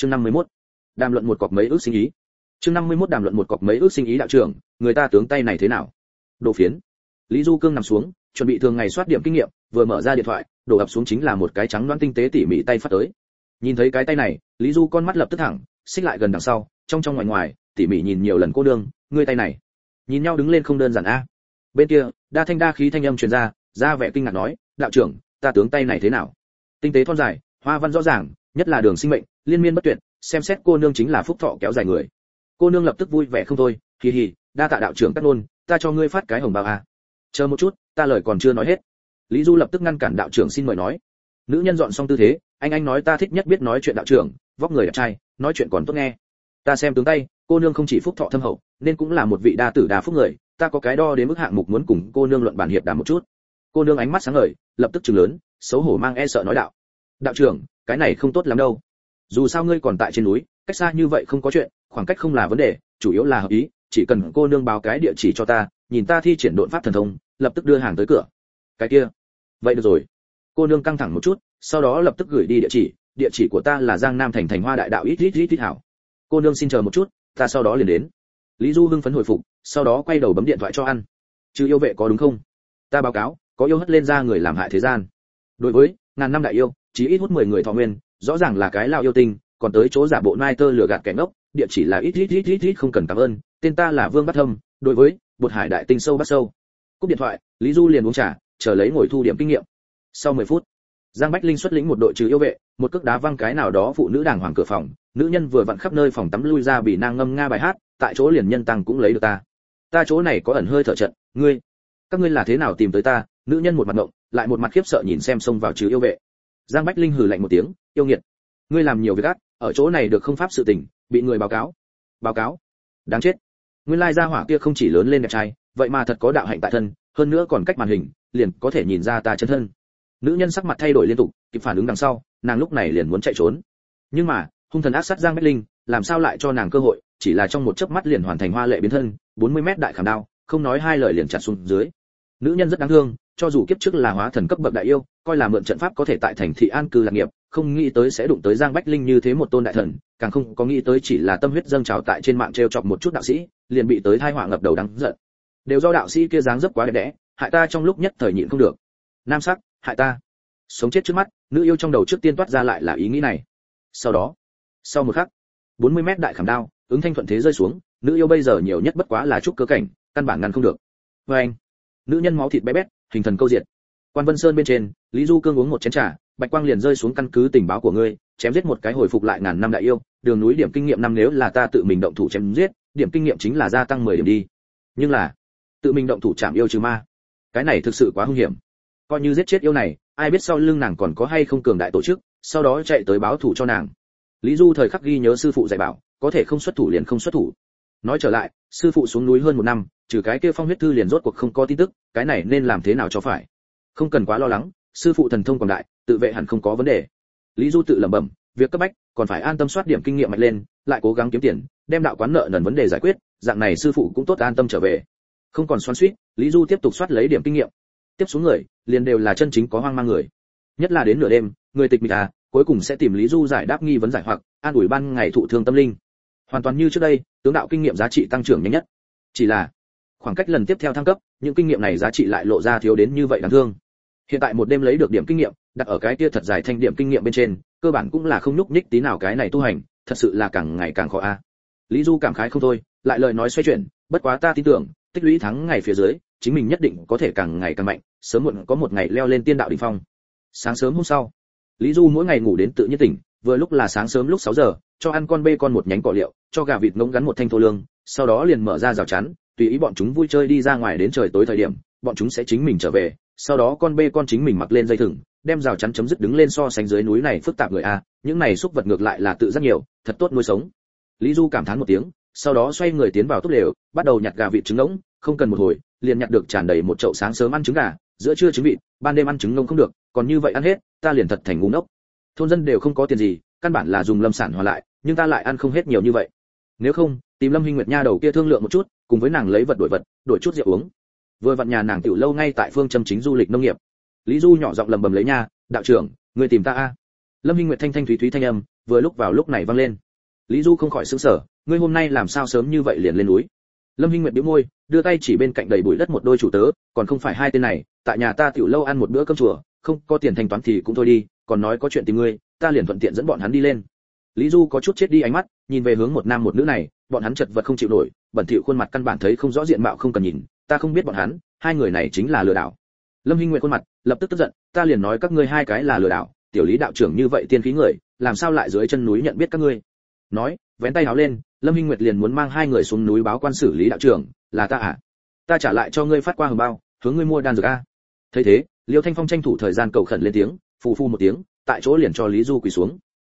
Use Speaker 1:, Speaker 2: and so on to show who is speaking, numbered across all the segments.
Speaker 1: chương 51. đàm luận một cọc mấy ước sinh ý. Chương 51 đàm luận một cọc mấy ước sinh ý đạo trưởng, người ta tướng tay này thế nào? Đồ phiến. Lý du cương nằm xuống, chuẩn bị thường ngày soát điểm kinh nghiệm, vừa mở ra điện thoại, đổ ập xuống chính là một cái trắng loãng tinh tế tỉ mỉ tay phát tới. Nhìn thấy cái tay này, lý du con mắt lập tức thẳng xích lại gần đằng sau, trong trong ngoài ngoài, tỉ mỉ nhìn nhiều lần cô đương, ngươi tay này. Nhìn nhau đứng lên không đơn giản a. Bên kia, đa thanh đa khí thanh âm truyền ra ra vẻ kinh ngạc nói, đạo trưởng, ta tướng tay này thế nào? Tinh tế thon dài, hoa văn rõ ràng, nhất là đường sinh mệnh liên miên bất tuyệt, xem xét cô nương chính là phúc thọ kéo dài người. Cô nương lập tức vui vẻ không thôi, hì hì, đa tạ đạo trưởng cắt nôn, ta cho ngươi phát cái hồng bao a chờ một chút, ta lời còn chưa nói hết. Lý du lập tức ngăn cản đạo trưởng xin mời nói. Nữ nhân dọn xong tư thế, anh anh nói ta thích nhất biết nói chuyện đạo trưởng, vóc người đẹp trai, nói chuyện còn tốt nghe. Ta xem tướng tay, cô nương không chỉ phúc thọ thâm hậu, nên cũng là một vị đa tử đa phúc người, ta có cái đo đến mức hạng mục muốn cùng cô nương luận bản hiệp đàm một chút. Cô nương ánh mắt sáng ngời, lập tức chừng lớn, xấu hổ mang e sợ nói đạo. Đạo trưởng, cái này không tốt lắm đâu dù sao ngươi còn tại trên núi, cách xa như vậy không có chuyện, khoảng cách không là vấn đề, chủ yếu là hợp ý, chỉ cần cô nương báo cái địa chỉ cho ta, nhìn ta thi triển độn pháp thần thông, lập tức đưa hàng tới cửa. Cái kia. Vậy được rồi. Cô nương căng thẳng một chút, sau đó lập tức gửi đi địa chỉ địa chỉ của ta là giang nam thành thành hoa đại đạo ít ít ít ít hảo. Cô nương xin chờ một chút, ta sau đó liền đến. Lý du hưng phấn hồi phục, sau đó quay đầu bấm điện thoại cho ăn. Chứ yêu vệ có đúng không? Ta báo cáo, có yêu hất lên ra người làm hại thế gian. Đối với, ngàn năm đại yêu chỉ ít hút mười người thọ nguyên rõ ràng là cái lao yêu tinh, còn tới chỗ giả bộ nai tơ lừa gạt kẻ ngốc, địa chỉ là ít ít ít ít ít không cần cảm ơn, tên ta là vương bát thâm, đối với bột hải đại tinh sâu bắt sâu. Cúp điện thoại, lý du liền uống trà, chờ lấy ngồi thu điểm kinh nghiệm. Sau 10 phút, giang bách linh xuất lĩnh một đội trừ yêu vệ, một cước đá văng cái nào đó phụ nữ đàng hoàng cửa phòng, nữ nhân vừa vặn khắp nơi phòng tắm lui ra bị nàng ngâm nga bài hát, tại chỗ liền nhân tăng cũng lấy được ta. Ta chỗ này có ẩn hơi thở trận, ngươi, các ngươi là thế nào tìm tới ta? Nữ nhân một mặt ngộng, lại một mặt khiếp sợ nhìn xem xông vào trừ yêu vệ giang bách linh hừ lạnh một tiếng, yêu nghiệt, ngươi làm nhiều việc ác, ở chỗ này được không pháp sự tình, bị người báo cáo. Báo cáo? Đáng chết. Nguyên lai gia hỏa kia không chỉ lớn lên đẹp trai, vậy mà thật có đạo hạnh tại thân, hơn nữa còn cách màn hình, liền có thể nhìn ra ta chân thân. Nữ nhân sắc mặt thay đổi liên tục, kịp phản ứng đằng sau, nàng lúc này liền muốn chạy trốn. Nhưng mà, hung thần ác sát giang bách linh, làm sao lại cho nàng cơ hội, chỉ là trong một chớp mắt liền hoàn thành hoa lệ biến thân 40 mét đại khảm đao, không nói hai lời liền chặt xuống dưới. Nữ nhân rất đáng thương cho dù kiếp trước là hóa thần cấp bậc đại yêu, coi là mượn trận pháp có thể tại thành thị an cư lạc nghiệp, không nghĩ tới sẽ đụng tới giang bách linh như thế một tôn đại thần, càng không có nghĩ tới chỉ là tâm huyết dâng trào tại trên mạng treo chọc một chút đạo sĩ, liền bị tới thai họa ngập đầu đắng giận. Đều do đạo sĩ kia dáng dấp quá đẹp đẽ, hại ta trong lúc nhất thời nhịn không được. Nam sắc, hại ta. Sống chết trước mắt, nữ yêu trong đầu trước tiên toát ra lại là ý nghĩ này. Sau đó, sau một khắc 40 mét đại khảm đao, ứng thanh thuận thế rơi xuống, nữ yêu bây giờ nhiều nhất bất quá là chút cơ cảnh, căn bản ngăn không được. Với anh, nữ nhân máu thịt bé bét hình thần câu diệt. Quan vân sơn bên trên, lý du cương uống một chén trà, bạch quang liền rơi xuống căn cứ tình báo của ngươi, chém giết một cái hồi phục lại ngàn năm đại yêu, đường núi điểm kinh nghiệm năm nếu là ta tự mình động thủ chém giết, điểm kinh nghiệm chính là gia tăng 10 điểm đi. Nhưng là, tự mình động thủ chạm yêu trừ ma. Cái này thực sự quá hung hiểm. Coi như giết chết yêu này, ai biết sau lưng nàng còn có hay không cường đại tổ chức, sau đó chạy tới báo thủ cho nàng. Lý du thời khắc ghi nhớ sư phụ dạy bảo, có thể không xuất thủ liền không xuất thủ. Nói trở lại, sư phụ xuống núi hơn một năm trừ cái kia phong huyết thư liền rốt cuộc không có tin tức, cái này nên làm thế nào cho phải? Không cần quá lo lắng, sư phụ thần thông quảng đại, tự vệ hẳn không có vấn đề. Lý du tự lẩm bẩm, việc cấp bách, còn phải an tâm soát điểm kinh nghiệm mạnh lên, lại cố gắng kiếm tiền, đem đạo quán nợ nần vấn đề giải quyết, dạng này sư phụ cũng tốt an tâm trở về. Không còn xoắn xuýt, lý du tiếp tục soát lấy điểm kinh nghiệm. Tiếp xuống người, liền đều là chân chính có hoang mang người. Nhất là đến nửa đêm, người tịch mịch à cuối cùng sẽ tìm lý du giải đáp nghi vấn giải hoặc, an ủi ban ngày thụ thương tâm linh. Hoàn toàn như trước đây, tướng đạo kinh nghiệm giá trị tăng trưởng nhanh nhất. Chỉ là khoảng cách lần tiếp theo thăng cấp, những kinh nghiệm này giá trị lại lộ ra thiếu đến như vậy đáng thương. Hiện tại một đêm lấy được điểm kinh nghiệm, đặt ở cái kia thật dài thanh điểm kinh nghiệm bên trên, cơ bản cũng là không nhúc nhích tí nào cái này tu hành, thật sự là càng ngày càng khó a. Lý du cảm khái không thôi, lại lời nói xoay chuyển, bất quá ta tin tưởng, tích lũy thắng ngày phía dưới, chính mình nhất định có thể càng ngày càng mạnh, sớm muộn có một ngày leo lên tiên đạo đỉnh phong. Sáng sớm hôm sau, lý du mỗi ngày ngủ đến tự nhiên tỉnh, vừa lúc là sáng sớm lúc 6 giờ, cho ăn con bê con một nhánh cỏ liệu, cho gà vịt ngỗng gắn một thanh thô lương, sau đó liền mở ra rào chắn tùy ý bọn chúng vui chơi đi ra ngoài đến trời tối thời điểm, bọn chúng sẽ chính mình trở về, sau đó con bê con chính mình mặc lên dây thừng, đem rào chắn chấm dứt đứng lên so sánh dưới núi này phức tạp người a, những này xúc vật ngược lại là tự rất nhiều, thật tốt nuôi sống. Lý du cảm thán một tiếng, sau đó xoay người tiến vào túp lều, bắt đầu nhặt gà vịt trứng ngỗng, không cần một hồi, liền nhặt được tràn đầy một chậu sáng sớm ăn trứng gà, giữa trưa trứng vịt, ban đêm ăn trứng ngỗng không được, còn như vậy ăn hết, ta liền thật thành ngu ngốc. Thôn dân đều không có tiền gì, căn bản là dùng lâm sản hòa lại, nhưng ta lại ăn không hết nhiều như vậy nếu không, tìm lâm hinh nguyệt nha đầu kia thương lượng một chút, cùng với nàng lấy vật đổi vật, đổi chút rượu uống. Vừa vặn nhà nàng tiểu lâu ngay tại phương châm chính du lịch nông nghiệp. Lý du nhỏ giọng lầm bầm lấy nha, đạo trưởng, người tìm ta a? Lâm Hinh nguyệt thanh thanh thúy thúy thanh âm, vừa lúc vào lúc này vang lên. Lý du không khỏi sững sờ, ngươi hôm nay làm sao sớm như vậy liền lên núi? Lâm Hinh nguyệt bĩu môi, đưa tay chỉ bên cạnh đầy bụi đất một đôi chủ tớ, còn không phải hai tên này, tại nhà ta tiểu lâu ăn một bữa cơm chùa, không có tiền thanh toán thì cũng thôi đi, còn nói có chuyện tìm ngươi, ta liền thuận tiện dẫn bọn hắn đi lên lý du có chút chết đi ánh mắt, nhìn về hướng một nam một nữ này, bọn hắn chật vật không chịu nổi, bẩn thỉu khuôn mặt căn bản thấy không rõ diện mạo không cần nhìn, ta không biết bọn hắn, hai người này chính là lừa đảo. Lâm hinh nguyệt khuôn mặt, lập tức tức giận, ta liền nói các ngươi hai cái là lừa đảo, tiểu lý đạo trưởng như vậy tiên khí người, làm sao lại dưới chân núi nhận biết các ngươi? Nói, vén tay áo lên, lâm hinh nguyệt liền muốn mang hai người xuống núi báo quan xử lý đạo trưởng, là ta à? Ta trả lại cho ngươi phát qua hồng bao, hướng ngươi mua đan dược a. Thấy thế, liêu thanh phong tranh thủ thời gian cầu khẩn lên tiếng, phù phu một tiếng, tại chỗ liền cho lý du quỳ xuống.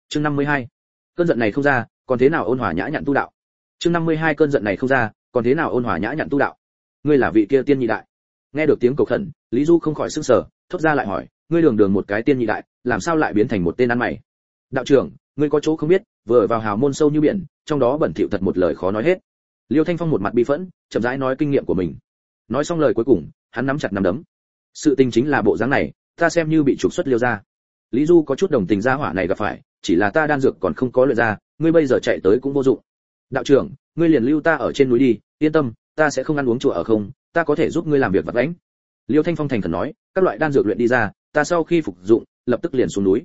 Speaker 1: Chương 52 cơn giận này không ra, còn thế nào ôn hòa nhã nhặn tu đạo? Chương 52 cơn giận này không ra, còn thế nào ôn hòa nhã nhặn tu đạo? Ngươi là vị kia tiên nhị đại. Nghe được tiếng cầu khẩn, lý du không khỏi sững sờ, thốt ra lại hỏi, ngươi đường đường một cái tiên nhị đại, làm sao lại biến thành một tên ăn mày? Đạo trưởng, ngươi có chỗ không biết, vừa vào hào môn sâu như biển, trong đó bẩn thỉu thật một lời khó nói hết. Liêu thanh phong một mặt bi phẫn, chậm rãi nói kinh nghiệm của mình. Nói xong lời cuối cùng, hắn nắm chặt nắm đấm. Sự tình chính là bộ dáng này, ta xem như bị trục xuất liêu ra lý du có chút đồng tình gia hỏa này gặp phải, chỉ là ta đan dược còn không có luyện ra, ngươi bây giờ chạy tới cũng vô dụng. Đạo trưởng, ngươi liền lưu ta ở trên núi đi, yên tâm, ta sẽ không ăn uống chùa ở không, ta có thể giúp ngươi làm việc vật lãnh liêu thanh phong thành khẩn nói, các loại đan dược luyện đi ra, ta sau khi phục dụng, lập tức liền xuống núi.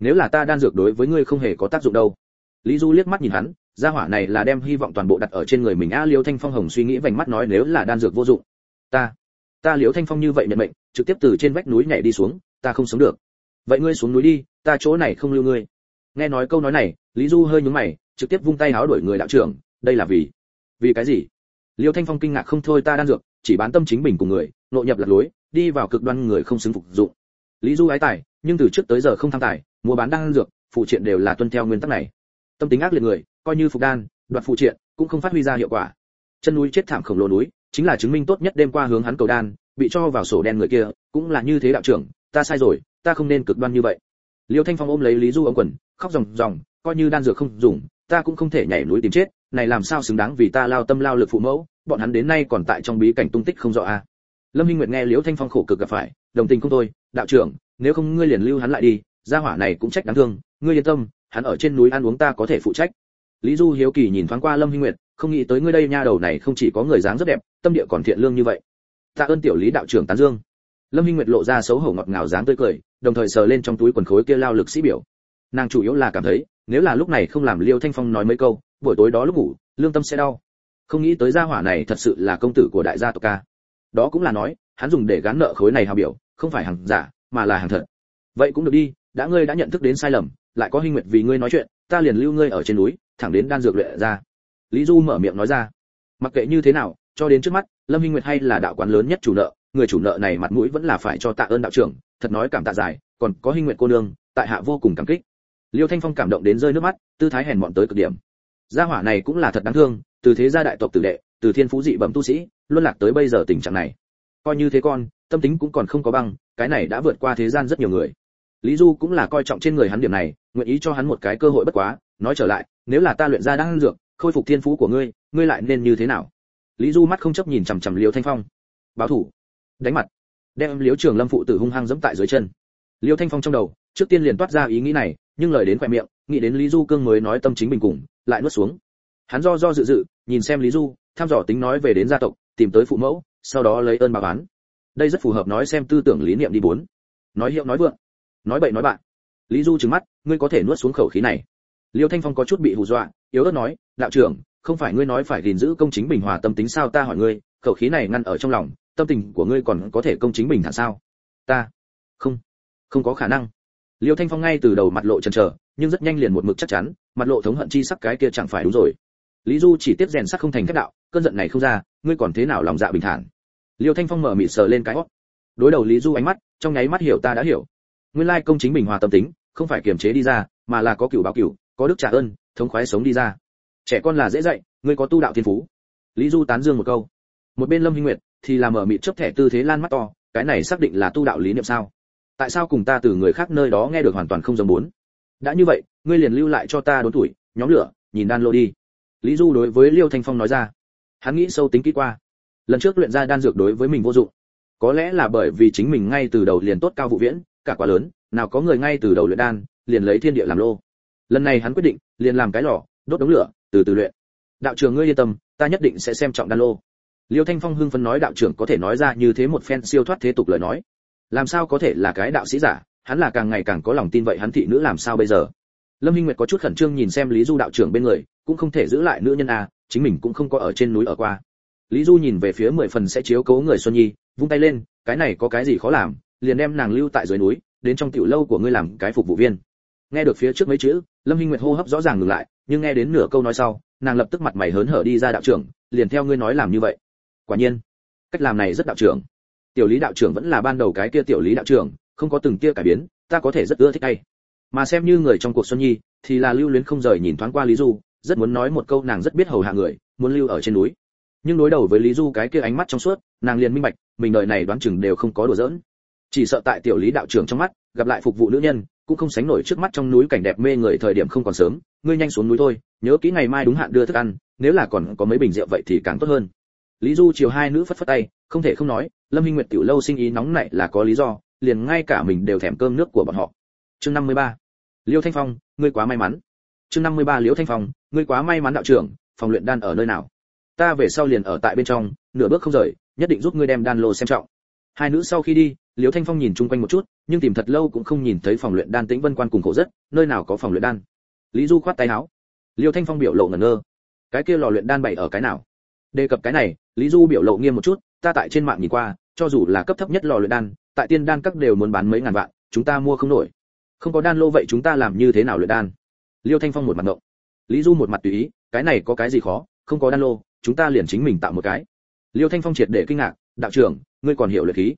Speaker 1: Nếu là ta đan dược đối với ngươi không hề có tác dụng đâu. Lý du liếc mắt nhìn hắn, gia hỏa này là đem hy vọng toàn bộ đặt ở trên người mình a liêu thanh phong hồng suy nghĩ vành mắt nói nếu là đan dược vô dụng. Ta ta liêu thanh phong như vậy nhận mệnh, trực tiếp từ trên vách núi nhảy đi xuống, ta không sống được vậy ngươi xuống núi đi, ta chỗ này không lưu ngươi. Nghe nói câu nói này, lý du hơi nhướng mày, trực tiếp vung tay áo đuổi người đạo trưởng. Đây là vì? Vì cái gì? Liêu thanh phong kinh ngạc không thôi ta đan dược, chỉ bán tâm chính mình cùng người nội nhập lạc lối, đi vào cực đoan người không xứng phục dụng. Lý du ái tài, nhưng từ trước tới giờ không tham tài, mua bán đan dược, phụ triện đều là tuân theo nguyên tắc này. Tâm tính ác liệt người, coi như phục đan, đoạt phụ triện, cũng không phát huy ra hiệu quả. Chân núi chết thảm khổng lồ núi, chính là chứng minh tốt nhất đêm qua hướng hắn cầu đan, bị cho vào sổ đen người kia, cũng là như thế đạo trưởng, ta sai rồi ta không nên cực đoan như vậy. Liêu thanh phong ôm lấy lý du ống quần, khóc ròng ròng, coi như đan dược không dùng, ta cũng không thể nhảy núi tìm chết, này làm sao xứng đáng vì ta lao tâm lao lực phụ mẫu, bọn hắn đến nay còn tại trong bí cảnh tung tích không rõ a. À. lâm hinh nguyệt nghe liễu thanh phong khổ cực gặp phải, đồng tình không thôi, đạo trưởng, nếu không ngươi liền lưu hắn lại đi, gia hỏa này cũng trách đáng thương, ngươi yên tâm, hắn ở trên núi ăn uống ta có thể phụ trách. Lý du hiếu kỳ nhìn thoáng qua lâm hinh nguyệt, không nghĩ tới ngươi đây nha đầu này không chỉ có người dáng rất đẹp, tâm địa còn thiện lương như vậy. Tạ ơn tiểu lý đạo trưởng tán dương. Lâm hinh nguyệt lộ ra xấu hổ ngọt ngào dáng tươi cười đồng thời sờ lên trong túi quần khối kia lao lực sĩ biểu. Nàng chủ yếu là cảm thấy, nếu là lúc này không làm liêu thanh phong nói mấy câu, buổi tối đó lúc ngủ, lương tâm sẽ đau. Không nghĩ tới gia hỏa này thật sự là công tử của đại gia tộc ca. Đó cũng là nói, hắn dùng để gán nợ khối này hào biểu, không phải hàng giả, mà là hàng thật. Vậy cũng được đi, đã ngươi đã nhận thức đến sai lầm, lại có hinh nguyệt vì ngươi nói chuyện, ta liền lưu ngươi ở trên núi, thẳng đến đan dược luyện ra. Lý du mở miệng nói ra. Mặc kệ như thế nào, cho đến trước mắt, lâm hinh nguyệt hay là đạo quán lớn nhất chủ nợ người chủ nợ này mặt mũi vẫn là phải cho tạ ơn đạo trưởng, thật nói cảm tạ dài còn có hinh nguyện cô nương, tại hạ vô cùng cảm kích. Liêu thanh phong cảm động đến rơi nước mắt, tư thái hèn mọn tới cực điểm. Gia hỏa này cũng là thật đáng thương, từ thế gia đại tộc tử đệ, từ thiên phú dị bẩm tu sĩ luân lạc tới bây giờ tình trạng này. Coi như thế con, tâm tính cũng còn không có băng, cái này đã vượt qua thế gian rất nhiều người. Lý du cũng là coi trọng trên người hắn điểm này, nguyện ý cho hắn một cái cơ hội bất quá, nói trở lại, nếu là ta luyện ra đang dược, khôi phục thiên phú của ngươi ngươi lại nên như thế nào? Lý du mắt không chấp nhìn chằm chằm liêu thanh phong. Báo thủ đánh mặt. Đem liêu trường lâm phụ tử hung hăng dẫm tại dưới chân. Liêu thanh phong trong đầu, trước tiên liền toát ra ý nghĩ này, nhưng lời đến khoe miệng, nghĩ đến lý du cương mới nói tâm chính bình cùng, lại nuốt xuống. Hắn do do dự dự, nhìn xem lý du tham dò tính nói về đến gia tộc, tìm tới phụ mẫu, sau đó lấy ơn bà bán. đây rất phù hợp nói xem tư tưởng lý niệm đi bốn. Nói hiệu nói vượng, nói bậy nói bạn. Lý du trừng mắt, ngươi có thể nuốt xuống khẩu khí này. Liêu thanh phong có chút bị hù dọa, yếu ớt nói, đạo trưởng, không phải ngươi nói phải gìn giữ công chính bình hòa tâm tính sao ta hỏi ngươi, khẩu khí này ngăn ở trong lòng tâm tình của ngươi còn có thể công chính bình thản sao? Ta? Không. Không có khả năng. Liêu thanh phong ngay từ đầu mặt lộ chần chờ, nhưng rất nhanh liền một mực chắc chắn, mặt lộ thống hận chi sắc cái kia chẳng phải đúng rồi. Lý du chỉ tiếp rèn sắc không thành cách đạo, cơn giận này không ra, ngươi còn thế nào lòng dạ bình thản? Liêu thanh phong mở mịt sờ lên cái hót đối đầu lý du ánh mắt, trong nháy mắt hiểu ta đã hiểu. Nguyên lai công chính bình hòa tâm tính, không phải kiềm chế đi ra, mà là có cửu báo cửu, có đức trả ơn, thống khoái sống đi ra. Trẻ con là dễ dạy, ngươi có tu đạo thiên phú. Lý du tán dương một câu. Một bên lâm huy nguyệt thì làm mở mịt chấp thẻ tư thế lan mắt to, cái này xác định là tu đạo lý niệm sao? Tại sao cùng ta từ người khác nơi đó nghe được hoàn toàn không giống muốn đã như vậy, ngươi liền lưu lại cho ta đốn tuổi, nhóm lửa, nhìn đan lô đi. Lý du đối với liêu thanh phong nói ra. Hắn nghĩ sâu tính kỹ qua. Lần trước luyện ra đan dược đối với mình vô dụng. Có lẽ là bởi vì chính mình ngay từ đầu liền tốt cao vụ viễn, cả quá lớn, nào có người ngay từ đầu luyện đan, liền lấy thiên địa làm lô. Lần này hắn quyết định, liền làm cái lò, đốt đống lửa, từ từ luyện. Đạo trưởng ngươi yên tâm, ta nhất định sẽ xem trọng đan lô liêu thanh phong hưng phấn nói đạo trưởng có thể nói ra như thế một phen siêu thoát thế tục lời nói. Làm sao có thể là cái đạo sĩ giả? Hắn là càng ngày càng có lòng tin vậy hắn thị nữ làm sao bây giờ? Lâm hinh nguyệt có chút khẩn trương nhìn xem lý du đạo trưởng bên người, cũng không thể giữ lại nữ nhân a chính mình cũng không có ở trên núi ở qua. Lý du nhìn về phía mười phần sẽ chiếu cố người xuân nhi, vung tay lên, cái này có cái gì khó làm, liền đem nàng lưu tại dưới núi, đến trong tiểu lâu của ngươi làm cái phục vụ viên. Nghe được phía trước mấy chữ, lâm hinh nguyệt hô hấp rõ ràng ngừng lại, nhưng nghe đến nửa câu nói sau, nàng lập tức mặt mày hớn hở đi ra đạo trưởng, liền theo ngươi nói làm như vậy quả nhiên, cách làm này rất đạo trưởng. Tiểu lý đạo trưởng vẫn là ban đầu cái kia tiểu lý đạo trưởng, không có từng kia cải biến, ta có thể rất ưa thích tay mà xem như người trong cuộc xuân nhi, thì là lưu luyến không rời nhìn thoáng qua lý du, rất muốn nói một câu nàng rất biết hầu hạ người, muốn lưu ở trên núi. Nhưng đối đầu với lý du cái kia ánh mắt trong suốt, nàng liền minh bạch, mình đời này đoán chừng đều không có đùa giỡn. Chỉ sợ tại tiểu lý đạo trưởng trong mắt, gặp lại phục vụ nữ nhân, cũng không sánh nổi trước mắt trong núi cảnh đẹp mê người thời điểm không còn sớm. Ngươi nhanh xuống núi thôi, nhớ kỹ ngày mai đúng hạn đưa thức ăn, nếu là còn có mấy bình rượu vậy thì càng tốt hơn lý du chiều hai nữ phất phất tay, không thể không nói, lâm Hinh nguyệt tiểu lâu sinh ý nóng nảy là có lý do, liền ngay cả mình đều thèm cơm nước của bọn họ. Chương 53. liêu thanh phong, ngươi quá may mắn. Chương 53 liêu thanh phong, ngươi quá may mắn đạo trưởng, phòng luyện đan ở nơi nào? Ta về sau liền ở tại bên trong, nửa bước không rời, nhất định giúp ngươi đem đan lô xem trọng. Hai nữ sau khi đi, liêu thanh phong nhìn chung quanh một chút, nhưng tìm thật lâu cũng không nhìn thấy phòng luyện đan tĩnh vân quan cùng khổ rất, nơi nào có phòng luyện đan. Lý du khoát tay áo. Liêu thanh phong biểu lộ ngẩn ngơ. Cái kia lò luyện đan bày ở cái nào? Đề cập cái này lý du biểu lộ nghiêm một chút, ta tại trên mạng nhìn qua, cho dù là cấp thấp nhất lò luyện đan, tại tiên đan các đều muốn bán mấy ngàn vạn, chúng ta mua không nổi. Không có đan lô vậy chúng ta làm như thế nào luyện đan? Liêu thanh phong một mặt ngộng. Lý du một mặt tùy ý, cái này có cái gì khó, không có đan lô, chúng ta liền chính mình tạo một cái. Liêu thanh phong triệt để kinh ngạc, đạo trưởng, ngươi còn hiểu luyện khí?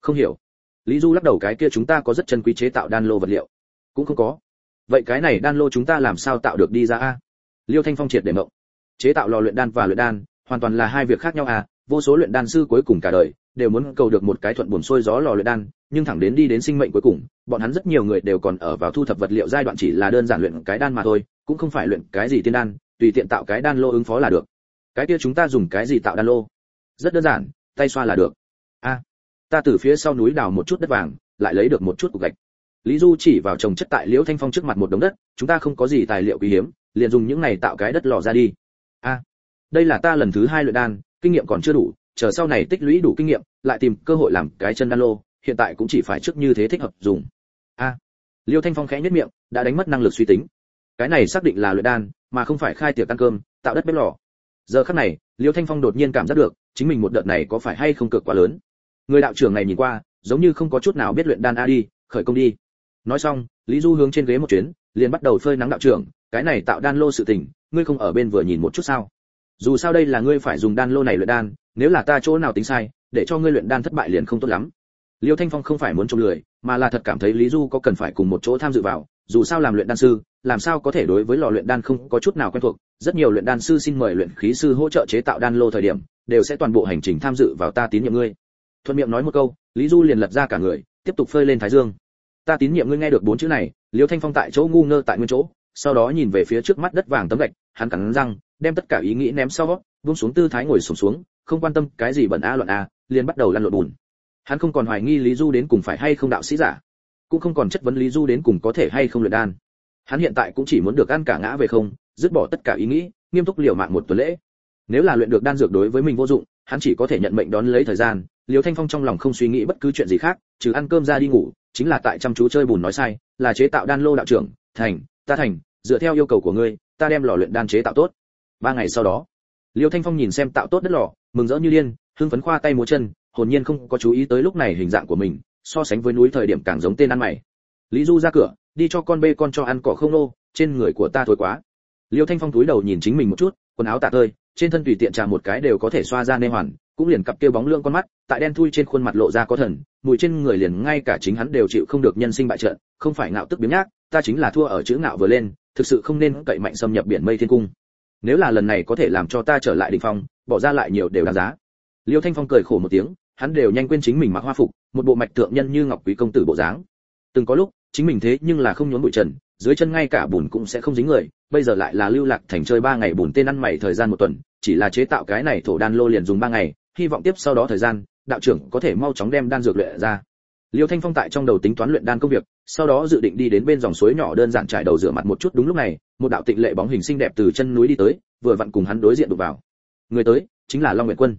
Speaker 1: Không hiểu. Lý du lắc đầu, cái kia chúng ta có rất chân quý chế tạo đan lô vật liệu. Cũng không có. Vậy cái này đan lô chúng ta làm sao tạo được đi ra a? Liêu thanh phong triệt để mộng chế tạo lò luyện đan và luyện đan hoàn toàn là hai việc khác nhau à vô số luyện đan sư cuối cùng cả đời đều muốn cầu được một cái thuận buồn xuôi gió lò luyện đan, nhưng thẳng đến đi đến sinh mệnh cuối cùng, bọn hắn rất nhiều người đều còn ở vào thu thập vật liệu giai đoạn chỉ là đơn giản luyện cái đan mà thôi, cũng không phải luyện cái gì tiên đan, tùy tiện tạo cái đan lô ứng phó là được. Cái kia chúng ta dùng cái gì tạo đan lô? Rất đơn giản, tay xoa là được. A, ta từ phía sau núi đào một chút đất vàng, lại lấy được một chút cục gạch. Lý du chỉ vào trồng chất tại liễu thanh phong trước mặt một đống đất, chúng ta không có gì tài liệu quý hiếm, liền dùng những này tạo cái đất lò ra đi. A đây là ta lần thứ hai luyện đan, kinh nghiệm còn chưa đủ, chờ sau này tích lũy đủ kinh nghiệm, lại tìm cơ hội làm cái chân đan lô, hiện tại cũng chỉ phải trước như thế thích hợp dùng. A. Liêu thanh phong khẽ nhất miệng, đã đánh mất năng lực suy tính. Cái này xác định là luyện đan, mà không phải khai tiệc ăn cơm, tạo đất bếp lò. Giờ khắc này, liêu thanh phong đột nhiên cảm giác được, chính mình một đợt này có phải hay không cực quá lớn. Người đạo trưởng này nhìn qua, giống như không có chút nào biết luyện đan a đi, khởi công đi. Nói xong, lý du hướng trên ghế một chuyến, liền bắt đầu phơi nắng đạo trưởng, cái này tạo đan lô sự tình, ngươi không ở bên vừa nhìn một chút sao? Dù sao đây là ngươi phải dùng đan lô này luyện đan, nếu là ta chỗ nào tính sai, để cho ngươi luyện đan thất bại liền không tốt lắm. Liêu thanh phong không phải muốn trông lười, mà là thật cảm thấy lý du có cần phải cùng một chỗ tham dự vào, dù sao làm luyện đan sư, làm sao có thể đối với lò luyện đan không có chút nào quen thuộc. Rất nhiều luyện đan sư xin mời luyện khí sư hỗ trợ chế tạo đan lô thời điểm, đều sẽ toàn bộ hành trình tham dự vào ta tín nhiệm ngươi. Thuận miệng nói một câu, lý du liền lật ra cả người, tiếp tục phơi lên thái dương. Ta tín nhiệm ngươi nghe được bốn chữ này, liêu thanh phong tại chỗ ngu ngơ tại nguyên chỗ, sau đó nhìn về phía trước mắt đất vàng tấm gạch, hắn cắn răng đem tất cả ý nghĩ ném sau buông xuống tư thái ngồi sụp xuống, xuống không quan tâm cái gì bẩn a loạn a liền bắt đầu lăn lộn bùn. Hắn không còn hoài nghi lý du đến cùng phải hay không đạo sĩ giả cũng không còn chất vấn lý du đến cùng có thể hay không luyện đan. Hắn hiện tại cũng chỉ muốn được ăn cả ngã về không dứt bỏ tất cả ý nghĩ nghiêm túc liều mạng một tuần lễ. Nếu là luyện được đan dược đối với mình vô dụng hắn chỉ có thể nhận mệnh đón lấy thời gian liều thanh phong trong lòng không suy nghĩ bất cứ chuyện gì khác trừ ăn cơm ra đi ngủ chính là tại chăm chú chơi bùn nói sai là chế tạo đan lô đạo trưởng thành ta thành dựa theo yêu cầu của ngươi ta đem lò luyện đan chế tạo tốt ba ngày sau đó, liêu thanh phong nhìn xem tạo tốt đất lò, mừng rỡ như điên, hưng phấn khoa tay múa chân, hồn nhiên không có chú ý tới lúc này hình dạng của mình, so sánh với núi thời điểm càng giống tên ăn mày. Lý du ra cửa, đi cho con bê con cho ăn cỏ không nô, trên người của ta thối quá. Liêu thanh phong túi đầu nhìn chính mình một chút, quần áo tạ tơi, trên thân tùy tiện trà một cái đều có thể xoa ra nê hoàn, cũng liền cặp kêu bóng lưỡng con mắt, tại đen thui trên khuôn mặt lộ ra có thần, mùi trên người liền ngay cả chính hắn đều chịu không được nhân sinh bại trận, không phải ngạo tức biếng nhác, ta chính là thua ở chữ ngạo vừa lên, thực sự không nên cậy mạnh xâm nhập biển mây thiên cung nếu là lần này có thể làm cho ta trở lại đỉnh phong, bỏ ra lại nhiều đều đáng giá. Liêu thanh phong cười khổ một tiếng, hắn đều nhanh quên chính mình mặc hoa phục, một bộ mạch thượng nhân như ngọc quý công tử bộ dáng. Từng có lúc, chính mình thế nhưng là không nhốn bụi trần, dưới chân ngay cả bùn cũng sẽ không dính người, bây giờ lại là lưu lạc thành chơi ba ngày bùn tên ăn mày thời gian một tuần, chỉ là chế tạo cái này thổ đan lô liền dùng ba ngày, hy vọng tiếp sau đó thời gian, đạo trưởng có thể mau chóng đem đan dược luyện ra. Liêu thanh phong tại trong đầu tính toán luyện đan công việc sau đó dự định đi đến bên dòng suối nhỏ đơn giản trải đầu rửa mặt một chút đúng lúc này, một đạo tịnh lệ bóng hình xinh đẹp từ chân núi đi tới, vừa vặn cùng hắn đối diện đụng vào. Người tới, chính là long nguyệt quân.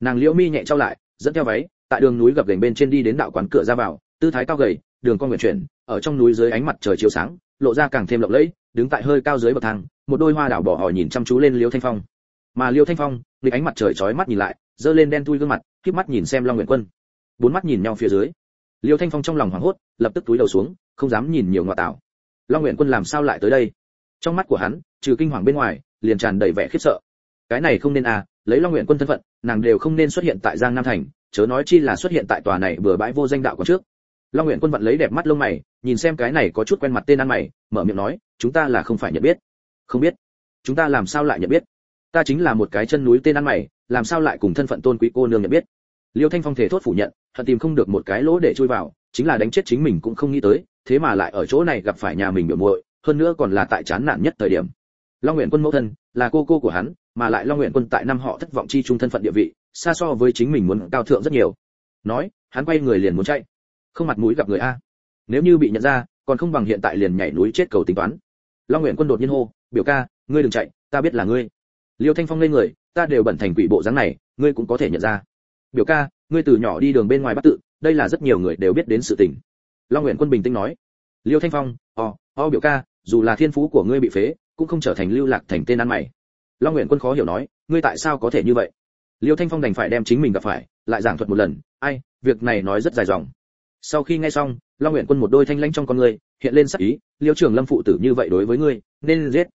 Speaker 1: Nàng liễu mi nhẹ trao lại, dẫn theo váy, tại đường núi gập gành bên trên đi đến đạo quán cửa ra vào, tư thái cao gầy, đường con nguyện chuyển, ở trong núi dưới ánh mặt trời chiếu sáng, lộ ra càng thêm lộng lẫy, đứng tại hơi cao dưới bậc thang, một đôi hoa đảo bỏ hỏi nhìn chăm chú lên liêu thanh phong. Mà liêu thanh phong nghịch ánh mặt trời chói mắt nhìn lại, giơ lên đen thui gương mặt khép mắt nhìn xem long nguyện quân. Bốn mắt nhìn nhau phía dưới liêu thanh phong trong lòng hoảng hốt, lập tức túi đầu xuống, không dám nhìn nhiều ngoại tảo. Long nguyện quân làm sao lại tới đây? Trong mắt của hắn, trừ kinh hoàng bên ngoài, liền tràn đầy vẻ khiếp sợ. Cái này không nên à lấy long nguyện quân thân phận, nàng đều không nên xuất hiện tại giang nam thành, chớ nói chi là xuất hiện tại tòa này bừa bãi vô danh đạo còn trước. Long nguyện quân vận lấy đẹp mắt lông mày, nhìn xem cái này có chút quen mặt tên ăn mày, mở miệng nói, chúng ta là không phải nhận biết. Không biết. Chúng ta làm sao lại nhận biết? Ta chính là một cái chân núi tên ăn mày, làm sao lại cùng thân phận tôn quý cô nương nhận biết? Liêu thanh phong thể thốt phủ nhận thật tìm không được một cái lỗ để chui vào, chính là đánh chết chính mình cũng không nghĩ tới, thế mà lại ở chỗ này gặp phải nhà mình biểu muội, hơn nữa còn là tại chán nản nhất thời điểm. Long nguyện quân mẫu thân, là cô cô của hắn, mà lại long nguyện quân tại năm họ thất vọng chi trung thân phận địa vị, xa so với chính mình muốn cao thượng rất nhiều. Nói, hắn quay người liền muốn chạy. Không mặt mũi gặp người a. Nếu như bị nhận ra, còn không bằng hiện tại liền nhảy núi chết cầu tính toán. Long nguyện quân đột nhiên hô, biểu ca, ngươi đừng chạy, ta biết là ngươi. Liêu thanh phong lên người, ta đều bẩn thành quỷ bộ dáng này, ngươi cũng có thể nhận ra biểu ca ngươi từ nhỏ đi đường bên ngoài bắt tự đây là rất nhiều người đều biết đến sự tình. Long nguyện quân bình tĩnh nói. Liêu thanh phong o, o biểu ca dù là thiên phú của ngươi bị phế cũng không trở thành lưu lạc thành tên ăn mày. Long nguyện quân khó hiểu nói ngươi tại sao có thể như vậy? Liêu thanh phong đành phải đem chính mình gặp phải lại giảng thuật một lần. Ai việc này nói rất dài dòng. Sau khi nghe xong long nguyện quân một đôi thanh lãnh trong con người hiện lên sắc ý liêu trưởng lâm phụ tử như vậy đối với ngươi nên giết.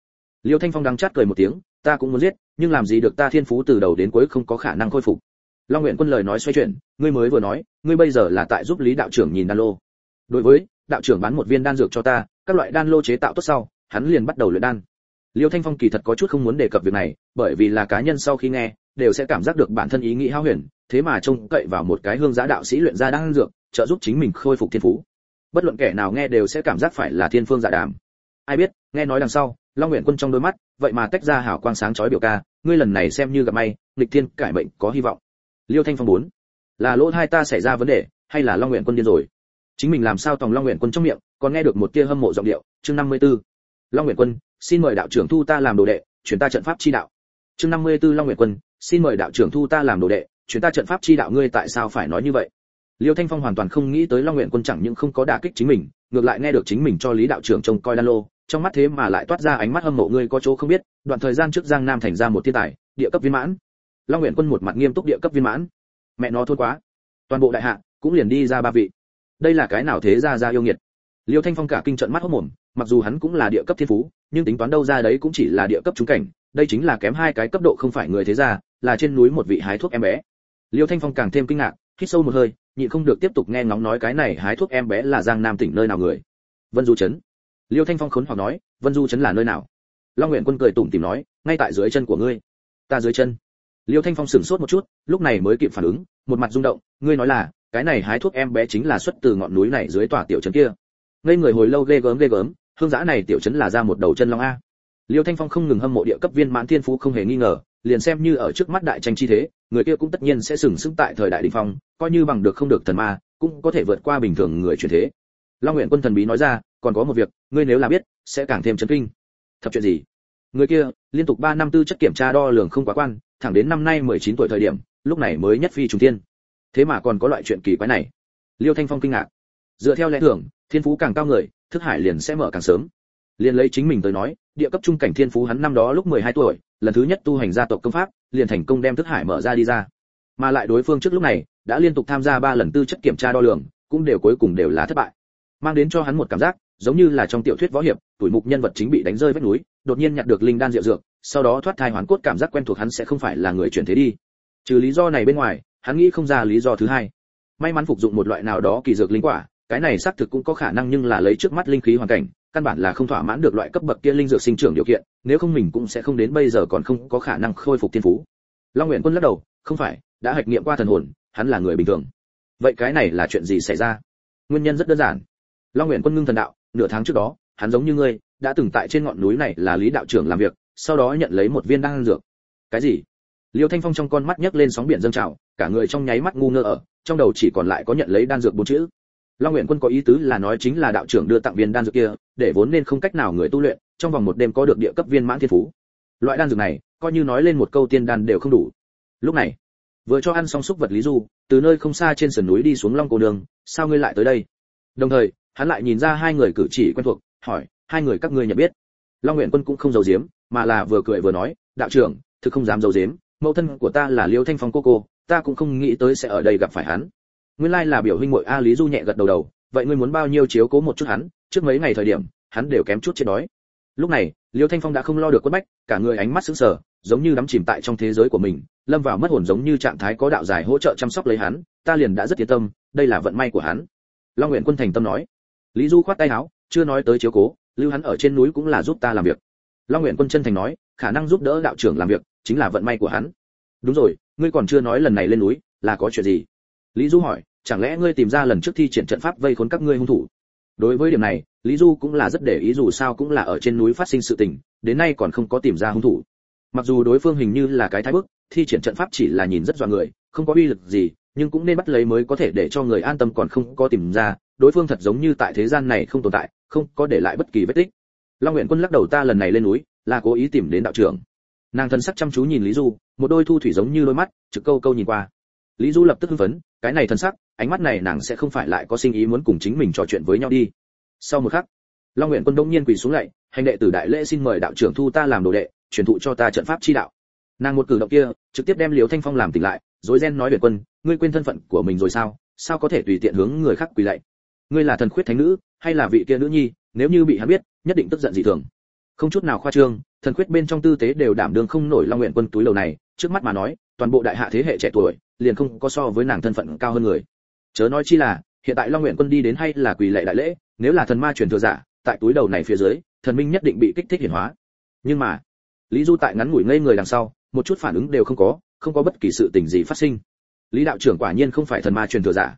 Speaker 1: Liêu thanh phong đang chát cười một tiếng ta cũng muốn giết nhưng làm gì được ta thiên phú từ đầu đến cuối không có khả năng khôi phục long nguyện quân lời nói xoay chuyển, ngươi mới vừa nói, ngươi bây giờ là tại giúp lý đạo trưởng nhìn đan lô. Đối với, đạo trưởng bán một viên đan dược cho ta, các loại đan lô chế tạo tốt sau, hắn liền bắt đầu luyện đan. Liêu thanh phong kỳ thật có chút không muốn đề cập việc này, bởi vì là cá nhân sau khi nghe, đều sẽ cảm giác được bản thân ý nghĩ hao huyền, thế mà trông cậy vào một cái hương giá đạo sĩ luyện ra đan dược, trợ giúp chính mình khôi phục thiên phú. Bất luận kẻ nào nghe đều sẽ cảm giác phải là thiên phương dạ đàm. Ai biết, nghe nói đằng sau, long nguyện quân trong đôi mắt, vậy mà tách ra hào quang sáng chói biểu ca, ngươi lần này xem như gặp may, nghịch thiên cải mệnh có hy vọng liêu thanh phong bốn. Là lỗ hai ta xảy ra vấn đề, hay là long nguyện quân điên rồi? Chính mình làm sao tòng long nguyện quân trong miệng, còn nghe được một tia hâm mộ giọng điệu, chương 54. long nguyện quân, xin mời đạo trưởng thu ta làm đồ đệ, chuyển ta trận pháp chi đạo. Chương 54 long nguyện quân, xin mời đạo trưởng thu ta làm đồ đệ, chuyển ta trận pháp chi đạo ngươi tại sao phải nói như vậy? Liêu thanh phong hoàn toàn không nghĩ tới long nguyện quân chẳng những không có đả kích chính mình, ngược lại nghe được chính mình cho lý đạo trưởng trông coi đan lô, trong mắt thế mà lại toát ra ánh mắt hâm mộ ngươi có chỗ không biết, đoạn thời gian trước giang nam thành ra một thiên tài, địa cấp viên mãn long nguyện quân một mặt nghiêm túc địa cấp viên mãn. Mẹ nó thôi quá. Toàn bộ đại hạ cũng liền đi ra ba vị. Đây là cái nào thế ra ra yêu nghiệt? Liêu thanh phong cả kinh trận mắt hốc mồm, mặc dù hắn cũng là địa cấp thiên phú, nhưng tính toán đâu ra đấy cũng chỉ là địa cấp trúng cảnh, đây chính là kém hai cái cấp độ không phải người thế gia, là trên núi một vị hái thuốc em bé. Liêu thanh phong càng thêm kinh ngạc, hít sâu một hơi, nhịn không được tiếp tục nghe ngóng nói cái này hái thuốc em bé là giang nam tỉnh nơi nào người. Vân du trấn liêu thanh phong khốn hoặc nói, vân du trấn là nơi nào? Long nguyện quân cười tủm tìm nói, ngay tại dưới chân của ngươi. Ta dưới chân liêu thanh phong sửng sốt một chút, lúc này mới kịp phản ứng, một mặt rung động, ngươi nói là, cái này hái thuốc em bé chính là xuất từ ngọn núi này dưới tòa tiểu trấn kia. Ngây người hồi lâu ghê gớm ghê gớm, hương giã này tiểu trấn là ra một đầu chân long a. Liêu thanh phong không ngừng hâm mộ địa cấp viên mãn thiên phú không hề nghi ngờ, liền xem như ở trước mắt đại tranh chi thế, người kia cũng tất nhiên sẽ sừng sững tại thời đại đỉnh phong, coi như bằng được không được thần ma, cũng có thể vượt qua bình thường người truyền thế. Long nguyện quân thần bí nói ra, còn có một việc, ngươi nếu là biết, sẽ càng thêm chấn kinh. Thập chuyện gì? Người kia, liên tục 3 năm tư chất kiểm tra đo lường không quá quan thẳng đến năm nay 19 tuổi thời điểm, lúc này mới nhất phi trùng thiên. Thế mà còn có loại chuyện kỳ quái này. Liêu thanh phong kinh ngạc. Dựa theo lẽ thường, thiên phú càng cao người, thức hải liền sẽ mở càng sớm. Liền lấy chính mình tới nói, địa cấp trung cảnh thiên phú hắn năm đó lúc 12 tuổi, lần thứ nhất tu hành gia tộc công pháp, liền thành công đem thức hải mở ra đi ra. Mà lại đối phương trước lúc này, đã liên tục tham gia ba lần tư chất kiểm tra đo lường, cũng đều cuối cùng đều là thất bại. Mang đến cho hắn một cảm giác giống như là trong tiểu thuyết võ hiệp, tuổi mục nhân vật chính bị đánh rơi vách núi, đột nhiên nhặt được linh đan diệu dược, sau đó thoát thai hoàn cốt cảm giác quen thuộc hắn sẽ không phải là người chuyển thế đi. Trừ lý do này bên ngoài, hắn nghĩ không ra lý do thứ hai. May mắn phục dụng một loại nào đó kỳ dược linh quả, cái này xác thực cũng có khả năng nhưng là lấy trước mắt linh khí hoàn cảnh, căn bản là không thỏa mãn được loại cấp bậc kia linh dược sinh trưởng điều kiện, nếu không mình cũng sẽ không đến bây giờ còn không có khả năng khôi phục thiên phú. Long nguyện quân lắc đầu, không phải, đã hạch nghiệm qua thần hồn, hắn là người bình thường. Vậy cái này là chuyện gì xảy ra? Nguyên nhân rất đơn giản. Long nguyện quân ngưng thần đạo nửa tháng trước đó, hắn giống như ngươi, đã từng tại trên ngọn núi này là lý đạo trưởng làm việc, sau đó nhận lấy một viên đan dược. Cái gì? Liêu thanh phong trong con mắt nhấc lên sóng biển dâng trào, cả người trong nháy mắt ngu ngơ ở, trong đầu chỉ còn lại có nhận lấy đan dược bốn chữ. Long nguyện quân có ý tứ là nói chính là đạo trưởng đưa tặng viên đan dược kia, để vốn nên không cách nào người tu luyện, trong vòng một đêm có được địa cấp viên mãn thiên phú. Loại đan dược này, coi như nói lên một câu tiên đan đều không đủ. Lúc này, vừa cho ăn xong xúc vật lý du, từ nơi không xa trên sườn núi đi xuống long cô đường sao ngươi lại tới đây? Đồng thời hắn lại nhìn ra hai người cử chỉ quen thuộc, hỏi, hai người các ngươi nhận biết? Long nguyện quân cũng không giấu giếm, mà là vừa cười vừa nói, đạo trưởng, thực không dám giấu giếm, mẫu thân của ta là liêu thanh phong cô cô, ta cũng không nghĩ tới sẽ ở đây gặp phải hắn. Nguyên lai là biểu huynh muội a lý du nhẹ gật đầu đầu, vậy ngươi muốn bao nhiêu chiếu cố một chút hắn, trước mấy ngày thời điểm, hắn đều kém chút chết đói. Lúc này, liêu thanh phong đã không lo được quất bách, cả người ánh mắt sững sờ, giống như đắm chìm tại trong thế giới của mình, lâm vào mất hồn giống như trạng thái có đạo dài hỗ trợ chăm sóc lấy hắn, ta liền đã rất yên tâm, đây là vận may của hắn. Long nguyện quân thành tâm nói lý du khoát tay áo, chưa nói tới chiếu cố, lưu hắn ở trên núi cũng là giúp ta làm việc. Long nguyện quân chân thành nói, khả năng giúp đỡ đạo trưởng làm việc, chính là vận may của hắn. Đúng rồi, ngươi còn chưa nói lần này lên núi, là có chuyện gì? Lý du hỏi, chẳng lẽ ngươi tìm ra lần trước thi triển trận pháp vây khốn các ngươi hung thủ? Đối với điểm này, lý du cũng là rất để ý dù sao cũng là ở trên núi phát sinh sự tình, đến nay còn không có tìm ra hung thủ. Mặc dù đối phương hình như là cái thái bức, thi triển trận pháp chỉ là nhìn rất dọa người, không có uy lực gì, nhưng cũng nên bắt lấy mới có thể để cho người an tâm còn không có tìm ra đối phương thật giống như tại thế gian này không tồn tại, không có để lại bất kỳ vết tích. Long nguyện quân lắc đầu ta lần này lên núi, là cố ý tìm đến đạo trưởng. Nàng thân sắc chăm chú nhìn lý du, một đôi thu thủy giống như đôi mắt, trực câu câu nhìn qua. Lý du lập tức hưng phấn, cái này thân sắc, ánh mắt này nàng sẽ không phải lại có sinh ý muốn cùng chính mình trò chuyện với nhau đi. Sau một khắc, long nguyện quân đông nhiên quỳ xuống lạy hành đệ tử đại lễ xin mời đạo trưởng thu ta làm đồ đệ, truyền thụ cho ta trận pháp chi đạo. Nàng một cử động kia, trực tiếp đem liều thanh phong làm tỉnh lại Rồi Gen nói biển quân, ngươi quên thân phận của mình rồi sao? Sao có thể tùy tiện hướng người khác quỳ lạy? Ngươi là thần khuyết thánh nữ, hay là vị kia nữ nhi, nếu như bị hắn biết, nhất định tức giận dị thường. Không chút nào khoa trương, thần khuyết bên trong tư tế đều đảm đương không nổi long nguyện quân túi lầu này, trước mắt mà nói, toàn bộ đại hạ thế hệ trẻ tuổi, liền không có so với nàng thân phận cao hơn người. Chớ nói chi là, hiện tại long nguyện quân đi đến hay là quỳ lệ đại lễ, nếu là thần ma truyền thừa giả, tại túi đầu này phía dưới, thần minh nhất định bị kích thích hiển hóa. Nhưng mà, lý du tại ngắn ngủi ngây người đằng sau, một chút phản ứng đều không có không có bất kỳ sự tình gì phát sinh. Lý đạo trưởng quả nhiên không phải thần ma truyền thừa giả.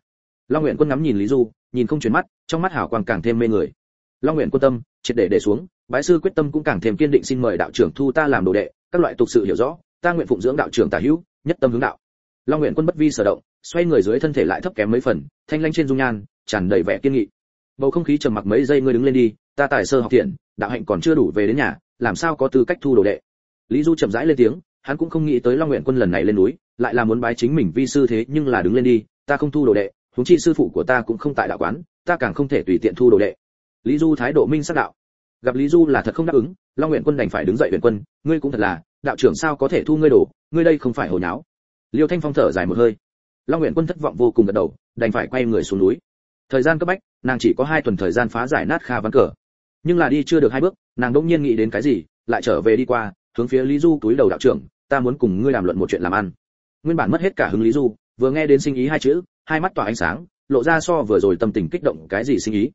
Speaker 1: Long nguyện quân ngắm nhìn lý du nhìn không chuyển mắt, trong mắt hào quang càng thêm mê người. Long nguyện quân tâm, triệt để để xuống, bái sư quyết tâm cũng càng thêm kiên định xin mời đạo trưởng thu ta làm đồ đệ, các loại tục sự hiểu rõ, ta nguyện phụng dưỡng đạo trưởng tả hữu, nhất tâm hướng đạo. Long nguyện quân bất vi sở động, xoay người dưới thân thể lại thấp kém mấy phần, thanh lanh trên dung nhan, tràn đầy vẻ kiên nghị. Bầu không khí trầm mặc mấy giây ngươi đứng lên đi, ta tài sơ học thiện, đạo hạnh còn chưa đủ về đến nhà, làm sao có tư cách thu đồ đệ? Lý du chậm rãi lên tiếng, hắn cũng không nghĩ tới long nguyện quân lần này lên núi, lại là muốn bái chính mình vi sư thế nhưng là đứng lên đi, ta không thu đồ đệ huống chi sư phụ của ta cũng không tại đạo quán, ta càng không thể tùy tiện thu đồ đệ. Lý du thái độ minh sắc đạo. Gặp lý du là thật không đáp ứng, long nguyện quân đành phải đứng dậy huyện quân, ngươi cũng thật là, đạo trưởng sao có thể thu ngươi đồ, ngươi đây không phải hồi nháo. Liêu thanh phong thở dài một hơi. Long nguyện quân thất vọng vô cùng gật đầu, đành phải quay người xuống núi. Thời gian cấp bách, nàng chỉ có hai tuần thời gian phá giải nát kha ván cờ. Nhưng là đi chưa được hai bước, nàng đỗng nhiên nghĩ đến cái gì, lại trở về đi qua, hướng phía lý du túi đầu đạo trưởng, ta muốn cùng ngươi làm luận một chuyện làm ăn. Nguyên bản mất hết cả hứng lý du, vừa nghe đến sinh ý hai chữ hai mắt tỏa ánh sáng, lộ ra so vừa rồi tâm tình kích động cái gì sinh ý.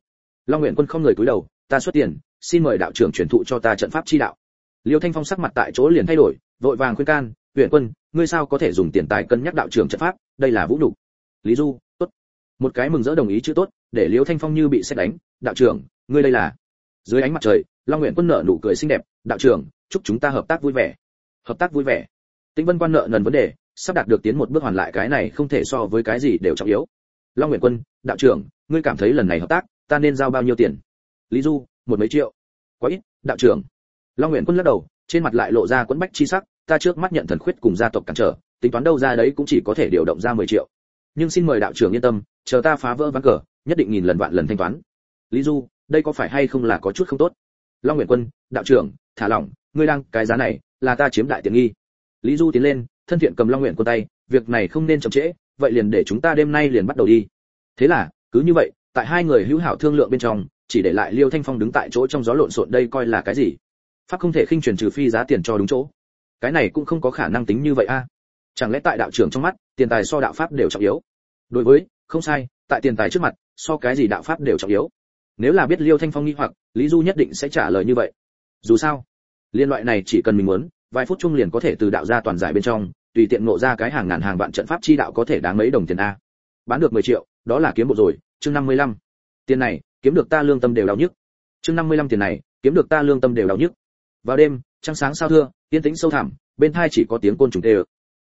Speaker 1: Long nguyện quân không người cúi đầu, ta xuất tiền, xin mời đạo trưởng truyền thụ cho ta trận pháp chi đạo. Liêu thanh phong sắc mặt tại chỗ liền thay đổi, vội vàng khuyên can huyện quân, ngươi sao có thể dùng tiền tài cân nhắc đạo trưởng trận pháp? Đây là vũ đủ lý du, tốt. Một cái mừng rỡ đồng ý chữ tốt để liêu thanh phong như bị xét đánh, đạo trưởng, ngươi đây là? Dưới ánh mặt trời, long nguyện quân nợ nụ cười xinh đẹp, đạo trưởng, chúc chúng ta hợp tác vui vẻ. Hợp tác vui vẻ. Tĩnh vân quan nợ nần vấn đề sắp đạt được tiến một bước hoàn lại cái này không thể so với cái gì đều trọng yếu. Long nguyện quân, đạo trưởng, ngươi cảm thấy lần này hợp tác, ta nên giao bao nhiêu tiền? Lý du, một mấy triệu. Quá ít, đạo trưởng. Long nguyện quân lắc đầu, trên mặt lại lộ ra quẫn bách chi sắc, ta trước mắt nhận thần khuyết cùng gia tộc cản trở, tính toán đâu ra đấy cũng chỉ có thể điều động ra 10 triệu. Nhưng xin mời đạo trưởng yên tâm, chờ ta phá vỡ ván cờ, nhất định nghìn lần vạn lần thanh toán. Lý du, đây có phải hay không là có chút không tốt? Long nguyện quân, đạo trưởng, thả lỏng, ngươi đang, cái giá này, là ta chiếm đại tiện nghi. Lý du tiến lên thân thiện cầm long nguyện quân tay, việc này không nên chậm trễ, vậy liền để chúng ta đêm nay liền bắt đầu đi. Thế là, cứ như vậy, tại hai người hữu hảo thương lượng bên trong, chỉ để lại liêu thanh phong đứng tại chỗ trong gió lộn xộn đây coi là cái gì? Pháp không thể khinh truyền trừ phi giá tiền cho đúng chỗ. Cái này cũng không có khả năng tính như vậy a. À. Chẳng lẽ tại đạo trưởng trong mắt, tiền tài so đạo pháp đều trọng yếu? Đối với, không sai, tại tiền tài trước mặt, so cái gì đạo pháp đều trọng yếu. Nếu là biết liêu thanh phong nghi hoặc, lý du nhất định sẽ trả lời như vậy. Dù sao, liên loại này chỉ cần mình muốn vài phút chung liền có thể từ đạo ra toàn giải bên trong, tùy tiện ngộ ra cái hàng ngàn hàng vạn trận pháp chi đạo có thể đáng mấy đồng tiền a. Bán được 10 triệu, đó là kiếm bộ rồi, chương 55. tiền này, kiếm được ta lương tâm đều đau nhức. Chương 55 tiền này, kiếm được ta lương tâm đều đau nhức. Vào đêm, trăng sáng sao thưa, yên tĩnh sâu thẳm, bên thai chỉ có tiếng côn trùng tê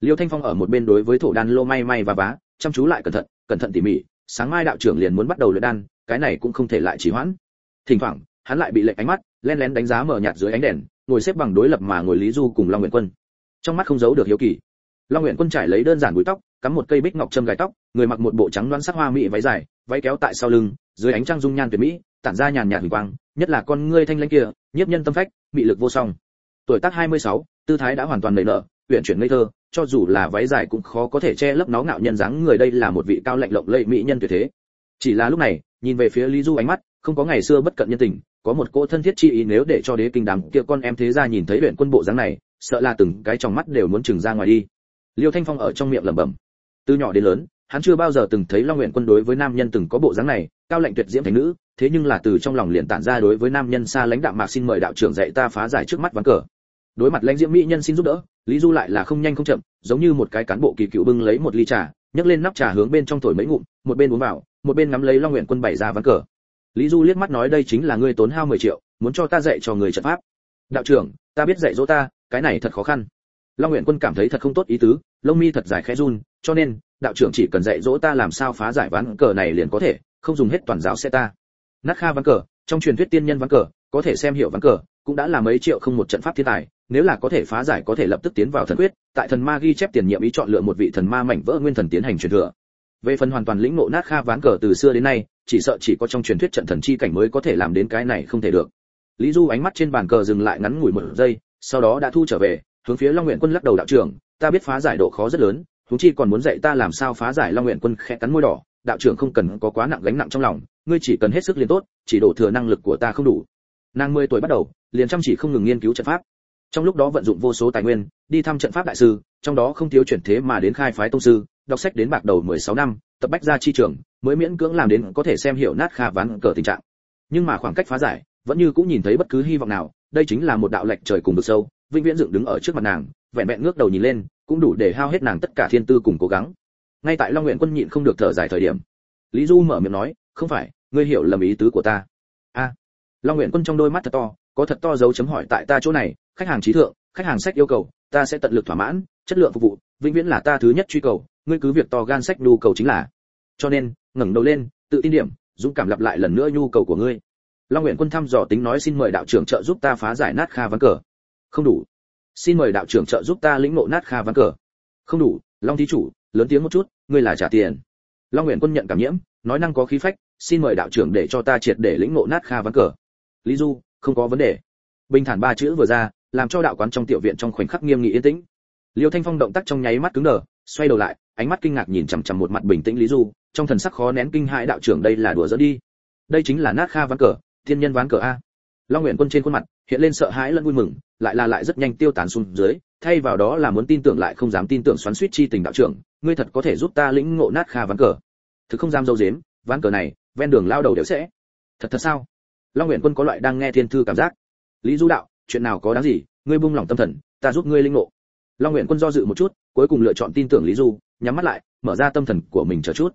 Speaker 1: liêu thanh phong ở một bên đối với thổ đan lô may may và vá, chăm chú lại cẩn thận cẩn thận tỉ mỉ, sáng mai đạo trưởng liền muốn bắt đầu luyện đan, cái này cũng không thể lại trì hoãn. Thỉnh thoảng, hắn lại bị lệnh ánh mắt len lén đánh giá mở nhạt dưới ánh đèn ngồi xếp bằng đối lập mà ngồi lý du cùng long nguyện quân. Trong mắt không giấu được hiếu kỳ. Long nguyện quân trải lấy đơn giản búi tóc cắm một cây bích ngọc châm gài tóc người mặc một bộ trắng đoán sắc hoa mỹ váy dài váy kéo tại sau lưng dưới ánh trăng dung nhan tuyệt mỹ tản ra nhàn nhạt huỳnh quang nhất là con ngươi thanh lãnh kia nhiếp nhân tâm phách mị lực vô song. Tuổi tác 26, tư thái đã hoàn toàn nảy nở uyển chuyển ngây thơ cho dù là váy dài cũng khó có thể che lấp nó ngạo nhân dáng người đây là một vị cao lạnh lộng lẫy mỹ nhân tuyệt thế. Chỉ là lúc này nhìn về phía lý du ánh mắt không có ngày xưa bất cận nhân tình có một cô thân thiết chi ý nếu để cho đế kinh đám kia con em thế gia nhìn thấy luyện quân bộ dáng này, sợ là từng cái trong mắt đều muốn chừng ra ngoài đi. Liêu thanh phong ở trong miệng lẩm bẩm, từ nhỏ đến lớn, hắn chưa bao giờ từng thấy long nguyện quân đối với nam nhân từng có bộ dáng này, cao lệnh tuyệt diễm thành nữ, thế nhưng là từ trong lòng liền tản ra đối với nam nhân xa lãnh đạo mạc xin mời đạo trưởng dạy ta phá giải trước mắt ván cờ. Đối mặt lãnh diễm mỹ nhân xin giúp đỡ, lý du lại là không nhanh không chậm, giống như một cái cán bộ kỳ cựu bưng lấy một ly trà, nhấc lên nắp trà hướng bên trong thổi mấy ngụm, một bên uống vào, một bên nắm lấy long nguyện quân bày ra ván cờ lý du liếc mắt nói đây chính là ngươi tốn hao 10 triệu, muốn cho ta dạy cho người trận pháp. Đạo trưởng, ta biết dạy dỗ ta, cái này thật khó khăn. Long nguyện quân cảm thấy thật không tốt ý tứ, lông mi thật dài khẽ run, cho nên, đạo trưởng chỉ cần dạy dỗ ta làm sao phá giải ván cờ này liền có thể, không dùng hết toàn giáo sẽ ta. Nát kha ván cờ, trong truyền thuyết tiên nhân ván cờ, có thể xem hiểu ván cờ, cũng đã là mấy triệu không một trận pháp thiên tài, nếu là có thể phá giải có thể lập tức tiến vào thần quyết, tại thần ma ghi chép tiền nhiệm ý chọn lựa một vị thần ma mảnh vỡ nguyên thần tiến hành truyền thừa. Về phần hoàn toàn lĩnh ngộ nát kha ván cờ từ xưa đến nay chỉ sợ chỉ có trong truyền thuyết trận thần chi cảnh mới có thể làm đến cái này không thể được. Lý du ánh mắt trên bàn cờ dừng lại ngắn ngủi một giây, sau đó đã thu trở về, hướng phía long nguyện quân lắc đầu đạo trưởng, ta biết phá giải độ khó rất lớn chúng chi còn muốn dạy ta làm sao phá giải long nguyện quân khẽ cắn môi đỏ, đạo trưởng không cần có quá nặng gánh nặng trong lòng, ngươi chỉ cần hết sức liền tốt, chỉ đổ thừa năng lực của ta không đủ. Nàng mười tuổi bắt đầu, liền chăm chỉ không ngừng nghiên cứu trận pháp. Trong lúc đó vận dụng vô số tài nguyên, đi thăm trận pháp đại sư, trong đó không thiếu chuyển thế mà đến khai phái tông sư, đọc sách đến bạc đầu 16 năm, tập bách ra chi trường mới miễn cưỡng làm đến có thể xem hiểu nát kha ván cờ tình trạng. Nhưng mà khoảng cách phá giải, vẫn như cũng nhìn thấy bất cứ hy vọng nào, đây chính là một đạo lệch trời cùng vực sâu, vĩnh viễn dựng đứng ở trước mặt nàng, vẹn vẹn ngước đầu nhìn lên, cũng đủ để hao hết nàng tất cả thiên tư cùng cố gắng. Ngay tại long nguyện quân nhịn không được thở dài thời điểm, lý du mở miệng nói, không phải, ngươi hiểu lầm ý tứ của ta. A. Long nguyện quân trong đôi mắt thật to, có thật to dấu chấm hỏi tại ta chỗ này, khách hàng trí thượng, khách hàng sách yêu cầu, ta sẽ tận lực thỏa mãn, chất lượng phục vụ, vĩnh viễn là ta thứ nhất truy cầu, ngươi cứ việc to gan sách nhu cầu chính là cho nên, ngẩng đầu lên, tự tin điểm, dũng cảm lặp lại lần nữa nhu cầu của ngươi. Long nguyện quân thăm dò tính nói xin mời đạo trưởng trợ giúp ta phá giải nát kha ván cờ. Không đủ. Xin mời đạo trưởng trợ giúp ta lĩnh ngộ nát kha ván cờ. Không đủ, long thí chủ, lớn tiếng một chút, ngươi là trả tiền. Long nguyện quân nhận cảm nhiễm, nói năng có khí phách, xin mời đạo trưởng để cho ta triệt để lĩnh ngộ nát kha ván cờ. Lý du, không có vấn đề. Bình thản ba chữ vừa ra, làm cho đạo quán trong tiểu viện trong khoảnh khắc nghiêm nghị yên tĩnh. Liêu thanh phong động tác trong nháy mắt cứng đờ, xoay đầu lại, ánh mắt kinh ngạc nhìn chằm chằm một mặt bình tĩnh lý du trong thần sắc khó nén kinh hãi đạo trưởng đây là đùa giỡn đi. Đây chính là nát kha ván cờ, thiên nhân ván cờ a. Long nguyện quân trên khuôn mặt hiện lên sợ hãi lẫn vui mừng, lại là lại rất nhanh tiêu tán xuống dưới, thay vào đó là muốn tin tưởng lại không dám tin tưởng xoắn suýt chi tình đạo trưởng, ngươi thật có thể giúp ta lĩnh ngộ nát kha ván cờ. Thực không dám dâu dếm, ván cờ này, ven đường lao đầu đều sẽ. Thật thật sao? Long nguyện quân có loại đang nghe thiên thư cảm giác. Lý du đạo, chuyện nào có đáng gì, ngươi buông lòng tâm thần, ta giúp ngươi linh ngộ. Long nguyện quân do dự một chút, cuối cùng lựa chọn tin tưởng lý du, nhắm mắt lại, mở ra tâm thần của mình chờ chút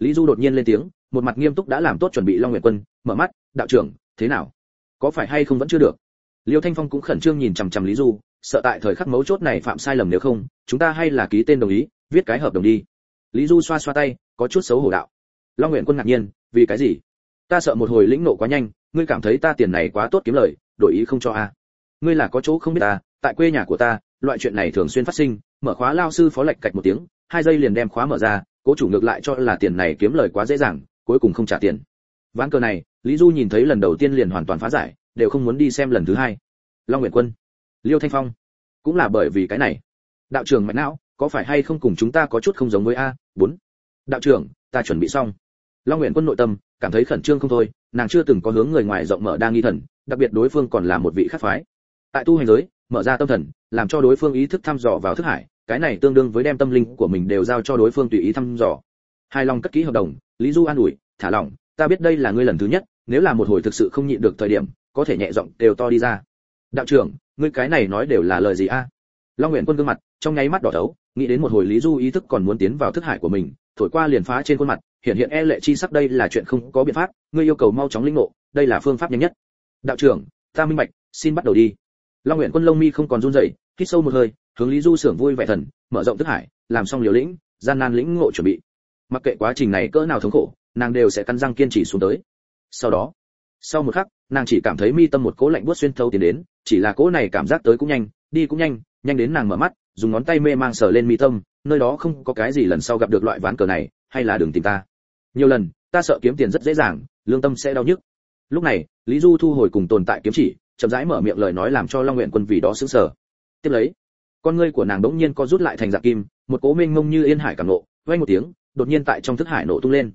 Speaker 1: lý du đột nhiên lên tiếng, một mặt nghiêm túc đã làm tốt chuẩn bị long nguyện quân, mở mắt, đạo trưởng, thế nào? Có phải hay không vẫn chưa được? Liêu thanh phong cũng khẩn trương nhìn chằm chằm lý du, sợ tại thời khắc mấu chốt này phạm sai lầm nếu không, chúng ta hay là ký tên đồng ý, viết cái hợp đồng đi. Lý du xoa xoa tay, có chút xấu hổ đạo. Long nguyện quân ngạc nhiên, vì cái gì? Ta sợ một hồi lĩnh nộ quá nhanh, ngươi cảm thấy ta tiền này quá tốt kiếm lời, đổi ý không cho a. Ngươi là có chỗ không biết ta, tại quê nhà của ta, loại chuyện này thường xuyên phát sinh, mở khóa lao sư phó lệch cạch một tiếng, hai giây liền đem khóa mở ra cố chủ ngược lại cho là tiền này kiếm lời quá dễ dàng, cuối cùng không trả tiền. Ván cờ này, lý du nhìn thấy lần đầu tiên liền hoàn toàn phá giải, đều không muốn đi xem lần thứ hai. Long nguyện quân, liêu thanh phong, cũng là bởi vì cái này. Đạo trưởng mạnh não, có phải hay không cùng chúng ta có chút không giống với a, bốn? Đạo trưởng, ta chuẩn bị xong. Long nguyện quân nội tâm, cảm thấy khẩn trương không thôi, nàng chưa từng có hướng người ngoài rộng mở đa nghi thần, đặc biệt đối phương còn là một vị khác phái. Tại tu hành giới, mở ra tâm thần, làm cho đối phương ý thức thăm dò vào thức hải cái này tương đương với đem tâm linh của mình đều giao cho đối phương tùy ý thăm dò. Hai lòng cất ký hợp đồng, lý du an ủi, thả lỏng, ta biết đây là ngươi lần thứ nhất, nếu là một hồi thực sự không nhịn được thời điểm, có thể nhẹ giọng đều to đi ra. Đạo trưởng, ngươi cái này nói đều là lời gì a? Long nguyện quân gương mặt, trong nháy mắt đỏ thấu, nghĩ đến một hồi lý du ý thức còn muốn tiến vào thức hải của mình, thổi qua liền phá trên khuôn mặt, hiện hiện e lệ chi sắc đây là chuyện không có biện pháp, ngươi yêu cầu mau chóng linh ngộ, đây là phương pháp nhanh nhất. Đạo trưởng, ta minh bạch, xin bắt đầu đi. Long nguyện quân lông mi không còn run rẩy, hít sâu một hơi hướng lý du sưởng vui vẻ thần, mở rộng thức hải, làm xong liều lĩnh, gian nan lĩnh ngộ chuẩn bị. Mặc kệ quá trình này cỡ nào thống khổ, nàng đều sẽ cắn răng kiên trì xuống tới. Sau đó, sau một khắc, nàng chỉ cảm thấy mi tâm một cỗ lạnh buốt xuyên thấu tiến đến, chỉ là cỗ này cảm giác tới cũng nhanh, đi cũng nhanh nhanh đến nàng mở mắt, dùng ngón tay mê mang sờ lên mi tâm, nơi đó không có cái gì lần sau gặp được loại ván cờ này, hay là đừng tìm ta. Nhiều lần, ta sợ kiếm tiền rất dễ dàng, lương tâm sẽ đau nhức. Lúc này, lý du thu hồi cùng tồn tại kiếm chỉ, chậm rãi mở miệng lời nói làm cho long nguyện quân vì đó sững sờ. Tiếp lấy con ngươi của nàng đỗng nhiên co rút lại thành dạng kim, một cố mênh mông như yên hải cảm nộ, vang một tiếng, đột nhiên tại trong thức hải nổ tung lên.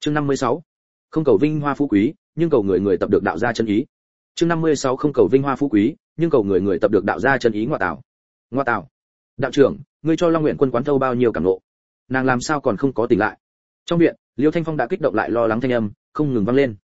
Speaker 1: Chương 56. không cầu vinh hoa phú quý, nhưng cầu người người tập được đạo gia chân ý. Chương 56 không cầu vinh hoa phú quý, nhưng cầu người người tập được đạo gia chân ý ngoại tảo. Ngoại tảo. Đạo trưởng, ngươi cho long nguyện quân quán thâu bao nhiêu cảm nộ? Nàng làm sao còn không có tỉnh lại? Trong viện, liêu thanh phong đã kích động lại lo lắng thanh âm, không ngừng vang lên.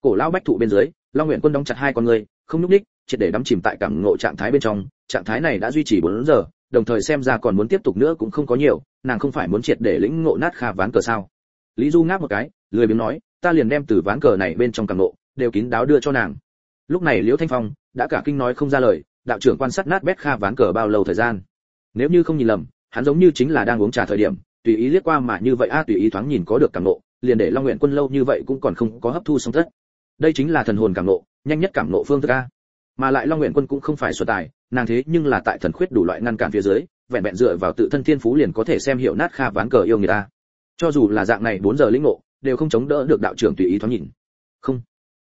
Speaker 1: Cổ lão bách thụ bên dưới, long nguyện quân đóng chặt hai con người không nhúc đích triệt để đắm chìm tại cảm ngộ trạng thái bên trong. Trạng thái này đã duy trì 4 giờ, đồng thời xem ra còn muốn tiếp tục nữa cũng không có nhiều, nàng không phải muốn triệt để lĩnh ngộ nát kha ván cờ sao? Lý du ngáp một cái, lười biếng nói, ta liền đem từ ván cờ này bên trong cảm ngộ, đều kín đáo đưa cho nàng. Lúc này liễu thanh phong đã cả kinh nói không ra lời, đạo trưởng quan sát nát bét kha ván cờ bao lâu thời gian. Nếu như không nhìn lầm, hắn giống như chính là đang uống trà thời điểm, tùy ý liếc qua mà như vậy, a, tùy ý thoáng nhìn có được cảm ngộ, liền để long nguyện quân lâu như vậy cũng còn không có hấp thu xong tất. Đây chính là thần hồn cảm ngộ nhanh nhất cảm nộ phương thức a. Mà lại long nguyện quân cũng không phải xuất tài, nàng thế nhưng là tại thần khuyết đủ loại ngăn cản phía dưới, vẹn vẹn dựa vào tự thân thiên phú liền có thể xem hiệu nát kha ván cờ yêu người ta cho dù là dạng này 4 giờ lĩnh ngộ, đều không chống đỡ được đạo trưởng tùy ý thoáng nhìn. Không.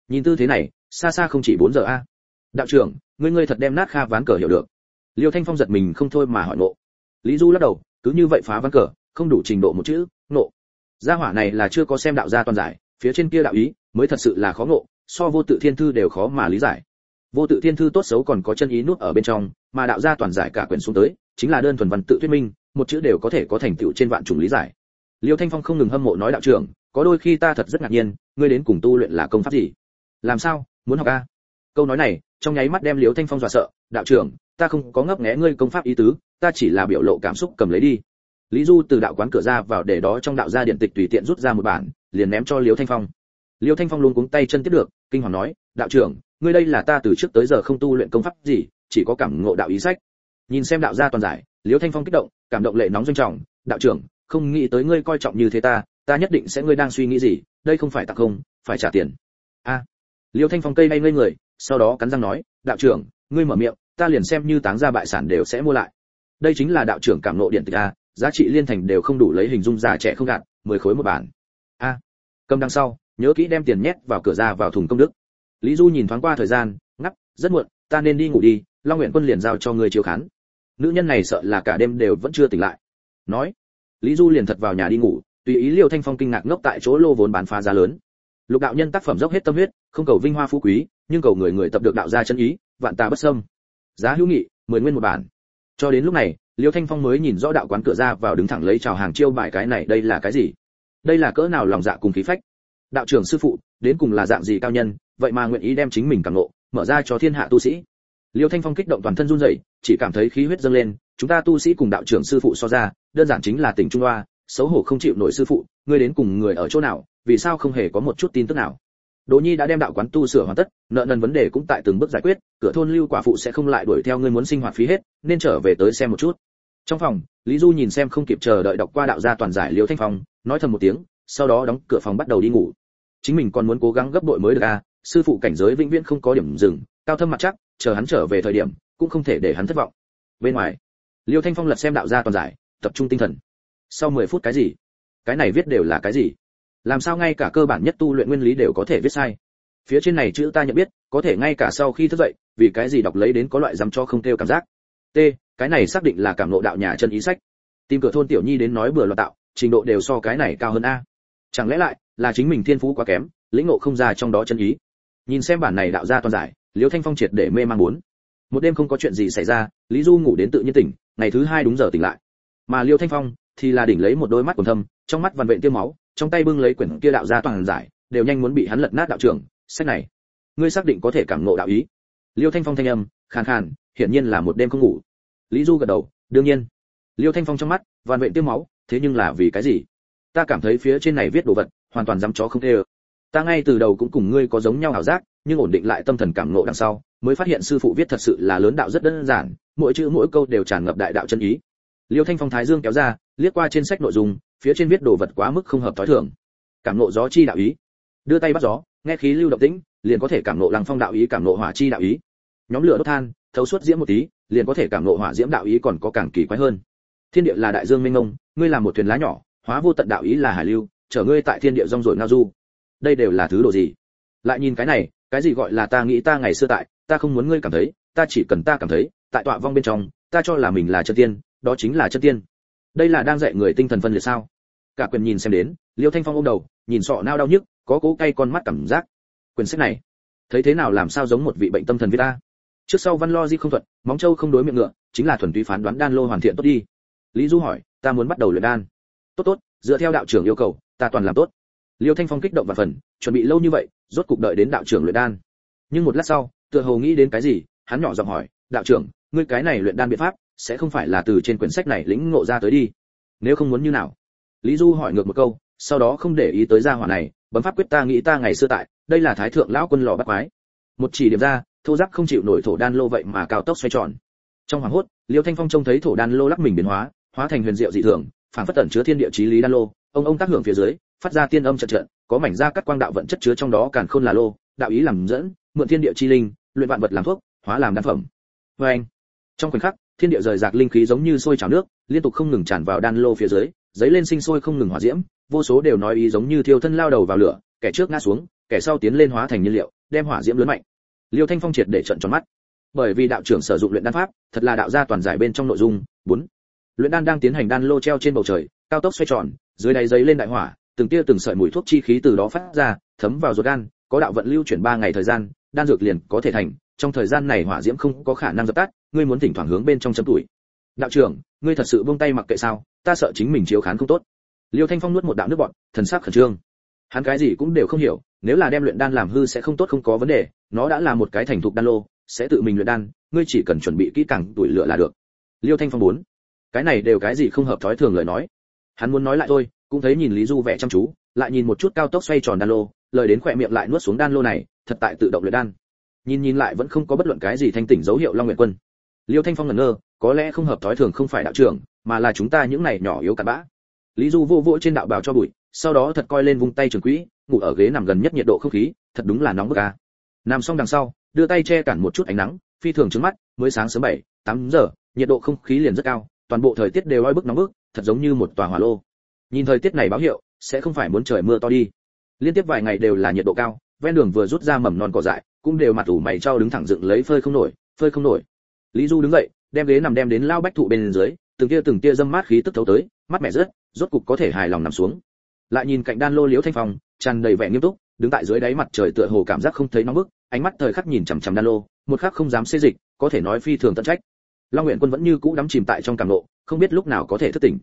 Speaker 1: Nhìn tư thế này, xa xa không chỉ 4 giờ a. Đạo trưởng, ngươi ngươi thật đem nát kha ván cờ hiểu được. Liêu thanh phong giật mình không thôi mà hỏi ngộ. Lý du lắc đầu, cứ như vậy phá ván cờ, không đủ trình độ một chữ nộ gia hỏa này là chưa có xem đạo gia toàn giải, phía trên kia đạo ý, mới thật sự là khó ngộ so vô tự thiên thư đều khó mà lý giải. Vô tự thiên thư tốt xấu còn có chân ý nuốt ở bên trong, mà đạo gia toàn giải cả quyển xuống tới, chính là đơn thuần văn tự thuyết minh, một chữ đều có thể có thành tựu trên vạn chủng lý giải. Liêu thanh phong không ngừng hâm mộ nói đạo trưởng, có đôi khi ta thật rất ngạc nhiên, ngươi đến cùng tu luyện là công pháp gì? Làm sao, muốn học a? Câu nói này, trong nháy mắt đem liêu thanh phong dọa sợ, đạo trưởng, ta không có ngấp nghé ngươi công pháp ý tứ, ta chỉ là biểu lộ cảm xúc cầm lấy đi. Lý du từ đạo quán cửa ra vào để đó trong đạo gia điện tịch tùy tiện rút ra một bản, liền ném cho liêu thanh phong. Liêu thanh phong luôn cuống tay chân tiếp được kinh hoàng nói, đạo trưởng, ngươi đây là ta từ trước tới giờ không tu luyện công pháp gì, chỉ có cảm ngộ đạo ý sách. Nhìn xem đạo gia toàn giải liêu thanh phong kích động, cảm động lệ nóng doanh trọng, đạo trưởng, không nghĩ tới ngươi coi trọng như thế ta ta nhất định sẽ ngươi đang suy nghĩ gì, đây không phải tặng không, phải trả tiền. A. Liêu thanh phong cây bay ngây người, sau đó cắn răng nói, đạo trưởng, ngươi mở miệng, ta liền xem như táng ra bại sản đều sẽ mua lại. Đây chính là đạo trưởng cảm nộ điện tịch a, giá trị liên thành đều không đủ lấy hình dung già trẻ không gạt, mười khối một bản. A. Cầm đằng sau nhớ kỹ đem tiền nhét vào cửa ra vào thùng công đức. Lý du nhìn thoáng qua thời gian, ngắp, rất muộn, ta nên đi ngủ đi, long nguyện quân liền giao cho người chiếu khán. Nữ nhân này sợ là cả đêm đều vẫn chưa tỉnh lại. Nói, lý du liền thật vào nhà đi ngủ, tùy ý liêu thanh phong kinh ngạc ngốc tại chỗ lô vốn bán phá giá lớn. Lục đạo nhân tác phẩm dốc hết tâm huyết, không cầu vinh hoa phú quý, nhưng cầu người người tập được đạo gia chân ý, vạn tà bất sâm giá hữu nghị, mười nguyên một bản. Cho đến lúc này, liêu thanh phong mới nhìn rõ đạo quán cửa ra vào đứng thẳng lấy chào hàng chiêu bài cái này đây là cái gì? Đây là cỡ nào lòng dạ cùng khí phách? Đạo trưởng sư phụ đến cùng là dạng gì cao nhân vậy mà nguyện ý đem chính mình càng nộ mở ra cho thiên hạ tu sĩ liêu thanh phong kích động toàn thân run rẩy chỉ cảm thấy khí huyết dâng lên chúng ta tu sĩ cùng đạo trưởng sư phụ so ra đơn giản chính là tình trung hoa xấu hổ không chịu nổi sư phụ ngươi đến cùng người ở chỗ nào vì sao không hề có một chút tin tức nào Đỗ Nhi đã đem đạo quán tu sửa hoàn tất, nợ nần vấn đề cũng tại từng bước giải quyết, cửa thôn lưu quả phụ sẽ không lại đuổi theo ngươi muốn sinh hoạt phí hết, nên trở về tới xem một chút. Trong phòng, Lý Du nhìn xem không kịp chờ đợi đọc qua đạo gia toàn giải Liễu Thanh Phong, nói thầm một tiếng, sau đó đóng cửa phòng bắt đầu đi ngủ. Chính mình còn muốn cố gắng gấp bội mới được a, à, sư phụ cảnh giới vĩnh viễn không có điểm dừng, cao thâm mặt chắc, chờ hắn trở về thời điểm, cũng không thể để hắn thất vọng. Bên ngoài, Liêu Thanh Phong lật xem đạo gia toàn giải, tập trung tinh thần. Sau 10 phút cái gì? Cái này viết đều là cái gì? làm sao ngay cả cơ bản nhất tu luyện nguyên lý đều có thể viết sai phía trên này chữ ta nhận biết có thể ngay cả sau khi thức dậy vì cái gì đọc lấy đến có loại dám cho không tiêu cảm giác t cái này xác định là cảm ngộ đạo nhà chân ý sách tìm cửa thôn tiểu nhi đến nói bừa loạn tạo trình độ đều so cái này cao hơn a chẳng lẽ lại là chính mình thiên phú quá kém, lĩnh ngộ không ra trong đó chân ý? Nhìn xem bản này đạo ra toàn giải, liễu thanh phong triệt để mê mang muốn. Một đêm không có chuyện gì xảy ra, lý du ngủ đến tự nhiên tỉnh, ngày thứ hai đúng giờ tỉnh lại. Mà liêu thanh phong thì là đỉnh lấy một đôi mắt quần thâm, trong mắt vằn vện tiêu máu, trong tay bưng lấy quyển kia đạo gia toàn giải, đều nhanh muốn bị hắn lật nát đạo trưởng, sách này. Ngươi xác định có thể cảm ngộ đạo ý. Liêu thanh phong thanh âm, khàn khàn, hiển nhiên là một đêm không ngủ. Lý du gật đầu, đương nhiên. Liêu thanh phong trong mắt, vằn vện tiêu máu, thế nhưng là vì cái gì? Ta cảm thấy phía trên này viết đồ vật, hoàn toàn dám chó không thể. ta ngay từ đầu cũng cùng ngươi có giống nhau ảo giác, nhưng ổn định lại tâm thần cảm ngộ đằng sau, mới phát hiện sư phụ viết thật sự là lớn đạo rất đơn giản, mỗi chữ mỗi câu đều tràn ngập đại đạo chân ý. Liêu thanh phong thái dương kéo ra, liếc qua trên sách nội dung, phía trên viết đồ vật quá mức không hợp thói thường. Cảm nộ gió chi đạo ý. Đưa tay bắt gió, nghe khí lưu động tĩnh, liền có thể cảm nộ lăng phong đạo ý, cảm nộ hỏa chi đạo ý. Nhóm lửa đốt than, thấu suốt diễm một tí, liền có thể cảm nộ hỏa diễm đạo ý còn có càng kỳ quái hơn. Thiên địa là đại dương mênh mông, ngươi là một thuyền lá nhỏ hóa vô tận đạo ý là hải lưu, chở ngươi tại thiên địa rong rồi ngao du. Đây đều là thứ đồ gì? Lại nhìn cái này, cái gì gọi là ta nghĩ ta ngày xưa tại, ta không muốn ngươi cảm thấy, ta chỉ cần ta cảm thấy, tại tọa vong bên trong, ta cho là mình là chân tiên, đó chính là chân tiên. Đây là đang dạy người tinh thần phân liệt sao? Cả quyền nhìn xem đến, liêu thanh phong ôm đầu, nhìn sọ nao đau nhức, có cố cay con mắt cảm giác. Quyển sách này, thấy thế nào làm sao giống một vị bệnh tâm thần với ta? Trước sau văn lo di không thuận, móng châu không đối miệng ngựa, chính là thuần túy phán đoán đan lô hoàn thiện tốt đi. Lý du hỏi, ta muốn bắt đầu luyện đan tốt tốt, dựa theo đạo trưởng yêu cầu, ta toàn làm tốt. Liêu thanh phong kích động và phần, chuẩn bị lâu như vậy, rốt cục đợi đến đạo trưởng luyện đan. Nhưng một lát sau, tựa hồ nghĩ đến cái gì, hắn nhỏ giọng hỏi, đạo trưởng, ngươi cái này luyện đan biện pháp, sẽ không phải là từ trên quyển sách này lĩnh ngộ ra tới đi? Nếu không muốn như nào? Lý du hỏi ngược một câu, sau đó không để ý tới gia hỏa này, bấm pháp quyết ta nghĩ ta ngày xưa tại, đây là thái thượng lão quân lò bắt quái. Một chỉ điểm ra, thô giáp không chịu nổi thổ đan lô vậy mà cao tốc xoay tròn. Trong hoàng hốt, liêu thanh phong trông thấy thổ đan lô lắc mình biến hóa hóa thành huyền diệu dị thường phản phất tẩn chứa thiên địa chí lý đan lô, ông ông tác hưởng phía dưới, phát ra tiên âm trận trận, có mảnh ra cắt quang đạo vận chất chứa trong đó càn khôn là lô, đạo ý làm dẫn, mượn thiên địa chi linh, luyện vạn vật làm thuốc, hóa làm đan phẩm. Vê anh, trong khoảnh khắc, thiên địa rời rạc linh khí giống như sôi trào nước, liên tục không ngừng tràn vào đan lô phía dưới, giấy lên sinh sôi không ngừng hỏa diễm, vô số đều nói ý giống như thiêu thân lao đầu vào lửa, kẻ trước ngã xuống, kẻ sau tiến lên hóa thành nhiên liệu, đem hỏa diễm lớn mạnh. Liêu thanh phong triệt để trận tròn mắt. Bởi vì đạo trưởng sử dụng luyện đan pháp, thật là đạo gia toàn giải bên trong nội dung. Bốn luyện đan đang tiến hành đan lô treo trên bầu trời, cao tốc xoay tròn, dưới đáy giấy lên đại hỏa, từng tia từng sợi mùi thuốc chi khí từ đó phát ra, thấm vào ruột gan, có đạo vận lưu chuyển ba ngày thời gian, đan dược liền có thể thành, trong thời gian này hỏa diễm không có khả năng dập tắt, ngươi muốn thỉnh thoảng hướng bên trong chấm tuổi. Đạo trưởng, ngươi thật sự buông tay mặc kệ sao, ta sợ chính mình chiếu khán không tốt. Liêu thanh phong nuốt một đạo nước bọt, thần sắc khẩn trương. Hắn cái gì cũng đều không hiểu, nếu là đem luyện đan làm hư sẽ không tốt không có vấn đề, nó đã là một cái thành thục đan lô, sẽ tự mình luyện đan, ngươi chỉ cần chuẩn bị kỹ càng tuổi lựa là được. Liêu thanh phong muốn cái này đều cái gì không hợp thói thường lời nói. Hắn muốn nói lại thôi, cũng thấy nhìn lý du vẻ chăm chú, lại nhìn một chút cao tốc xoay tròn đan lô, lời đến khỏe miệng lại nuốt xuống đan lô này, thật tại tự động luyện đan. Nhìn nhìn lại vẫn không có bất luận cái gì thanh tỉnh dấu hiệu long nguyện quân. Liêu thanh phong ngẩn ngơ, có lẽ không hợp thói thường không phải đạo trưởng, mà là chúng ta những này nhỏ yếu cặn bã. Lý du vô vỗ trên đạo bào cho bụi, sau đó thật coi lên vung tay trường quỹ, ngủ ở ghế nằm gần nhất nhiệt độ không khí, thật đúng là nóng bức a. Nằm xong đằng sau, đưa tay che cản một chút ánh nắng, phi thường trước mắt, mới sáng sớm bảy, tám giờ, nhiệt độ không khí liền rất cao toàn bộ thời tiết đều oi bức nóng bức, thật giống như một tòa hỏa lô. Nhìn thời tiết này báo hiệu, sẽ không phải muốn trời mưa to đi. Liên tiếp vài ngày đều là nhiệt độ cao, ven đường vừa rút ra mầm non cỏ dại, cũng đều mặt ủ mày trao đứng thẳng dựng lấy phơi không nổi, phơi không nổi. Lý du đứng dậy, đem ghế nằm đem đến lao bách thụ bên dưới, từng tia từng tia dâm mát khí tức thấu tới, mắt mẹ rớt, rốt cục có thể hài lòng nằm xuống. Lại nhìn cạnh đan lô liễu thanh phong, tràn đầy vẻ nghiêm túc, đứng tại dưới đáy mặt trời tựa hồ cảm giác không thấy nóng bức, ánh mắt thời khắc nhìn chằm chằm đan lô, một khắc không dám xê dịch, có thể nói phi thường tận trách long nguyện quân vẫn như cũ đắm chìm tại trong cảm nộ, không biết lúc nào có thể thức tỉnh.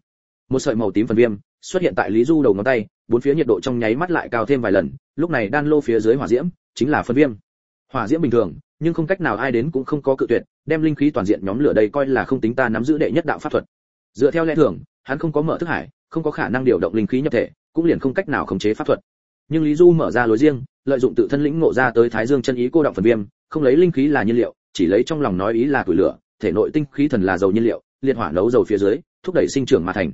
Speaker 1: Một sợi màu tím phần viêm xuất hiện tại lý du đầu ngón tay, bốn phía nhiệt độ trong nháy mắt lại cao thêm vài lần, lúc này đan lô phía dưới hỏa diễm chính là phân viêm. Hỏa diễm bình thường, nhưng không cách nào ai đến cũng không có cự tuyệt, đem linh khí toàn diện nhóm lửa đây coi là không tính ta nắm giữ đệ nhất đạo pháp thuật. Dựa theo lẽ thường, hắn không có mở thức hải, không có khả năng điều động linh khí nhập thể, cũng liền không cách nào khống chế pháp thuật. Nhưng lý du mở ra lối riêng, lợi dụng tự thân lĩnh ngộ ra tới thái dương chân ý cô động phần viêm, không lấy linh khí là nhiên liệu, chỉ lấy trong lòng nói ý là củi lửa thể nội tinh khí thần là dầu nhiên liệu, liệt hỏa nấu dầu phía dưới, thúc đẩy sinh trưởng mà thành.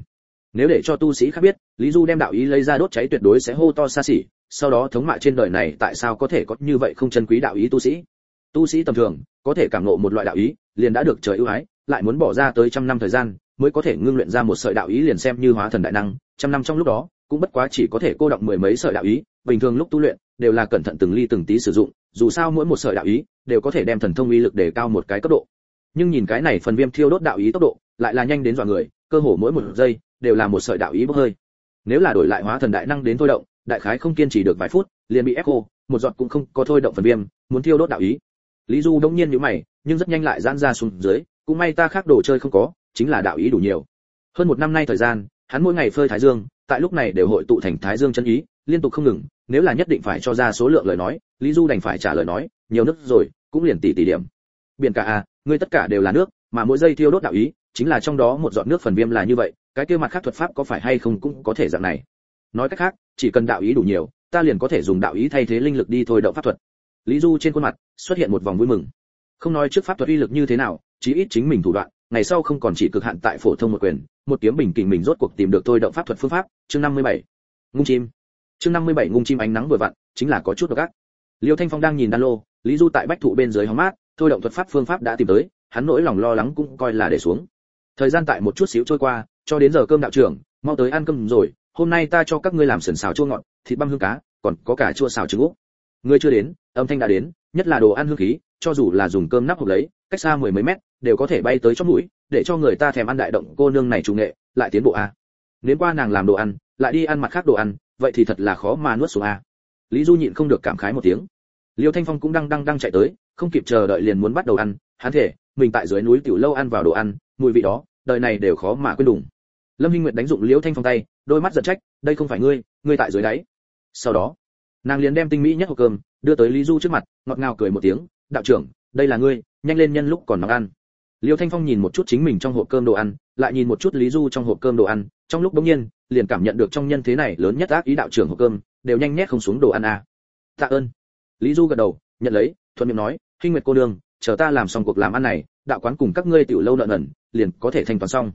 Speaker 1: Nếu để cho tu sĩ khác biết, lý du đem đạo ý lấy ra đốt cháy tuyệt đối sẽ hô to xa xỉ, sau đó thống mạ trên đời này tại sao có thể có như vậy không chân quý đạo ý tu sĩ? Tu sĩ tầm thường, có thể cảm ngộ một loại đạo ý, liền đã được trời ưu ái, lại muốn bỏ ra tới trăm năm thời gian, mới có thể ngưng luyện ra một sợi đạo ý liền xem như hóa thần đại năng. Trăm năm trong lúc đó, cũng bất quá chỉ có thể cô động mười mấy sợi đạo ý, bình thường lúc tu luyện, đều là cẩn thận từng ly từng tí sử dụng, dù sao mỗi một sợi đạo ý, đều có thể đem thần thông uy lực đề cao một cái cấp độ nhưng nhìn cái này phần viêm thiêu đốt đạo ý tốc độ, lại là nhanh đến dọa người, cơ hồ mỗi một giây đều là một sợi đạo ý bốc hơi. Nếu là đổi lại hóa thần đại năng đến thôi động, đại khái không kiên trì được vài phút, liền bị ép khô một giọt cũng không có thôi động phần viêm, muốn thiêu đốt đạo ý. Lý du đông nhiên nhíu mày, nhưng rất nhanh lại giãn ra xuống dưới, cũng may ta khác đồ chơi không có, chính là đạo ý đủ nhiều. Hơn một năm nay thời gian, hắn mỗi ngày phơi thái dương, tại lúc này đều hội tụ thành thái dương chân ý, liên tục không ngừng, nếu là nhất định phải cho ra số lượng lời nói, lý du đành phải trả lời nói, nhiều nước rồi, cũng liền tỷ tỷ điểm. Biển cả à ngươi tất cả đều là nước, mà mỗi giây thiêu đốt đạo ý, chính là trong đó một giọt nước phần viêm là như vậy, cái kia mặt khác thuật pháp có phải hay không cũng có thể dạng này. Nói cách khác, chỉ cần đạo ý đủ nhiều, ta liền có thể dùng đạo ý thay thế linh lực đi thôi động pháp thuật. Lý du trên khuôn mặt xuất hiện một vòng vui mừng. Không nói trước pháp thuật uy lực như thế nào, chí ít chính mình thủ đoạn, ngày sau không còn chỉ cực hạn tại phổ thông một quyền, một kiếm bình kình mình rốt cuộc tìm được thôi động pháp thuật phương pháp, chương 57. ngung chim. Chương 57 ngung chim ánh nắng vừa vặn, chính là có chút độc ác. Liêu thanh phong đang nhìn đan lô, lý du tại bách thụ bên dưới hóng mát thôi động thuật pháp phương pháp đã tìm tới, hắn nỗi lòng lo lắng cũng coi là để xuống. Thời gian tại một chút xíu trôi qua, cho đến giờ cơm đạo trưởng, mau tới ăn cơm rồi, hôm nay ta cho các ngươi làm sườn xào chua ngọt, thịt băm hương cá, còn có cả chua xào trứng úp. Ngươi chưa đến, âm thanh đã đến, nhất là đồ ăn hương khí, cho dù là dùng cơm nắp hộp lấy, cách xa mười mấy mét, đều có thể bay tới chót mũi, để cho người ta thèm ăn đại động cô nương này chủ nghệ, lại tiến bộ a. Nếu qua nàng làm đồ ăn, lại đi ăn mặt khác đồ ăn, vậy thì thật là khó mà nuốt xuống a. Lý du nhịn không được cảm khái một tiếng. Liêu thanh phong cũng đang đang đang chạy tới không kịp chờ đợi liền muốn bắt đầu ăn, hắn thể mình tại dưới núi tiểu lâu ăn vào đồ ăn, mùi vị đó, đời này đều khó mà quên đủng lâm hinh nguyệt đánh dụng liêu thanh phong tay, đôi mắt giận trách, đây không phải ngươi ngươi tại dưới đáy. Sau đó, nàng liền đem tinh mỹ nhất hộp cơm, đưa tới lý du trước mặt, ngọt ngào cười một tiếng, đạo trưởng, đây là ngươi, nhanh lên nhân lúc còn nóng ăn. Liêu thanh phong nhìn một chút chính mình trong hộp cơm đồ ăn, lại nhìn một chút lý du trong hộp cơm đồ ăn, trong lúc bỗng nhiên, liền cảm nhận được trong nhân thế này lớn nhất ác ý đạo trưởng hộp cơm, đều nhanh nhét không xuống đồ ăn à. tạ ơn. Lý du gật đầu, nhận lấy, thuận miệng nói hinh nguyệt cô đương chờ ta làm xong cuộc làm ăn này, đạo quán cùng các ngươi tiểu lâu nợ nần, liền có thể thanh toán xong.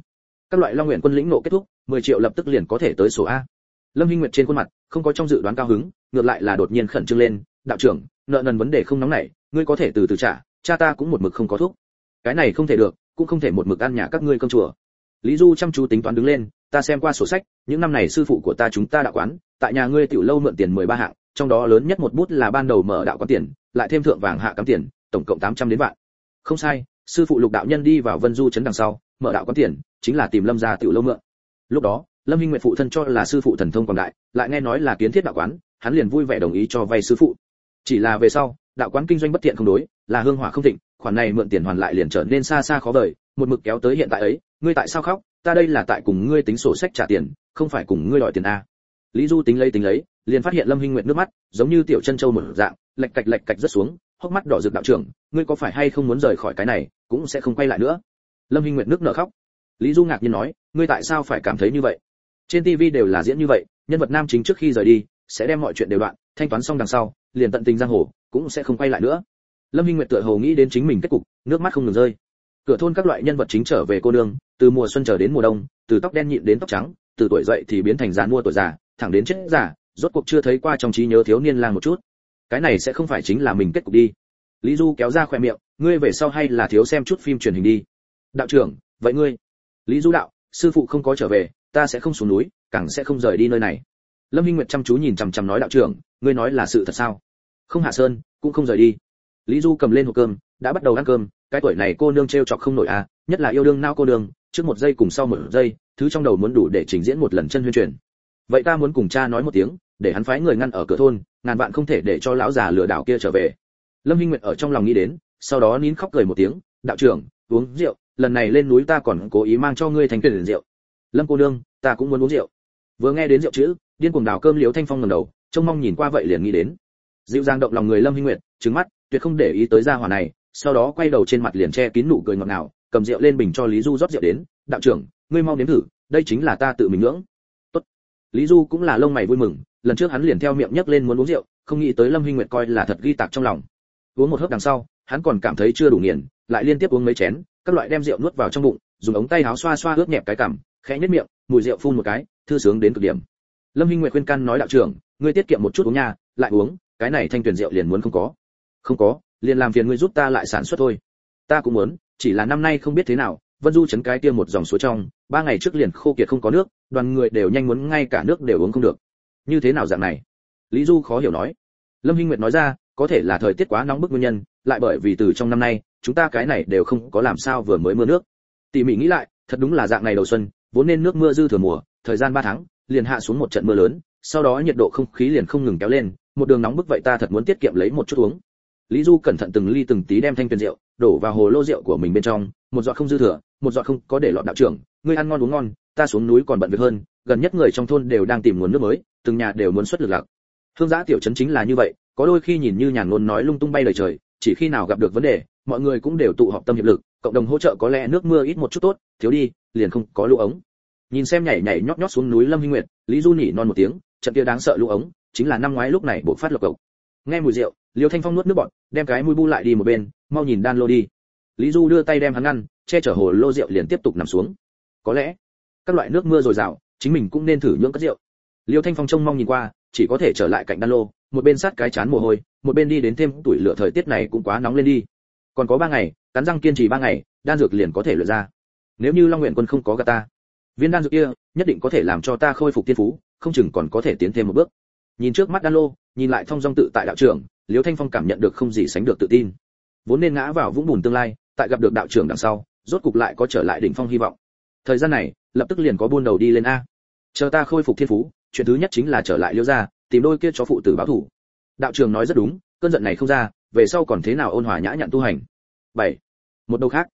Speaker 1: Các loại long nguyện quân lĩnh nộ kết thúc 10 triệu lập tức liền có thể tới sổ a. Lâm hinh nguyệt trên khuôn mặt, không có trong dự đoán cao hứng, ngược lại là đột nhiên khẩn trương lên, đạo trưởng, nợ nần vấn đề không nóng nảy, ngươi có thể từ từ trả, cha ta cũng một mực không có thuốc. Cái này không thể được, cũng không thể một mực ăn nhà các ngươi cơm chùa. Lý du chăm chú tính toán đứng lên, ta xem qua sổ sách, những năm này sư phụ của ta chúng ta đạo quán, tại nhà ngươi tiểu lâu mượn tiền 13 hạng, trong đó lớn nhất một bút là ban đầu mở đạo quán tiền lại thêm thượng vàng hạ cắm tiền, tổng cộng 800 đến vạn. Không sai, sư phụ lục đạo nhân đi vào vân du trấn đằng sau, mở đạo quán tiền, chính là tìm lâm gia tiểu lâu mượn. Lúc đó, lâm hinh nguyệt phụ thân cho là sư phụ thần thông quảng đại, lại nghe nói là kiến thiết đạo quán, hắn liền vui vẻ đồng ý cho vay sư phụ. Chỉ là về sau, đạo quán kinh doanh bất tiện không đối, là hương hỏa không thịnh, khoản này mượn tiền hoàn lại liền trở nên xa xa khó vời, một mực kéo tới hiện tại ấy, ngươi tại sao khóc, ta đây là tại cùng ngươi tính sổ sách trả tiền, không phải cùng ngươi đòi tiền a. Lý du tính lấy tính lấy liền phát hiện lâm hinh nguyệt nước mắt, giống như tiểu chân châu một dạng, lệch cạch lệch cạch rất xuống, hốc mắt đỏ rực đạo trưởng, ngươi có phải hay không muốn rời khỏi cái này, cũng sẽ không quay lại nữa. Lâm hinh nguyệt nước nở khóc. Lý du ngạc nhiên nói, ngươi tại sao phải cảm thấy như vậy? Trên tv đều là diễn như vậy, nhân vật nam chính trước khi rời đi, sẽ đem mọi chuyện đều đoạn, thanh toán xong đằng sau, liền tận tình giang hồ, cũng sẽ không quay lại nữa. Lâm hinh nguyệt tựa hồ nghĩ đến chính mình kết cục, nước mắt không ngừng rơi. Cửa thôn các loại nhân vật chính trở về cô nương, từ mùa xuân trở đến mùa đông, từ tóc đen nhịn đến tóc trắng, từ tuổi dậy thì biến thành già mua tuổi già, thẳng đến chết già rốt cuộc chưa thấy qua trong trí nhớ thiếu niên lang một chút. Cái này sẽ không phải chính là mình kết cục đi. Lý du kéo ra khỏe miệng, ngươi về sau hay là thiếu xem chút phim truyền hình đi. Đạo trưởng, vậy ngươi? Lý du đạo, sư phụ không có trở về, ta sẽ không xuống núi, càng sẽ không rời đi nơi này. Lâm Hinh nguyệt chăm chú nhìn chằm chằm nói đạo trưởng, ngươi nói là sự thật sao? Không hạ sơn, cũng không rời đi. Lý du cầm lên hộp cơm, đã bắt đầu ăn cơm, cái tuổi này cô nương trêu chọc không nổi à nhất là yêu đương nao cô nương, trước một giây cùng sau một giây, thứ trong đầu muốn đủ để trình diễn một lần chân huyên truyền vậy ta muốn cùng cha nói một tiếng, để hắn phái người ngăn ở cửa thôn, ngàn vạn không thể để cho lão già lừa đảo kia trở về. Lâm hinh nguyệt ở trong lòng nghĩ đến, sau đó nín khóc cười một tiếng, đạo trưởng, uống rượu, lần này lên núi ta còn cố ý mang cho ngươi thành tuyển rượu. Lâm cô nương, ta cũng muốn uống rượu. Vừa nghe đến rượu chữ, điên cuồng đào cơm liếu thanh phong ngầm đầu, trông mong nhìn qua vậy liền nghĩ đến. Dịu dàng động lòng người lâm hinh nguyệt, trừng mắt, tuyệt không để ý tới gia hỏa này, sau đó quay đầu trên mặt liền che kín nụ cười ngọt ngào, cầm rượu lên bình cho lý du rót rượu đến. Đạo trưởng, ngươi mau nếm thử, đây chính là ta tự mình ngưỡng lý du cũng là lông mày vui mừng, lần trước hắn liền theo miệng nhấc lên muốn uống rượu, không nghĩ tới lâm hinh nguyệt coi là thật ghi tạc trong lòng. Uống một hớp đằng sau, hắn còn cảm thấy chưa đủ nghiền, lại liên tiếp uống mấy chén, các loại đem rượu nuốt vào trong bụng, dùng ống tay áo xoa xoa ướt nhẹp cái cằm, khẽ nhếch miệng, mùi rượu phun một cái, thư sướng đến cực điểm. Lâm hinh nguyệt khuyên can nói đạo trưởng, ngươi tiết kiệm một chút uống nha, lại uống, cái này thanh tuyển rượu liền muốn không có. Không có, liền làm phiền ngươi giúp ta lại sản xuất thôi. Ta cũng muốn, chỉ là năm nay không biết thế nào, vân du chấn cái kia một dòng suối trong ba ngày trước liền khô kiệt không có nước, đoàn người đều nhanh muốn ngay cả nước đều uống không được. Như thế nào dạng này? Lý du khó hiểu nói. Lâm hinh nguyệt nói ra, có thể là thời tiết quá nóng bức nguyên nhân, lại bởi vì từ trong năm nay, chúng ta cái này đều không có làm sao vừa mới mưa nước. Tỉ mỉ nghĩ lại, thật đúng là dạng này đầu xuân, vốn nên nước mưa dư thừa mùa, thời gian ba tháng, liền hạ xuống một trận mưa lớn, sau đó nhiệt độ không khí liền không ngừng kéo lên, một đường nóng bức vậy ta thật muốn tiết kiệm lấy một chút uống. Lý du cẩn thận từng ly từng tí đem thanh tuyền rượu, đổ vào hồ lô rượu của mình bên trong, một giọt không dư thừa một giọt không có để lọt đạo trưởng, ngươi ăn ngon uống ngon, ta xuống núi còn bận việc hơn, gần nhất người trong thôn đều đang tìm nguồn nước mới, từng nhà đều muốn xuất lực lạc. Thương giã tiểu trấn chính là như vậy, có đôi khi nhìn như nhàn ngôn nói lung tung bay lời trời, chỉ khi nào gặp được vấn đề, mọi người cũng đều tụ họp tâm hiệp lực, cộng đồng hỗ trợ có lẽ nước mưa ít một chút tốt, thiếu đi, liền không có lũ ống. Nhìn xem nhảy nhảy nhót nhót xuống núi lâm hinh nguyệt, lý du nhỉ non một tiếng, trận kia đáng sợ lũ ống, chính là năm ngoái lúc này bộ phát lộc cộc. Nghe mùi rượu, liêu thanh phong nuốt nước bọt, đem cái mũi bu lại đi một bên, mau nhìn đan lô đi. Lý du đưa tay đem hắn ngăn che chở hồ lô rượu liền tiếp tục nằm xuống. Có lẽ, các loại nước mưa rồi rào chính mình cũng nên thử nhưỡng cất rượu. Liêu thanh phong trông mong nhìn qua, chỉ có thể trở lại cạnh đan lô, một bên sát cái chán mồ hôi, một bên đi đến thêm tuổi lửa thời tiết này cũng quá nóng lên đi. Còn có ba ngày, cắn răng kiên trì ba ngày, đan dược liền có thể luyện ra. Nếu như long nguyện quân không có gà ta, viên đan dược kia nhất định có thể làm cho ta khôi phục tiên phú, không chừng còn có thể tiến thêm một bước. Nhìn trước mắt đan lô, nhìn lại thông dong tự tại đạo trưởng, liêu thanh phong cảm nhận được không gì sánh được tự tin. Vốn nên ngã vào vũng bùn tương lai, tại gặp được đạo trưởng đằng sau rốt cục lại có trở lại đỉnh phong hy vọng. Thời gian này, lập tức liền có buôn đầu đi lên a. Chờ ta khôi phục thiên phú, chuyện thứ nhất chính là trở lại liêu gia, tìm đôi kia chó phụ tử báo thủ. Đạo trưởng nói rất đúng, cơn giận này không ra, về sau còn thế nào ôn hòa nhã nhặn tu hành. Bảy. Một đầu khác.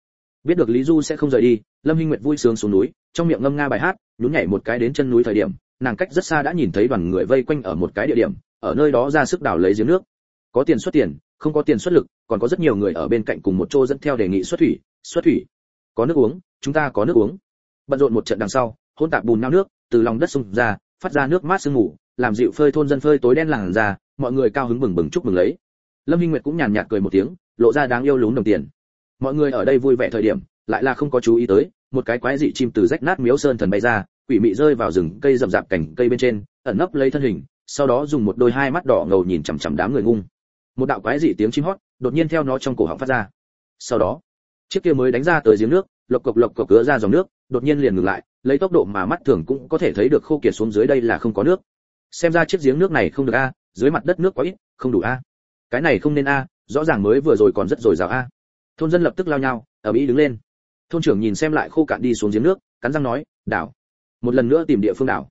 Speaker 1: Biết được lý du sẽ không rời đi, lâm hinh nguyệt vui sướng xuống núi, trong miệng ngâm nga bài hát, nhún nhảy một cái đến chân núi thời điểm, nàng cách rất xa đã nhìn thấy đoàn người vây quanh ở một cái địa điểm, ở nơi đó ra sức đào lấy giếng nước. Có tiền xuất tiền, không có tiền xuất lực, còn có rất nhiều người ở bên cạnh cùng một chỗ dẫn theo đề nghị xuất thủy xuất thủy có nước uống, chúng ta có nước uống. Bận rộn một trận đằng sau hôn tạp bùn nao nước, từ lòng đất sung ra, phát ra nước mát sương mù, làm dịu phơi thôn dân phơi tối đen làng ra mọi người cao hứng bừng bừng chúc mừng lấy. Lâm minh nguyệt cũng nhàn nhạt cười một tiếng, lộ ra đáng yêu lún đồng tiền. Mọi người ở đây vui vẻ thời điểm, lại là không có chú ý tới, một cái quái dị chim từ rách nát miếu sơn thần bay ra, quỷ mị rơi vào rừng cây rậm rạp cành cây bên trên, ẩn nấp lấy thân hình, sau đó dùng một đôi hai mắt đỏ ngầu nhìn chằm chằm đám người ngung một đạo quái dị tiếng chim hót đột nhiên theo nó trong cổ họng phát ra. Sau đó chiếc kia mới đánh ra tới giếng nước, lộc cộc lộc cộc cứa ra dòng nước, đột nhiên liền ngừng lại, lấy tốc độ mà mắt thường cũng có thể thấy được khô kiệt xuống dưới đây là không có nước. Xem ra chiếc giếng nước này không được a, dưới mặt đất nước quá ít, không đủ a. Cái này không nên a, rõ ràng mới vừa rồi còn rất dồi dào a. Thôn dân lập tức lao nhau ở mỹ đứng lên. Thôn trưởng nhìn xem lại khô cạn đi xuống giếng nước, cắn răng nói, đảo, một lần nữa tìm địa phương đảo.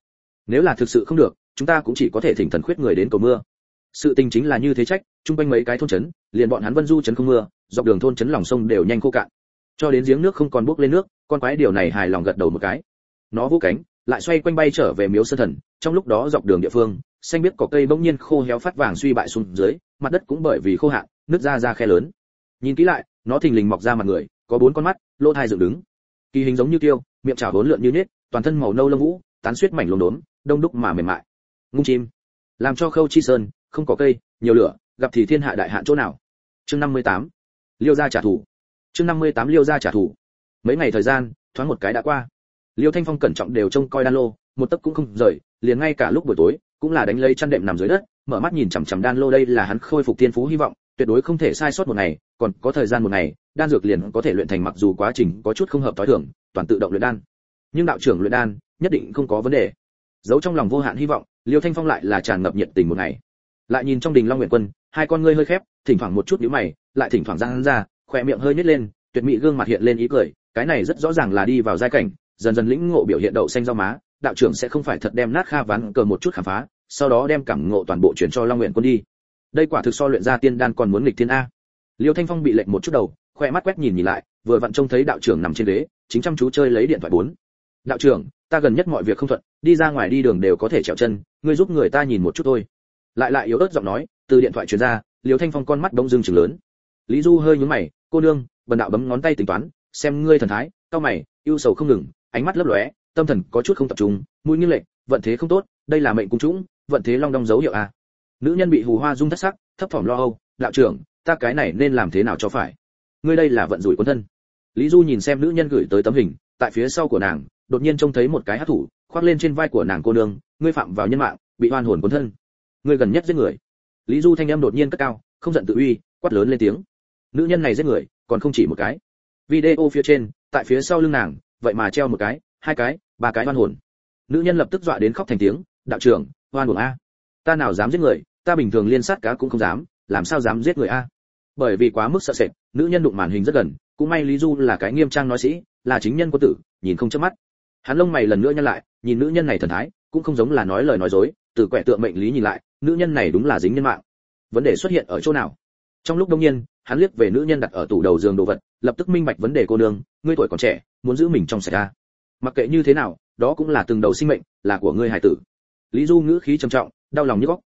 Speaker 1: Nếu là thực sự không được, chúng ta cũng chỉ có thể thỉnh thần khuyết người đến cầu mưa. Sự tình chính là như thế trách, chung quanh mấy cái thôn trấn, liền bọn hắn vân du trấn không mưa dọc đường thôn trấn lòng sông đều nhanh khô cạn. Cho đến giếng nước không còn bốc lên nước, con quái điều này hài lòng gật đầu một cái. Nó vỗ cánh, lại xoay quanh bay trở về miếu sơn thần, trong lúc đó dọc đường địa phương, xanh biết có cây bỗng nhiên khô héo phát vàng suy bại xuống dưới, mặt đất cũng bởi vì khô hạn, nứt ra ra khe lớn. Nhìn kỹ lại, nó thình lình mọc ra mặt người, có bốn con mắt, lỗ thai dựng đứng. Kỳ hình giống như tiêu, miệng chảo bốn lượn như nết toàn thân màu nâu lông vũ, tán suýt mảnh lốm đốm, đông đúc mà mềm mại. Ngung chim. Làm cho khâu chi sơn, không có cây, nhiều lửa, gặp thì thiên hạ đại hạn chỗ nào? Chương 58 liêu gia trả thù. Chương 58 liêu gia trả thù. Mấy ngày thời gian, thoáng một cái đã qua. Liêu thanh phong cẩn trọng đều trông coi đan lô, một tấc cũng không rời, liền ngay cả lúc buổi tối, cũng là đánh lấy chăn đệm nằm dưới đất, mở mắt nhìn chằm chằm đan lô đây là hắn khôi phục thiên phú hy vọng, tuyệt đối không thể sai sót một ngày, còn có thời gian một ngày, đan dược liền có thể luyện thành mặc dù quá trình có chút không hợp tối thường, toàn tự động luyện đan. Nhưng đạo trưởng luyện đan, nhất định không có vấn đề. Giấu trong lòng vô hạn hy vọng, liêu thanh phong lại là tràn ngập nhiệt tình một ngày lại nhìn trong đình long nguyện quân, hai con ngươi hơi khép, thỉnh thoảng một chút nhíu mày, lại thỉnh thoảng ra hắn ra, khỏe miệng hơi nhếch lên, tuyệt mỹ gương mặt hiện lên ý cười, cái này rất rõ ràng là đi vào giai cảnh, dần dần lĩnh ngộ biểu hiện đậu xanh rau má, đạo trưởng sẽ không phải thật đem nát kha ván cờ một chút khám phá, sau đó đem cảm ngộ toàn bộ chuyển cho long nguyện quân đi. Đây quả thực so luyện ra tiên đan còn muốn nghịch thiên a. Liêu thanh phong bị lệnh một chút đầu khoe mắt quét nhìn nhìn lại, vừa vặn trông thấy đạo trưởng nằm trên ghế, chính chăm chú chơi lấy điện thoại bốn. Đạo trưởng, ta gần nhất mọi việc không thuận, đi ra ngoài đi đường đều có thể trèo chân, ngươi giúp người ta nhìn một chút thôi lại lại yếu ớt giọng nói, từ điện thoại truyền ra liêu thanh phong con mắt đông dưng chừng lớn. Lý du hơi nhướng mày, cô nương, bần đạo bấm ngón tay tính toán, xem ngươi thần thái, cao mày, ưu sầu không ngừng, ánh mắt lấp lóe, tâm thần có chút không tập trung, mũi nghiêng lệch, vận thế không tốt, đây là mệnh cung trũng, vận thế long đong dấu hiệu a. Nữ nhân bị hù hoa dung thất sắc, thấp thỏm lo âu, đạo trưởng, ta cái này nên làm thế nào cho phải? Ngươi đây là vận rủi quân thân. Lý du nhìn xem nữ nhân gửi tới tấm hình, tại phía sau của nàng, đột nhiên trông thấy một cái hát thủ, khoác lên trên vai của nàng cô nương, ngươi phạm vào nhân mạng, bị oan hồn quân thân ngươi gần nhất giết người. Lý du thanh em đột nhiên cất cao, không giận tự uy, quát lớn lên tiếng. Nữ nhân này giết người, còn không chỉ một cái. Video phía trên, tại phía sau lưng nàng, vậy mà treo một cái, hai cái, ba cái oan hồn. Nữ nhân lập tức dọa đến khóc thành tiếng, đạo trưởng, oan hồn a. Ta nào dám giết người, ta bình thường liên sát cá cũng không dám, làm sao dám giết người a? Bởi vì quá mức sợ sệt, nữ nhân đụng màn hình rất gần, cũng may lý du là cái nghiêm trang nói sĩ, là chính nhân quân tử, nhìn không chớp mắt. Hắn lông mày lần nữa nhăn lại, nhìn nữ nhân này thần thái, cũng không giống là nói lời nói dối, từ quẻ tượng mệnh lý nhìn lại nữ nhân này đúng là dính nhân mạng. Vấn đề xuất hiện ở chỗ nào? Trong lúc đông nhiên, hắn liếc về nữ nhân đặt ở tủ đầu giường đồ vật, lập tức minh bạch vấn đề cô nương, ngươi tuổi còn trẻ, muốn giữ mình trong sạch ra. Mặc kệ như thế nào, đó cũng là từng đầu sinh mệnh, là của ngươi hải tử. Lý du ngữ khí trầm trọng, đau lòng như góc.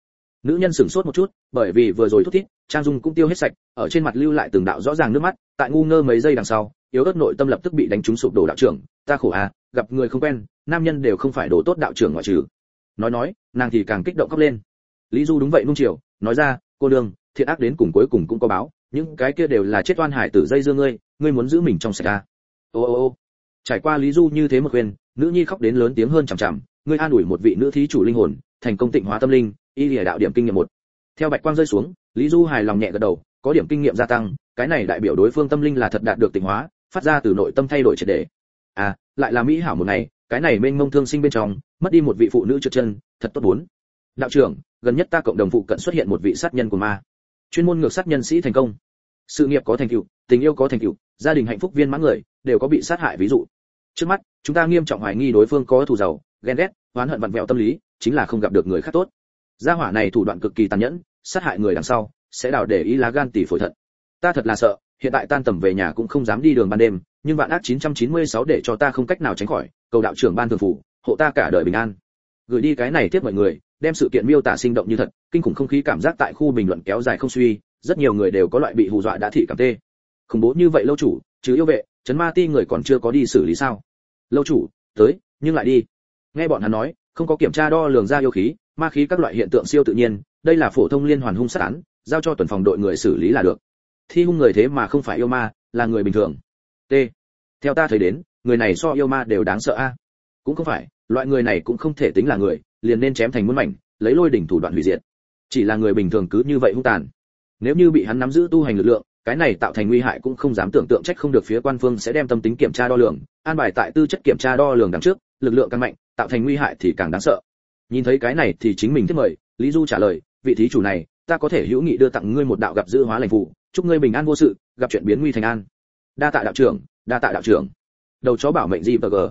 Speaker 1: Nữ nhân sửng sốt một chút, bởi vì vừa rồi thút thít, trang dung cũng tiêu hết sạch, ở trên mặt lưu lại từng đạo rõ ràng nước mắt, tại ngu ngơ mấy giây đằng sau, yếu ớt nội tâm lập tức bị đánh trúng sụp đổ đạo trưởng, ta khổ à gặp người không quen, nam nhân đều không phải đồ tốt đạo trưởng ngoại trừ. Nói nói, nàng thì càng kích động khóc lên lý du đúng vậy nung chiều nói ra cô Đường, thiện ác đến cùng cuối cùng cũng có báo những cái kia đều là chết oan hải tử dây dưa ngươi ngươi muốn giữ mình trong sạch à. ô ô ô. Trải qua lý du như thế một khuyên nữ nhi khóc đến lớn tiếng hơn chằm chằm ngươi an ủi một vị nữ thí chủ linh hồn thành công tịnh hóa tâm linh y lìa đạo điểm kinh nghiệm một. Theo bạch quang rơi xuống lý du hài lòng nhẹ gật đầu có điểm kinh nghiệm gia tăng cái này đại biểu đối phương tâm linh là thật đạt được tịnh hóa phát ra từ nội tâm thay đổi triệt để. À lại là mỹ hảo một ngày cái này mênh mông thương sinh bên trong mất đi một vị phụ nữ trượt chân thật tốt bốn. Đạo trưởng gần nhất ta cộng đồng phụ cận xuất hiện một vị sát nhân của ma. Chuyên môn ngược sát nhân sĩ thành công. Sự nghiệp có thành tựu, tình yêu có thành tựu, gia đình hạnh phúc viên mãn người, đều có bị sát hại ví dụ. Trước mắt, chúng ta nghiêm trọng hoài nghi đối phương có thù giàu, ghen ghét, oán hận vặn vẹo tâm lý, chính là không gặp được người khác tốt. Gia hỏa này thủ đoạn cực kỳ tàn nhẫn, sát hại người đằng sau, sẽ đào để ý lá gan tỷ phổi thận. Ta thật là sợ, hiện tại tan tầm về nhà cũng không dám đi đường ban đêm, nhưng vạn ác 996 để cho ta không cách nào tránh khỏi, cầu đạo trưởng ban thường phủ, hộ ta cả đời bình an. Gửi đi cái này tiếp mọi người đem sự kiện miêu tả sinh động như thật, kinh khủng không khí cảm giác tại khu bình luận kéo dài không suy, rất nhiều người đều có loại bị hù dọa đã thị cảm tê. Khủng bố như vậy lâu chủ chứ yêu vệ chấn ma ti người còn chưa có đi xử lý sao? Lâu chủ, tới, nhưng lại đi. Nghe bọn hắn nói, không có kiểm tra đo lường ra yêu khí, ma khí các loại hiện tượng siêu tự nhiên, đây là phổ thông liên hoàn hung sát án, giao cho tuần phòng đội người xử lý là được. Thi hung người thế mà không phải yêu ma, là người bình thường. T. Theo ta thấy đến, người này so yêu ma đều đáng sợ a. Cũng không phải, loại người này cũng không thể tính là người liền nên chém thành muôn mảnh, lấy lôi đỉnh thủ đoạn hủy diệt. Chỉ là người bình thường cứ như vậy hung tàn. Nếu như bị hắn nắm giữ tu hành lực lượng, cái này tạo thành nguy hại cũng không dám tưởng tượng trách không được phía quan phương sẽ đem tâm tính kiểm tra đo lường, an bài tại tư chất kiểm tra đo lường đằng trước, lực lượng càng mạnh, tạo thành nguy hại thì càng đáng sợ. Nhìn thấy cái này thì chính mình thiết mời, lý du trả lời, vị thí chủ này, ta có thể hữu nghị đưa tặng ngươi một đạo gặp dư hóa lành phụ chúc ngươi bình an vô sự, gặp chuyện biến nguy thành an. Đa tạ đạo trưởng, đa tạ đạo trưởng. Đầu chó bảo mệnh gì và gờ.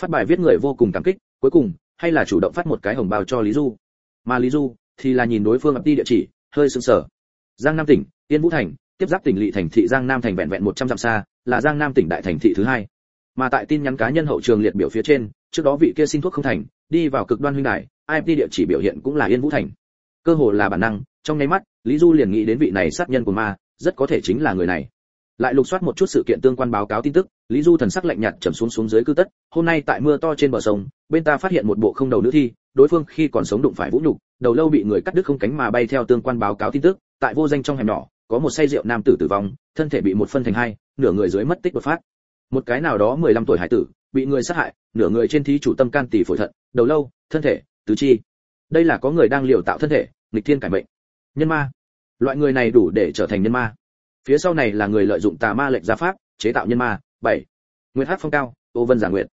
Speaker 1: phát bài viết người vô cùng cảm kích, cuối cùng hay là chủ động phát một cái hồng bao cho lý du? Mà lý du thì là nhìn đối phương ập đi địa chỉ, hơi sững sờ. Giang nam tỉnh, yên vũ thành, tiếp giáp tỉnh lỵ thành thị giang nam thành vẹn vẹn 100 dặm xa, là giang nam tỉnh đại thành thị thứ hai. Mà tại tin nhắn cá nhân hậu trường liệt biểu phía trên, trước đó vị kia xin thuốc không thành, đi vào cực đoan huynh đài IP địa chỉ biểu hiện cũng là yên vũ thành. Cơ hồ là bản năng, trong nháy mắt, lý du liền nghĩ đến vị này sát nhân của ma, rất có thể chính là người này lại lục soát một chút sự kiện tương quan báo cáo tin tức, lý du thần sắc lạnh nhạt trầm xuống xuống dưới cư tất, hôm nay tại mưa to trên bờ sông, bên ta phát hiện một bộ không đầu nữ thi, đối phương khi còn sống đụng phải vũ nhục, đầu lâu bị người cắt đứt không cánh mà bay theo tương quan báo cáo tin tức, tại vô danh trong hẻm nhỏ, có một say rượu nam tử tử vong, thân thể bị một phân thành hai, nửa người dưới mất tích đột phát. Một cái nào đó 15 tuổi hải tử, bị người sát hại, nửa người trên thí chủ tâm can tỷ phổi thận, đầu lâu, thân thể, tứ chi. Đây là có người đang liều tạo thân thể, nghịch thiên cải mệnh. Nhân ma. Loại người này đủ để trở thành nhân ma phía sau này là người lợi dụng tà ma lệnh gia pháp, chế tạo nhân ma, bảy. Nguyệt hát phong cao ô vân giả nguyệt.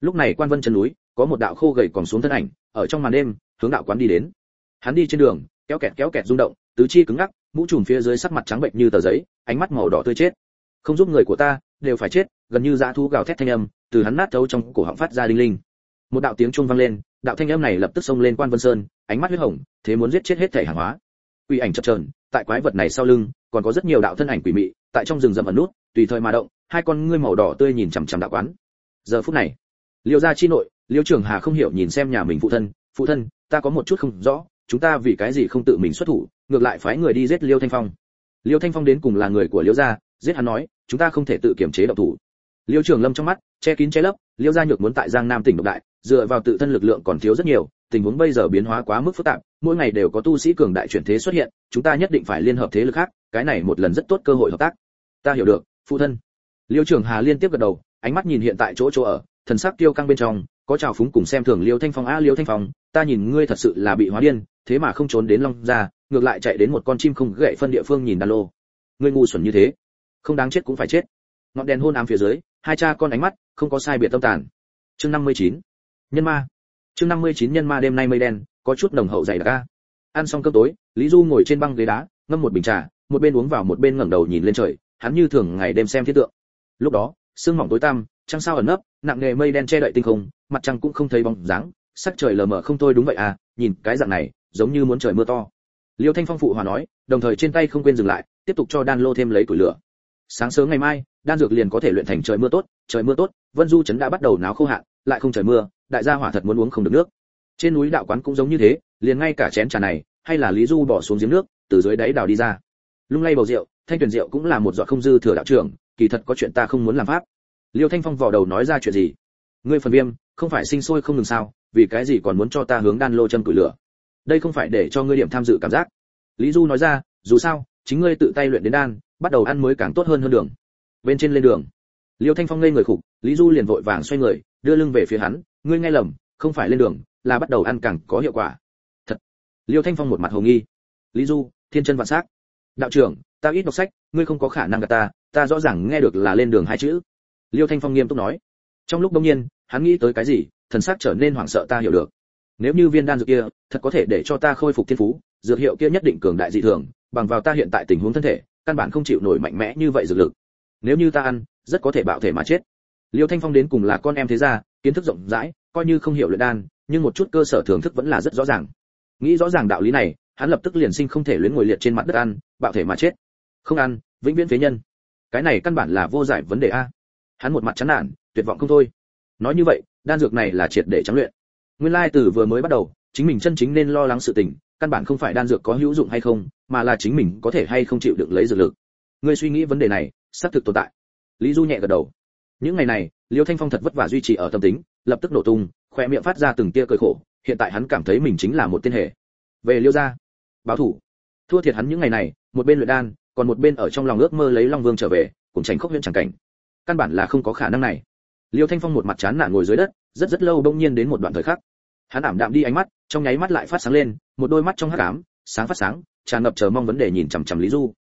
Speaker 1: Lúc này quan vân chân núi, có một đạo khô gầy còn xuống thân ảnh, ở trong màn đêm, hướng đạo quán đi đến. Hắn đi trên đường, kéo kẹt kéo kẹt rung động, tứ chi cứng ngắc, mũ trùm phía dưới sắc mặt trắng bệnh như tờ giấy, ánh mắt màu đỏ tươi chết. Không giúp người của ta, đều phải chết, gần như dã thú gào thét thanh âm, từ hắn nát thấu trong cổ họng phát ra linh linh. Một đạo tiếng chuông vang lên, đạo thanh âm này lập tức xông lên quan vân sơn, ánh mắt huyết hồng, thế muốn giết chết hết thể hàng hóa. Quỷ ảnh chập chờn, tại quái vật này sau lưng còn có rất nhiều đạo thân ảnh quỷ mị, tại trong rừng rậm ẩn nút, tùy thời mà động, hai con ngươi màu đỏ tươi nhìn chằm chằm đạo quán. Giờ phút này, liêu gia chi nội, liêu trường hà không hiểu nhìn xem nhà mình phụ thân phụ thân, ta có một chút không rõ, chúng ta vì cái gì không tự mình xuất thủ, ngược lại phái người đi giết liêu thanh phong. Liêu thanh phong đến cùng là người của liêu gia, giết hắn nói, chúng ta không thể tự kiểm chế động thủ. Liêu trường lâm trong mắt, che kín che lấp, liêu gia nhược muốn tại giang nam tỉnh độc đại, dựa vào tự thân lực lượng còn thiếu rất nhiều tình huống bây giờ biến hóa quá mức phức tạp, mỗi ngày đều có tu sĩ cường đại chuyển thế xuất hiện, chúng ta nhất định phải liên hợp thế lực khác, cái này một lần rất tốt cơ hội hợp tác. Ta hiểu được, phụ thân. Liêu trường hà liên tiếp gật đầu, ánh mắt nhìn hiện tại chỗ chỗ ở, thần sắc tiêu căng bên trong, có trào phúng cùng xem thường liêu thanh phong, a liêu thanh phong, ta nhìn ngươi thật sự là bị hóa điên, thế mà không trốn đến long ra ngược lại chạy đến một con chim không gậy phân địa phương nhìn đan lô. Ngươi ngu xuẩn như thế, không đáng chết cũng phải chết. Ngọn đèn hôn ám phía dưới, hai cha con ánh mắt không có sai biệt tâm tàn. Chương 59. nhân ma chương 59 nhân ma đêm nay mây đen, có chút nồng hậu dày đặc ăn xong cơm tối, lý du ngồi trên băng ghế đá, ngâm một bình trà, một bên uống vào một bên ngẩng đầu nhìn lên trời, hắn như thường ngày đêm xem thiên tượng. Lúc đó, sương mỏng tối tăm, trăng sao ẩn nấp, nặng nề mây đen che đậy tinh không, mặt trăng cũng không thấy bóng dáng, sắc trời lờ mờ không thôi đúng vậy à nhìn cái dạng này, giống như muốn trời mưa to. Liêu thanh phong phụ hòa nói, đồng thời trên tay không quên dừng lại, tiếp tục cho đan lô thêm lấy củi lửa. Sáng sớm ngày mai, đan dược liền có thể luyện thành trời mưa tốt, trời mưa tốt, vân du trấn đã bắt đầu náo khô hạn, lại không trời mưa đại gia hỏa thật muốn uống không được nước. Trên núi đạo quán cũng giống như thế, liền ngay cả chén trà này, hay là lý du bỏ xuống giếng nước, từ dưới đáy đào đi ra. Lung lay bầu rượu, thanh tuyển rượu cũng là một giọt không dư thừa đạo trưởng, kỳ thật có chuyện ta không muốn làm pháp. Liêu thanh phong vò đầu nói ra chuyện gì? Ngươi phần viêm, không phải sinh sôi không ngừng sao, vì cái gì còn muốn cho ta hướng đan lô châm củi lửa? Đây không phải để cho ngươi điểm tham dự cảm giác. Lý du nói ra, dù sao, chính ngươi tự tay luyện đến đan, bắt đầu ăn mới càng tốt hơn hơn đường. Bên trên lên đường, liêu thanh phong ngây người khục, lý du liền vội vàng xoay người đưa lưng về phía hắn, ngươi nghe lầm, không phải lên đường, là bắt đầu ăn càng có hiệu quả. Thật. Liêu thanh phong một mặt hồ nghi. Lý du, thiên chân vạn sắc đạo trưởng, ta ít đọc sách, ngươi không có khả năng gặp ta ta rõ ràng nghe được là lên đường hai chữ. Liêu thanh phong nghiêm túc nói. Trong lúc đông nhiên, hắn nghĩ tới cái gì, thần sắc trở nên hoảng sợ ta hiểu được. Nếu như viên đan dược kia, thật có thể để cho ta khôi phục thiên phú, dược hiệu kia nhất định cường đại dị thường, bằng vào ta hiện tại tình huống thân thể, căn bản không chịu nổi mạnh mẽ như vậy dược lực. Nếu như ta ăn, rất có thể bạo thể mà chết liêu thanh phong đến cùng là con em thế gia, kiến thức rộng rãi, coi như không hiểu luyện đan, nhưng một chút cơ sở thưởng thức vẫn là rất rõ ràng. Nghĩ rõ ràng đạo lý này, hắn lập tức liền sinh không thể luyến ngồi liệt trên mặt đất ăn, bạo thể mà chết. Không ăn, vĩnh viễn phế nhân. Cái này căn bản là vô giải vấn đề a. Hắn một mặt chán nản, tuyệt vọng không thôi. Nói như vậy, đan dược này là triệt để trắng luyện. Nguyên lai từ vừa mới bắt đầu, chính mình chân chính nên lo lắng sự tình, căn bản không phải đan dược có hữu dụng hay không, mà là chính mình có thể hay không chịu đựng lấy dược lực. Ngươi suy nghĩ vấn đề này, xác thực tồn tại. Lý du nhẹ gật đầu những ngày này, liêu thanh phong thật vất vả duy trì ở tâm tính, lập tức nổ tung khoe miệng phát ra từng tia cười khổ, hiện tại hắn cảm thấy mình chính là một tiên hệ về liêu gia, báo thủ. Thua thiệt hắn những ngày này, một bên luyện đan, còn một bên ở trong lòng ước mơ lấy long vương trở về, cùng tránh khốc huyện chẳng cảnh. Căn bản là không có khả năng này. Liêu thanh phong một mặt chán nản ngồi dưới đất, rất rất lâu bỗng nhiên đến một đoạn thời khắc. Hắn ảm đạm đi ánh mắt, trong nháy mắt lại phát sáng lên, một đôi mắt trong hắc ám, sáng phát sáng, tràn ngập chờ mong vấn đề nhìn chằm chằm lý du.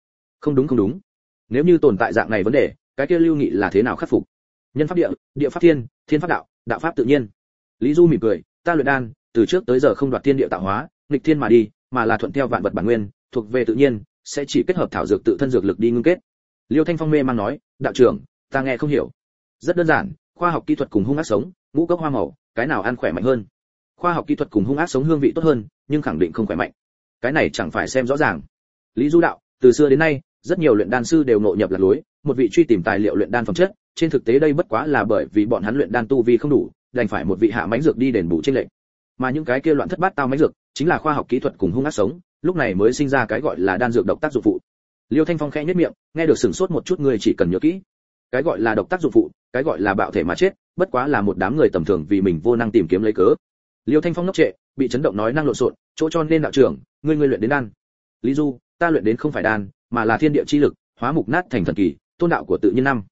Speaker 1: Không đúng không đúng. Nếu như tồn tại dạng này vấn đề, cái kia lưu nghị là thế nào khắc phục? Nhân pháp địa địa pháp thiên thiên pháp đạo đạo pháp tự nhiên. Lý du mỉm cười, ta luyện đan, từ trước tới giờ không đoạt thiên địa tạo hóa, nghịch thiên mà đi, mà là thuận theo vạn vật bản nguyên, thuộc về tự nhiên, sẽ chỉ kết hợp thảo dược tự thân dược lực đi ngưng kết. Liêu thanh phong mê mang nói, đạo trưởng, ta nghe không hiểu. Rất đơn giản, khoa học kỹ thuật cùng hung ác sống, ngũ cốc hoa màu, cái nào ăn khỏe mạnh hơn? Khoa học kỹ thuật cùng hung ác sống hương vị tốt hơn, nhưng khẳng định không khỏe mạnh. Cái này chẳng phải xem rõ ràng. Lý du đạo, từ xưa đến nay, rất nhiều luyện đan sư đều nội nhập lạc lối, một vị truy tìm tài liệu luyện đan phẩm chất trên thực tế đây bất quá là bởi vì bọn hắn luyện đan tu vi không đủ, đành phải một vị hạ mãnh dược đi đền bù trên lệnh mà những cái kia loạn thất bát tao mãnh dược, chính là khoa học kỹ thuật cùng hung ác sống, lúc này mới sinh ra cái gọi là đan dược độc tác dụng phụ. Liêu thanh phong khẽ nhếch miệng, nghe được sửng sốt một chút người chỉ cần nhớ kỹ. Cái gọi là độc tác dụng phụ, cái gọi là bạo thể mà chết, bất quá là một đám người tầm thường vì mình vô năng tìm kiếm lấy cớ. Liêu thanh phong ngốc trệ, bị chấn động nói năng lộn xộn, chỗ cho nên đạo trưởng, ngươi ngươi luyện đến đan. Lý du, ta luyện đến không phải đan, mà là thiên địa chi lực, hóa mục nát thành thần kỳ, tôn đạo của tự nhiên năm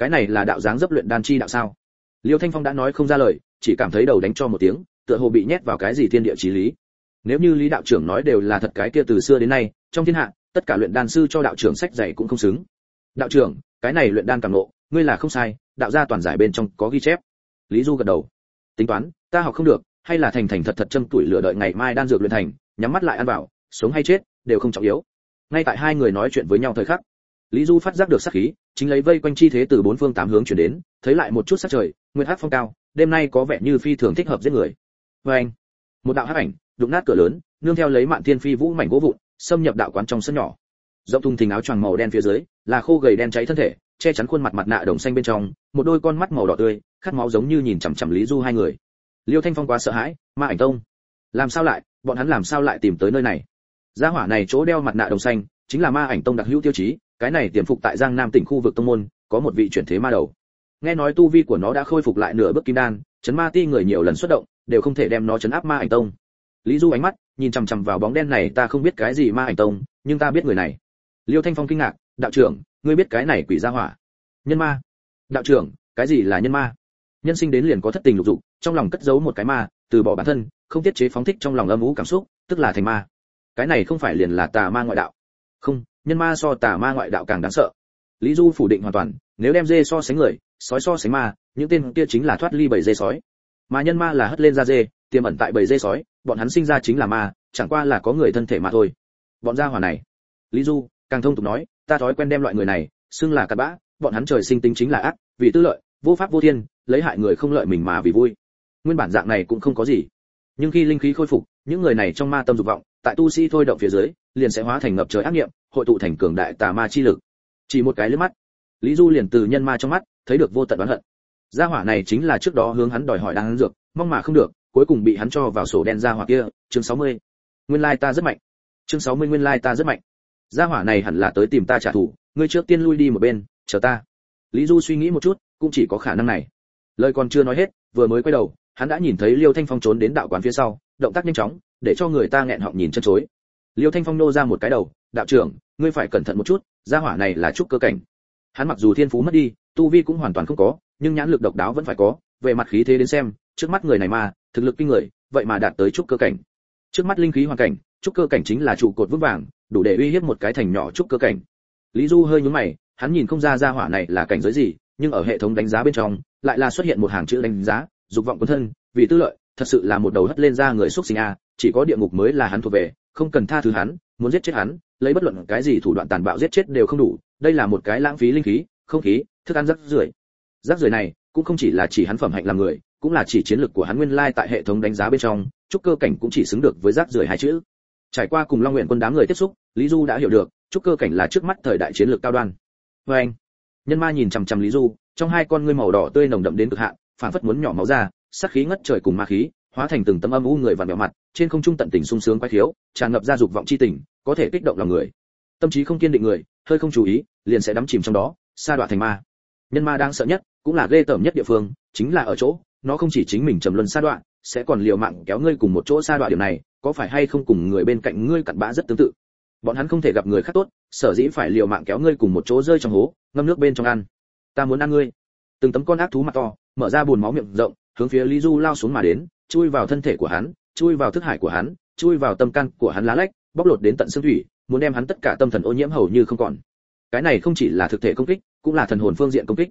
Speaker 1: cái này là đạo dáng dấp luyện đan chi đạo sao? Liêu thanh phong đã nói không ra lời, chỉ cảm thấy đầu đánh cho một tiếng, tựa hồ bị nhét vào cái gì thiên địa chí lý. Nếu như lý đạo trưởng nói đều là thật cái kia từ xưa đến nay, trong thiên hạ, tất cả luyện đan sư cho đạo trưởng sách dạy cũng không xứng. Đạo trưởng, cái này luyện đan càng ngộ, ngươi là không sai, đạo gia toàn giải bên trong có ghi chép. Lý du gật đầu. Tính toán, ta học không được, hay là thành thành thật thật châm tuổi lửa đợi ngày mai đan dược luyện thành, nhắm mắt lại ăn vào, sống hay chết, đều không trọng yếu. Ngay tại hai người nói chuyện với nhau thời khắc lý du phát giác được sát khí, chính lấy vây quanh chi thế từ bốn phương tám hướng chuyển đến, thấy lại một chút sát trời, nguyệt hắc phong cao, đêm nay có vẻ như phi thường thích hợp giết người. Vê anh, một đạo hắc ảnh, đụng nát cửa lớn, nương theo lấy mạn thiên phi vũ mảnh gỗ vụn, xâm nhập đạo quán trong sân nhỏ. Rộng thùng thình áo choàng màu đen phía dưới, là khô gầy đen cháy thân thể, che chắn khuôn mặt mặt nạ đồng xanh bên trong, một đôi con mắt màu đỏ tươi, khát máu giống như nhìn chằm chằm lý du hai người. Liêu thanh phong quá sợ hãi, ma ảnh tông, làm sao lại, bọn hắn làm sao lại tìm tới nơi này? Gia hỏa này chỗ đeo mặt nạ đồng xanh, chính là ma ảnh tông đặc hữu tiêu chí cái này tiềm phục tại giang nam tỉnh khu vực tông môn, có một vị chuyển thế ma đầu. Nghe nói tu vi của nó đã khôi phục lại nửa bước kim đan, chấn ma ti người nhiều lần xuất động, đều không thể đem nó chấn áp ma ảnh tông. Lý du ánh mắt nhìn chằm chằm vào bóng đen này, ta không biết cái gì ma ảnh tông, nhưng ta biết người này. Liêu thanh phong kinh ngạc, đạo trưởng, ngươi biết cái này quỷ gia hỏa? Nhân ma. Đạo trưởng, cái gì là nhân ma? Nhân sinh đến liền có thất tình lục dục, trong lòng cất giấu một cái ma, từ bỏ bản thân, không tiết chế phóng thích trong lòng âm ú cảm xúc, tức là thành ma. Cái này không phải liền là tà ma ngoại đạo? Không nhân ma so tà ma ngoại đạo càng đáng sợ. Lý du phủ định hoàn toàn, nếu đem dê so sánh người, sói so sánh ma, những tên kia chính là thoát ly bầy dê sói. Mà nhân ma là hất lên ra dê, tiềm ẩn tại bầy dê sói, bọn hắn sinh ra chính là ma, chẳng qua là có người thân thể mà thôi. Bọn gia hỏa này, lý du, càng thông tục nói, ta thói quen đem loại người này, xưng là cặn bã, bọn hắn trời sinh tính chính là ác, vì tư lợi, vô pháp vô thiên, lấy hại người không lợi mình mà vì vui. Nguyên bản dạng này cũng không có gì. Nhưng khi linh khí khôi phục, những người này trong ma tâm dục vọng, tại tu sĩ thôi động phía dưới, liền sẽ hóa thành ngập trời ác niệm hội tụ thành cường đại tà ma chi lực. Chỉ một cái lướt mắt, lý du liền từ nhân ma trong mắt thấy được vô tận oán hận. Gia hỏa này chính là trước đó hướng hắn đòi hỏi đang dược, mong mà không được, cuối cùng bị hắn cho vào sổ đen gia hỏa kia. Chương 60. nguyên lai ta rất mạnh. Chương 60 nguyên lai ta rất mạnh. Gia hỏa này hẳn là tới tìm ta trả thù, ngươi trước tiên lui đi một bên, chờ ta. Lý du suy nghĩ một chút, cũng chỉ có khả năng này. Lời còn chưa nói hết, vừa mới quay đầu, hắn đã nhìn thấy liêu thanh phong trốn đến đạo quán phía sau, động tác nhanh chóng, để cho người ta nghẹn họng nhìn chân chối. Liêu thanh phong nô ra một cái đầu đạo trưởng, ngươi phải cẩn thận một chút, gia hỏa này là trúc cơ cảnh. Hắn mặc dù thiên phú mất đi, tu vi cũng hoàn toàn không có, nhưng nhãn lực độc đáo vẫn phải có, về mặt khí thế đến xem, trước mắt người này mà, thực lực kinh người, vậy mà đạt tới trúc cơ cảnh. Trước mắt linh khí hoàn cảnh, trúc cơ cảnh chính là trụ cột vững vàng, đủ để uy hiếp một cái thành nhỏ trúc cơ cảnh. Lý du hơi nhướng mày, hắn nhìn không ra gia hỏa này là cảnh giới gì, nhưng ở hệ thống đánh giá bên trong, lại là xuất hiện một hàng chữ đánh giá, dục vọng quân thân, vì tư lợi, thật sự là một đầu hất lên ra người xuất sinh a, chỉ có địa ngục mới là hắn thuộc về không cần tha thứ hắn, muốn giết chết hắn, lấy bất luận cái gì thủ đoạn tàn bạo giết chết đều không đủ, đây là một cái lãng phí linh khí, không khí, thức ăn rác rưởi. Rác rưởi này cũng không chỉ là chỉ hắn phẩm hạnh làm người, cũng là chỉ chiến lược của hắn nguyên lai tại hệ thống đánh giá bên trong trúc cơ cảnh cũng chỉ xứng được với rác rưởi hai chữ. Trải qua cùng long nguyện quân đám người tiếp xúc, lý du đã hiểu được trúc cơ cảnh là trước mắt thời đại chiến lược cao đoan. Vê anh, nhân ma nhìn chằm chằm lý du, trong hai con ngươi màu đỏ tươi nồng đậm đến cực hạn phản phất muốn nhỏ máu ra sắc khí ngất trời cùng ma khí, hóa thành từng tấm âm u người vặn vẹo mặt trên không trung tận tình sung sướng quái thiếu tràn ngập ra dục vọng chi tình, có thể kích động lòng người. Tâm trí không kiên định người, hơi không chú ý, liền sẽ đắm chìm trong đó, sa đọa thành ma. Nhân ma đang sợ nhất, cũng là ghê tởm nhất địa phương, chính là ở chỗ, nó không chỉ chính mình trầm luân sa đoạn sẽ còn liều mạng kéo ngươi cùng một chỗ sa đoạn điều này, có phải hay không cùng người bên cạnh ngươi cặn bã rất tương tự? Bọn hắn không thể gặp người khác tốt, sở dĩ phải liều mạng kéo ngươi cùng một chỗ rơi trong hố, ngâm nước bên trong ăn. Ta muốn ăn ngươi. Từng tấm con ác thú mặt to, mở ra buồn máu miệng rộng, hướng phía lý du lao xuống mà đến, chui vào thân thể của hắn chui vào thức hải của hắn, chui vào tâm căn của hắn lá lách, bóc lột đến tận xương thủy, muốn đem hắn tất cả tâm thần ô nhiễm hầu như không còn. Cái này không chỉ là thực thể công kích, cũng là thần hồn phương diện công kích.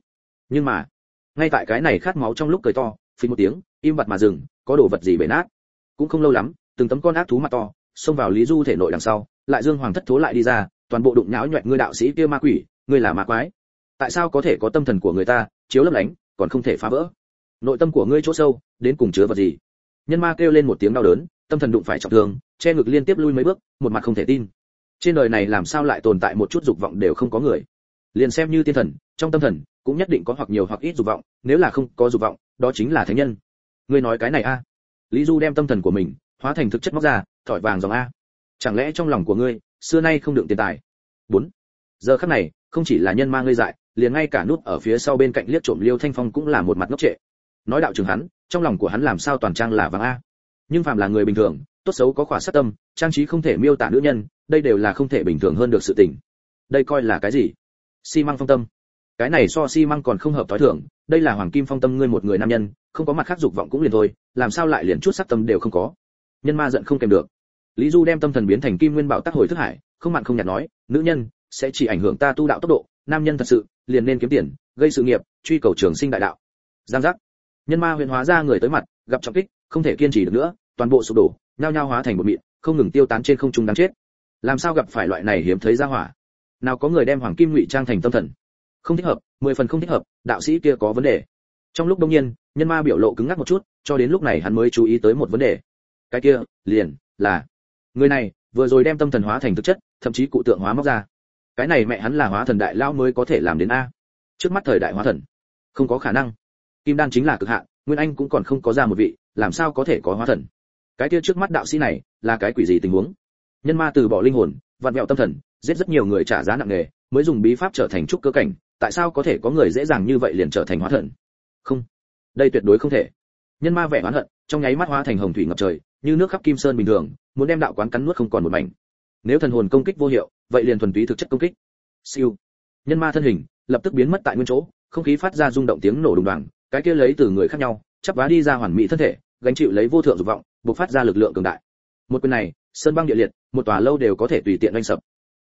Speaker 1: Nhưng mà, ngay tại cái này khát máu trong lúc cười to, phí một tiếng, im bặt mà dừng, có đồ vật gì bể nát? Cũng không lâu lắm, từng tấm con ác thú mặt to, xông vào lý du thể nội đằng sau, lại dương hoàng thất thố lại đi ra, toàn bộ đụng nhão nhoẹn ngươi đạo sĩ kia ma quỷ, ngươi là ma quái. Tại sao có thể có tâm thần của người ta, chiếu lấp lánh, còn không thể phá vỡ? Nội tâm của ngươi chỗ sâu, đến cùng chứa vật gì? Nhân ma kêu lên một tiếng đau đớn, tâm thần đụng phải trọng thương, che ngực liên tiếp lui mấy bước, một mặt không thể tin. Trên đời này làm sao lại tồn tại một chút dục vọng đều không có người. Liền xem như tiên thần, trong tâm thần, cũng nhất định có hoặc nhiều hoặc ít dục vọng, nếu là không có dục vọng, đó chính là thánh nhân. Ngươi nói cái này a? Lý du đem tâm thần của mình, hóa thành thực chất móc ra, thỏi vàng dòng a. Chẳng lẽ trong lòng của ngươi, xưa nay không đựng tiền tài? Bốn. Giờ khắc này, không chỉ là nhân ma ngươi dại, liền ngay cả nút ở phía sau bên cạnh liếc trộm liêu thanh phong cũng là một mặt ngốc trệ. Nói đạo trường hắn trong lòng của hắn làm sao toàn trang là vàng a. Nhưng phàm là người bình thường, tốt xấu có khỏa sát tâm, trang trí không thể miêu tả nữ nhân, đây đều là không thể bình thường hơn được sự tình. Đây coi là cái gì? Xi măng phong tâm. Cái này so xi măng còn không hợp thói thường, đây là hoàng kim phong tâm ngươi một người nam nhân, không có mặt khác dục vọng cũng liền thôi, làm sao lại liền chút sắc tâm đều không có? Nhân ma giận không kèm được. Lý du đem tâm thần biến thành kim nguyên bảo tác hồi thức hải, không mặn không nhạt nói, nữ nhân, sẽ chỉ ảnh hưởng ta tu đạo tốc độ, nam nhân thật sự, liền nên kiếm tiền, gây sự nghiệp, truy cầu trường sinh đại đạo. Giang giác nhân ma huyền hóa ra người tới mặt, gặp trọng kích, không thể kiên trì được nữa, toàn bộ sụp đổ, nhao nhao hóa thành một mịn, không ngừng tiêu tán trên không trung đáng chết. Làm sao gặp phải loại này hiếm thấy ra hỏa? Nào có người đem hoàng kim ngụy trang thành tâm thần? Không thích hợp, mười phần không thích hợp, đạo sĩ kia có vấn đề. Trong lúc đông nhiên, nhân ma biểu lộ cứng ngắc một chút, cho đến lúc này hắn mới chú ý tới một vấn đề. Cái kia, liền, là, người này, vừa rồi đem tâm thần hóa thành thực chất, thậm chí cụ tượng hóa móc ra. Cái này mẹ hắn là hóa thần đại lao mới có thể làm đến a. Trước mắt thời đại hóa thần, không có khả năng kim đan chính là cực hạn, nguyên anh cũng còn không có ra một vị, làm sao có thể có hóa thần? Cái kia trước mắt đạo sĩ này, là cái quỷ gì tình huống? Nhân ma từ bỏ linh hồn, vặn vẹo tâm thần, giết rất nhiều người trả giá nặng nề, mới dùng bí pháp trở thành trúc cơ cảnh, tại sao có thể có người dễ dàng như vậy liền trở thành hóa thần? Không. Đây tuyệt đối không thể. Nhân ma vẻ oán hận, trong nháy mắt hóa thành hồng thủy ngập trời, như nước khắp kim sơn bình thường, muốn đem đạo quán cắn nuốt không còn một mảnh. Nếu thần hồn công kích vô hiệu, vậy liền thuần túy thực chất công kích. Siêu. Nhân ma thân hình, lập tức biến mất tại nguyên chỗ, không khí phát ra rung động tiếng nổ đùng đoàng cái kia lấy từ người khác nhau, chắp vá đi ra hoàn mỹ thân thể, gánh chịu lấy vô thượng dục vọng, bộc phát ra lực lượng cường đại. Một quyền này, sơn băng địa liệt, một tòa lâu đều có thể tùy tiện đánh sập.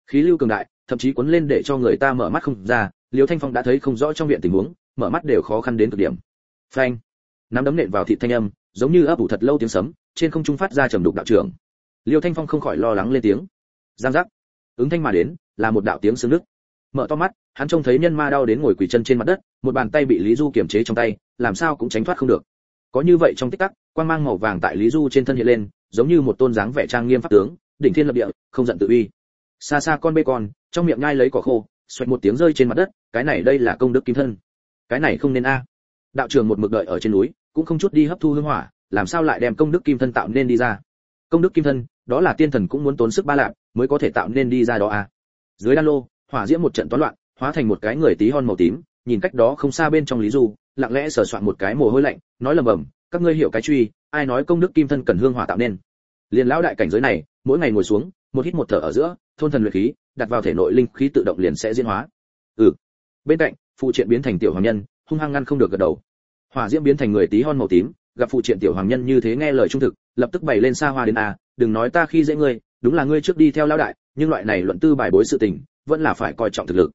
Speaker 1: Khí lưu cường đại, thậm chí cuốn lên để cho người ta mở mắt không ra, liêu thanh phong đã thấy không rõ trong viện tình huống, mở mắt đều khó khăn đến cực điểm. Phanh! Nắm đấm nện vào thị thanh âm, giống như ấp ủ thật lâu tiếng sấm, trên không trung phát ra trầm đục đạo trưởng. Liêu thanh phong không khỏi lo lắng lên tiếng. Giang giác! Ứng thanh mà đến, là một đạo tiếng sương nước mở to mắt hắn trông thấy nhân ma đau đến ngồi quỳ chân trên mặt đất, một bàn tay bị lý du kiềm chế trong tay, làm sao cũng tránh thoát không được. Có như vậy trong tích tắc, quang mang màu vàng tại lý du trên thân hiện lên, giống như một tôn dáng vẻ trang nghiêm pháp tướng, đỉnh thiên lập địa, không giận tự uy. Xa xa con bê con, trong miệng nhai lấy cỏ khô xoạch một tiếng rơi trên mặt đất, cái này đây là công đức kim thân. Cái này không nên a. Đạo trường một mực đợi ở trên núi, cũng không chút đi hấp thu hương hỏa, làm sao lại đem công đức kim thân tạo nên đi ra? Công đức kim thân, đó là tiên thần cũng muốn tốn sức ba lạc mới có thể tạo nên đi ra đó a. Dưới đan lô, hỏa diễm một trận toán loạn hóa thành một cái người tí hon màu tím, nhìn cách đó không xa bên trong lý du, lặng lẽ sờ soạn một cái mồ hôi lạnh, nói lầm bầm, các ngươi hiểu cái truy, ai nói công đức kim thân cần hương hỏa tạo nên? Liền lão đại cảnh giới này, mỗi ngày ngồi xuống, một hít một thở ở giữa, thôn thần luyện khí, đặt vào thể nội linh khí tự động liền sẽ diễn hóa. Ừ. Bên cạnh, phụ triện biến thành tiểu hoàng nhân, hung hăng ngăn không được gật đầu. Hỏa diễm biến thành người tí hon màu tím, gặp phụ triện tiểu hoàng nhân như thế nghe lời trung thực, lập tức bày lên xa hoa đến a, đừng nói ta khi dễ ngươi, đúng là ngươi trước đi theo lão đại, nhưng loại này luận tư bài bối sự tình, vẫn là phải coi trọng thực lực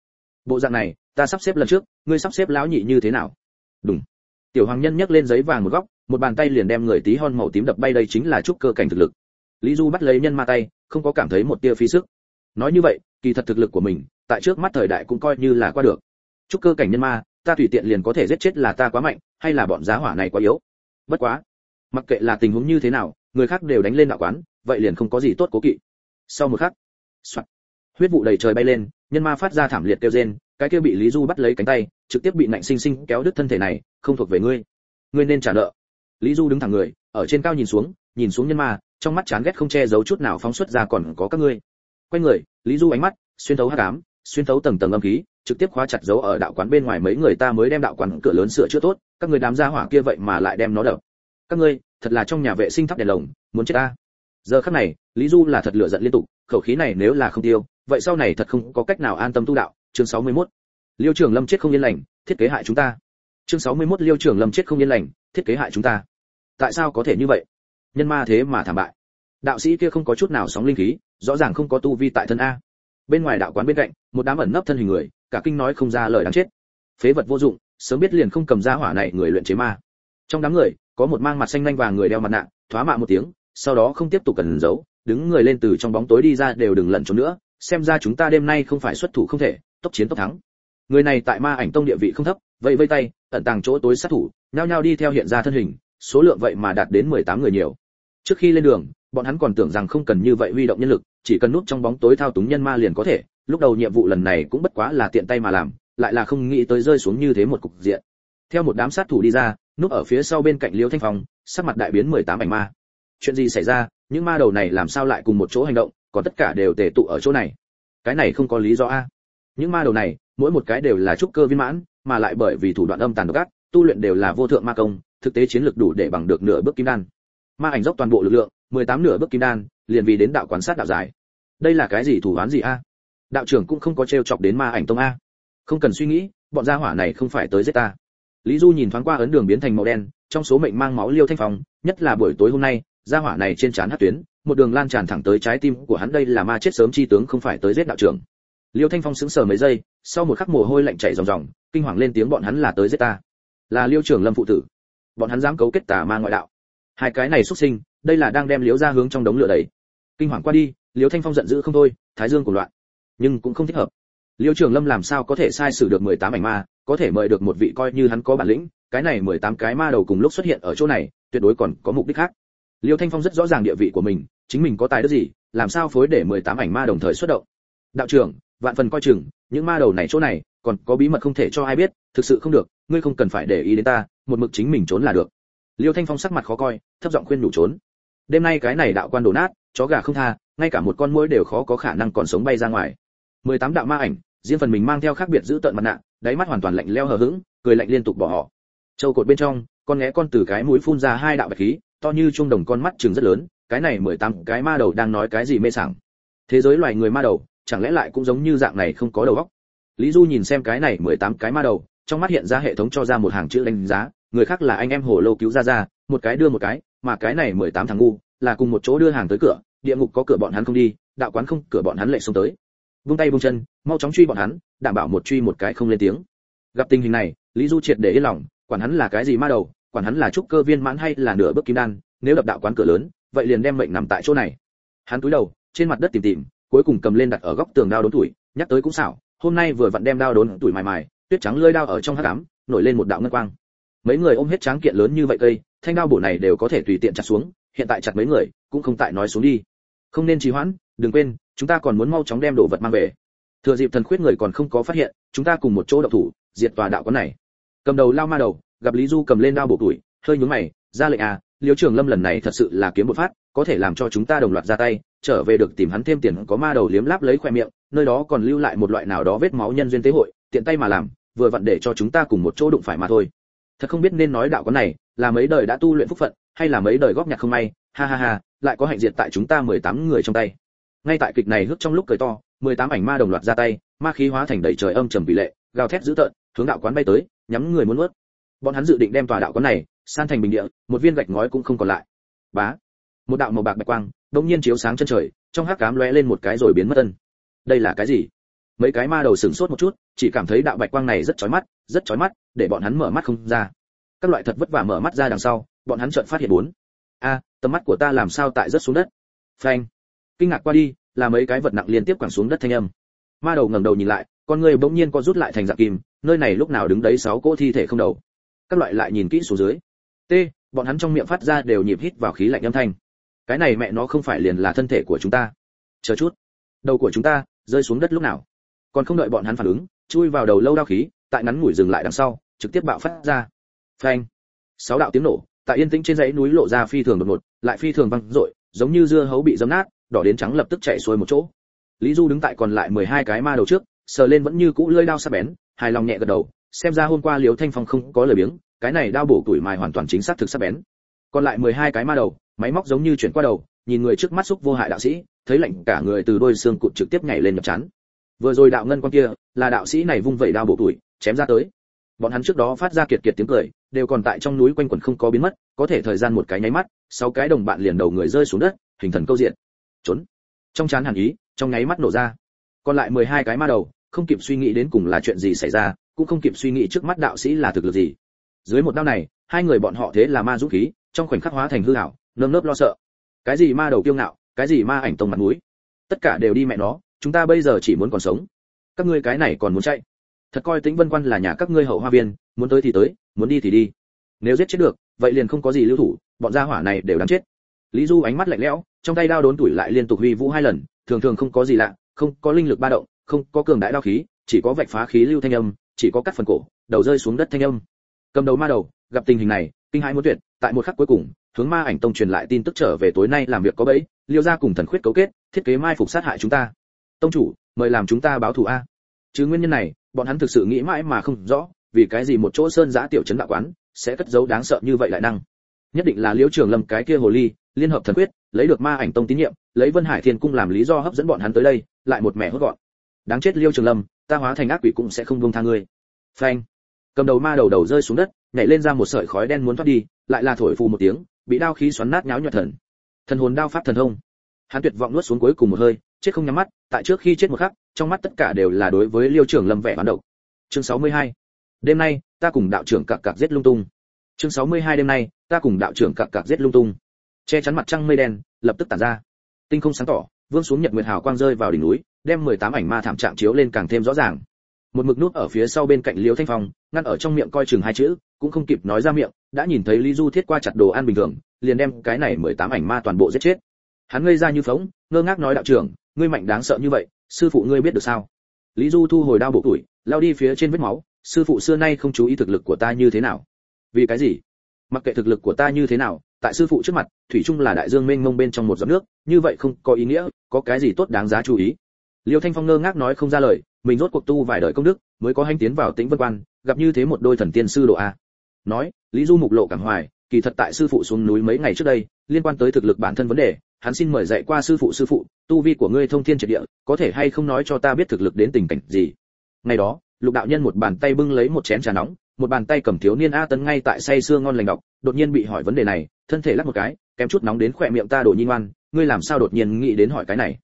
Speaker 1: bộ dạng này ta sắp xếp lần trước ngươi sắp xếp lão nhị như thế nào? Đúng. Tiểu hoàng nhân nhấc lên giấy vàng một góc một bàn tay liền đem người tí hon màu tím đập bay đây chính là trúc cơ cảnh thực lực. Lý du bắt lấy nhân ma tay không có cảm thấy một tia phí sức. Nói như vậy kỳ thật thực lực của mình tại trước mắt thời đại cũng coi như là qua được. Trúc cơ cảnh nhân ma ta tùy tiện liền có thể giết chết là ta quá mạnh hay là bọn giá hỏa này quá yếu? Bất quá mặc kệ là tình huống như thế nào người khác đều đánh lên đạo quán vậy liền không có gì tốt cố kỵ. Sau một khắc soạn, huyết vụ đầy trời bay lên nhân ma phát ra thảm liệt kêu rên, cái kia bị lý du bắt lấy cánh tay, trực tiếp bị nạnh sinh sinh kéo đứt thân thể này, không thuộc về ngươi. Ngươi nên trả nợ. Lý du đứng thẳng người, ở trên cao nhìn xuống nhìn xuống nhân ma, trong mắt chán ghét không che giấu chút nào phóng xuất ra còn có các ngươi. Quay người, lý du ánh mắt, xuyên thấu hắc ám, xuyên thấu tầng tầng âm khí, trực tiếp khóa chặt dấu ở đạo quán bên ngoài mấy người ta mới đem đạo quán cửa lớn sửa chữa tốt, các người đám gia hỏa kia vậy mà lại đem nó đập. Các ngươi, thật là trong nhà vệ sinh thắp đèn lồng, muốn chết ta. Giờ khắc này, lý du là thật lửa giận liên tục, khẩu khí này nếu là không tiêu vậy sau này thật không có cách nào an tâm tu đạo. Chương 61. liêu trưởng lâm chết không yên lành, thiết kế hại chúng ta. Chương 61 liêu trưởng lâm chết không yên lành, thiết kế hại chúng ta. Tại sao có thể như vậy? Nhân ma thế mà thảm bại. Đạo sĩ kia không có chút nào sóng linh khí, rõ ràng không có tu vi tại thân a. Bên ngoài đạo quán bên cạnh, một đám ẩn nấp thân hình người, cả kinh nói không ra lời đáng chết. Phế vật vô dụng, sớm biết liền không cầm ra hỏa này người luyện chế ma. Trong đám người, có một mang mặt xanh nhanh vàng người đeo mặt nạ, thoá mạ một tiếng, sau đó không tiếp tục cần giấu, đứng người lên từ trong bóng tối đi ra đều đừng lẩn trốn nữa xem ra chúng ta đêm nay không phải xuất thủ không thể, tốc chiến tốc thắng. Người này tại ma ảnh tông địa vị không thấp vậy vây tay, ẩn tàng chỗ tối sát thủ, nhao nhao đi theo hiện ra thân hình, số lượng vậy mà đạt đến 18 người nhiều. Trước khi lên đường, bọn hắn còn tưởng rằng không cần như vậy huy động nhân lực, chỉ cần núp trong bóng tối thao túng nhân ma liền có thể, lúc đầu nhiệm vụ lần này cũng bất quá là tiện tay mà làm, lại là không nghĩ tới rơi xuống như thế một cục diện. Theo một đám sát thủ đi ra, núp ở phía sau bên cạnh liêu thanh phong, sắc mặt đại biến 18 ảnh ma. Chuyện gì xảy ra? Những ma đầu này làm sao lại cùng một chỗ hành động? Còn tất cả đều tề tụ ở chỗ này. Cái này không có lý do a. Những ma đầu này, mỗi một cái đều là trúc cơ viên mãn, mà lại bởi vì thủ đoạn âm tàn độc ác, tu luyện đều là vô thượng ma công, thực tế chiến lược đủ để bằng được nửa bước kim đan. Ma ảnh dốc toàn bộ lực lượng 18 nửa bước kim đan, liền vì đến đạo quán sát đạo giải. Đây là cái gì thủ án gì a? Đạo trưởng cũng không có trêu chọc đến ma ảnh tông a. Không cần suy nghĩ, bọn gia hỏa này không phải tới giết ta. Lý du nhìn thoáng qua ấn đường biến thành màu đen, trong số mệnh mang máu liêu thanh phong, nhất là buổi tối hôm nay gia hỏa này trên trán hát tuyến, một đường lan tràn thẳng tới trái tim của hắn đây là ma chết sớm chi tướng không phải tới giết đạo trưởng. Liêu thanh phong sững sờ mấy giây, sau một khắc mồ hôi lạnh chảy ròng ròng, kinh hoàng lên tiếng bọn hắn là tới giết ta. Là liêu trưởng lâm phụ tử. Bọn hắn dám cấu kết tà ma ngoại đạo. Hai cái này xuất sinh, đây là đang đem liếu ra hướng trong đống lửa đấy kinh hoàng qua đi, liêu thanh phong giận dữ không thôi, thái dương của loạn. Nhưng cũng không thích hợp. Liêu trường lâm làm sao có thể sai sử được 18 ảnh ma, có thể mời được một vị coi như hắn có bản lĩnh, cái này 18 cái ma đầu cùng lúc xuất hiện ở chỗ này, tuyệt đối còn có mục đích khác liêu thanh phong rất rõ ràng địa vị của mình, chính mình có tài đức gì, làm sao phối để 18 ảnh ma đồng thời xuất động? Đạo trưởng, vạn phần coi chừng, những ma đầu này chỗ này, còn có bí mật không thể cho ai biết, thực sự không được, ngươi không cần phải để ý đến ta, một mực chính mình trốn là được. Liêu thanh phong sắc mặt khó coi, thấp giọng khuyên nhủ trốn. Đêm nay cái này đạo quan đổ nát, chó gà không tha, ngay cả một con muỗi đều khó có khả năng còn sống bay ra ngoài. 18 đạo ma ảnh, riêng phần mình mang theo khác biệt giữ tận mặt nạ, đáy mắt hoàn toàn lạnh leo hờ hững, cười lạnh liên tục bỏ họ. Châu cột bên trong, con ngẽ con từ cái mũi phun ra hai đạo bạch khí to như trung đồng con mắt trường rất lớn, cái này 18 cái ma đầu đang nói cái gì mê sảng. Thế giới loài người ma đầu, chẳng lẽ lại cũng giống như dạng này không có đầu óc? Lý du nhìn xem cái này 18 cái ma đầu, trong mắt hiện ra hệ thống cho ra một hàng chữ đánh giá, người khác là anh em hồ lô cứu ra ra, một cái đưa một cái, mà cái này 18 thằng ngu, là cùng một chỗ đưa hàng tới cửa, địa ngục có cửa bọn hắn không đi, đạo quán không, cửa bọn hắn lệ xông tới. Vung tay vung chân, mau chóng truy bọn hắn, đảm bảo một truy một cái không lên tiếng. Gặp tình hình này, lý du triệt để yên lòng, quản hắn là cái gì ma đầu quản hắn là trúc cơ viên mãn hay là nửa bước kim đan, nếu đập đạo quán cửa lớn, vậy liền đem mệnh nằm tại chỗ này. Hắn cúi đầu, trên mặt đất tìm tìm, cuối cùng cầm lên đặt ở góc tường đao đốn tuổi, nhắc tới cũng xảo, hôm nay vừa vặn đem đao đốn tuổi mài mài, tuyết trắng lưỡi đao ở trong hắc ám, nổi lên một đạo ngân quang. Mấy người ôm hết tráng kiện lớn như vậy cây, thanh đao bổ này đều có thể tùy tiện chặt xuống, hiện tại chặt mấy người, cũng không tại nói xuống đi. Không nên trì hoãn, đừng quên, chúng ta còn muốn mau chóng đem đồ vật mang về. Thừa dịp thần khuyết người còn không có phát hiện, chúng ta cùng một chỗ động thủ, diệt tòa đạo quán này. Cầm đầu lao ma đầu gặp lý du cầm lên đao bổ tuổi, hơi nhướng mày, ra lệnh à liêu trường lâm lần này thật sự là kiếm một phát, có thể làm cho chúng ta đồng loạt ra tay, trở về được tìm hắn thêm tiền, có ma đầu liếm láp lấy khoe miệng, nơi đó còn lưu lại một loại nào đó vết máu nhân duyên tế hội, tiện tay mà làm, vừa vặn để cho chúng ta cùng một chỗ đụng phải mà thôi. Thật không biết nên nói đạo con này, là mấy đời đã tu luyện phúc phận, hay là mấy đời góp nhặt không may, ha ha ha, lại có hạnh diệt tại chúng ta 18 người trong tay. Ngay tại kịch này hước trong lúc cười to 18 ảnh ma đồng loạt ra tay, ma khí hóa thành đầy trời âm trầm bị lệ, gào thét dữ tợn, hướng đạo quán bay tới, nhắm người muốn nuốt bọn hắn dự định đem tòa đạo quán này san thành bình địa, một viên gạch ngói cũng không còn lại. Bá. Một đạo màu bạc bạch quang đột nhiên chiếu sáng chân trời, trong hắc cám lóe lên một cái rồi biến mất ân. Đây là cái gì? Mấy cái ma đầu sửng sốt một chút, chỉ cảm thấy đạo bạch quang này rất chói mắt, rất chói mắt, để bọn hắn mở mắt không ra. Các loại thật vất vả mở mắt ra đằng sau, bọn hắn chợt phát hiện bốn. A, tầm mắt của ta làm sao tại rất xuống đất? Phanh. Kinh ngạc qua đi, là mấy cái vật nặng liên tiếp quẳng xuống đất thanh âm. Ma đầu ngẩng đầu nhìn lại, con người bỗng nhiên có rút lại thành dạng kim, nơi này lúc nào đứng đấy sáu cỗ thi thể không đầu các loại lại nhìn kỹ xuống dưới. T, bọn hắn trong miệng phát ra đều nhịp hít vào khí lạnh âm thanh. Cái này mẹ nó không phải liền là thân thể của chúng ta. Chờ chút. Đầu của chúng ta rơi xuống đất lúc nào? Còn không đợi bọn hắn phản ứng, chui vào đầu lâu đao khí, tại ngắn ngủi dừng lại đằng sau, trực tiếp bạo phát ra. Phanh. Sáu đạo tiếng nổ, tại yên tĩnh trên dãy núi lộ ra phi thường đột ngột, lại phi thường văng rội giống như dưa hấu bị dấm nát, đỏ đến trắng lập tức chạy xuôi một chỗ. Lý du đứng tại còn lại mười hai cái ma đầu trước, sờ lên vẫn như cũ lưỡi đao sắc bén, hài lòng nhẹ gật đầu xem ra hôm qua liễu thanh phong không có lời biếng, cái này đao bổ tuổi mài hoàn toàn chính xác thực sắc bén. Còn lại mười hai cái ma đầu, máy móc giống như chuyển qua đầu, nhìn người trước mắt xúc vô hại đạo sĩ, thấy lạnh cả người từ đôi xương cụt trực tiếp nhảy lên nhập chắn. Vừa rồi đạo ngân quan kia, là đạo sĩ này vung vẩy đao bổ tuổi, chém ra tới. Bọn hắn trước đó phát ra kiệt kiệt tiếng cười, đều còn tại trong núi quanh quẩn không có biến mất, có thể thời gian một cái nháy mắt, sáu cái đồng bạn liền đầu người rơi xuống đất, hình thần câu diện. Trốn. Trong chán hàn ý, trong nháy mắt nổ ra. Còn lại mười hai cái ma đầu, không kịp suy nghĩ đến cùng là chuyện gì xảy ra cũng không kịp suy nghĩ trước mắt đạo sĩ là thực lực gì. Dưới một đao này, hai người bọn họ thế là ma dũng khí, trong khoảnh khắc hóa thành hư ảo, nơm nớp lo sợ. Cái gì ma đầu kiêu ngạo, cái gì ma ảnh tông mặt mũi. Tất cả đều đi mẹ nó, chúng ta bây giờ chỉ muốn còn sống. Các ngươi cái này còn muốn chạy. Thật coi tĩnh vân quan là nhà các ngươi hậu hoa viên, muốn tới thì tới, muốn đi thì đi. Nếu giết chết được, vậy liền không có gì lưu thủ, bọn gia hỏa này đều đáng chết. Lý du ánh mắt lạnh lẽo, trong tay đao đốn tuổi lại liên tục huy vũ hai lần, thường thường không có gì lạ, không có linh lực ba động, không có cường đại đao khí, chỉ có vạch phá khí lưu thanh âm chỉ có cắt phần cổ, đầu rơi xuống đất thanh âm. Cầm đầu ma đầu, gặp tình hình này, kinh hãi muốn tuyệt, tại một khắc cuối cùng, hướng ma ảnh tông truyền lại tin tức trở về tối nay làm việc có bẫy, liêu ra cùng thần khuyết cấu kết, thiết kế mai phục sát hại chúng ta. Tông chủ, mời làm chúng ta báo thù a. Chứ nguyên nhân này, bọn hắn thực sự nghĩ mãi mà không rõ, vì cái gì một chỗ sơn giã tiểu trấn đạo quán sẽ cất giấu đáng sợ như vậy lại năng. Nhất định là liễu trường lâm cái kia hồ ly, liên hợp thần quyết lấy được ma ảnh tông tín nhiệm, lấy vân hải thiên cung làm lý do hấp dẫn bọn hắn tới đây, lại một mẻ hốt gọn. Đáng chết liêu trường lâm ta hóa thành ác quỷ cũng sẽ không buông tha ngươi. Phanh. Cầm đầu ma đầu đầu rơi xuống đất, nhảy lên ra một sợi khói đen muốn thoát đi, lại là thổi phù một tiếng, bị đao khí xoắn nát nháo nhọt thần. Thần hồn đao pháp thần thông. Hắn tuyệt vọng nuốt xuống cuối cùng một hơi, chết không nhắm mắt, tại trước khi chết một khắc, trong mắt tất cả đều là đối với liêu trưởng lâm vẻ bán độc. Chương 62. đêm nay, ta cùng đạo trưởng cặc cặc giết lung tung. Chương 62 đêm nay, ta cùng đạo trưởng cặc cặc giết lung tung. Che chắn mặt trăng mây đen, lập tức tản ra. Tinh không sáng tỏ, vương xuống nhật nguyệt hào quang rơi vào đỉnh núi đem 18 ảnh ma thảm trạng chiếu lên càng thêm rõ ràng. Một mực nút ở phía sau bên cạnh Liễu thanh phong ngăn ở trong miệng coi chừng hai chữ cũng không kịp nói ra miệng đã nhìn thấy lý du thiết qua chặt đồ ăn bình thường liền đem cái này 18 ảnh ma toàn bộ giết chết. Hắn ngây ra như phỗng, ngơ ngác nói đạo trưởng ngươi mạnh đáng sợ như vậy sư phụ ngươi biết được sao? Lý du thu hồi đao bộ tuổi lao đi phía trên vết máu sư phụ xưa nay không chú ý thực lực của ta như thế nào? Vì cái gì? Mặc kệ thực lực của ta như thế nào tại sư phụ trước mặt thủy chung là đại dương mênh mông bên trong một giọt nước như vậy không có ý nghĩa có cái gì tốt đáng giá chú ý? Liêu thanh phong ngơ ngác nói không ra lời, mình rốt cuộc tu vài đời công đức, mới có hành tiến vào tĩnh vân quan, gặp như thế một đôi thần tiên sư độ a. Nói, lý du mục lộ cảm hoài, kỳ thật tại sư phụ xuống núi mấy ngày trước đây, liên quan tới thực lực bản thân vấn đề, hắn xin mời dạy qua sư phụ sư phụ, tu vi của ngươi thông thiên triệt địa, có thể hay không nói cho ta biết thực lực đến tình cảnh gì? Ngày đó, lục đạo nhân một bàn tay bưng lấy một chén trà nóng, một bàn tay cầm thiếu niên a tấn ngay tại say sưa ngon lành đọc, đột nhiên bị hỏi vấn đề này, thân thể lắc một cái, kém chút nóng đến khỏe miệng ta đổ nhi ngoan, ngươi làm sao đột nhiên nghĩ đến hỏi cái này?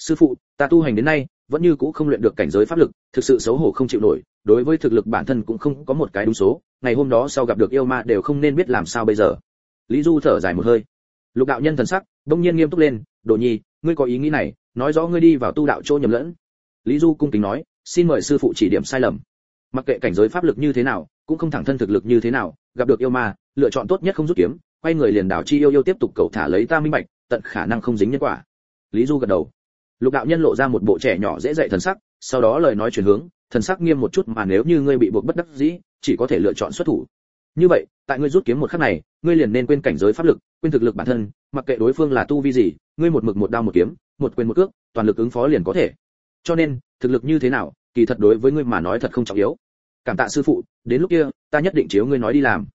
Speaker 1: Sư phụ, ta tu hành đến nay, vẫn như cũ không luyện được cảnh giới pháp lực, thực sự xấu hổ không chịu nổi, đối với thực lực bản thân cũng không có một cái đúng số, ngày hôm đó sau gặp được yêu ma đều không nên biết làm sao bây giờ. Lý du thở dài một hơi. Lục đạo nhân thần sắc đông nhiên nghiêm túc lên, đồ nhi, ngươi có ý nghĩ này, nói rõ ngươi đi vào tu đạo chỗ nhầm lẫn. Lý du cung kính nói, xin mời sư phụ chỉ điểm sai lầm. Mặc kệ cảnh giới pháp lực như thế nào, cũng không thẳng thân thực lực như thế nào, gặp được yêu ma, lựa chọn tốt nhất không rút kiếm, quay người liền đảo chi yêu yêu tiếp tục cầu thả lấy ta minh bạch, tận khả năng không dính nhân quả. Lý du gật đầu lục đạo nhân lộ ra một bộ trẻ nhỏ dễ dạy thần sắc, sau đó lời nói chuyển hướng, thần sắc nghiêm một chút mà nếu như ngươi bị buộc bất đắc dĩ, chỉ có thể lựa chọn xuất thủ. Như vậy, tại ngươi rút kiếm một khắc này, ngươi liền nên quên cảnh giới pháp lực, quên thực lực bản thân, mặc kệ đối phương là tu vi gì, ngươi một mực một đao một kiếm, một quyền một cước, toàn lực ứng phó liền có thể. Cho nên, thực lực như thế nào, kỳ thật đối với ngươi mà nói thật không trọng yếu. Cảm tạ sư phụ, đến lúc kia, ta nhất định chiếu ngươi nói đi làm.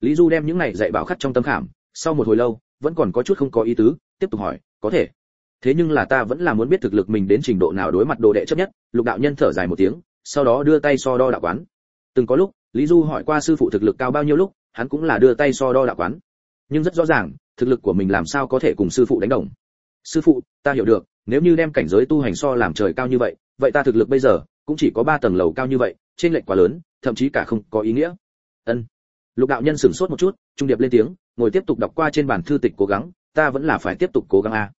Speaker 1: Lý du đem những này dạy bảo khắc trong tâm khảm, sau một hồi lâu, vẫn còn có chút không có ý tứ, tiếp tục hỏi, có thể thế nhưng là ta vẫn là muốn biết thực lực mình đến trình độ nào đối mặt đồ đệ chấp nhất, lục đạo nhân thở dài một tiếng, sau đó đưa tay so đo đạo quán. Từng có lúc, lý du hỏi qua sư phụ thực lực cao bao nhiêu lúc, hắn cũng là đưa tay so đo đạo quán. Nhưng rất rõ ràng, thực lực của mình làm sao có thể cùng sư phụ đánh đồng. Sư phụ, ta hiểu được, nếu như đem cảnh giới tu hành so làm trời cao như vậy vậy ta thực lực bây giờ, cũng chỉ có ba tầng lầu cao như vậy trên lệch quá lớn, thậm chí cả không có ý nghĩa. Ân. Lục đạo nhân sửng sốt một chút, trung điệp lên tiếng, ngồi tiếp tục đọc qua trên bản thư tịch cố gắng, ta vẫn là phải tiếp tục cố gắng a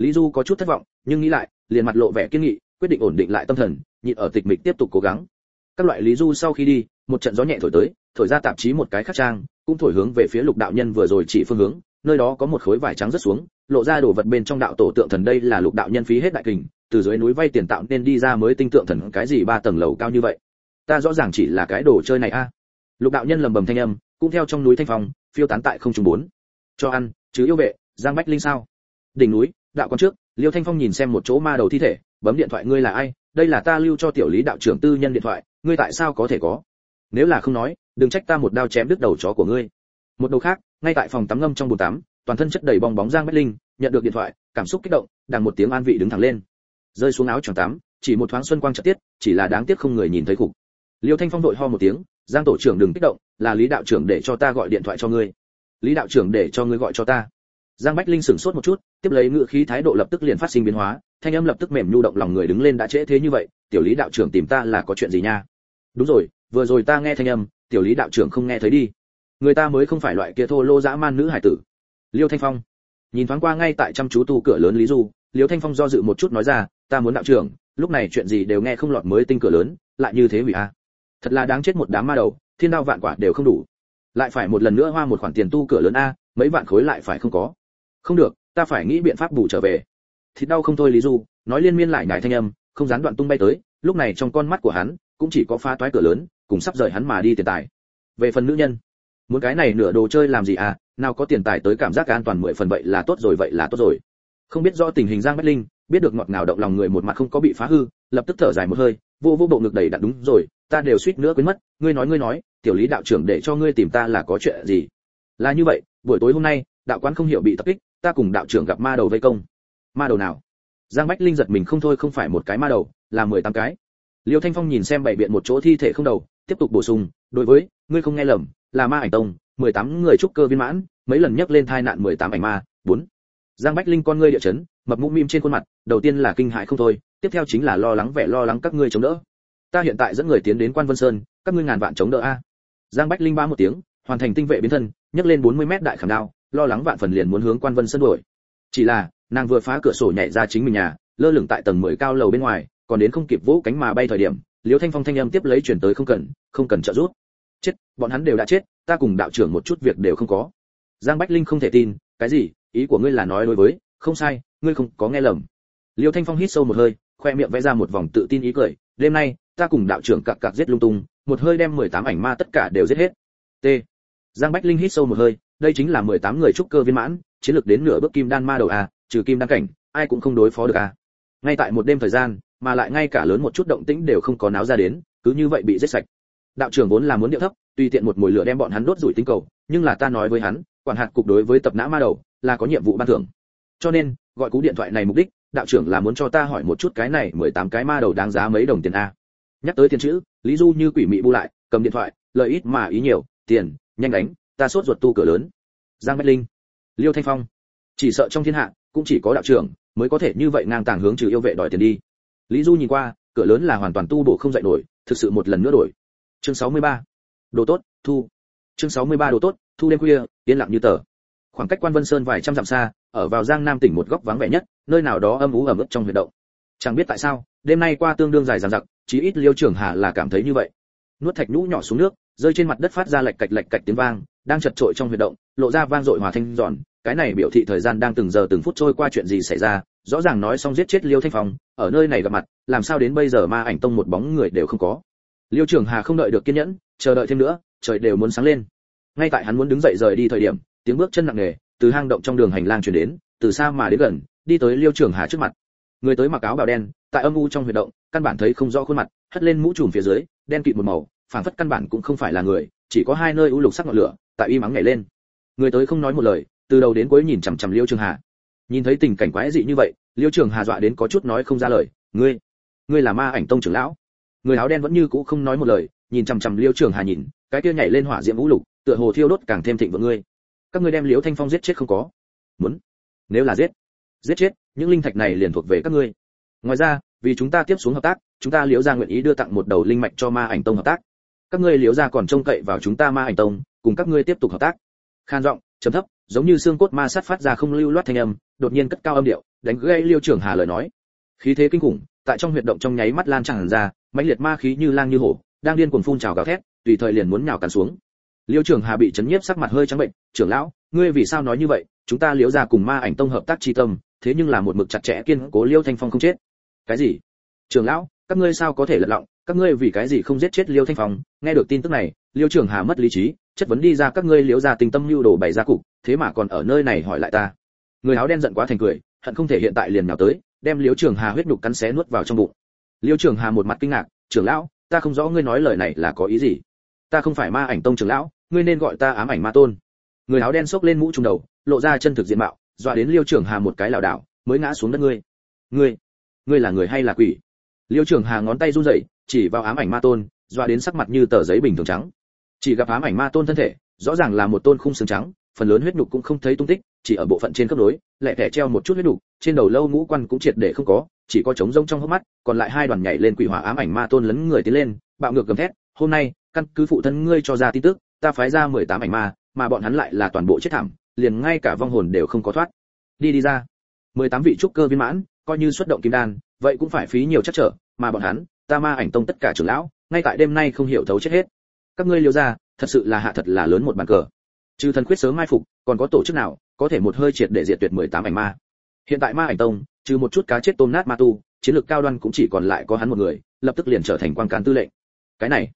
Speaker 1: lý du có chút thất vọng, nhưng nghĩ lại, liền mặt lộ vẻ kiên nghị, quyết định ổn định lại tâm thần, nhịn ở tịch mịch tiếp tục cố gắng. Các loại lý du sau khi đi, một trận gió nhẹ thổi tới, thổi ra tạp chí một cái khắc trang, cũng thổi hướng về phía lục đạo nhân vừa rồi chỉ phương hướng, nơi đó có một khối vải trắng rất xuống, lộ ra đồ vật bên trong đạo tổ tượng thần đây là lục đạo nhân phí hết đại kình, từ dưới núi vay tiền tạo nên đi ra mới tinh tượng thần cái gì ba tầng lầu cao như vậy. Ta rõ ràng chỉ là cái đồ chơi này a. Lục đạo nhân lầm bầm thanh âm, cũng theo trong núi thanh phong, phiêu tán tại không trung bốn. Cho ăn, chứ yêu vệ, giang bách linh sao? Đỉnh núi đạo quan trước, liêu thanh phong nhìn xem một chỗ ma đầu thi thể, bấm điện thoại, ngươi là ai? Đây là ta lưu cho tiểu lý đạo trưởng tư nhân điện thoại, ngươi tại sao có thể có? Nếu là không nói, đừng trách ta một đao chém đứt đầu chó của ngươi. Một đầu khác, ngay tại phòng tắm ngâm trong bồn tắm, toàn thân chất đầy bong bóng giang bách linh, nhận được điện thoại, cảm xúc kích động, đằng một tiếng an vị đứng thẳng lên. Rơi xuống áo choàng tắm, chỉ một thoáng xuân quang chợt tiết, chỉ là đáng tiếc không người nhìn thấy cục liêu thanh phong đội ho một tiếng, giang tổ trưởng đừng kích động, là lý đạo trưởng để cho ta gọi điện thoại cho ngươi. Lý đạo trưởng để cho ngươi gọi cho ta giang bách linh sửng sốt một chút, tiếp lấy ngựa khí thái độ lập tức liền phát sinh biến hóa, thanh âm lập tức mềm nhu động lòng người đứng lên đã trễ thế như vậy, tiểu lý đạo trưởng tìm ta là có chuyện gì nha? Đúng rồi, vừa rồi ta nghe thanh âm, tiểu lý đạo trưởng không nghe thấy đi. Người ta mới không phải loại kia thô lô dã man nữ hải tử. Liêu thanh phong. Nhìn thoáng qua ngay tại chăm chú tu cửa lớn lý du, liêu thanh phong do dự một chút nói ra, ta muốn đạo trưởng, lúc này chuyện gì đều nghe không lọt mới tinh cửa lớn, lại như thế hủy a. Thật là đáng chết một đám ma đầu, thiên đao vạn quả đều không đủ. Lại phải một lần nữa hoa một khoản tiền tu cửa lớn a, mấy vạn khối lại phải không có không được, ta phải nghĩ biện pháp bù trở về. Thịt đau không thôi lý du, nói liên miên lại nhải thanh âm, không gián đoạn tung bay tới, lúc này trong con mắt của hắn, cũng chỉ có phá toái cửa lớn, cùng sắp rời hắn mà đi tiền tài. Về phần nữ nhân, muốn cái này nửa đồ chơi làm gì à nào có tiền tài tới cảm giác an toàn mười phần vậy là tốt rồi, vậy là tốt rồi. Không biết rõ tình hình giang bách linh, biết được ngọt ngào động lòng người một mặt không có bị phá hư, lập tức thở dài một hơi, vô vô bộ ngực đầy đặn đúng rồi, ta đều suýt nữa quên mất, ngươi nói ngươi nói, tiểu lý đạo trưởng để cho ngươi tìm ta là có chuyện gì? Là như vậy, buổi tối hôm nay, đạo quán không hiểu bị tập kích ta cùng đạo trưởng gặp ma đầu vây công. Ma đầu nào? Giang bách linh giật mình không thôi, không phải một cái ma đầu, là mười tám cái. Liêu thanh phong nhìn xem bảy biện một chỗ thi thể không đầu, tiếp tục bổ sung, đối với, ngươi không nghe lầm, là ma ảnh tông, mười tám người trúc cơ viên mãn, mấy lần nhắc lên thai nạn mười tám ảnh ma, bốn. Giang bách linh con ngươi địa chấn, mập mũm mim trên khuôn mặt, đầu tiên là kinh hại không thôi, tiếp theo chính là lo lắng vẻ lo lắng các ngươi chống đỡ. Ta hiện tại dẫn người tiến đến quan vân sơn, các ngươi ngàn vạn chống đỡ a. Giang bách linh ba một tiếng, hoàn thành tinh vệ biến thân, nhấc lên 40 mét đại khảm đao lo lắng vạn phần liền muốn hướng quan vân sân đuổi. Chỉ là, nàng vừa phá cửa sổ nhảy ra chính mình nhà, lơ lửng tại tầng 10 cao lầu bên ngoài, còn đến không kịp vỗ cánh mà bay thời điểm, liễu thanh phong thanh âm tiếp lấy chuyển tới không cần không cần trợ giúp. Chết, bọn hắn đều đã chết, ta cùng đạo trưởng một chút việc đều không có. Giang bách linh không thể tin, cái gì, ý của ngươi là nói đối với, không sai, ngươi không có nghe lầm. Liêu thanh phong hít sâu một hơi, khoe miệng vẽ ra một vòng tự tin ý cười, đêm nay, ta cùng đạo trưởng cặc cặc giết lung tung, một hơi đem 18 ảnh ma tất cả đều giết hết. T. Giang bách linh hít sâu một hơi đây chính là 18 người trúc cơ viên mãn, chiến lược đến nửa bước kim đan ma đầu a trừ kim đan cảnh, ai cũng không đối phó được a ngay tại một đêm thời gian, mà lại ngay cả lớn một chút động tĩnh đều không có náo ra đến, cứ như vậy bị giết sạch. Đạo trưởng vốn là muốn điệu thấp, tùy tiện một mùi lửa đem bọn hắn đốt rủi tinh cầu, nhưng là ta nói với hắn, quản hạt cục đối với tập nã ma đầu, là có nhiệm vụ ban thưởng. Cho nên, gọi cú điện thoại này mục đích, đạo trưởng là muốn cho ta hỏi một chút cái này mười tám cái ma đầu đáng giá mấy đồng tiền a. Nhắc tới tiền chữ, lý du như quỷ mị bu lại, cầm điện thoại lợi ít mà ý nhiều, tiền, nhanh đánh ta sốt ruột tu cửa lớn. Giang bách linh. Liêu thanh phong. Chỉ sợ trong thiên hạ, cũng chỉ có đạo trưởng mới có thể như vậy ngang tàng hướng trừ yêu vệ đòi tiền đi. Lý du nhìn qua, cửa lớn là hoàn toàn tu bổ không dậy nổi, thực sự một lần nữa đổi. Chương 63. đồ tốt, thu. Chương 63 đồ tốt, thu đêm khuya, yên lặng như tờ. Khoảng cách quan vân sơn vài trăm dặm xa, ở vào giang nam tỉnh một góc vắng vẻ nhất, nơi nào đó âm ú ẩm ướt trong huyệt động. Chẳng biết tại sao, đêm nay qua tương đương dài dằng dặc, chí ít liêu trưởng hà là cảm thấy như vậy. Nuốt thạch nhũ nhỏ xuống nước, rơi trên mặt đất phát ra lạch cạch lạch cạch tiếng vang đang chật trội trong huyệt động, lộ ra vang dội hòa thanh giòn cái này biểu thị thời gian đang từng giờ từng phút trôi qua chuyện gì xảy ra, rõ ràng nói xong giết chết liêu thanh phong, ở nơi này gặp mặt, làm sao đến bây giờ ma ảnh tông một bóng người đều không có. Liêu trưởng hà không đợi được kiên nhẫn, chờ đợi thêm nữa, trời đều muốn sáng lên. Ngay tại hắn muốn đứng dậy rời đi thời điểm, tiếng bước chân nặng nề từ hang động trong đường hành lang truyền đến, từ xa mà đến gần, đi tới liêu trưởng hà trước mặt. Người tới mặc áo bào đen, tại âm u trong huyệt động, căn bản thấy không rõ khuôn mặt, hất lên mũ trùm phía dưới, đen kịt một màu, phảng phất căn bản cũng không phải là người, chỉ có hai nơi u lục sắc ngọn lửa tại y mắng nhảy lên. Người tới không nói một lời, từ đầu đến cuối nhìn chằm chằm liêu trường hà. Nhìn thấy tình cảnh quái dị như vậy, liêu trường hà dọa đến có chút nói không ra lời, ngươi ngươi là ma ảnh tông trưởng lão. Người áo đen vẫn như cũ không nói một lời, nhìn chằm chằm liêu trường hà nhìn, cái kia nhảy lên hỏa diễm vũ lục, tựa hồ thiêu đốt càng thêm thịnh vượng ngươi. Các ngươi đem liêu thanh phong giết chết không có. Muốn. Nếu là giết giết chết, những linh thạch này liền thuộc về các ngươi. Ngoài ra, vì chúng ta tiếp xuống hợp tác, chúng ta liễu gia nguyện ý đưa tặng một đầu linh mạch cho ma ảnh tông hợp tác. Các ngươi liễu gia còn trông cậy vào chúng ta ma ảnh tông cùng các ngươi tiếp tục hợp tác. Khan giọng, trầm thấp, giống như xương cốt ma sát phát ra không lưu loát thanh âm, đột nhiên cất cao âm điệu, đánh gây liêu trưởng hà lời nói. Khí thế kinh khủng, tại trong huyệt động trong nháy mắt lan tràn ra, mãnh liệt ma khí như lang như hổ, đang điên cuồng phun trào gào thét, tùy thời liền muốn nhào cắn xuống. Liêu trưởng hà bị chấn nhiếp sắc mặt hơi trắng bệnh, trưởng lão, ngươi vì sao nói như vậy? Chúng ta liễu gia cùng ma ảnh tông hợp tác chi tâm, thế nhưng là một mực chặt chẽ kiên cố liêu thanh phong không chết. Cái gì? Trưởng lão, các ngươi sao có thể lật lọng? Các ngươi vì cái gì không giết chết liêu thanh phong? Nghe được tin tức này, liêu trưởng hà mất lý trí, chất vấn đi ra các ngươi liễu ra tình tâm lưu đồ bày ra cục, thế mà còn ở nơi này hỏi lại ta. Người áo đen giận quá thành cười, hận không thể hiện tại liền nào tới, đem liễu trưởng hà huyết nhục cắn xé nuốt vào trong bụng. Liễu trưởng hà một mặt kinh ngạc, trưởng lão, ta không rõ ngươi nói lời này là có ý gì. Ta không phải ma ảnh tông trưởng lão, ngươi nên gọi ta ám ảnh ma tôn. Người áo đen xốc lên mũ trùng đầu, lộ ra chân thực diện mạo, dọa đến liêu trưởng hà một cái lảo đảo, mới ngã xuống đất ngươi. Ngươi ngươi là người hay là quỷ? Liêu trưởng hà ngón tay run rẩy chỉ vào ám ảnh ma tôn, doa đến sắc mặt như tờ giấy bình thường trắng. Chỉ gặp ám ảnh ma tôn thân thể, rõ ràng là một tôn khung xương trắng, phần lớn huyết nhục cũng không thấy tung tích, chỉ ở bộ phận trên cấp nối lẹ thẻ treo một chút huyết nhục, trên đầu lâu ngũ quan cũng triệt để không có, chỉ có trống rông trong hốc mắt, còn lại hai đoàn nhảy lên quỷ hỏa ám ảnh ma tôn lấn người tiến lên, bạo ngược gầm thét, hôm nay, căn cứ phụ thân ngươi cho ra tin tức, ta phái ra 18 ảnh ma, mà bọn hắn lại là toàn bộ chết thảm, liền ngay cả vong hồn đều không có thoát. Đi đi ra. 18 vị trúc cơ viên mãn, coi như xuất động kim đan, vậy cũng phải phí nhiều chắc trở, mà bọn hắn ta ma ảnh tông tất cả trưởng lão, ngay tại đêm nay không hiểu thấu chết hết. Các ngươi liêu ra thật sự là hạ thật là lớn một bàn cờ. Trừ thần quyết sớm mai phục, còn có tổ chức nào có thể một hơi triệt để diệt tuyệt 18 ảnh ma? Hiện tại ma ảnh tông, trừ một chút cá chết tôm nát ma tu, chiến lược cao đoan cũng chỉ còn lại có hắn một người, lập tức liền trở thành quan can tư lệnh. Cái này,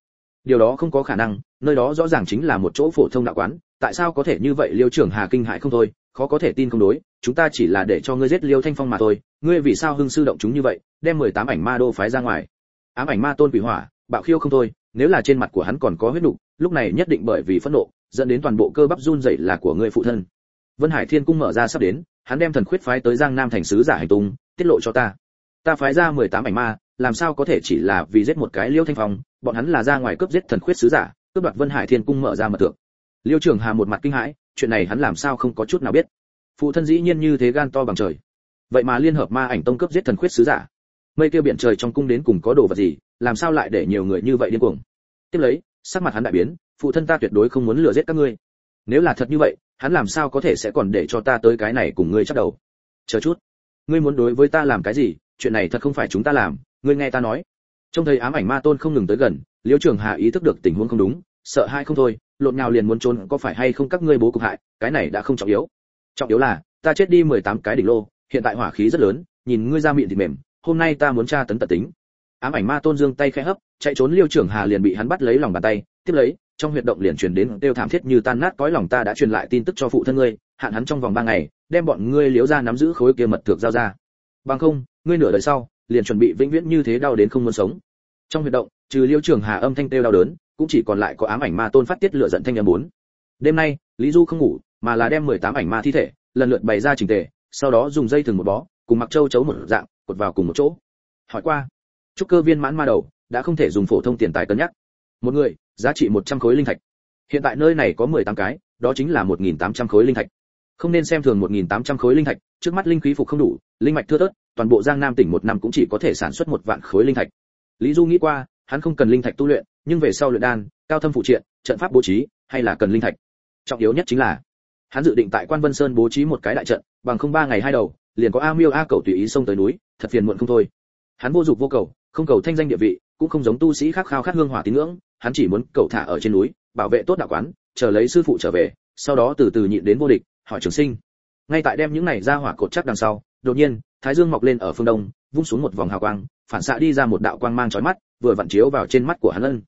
Speaker 1: điều đó không có khả năng, nơi đó rõ ràng chính là một chỗ phổ thông đạo quán, tại sao có thể như vậy liêu trưởng hà kinh hại không thôi, khó có thể tin không đối, chúng ta chỉ là để cho ngươi giết liêu thanh phong mà thôi, ngươi vì sao hưng sư động chúng như vậy, đem 18 ảnh ma đô phái ra ngoài? Ám ảnh ma tôn quỷ hỏa, bạo khiêu không thôi, nếu là trên mặt của hắn còn có huyết nục, lúc này nhất định bởi vì phẫn nộ, dẫn đến toàn bộ cơ bắp run rẩy là của ngươi phụ thân. Vân hải thiên cung mở ra sắp đến, hắn đem thần khuyết phái tới giang nam thành sứ giả hành tung, tiết lộ cho ta. Ta phái ra 18 ảnh ma, làm sao có thể chỉ là vì giết một cái liêu thanh phong, bọn hắn là ra ngoài cướp giết thần khuyết sứ giả, cướp đoạt vân hải thiên cung mở ra mật tượng. Liêu Trường hà một mặt kinh hãi, chuyện này hắn làm sao không có chút nào biết. Phụ thân dĩ nhiên như thế gan to bằng trời. Vậy mà liên hợp ma ảnh tông cướp giết thần khuyết sứ giả mây kia biển trời trong cung đến cùng có đồ vật gì, làm sao lại để nhiều người như vậy điên cuồng? Tiếp lấy, sắc mặt hắn đại biến, phụ thân ta tuyệt đối không muốn lừa giết các ngươi. Nếu là thật như vậy, hắn làm sao có thể sẽ còn để cho ta tới cái này cùng ngươi chắc đầu? Chờ chút, ngươi muốn đối với ta làm cái gì? Chuyện này thật không phải chúng ta làm, ngươi nghe ta nói. Trong thấy ám ảnh ma tôn không ngừng tới gần, liễu trường hà ý thức được tình huống không đúng, sợ hai không thôi, lộn nhào liền muốn trốn, có phải hay không các ngươi bố cục hại, cái này đã không trọng yếu. Trọng yếu là, ta chết đi 18 cái đỉnh lô, hiện tại hỏa khí rất lớn, nhìn ngươi ra miệng thì mềm hôm nay ta muốn tra tấn tận tính. Ám ảnh ma tôn dương tay khẽ hấp, chạy trốn liêu trưởng hà liền bị hắn bắt lấy lòng bàn tay, tiếp lấy, trong huyệt động liền truyền đến tiêu thảm thiết như tan nát, cõi lòng ta đã truyền lại tin tức cho phụ thân ngươi, hạn hắn trong vòng ba ngày, đem bọn ngươi liếu ra nắm giữ khối kia mật thược giao ra. Bằng không, ngươi nửa đời sau, liền chuẩn bị vĩnh viễn như thế đau đến không muốn sống. Trong huyệt động, trừ liêu trưởng hà âm thanh tiêu đau đớn, cũng chỉ còn lại có ám ảnh ma tôn phát tiết lửa giận thanh âm bốn. Đêm nay, lý du không ngủ, mà là đem 18 ảnh ma thi thể, lần lượt bày ra trình tề, sau đó dùng dây thừng một bó, cùng mặc châu chấu một dạng cột vào cùng một chỗ. Hỏi qua, trúc cơ viên mãn ma đầu đã không thể dùng phổ thông tiền tài cân nhắc. Một người, giá trị 100 khối linh thạch. Hiện tại nơi này có 18 cái, đó chính là 1.800 khối linh thạch. Không nên xem thường 1.800 khối linh thạch, trước mắt linh khí phục không đủ, linh mạch thưa thớt, toàn bộ giang nam tỉnh một năm cũng chỉ có thể sản xuất một vạn khối linh thạch. Lý du nghĩ qua, hắn không cần linh thạch tu luyện, nhưng về sau luyện đan, cao thâm phụ triện, trận pháp bố trí, hay là cần linh thạch. Trọng yếu nhất chính là, hắn dự định tại quan vân sơn bố trí một cái đại trận, bằng không ba ngày hai đầu liền có a miêu a cầu tùy ý xông tới núi, thật phiền muộn không thôi. Hắn vô dục vô cầu, không cầu thanh danh địa vị, cũng không giống tu sĩ khác khao khát hương hỏa tín ngưỡng, hắn chỉ muốn cầu thả ở trên núi, bảo vệ tốt đạo quán, chờ lấy sư phụ trở về, sau đó từ từ nhịn đến vô địch, hỏi trường sinh. Ngay tại đem những này ra hỏa cột chắc đằng sau, đột nhiên, thái dương mọc lên ở phương đông, vung xuống một vòng hào quang, phản xạ đi ra một đạo quang mang chói mắt, vừa vặn chiếu vào trên mắt của hắn ân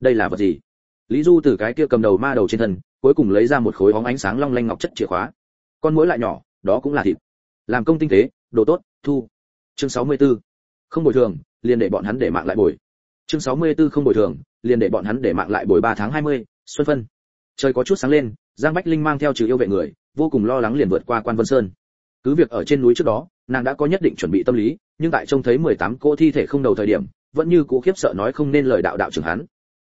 Speaker 1: đây là vật gì? Lý du từ cái kia cầm đầu ma đầu trên thân, cuối cùng lấy ra một khối óng ánh sáng long lanh ngọc chất chìa khóa. Con mũi lại nhỏ, đó cũng là thịt làm công tinh tế đồ tốt thu. Chương 64. không bồi thường liền để bọn hắn để mạng lại bồi. Chương 64 không bồi thường liền để bọn hắn để mạng lại bồi 3 tháng 20, xuân phân. Trời có chút sáng lên giang bách linh mang theo trừ yêu vệ người vô cùng lo lắng liền vượt qua quan vân sơn. Cứ việc ở trên núi trước đó nàng đã có nhất định chuẩn bị tâm lý nhưng tại trông thấy 18 cô thi thể không đầu thời điểm vẫn như cũ khiếp sợ nói không nên lời đạo đạo trưởng hắn.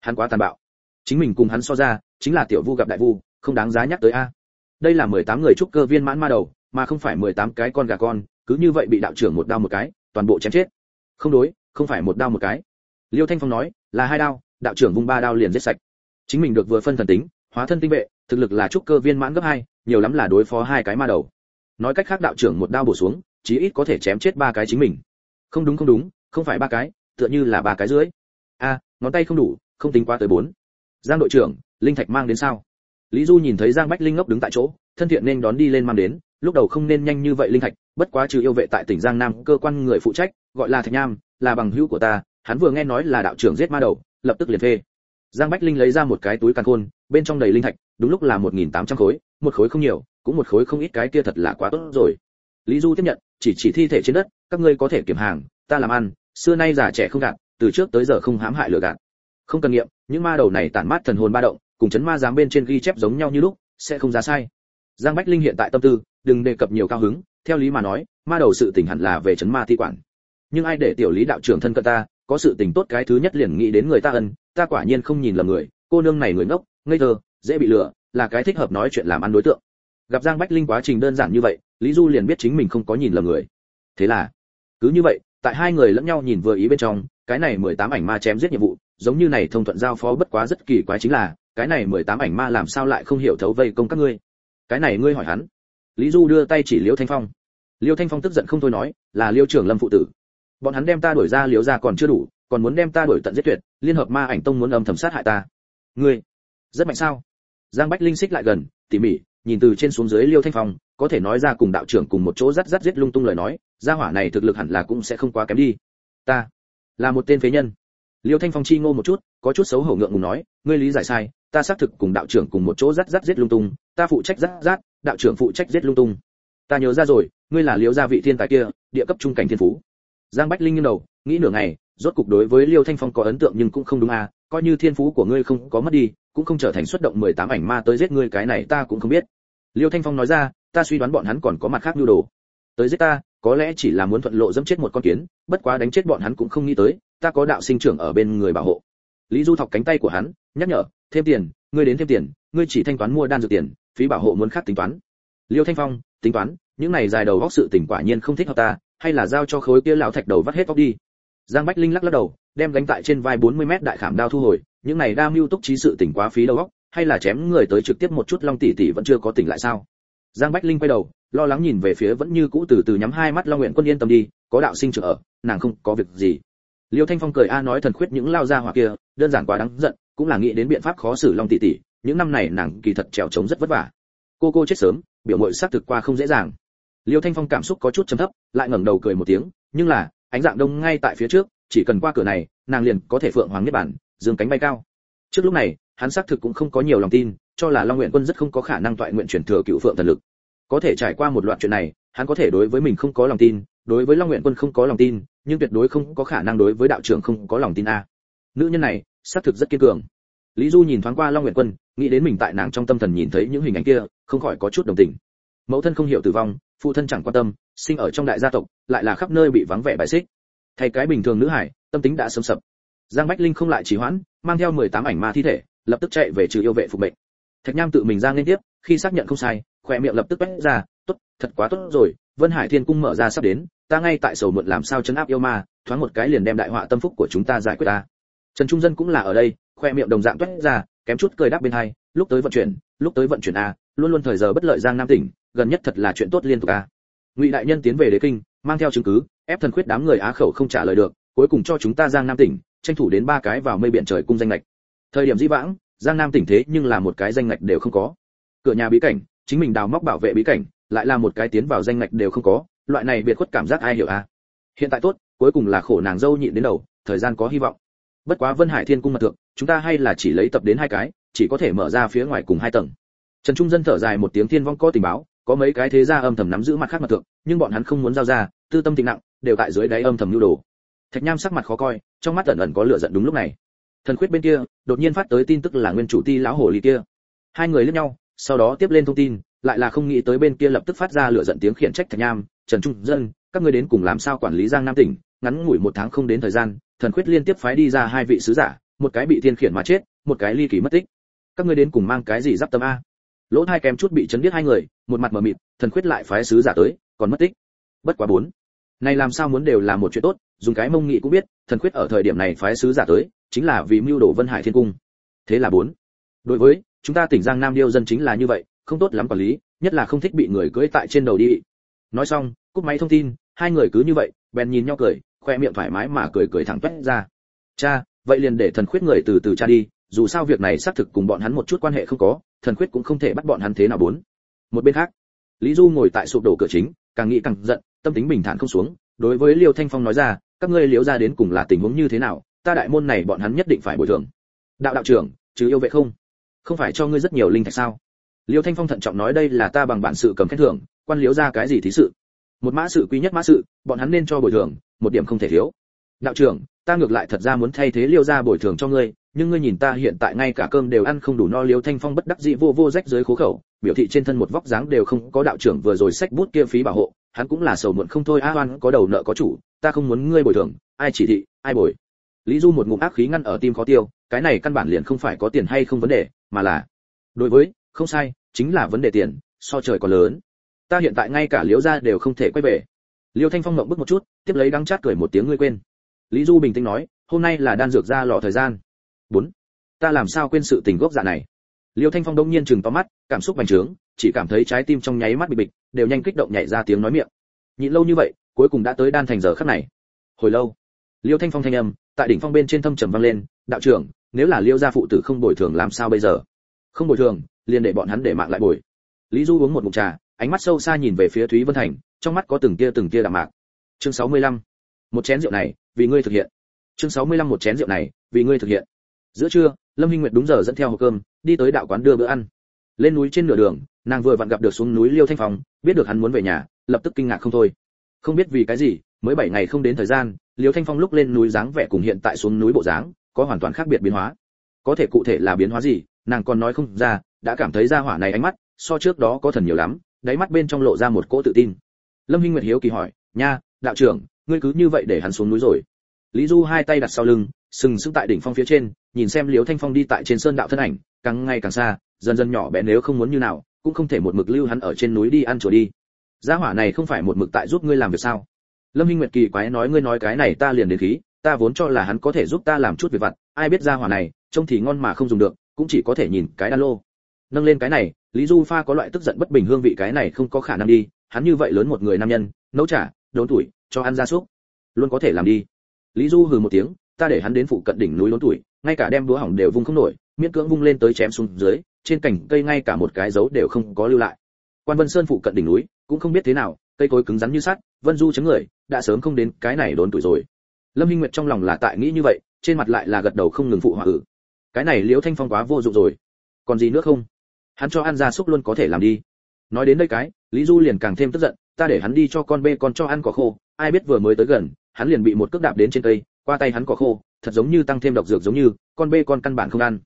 Speaker 1: Hắn quá tàn bạo. Chính mình cùng hắn so ra chính là tiểu vu gặp đại vu không đáng giá nhắc tới a. Đây là 18 người trúc cơ viên mãn ma đầu mà không phải 18 cái con gà con, cứ như vậy bị đạo trưởng một đao một cái, toàn bộ chém chết. Không đối, không phải một đao một cái. Liêu thanh phong nói, là hai đao, đạo trưởng vung ba đao liền giết sạch. Chính mình được vừa phân thần tính, hóa thân tinh vệ, thực lực là trúc cơ viên mãn gấp hai, nhiều lắm là đối phó hai cái ma đầu. Nói cách khác, đạo trưởng một đao bổ xuống, chí ít có thể chém chết ba cái chính mình. Không đúng không đúng, không phải ba cái, tựa như là ba cái dưới a, ngón tay không đủ, không tính qua tới bốn. Giang đội trưởng, linh thạch mang đến sao? Lý du nhìn thấy giang bách linh ngốc đứng tại chỗ thân thiện nên đón đi lên mang đến, lúc đầu không nên nhanh như vậy linh thạch, bất quá trừ yêu vệ tại tỉnh giang nam, cơ quan người phụ trách, gọi là thạch nham, là bằng hữu của ta, hắn vừa nghe nói là đạo trưởng giết ma đầu, lập tức liền phê. Giang bách linh lấy ra một cái túi càn khôn, bên trong đầy linh thạch, đúng lúc là một nghìn tám trăm khối, một khối không nhiều, cũng một khối không ít cái kia thật là quá tốt rồi. Lý du tiếp nhận, chỉ chỉ thi thể trên đất, các ngươi có thể kiểm hàng, ta làm ăn, xưa nay già trẻ không gạt, từ trước tới giờ không hãm hại lừa gạt. Không cần nghiệm, những ma đầu này tản mát thần hồn ba động, cùng chấn ma giám bên trên ghi chép giống nhau như lúc, sẽ không ra sai giang bách linh hiện tại tâm tư, đừng đề cập nhiều cao hứng, theo lý mà nói, ma đầu sự tình hẳn là về chấn ma thi quản. Nhưng ai để tiểu lý đạo trưởng thân cận ta, có sự tình tốt cái thứ nhất liền nghĩ đến người ta ân, ta quả nhiên không nhìn lầm người, cô nương này người ngốc, ngây thơ, dễ bị lừa, là cái thích hợp nói chuyện làm ăn đối tượng. Gặp giang bách linh quá trình đơn giản như vậy, lý du liền biết chính mình không có nhìn lầm người. Thế là, cứ như vậy, tại hai người lẫn nhau nhìn vừa ý bên trong, cái này mười tám ảnh ma chém giết nhiệm vụ, giống như này thông thuận giao phó bất quá rất kỳ quái chính là, cái này mười tám ảnh ma làm sao lại không hiểu thấu vây công các ngươi cái này ngươi hỏi hắn. Lý du đưa tay chỉ liêu thanh phong. Liêu thanh phong tức giận không thôi nói, là liêu trưởng lâm phụ tử. Bọn hắn đem ta đuổi ra liêu ra còn chưa đủ, còn muốn đem ta đuổi tận giết tuyệt, liên hợp ma ảnh tông muốn âm thầm sát hại ta. Ngươi, rất mạnh sao? Giang bách linh xích lại gần, tỉ mỉ, nhìn từ trên xuống dưới liêu thanh phong, có thể nói ra cùng đạo trưởng cùng một chỗ rắt rắt giết lung tung lời nói, gia hỏa này thực lực hẳn là cũng sẽ không quá kém đi. Ta, là một tên phế nhân. Liêu thanh phong chi ngô một chút, có chút xấu hổ ngượng ngùng nói, ngươi lý giải sai ta xác thực cùng đạo trưởng cùng một chỗ rắt rắt giết lung tung, ta phụ trách rắt rắt, đạo trưởng phụ trách giết lung tung. Ta nhớ ra rồi, ngươi là liêu gia vị thiên tài kia, địa cấp trung cảnh thiên phú. Giang bách linh nghiêng đầu, nghĩ nửa ngày, rốt cục đối với liêu thanh phong có ấn tượng nhưng cũng không đúng à coi như thiên phú của ngươi không có mất đi, cũng không trở thành xuất động 18 ảnh ma tới giết ngươi, cái này ta cũng không biết. Liêu thanh phong nói ra, ta suy đoán bọn hắn còn có mặt khác nhu đồ. Tới giết ta, có lẽ chỉ là muốn thuận lộ dẫm chết một con kiến, bất quá đánh chết bọn hắn cũng không nghĩ tới, ta có đạo sinh trưởng ở bên người bảo hộ. Lý du thọc cánh tay của hắn, nhắc nhở thêm tiền ngươi đến thêm tiền ngươi chỉ thanh toán mua đan dược tiền phí bảo hộ muốn khác tính toán. Liêu thanh phong tính toán những này dài đầu góc sự tỉnh quả nhiên không thích hợp ta hay là giao cho khối kia lão thạch đầu vắt hết góc đi. Giang bách linh lắc lắc đầu đem gánh tại trên vai 40 mét đại khảm đao thu hồi những này đa mưu túc trí sự tỉnh quá phí đầu góc, hay là chém người tới trực tiếp một chút long tỷ tỷ vẫn chưa có tỉnh lại sao? Giang bách linh quay đầu lo lắng nhìn về phía vẫn như cũ từ từ nhắm hai mắt long nguyện quân yên tâm đi có đạo sinh trưởng ở nàng không có việc gì. Liêu thanh phong cười a nói thần khuyết những lao ra hỏa kia đơn giản quá đáng giận cũng là nghĩ đến biện pháp khó xử long tỷ tỷ, những năm này nàng kỳ thật trèo trống rất vất vả. Cô cô chết sớm, biểu mội xác thực qua không dễ dàng. Liêu thanh phong cảm xúc có chút trầm thấp, lại ngẩng đầu cười một tiếng, nhưng là, ánh dạng đông ngay tại phía trước, chỉ cần qua cửa này, nàng liền có thể phượng hoàng niết bản dương cánh bay cao. Trước lúc này, hắn xác thực cũng không có nhiều lòng tin, cho là long nguyện quân rất không có khả năng toại nguyện chuyển thừa cựu phượng thần lực. Có thể trải qua một loạt chuyện này, hắn có thể đối với mình không có lòng tin, đối với long nguyện quân không có lòng tin, nhưng tuyệt đối không có khả năng đối với đạo trưởng không có lòng tin a nữ nhân này, xác thực rất kiên cường. Lý du nhìn thoáng qua long nguyện quân, nghĩ đến mình tại nàng trong tâm thần nhìn thấy những hình ảnh kia, không khỏi có chút đồng tình. Mẫu thân không hiểu tử vong, phụ thân chẳng quan tâm, sinh ở trong đại gia tộc, lại là khắp nơi bị vắng vẻ bài xích. Thay cái bình thường nữ hải, tâm tính đã sớm sập. Giang bách linh không lại trì hoãn, mang theo 18 ảnh ma thi thể, lập tức chạy về trừ yêu vệ phục mệnh. Thạch nham tự mình ra liên tiếp, khi xác nhận không sai, khỏe miệng lập tức bét ra, tốt, thật quá tốt rồi, vân hải thiên cung mở ra sắp đến, ta ngay tại sầu muộn làm sao chấn áp yêu ma, thoáng một cái liền đem đại họa tâm phúc của chúng ta giải quyết ta trần trung dân cũng là ở đây, khoe miệng đồng dạng toét ra, kém chút cười đáp bên hai, lúc tới vận chuyển, lúc tới vận chuyển a, luôn luôn thời giờ bất lợi giang nam tỉnh, gần nhất thật là chuyện tốt liên tục a. Ngụy đại nhân tiến về đế kinh, mang theo chứng cứ, ép thần khuyết đám người á khẩu không trả lời được, cuối cùng cho chúng ta giang nam tỉnh, tranh thủ đến ba cái vào mây biển trời cung danh lệch thời điểm di vãng, giang nam tỉnh thế nhưng là một cái danh lệch đều không có. Cửa nhà bí cảnh, chính mình đào móc bảo vệ bí cảnh, lại là một cái tiến vào danh lệch đều không có, loại này biệt khuất cảm giác ai hiểu a? Hiện tại tốt, cuối cùng là khổ nàng dâu nhịn đến đầu, thời gian có hy vọng bất quá vân hải thiên cung mật thượng, chúng ta hay là chỉ lấy tập đến hai cái, chỉ có thể mở ra phía ngoài cùng hai tầng. Trần trung dân thở dài một tiếng thiên vong có tình báo, có mấy cái thế gia âm thầm nắm giữ mặt khác mật thượng, nhưng bọn hắn không muốn giao ra, tư tâm tình nặng, đều tại dưới đáy âm thầm nhu đồ. Thạch nham sắc mặt khó coi, trong mắt ẩn ẩn có lửa giận đúng lúc này. Thần khuyết bên kia, đột nhiên phát tới tin tức là nguyên chủ ti lão hồ ly kia. Hai người liếc nhau, sau đó tiếp lên thông tin, lại là không nghĩ tới bên kia lập tức phát ra lửa giận tiếng khiển trách thạch nham, trần trung dân, các ngươi đến cùng làm sao quản lý giang nam tỉnh, ngắn ngủi một tháng không đến thời gian thần khuyết liên tiếp phái đi ra hai vị sứ giả, một cái bị thiên khiển mà chết, một cái ly kỳ mất tích. Các ngươi đến cùng mang cái gì giáp tâm a? Lỗ Thai kém chút bị chấn biết hai người, một mặt mờ mịt, thần khuyết lại phái sứ giả tới, còn mất tích. Bất quá bốn. Này làm sao muốn đều là một chuyện tốt, dùng cái mông nghị cũng biết, thần khuyết ở thời điểm này phái sứ giả tới, chính là vì mưu đồ vân hải thiên cung. Thế là bốn. Đối với, chúng ta tỉnh giang nam điêu dân chính là như vậy, không tốt lắm quản lý, nhất là không thích bị người cưỡi tại trên đầu đi. Nói xong, cúp máy thông tin, hai người cứ như vậy, bèn nhìn nhau cười khoe miệng thoải mái mà cười cười thẳng toét ra. Cha, vậy liền để thần khuyết người từ từ cha đi, dù sao việc này xác thực cùng bọn hắn một chút quan hệ không có, thần khuyết cũng không thể bắt bọn hắn thế nào bốn. Một bên khác, lý du ngồi tại sụp đổ cửa chính, càng nghĩ càng giận, tâm tính bình thản không xuống, đối với liêu thanh phong nói ra, các ngươi liễu ra đến cùng là tình huống như thế nào, ta đại môn này bọn hắn nhất định phải bồi thường. Đạo đạo trưởng chứ yêu vệ không? Không phải cho ngươi rất nhiều linh thạch sao? Liêu thanh phong thận trọng nói đây là ta bằng bản sự cầm khen thưởng, quan liễu ra cái gì thí sự? Một mã sự quý nhất mã sự, bọn hắn nên cho bồi thường, một điểm không thể thiếu. Đạo trưởng, ta ngược lại thật ra muốn thay thế liêu ra bồi thường cho ngươi, nhưng ngươi nhìn ta hiện tại ngay cả cơm đều ăn không đủ no liêu thanh phong bất đắc dĩ vô vô rách dưới khố khẩu, biểu thị trên thân một vóc dáng đều không có đạo trưởng vừa rồi sách bút kia phí bảo hộ, hắn cũng là sầu muộn không thôi, a oan, có đầu nợ có chủ, ta không muốn ngươi bồi thường, ai chỉ thị, ai bồi. Lý du một ngụm ác khí ngăn ở tim khó tiêu, cái này căn bản liền không phải có tiền hay không vấn đề, mà là, đối với, không sai, chính là vấn đề tiền, so trời còn lớn ta hiện tại ngay cả liễu gia đều không thể quay về. Liêu thanh phong ngậm bức một chút, tiếp lấy đắng chát cười một tiếng ngươi quên. Lý du bình tĩnh nói, hôm nay là đan dược ra lọ thời gian. Bốn. Ta làm sao quên sự tình gốc dạ này? Liêu thanh phong đông nhiên chừng to mắt, cảm xúc bành trướng, chỉ cảm thấy trái tim trong nháy mắt bị bịch, đều nhanh kích động nhảy ra tiếng nói miệng. Nhịn lâu như vậy, cuối cùng đã tới đan thành giờ khắc này. Hồi lâu, liêu thanh phong thanh âm, tại đỉnh phong bên trên thâm trầm vang lên, đạo trưởng, nếu là liêu gia phụ tử không bồi thường làm sao bây giờ? Không bồi thường, liền để bọn hắn để mạng lại bồi. Lý du uống một ngụm trà ánh mắt sâu xa nhìn về phía thúy vân thành, trong mắt có từng tia từng tia đạm mạc. Chương 65. một chén rượu này, vì ngươi thực hiện. Chương 65 một chén rượu này, vì ngươi thực hiện. Giữa trưa, lâm hinh nguyệt đúng giờ dẫn theo hộp cơm, đi tới đạo quán đưa bữa ăn. Lên núi trên nửa đường, nàng vừa vặn gặp được xuống núi liêu thanh phong, biết được hắn muốn về nhà, lập tức kinh ngạc không thôi. Không biết vì cái gì, mới bảy ngày không đến thời gian, liêu thanh phong lúc lên núi dáng vẻ cùng hiện tại xuống núi bộ dáng, có hoàn toàn khác biệt biến hóa. Có thể cụ thể là biến hóa gì, nàng còn nói không ra, đã cảm thấy ra hỏa này ánh mắt, so trước đó có thần nhiều lắm đáy mắt bên trong lộ ra một cỗ tự tin. Lâm hinh nguyệt hiếu kỳ hỏi, nha, đạo trưởng, ngươi cứ như vậy để hắn xuống núi rồi. Lý du hai tay đặt sau lưng, sừng sững tại đỉnh phong phía trên, nhìn xem liễu thanh phong đi tại trên sơn đạo thân ảnh, càng ngày càng xa, dần dần nhỏ bé nếu không muốn như nào, cũng không thể một mực lưu hắn ở trên núi đi ăn chùa đi. Gia hỏa này không phải một mực tại giúp ngươi làm việc sao? Lâm hinh nguyệt kỳ quái nói, ngươi nói cái này ta liền đến khí, ta vốn cho là hắn có thể giúp ta làm chút việc vặt, ai biết gia hỏa này, trông thì ngon mà không dùng được, cũng chỉ có thể nhìn cái đan lô. Nâng lên cái này lý du pha có loại tức giận bất bình hương vị cái này không có khả năng đi, hắn như vậy lớn một người nam nhân, nấu trả đốn tuổi, cho ăn gia súc, luôn có thể làm đi. Lý du hừ một tiếng, ta để hắn đến phụ cận đỉnh núi đốn tuổi, ngay cả đem đũa hỏng đều vung không nổi, miễn cưỡng vung lên tới chém xuống dưới, trên cành cây ngay cả một cái dấu đều không có lưu lại. Quan vân sơn phụ cận đỉnh núi, cũng không biết thế nào, cây cối cứng rắn như sắt, vân du chấm người, đã sớm không đến cái này đốn tuổi rồi. Lâm hinh nguyệt trong lòng là tại nghĩ như vậy, trên mặt lại là gật đầu không ngừng phụ họa. Ử cái này liễu thanh phong quá vô dụng rồi. Còn gì nữa không? Hắn cho ăn gia súc luôn có thể làm đi. Nói đến đây cái, lý du liền càng thêm tức giận, ta để hắn đi cho con bê con cho ăn cỏ khô, ai biết vừa mới tới gần, hắn liền bị một cước đạp đến trên cây, qua tay hắn cỏ khô, thật giống như tăng thêm độc dược giống như, con bê con căn bản không ăn.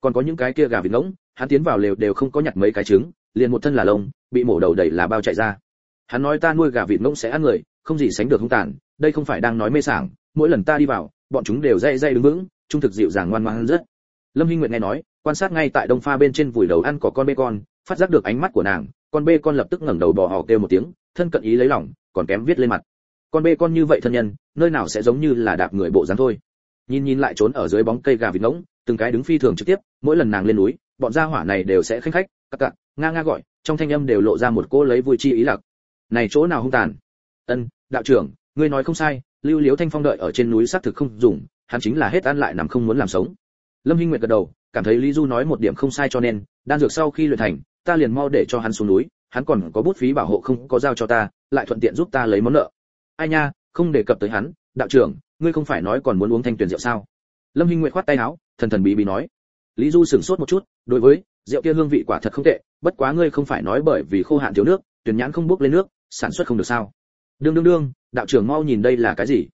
Speaker 1: Còn có những cái kia gà vịt ngỗng, hắn tiến vào lều đều không có nhặt mấy cái trứng, liền một thân là lông, bị mổ đầu đầy là bao chạy ra. Hắn nói, ta nuôi gà vịt ngỗng sẽ ăn người, không gì sánh được hung tàn, đây không phải đang nói mê sảng, mỗi lần ta đi vào, bọn chúng đều dây dây đứng vững, trung thực dịu dàng ngoan ngoãn rất lâm hinh nguyệt nghe nói, quan sát ngay tại đông pha bên trên vùi đầu ăn có con bê con, phát giác được ánh mắt của nàng, con bê con lập tức ngẩng đầu bò hò kêu một tiếng, thân cận ý lấy lòng, còn kém viết lên mặt. Con bê con như vậy thân nhân, nơi nào sẽ giống như là đạp người bộ dáng thôi. Nhìn nhìn lại trốn ở dưới bóng cây gà vịt ngỗng, từng cái đứng phi thường trực tiếp, mỗi lần nàng lên núi, bọn gia hỏa này đều sẽ khinh khách, cặc cặc, nga nga gọi, trong thanh âm đều lộ ra một cô lấy vui chi ý lạc. Này chỗ nào hung tàn? Ân, đạo trưởng, ngươi nói không sai, lưu liếu thanh phong đợi ở trên núi xác thực không dùng, hắn chính là hết ăn lại nằm không muốn làm sống lâm hinh nguyệt gật đầu, cảm thấy lý du nói một điểm không sai cho nên, đan dược sau khi luyện thành, ta liền mau để cho hắn xuống núi, hắn còn có bút phí bảo hộ không có giao cho ta, lại thuận tiện giúp ta lấy món nợ. Ai nha, không đề cập tới hắn, đạo trưởng, ngươi không phải nói còn muốn uống thanh tuyển rượu sao? Lâm hinh nguyệt khoát tay áo, thần thần bí bí nói. Lý du sửng sốt một chút, đối với, rượu kia hương vị quả thật không tệ, bất quá ngươi không phải nói bởi vì khô hạn thiếu nước tuyển nhãn không bước lên nước, sản xuất không được sao? Đương đương đương, đạo trưởng mau nhìn đây là cái gì?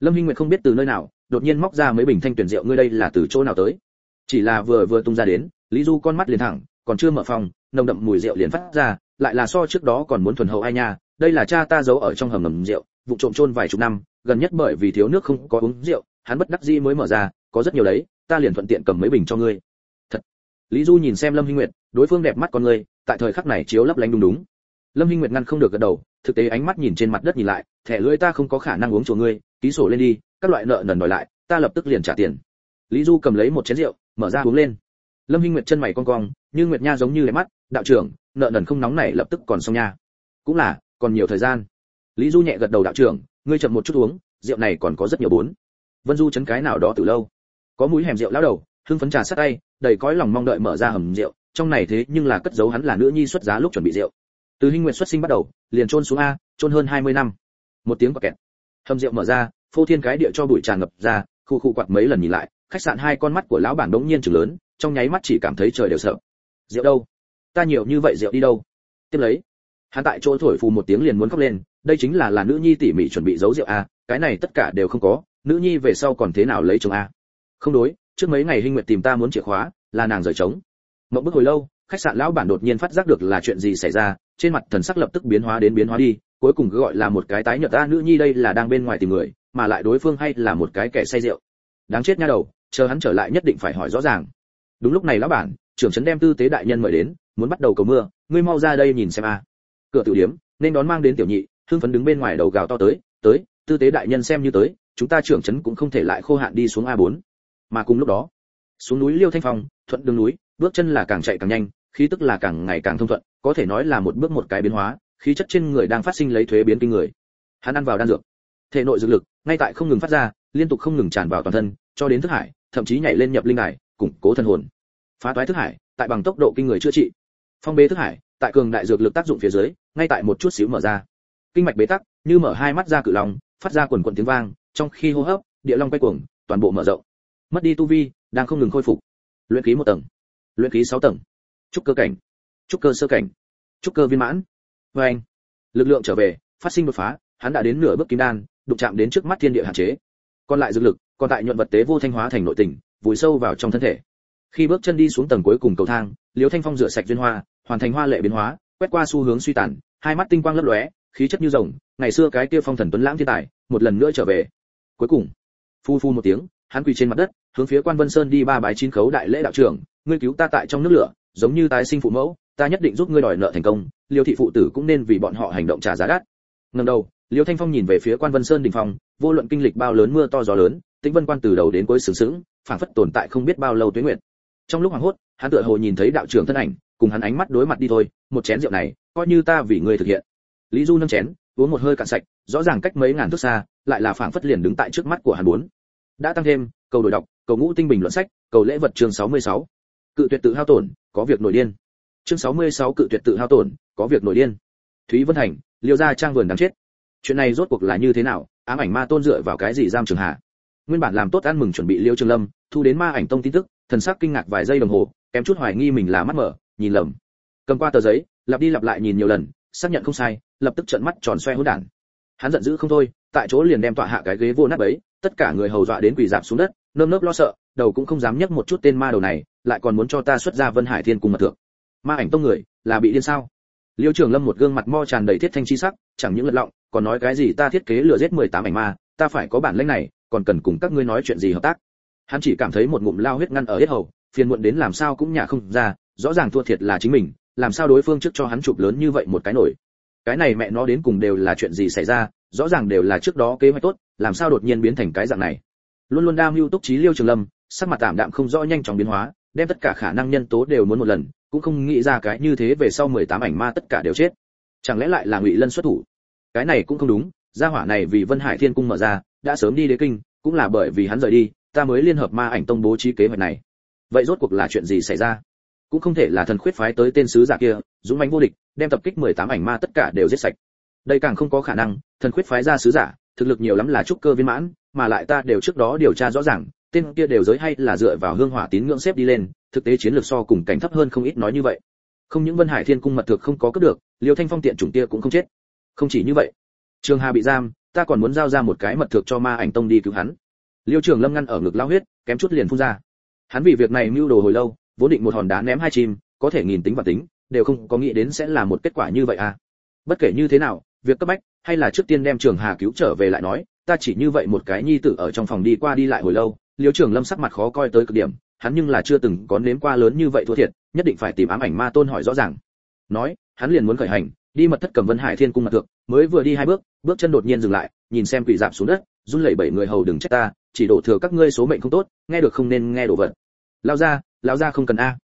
Speaker 1: Lâm hinh nguyệt không biết từ nơi nào đột nhiên móc ra mấy bình thanh tuyển rượu, ngươi đây là từ chỗ nào tới? Chỉ là vừa vừa tung ra đến, lý du con mắt liền thẳng, còn chưa mở phòng, nồng đậm mùi rượu liền phát ra, lại là so trước đó còn muốn thuần hậu ai nha, đây là cha ta giấu ở trong hầm ngầm rượu, vụ trộm trôn vài chục năm, gần nhất bởi vì thiếu nước không có uống rượu, hắn bất đắc dĩ mới mở ra, có rất nhiều đấy, ta liền thuận tiện cầm mấy bình cho ngươi. Thật. Lý du nhìn xem lâm hinh nguyệt, đối phương đẹp mắt con ngươi tại thời khắc này chiếu lấp lánh đúng đúng. Lâm hinh nguyệt ngăn không được gật đầu, thực tế ánh mắt nhìn trên mặt đất nhìn lại, thẻ lưỡi ta không có khả năng uống chùa ngươi, ký sổ lên đi các loại nợ nần đòi lại, ta lập tức liền trả tiền. Lý du cầm lấy một chén rượu, mở ra uống lên. Lâm hinh nguyệt chân mày cong cong, như nguyệt nha giống như lệ mắt, đạo trưởng, nợ nần không nóng này lập tức còn xong nha. Cũng là, còn nhiều thời gian. Lý du nhẹ gật đầu, đạo trưởng, ngươi chậm một chút uống, rượu này còn có rất nhiều bốn. Vân du chấn cái nào đó từ lâu. Có mũi hẻm rượu lão đầu, hưng phấn trà sát tay, đầy cõi lòng mong đợi mở ra hầm rượu, trong này thế nhưng là cất giấu hắn là nữ nhi xuất giá lúc chuẩn bị rượu. Từ hinh Nguyệt xuất sinh bắt đầu, liền trôn xuống a trôn hơn 20 năm. Một tiếng quả kẹt. Hầm rượu mở ra phô thiên cái địa cho bụi tràn ngập ra, khu khu quạt mấy lần nhìn lại, khách sạn hai con mắt của lão bản đống nhiên chừng lớn, trong nháy mắt chỉ cảm thấy trời đều sợ. Rượu đâu? Ta nhiều như vậy rượu đi đâu? Tiếp lấy, hắn tại chỗ thổi phù một tiếng liền muốn khóc lên, đây chính là là nữ nhi tỉ mỉ chuẩn bị giấu rượu a cái này tất cả đều không có, nữ nhi về sau còn thế nào lấy chồng a không đối, trước mấy ngày hinh nguyệt tìm ta muốn chìa khóa, là nàng rời trống. Một bước hồi lâu, khách sạn lão bản đột nhiên phát giác được là chuyện gì xảy ra, trên mặt thần sắc lập tức biến hóa đến biến hóa đi, cuối cùng cứ gọi là một cái tái nhợt ta, nữ nhi đây là đang bên ngoài tìm người mà lại đối phương hay là một cái kẻ say rượu. Đáng chết nha đầu, chờ hắn trở lại nhất định phải hỏi rõ ràng. Đúng lúc này lão bản, trưởng trấn đem tư tế đại nhân mời đến, muốn bắt đầu cầu mưa, ngươi mau ra đây nhìn xem a. Cửa tiểu điếm, nên đón mang đến tiểu nhị, hưng phấn đứng bên ngoài đầu gào to tới tới, tư tế đại nhân xem như tới, chúng ta trưởng trấn cũng không thể lại khô hạn đi xuống a 4 mà cùng lúc đó, xuống núi liêu thanh phong, thuận đường núi, bước chân là càng chạy càng nhanh, khí tức là càng ngày càng thông thuận, có thể nói là một bước một cái biến hóa, khí chất trên người đang phát sinh lấy thuế biến kinh người. Hắn ăn vào đan dược thể nội dược lực, ngay tại không ngừng phát ra, liên tục không ngừng tràn vào toàn thân, cho đến thức hải, thậm chí nhảy lên nhập linh hải củng cố thân hồn. Phá toái thức hải, tại bằng tốc độ kinh người chữa trị. Phong bế thức hải, tại cường đại dược lực tác dụng phía dưới, ngay tại một chút xíu mở ra. Kinh mạch bế tắc, như mở hai mắt ra cự lòng phát ra quần quần tiếng vang, trong khi hô hấp, địa long quay cuồng, toàn bộ mở rộng. Mất đi tu vi, đang không ngừng khôi phục. Luyện khí một tầng. Luyện khí sáu tầng. Trúc cơ cảnh. Trúc cơ sơ cảnh. Trúc cơ viên mãn. Vê anh lực lượng trở về, phát sinh đột phá, hắn đã đến nửa bước kim đan đụng chạm đến trước mắt thiên địa hạn chế. Còn lại dược lực, còn tại nhuận vật tế vô thanh hóa thành nội tình, vùi sâu vào trong thân thể. Khi bước chân đi xuống tầng cuối cùng cầu thang, liễu thanh phong rửa sạch duyên hoa, hoàn thành hoa lệ biến hóa, quét qua xu hướng suy tàn, hai mắt tinh quang lấp lóe, khí chất như rồng, ngày xưa cái kia phong thần tuấn lãng thiên tài, một lần nữa trở về. Cuối cùng, phu phu một tiếng, hắn quỳ trên mặt đất, hướng phía quan vân sơn đi ba bái chín khấu đại lễ đạo trưởng, ngươi cứu ta tại trong nước lửa, giống như tái sinh phụ mẫu, ta nhất định giúp ngươi đòi nợ thành công, liêu thị phụ tử cũng nên vì bọn họ hành động trả giá đắt. Ngầm đầu liêu thanh phong nhìn về phía quan vân sơn đỉnh phong vô luận kinh lịch bao lớn mưa to gió lớn tĩnh vân quan từ đầu đến cuối sướng sướng phảng phất tồn tại không biết bao lâu tuế nguyện trong lúc hoàng hốt hắn tựa hồ nhìn thấy đạo trưởng thân ảnh cùng hắn ánh mắt đối mặt đi thôi một chén rượu này coi như ta vì ngươi thực hiện. Lý du nâng chén uống một hơi cạn sạch rõ ràng cách mấy ngàn thước xa lại là phảng phất liền đứng tại trước mắt của hắn bốn. Đã tăng thêm cầu đổi đọc cầu ngũ tinh bình luận sách cầu lễ vật chương 66. cự tuyệt tự hao tổn có việc nổi điên. Chương 66 cự tuyệt tự hao tổn có việc nổi điên. Thúy vân Hành, liêu gia trang vườn đáng chết chuyện này rốt cuộc là như thế nào? Ám ảnh ma tôn dựa vào cái gì giam trường hạ nguyên bản làm tốt ăn mừng chuẩn bị liêu trường lâm, thu đến ma ảnh tông tin tức, thần sắc kinh ngạc vài giây đồng hồ, kém chút hoài nghi mình là mắt mở, nhìn lầm. Cầm qua tờ giấy, lặp đi lặp lại nhìn nhiều lần, xác nhận không sai, lập tức trợn mắt tròn xoe hỗn đản. Hắn giận dữ không thôi, tại chỗ liền đem tọa hạ cái ghế vô nát bấy tất cả người hầu dọa đến quỳ dạp xuống đất, nơm nớp lo sợ, đầu cũng không dám nhấc một chút tên ma đầu này, lại còn muốn cho ta xuất ra vân hải thiên cùng mật thượng. Ma ảnh tông người, là bị điên sao? Liêu trường lâm một gương mặt mo tràn đầy thiết thanh chi sắc, chẳng những lật lọng còn nói cái gì ta thiết kế lừa giết 18 ảnh ma, ta phải có bản lĩnh này, còn cần cùng các ngươi nói chuyện gì hợp tác? Hắn chỉ cảm thấy một ngụm lao huyết ngăn ở hết hầu, phiền muộn đến làm sao cũng nhả không ra, rõ ràng thua thiệt là chính mình, làm sao đối phương trước cho hắn chụp lớn như vậy một cái nổi. Cái này mẹ nó đến cùng đều là chuyện gì xảy ra, rõ ràng đều là trước đó kế hoạch tốt, làm sao đột nhiên biến thành cái dạng này? Luôn luôn đam mưu túc trí liêu trường lâm, sắc mặt tạm đạm không rõ nhanh chóng biến hóa, đem tất cả khả năng nhân tố đều muốn một lần, cũng không nghĩ ra cái như thế về sau 18 ảnh ma tất cả đều chết. Chẳng lẽ lại là ngụy lân xuất thủ? Cái này cũng không đúng, gia hỏa này vì vân hải thiên cung mở ra, đã sớm đi đế kinh, cũng là bởi vì hắn rời đi, ta mới liên hợp ma ảnh tông bố trí kế hoạch này. Vậy rốt cuộc là chuyện gì xảy ra? Cũng không thể là thần khuyết phái tới tên sứ giả kia, dũng mãnh vô địch, đem tập kích 18 ảnh ma tất cả đều giết sạch. Đây càng không có khả năng, thần khuyết phái ra sứ giả, thực lực nhiều lắm là trúc cơ viên mãn, mà lại ta đều trước đó điều tra rõ ràng, tên kia đều giới hay là dựa vào hương hỏa tín ngưỡng xếp đi lên, thực tế chiến lược so cùng cảnh thấp hơn không ít nói như vậy. Không những vân hải thiên cung mật thực không có cướp được, liêu thanh phong tiện chủng kia cũng không chết không chỉ như vậy, trường hà bị giam, ta còn muốn giao ra một cái mật thực cho ma ảnh tông đi cứu hắn. Liêu trường lâm ngăn ở ngực lao huyết, kém chút liền phun ra. Hắn vì việc này mưu đồ hồi lâu, vốn định một hòn đá ném hai chim, có thể nghìn tính và tính, đều không có nghĩ đến sẽ là một kết quả như vậy à. Bất kể như thế nào, việc cấp bách, hay là trước tiên đem trường hà cứu trở về lại nói, ta chỉ như vậy một cái nhi tử ở trong phòng đi qua đi lại hồi lâu, liêu trường lâm sắc mặt khó coi tới cực điểm, hắn nhưng là chưa từng có nếm qua lớn như vậy thua thiệt, nhất định phải tìm ám ảnh ma tôn hỏi rõ ràng. Nói, hắn liền muốn khởi hành đi mật thất cầm vân hải thiên cung mật thượng, mới vừa đi hai bước bước chân đột nhiên dừng lại, nhìn xem quỷ giảm xuống đất, run lẩy bẩy người hầu đừng trách ta, chỉ đổ thừa các ngươi số mệnh không tốt, nghe được không nên nghe đổ vật lao ra lao ra không cần a.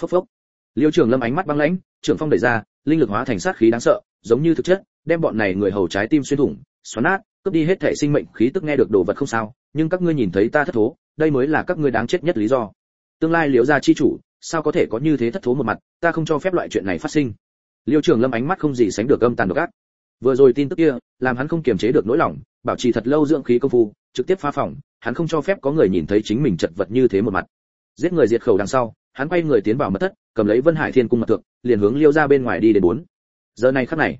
Speaker 1: Phốc phốc. Liêu trưởng lâm ánh mắt băng lãnh, trưởng phong đẩy ra, linh lực hóa thành sát khí đáng sợ, giống như thực chất, đem bọn này người hầu trái tim xuyên thủng, xoắn nát, cướp đi hết thể sinh mệnh, khí tức nghe được đồ vật không sao, nhưng các ngươi nhìn thấy ta thất thố, đây mới là các ngươi đáng chết nhất lý do. Tương lai liễu gia chi chủ, sao có thể có như thế thất thố một mặt, ta không cho phép loại chuyện này phát sinh liêu trường lâm ánh mắt không gì sánh được âm tàn độc ác. Vừa rồi tin tức kia, làm hắn không kiềm chế được nỗi lòng, bảo trì thật lâu dưỡng khí công phu, trực tiếp phá phòng, hắn không cho phép có người nhìn thấy chính mình chật vật như thế một mặt. Giết người diệt khẩu đằng sau, hắn quay người tiến vào mật thất, cầm lấy vân hải thiên cung mật thượng, liền hướng liêu ra bên ngoài đi đến bốn. Giờ này khắc này,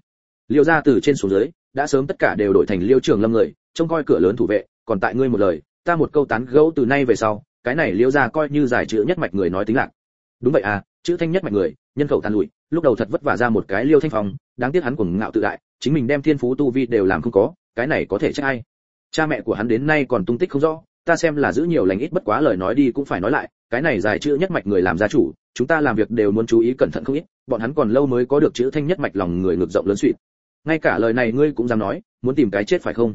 Speaker 1: liêu ra từ trên xuống dưới, đã sớm tất cả đều đổi thành liêu trường lâm người, trông coi cửa lớn thủ vệ, còn tại ngươi một lời, ta một câu tán gẫu từ nay về sau, cái này liêu ra coi như giải chữ nhất mạch người nói tính lạc. Đúng vậy à chữ thanh nhất mạch người nhân khẩu tàn lụi, lúc đầu thật vất vả ra một cái liêu thanh phong, đáng tiếc hắn cuồng ngạo tự đại, chính mình đem thiên phú tu vi đều làm không có, cái này có thể trách ai? Cha mẹ của hắn đến nay còn tung tích không rõ, ta xem là giữ nhiều lành ít bất quá lời nói đi cũng phải nói lại, cái này dài chữ nhất mạch người làm gia chủ, chúng ta làm việc đều muốn chú ý cẩn thận không ít, bọn hắn còn lâu mới có được chữ thanh nhất mạch lòng người ngược rộng lớn suỵt ngay cả lời này ngươi cũng dám nói, muốn tìm cái chết phải không?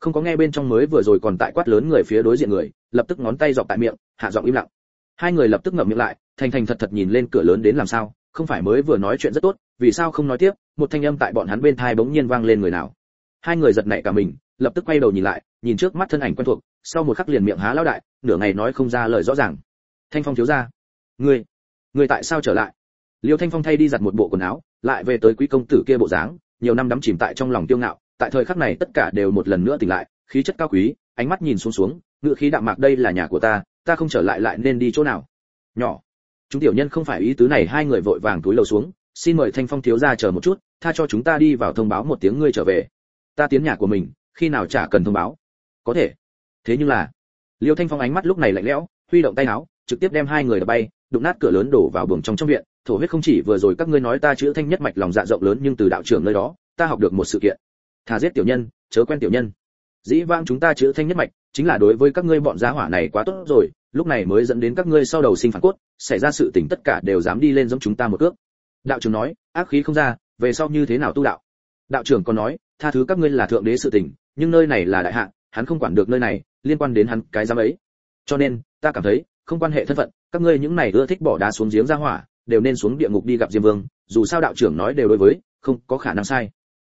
Speaker 1: Không có nghe bên trong mới vừa rồi còn tại quát lớn người phía đối diện người, lập tức ngón tay dọc tại miệng, hạ giọng im lặng. Hai người lập tức ngậm miệng lại, thành thành thật thật nhìn lên cửa lớn đến làm sao? Không phải mới vừa nói chuyện rất tốt, vì sao không nói tiếp, một thanh âm tại bọn hắn bên thai bỗng nhiên vang lên người nào. Hai người giật nảy cả mình, lập tức quay đầu nhìn lại, nhìn trước mắt thân ảnh quen thuộc, sau một khắc liền miệng há lão đại, nửa ngày nói không ra lời rõ ràng. Thanh phong thiếu gia, ngươi ngươi tại sao trở lại? Liêu thanh phong thay đi giặt một bộ quần áo, lại về tới quý công tử kia bộ dáng, nhiều năm đắm chìm tại trong lòng tiêu ngạo, tại thời khắc này tất cả đều một lần nữa tỉnh lại, khí chất cao quý, ánh mắt nhìn xuống xuống, ngựa khí đạm mạc đây là nhà của ta ta không trở lại lại nên đi chỗ nào? Nhỏ chúng tiểu nhân không phải ý tứ này, hai người vội vàng túi lầu xuống. Xin mời thanh phong thiếu gia chờ một chút, tha cho chúng ta đi vào thông báo một tiếng ngươi trở về. Ta tiến nhà của mình, khi nào chả cần thông báo. Có thể. Thế nhưng là, liêu thanh phong ánh mắt lúc này lạnh lẽo, huy động tay áo, trực tiếp đem hai người đập bay, đụng nát cửa lớn đổ vào buồng trong trong viện. Thổ huyết không chỉ vừa rồi các ngươi nói ta chữ thanh nhất mạch lòng dạ rộng lớn nhưng từ đạo trưởng nơi đó, ta học được một sự kiện. Thà giết tiểu nhân, chớ quen tiểu nhân. Dĩ vãng chúng ta chữ thanh nhất mạch chính là đối với các ngươi bọn giá hỏa này quá tốt rồi, lúc này mới dẫn đến các ngươi sau đầu sinh phản cốt, xảy ra sự tình tất cả đều dám đi lên giống chúng ta một cước. Đạo trưởng nói, ác khí không ra, về sau như thế nào tu đạo? Đạo trưởng còn nói, tha thứ các ngươi là thượng đế sự tình, nhưng nơi này là đại hạ, hắn không quản được nơi này, liên quan đến hắn cái giám ấy. Cho nên, ta cảm thấy, không quan hệ thân phận, các ngươi những này ưa thích bỏ đá xuống giếng ra hỏa, đều nên xuống địa ngục đi gặp diêm vương, dù sao đạo trưởng nói đều đối với, không có khả năng sai.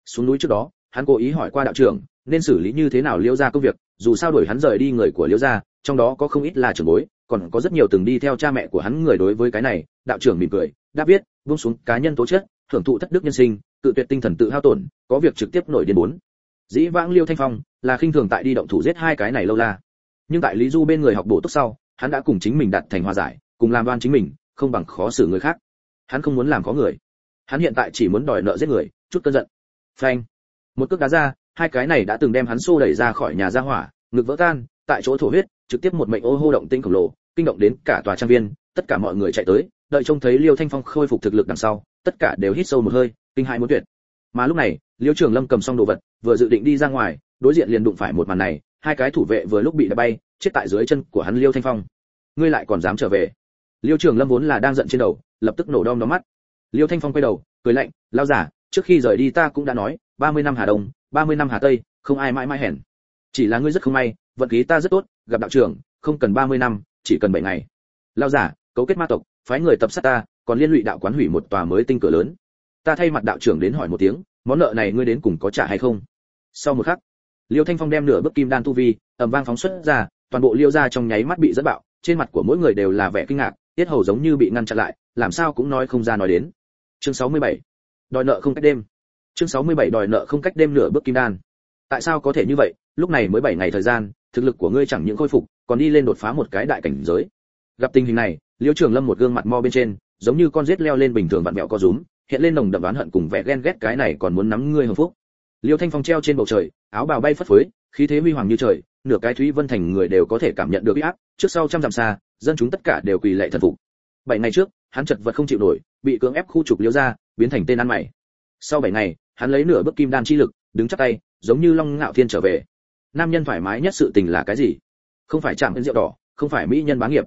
Speaker 1: Xuống núi trước đó hắn cố ý hỏi qua đạo trưởng, nên xử lý như thế nào liễu ra công việc, dù sao đuổi hắn rời đi người của liễu gia, trong đó có không ít là trưởng bối, còn có rất nhiều từng đi theo cha mẹ của hắn người đối với cái này, đạo trưởng mỉm cười, đáp viết, buông xuống cá nhân tố chất, thưởng thụ thất đức nhân sinh tự tuyệt tinh thần tự hao tổn, có việc trực tiếp nổi điên bốn. Dĩ vãng liêu thanh phong, là khinh thường tại đi động thủ giết hai cái này lâu la. Nhưng tại lý du bên người học bổ túc sau, hắn đã cùng chính mình đạt thành hòa giải, cùng làm đoan chính mình, không bằng khó xử người khác. Hắn không muốn làm có người. Hắn hiện tại chỉ muốn đòi nợ giết người, chút cơn giận. Phanh một cước đá ra, hai cái này đã từng đem hắn xô đẩy ra khỏi nhà gia hỏa, ngực vỡ tan, tại chỗ thổ huyết, trực tiếp một mệnh ô hô động tinh khổng lồ, kinh động đến cả tòa trang viên, tất cả mọi người chạy tới, đợi trông thấy liêu thanh phong khôi phục thực lực đằng sau, tất cả đều hít sâu một hơi, kinh hãi muốn tuyệt. Mà lúc này, liêu trường lâm cầm xong đồ vật, vừa dự định đi ra ngoài, đối diện liền đụng phải một màn này, hai cái thủ vệ vừa lúc bị đá bay, chết tại dưới chân của hắn liêu thanh phong. Ngươi lại còn dám trở về? Liêu trường lâm vốn là đang giận trên đầu, lập tức nổ đom đóm mắt. Liêu thanh phong quay đầu, cười lạnh lao giả, trước khi rời đi ta cũng đã nói ba mươi năm hà đông, ba mươi năm hà tây, không ai mãi mãi hèn. Chỉ là ngươi rất không may, vận khí ta rất tốt, gặp đạo trưởng, không cần ba mươi năm, chỉ cần bảy ngày. Lao giả, cấu kết ma tộc, phái người tập sát ta, còn liên lụy đạo quán hủy một tòa mới tinh cửa lớn. Ta thay mặt đạo trưởng đến hỏi một tiếng, món nợ này ngươi đến cùng có trả hay không? Sau một khắc, liêu thanh phong đem nửa bức kim đan tu vi, ầm vang phóng xuất ra, toàn bộ liêu gia trong nháy mắt bị dẫn bạo, trên mặt của mỗi người đều là vẻ kinh ngạc, tiết hầu giống như bị ngăn chặn lại, làm sao cũng nói không ra nói đến. Chương 67. đòi nợ không cách đêm chương 67 đòi nợ không cách đêm nửa bước kim đan. Tại sao có thể như vậy? Lúc này mới 7 ngày thời gian, thực lực của ngươi chẳng những khôi phục, còn đi lên đột phá một cái đại cảnh giới. Gặp tình hình này, liêu trường lâm một gương mặt mo bên trên, giống như con rết leo lên bình thường vặn mẹo co rúm, hiện lên nồng đậm oán hận cùng vẻ ghen ghét cái này còn muốn nắm ngươi hưởng phúc. Liêu thanh phong treo trên bầu trời, áo bào bay phất phới, khí thế huy hoàng như trời, nửa cái thúy vân thành người đều có thể cảm nhận được uy áp, trước sau trăm dặm xa, dân chúng tất cả đều quỳ lệ thần phục. Bảy ngày trước, hắn chật vật không chịu nổi, bị cưỡng ép khu trục liêu ra biến thành tên ăn mày sau bảy ngày, hắn lấy nửa bước kim đan chi lực, đứng chắc tay, giống như long ngạo thiên trở về. Nam nhân thoải mái nhất sự tình là cái gì? Không phải chạm đến rượu đỏ, không phải mỹ nhân bá nghiệp,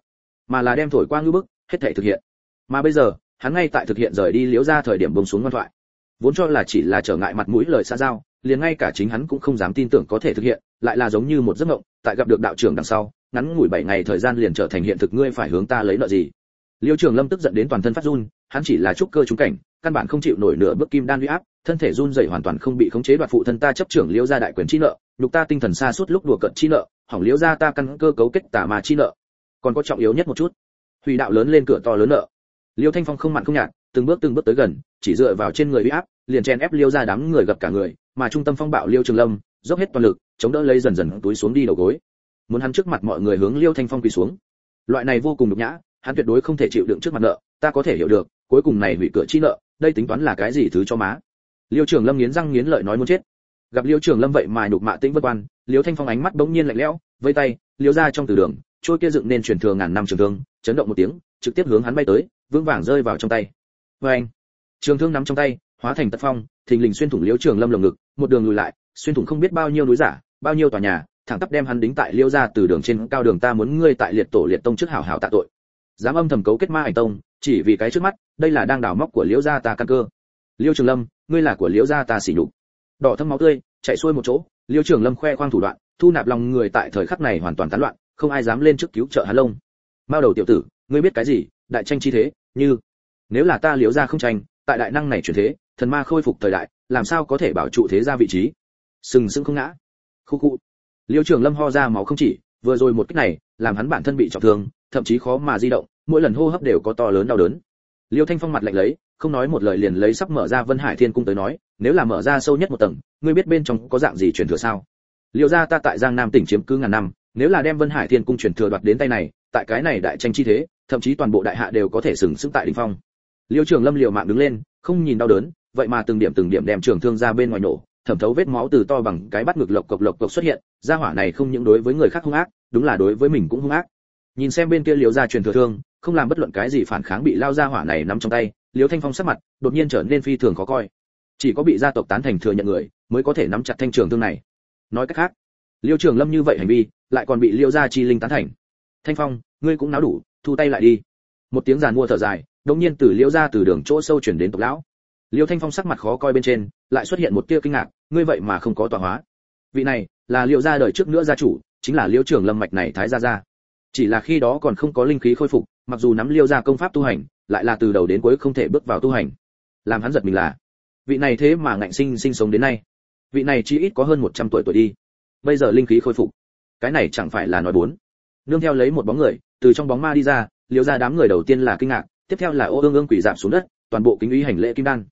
Speaker 1: mà là đem thổi qua ngư bức, hết thảy thực hiện. Mà bây giờ, hắn ngay tại thực hiện rời đi liễu ra thời điểm bông xuống ngoan thoại. Vốn cho là chỉ là trở ngại mặt mũi lời xa giao, liền ngay cả chính hắn cũng không dám tin tưởng có thể thực hiện, lại là giống như một giấc mộng, tại gặp được đạo trưởng đằng sau, ngắn ngủi bảy ngày thời gian liền trở thành hiện thực, ngươi phải hướng ta lấy nợ gì? Liêu trường lâm tức giận đến toàn thân phát run, hắn chỉ là trúc cơ trúng cảnh, căn bản không chịu nổi nửa bước kim đan uy áp, thân thể run rẩy hoàn toàn không bị khống chế đoạt phụ thân ta chấp trưởng liêu gia đại quyền chi nợ lục ta tinh thần xa suốt lúc đùa cận chi nợ, hỏng liêu gia ta căn cơ cấu kết tà mà chi nợ. Còn có trọng yếu nhất một chút, hủy đạo lớn lên cửa to lớn nợ. Liêu thanh phong không mặn không nhạt, từng bước từng bước tới gần, chỉ dựa vào trên người uy áp, liền chen ép liêu ra đám người gặp cả người, mà trung tâm phong bạo liêu trường lâm, dốc hết toàn lực, chống đỡ lấy dần dần túi xuống đi đầu gối. Muốn hắn trước mặt mọi người hướng liêu thanh phong quỳ xuống. Loại này vô cùng nhục nhã hắn tuyệt đối không thể chịu đựng trước mặt nợ, ta có thể hiểu được, cuối cùng này hủy cửa chi nợ, đây tính toán là cái gì thứ cho má. Liêu trường lâm nghiến răng nghiến lợi nói muốn chết. Gặp liêu trường lâm vậy mà nhục mạ tĩnh vân quan, liêu thanh phong ánh mắt bỗng nhiên lạnh lẽo, vây tay, liêu ra trong từ đường, trôi kia dựng nên truyền thừa ngàn năm trường thương, chấn động một tiếng, trực tiếp hướng hắn bay tới, vững vàng rơi vào trong tay. Vê anh, trường thương nắm trong tay, hóa thành tật phong, thình lình xuyên thủng liêu trường lâm lồng ngực, một đường lùi lại, xuyên thủng không biết bao nhiêu núi giả, bao nhiêu tòa nhà, thẳng tắp đem hắn đính tại liêu ra từ đường trên cao đường ta muốn ngươi tại liệt tổ liệt tông trước hảo hảo tạ tội dám âm thầm cấu kết ma ảnh tông, chỉ vì cái trước mắt, đây là đang đào móc của liễu gia ta căn cơ. Liêu trường lâm, ngươi là của liễu gia ta xỉ nhục. Đỏ thâm máu tươi, chạy xuôi một chỗ, liêu trường lâm khoe khoang thủ đoạn, thu nạp lòng người tại thời khắc này hoàn toàn tán loạn, không ai dám lên trước cứu trợ hắn lông. Mao đầu tiểu tử, ngươi biết cái gì, đại tranh chi thế, như, nếu là ta liễu gia không tranh, tại đại năng này chuyển thế, thần ma khôi phục thời đại, làm sao có thể bảo trụ thế gia vị trí? Sừng sững không ngã. Khu khu. Liêu trường lâm ho ra máu không chỉ, vừa rồi một cách này, làm hắn bản thân bị trọng thương thậm chí khó mà di động, mỗi lần hô hấp đều có to lớn đau đớn. Liêu thanh phong mặt lạnh lấy, không nói một lời liền lấy sắp mở ra vân hải thiên cung tới nói, nếu là mở ra sâu nhất một tầng, ngươi biết bên trong có dạng gì truyền thừa sao? Liêu gia ta tại giang nam tỉnh chiếm cứ ngàn năm, nếu là đem vân hải thiên cung truyền thừa đoạt đến tay này, tại cái này đại tranh chi thế, thậm chí toàn bộ đại hạ đều có thể sừng sững tại đỉnh phong. Liêu trường lâm liều mạng đứng lên, không nhìn đau đớn, vậy mà từng điểm từng điểm đem trường thương ra bên ngoài nổ, thẩm thấu vết máu từ to bằng cái bắt ngực lộc cộc lộc cộc xuất hiện, gia hỏa này không những đối với người khác hung ác, đúng là đối với mình cũng hung ác nhìn xem bên kia liễu gia truyền thừa thương, không làm bất luận cái gì phản kháng bị lao gia hỏa này nắm trong tay, liễu thanh phong sắc mặt đột nhiên trở nên phi thường khó coi. Chỉ có bị gia tộc tán thành thừa nhận người, mới có thể nắm chặt thanh trường thương này. Nói cách khác, liêu trường lâm như vậy hành vi, lại còn bị liêu gia chi linh tán thành. Thanh phong, ngươi cũng náo đủ, thu tay lại đi. Một tiếng giàn mua thở dài, đột nhiên từ liêu gia từ đường chỗ sâu chuyển đến tộc lão. Liêu thanh phong sắc mặt khó coi bên trên, lại xuất hiện một tia kinh ngạc, ngươi vậy mà không có tọa hóa. Vị này, là liêu gia đời trước nữa gia chủ, chính là liêu trường lâm mạch này thái gia gia chỉ là khi đó còn không có linh khí khôi phục, mặc dù nắm liêu gia công pháp tu hành, lại là từ đầu đến cuối không thể bước vào tu hành. Làm hắn giật mình là, vị này thế mà ngạnh sinh sinh sống đến nay. Vị này chỉ ít có hơn 100 tuổi tuổi đi. Bây giờ linh khí khôi phục. Cái này chẳng phải là nói bốn. Nương theo lấy một bóng người, từ trong bóng ma đi ra, liêu ra đám người đầu tiên là kinh ngạc, tiếp theo là ô ương ương quỷ giảm xuống đất, toàn bộ kính uy hành lễ kim đan.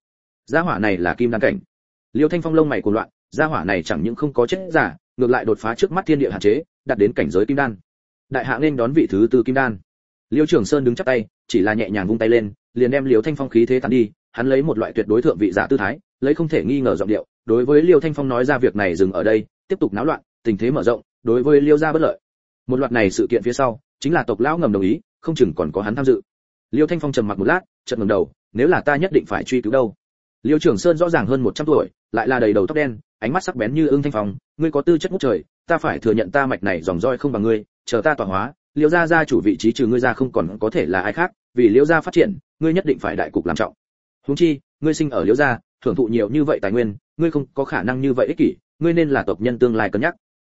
Speaker 1: Gia hỏa này là kim đan cảnh. Liêu thanh phong lông mày cuồng loạn, gia hỏa này chẳng những không có chết giả, ngược lại đột phá trước mắt thiên địa hạn chế, đạt đến cảnh giới kim đan đại hạ nên đón vị thứ tư kim đan. Liêu trường sơn đứng chắp tay, chỉ là nhẹ nhàng vung tay lên, liền đem liêu thanh phong khí thế tán đi, hắn lấy một loại tuyệt đối thượng vị giả tư thái, lấy không thể nghi ngờ giọng điệu, đối với liêu thanh phong nói ra việc này dừng ở đây, tiếp tục náo loạn, tình thế mở rộng, đối với liêu gia bất lợi. Một loạt này sự kiện phía sau, chính là tộc lão ngầm đồng ý, không chừng còn có hắn tham dự. Liêu thanh phong trầm mặc một lát, chợt ngẩng đầu, nếu là ta nhất định phải truy cứu đâu? Liêu trường sơn rõ ràng hơn 100 tuổi, lại là đầy đầu tóc đen, ánh mắt sắc bén như ương thanh phong, ngươi có tư chất ngút trời, ta phải thừa nhận ta mạch này dòng roi không bằng ngươi chờ ta tọa hóa liêu gia gia chủ vị trí trừ ngươi ra không còn có thể là ai khác, vì liêu gia phát triển, ngươi nhất định phải đại cục làm trọng. Huống chi, ngươi sinh ở liêu gia, thưởng thụ nhiều như vậy tài nguyên, ngươi không có khả năng như vậy ích kỷ, ngươi nên là tộc nhân tương lai cân nhắc.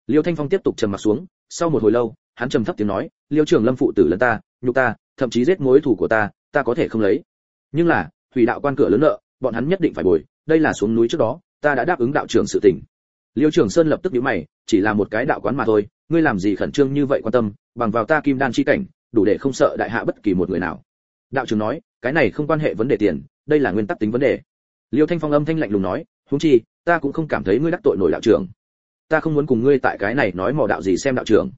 Speaker 1: Liêu thanh phong tiếp tục trầm mặt xuống, sau một hồi lâu, hắn trầm thấp tiếng nói, liêu trường lâm phụ tử lẫn ta, nhục ta, thậm chí giết mối thủ của ta ta có thể không lấy. Nhưng là thủy đạo quan cửa lớn nợ, bọn hắn nhất định phải bồi, đây là xuống núi trước đó, ta đã đáp ứng đạo trưởng sự tình liêu trường sơn lập tức nhíu mày, chỉ là một cái đạo quán mà thôi, ngươi làm gì khẩn trương như vậy quan tâm, bằng vào ta kim đan chi cảnh, đủ để không sợ đại hạ bất kỳ một người nào. Đạo trưởng nói, cái này không quan hệ vấn đề tiền, đây là nguyên tắc tính vấn đề. Liêu thanh phong âm thanh lạnh lùng nói, huống chi, ta cũng không cảm thấy ngươi đắc tội nổi đạo trưởng. Ta không muốn cùng ngươi tại cái này nói mò đạo gì xem đạo trưởng.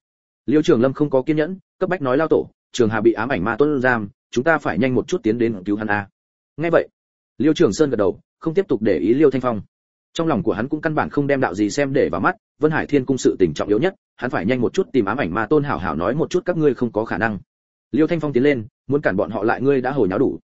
Speaker 1: Liêu trường lâm không có kiên nhẫn, cấp bách nói lao tổ, trường hà bị ám ảnh ma tuân giam, chúng ta phải nhanh một chút tiến đến cứu hắn a. Nghe vậy, liêu trường sơn gật đầu, không tiếp tục để ý liêu thanh phong trong lòng của hắn cũng căn bản không đem đạo gì xem để vào mắt, vân hải thiên cung sự tình trọng yếu nhất, hắn phải nhanh một chút tìm ám ảnh ma tôn hảo hảo nói một chút các ngươi không có khả năng. Liêu thanh phong tiến lên, muốn cản bọn họ lại ngươi đã hồi nháo đủ.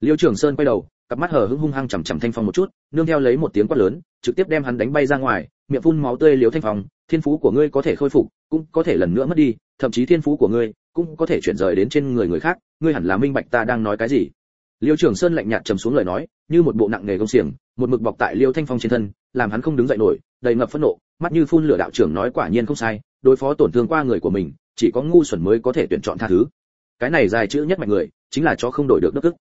Speaker 1: Liêu trường sơn quay đầu, cặp mắt hờ hững hung hăng chằm chằm thanh phong một chút, nương theo lấy một tiếng quát lớn, trực tiếp đem hắn đánh bay ra ngoài, miệng phun máu tươi Liêu thanh phong, thiên phú của ngươi có thể khôi phục, cũng có thể lần nữa mất đi, thậm chí thiên phú của ngươi cũng có thể chuyển rời đến trên người người khác, ngươi hẳn là minh bạch ta đang nói cái gì liêu trường sơn lạnh nhạt trầm xuống lời nói, như một bộ nặng nghề công xiềng, một mực bọc tại liêu thanh phong trên thân, làm hắn không đứng dậy nổi, đầy ngập phẫn nộ, mắt như phun lửa đạo trưởng nói quả nhiên không sai, đối phó tổn thương qua người của mình, chỉ có ngu xuẩn mới có thể tuyển chọn tha thứ. Cái này dài chữ nhất mạnh người, chính là cho không đổi được nước tức.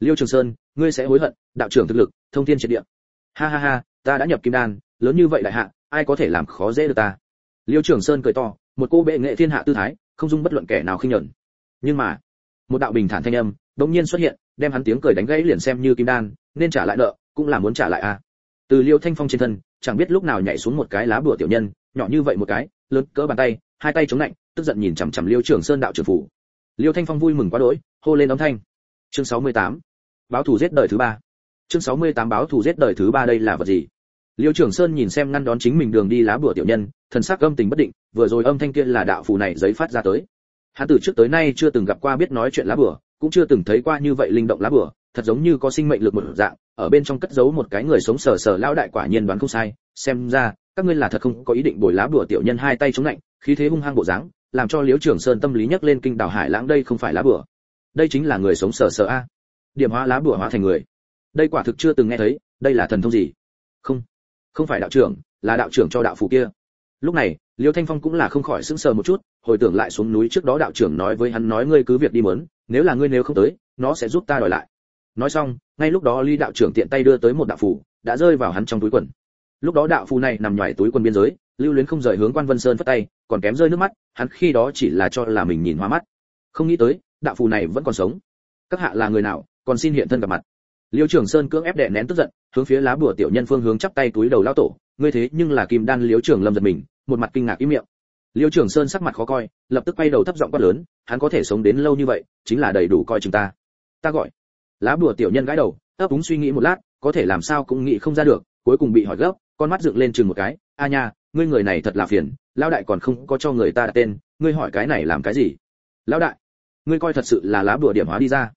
Speaker 1: liêu trường sơn, ngươi sẽ hối hận, đạo trưởng thực lực, thông thiên triệt địa. Ha ha ha, ta đã nhập kim đan, lớn như vậy đại hạ, ai có thể làm khó dễ được ta? Liêu trường sơn cười to, một cô bệ nghệ thiên hạ tư thái, không dung bất luận kẻ nào khinh nhẫn. Nhưng mà, một đạo bình thản thanh âm, đột nhiên xuất hiện đem hắn tiếng cười đánh gãy liền xem như kim đan, nên trả lại nợ, cũng là muốn trả lại a à. từ liêu thanh phong trên thân, chẳng biết lúc nào nhảy xuống một cái lá bùa tiểu nhân, nhỏ như vậy một cái, lớn cỡ bàn tay, hai tay chống lạnh, tức giận nhìn chằm chằm liêu trường sơn đạo trưởng phủ liêu thanh phong vui mừng quá đỗi, hô lên âm thanh chương 68. báo thù giết đời thứ ba chương 68 báo thù giết đời thứ ba đây là vật gì liêu trường sơn nhìn xem ngăn đón chính mình đường đi lá bùa tiểu nhân, thần sắc âm tình bất định, vừa rồi âm thanh kia là đạo phù này giấy phát ra tới hắn từ trước tới nay chưa từng gặp qua biết nói chuyện lá bùa cũng chưa từng thấy qua như vậy linh động lá bừa, thật giống như có sinh mệnh lực một dạng ở bên trong cất giấu một cái người sống sờ sờ lão đại quả nhiên đoán không sai xem ra các ngươi là thật không có ý định bồi lá bùa tiểu nhân hai tay chống lạnh khí thế hung hăng bộ dáng làm cho liễu trường sơn tâm lý nhấc lên kinh đảo hải lãng đây không phải lá bùa. Đây chính là người sống sờ sờ a. Điểm hóa lá bùa hóa thành người. Đây quả thực chưa từng nghe thấy đây là thần thông gì? Không không phải đạo trưởng là đạo trưởng cho đạo phù kia. Lúc này liêu thanh phong cũng là không khỏi sững sờ một chút, hồi tưởng lại xuống núi trước đó đạo trưởng nói với hắn nói ngươi cứ việc đi mớn, nếu là ngươi nếu không tới, nó sẽ giúp ta đòi lại. Nói xong, ngay lúc đó ly đạo trưởng tiện tay đưa tới một đạo phù, đã rơi vào hắn trong túi quần. Lúc đó đạo phù này nằm ngoài túi quần biên giới, lưu luyến không rời hướng quan vân sơn phất tay, còn kém rơi nước mắt, hắn khi đó chỉ là cho là mình nhìn hoa mắt. Không nghĩ tới, đạo phù này vẫn còn sống. Các hạ là người nào, còn xin hiện thân gặp mặt. Liêu trưởng sơn cưỡng ép đè nén tức giận, hướng phía lá bùa tiểu nhân phương hướng chắp tay túi đầu lao tổ, ngươi thế nhưng là kim đan liêu trưởng lâm giật mình một mặt kinh ngạc ý miệng. Liêu trường sơn sắc mặt khó coi, lập tức quay đầu thấp giọng quát lớn, hắn có thể sống đến lâu như vậy, chính là đầy đủ coi chúng ta. Ta gọi. Lá bùa tiểu nhân gãi đầu, ấp úng suy nghĩ một lát, có thể làm sao cũng nghĩ không ra được, cuối cùng bị hỏi gấp, con mắt dựng lên chừng một cái, a nha, ngươi người này thật là phiền, lão đại còn không có cho người ta đặt tên, ngươi hỏi cái này làm cái gì? Lão đại, ngươi coi thật sự là lá bùa điểm hóa đi ra.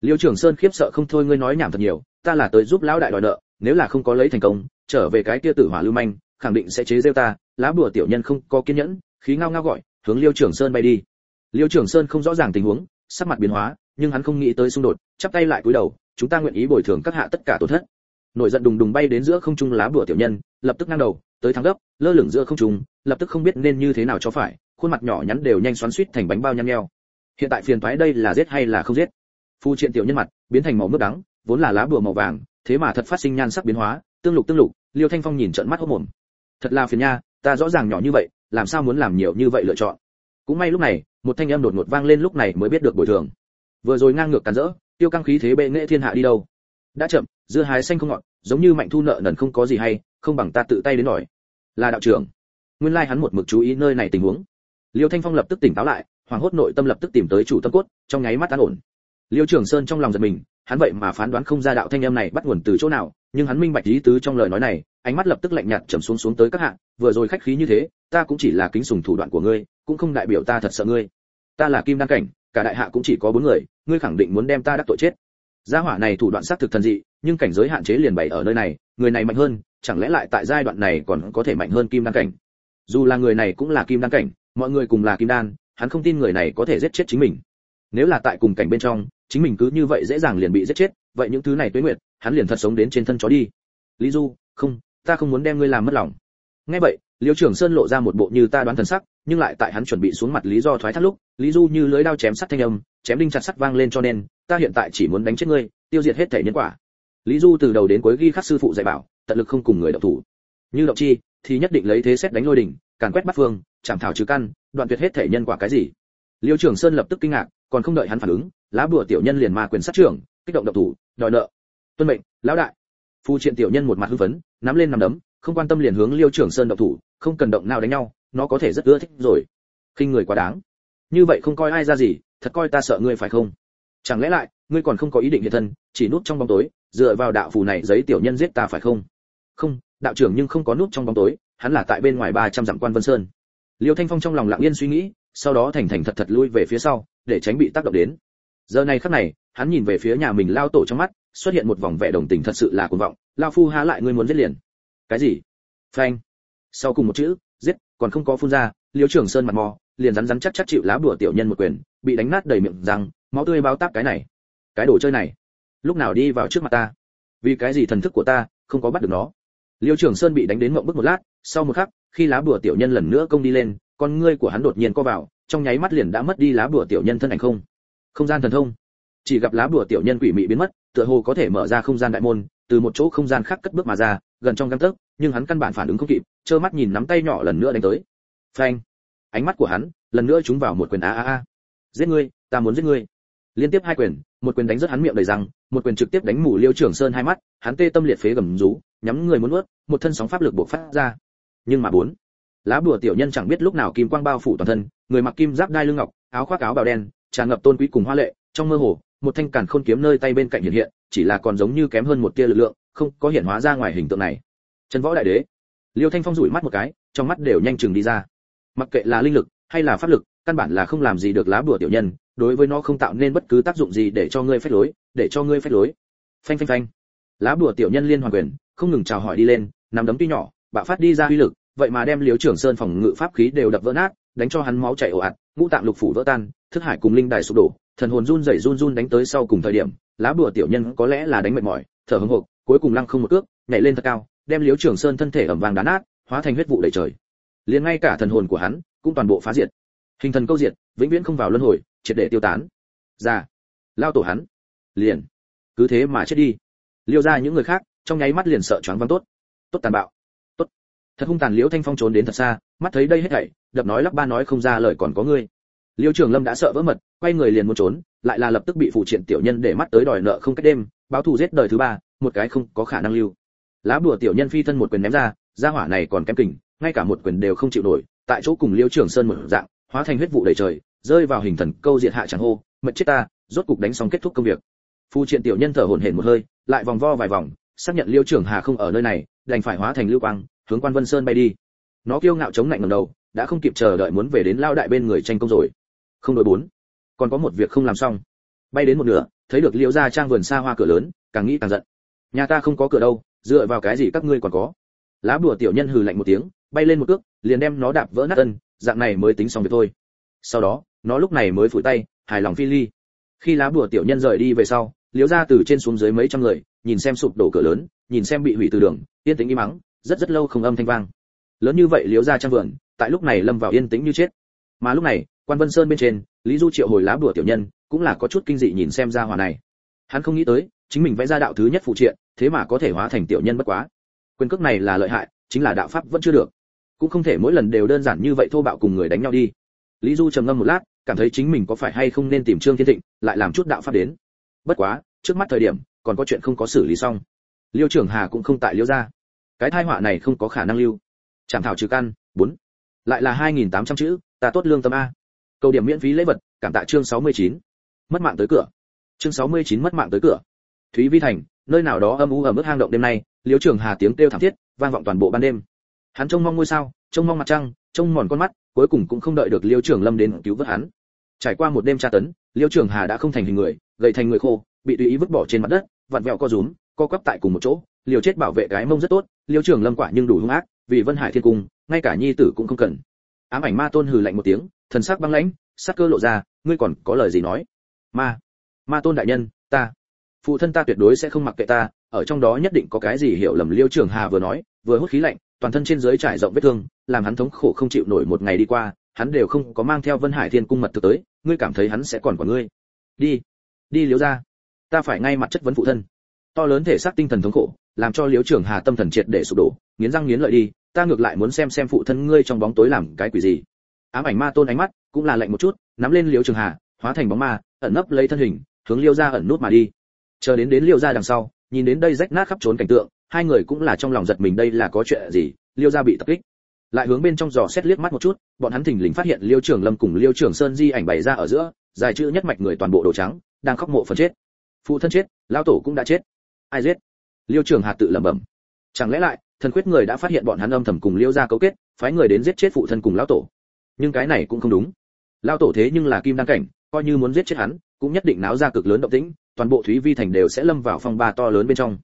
Speaker 1: Liêu trường sơn khiếp sợ không thôi, ngươi nói nhảm thật nhiều, ta là tới giúp lão đại đòi nợ, nếu là không có lấy thành công, trở về cái kia tử hỏa lưu manh khẳng định sẽ chế giễu ta, lá bùa tiểu nhân không có kiên nhẫn, khí ngao ngao gọi, hướng liêu trưởng sơn bay đi. Liêu trưởng sơn không rõ ràng tình huống, sắc mặt biến hóa, nhưng hắn không nghĩ tới xung đột, chắp tay lại cúi đầu, chúng ta nguyện ý bồi thường các hạ tất cả tổn thất. Nổi giận đùng đùng bay đến giữa không trung lá bùa tiểu nhân, lập tức ngang đầu, tới thắng gấp, lơ lửng giữa không trung, lập tức không biết nên như thế nào cho phải, khuôn mặt nhỏ nhắn đều nhanh xoắn suýt thành bánh bao nhăn nheo. Hiện tại phiền toái đây là giết hay là không giết? Phu triện tiểu nhân mặt, biến thành màu nước đắng, vốn là lá bùa màu vàng, thế mà thật phát sinh nhan sắc biến hóa, tương lục tương lục, liêu thanh phong nhìn trợn mắt hốc mồm thật là phiền nha, ta rõ ràng nhỏ như vậy, làm sao muốn làm nhiều như vậy lựa chọn? Cũng may lúc này, một thanh âm đột ngột vang lên lúc này mới biết được bồi thường. Vừa rồi ngang ngược cắn rỡ, tiêu căng khí thế bệ nghệ thiên hạ đi đâu? Đã chậm, dưa hái xanh không ngọt, giống như mạnh thu nợ nần không có gì hay, không bằng ta tự tay đến nổi là đạo trưởng. Nguyên lai like hắn một mực chú ý nơi này tình huống. Liêu thanh phong lập tức tỉnh táo lại hoàng hốt nội tâm lập tức tìm tới chủ tâm cốt, trong nháy mắt an ổn. Liêu trường sơn trong lòng giật mình, hắn vậy mà phán đoán không ra đạo thanh âm này bắt nguồn từ chỗ nào nhưng hắn minh bạch ý tứ trong lời nói này, ánh mắt lập tức lạnh nhạt trầm xuống xuống tới các hạ, vừa rồi khách khí như thế, ta cũng chỉ là kính sùng thủ đoạn của ngươi, cũng không đại biểu ta thật sợ ngươi. Ta là kim đăng cảnh, cả đại hạ cũng chỉ có bốn người, ngươi khẳng định muốn đem ta đắc tội chết. Gia hỏa này thủ đoạn xác thực thần dị, nhưng cảnh giới hạn chế liền bày ở nơi này, người này mạnh hơn, chẳng lẽ lại tại giai đoạn này còn có thể mạnh hơn kim đăng cảnh? Dù là người này cũng là kim đăng cảnh, mọi người cùng là kim đan, hắn không tin người này có thể giết chết chính mình. Nếu là tại cùng cảnh bên trong, chính mình cứ như vậy dễ dàng liền bị giết chết, vậy những thứ này tuế nguyệt hắn liền thật sống đến trên thân chó đi. Lý du, không, ta không muốn đem ngươi làm mất lòng. Nghe vậy, liêu trưởng sơn lộ ra một bộ như ta đoán thần sắc, nhưng lại tại hắn chuẩn bị xuống mặt lý do thoái thác lúc, lý du như lưới đao chém sắt thanh âm, chém đinh chặt sắt vang lên cho nên, ta hiện tại chỉ muốn đánh chết ngươi, tiêu diệt hết thể nhân quả. Lý du từ đầu đến cuối ghi khắc sư phụ dạy bảo, tận lực không cùng người động thủ. Như động chi, thì nhất định lấy thế xét đánh lôi đỉnh càn quét bắt phương chạm thảo trừ căn, đoạn tuyệt hết thể nhân quả cái gì. Liêu trưởng sơn lập tức kinh ngạc, còn không đợi hắn phản ứng, lá bùa tiểu nhân liền ma quyền sát trưởng, kích động động thủ, đòi nợ tuân mệnh, lão đại. Phu triện tiểu nhân một mặt hưng phấn, nắm lên nắm đấm, không quan tâm liền hướng liêu trưởng sơn động thủ, không cần động nào đánh nhau, nó có thể rất ưa thích rồi. Khinh người quá đáng. Như vậy không coi ai ra gì, thật coi ta sợ ngươi phải không? Chẳng lẽ lại, ngươi còn không có ý định hiện thân, chỉ núp trong bóng tối, dựa vào đạo phù này giấy tiểu nhân giết ta phải không? Không, đạo trưởng nhưng không có núp trong bóng tối, hắn là tại bên ngoài ba trăm dặm quan vân sơn. Liêu thanh phong trong lòng lặng yên suy nghĩ, sau đó thành thành thật thật lui về phía sau, để tránh bị tác động đến. Giờ này khắc này, hắn nhìn về phía nhà mình lao tổ trong mắt xuất hiện một vòng vẻ đồng tình thật sự là cuồng vọng, lao phu há lại ngươi muốn giết liền. Cái gì? Phanh. Sau cùng một chữ, giết, còn không có phun ra liêu trường sơn mặt mò, liền rắn rắn chắc chắc chịu lá bùa tiểu nhân một quyền, bị đánh nát đầy miệng rằng máu tươi bao táp cái này. Cái đồ chơi này, lúc nào đi vào trước mặt ta? Vì cái gì thần thức của ta không có bắt được nó? Liêu trường sơn bị đánh đến mộng bức một lát, sau một khắc, khi lá bùa tiểu nhân lần nữa công đi lên, con ngươi của hắn đột nhiên co vào, trong nháy mắt liền đã mất đi lá bùa tiểu nhân thân ảnh không? Không gian thần thông chỉ gặp lá bùa tiểu nhân quỷ mị biến mất, tựa hồ có thể mở ra không gian đại môn, từ một chỗ không gian khác cất bước mà ra, gần trong gang tấc, nhưng hắn căn bản phản ứng không kịp, trơ mắt nhìn nắm tay nhỏ lần nữa đánh tới. Phanh! Ánh mắt của hắn lần nữa trúng vào một quyền a a a giết ngươi, ta muốn giết ngươi. Liên tiếp hai quyền, một quyền đánh rất hắn miệng đầy răng, một quyền trực tiếp đánh mù liêu trưởng sơn hai mắt, hắn tê tâm liệt phế gầm rú, nhắm người muốn nuốt, một thân sóng pháp lực bộc phát ra. Nhưng mà bốn, lá bùa tiểu nhân chẳng biết lúc nào kim quang bao phủ toàn thân, người mặc kim giáp đai lưng ngọc, áo khoác áo bào đen, tràn ngập tôn quý cùng hoa lệ, trong mơ hồ một thanh càn khôn kiếm nơi tay bên cạnh hiện hiện, chỉ là còn giống như kém hơn một tia lực lượng, không có hiện hóa ra ngoài hình tượng này. Trần võ đại đế. Liêu thanh phong rủi mắt một cái, trong mắt đều nhanh chừng đi ra. Mặc kệ là linh lực hay là pháp lực, căn bản là không làm gì được lá bùa tiểu nhân, đối với nó không tạo nên bất cứ tác dụng gì để cho ngươi phép lối, để cho ngươi phép lối. Phanh phanh phanh. Lá bùa tiểu nhân liên hoàn quyền, không ngừng chào hỏi đi lên, nắm đấm tuy nhỏ, bạo phát đi ra uy lực, vậy mà đem liếu trưởng sơn phòng ngự pháp khí đều đập vỡ nát, đánh cho hắn máu chảy ồ ạt, ngũ tạng lục phủ vỡ tan, thức hải cùng linh đài sụp đổ thần hồn run rẩy run run đánh tới sau cùng thời điểm, lá bùa tiểu nhân có lẽ là đánh mệt mỏi, thở hổn hộc, cuối cùng lăng không một cước, nhảy lên thật cao, đem liếu trường sơn thân thể ẩm vàng đá nát, hóa thành huyết vụ đầy trời. Liền ngay cả thần hồn của hắn, cũng toàn bộ phá diệt. Hình thần câu diệt, vĩnh viễn không vào luân hồi, triệt để tiêu tán. Ra. Lao tổ hắn. Liền. Cứ thế mà chết đi. Liêu ra những người khác, trong nháy mắt liền sợ choáng văn tốt. Tốt tàn bạo. Tốt. Thật hung tàn liễu thanh phong trốn đến thật xa, mắt thấy đây hết thảy, đập nói lắp ba nói không ra lời còn có ngươi liêu trường lâm đã sợ vỡ mật, quay người liền muốn trốn, lại là lập tức bị phụ triện tiểu nhân để mắt tới đòi nợ không cách đêm, báo thù giết đời thứ ba, một cái không có khả năng lưu. Lá bùa tiểu nhân phi thân một quyền ném ra, gia hỏa này còn kém kình, ngay cả một quyền đều không chịu nổi, tại chỗ cùng liêu trường sơn một dạng, hóa thành huyết vụ đầy trời, rơi vào hình thần câu diệt hạ chẳng hô, mật chết ta, rốt cục đánh xong kết thúc công việc. Phụ triện tiểu nhân thở hổn hển một hơi, lại vòng vo vài vòng, xác nhận liêu trưởng hà không ở nơi này, đành phải hóa thành lưu quang, hướng quan vân sơn bay đi. Nó kiêu ngạo chống lạnh ngầm đầu, đã không kịp chờ đợi muốn về đến lao đại bên người tranh công rồi không đối bốn. Còn có một việc không làm xong. Bay đến một nửa, thấy được liễu gia trang vườn xa hoa cửa lớn, càng nghĩ càng giận. Nhà ta không có cửa đâu, dựa vào cái gì các ngươi còn có? Lá bùa tiểu nhân hừ lạnh một tiếng, bay lên một cước, liền đem nó đạp vỡ nát ân, dạng này mới tính xong việc thôi. Sau đó, nó lúc này mới phủi tay, hài lòng phi ly. Khi lá bùa tiểu nhân rời đi về sau liếu ra từ trên xuống dưới mấy trăm người, nhìn xem sụp đổ cửa lớn, nhìn xem bị hủy từ đường, yên tĩnh im mắng, rất rất lâu không âm thanh vang. Lớn như vậy liếu ra trang vườn, tại lúc này lâm vào yên tĩnh như chết. Mà lúc này quan vân sơn bên trên, lý du triệu hồi lá bùa tiểu nhân, cũng là có chút kinh dị nhìn xem ra hòa này. Hắn không nghĩ tới, chính mình vẽ ra đạo thứ nhất phụ triện, thế mà có thể hóa thành tiểu nhân bất quá. Quyền cước này là lợi hại, chính là đạo pháp vẫn chưa được. Cũng không thể mỗi lần đều đơn giản như vậy thô bạo cùng người đánh nhau đi. Lý du trầm ngâm một lát, cảm thấy chính mình có phải hay không nên tìm trương thiên thịnh, lại làm chút đạo pháp đến. Bất quá, trước mắt thời điểm, còn có chuyện không có xử lý xong. Liêu trưởng hà cũng không tại liêu ra cái thai họa này không có khả năng lưu. Chảm thảo trừ căn, bốn. Lại là hai nghìn tám trăm chữ, ta tốt lương tâm a câu điểm miễn phí lễ vật, cảm tạ chương sáu mươi chín. Mất mạng tới cửa. Chương sáu mươi chín mất mạng tới cửa. Thúy vi thành, nơi nào đó âm u ở mức hang động đêm nay liêu trưởng hà tiếng kêu thảm thiết, vang vọng toàn bộ ban đêm. Hắn trông mong ngôi sao, trông mong mặt trăng, trông mòn con mắt, cuối cùng cũng không đợi được liêu trưởng lâm đến cứu vớt hắn. Trải qua một đêm tra tấn liêu trưởng hà đã không thành hình người, gầy thành người khô, bị tùy ý vứt bỏ trên mặt đất, vặn vẹo co rúm, co quắp tại cùng một chỗ. Liều chết bảo vệ cái mông rất tốt liêu trưởng lâm quả nhưng đủ hung ác, vì vân hải thiên cung, ngay cả nhi tử cũng không cần. Ám ảnh ma tôn hừ lạnh một tiếng thần sắc băng lãnh, sắc cơ lộ ra, ngươi còn có lời gì nói? Ma ma tôn đại nhân, ta, phụ thân ta tuyệt đối sẽ không mặc kệ ta, ở trong đó nhất định có cái gì hiểu lầm liêu trường hà vừa nói, vừa hút khí lạnh, toàn thân trên dưới trải rộng vết thương, làm hắn thống khổ không chịu nổi một ngày đi qua, hắn đều không có mang theo vân hải thiên cung mật thực tới, ngươi cảm thấy hắn sẽ còn của ngươi. Đi đi liếu ra ta phải ngay mặt chất vấn phụ thân. To lớn thể xác tinh thần thống khổ, làm cho liếu trường hà tâm thần triệt để sụp đổ, nghiến răng nghiến lợi đi, ta ngược lại muốn xem xem phụ thân ngươi trong bóng tối làm cái quỷ gì ám ảnh ma tôn ánh mắt, cũng là lạnh một chút, nắm lên liễu trường hà, hóa thành bóng ma, ẩn nấp lấy thân hình, hướng liêu ra ẩn nút mà đi. Chờ đến đến liêu ra đằng sau, nhìn đến đây rách nát khắp trốn cảnh tượng, hai người cũng là trong lòng giật mình đây là có chuyện gì, liêu gia bị tập kích. Lại hướng bên trong dò xét liếc mắt một chút, bọn hắn thình lình phát hiện liêu trường lâm cùng liêu trường sơn di ảnh bày ra ở giữa, dài chữ nhất mạch người toàn bộ đồ trắng, đang khóc mộ phần chết. Phụ thân chết lao tổ cũng đã chết. Ai giết? Liêu trường hà tự lẩm bẩm. Chẳng lẽ lại, thần quyết người đã phát hiện bọn hắn âm thầm cùng liêu gia cấu kết, phái người đến giết chết phụ thân cùng lão tổ? Nhưng cái này cũng không đúng. Lao tổ thế nhưng là kim đăng cảnh, coi như muốn giết chết hắn, cũng nhất định náo ra cực lớn động tĩnh, toàn bộ thúy vi thành đều sẽ lâm vào phong ba to lớn bên trong.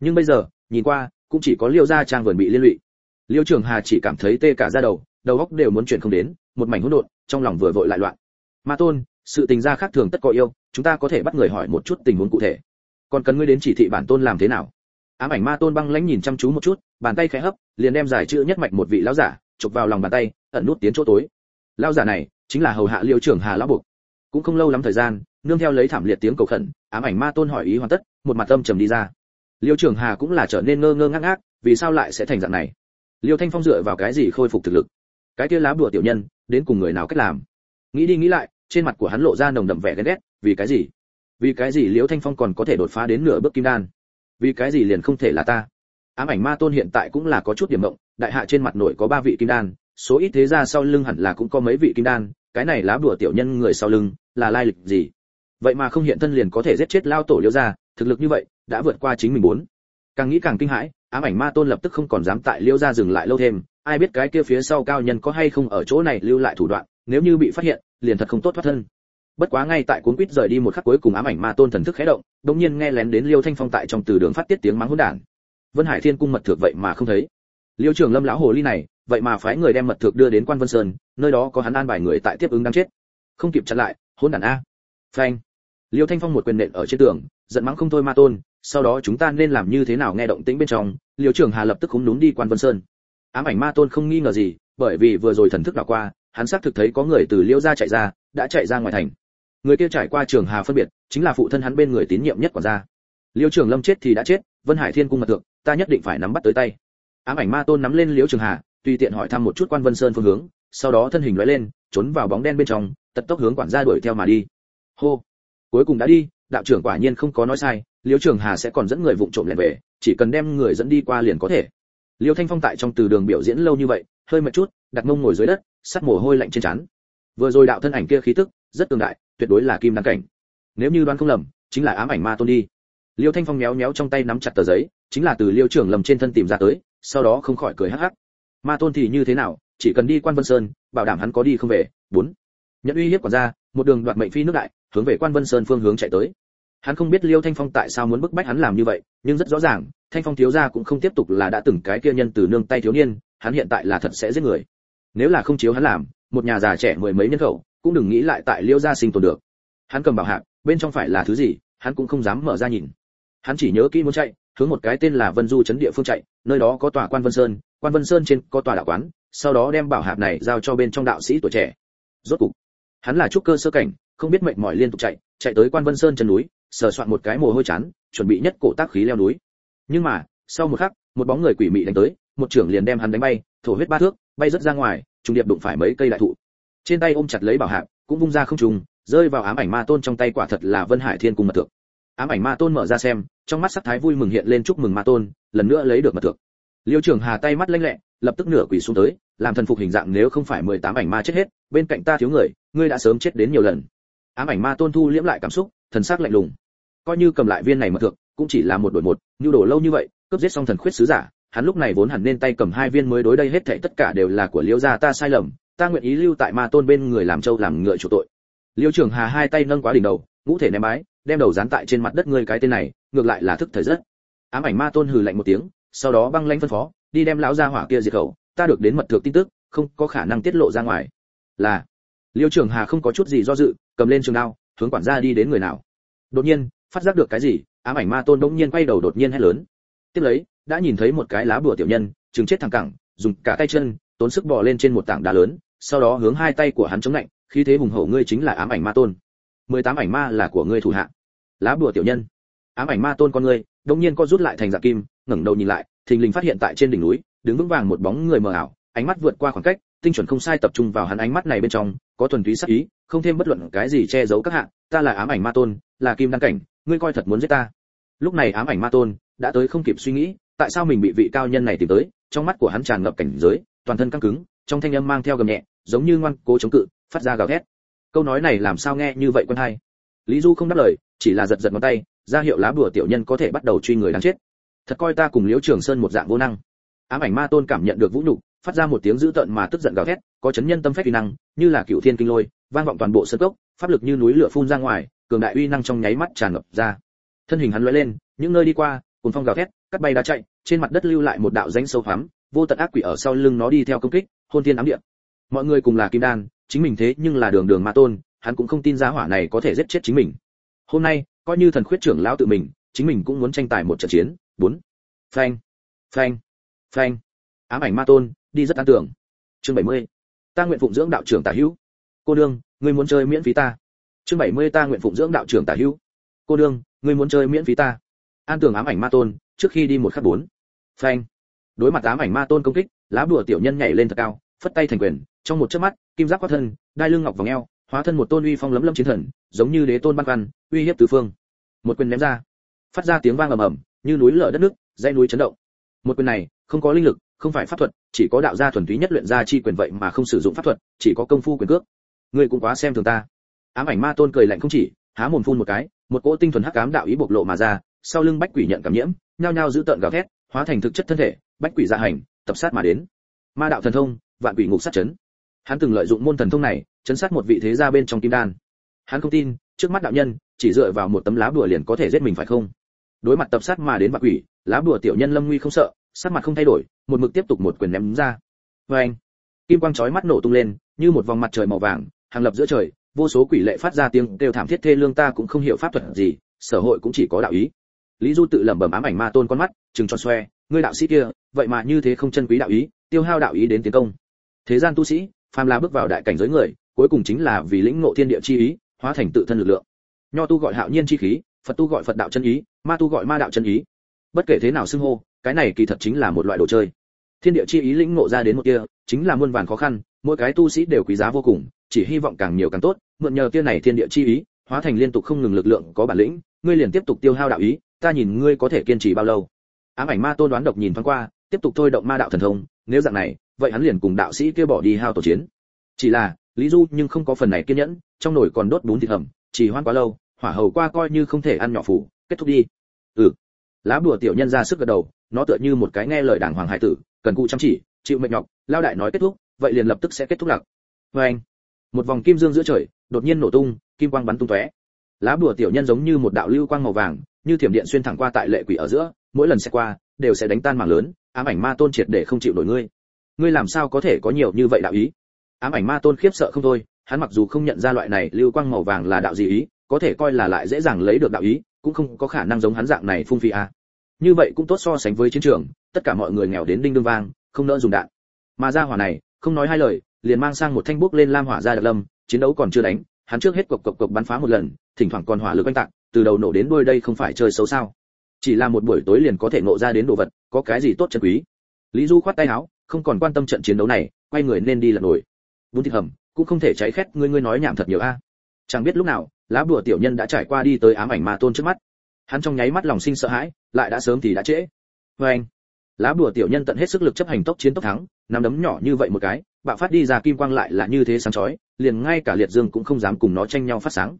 Speaker 1: Nhưng bây giờ, nhìn qua, cũng chỉ có liêu gia trang vườn bị liên lụy. Liêu trường hà chỉ cảm thấy tê cả da đầu đầu óc đều muốn chuyển không đến, một mảnh hỗn độn, trong lòng vừa vội lại loạn. Ma tôn, sự tình gia khác thường tất có yêu, chúng ta có thể bắt người hỏi một chút tình huống cụ thể. Còn cần ngươi đến chỉ thị bản tôn làm thế nào? Ám ảnh ma tôn băng lãnh nhìn chăm chú một chút, bàn tay khẽ hấp, liền đem giải chữ nhất mạch một vị lão giả chụp vào lòng bàn tay, ẩn nút tiến chỗ tối lão giả này chính là hầu hạ liêu trưởng hà lão buộc. Cũng không lâu lắm thời gian, nương theo lấy thảm liệt tiếng cầu khẩn, ám ảnh ma tôn hỏi ý hoàn tất, một mặt âm trầm đi ra. Liêu trưởng hà cũng là trở nên ngơ ngơ ngác ngác, vì sao lại sẽ thành dạng này? Liêu thanh phong dựa vào cái gì khôi phục thực lực? Cái kia lá bùa tiểu nhân, đến cùng người nào cách làm? Nghĩ đi nghĩ lại, trên mặt của hắn lộ ra nồng đậm vẻ ghen ghét, vì cái gì? Vì cái gì liêu thanh phong còn có thể đột phá đến nửa bước kim đan? Vì cái gì liền không thể là ta? Ám ảnh ma tôn hiện tại cũng là có chút điểm động, đại hạ trên mặt nội có ba vị kim đan số ít thế gia sau lưng hẳn là cũng có mấy vị kim đan cái này lá bùa tiểu nhân người sau lưng là lai lịch gì? Vậy mà không hiện thân liền có thể giết chết lao tổ liêu gia, thực lực như vậy đã vượt qua chính mình muốn càng nghĩ càng kinh hãi ám ảnh ma tôn lập tức không còn dám tại liêu gia dừng lại lâu thêm ai biết cái kia phía sau cao nhân có hay không ở chỗ này lưu lại thủ đoạn nếu như bị phát hiện liền thật không tốt thoát thân. Bất quá ngay tại cuốn quýt rời đi một khắc cuối cùng ám ảnh ma tôn thần thức khẽ động đột nhiên nghe lén đến liêu thanh phong tại trong từ đường phát tiết tiếng mắng hỗn đản. Vân hải thiên cung mật thượng vậy mà không thấy liêu trưởng lâm lão hồ ly này, vậy mà phái người đem mật thực đưa đến quan vân sơn, nơi đó có hắn an bài người tại tiếp ứng đang chết. Không kịp chặn lại, hỗn đản a. Phanh. Liêu thanh phong một quyền nện ở trên tường, giận mắng không thôi ma tôn, sau đó chúng ta nên làm như thế nào nghe động tĩnh bên trong, liêu trưởng hà lập tức khúng núm đi quan vân sơn. Ám ảnh ma tôn không nghi ngờ gì, bởi vì vừa rồi thần thức đảo qua, hắn xác thực thấy có người từ liêu ra chạy ra, đã chạy ra ngoài thành. Người kia trải qua trường hà phân biệt, chính là phụ thân hắn bên người tín nhiệm nhất quản gia. Liêu trưởng lâm chết thì đã chết, vân hải thiên cung mật thượng, ta nhất định phải nắm bắt tới tay ám ảnh ma tôn nắm lên liễu trường hà, tùy tiện hỏi thăm một chút quan vân sơn phương hướng, sau đó thân hình lóe lên, trốn vào bóng đen bên trong, tật tốc hướng quản gia đuổi theo mà đi. Hô! Cuối cùng đã đi, đạo trưởng quả nhiên không có nói sai, liễu trường hà sẽ còn dẫn người vụng trộm lẻn về, chỉ cần đem người dẫn đi qua liền có thể. Liêu thanh phong tại trong từ đường biểu diễn lâu như vậy, hơi mệt chút, đặt mông ngồi dưới đất, sắt mồ hôi lạnh trên trán. Vừa rồi đạo thân ảnh kia khí tức, rất tương đại, tuyệt đối là kim đăng cảnh. Nếu như đoán không lầm, chính là ám ảnh ma tôn đi. Liêu thanh phong méo méo trong tay nắm chặt tờ giấy, chính là từ liêu trưởng lầm trên thân tìm ra tới sau đó không khỏi cười hắc hắc. Ma tôn thì như thế nào, chỉ cần đi quan vân sơn, bảo đảm hắn có đi không về. Bốn. Nhận uy hiếp quản gia, một đường đoạt mệnh phi nước đại, hướng về quan vân sơn phương hướng chạy tới. Hắn không biết liêu thanh phong tại sao muốn bức bách hắn làm như vậy, nhưng rất rõ ràng, thanh phong thiếu gia cũng không tiếp tục là đã từng cái kia nhân từ nương tay thiếu niên, hắn hiện tại là thật sẽ giết người. Nếu là không chiếu hắn làm, một nhà già trẻ mười mấy nhân khẩu, cũng đừng nghĩ lại tại liêu gia sinh tồn được. Hắn cầm bảo hạc, bên trong phải là thứ gì, hắn cũng không dám mở ra nhìn. Hắn chỉ nhớ kỹ muốn chạy hướng một cái tên là vân du chấn địa phương chạy, nơi đó có tòa quan vân sơn, quan vân sơn trên có tòa đạo quán, sau đó đem bảo hạp này giao cho bên trong đạo sĩ tuổi trẻ. Rốt cục, hắn là trúc cơ sơ cảnh, không biết mệnh mỏi liên tục chạy chạy tới quan vân sơn chân núi, sờ soạn một cái mồ hôi chán, chuẩn bị nhất cổ tác khí leo núi. Nhưng mà, sau một khắc, một bóng người quỷ mị đánh tới, một trưởng liền đem hắn đánh bay, thổ huyết ba thước, bay rất ra ngoài, trùng điệp đụng phải mấy cây đại thụ. Trên tay ôm chặt lấy bảo hạp, cũng vung ra không trùng rơi vào ám ảnh ma tôn trong tay quả thật là vân hải thiên cung mật thượng ám ảnh ma tôn mở ra xem, trong mắt sắc thái vui mừng hiện lên chúc mừng ma tôn, lần nữa lấy được mật thượng. Liêu trưởng hà tay mắt lanh lẹ, lập tức nửa quỳ xuống tới, làm thần phục hình dạng nếu không phải mười tám ảnh ma chết hết, bên cạnh ta thiếu người, ngươi đã sớm chết đến nhiều lần. Ám ảnh ma tôn thu liễm lại cảm xúc, thần sắc lạnh lùng. Coi như cầm lại viên này mật thượng, cũng chỉ là một đội một, nhu đổ lâu như vậy, cướp giết xong thần khuyết sứ giả, hắn lúc này vốn hẳn nên tay cầm hai viên mới đối đây hết thảy tất cả đều là của liêu gia ta sai lầm, ta nguyện ý lưu tại ma tôn bên người làm châu làm ngựa chủ tội. Liêu trưởng hà hai tay nâng quá đỉnh đầu, ngũ thể ném bái đem đầu dán tại trên mặt đất ngươi cái tên này, ngược lại là thức thời rất. Ám ảnh ma tôn hừ lạnh một tiếng, sau đó băng lanh phân phó, đi đem lão gia hỏa kia diệt khẩu, ta được đến mật thượng tin tức, không có khả năng tiết lộ ra ngoài. Là, liêu trưởng hà không có chút gì do dự, cầm lên trường đao, hướng quản gia đi đến người nào. Đột nhiên, phát giác được cái gì, ám ảnh ma tôn đống nhiên quay đầu đột nhiên hét lớn. Tiếp lấy, đã nhìn thấy một cái lá bùa tiểu nhân chừng chết thẳng cẳng, dùng cả tay chân, tốn sức bò lên trên một tảng đá lớn, sau đó hướng hai tay của hắn chống lạnh khi thế hùng hổ ngươi chính là ám ảnh ma tôn mười tám ảnh ma là của ngươi thủ hạ. Lá bùa tiểu nhân. Ám ảnh ma tôn con ngươi đột nhiên co rút lại thành dạng kim, ngẩng đầu nhìn lại, thình lình phát hiện tại trên đỉnh núi, đứng vững vàng một bóng người mờ ảo, ánh mắt vượt qua khoảng cách, tinh chuẩn không sai tập trung vào hắn ánh mắt này bên trong, có thuần túy sắc ý, không thêm bất luận cái gì che giấu các hạng ta là ám ảnh ma tôn, là kim đăng cảnh, ngươi coi thật muốn giết ta. Lúc này ám ảnh ma tôn đã tới không kịp suy nghĩ, tại sao mình bị vị cao nhân này tìm tới, trong mắt của hắn tràn ngập cảnh giới, toàn thân căng cứng, trong thanh âm mang theo gầm nhẹ, giống như ngoan cố chống cự, phát ra gào thét câu nói này làm sao nghe như vậy quân hay? Lý du không đáp lời, chỉ là giật giật ngón tay, ra hiệu lá bùa tiểu nhân có thể bắt đầu truy người đáng chết. Thật coi ta cùng liễu trường sơn một dạng vô năng. Ám ảnh ma tôn cảm nhận được vũ nhục, phát ra một tiếng dữ tợn mà tức giận gào thét, có chấn nhân tâm phép uy năng, như là cựu thiên kinh lôi, vang vọng toàn bộ sân cốc, pháp lực như núi lửa phun ra ngoài, cường đại uy năng trong nháy mắt tràn ngập ra. Thân hình hắn lóe lên, những nơi đi qua cuốn phong gào thét, cắt bay đá chạy, trên mặt đất lưu lại một đạo rãnh sâu hoắm, vô tận ác quỷ ở sau lưng nó đi theo công kích, hôn thiên ám địa. Mọi người cùng là kim đan chính mình thế nhưng là đường đường ma tôn, hắn cũng không tin giá hỏa này có thể giết chết chính mình. Hôm nay, coi như thần khuyết trưởng lão tự mình, chính mình cũng muốn tranh tài một trận chiến. Bốn. Phanh. Phanh. Phanh. Ám ảnh ma tôn, đi rất an tưởng. Chương 70. ta nguyện phụng dưỡng đạo trưởng tả hữu. Cô đương ngươi muốn chơi miễn phí ta. Chương 70 ta nguyện phụng dưỡng đạo trưởng tả hữu. Cô đương ngươi muốn chơi miễn phí ta. An tưởng ám ảnh ma tôn, trước khi đi một khắc bốn. Phanh. Đối mặt ám ảnh ma tôn công kích, lá bùa tiểu nhân nhảy lên thật cao phất tay thành quyền, trong một chớp mắt, kim giáp quát thân, đai lưng ngọc vòng eo, hóa thân một tôn uy phong lấm lấm chiến thần, giống như đế tôn ban văn uy hiếp tứ phương. Một quyền ném ra, phát ra tiếng vang ầm ầm, như núi lở đất nước, dãy núi chấn động. Một quyền này, không có linh lực, không phải pháp thuật, chỉ có đạo gia thuần túy nhất luyện ra chi quyền vậy mà không sử dụng pháp thuật, chỉ có công phu quyền cước. Ngươi cũng quá xem thường ta. Ám ảnh ma tôn cười lạnh không chỉ, há mồm phun một cái, một cỗ tinh thuần hắc ám đạo ý bộc lộ mà ra, sau lưng bách quỷ nhận cảm nhiễm, nhao nhao giữ tợn gào thét, hóa thành thực chất thân thể, bách quỷ gia hành, tập sát mà đến. Ma đạo thần thông vạn quỷ ngục sát chấn. Hắn từng lợi dụng môn thần thông này, chấn sát một vị thế gia bên trong kim đan. Hắn không tin, trước mắt đạo nhân, chỉ dựa vào một tấm lá bùa liền có thể giết mình phải không? Đối mặt tập sát mà đến vạn quỷ, lá bùa tiểu nhân lâm nguy không sợ, sắc mặt không thay đổi, một mực tiếp tục một quyền ném ra. Vê anh, kim quang chói mắt nổ tung lên, như một vòng mặt trời màu vàng, hàng lập giữa trời, vô số quỷ lệ phát ra tiếng kêu thảm thiết thê lương ta cũng không hiểu pháp thuật gì, sở hội cũng chỉ có đạo ý. Lý du tự lẩm bẩm ám ảnh ma tôn con mắt chừng tròn xoe, ngươi đạo sĩ kia, vậy mà như thế không chân quý đạo ý, tiêu hao đạo ý đến tiến công thế gian tu sĩ, phàm là bước vào đại cảnh giới người, cuối cùng chính là vì lĩnh ngộ thiên địa chi ý, hóa thành tự thân lực lượng. Nho tu gọi hạo nhiên chi khí, phật tu gọi phật đạo chân ý, ma tu gọi ma đạo chân ý. Bất kể thế nào xưng hô, cái này kỳ thật chính là một loại đồ chơi. Thiên địa chi ý lĩnh ngộ ra đến một kia, chính là muôn vàn khó khăn, mỗi cái tu sĩ đều quý giá vô cùng, chỉ hy vọng càng nhiều càng tốt, mượn nhờ kia này thiên địa chi ý, hóa thành liên tục không ngừng lực lượng có bản lĩnh, ngươi liền tiếp tục tiêu hao đạo ý, ta nhìn ngươi có thể kiên trì bao lâu. Ám ảnh ma tôn đoán độc nhìn thoáng qua, tiếp tục thôi động ma đạo thần thông nếu dạng này, vậy hắn liền cùng đạo sĩ kia bỏ đi hao tổ chiến. Chỉ là, lý du nhưng không có phần này kiên nhẫn, trong nồi còn đốt bún thịt hầm, chỉ hoan quá lâu, hỏa hầu qua coi như không thể ăn nhỏ phủ, kết thúc đi. Ừ. Lá bùa tiểu nhân ra sức gật đầu, nó tựa như một cái nghe lời đảng hoàng hải tử, cần cụ chăm chỉ, chịu mệnh nhọc, lao đại nói kết thúc, vậy liền lập tức sẽ kết thúc lặc vê anh, một vòng kim dương giữa trời, đột nhiên nổ tung, kim quang bắn tung tóe. Lá bùa tiểu nhân giống như một đạo lưu quang màu vàng, như thiểm điện xuyên thẳng qua tại lệ quỷ ở giữa, mỗi lần sẽ qua, đều sẽ đánh tan mảng lớn ám ảnh ma tôn triệt để không chịu nổi ngươi. Ngươi làm sao có thể có nhiều như vậy đạo ý? Ám ảnh ma tôn khiếp sợ không thôi, hắn mặc dù không nhận ra loại này lưu quang màu vàng là đạo gì ý, có thể coi là lại dễ dàng lấy được đạo ý, cũng không có khả năng giống hắn dạng này phung phi à? như vậy cũng tốt so sánh với chiến trường, tất cả mọi người nghèo đến đinh đương vang, không nỡ dùng đạn. Mà ra hỏa này, không nói hai lời, liền mang sang một thanh bước lên lam hỏa ra đặc lâm, chiến đấu còn chưa đánh, hắn trước hết cộc cộc cộc bắn phá một lần, thỉnh thoảng còn hỏa lực oanh tạc, từ đầu nổ đến đuôi đây không phải chơi xấu sao? Chỉ là một buổi tối liền có thể nộ ra đến đồ vật, có cái gì tốt chân quý. Lý du khoát tay áo, không còn quan tâm trận chiến đấu này, quay người nên đi lật nổi bún thịt hầm, cũng không thể cháy khét, ngươi ngươi nói nhảm thật nhiều a. Chẳng biết lúc nào, lá bùa tiểu nhân đã trải qua đi tới ám ảnh ma tôn trước mắt. Hắn trong nháy mắt lòng sinh sợ hãi, lại đã sớm thì đã trễ. Vê anh, lá bùa tiểu nhân tận hết sức lực chấp hành tốc chiến tốc thắng, nắm đấm nhỏ như vậy một cái, bạo phát đi ra kim quang lại là như thế sáng chói, liền ngay cả liệt dương cũng không dám cùng nó tranh nhau phát sáng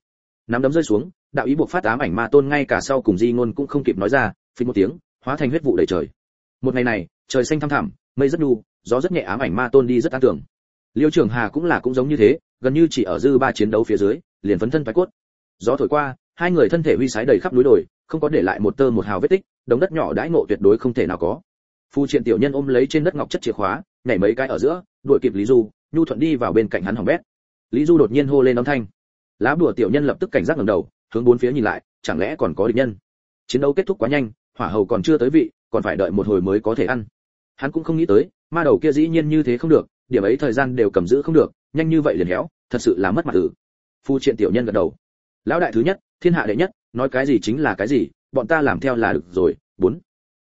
Speaker 1: nắm đấm rơi xuống, đạo ý buộc phát ám ảnh ma tôn ngay cả sau cùng di ngôn cũng không kịp nói ra, phình một tiếng, hóa thành huyết vụ đầy trời. Một ngày này, trời xanh thăm thẳm, mây rất đu, gió rất nhẹ ám ảnh ma tôn đi rất an tưởng liêu trưởng hà cũng là cũng giống như thế, gần như chỉ ở dư ba chiến đấu phía dưới, liền phấn thân thoái cốt. Gió thổi qua, hai người thân thể huy sái đầy khắp núi đồi, không có để lại một tơ một hào vết tích, đống đất nhỏ đãi ngộ tuyệt đối không thể nào có. Phu triện tiểu nhân ôm lấy trên đất ngọc chất chìa khóa, nhảy mấy cái ở giữa, đuổi kịp lý du, nhu thuận đi vào bên cạnh hắn hỏng bét. Lý du đột nhiên hô lên âm thanh lá bùa tiểu nhân lập tức cảnh giác ngẩng đầu, hướng bốn phía nhìn lại, chẳng lẽ còn có địch nhân? Chiến đấu kết thúc quá nhanh, hỏa hầu còn chưa tới vị, còn phải đợi một hồi mới có thể ăn. Hắn cũng không nghĩ tới, ma đầu kia dĩ nhiên như thế không được, điểm ấy thời gian đều cầm giữ không được, nhanh như vậy liền héo, thật sự là mất mặt tử phu triện tiểu nhân gật đầu. Lão đại thứ nhất, thiên hạ đệ nhất, nói cái gì chính là cái gì, bọn ta làm theo là được rồi, bốn.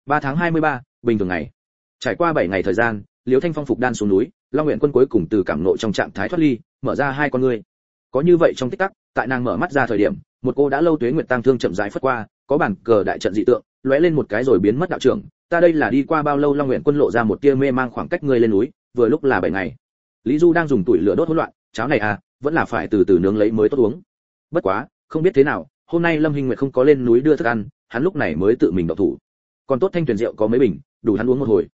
Speaker 1: Ba tháng hai mươi ba, bình thường ngày. Trải qua bảy ngày thời gian, liễu thanh phong phục đan xuống núi, long nguyện quân cuối cùng từ cảm nộ trong trạng thái thoát ly, mở ra hai con ngươi có như vậy trong tích tắc, tại nàng mở mắt ra thời điểm, một cô đã lâu tuế nguyệt tăng thương chậm rãi phất qua, có bản cờ đại trận dị tượng, lóe lên một cái rồi biến mất đạo trưởng. Ta đây là đi qua bao lâu long nguyện quân lộ ra một tia mê mang khoảng cách ngươi lên núi, vừa lúc là bảy ngày. Lý du đang dùng tuổi lửa đốt hỗn loạn cháo này à vẫn là phải từ từ nướng lấy mới tốt uống. Bất quá, không biết thế nào, hôm nay lâm hình nguyệt không có lên núi đưa thức ăn, hắn lúc này mới tự mình đậu thủ. Còn tốt thanh tuyển rượu có mấy bình, đủ hắn uống một hồi.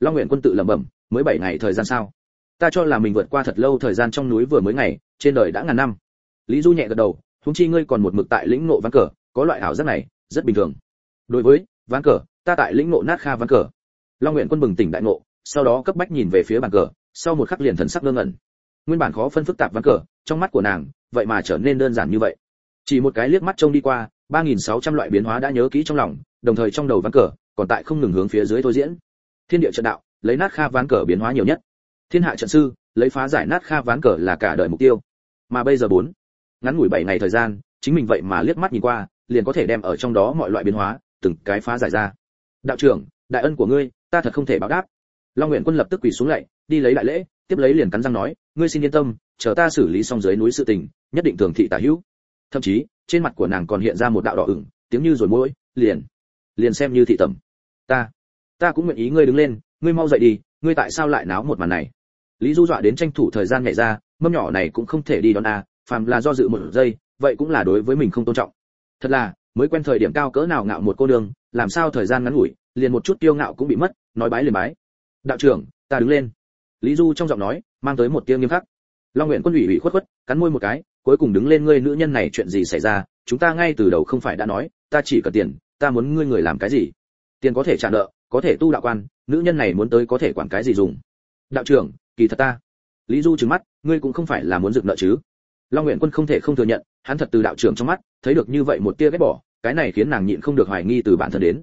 Speaker 1: Long nguyện quân tự lẩm bẩm, mới bảy ngày thời gian sao? Ta cho là mình vượt qua thật lâu thời gian trong núi vừa mới ngày trên đời đã ngàn năm. Lý du nhẹ gật đầu, huống chi ngươi còn một mực tại lĩnh ngộ ván cờ, có loại ảo giác này, rất bình thường. Đối với ván cờ, ta tại lĩnh ngộ nát kha ván cờ. Long nguyện quân bừng tỉnh đại ngộ, sau đó cấp bách nhìn về phía bàn cờ, sau một khắc liền thần sắc ngơ ngẩn. Nguyên bản khó phân phức tạp ván cờ, trong mắt của nàng, vậy mà trở nên đơn giản như vậy. Chỉ một cái liếc mắt trông đi qua 3.600 loại biến hóa đã nhớ kỹ trong lòng, đồng thời trong đầu ván cờ, còn tại không ngừng hướng phía dưới thôi diễn. Thiên địa trận đạo, lấy nát kha ván cờ biến hóa nhiều nhất. Thiên hạ trận sư, lấy phá giải nát kha ván cờ là cả đời mục tiêu mà bây giờ bốn, ngắn ngủi 7 ngày thời gian, chính mình vậy mà liếc mắt nhìn qua, liền có thể đem ở trong đó mọi loại biến hóa, từng cái phá giải ra. Đạo trưởng, đại ân của ngươi, ta thật không thể báo đáp. Long nguyện quân lập tức quỳ xuống lạy đi lấy đại lễ, tiếp lấy liền cắn răng nói, ngươi xin yên tâm, chờ ta xử lý xong dưới núi sự tình, nhất định thường thị tả hữu. Thậm chí, trên mặt của nàng còn hiện ra một đạo đỏ ửng, tiếng như rồi mũi, liền liền xem như thị tẩm. Ta ta cũng nguyện ý ngươi đứng lên, ngươi mau dậy đi, ngươi tại sao lại náo một màn này? Lý du dọa đến tranh thủ thời gian nhảy ra mâm nhỏ này cũng không thể đi đón a, phàm là do dự một giây, vậy cũng là đối với mình không tôn trọng. Thật là, mới quen thời điểm cao cỡ nào ngạo một cô đường làm sao thời gian ngắn ngủi, liền một chút kiêu ngạo cũng bị mất, nói bái liền bái. Đạo trưởng, ta đứng lên. Lý du trong giọng nói, mang tới một tiếng nghiêm khắc. Long nguyện quân ủy ủy khuất khuất, cắn môi một cái, cuối cùng đứng lên ngươi nữ nhân này chuyện gì xảy ra, chúng ta ngay từ đầu không phải đã nói, ta chỉ cần tiền, ta muốn ngươi người làm cái gì. Tiền có thể trả nợ, có thể tu đạo quan, nữ nhân này muốn tới có thể quản cái gì dùng. Đạo trưởng, kỳ thật ta lý du trừng mắt, ngươi cũng không phải là muốn dựng nợ chứ? Long nguyện quân không thể không thừa nhận, hắn thật từ đạo trưởng trong mắt, thấy được như vậy một tia ghét bỏ, cái này khiến nàng nhịn không được hoài nghi từ bản thân đến.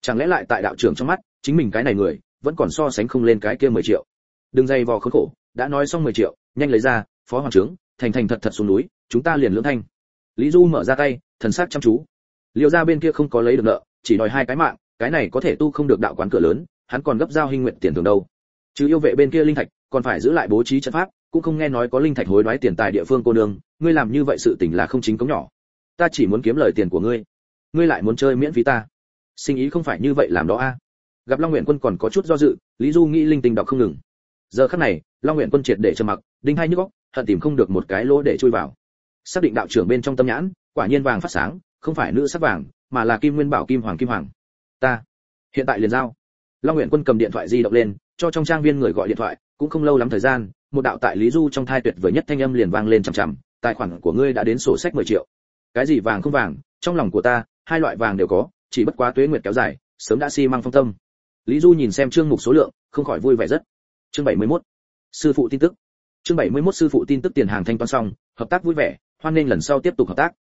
Speaker 1: Chẳng lẽ lại tại đạo trưởng trong mắt, chính mình cái này người, vẫn còn so sánh không lên cái kia 10 triệu? Đừng dây vò khốn khổ, đã nói xong 10 triệu, nhanh lấy ra, phó hoàng trưởng thành thành thật thật xuống núi, chúng ta liền lưỡng thanh. Lý du mở ra tay, thần sắc chăm chú. Liệu ra bên kia không có lấy được nợ, chỉ đòi hai cái mạng, cái này có thể tu không được đạo quán cửa lớn, hắn còn gấp giao hình nguyện tiền thường đâu. Chứ yêu vệ bên kia linh thạch còn phải giữ lại bố trí trận pháp, cũng không nghe nói có linh thạch hối đoái tiền tài địa phương cô nương, ngươi làm như vậy sự tình là không chính cống nhỏ. Ta chỉ muốn kiếm lời tiền của ngươi. Ngươi lại muốn chơi miễn phí ta. Sinh ý không phải như vậy làm đó a. Gặp long nguyện quân còn có chút do dự, lý du nghĩ linh tinh đọc không ngừng. Giờ khắc này, long nguyện quân triệt để trầm mặc, đinh hai nhức góc hận tìm không được một cái lỗ để chui vào. Xác định đạo trưởng bên trong tâm nhãn, quả nhiên vàng phát sáng, không phải nữ sắc vàng, mà là kim nguyên bảo kim hoàng kim hoàng. Ta, hiện tại liền giao. Long nguyện quân cầm điện thoại di động lên, cho trong trang viên người gọi điện thoại cũng không lâu lắm thời gian, một đạo tại lý du trong thai tuyệt vời nhất thanh âm liền vang lên chằm chằm, tài khoản của ngươi đã đến sổ sách 10 triệu. Cái gì vàng không vàng, trong lòng của ta, hai loại vàng đều có, chỉ bất quá tuế nguyệt kéo dài, sớm đã si măng phong tâm. Lý du nhìn xem chương mục số lượng, không khỏi vui vẻ rất. Chương 71. sư phụ tin tức. Chương 71 sư phụ tin tức tiền hàng thanh toán xong, hợp tác vui vẻ, hoan nghênh lần sau tiếp tục hợp tác.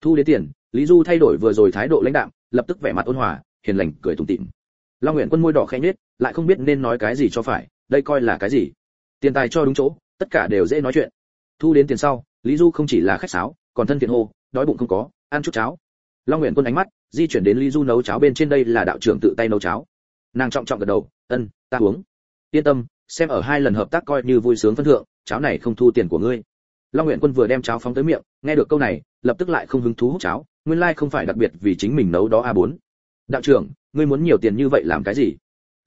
Speaker 1: Thu đến tiền, lý du thay đổi vừa rồi thái độ lãnh đạm, lập tức vẻ mặt ôn hòa, hiền lành, cười tủm tỉm. Long nguyện quân môi đỏ khẽ nhếch, lại không biết nên nói cái gì cho phải đây coi là cái gì? Tiền tài cho đúng chỗ, tất cả đều dễ nói chuyện. Thu đến tiền sau, lý du không chỉ là khách sáo, còn thân thiện hô, đói bụng không có, ăn chút cháo. Long nguyện quân ánh mắt di chuyển đến lý du nấu cháo bên trên đây là đạo trưởng tự tay nấu cháo. Nàng trọng trọng gật đầu, ân, ta uống. Yên tâm, xem ở hai lần hợp tác coi như vui sướng phân thượng, cháo này không thu tiền của ngươi. Long nguyện quân vừa đem cháo phóng tới miệng, nghe được câu này, lập tức lại không hứng thú hút cháo, nguyên lai không phải đặc biệt vì chính mình nấu đó a 4 đạo trưởng, ngươi muốn nhiều tiền như vậy làm cái gì?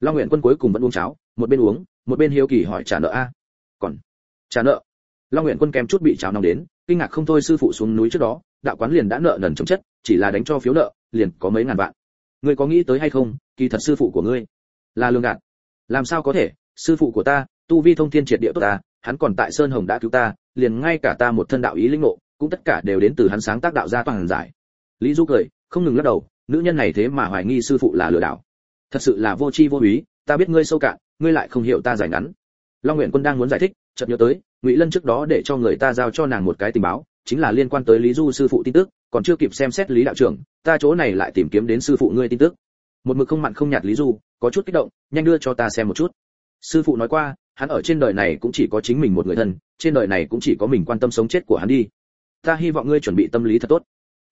Speaker 1: Long nguyện quân cuối cùng vẫn uống cháo, một bên uống một bên hiếu kỳ hỏi trả nợ a. Còn trả nợ? Long nguyện quân kèm chút bị cháo nóng đến, kinh ngạc không thôi sư phụ xuống núi trước đó, đạo quán liền đã nợ nần chống chất, chỉ là đánh cho phiếu nợ, liền có mấy ngàn vạn. Ngươi có nghĩ tới hay không, kỳ thật sư phụ của ngươi là lương gạt. Làm sao có thể, sư phụ của ta, tu vi thông thiên triệt địa tốt ta, hắn còn tại sơn hồng đã cứu ta, liền ngay cả ta một thân đạo ý linh ngộ, cũng tất cả đều đến từ hắn sáng tác đạo gia toàn giải. Lý du cười, không ngừng lắc đầu, nữ nhân này thế mà hoài nghi sư phụ là lừa đảo. Thật sự là vô tri vô úy ta biết ngươi sâu cạn, ngươi lại không hiểu ta giải ngắn. Long nguyện quân đang muốn giải thích, chợt nhớ tới, ngụy lân trước đó để cho người ta giao cho nàng một cái tình báo, chính là liên quan tới lý du sư phụ tin tức, còn chưa kịp xem xét lý đạo trưởng, ta chỗ này lại tìm kiếm đến sư phụ ngươi tin tức. Một mực không mặn không nhạt lý du, có chút kích động, nhanh đưa cho ta xem một chút. Sư phụ nói qua, hắn ở trên đời này cũng chỉ có chính mình một người thân, trên đời này cũng chỉ có mình quan tâm sống chết của hắn đi. Ta hy vọng ngươi chuẩn bị tâm lý thật tốt.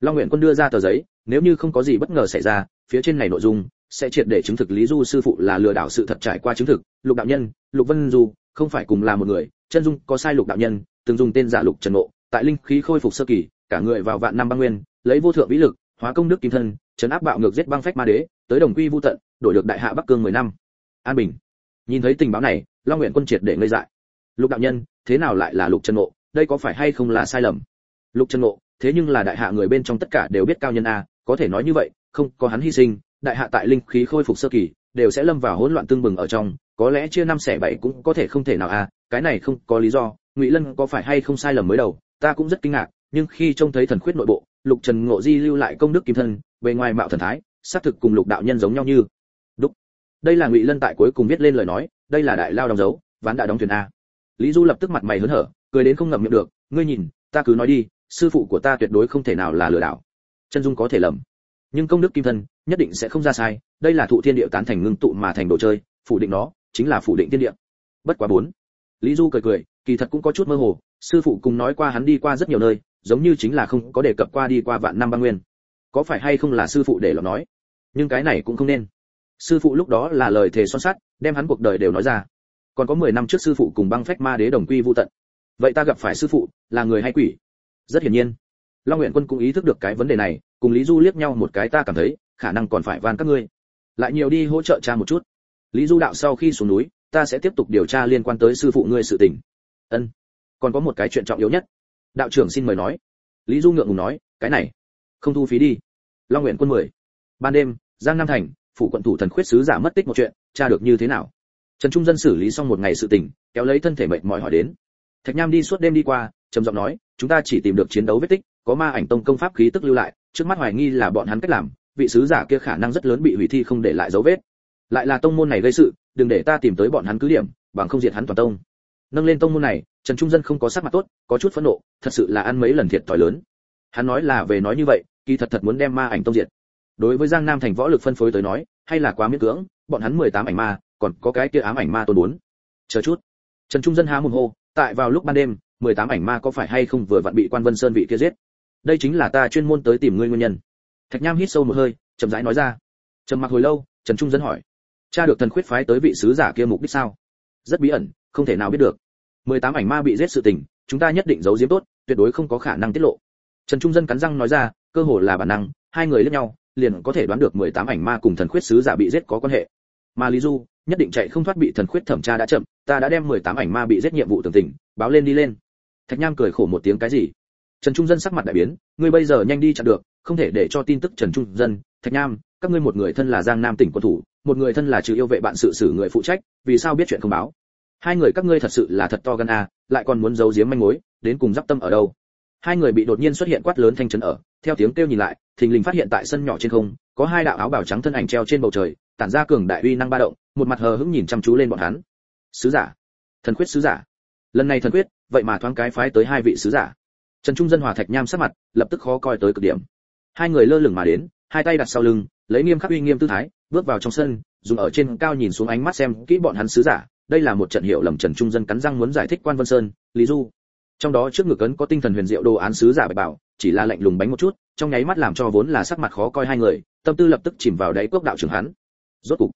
Speaker 1: Long nguyện quân đưa ra tờ giấy, nếu như không có gì bất ngờ xảy ra, phía trên này nội dung sẽ triệt để chứng thực lý du sư phụ là lừa đảo sự thật trải qua chứng thực, lục đạo nhân, lục vân du, không phải cùng là một người, chân dung có sai lục đạo nhân, từng dùng tên giả lục trần ngộ, tại linh khí khôi phục sơ kỳ, cả người vào vạn năm băng nguyên, lấy vô thượng vĩ lực, hóa công đức kim thân chấn áp bạo ngược giết băng phách ma đế, tới đồng quy vu tận, đổi được đại hạ bắc cương 10 năm. An bình. Nhìn thấy tình báo này, long nguyện quân triệt để ngây dại. Lục đạo nhân, thế nào lại là lục trần ngộ, đây có phải hay không là sai lầm? Lục trần ngộ, thế nhưng là đại hạ người bên trong tất cả đều biết cao nhân a, có thể nói như vậy, không có hắn hy sinh đại hạ tại linh khí khôi phục sơ kỳ, đều sẽ lâm vào hỗn loạn tương bừng ở trong, có lẽ chia năm xẻ bảy cũng có thể không thể nào à? cái này không có lý do, ngụy lân có phải hay không sai lầm mới đầu, ta cũng rất kinh ngạc, nhưng khi trông thấy thần khuyết nội bộ, lục trần ngộ di lưu lại công đức kim thân, bề ngoài mạo thần thái, xác thực cùng lục đạo nhân giống nhau như. Đúc. Đây là ngụy lân tại cuối cùng viết lên lời nói, đây là đại lao đóng dấu, ván đã đóng thuyền a. Lý du lập tức mặt mày hớn hở, cười đến không ngậm miệng được, ngươi nhìn, ta cứ nói đi, sư phụ của ta tuyệt đối không thể nào là lừa đảo. Chân dung có thể lầm nhưng công đức kim thân, nhất định sẽ không ra sai, đây là thụ thiên địa tán thành ngưng tụ mà thành đồ chơi, phủ định nó chính là phủ định thiên địa. Bất quá bốn, lý du cười cười, kỳ thật cũng có chút mơ hồ, sư phụ cùng nói qua hắn đi qua rất nhiều nơi, giống như chính là không có đề cập qua đi qua vạn năm băng nguyên. Có phải hay không là sư phụ để lọt nói? Nhưng cái này cũng không nên. Sư phụ lúc đó là lời thề son sắt, đem hắn cuộc đời đều nói ra. Còn có 10 năm trước sư phụ cùng băng phách ma đế đồng quy vu tận. Vậy ta gặp phải sư phụ, là người hay quỷ? Rất hiển nhiên. Long nguyện quân cũng ý thức được cái vấn đề này cùng lý du liếc nhau một cái, ta cảm thấy, khả năng còn phải van các ngươi. Lại nhiều đi hỗ trợ cha một chút. Lý du đạo sau khi xuống núi, ta sẽ tiếp tục điều tra liên quan tới sư phụ ngươi sự tình. Ân. Còn có một cái chuyện trọng yếu nhất. Đạo trưởng xin mời nói. Lý du ngượng ngùng nói, cái này, không thu phí đi. Long nguyện quân mười. Ban đêm, giang nam thành, phủ quận thủ thần khuyết sứ giả mất tích một chuyện, tra được như thế nào? Trần trung dân xử lý xong một ngày sự tình, kéo lấy thân thể mệt mỏi hỏi đến. Thạch nham đi suốt đêm đi qua, trầm giọng nói, chúng ta chỉ tìm được chiến đấu vết tích, có ma ảnh tông công pháp khí tức lưu lại trước mắt hoài nghi là bọn hắn cách làm, vị sứ giả kia khả năng rất lớn bị hủy thi không để lại dấu vết. Lại là tông môn này gây sự, đừng để ta tìm tới bọn hắn cứ điểm, bằng không diệt hắn toàn tông. Nâng lên tông môn này, trần trung dân không có sắc mặt tốt, có chút phẫn nộ, thật sự là ăn mấy lần thiệt thòi lớn. Hắn nói là về nói như vậy, kỳ thật thật muốn đem ma ảnh tông diệt. Đối với giang nam thành võ lực phân phối tới nói, hay là quá miễn cưỡng, bọn hắn mười tám ảnh ma, còn có cái kia ám ảnh ma tôn bốn. Chờ chút. Trần trung dân há mồm hô, tại vào lúc ban đêm, mười tám ảnh ma có phải hay không vừa vặn bị quan vân sơn vị kia giết? Đây chính là ta chuyên môn tới tìm ngươi nguyên nhân. Thạch nham hít sâu một hơi, chậm rãi nói ra. Trầm mặc hồi lâu, trần trung dân hỏi. Cha được thần khuyết phái tới vị sứ giả kia mục đích sao? Rất bí ẩn, không thể nào biết được. Mười tám ảnh ma bị giết sự tình, chúng ta nhất định giấu giếm tốt, tuyệt đối không có khả năng tiết lộ. Trần trung dân cắn răng nói ra, cơ hồ là bản năng, hai người lẫn nhau, liền có thể đoán được mười tám ảnh ma cùng thần khuyết sứ giả bị giết có quan hệ. Mà lý du, nhất định chạy không thoát bị thần khuyết thẩm tra đã chậm, ta đã đem mười tám ảnh ma bị giết nhiệm vụ tường tình báo lên đi lên. Thạch nham cười khổ một tiếng, cái gì? Trần trung dân sắc mặt đại biến ngươi bây giờ nhanh đi chặn được không thể để cho tin tức trần trung dân thạch Nam, các ngươi một người thân là giang nam tỉnh quân thủ một người thân là trừ yêu vệ bạn sự xử người phụ trách vì sao biết chuyện không báo? Hai người các ngươi thật sự là thật to gan à, lại còn muốn giấu giếm manh mối đến cùng giáp tâm ở đâu? Hai người bị đột nhiên xuất hiện quát lớn thanh chấn ở theo tiếng kêu nhìn lại thình lình phát hiện tại sân nhỏ trên không có hai đạo áo bào trắng thân ảnh treo trên bầu trời tản ra cường đại uy năng ba động một mặt hờ hững nhìn chăm chú lên bọn hắn. Sứ giả thần quyết sứ giả. Lần này thần quyết vậy mà thoáng cái phái tới hai vị sứ giả trần trung dân hòa thạch nham sắc mặt, lập tức khó coi tới cực điểm. Hai người lơ lửng mà đến, hai tay đặt sau lưng, lấy nghiêm khắc uy nghiêm tư thái, bước vào trong sân, dùng ở trên cao nhìn xuống ánh mắt xem kỹ bọn hắn sứ giả. Đây là một trận hiệu lầm trần trung dân cắn răng muốn giải thích quan vân sơn, lý du. Trong đó trước ngực ấn có tinh thần huyền diệu đồ án sứ giả bạch bảo, chỉ là lạnh lùng bánh một chút, trong nháy mắt làm cho vốn là sắc mặt khó coi hai người, tâm tư lập tức chìm vào đáy cốc đạo trưởng hắn. Rốt cục,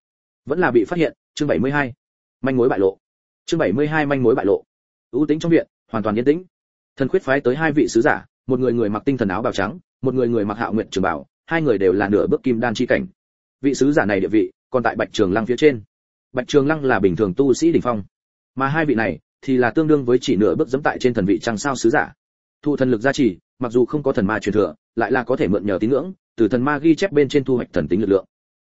Speaker 1: vẫn là bị phát hiện, chương 72. manh mối bại lộ. Chương 72 manh mối bại lộ. Ưu tính trong viện, hoàn toàn yên tĩnh thần khuyết phái tới hai vị sứ giả, một người người mặc tinh thần áo bào trắng, một người người mặc hạo nguyện trường bảo, hai người đều là nửa bước kim đan chi cảnh. Vị sứ giả này địa vị, còn tại bạch trường lăng phía trên. Bạch trường lăng là bình thường tu sĩ đỉnh phong, mà hai vị này thì là tương đương với chỉ nửa bước dẫm tại trên thần vị trăng sao sứ giả. Thu thần lực gia trì, mặc dù không có thần ma truyền thừa, lại là có thể mượn nhờ tín ngưỡng, từ thần ma ghi chép bên trên thu hoạch thần tính lực lượng.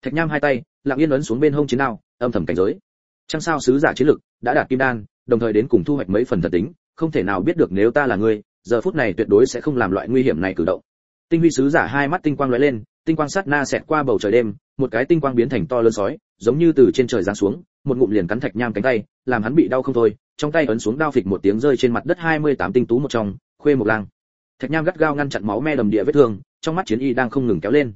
Speaker 1: Thạch nham hai tay, lặng yên ấn xuống bên hông chiến đao, âm thầm cảnh giới. Trăng sao sứ giả chiến lực đã đạt kim đan, đồng thời đến cùng thu hoạch mấy phần thần tính không thể nào biết được nếu ta là ngươi, giờ phút này tuyệt đối sẽ không làm loại nguy hiểm này cử động. Tinh huy sứ giả hai mắt tinh quang lóe lên, tinh quang sát na xẹt qua bầu trời đêm, một cái tinh quang biến thành to lớn sói, giống như từ trên trời giáng xuống, một ngụm liền cắn thạch nham cánh tay, làm hắn bị đau không thôi, trong tay ấn xuống đao phịch một tiếng rơi trên mặt đất 28 tinh tú một trong, khuê một lang. Thạch nham gắt gao ngăn chặn máu me đầm địa vết thương, trong mắt chiến y đang không ngừng kéo lên.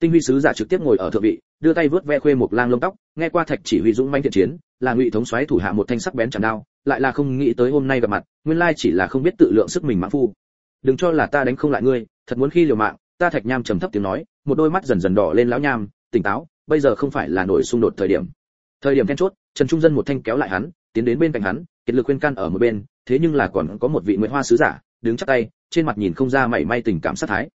Speaker 1: Tinh huy sứ giả trực tiếp ngồi ở thượng vị, đưa tay vớt ve khuê một lang lông tóc, nghe qua thạch chỉ huy dũng manh thiện chiến, là ngụy thống xoáy thủ hạ một thanh sắc bén chạm đao lại là không nghĩ tới hôm nay gặp mặt, nguyên lai chỉ là không biết tự lượng sức mình mãn phu. Đừng cho là ta đánh không lại ngươi, thật muốn khi liều mạng, ta thạch nham trầm thấp tiếng nói, một đôi mắt dần dần đỏ lên lão nham, tỉnh táo, bây giờ không phải là nổi xung đột thời điểm. Thời điểm then chốt, trần trung dân một thanh kéo lại hắn, tiến đến bên cạnh hắn, kiệt lực khuyên can ở một bên, thế nhưng là còn có một vị nguyễn hoa sứ giả, đứng chắc tay, trên mặt nhìn không ra mảy may tình cảm sát thái.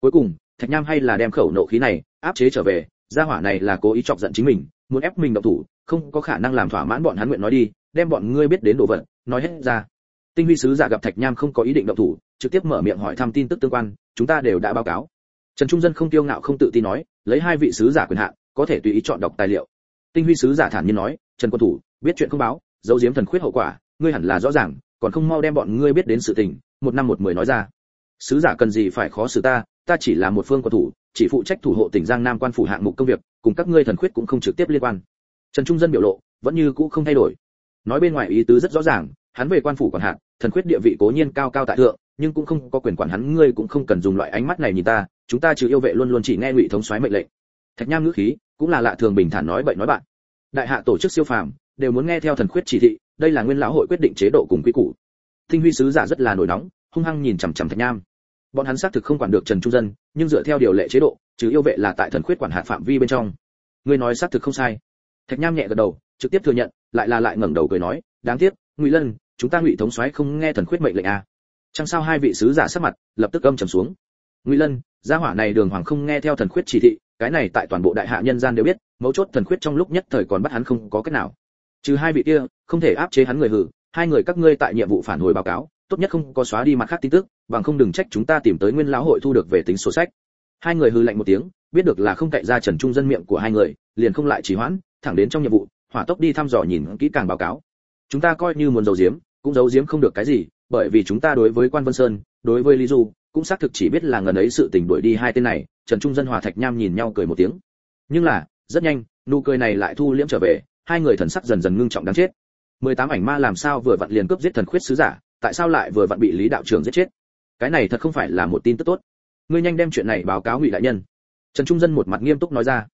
Speaker 1: Cuối cùng, thạch nham hay là đem khẩu nộ khí này áp chế trở về, gia hỏa này là cố ý chọc giận chính mình, muốn ép mình động thủ, không có khả năng làm thỏa mãn bọn hắn nguyện nói đi đem bọn ngươi biết đến đồ vật, nói hết ra. Tinh huy sứ giả gặp thạch nham không có ý định động thủ, trực tiếp mở miệng hỏi thăm tin tức tương quan, chúng ta đều đã báo cáo. Trần trung dân không tiêu ngạo không tự tin nói, lấy hai vị sứ giả quyền hạn, có thể tùy ý chọn đọc tài liệu. Tinh huy sứ giả thản nhiên nói, trần quân thủ, biết chuyện không báo, giấu giếm thần khuyết hậu quả, ngươi hẳn là rõ ràng, còn không mau đem bọn ngươi biết đến sự tình, một năm một mười nói ra. Sứ giả cần gì phải khó xử ta ta chỉ là một phương quân thủ, chỉ phụ trách thủ hộ tỉnh giang nam quan phủ hạng mục công việc, cùng các ngươi thần khuyết cũng không trực tiếp liên quan. Trần trung dân biểu lộ, vẫn như cũ không thay đổi nói bên ngoài ý tứ rất rõ ràng, hắn về quan phủ quản hạt, thần khuyết địa vị cố nhiên cao cao tại thượng, nhưng cũng không có quyền quản hắn, ngươi cũng không cần dùng loại ánh mắt này nhìn ta, chúng ta trừ yêu vệ luôn luôn chỉ nghe ngụy thống soái mệnh lệnh. Thạch nham ngữ khí, cũng là lạ thường bình thản nói bậy nói bạn. Đại hạ tổ chức siêu phàm, đều muốn nghe theo thần khuyết chỉ thị, đây là nguyên lão hội quyết định chế độ cùng quy củ. Tinh huy sứ giả rất là nổi nóng, hung hăng nhìn chằm chằm thạch nham. Bọn hắn xác thực không quản được trần trung dân, nhưng dựa theo điều lệ chế độ, trừ yêu vệ là tại thần khuyết quản hạt phạm vi bên trong. Ngươi nói xác thực không sai. Thạch nham nhẹ gật đầu, trực tiếp thừa nhận lại là lại ngẩng đầu cười nói, đáng tiếc, ngụy lân, chúng ta ngụy thống soái không nghe thần khuyết mệnh lệnh à? Chẳng sao hai vị sứ giả sắc mặt lập tức âm trầm xuống. Ngụy lân, gia hỏa này đường hoàng không nghe theo thần khuyết chỉ thị, cái này tại toàn bộ đại hạ nhân gian đều biết, mấu chốt thần khuyết trong lúc nhất thời còn bắt hắn không có cách nào. Trừ hai vị kia, không thể áp chế hắn người hử, hai người các ngươi tại nhiệm vụ phản hồi báo cáo, tốt nhất không có xóa đi mặt khác tin tức, bằng không đừng trách chúng ta tìm tới nguyên lão hội thu được về tính sổ sách. Hai người hư lạnh một tiếng, biết được là không cậy ra trần trung dân miệng của hai người, liền không lại trì hoãn, thẳng đến trong nhiệm vụ hỏa tốc đi thăm dò nhìn kỹ càng báo cáo. Chúng ta coi như muốn giấu giếm, cũng giấu giếm không được cái gì, bởi vì chúng ta đối với quan vân sơn, đối với lý du, cũng xác thực chỉ biết là ngần ấy sự tình đuổi đi hai tên này, trần trung dân, hòa thạch nham nhìn nhau cười một tiếng. Nhưng là, rất nhanh, nụ cười này lại thu liễm trở về, hai người thần sắc dần dần ngưng trọng đáng chết. Mười tám ảnh ma làm sao vừa vặn liền cướp giết thần khuyết sứ giả, tại sao lại vừa vặn bị lý đạo trưởng giết chết? Cái này thật không phải là một tin tức tốt. Ngươi nhanh đem chuyện này báo cáo ngụy đại nhân. Trần trung dân một mặt nghiêm túc nói ra.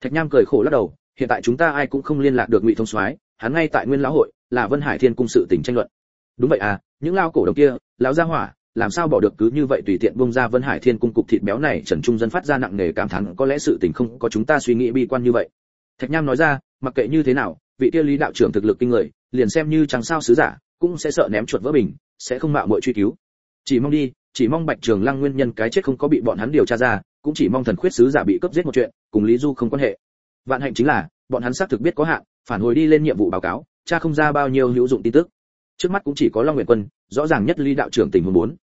Speaker 1: Thạch nham cười khổ lắc đầu hiện tại chúng ta ai cũng không liên lạc được ngụy thông soái, hắn ngay tại nguyên lão hội, là vân hải thiên cung sự tình tranh luận. Đúng vậy à những lao cổ đồng kia, lão gia hỏa, làm sao bỏ được cứ như vậy tùy tiện bông ra vân hải thiên cung cục thịt béo này, trần trung dân phát ra nặng nề cảm thán, có lẽ sự tình không có chúng ta suy nghĩ bi quan như vậy. Thạch nham nói ra, mặc kệ như thế nào, vị kia lý đạo trưởng thực lực kinh người, liền xem như chẳng sao sứ giả, cũng sẽ sợ ném chuột vỡ bình, sẽ không mạo muội truy cứu. Chỉ mong đi, chỉ mong bạch trường lăng nguyên nhân cái chết không có bị bọn hắn điều tra ra, cũng chỉ mong thần khuyết sứ giả bị cấp giết một chuyện, cùng lý du không quan hệ vạn hạnh chính là bọn hắn xác thực biết có hạn phản hồi đi lên nhiệm vụ báo cáo cha không ra bao nhiêu hữu dụng tin tức. Trước mắt cũng chỉ có long nguyện quân rõ ràng nhất lý đạo trưởng tình huống muốn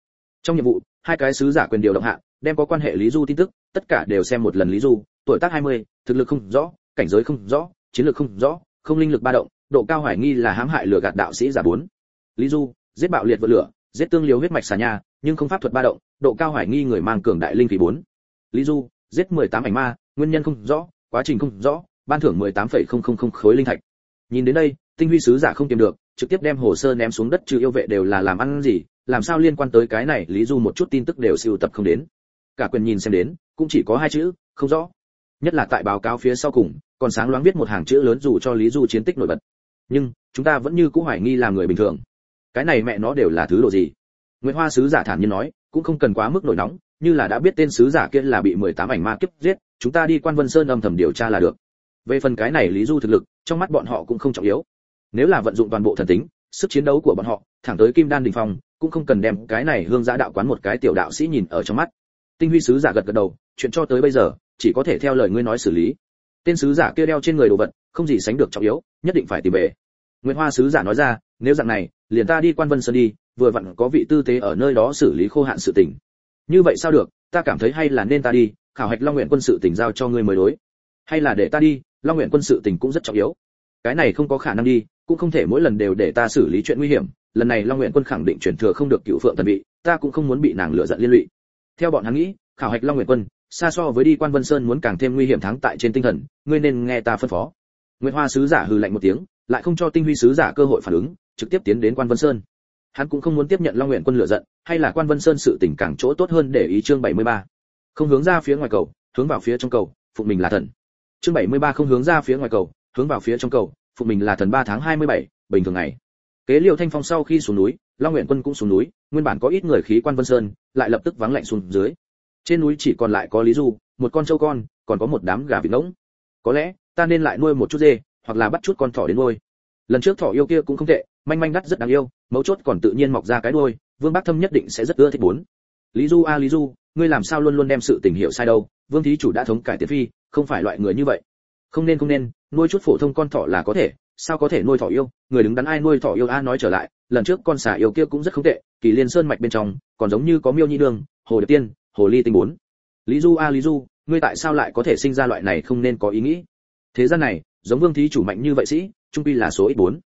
Speaker 1: trong nhiệm vụ hai cái sứ giả quyền điều động hạ đem có quan hệ lý du tin tức tất cả đều xem một lần lý du tuổi tác 20, thực lực không rõ cảnh giới không rõ chiến lược không rõ không linh lực ba động độ cao hoài nghi là hãm hại lừa gạt đạo sĩ giả bốn. Lý du giết bạo liệt vượt lửa giết tương liều huyết mạch xà nha nhưng không pháp thuật ba động độ cao hoài nghi người mang cường đại linh khí bốn. Lý du giết 18 ảnh ma nguyên nhân không rõ quá trình không rõ ban thưởng 18,000 khối linh thạch. Nhìn đến đây tinh huy sứ giả không tìm được trực tiếp đem hồ sơ ném xuống đất trừ yêu vệ đều là làm ăn gì làm sao liên quan tới cái này lý du một chút tin tức đều siêu tập không đến. Cả quyền nhìn xem đến cũng chỉ có hai chữ không rõ. Nhất là tại báo cáo phía sau cùng còn sáng loáng viết một hàng chữ lớn dù cho lý du chiến tích nổi bật. Nhưng chúng ta vẫn như cũ hoài nghi là người bình thường. Cái này mẹ nó đều là thứ đồ gì? Nguyễn hoa sứ giả thản nhiên nói cũng không cần quá mức nổi nóng như là đã biết tên sứ giả kia là bị 18 ảnh ma kiếp giết, chúng ta đi quan vân sơn âm thầm điều tra là được. Về phần cái này lý du thực lực, trong mắt bọn họ cũng không trọng yếu. Nếu là vận dụng toàn bộ thần tính, sức chiến đấu của bọn họ, thẳng tới kim đan đỉnh phong, cũng không cần đem cái này hương giã đạo quán một cái tiểu đạo sĩ nhìn ở trong mắt. Tinh huy sứ giả gật gật đầu, chuyện cho tới bây giờ, chỉ có thể theo lời ngươi nói xử lý. Tên sứ giả kia đeo trên người đồ vật, không gì sánh được trọng yếu, nhất định phải tìm về. Nguyệt hoa sứ giả nói ra, nếu dạng này, liền ta đi quan vân sơn đi, vừa vặn có vị tư tế ở nơi đó xử lý khô hạn sự tình như vậy sao được, ta cảm thấy hay là nên ta đi, khảo hạch long nguyện quân sự tình giao cho ngươi mới đối. Hay là để ta đi, long nguyện quân sự tình cũng rất trọng yếu. Cái này không có khả năng đi, cũng không thể mỗi lần đều để ta xử lý chuyện nguy hiểm. Lần này long nguyện quân khẳng định chuyển thừa không được cựu phượng thần vị, ta cũng không muốn bị nàng lựa giận liên lụy. Theo bọn hắn nghĩ, khảo hạch long nguyện quân, xa so với đi quan vân sơn muốn càng thêm nguy hiểm thắng tại trên tinh thần, ngươi nên nghe ta phân phó. Nguyễn hoa sứ giả hừ lạnh một tiếng, lại không cho tinh huy sứ giả cơ hội phản ứng, trực tiếp tiến đến quan vân sơn hắn cũng không muốn tiếp nhận long nguyện quân lựa giận hay là quan vân sơn sự tình càng chỗ tốt hơn để ý chương 73. không hướng ra phía ngoài cầu hướng vào phía trong cầu phụng mình là thần. Chương 73 không hướng ra phía ngoài cầu hướng vào phía trong cầu phụng mình là thần 3 tháng 27, bình thường ngày. Kế liêu thanh phong sau khi xuống núi long nguyện quân cũng xuống núi nguyên bản có ít người khí quan vân sơn lại lập tức vắng lạnh xuống dưới. Trên núi chỉ còn lại có lý du một con trâu con còn có một đám gà vịt ngỗng. Có lẽ ta nên lại nuôi một chút dê hoặc là bắt chút con thỏ đến nuôi. Lần trước thỏ yêu kia cũng không tệ manh manh đắt rất đáng yêu, mấu chốt còn tự nhiên mọc ra cái đuôi, vương bác thâm nhất định sẽ rất ưa thích bốn. Lý du a, lý du, ngươi làm sao luôn luôn đem sự tình hiểu sai đâu, vương thí chủ đã thống cải tiến phi, không phải loại người như vậy. Không nên không nên, nuôi chút phổ thông con thỏ là có thể, sao có thể nuôi thỏ yêu, người đứng đắn ai nuôi thỏ yêu a nói trở lại, lần trước con xà yêu kia cũng rất không tệ, kỳ liên sơn mạch bên trong, còn giống như có miêu nhi đường, hồ điệp tiên, hồ ly tinh bốn. Lý du a, lý du, ngươi tại sao lại có thể sinh ra loại này không nên có ý nghĩ? Thế gian này, giống vương thí chủ mạnh như vậy sĩ, trung pi là số ít bốn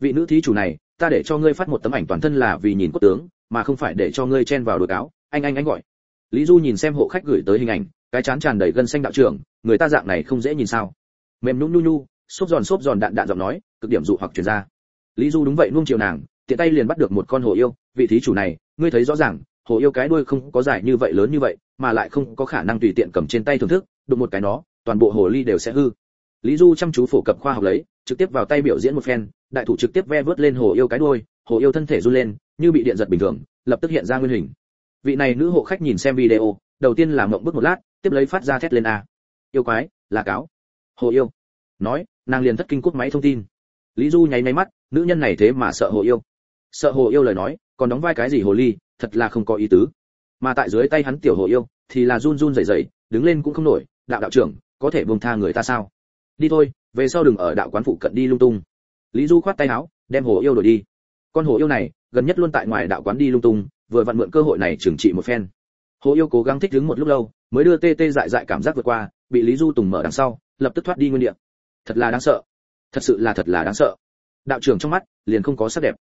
Speaker 1: vị nữ thí chủ này, ta để cho ngươi phát một tấm ảnh toàn thân là vì nhìn quốc tướng, mà không phải để cho ngươi chen vào đội cáo anh anh anh gọi. Lý du nhìn xem hộ khách gửi tới hình ảnh, cái chán tràn đầy gân xanh đạo trưởng, người ta dạng này không dễ nhìn sao? Mềm nhũ nhu nhu, xốp giòn xốp giòn đạn đạn giọng nói, cực điểm dụ hoặc truyền ra. Lý du đúng vậy nuông chiều nàng, tiện tay liền bắt được một con hồ yêu, vị thí chủ này, ngươi thấy rõ ràng, hồ yêu cái đuôi không có dài như vậy lớn như vậy, mà lại không có khả năng tùy tiện cầm trên tay thưởng thức, đụng một cái nó, toàn bộ hồ ly đều sẽ hư. Lý du chăm chú phổ cập khoa học lấy, trực tiếp vào tay biểu diễn một phen đại thủ trực tiếp ve vớt lên hồ yêu cái đuôi, hồ yêu thân thể run lên, như bị điện giật bình thường, lập tức hiện ra nguyên hình. Vị này nữ hộ khách nhìn xem video, đầu tiên là mộng bước một lát, tiếp lấy phát ra thét lên a. Yêu quái, là cáo. Hồ yêu. Nói, nàng liền thất kinh quốc máy thông tin. Lý du nháy nháy mắt, nữ nhân này thế mà sợ hồ yêu. Sợ hồ yêu lời nói, còn đóng vai cái gì hồ ly, thật là không có ý tứ. Mà tại dưới tay hắn tiểu hồ yêu, thì là run run rẩy rẩy, đứng lên cũng không nổi, đạo đạo trưởng, có thể buông tha người ta sao? Đi thôi, về sau đừng ở đạo quán phụ cận đi lung tung lý du khoát tay áo, đem hồ yêu đổi đi. Con hồ yêu này, gần nhất luôn tại ngoài đạo quán đi lung tung, vừa vặn mượn cơ hội này trừng trị một phen. Hồ yêu cố gắng thích ứng một lúc lâu, mới đưa tê tê dại dại cảm giác vượt qua, bị lý du tùng mở đằng sau, lập tức thoát đi nguyên địa. Thật là đáng sợ. Thật sự là thật là đáng sợ. Đạo trưởng trong mắt, liền không có sắc đẹp.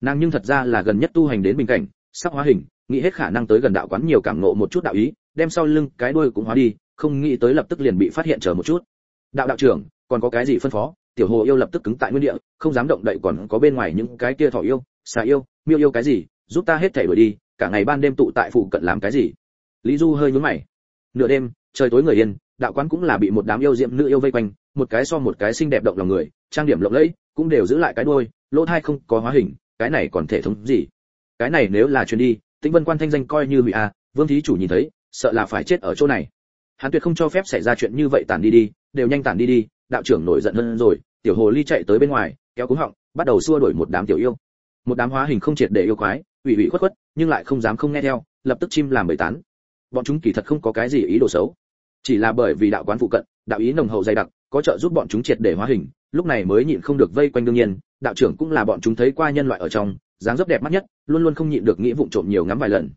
Speaker 1: Nàng nhưng thật ra là gần nhất tu hành đến bình cảnh, sắp hóa hình, nghĩ hết khả năng tới gần đạo quán nhiều cảm ngộ một chút đạo ý, đem sau lưng cái đuôi cũng hóa đi, không nghĩ tới lập tức liền bị phát hiện chờ một chút. Đạo đạo trưởng, còn có cái gì phân phó? Tiểu hồ yêu lập tức cứng tại nguyên địa, không dám động đậy còn có bên ngoài những cái kia thỏ yêu, xà yêu, miêu yêu cái gì, giúp ta hết thể đuổi đi, cả ngày ban đêm tụ tại phụ cận làm cái gì? Lý du hơi nhướng mày. Nửa đêm, trời tối người yên, đạo quán cũng là bị một đám yêu diệm nữ yêu vây quanh, một cái so một cái xinh đẹp động lòng người, trang điểm lộng lẫy, cũng đều giữ lại cái đuôi, lỗ thai không có hóa hình, cái này còn thể thống gì? Cái này nếu là truyền đi, tĩnh vân quan thanh danh coi như hủy a vương thí chủ nhìn thấy, sợ là phải chết ở chỗ này. Hắn tuyệt không cho phép xảy ra chuyện như vậy tản đi đi, đều nhanh tản đi đi đạo trưởng nổi giận hơn rồi, tiểu hồ ly chạy tới bên ngoài, kéo cúng họng, bắt đầu xua đuổi một đám tiểu yêu. Một đám hóa hình không triệt để yêu quái, ủy ủy khuất khuất, nhưng lại không dám không nghe theo, lập tức chim làm bầy tán. Bọn chúng kỳ thật không có cái gì ý đồ xấu. Chỉ là bởi vì đạo quán phụ cận, đạo ý nồng hậu dày đặc, có trợ giúp bọn chúng triệt để hóa hình, lúc này mới nhịn không được vây quanh đương nhiên, đạo trưởng cũng là bọn chúng thấy qua nhân loại ở trong, dáng dấp đẹp mắt nhất, luôn luôn không nhịn được nghĩ vụng trộm nhiều ngắm vài lần.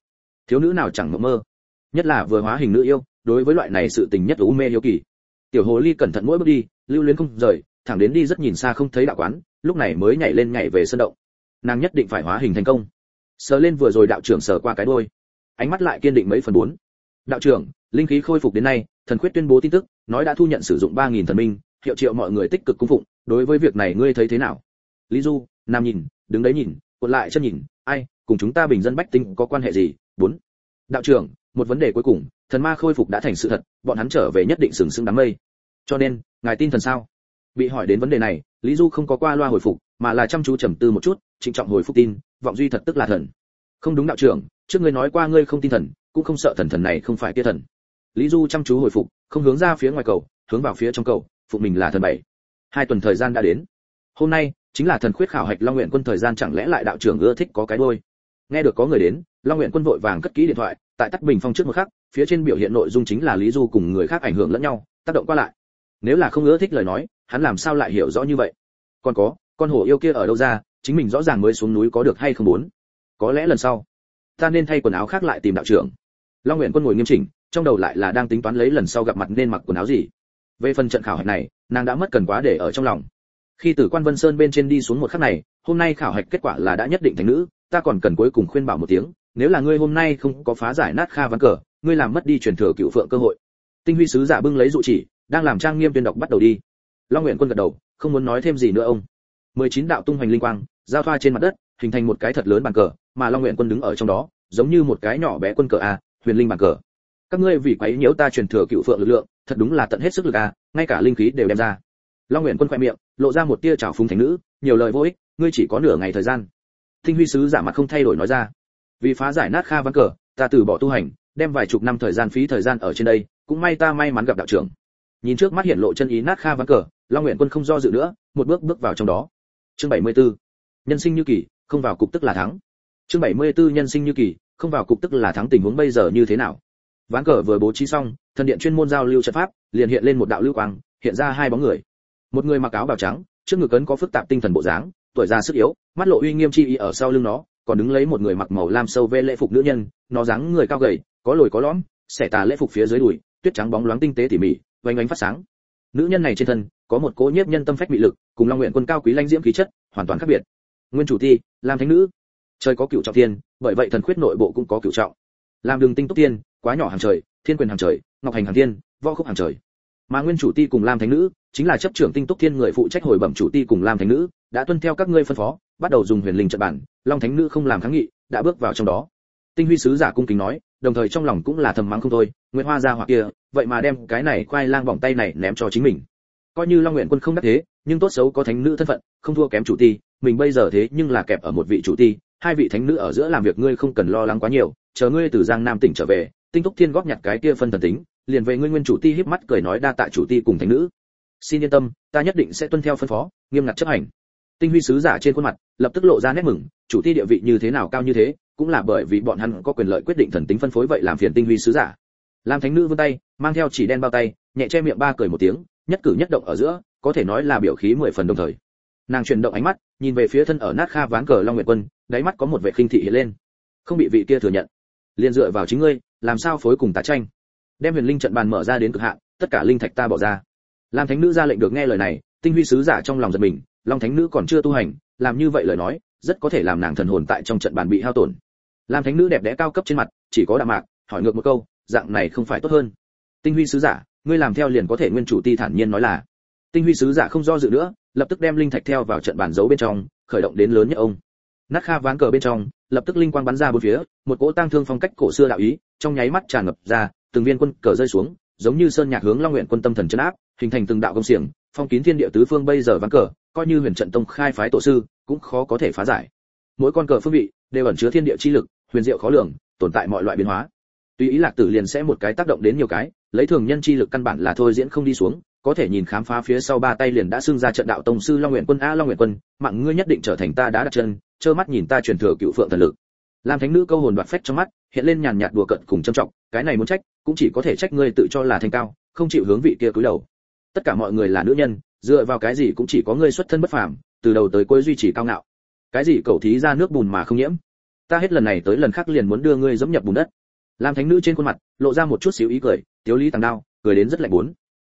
Speaker 1: Thiếu nữ nào chẳng mơ mơ. Nhất là vừa hóa hình nữ yêu, đối với loại này sự tình nhất u mê yêu kỳ tiểu hồ ly cẩn thận mỗi bước đi, lưu luyến không rời, thẳng đến đi rất nhìn xa không thấy đạo quán, lúc này mới nhảy lên nhảy về sân động. Nàng nhất định phải hóa hình thành công. Sờ lên vừa rồi đạo trưởng sờ qua cái đôi ánh mắt lại kiên định mấy phần bốn. Đạo trưởng, linh khí khôi phục đến nay, thần khuyết tuyên bố tin tức, nói đã thu nhận sử dụng ba nghìn thần minh, hiệu triệu mọi người tích cực cung phụng, đối với việc này ngươi thấy thế nào? Lý du, nam nhìn, đứng đấy nhìn, cuộn lại chân nhìn, ai, cùng chúng ta bình dân bách tinh có quan hệ gì? Bốn. Đạo trưởng, một vấn đề cuối cùng thần ma khôi phục đã thành sự thật, bọn hắn trở về nhất định sừng sững đám mây. Cho nên, ngài tin thần sao? Bị hỏi đến vấn đề này, lý du không có qua loa hồi phục, mà là chăm chú trầm tư một chút, trịnh trọng hồi phục tin, vọng duy thật tức là thần. Không đúng đạo trưởng, trước ngươi nói qua ngươi không tin thần, cũng không sợ thần thần này không phải kia thần. Lý du chăm chú hồi phục, không hướng ra phía ngoài cầu, hướng vào phía trong cầu phụ mình là thần bảy. Hai tuần thời gian đã đến. Hôm nay, chính là thần khuyết khảo hạch long nguyện quân thời gian chẳng lẽ lại đạo trưởng ưa thích có cái đôi nghe được có người đến, long nguyện quân vội vàng cất kỹ điện thoại tại tắt bình phong trước một khắc, phía trên biểu hiện nội dung chính là lý du cùng người khác ảnh hưởng lẫn nhau, tác động qua lại. Nếu là không ưa thích lời nói, hắn làm sao lại hiểu rõ như vậy? Còn có, con hổ yêu kia ở đâu ra, chính mình rõ ràng mới xuống núi có được hay không muốn? Có lẽ lần sau, ta nên thay quần áo khác lại tìm đạo trưởng. Long nguyện quân ngồi nghiêm chỉnh, trong đầu lại là đang tính toán lấy lần sau gặp mặt nên mặc quần áo gì. Về phần trận khảo hạch này, nàng đã mất cần quá để ở trong lòng. Khi từ quan vân sơn bên trên đi xuống một khắc này, hôm nay khảo hạch kết quả là đã nhất định thành nữ, ta còn cần cuối cùng khuyên bảo một tiếng nếu là ngươi hôm nay không có phá giải nát kha ván cờ, ngươi làm mất đi truyền thừa cựu phượng cơ hội. Tinh huy sứ giả bưng lấy dụ chỉ, đang làm trang nghiêm tuyên đọc bắt đầu đi. Long nguyện quân gật đầu, không muốn nói thêm gì nữa ông. Mười chín đạo tung hoành linh quang, giao thoa trên mặt đất, hình thành một cái thật lớn bàn cờ, mà long nguyện quân đứng ở trong đó, giống như một cái nhỏ bé quân cờ a, huyền linh bàn cờ. Các ngươi vì quấy nhiễu ta truyền thừa cựu phượng lực lượng, thật đúng là tận hết sức lực a, ngay cả linh khí đều đem ra. Long nguyện quân khoe miệng, lộ ra một tia trào phúng thành nữ, nhiều lời vô ích, ngươi chỉ có nửa ngày thời gian. Tinh huy sứ giả mặt không thay đổi nói ra vì phá giải nát kha văn cờ, ta từ bỏ tu hành, đem vài chục năm thời gian phí thời gian ở trên đây, cũng may ta may mắn gặp đạo trưởng. Nhìn trước mắt hiện lộ chân ý nát kha văn cờ, long nguyện quân không do dự nữa, một bước bước vào trong đó. Chương 74. nhân sinh như kỳ, không vào cục tức là thắng. Chương 74 nhân sinh như kỳ, không vào cục tức là thắng tình huống bây giờ như thế nào? Ván cờ vừa bố trí xong, thần điện chuyên môn giao lưu trận pháp, liền hiện lên một đạo lưu quang, hiện ra hai bóng người. Một người mặc áo bào trắng, trước ngực ấn có phức tạp tinh thần bộ dáng, tuổi già sức yếu, mắt lộ uy nghiêm chi ý ở sau lưng nó còn đứng lấy một người mặc màu lam sâu vê lễ phục nữ nhân, nó dáng người cao gầy, có lồi có lõm, xẻ tà lễ phục phía dưới đùi, tuyết trắng bóng loáng tinh tế tỉ mỉ vánh ánh phát sáng. Nữ nhân này trên thân, có một cỗ nhiếp nhân tâm phách bị lực, cùng long nguyện quân cao quý lanh diễm khí chất, hoàn toàn khác biệt. Nguyên chủ ti làm thánh nữ. Trời có cửu trọng thiên, bởi vậy thần khuyết nội bộ cũng có cửu trọng. Làm đường tinh túc tiên, quá nhỏ hàng trời, thiên quyền hàng trời, ngọc hành hàng thiên, võ khúc hàng trời mà nguyên chủ ti cùng lam thánh nữ, chính là chấp trưởng tinh túc thiên người phụ trách hồi bẩm chủ ti cùng lam thánh nữ, đã tuân theo các ngươi phân phó, bắt đầu dùng huyền linh trận bản, long thánh nữ không làm kháng nghị, đã bước vào trong đó. Tinh huy sứ giả cung kính nói, đồng thời trong lòng cũng là thầm mắng không thôi nguyễn hoa ra hoặc kia, vậy mà đem cái này khoai lang vòng tay này ném cho chính mình. Coi như long nguyện quân không đắc thế, nhưng tốt xấu có thánh nữ thân phận, không thua kém chủ ti, mình bây giờ thế nhưng là kẹp ở một vị chủ ti, hai vị thánh nữ ở giữa làm việc ngươi không cần lo lắng quá nhiều, chờ ngươi từ giang nam tỉnh trở về, tinh túc thiên góp nhặt cái kia phân thần tính liền về ngươi nguyên chủ ti híp mắt cười nói đa tạ chủ ti cùng thánh nữ. Xin yên tâm, ta nhất định sẽ tuân theo phân phó, nghiêm ngặt chấp hành. Tinh huy sứ giả trên khuôn mặt lập tức lộ ra nét mừng, chủ ti địa vị như thế nào cao như thế, cũng là bởi vì bọn hắn có quyền lợi quyết định thần tính phân phối vậy làm phiền tinh huy sứ giả. Lam thánh nữ vươn tay, mang theo chỉ đen bao tay, nhẹ che miệng ba cười một tiếng, nhất cử nhất động ở giữa, có thể nói là biểu khí mười phần đồng thời. Nàng chuyển động ánh mắt, nhìn về phía thân ở nát kha ván cờ long nguyệt quân, đáy mắt có một vẻ khinh thị hiện lên. Không bị vị kia thừa nhận. Liền dựa vào chính ngươi, làm sao phối cùng tá tranh? Đem huyền linh trận bàn mở ra đến cực hạn, tất cả linh thạch ta bỏ ra. Lam thánh nữ ra lệnh được nghe lời này, tinh huy sứ giả trong lòng giật mình, long thánh nữ còn chưa tu hành, làm như vậy lời nói, rất có thể làm nàng thần hồn tại trong trận bàn bị hao tổn. Lam thánh nữ đẹp đẽ cao cấp trên mặt, chỉ có đạm mạc, hỏi ngược một câu, dạng này không phải tốt hơn. Tinh huy sứ giả, ngươi làm theo liền có thể nguyên chủ ti thản nhiên nói là. Tinh huy sứ giả không do dự nữa, lập tức đem linh thạch theo vào trận bàn giấu bên trong, khởi động đến lớn nhất ông. Nát kha ván cờ bên trong, lập tức linh quang bắn ra bốn phía, một cỗ tang thương phong cách cổ xưa đạo ý, trong nháy mắt tràn ngập ra từng viên quân cờ rơi xuống, giống như sơn nhạc hướng long nguyện quân tâm thần chấn áp, hình thành từng đạo công xiềng, phong kín thiên địa tứ phương bây giờ ván cờ, coi như huyền trận tông khai phái tổ sư, cũng khó có thể phá giải. Mỗi con cờ phương vị đều ẩn chứa thiên địa chi lực, huyền diệu khó lường, tồn tại mọi loại biến hóa. Tùy ý lạc tử liền sẽ một cái tác động đến nhiều cái, lấy thường nhân chi lực căn bản là thôi diễn không đi xuống, có thể nhìn khám phá phía sau ba tay liền đã xưng ra trận đạo tông sư long nguyện quân a long nguyện quân, mạng ngươi nhất định trở thành ta đã đặt chân, trơ mắt nhìn ta truyền thừa cựu phượng thần lực. Lam thánh nữ câu hồn đoạt phách trong mắt, hiện lên nhàn nhạt đùa cợt cùng trầm trọng, cái này muốn trách cũng chỉ có thể trách ngươi tự cho là thanh cao, không chịu hướng vị kia cúi đầu. Tất cả mọi người là nữ nhân, dựa vào cái gì cũng chỉ có ngươi xuất thân bất phàm, từ đầu tới cuối duy trì cao ngạo. Cái gì cầu thí ra nước bùn mà không nhiễm. Ta hết lần này tới lần khác liền muốn đưa ngươi dẫm nhập bùn đất. Làm thánh nữ trên khuôn mặt, lộ ra một chút xíu ý cười, tiếu lý tàng đao, cười đến rất lạnh bốn.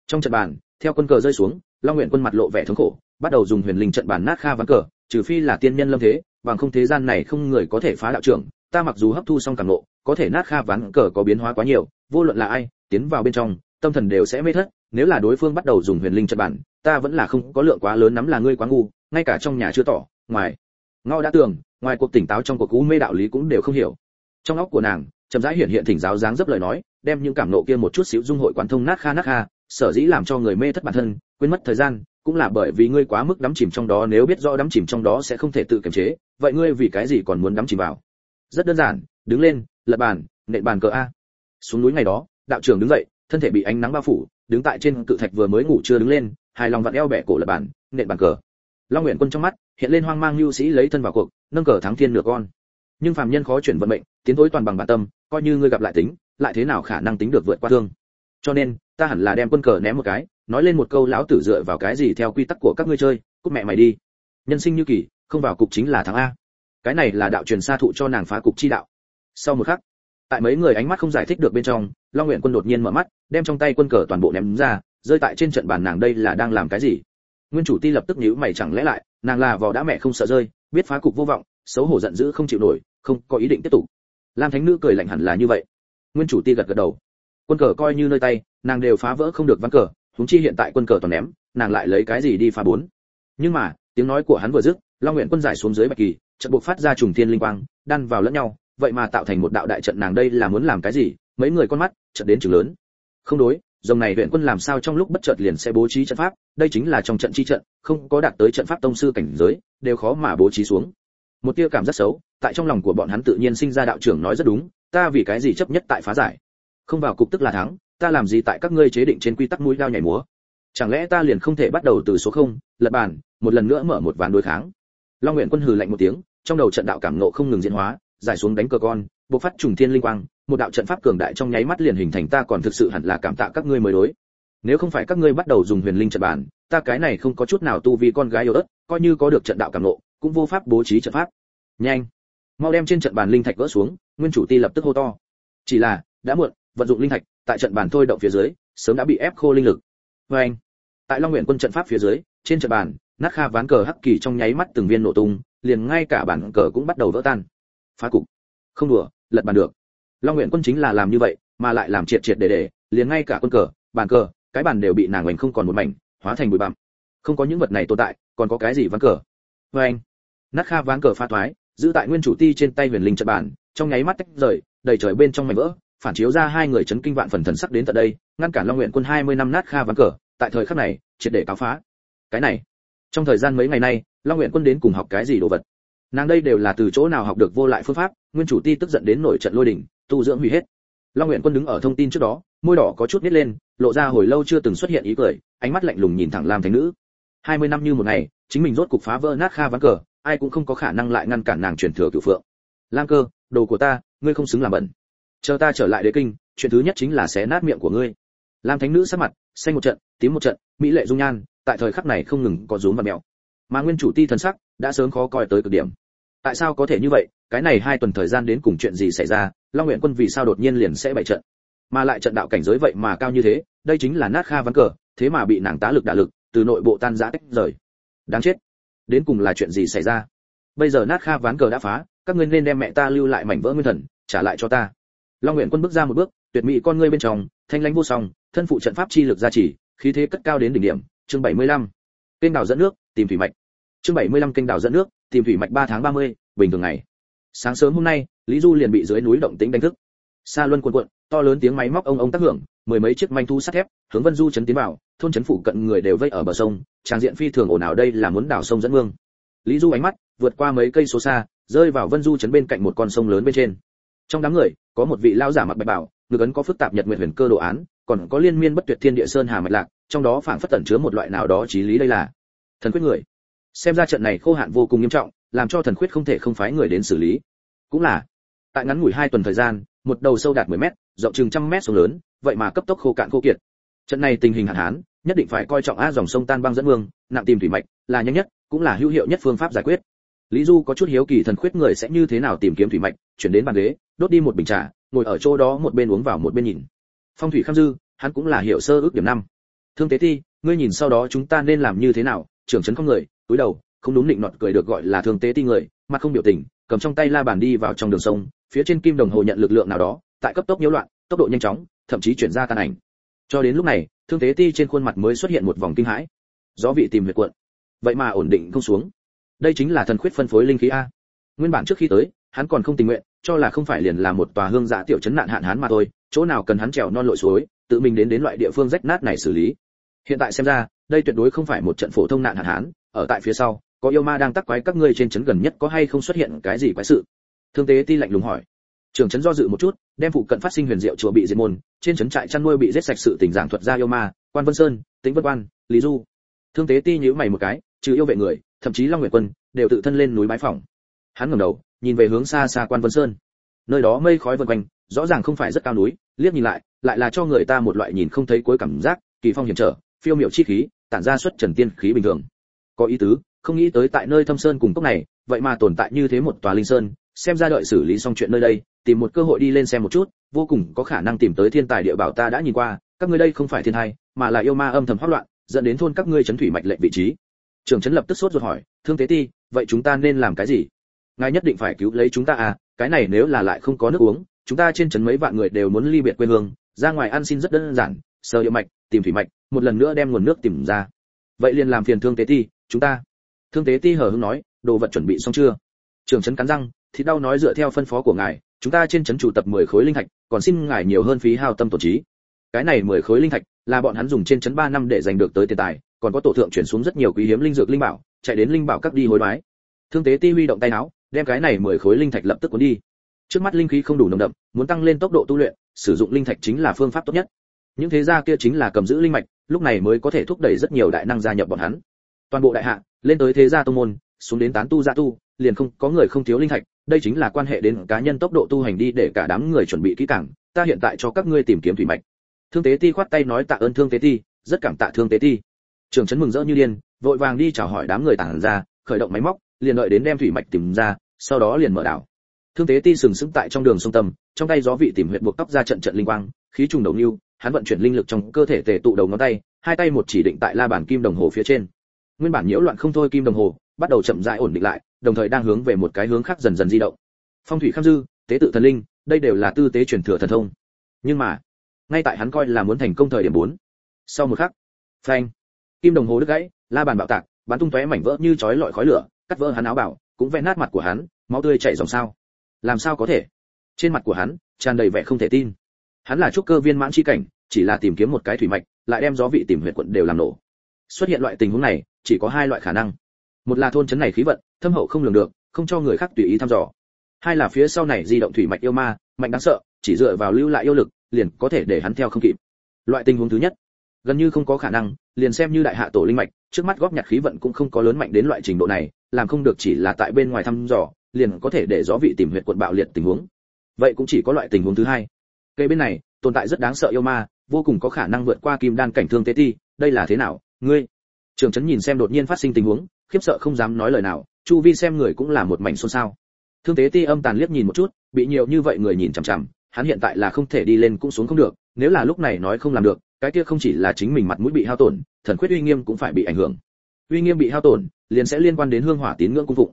Speaker 1: Trong trận bàn, theo quân cờ rơi xuống, long nguyện quân mặt lộ vẻ thống khổ, bắt đầu dùng huyền linh trận bàn nát kha ván cờ, trừ phi là tiên nhân lâm thế, bằng không thế gian này không người có thể phá đạo trưởng ta mặc dù hấp thu xong cảm nộ có thể nát kha ván cờ có biến hóa quá nhiều, vô luận là ai, tiến vào bên trong, tâm thần đều sẽ mê thất, nếu là đối phương bắt đầu dùng huyền linh trận bản, ta vẫn là không có lượng quá lớn nắm là ngươi quá ngu, ngay cả trong nhà chưa tỏ, ngoài. Ngao đã tưởng, ngoài cuộc tỉnh táo trong cuộc cú mê đạo lý cũng đều không hiểu. Trong óc của nàng, chậm rãi hiện hiện thỉnh giáo dáng dấp lời nói, đem những cảm nộ kia một chút xíu dung hội quán thông nát kha nát kha, sở dĩ làm cho người mê thất bản thân, quên mất thời gian, cũng là bởi vì ngươi quá mức đắm chìm trong đó, nếu biết rõ đắm chìm trong đó sẽ không thể tự kiềm chế, vậy ngươi vì cái gì còn muốn đắm chìm vào? Rất đơn giản, đứng lên, lật bàn, nện bàn cờ a. Xuống núi ngày đó, đạo trưởng đứng dậy, thân thể bị ánh nắng bao phủ, đứng tại trên cự thạch vừa mới ngủ chưa đứng lên, hài lòng vặn eo bẻ cổ lật bàn, nện bàn cờ. Long nguyện quân trong mắt, hiện lên hoang mang lưu sĩ lấy thân vào cuộc, nâng cờ thắng thiên nửa con. Nhưng phàm nhân khó chuyển vận mệnh, tiến thối toàn bằng bản tâm, coi như ngươi gặp lại tính, lại thế nào khả năng tính được vượt qua thương? Cho nên, ta hẳn là đem quân cờ ném một cái, nói lên một câu lão tử dựa vào cái gì theo quy tắc của các ngươi chơi, cút mẹ mày đi. Nhân sinh như kỳ, không vào cục chính là thắng a cái này là đạo truyền xa thụ cho nàng phá cục chi đạo. Sau một khắc, tại mấy người ánh mắt không giải thích được bên trong, long nguyện quân đột nhiên mở mắt, đem trong tay quân cờ toàn bộ ném ra, rơi tại trên trận bàn nàng đây là đang làm cái gì? Nguyên chủ ti lập tức nhíu mày chẳng lẽ lại, nàng là vò đã mẹ không sợ rơi, biết phá cục vô vọng, xấu hổ giận dữ không chịu nổi, không có ý định tiếp tục. Lam thánh nữ cười lạnh hẳn là như vậy. Nguyên chủ ti gật gật đầu. Quân cờ coi như nơi tay, nàng đều phá vỡ không được ván cờ, huống chi hiện tại quân cờ toàn ném, nàng lại lấy cái gì đi phá bốn? Nhưng mà, tiếng nói của hắn vừa dứt long nguyện quân giải xuống dưới bạch kỳ, trận buộc phát ra trùng thiên linh quang, đan vào lẫn nhau, vậy mà tạo thành một đạo đại trận nàng đây là muốn làm cái gì? Mấy người con mắt trận đến trường lớn. Không đối, dòng này huyện quân làm sao trong lúc bất chợt liền sẽ bố trí trận pháp? Đây chính là trong trận chi trận, không có đạt tới trận pháp tông sư cảnh giới, đều khó mà bố trí xuống. Một tia cảm rất xấu, tại trong lòng của bọn hắn tự nhiên sinh ra đạo trưởng nói rất đúng, ta vì cái gì chấp nhất tại phá giải? Không vào cục tức là thắng, ta làm gì tại các ngươi chế định trên quy tắc mũi dao nhảy múa? Chẳng lẽ ta liền không thể bắt đầu từ số không lật bàn, một lần nữa mở một ván đối kháng? Long nguyện quân hừ lạnh một tiếng trong đầu trận đạo cảm nộ không ngừng diễn hóa giải xuống đánh cờ con bộc phát trùng thiên linh quang một đạo trận pháp cường đại trong nháy mắt liền hình thành ta còn thực sự hẳn là cảm tạ các ngươi mới đối. Nếu không phải các ngươi bắt đầu dùng huyền linh trận bản, ta cái này không có chút nào tu vi con gái yếu ớt coi như có được trận đạo cảm nộ cũng vô pháp bố trí trận pháp. Nhanh! Mau đem trên trận bàn linh thạch gỡ xuống nguyên chủ ti lập tức hô to. Chỉ là đã muộn vận dụng linh thạch tại trận bàn thôi động phía dưới sớm đã bị ép khô linh lực. Vê anh tại long nguyện quân trận pháp phía dưới trên trận bàn nát kha ván cờ hắc kỳ trong nháy mắt từng viên nổ tung, liền ngay cả bản cờ cũng bắt đầu vỡ tan. Phá cục. Không đùa, lật bàn được. Long nguyện quân chính là làm như vậy, mà lại làm triệt triệt để để, liền ngay cả quân cờ, bàn cờ, cái bàn đều bị nàng oanh không còn một mảnh, hóa thành bụi bặm. Không có những vật này tồn tại, còn có cái gì ván cờ? Vê anh. Nát kha ván cờ pha thoái, giữ tại nguyên chủ ti trên tay huyền linh trận bản trong nháy mắt tách rời, đầy trời bên trong mảnh vỡ, phản chiếu ra hai người chấn kinh vạn phần thần sắc đến tận đây, ngăn cản long nguyện quân 20 năm nát kha ván cờ, tại thời khắc này, triệt để cáo phá. Cái này trong thời gian mấy ngày nay, long nguyện quân đến cùng học cái gì đồ vật? Nàng đây đều là từ chỗ nào học được vô lại phương pháp, nguyên chủ ti tức giận đến nổi trận lôi đình, tu dưỡng hủy hết. Long nguyện quân đứng ở thông tin trước đó, môi đỏ có chút nít lên, lộ ra hồi lâu chưa từng xuất hiện ý cười, ánh mắt lạnh lùng nhìn thẳng lam thánh nữ. 20 năm như một ngày, chính mình rốt cục phá vỡ nát kha ván cờ, ai cũng không có khả năng lại ngăn cản nàng truyền thừa cửu phượng. Lam cơ, đồ của ta, ngươi không xứng làm bẩn. Chờ ta trở lại đế kinh, chuyện thứ nhất chính là xé nát miệng của ngươi. Lam thánh nữ sắc mặt, xanh một trận, tím một trận, mỹ lệ dung nhan tại thời khắc này không ngừng có rúm và mèo mà nguyên chủ ti thần sắc đã sớm khó coi tới cực điểm. Tại sao có thể như vậy? Cái này hai tuần thời gian đến cùng chuyện gì xảy ra? Long nguyện quân vì sao đột nhiên liền sẽ bại trận? Mà lại trận đạo cảnh giới vậy mà cao như thế, đây chính là nát kha ván cờ, thế mà bị nàng tá lực đả lực, từ nội bộ tan rã tách rời. Đáng chết. Đến cùng là chuyện gì xảy ra? Bây giờ nát kha ván cờ đã phá, các ngươi nên đem mẹ ta lưu lại mảnh vỡ nguyên thần, trả lại cho ta. Long nguyện quân bước ra một bước, tuyệt mỹ con ngươi bên trong, thanh lãnh vô song, thân phụ trận pháp chi lực gia trì, khí thế cất cao đến đỉnh điểm chương 75. kênh đào dẫn nước tìm thủy mạch. Chương 75 kênh đào dẫn nước tìm thủy mạch 3 tháng 30, bình thường ngày. Sáng sớm hôm nay lý du liền bị dưới núi động tĩnh đánh thức. Xa luân cuộn cuộn to lớn tiếng máy móc ông ông tác hưởng mười mấy chiếc manh thu sắt thép hướng vân du chấn tiến vào thôn chấn phủ cận người đều vây ở bờ sông trang diện phi thường ồn ào đây là muốn đào sông dẫn mương. Lý du ánh mắt vượt qua mấy cây số xa rơi vào vân du chấn bên cạnh một con sông lớn bên trên. Trong đám người có một vị lao giả mặc bạch bảo ngực ấn có phức tạp nhật nguyệt huyền cơ đồ án còn có liên miên bất tuyệt thiên địa sơn hà mạch lạc trong đó phảng phất tẩn chứa một loại nào đó trí lý đây là. Thần quyết người. Xem ra trận này khô hạn vô cùng nghiêm trọng, làm cho thần quyết không thể không phái người đến xử lý. Cũng là, tại ngắn ngủi hai tuần thời gian, một đầu sâu đạt 10 mét, rộng chừng trăm mét sông lớn, vậy mà cấp tốc khô cạn khô kiệt. Trận này tình hình hạn hán, nhất định phải coi trọng a dòng sông tan băng dẫn mương nặng tìm thủy mạch, là nhanh nhất, cũng là hữu hiệu nhất phương pháp giải quyết. Lý du có chút hiếu kỳ thần khuyết người sẽ như thế nào tìm kiếm thủy mạch, chuyển đến bàn ghế, đốt đi một bình trà, ngồi ở chỗ đó một bên uống vào một bên nhìn. Phong thủy kham dư, hắn cũng là hiểu sơ ước điểm năm thương tế thi ngươi nhìn sau đó chúng ta nên làm như thế nào? Trưởng trấn không người, túi đầu, không đúng định nọt cười được gọi là thương tế ti người, mặt không biểu tình, cầm trong tay la bàn đi vào trong đường sông, phía trên kim đồng hồ nhận lực lượng nào đó, tại cấp tốc nhiễu loạn, tốc độ nhanh chóng, thậm chí chuyển ra tan ảnh. Cho đến lúc này, thương tế ti trên khuôn mặt mới xuất hiện một vòng kinh hãi. Gió vị tìm huyệt cuộn. Vậy mà ổn định không xuống. Đây chính là thần khuyết phân phối linh khí a. Nguyên bản trước khi tới, hắn còn không tình nguyện, cho là không phải liền là một tòa hương dạ tiểu chấn nạn hạn hán mà thôi, chỗ nào cần hắn trèo non lội suối, tự mình đến đến loại địa phương rách nát này xử lý hiện tại xem ra, đây tuyệt đối không phải một trận phổ thông nạn hạn hán, ở tại phía sau, có yêu ma đang tắc quái các ngươi trên trấn gần nhất có hay không xuất hiện cái gì quái sự? Thương tế ti lạnh lùng hỏi. Trưởng trấn do dự một chút, đem phụ cận phát sinh huyền diệu chùa bị diệt môn, trên trấn trại chăn nuôi bị giết sạch sự tình giảng thuật ra yêu ma, quan vân sơn, tĩnh vân quan, lý du. Thương tế ti nhíu mày một cái, trừ yêu vệ người, thậm chí long nguyệt quân, đều tự thân lên núi bái phỏng. Hắn ngẩng đầu, nhìn về hướng xa xa quan vân sơn. Nơi đó mây khói vần quanh, rõ ràng không phải rất cao núi, liếc nhìn lại lại là cho người ta một loại nhìn không thấy cuối cảm giác, kỳ phong hiểm trở phiêu miểu chi khí tản ra xuất trần tiên khí bình thường. Có ý tứ không nghĩ tới tại nơi thâm sơn cùng cốc này vậy mà tồn tại như thế một tòa linh sơn xem ra đợi xử lý xong chuyện nơi đây tìm một cơ hội đi lên xem một chút vô cùng có khả năng tìm tới thiên tài địa bảo ta đã nhìn qua các ngươi đây không phải thiên hay, mà là yêu ma âm thầm hoắc loạn dẫn đến thôn các ngươi chấn thủy mạch lệnh vị trí. Trường chấn lập tức sốt ruột hỏi thương tế ti vậy chúng ta nên làm cái gì? Ngài nhất định phải cứu lấy chúng ta à cái này nếu là lại không có nước uống chúng ta trên trấn mấy vạn người đều muốn ly biệt quê hương ra ngoài ăn xin rất đơn giản sơ địa mạch tìm thủy mạch, một lần nữa đem nguồn nước tìm ra. Vậy liền làm phiền thương tế ti, chúng ta. Thương tế ti hờ hững nói, đồ vật chuẩn bị xong chưa? Trường trấn cắn răng, thì đau nói dựa theo phân phó của ngài, chúng ta trên trấn chủ tập 10 khối linh thạch, còn xin ngài nhiều hơn phí hao tâm tổ trí. Cái này 10 khối linh thạch là bọn hắn dùng trên trấn 3 năm để giành được tới tiền tài, còn có tổ thượng chuyển xuống rất nhiều quý hiếm linh dược linh bảo, chạy đến linh bảo các đi hối đoái. Thương tế ti huy động tay áo, đem cái này 10 khối linh thạch lập tức cuốn đi. Trước mắt linh khí không đủ nồng đậm, muốn tăng lên tốc độ tu luyện, sử dụng linh thạch chính là phương pháp tốt nhất những thế gia kia chính là cầm giữ linh mạch, lúc này mới có thể thúc đẩy rất nhiều đại năng gia nhập bọn hắn. Toàn bộ đại hạ, lên tới thế gia tông môn, xuống đến tán tu gia tu, liền không, có người không thiếu linh thạch, đây chính là quan hệ đến cá nhân tốc độ tu hành đi để cả đám người chuẩn bị kỹ càng, ta hiện tại cho các ngươi tìm kiếm thủy mạch. Thương tế ti khoát tay nói tạ ơn thương tế ti, rất cảm tạ thương tế ti. Trường trấn mừng rỡ như điên, vội vàng đi chào hỏi đám người tản ra, khởi động máy móc, liền đợi đến đem thủy mạch tìm ra, sau đó liền mở đảo. Thương tế ti sừng sững tại trong đường sông tâm, trong tay gió vị tìm huyệt buộc tóc ra trận trận linh quang, khí trùng đầu lưu hắn vận chuyển linh lực trong cơ thể tề tụ đầu ngón tay, hai tay một chỉ định tại la bàn kim đồng hồ phía trên. Nguyên bản nhiễu loạn không thôi kim đồng hồ, bắt đầu chậm rãi ổn định lại, đồng thời đang hướng về một cái hướng khác dần dần di động. Phong thủy kham dư, tế tự thần linh, đây đều là tư tế truyền thừa thần thông. Nhưng mà, ngay tại hắn coi là muốn thành công thời điểm bốn, sau một khắc, phanh, kim đồng hồ đứt gãy, la bàn bạo tạc, bắn tung tóe mảnh vỡ như chói lọi khói lửa, cắt vỡ hắn áo bảo cũng vẽ nát mặt của hắn, máu tươi chảy dòng sao. Làm sao có thể? Trên mặt của hắn, tràn đầy vẻ không thể tin. Hắn là trúc cơ viên mãn chi cảnh chỉ là tìm kiếm một cái thủy mạch, lại đem gió vị tìm huyệt quận đều làm nổ. Xuất hiện loại tình huống này, chỉ có hai loại khả năng. Một là thôn trấn này khí vận, thâm hậu không lường được, không cho người khác tùy ý thăm dò. Hai là phía sau này di động thủy mạch yêu ma, mạnh đáng sợ, chỉ dựa vào lưu lại yêu lực, liền có thể để hắn theo không kịp. Loại tình huống thứ nhất, gần như không có khả năng, liền xem như đại hạ tổ linh mạch, trước mắt góp nhặt khí vận cũng không có lớn mạnh đến loại trình độ này, làm không được chỉ là tại bên ngoài thăm dò, liền có thể để gió vị tìm huyệt quận bạo liệt tình huống. Vậy cũng chỉ có loại tình huống thứ hai. Cây bên này, tồn tại rất đáng sợ yêu ma vô cùng có khả năng vượt qua kim đan cảnh thương tế ti, đây là thế nào, ngươi? Trường trấn nhìn xem đột nhiên phát sinh tình huống, khiếp sợ không dám nói lời nào, chu vi xem người cũng là một mảnh xôn xao. Thương tế ti âm tàn liếc nhìn một chút, bị nhiều như vậy người nhìn chằm chằm, hắn hiện tại là không thể đi lên cũng xuống không được, nếu là lúc này nói không làm được, cái kia không chỉ là chính mình mặt mũi bị hao tổn, thần khuyết uy nghiêm cũng phải bị ảnh hưởng. Uy nghiêm bị hao tổn, liền sẽ liên quan đến hương hỏa tín ngưỡng cung phụng.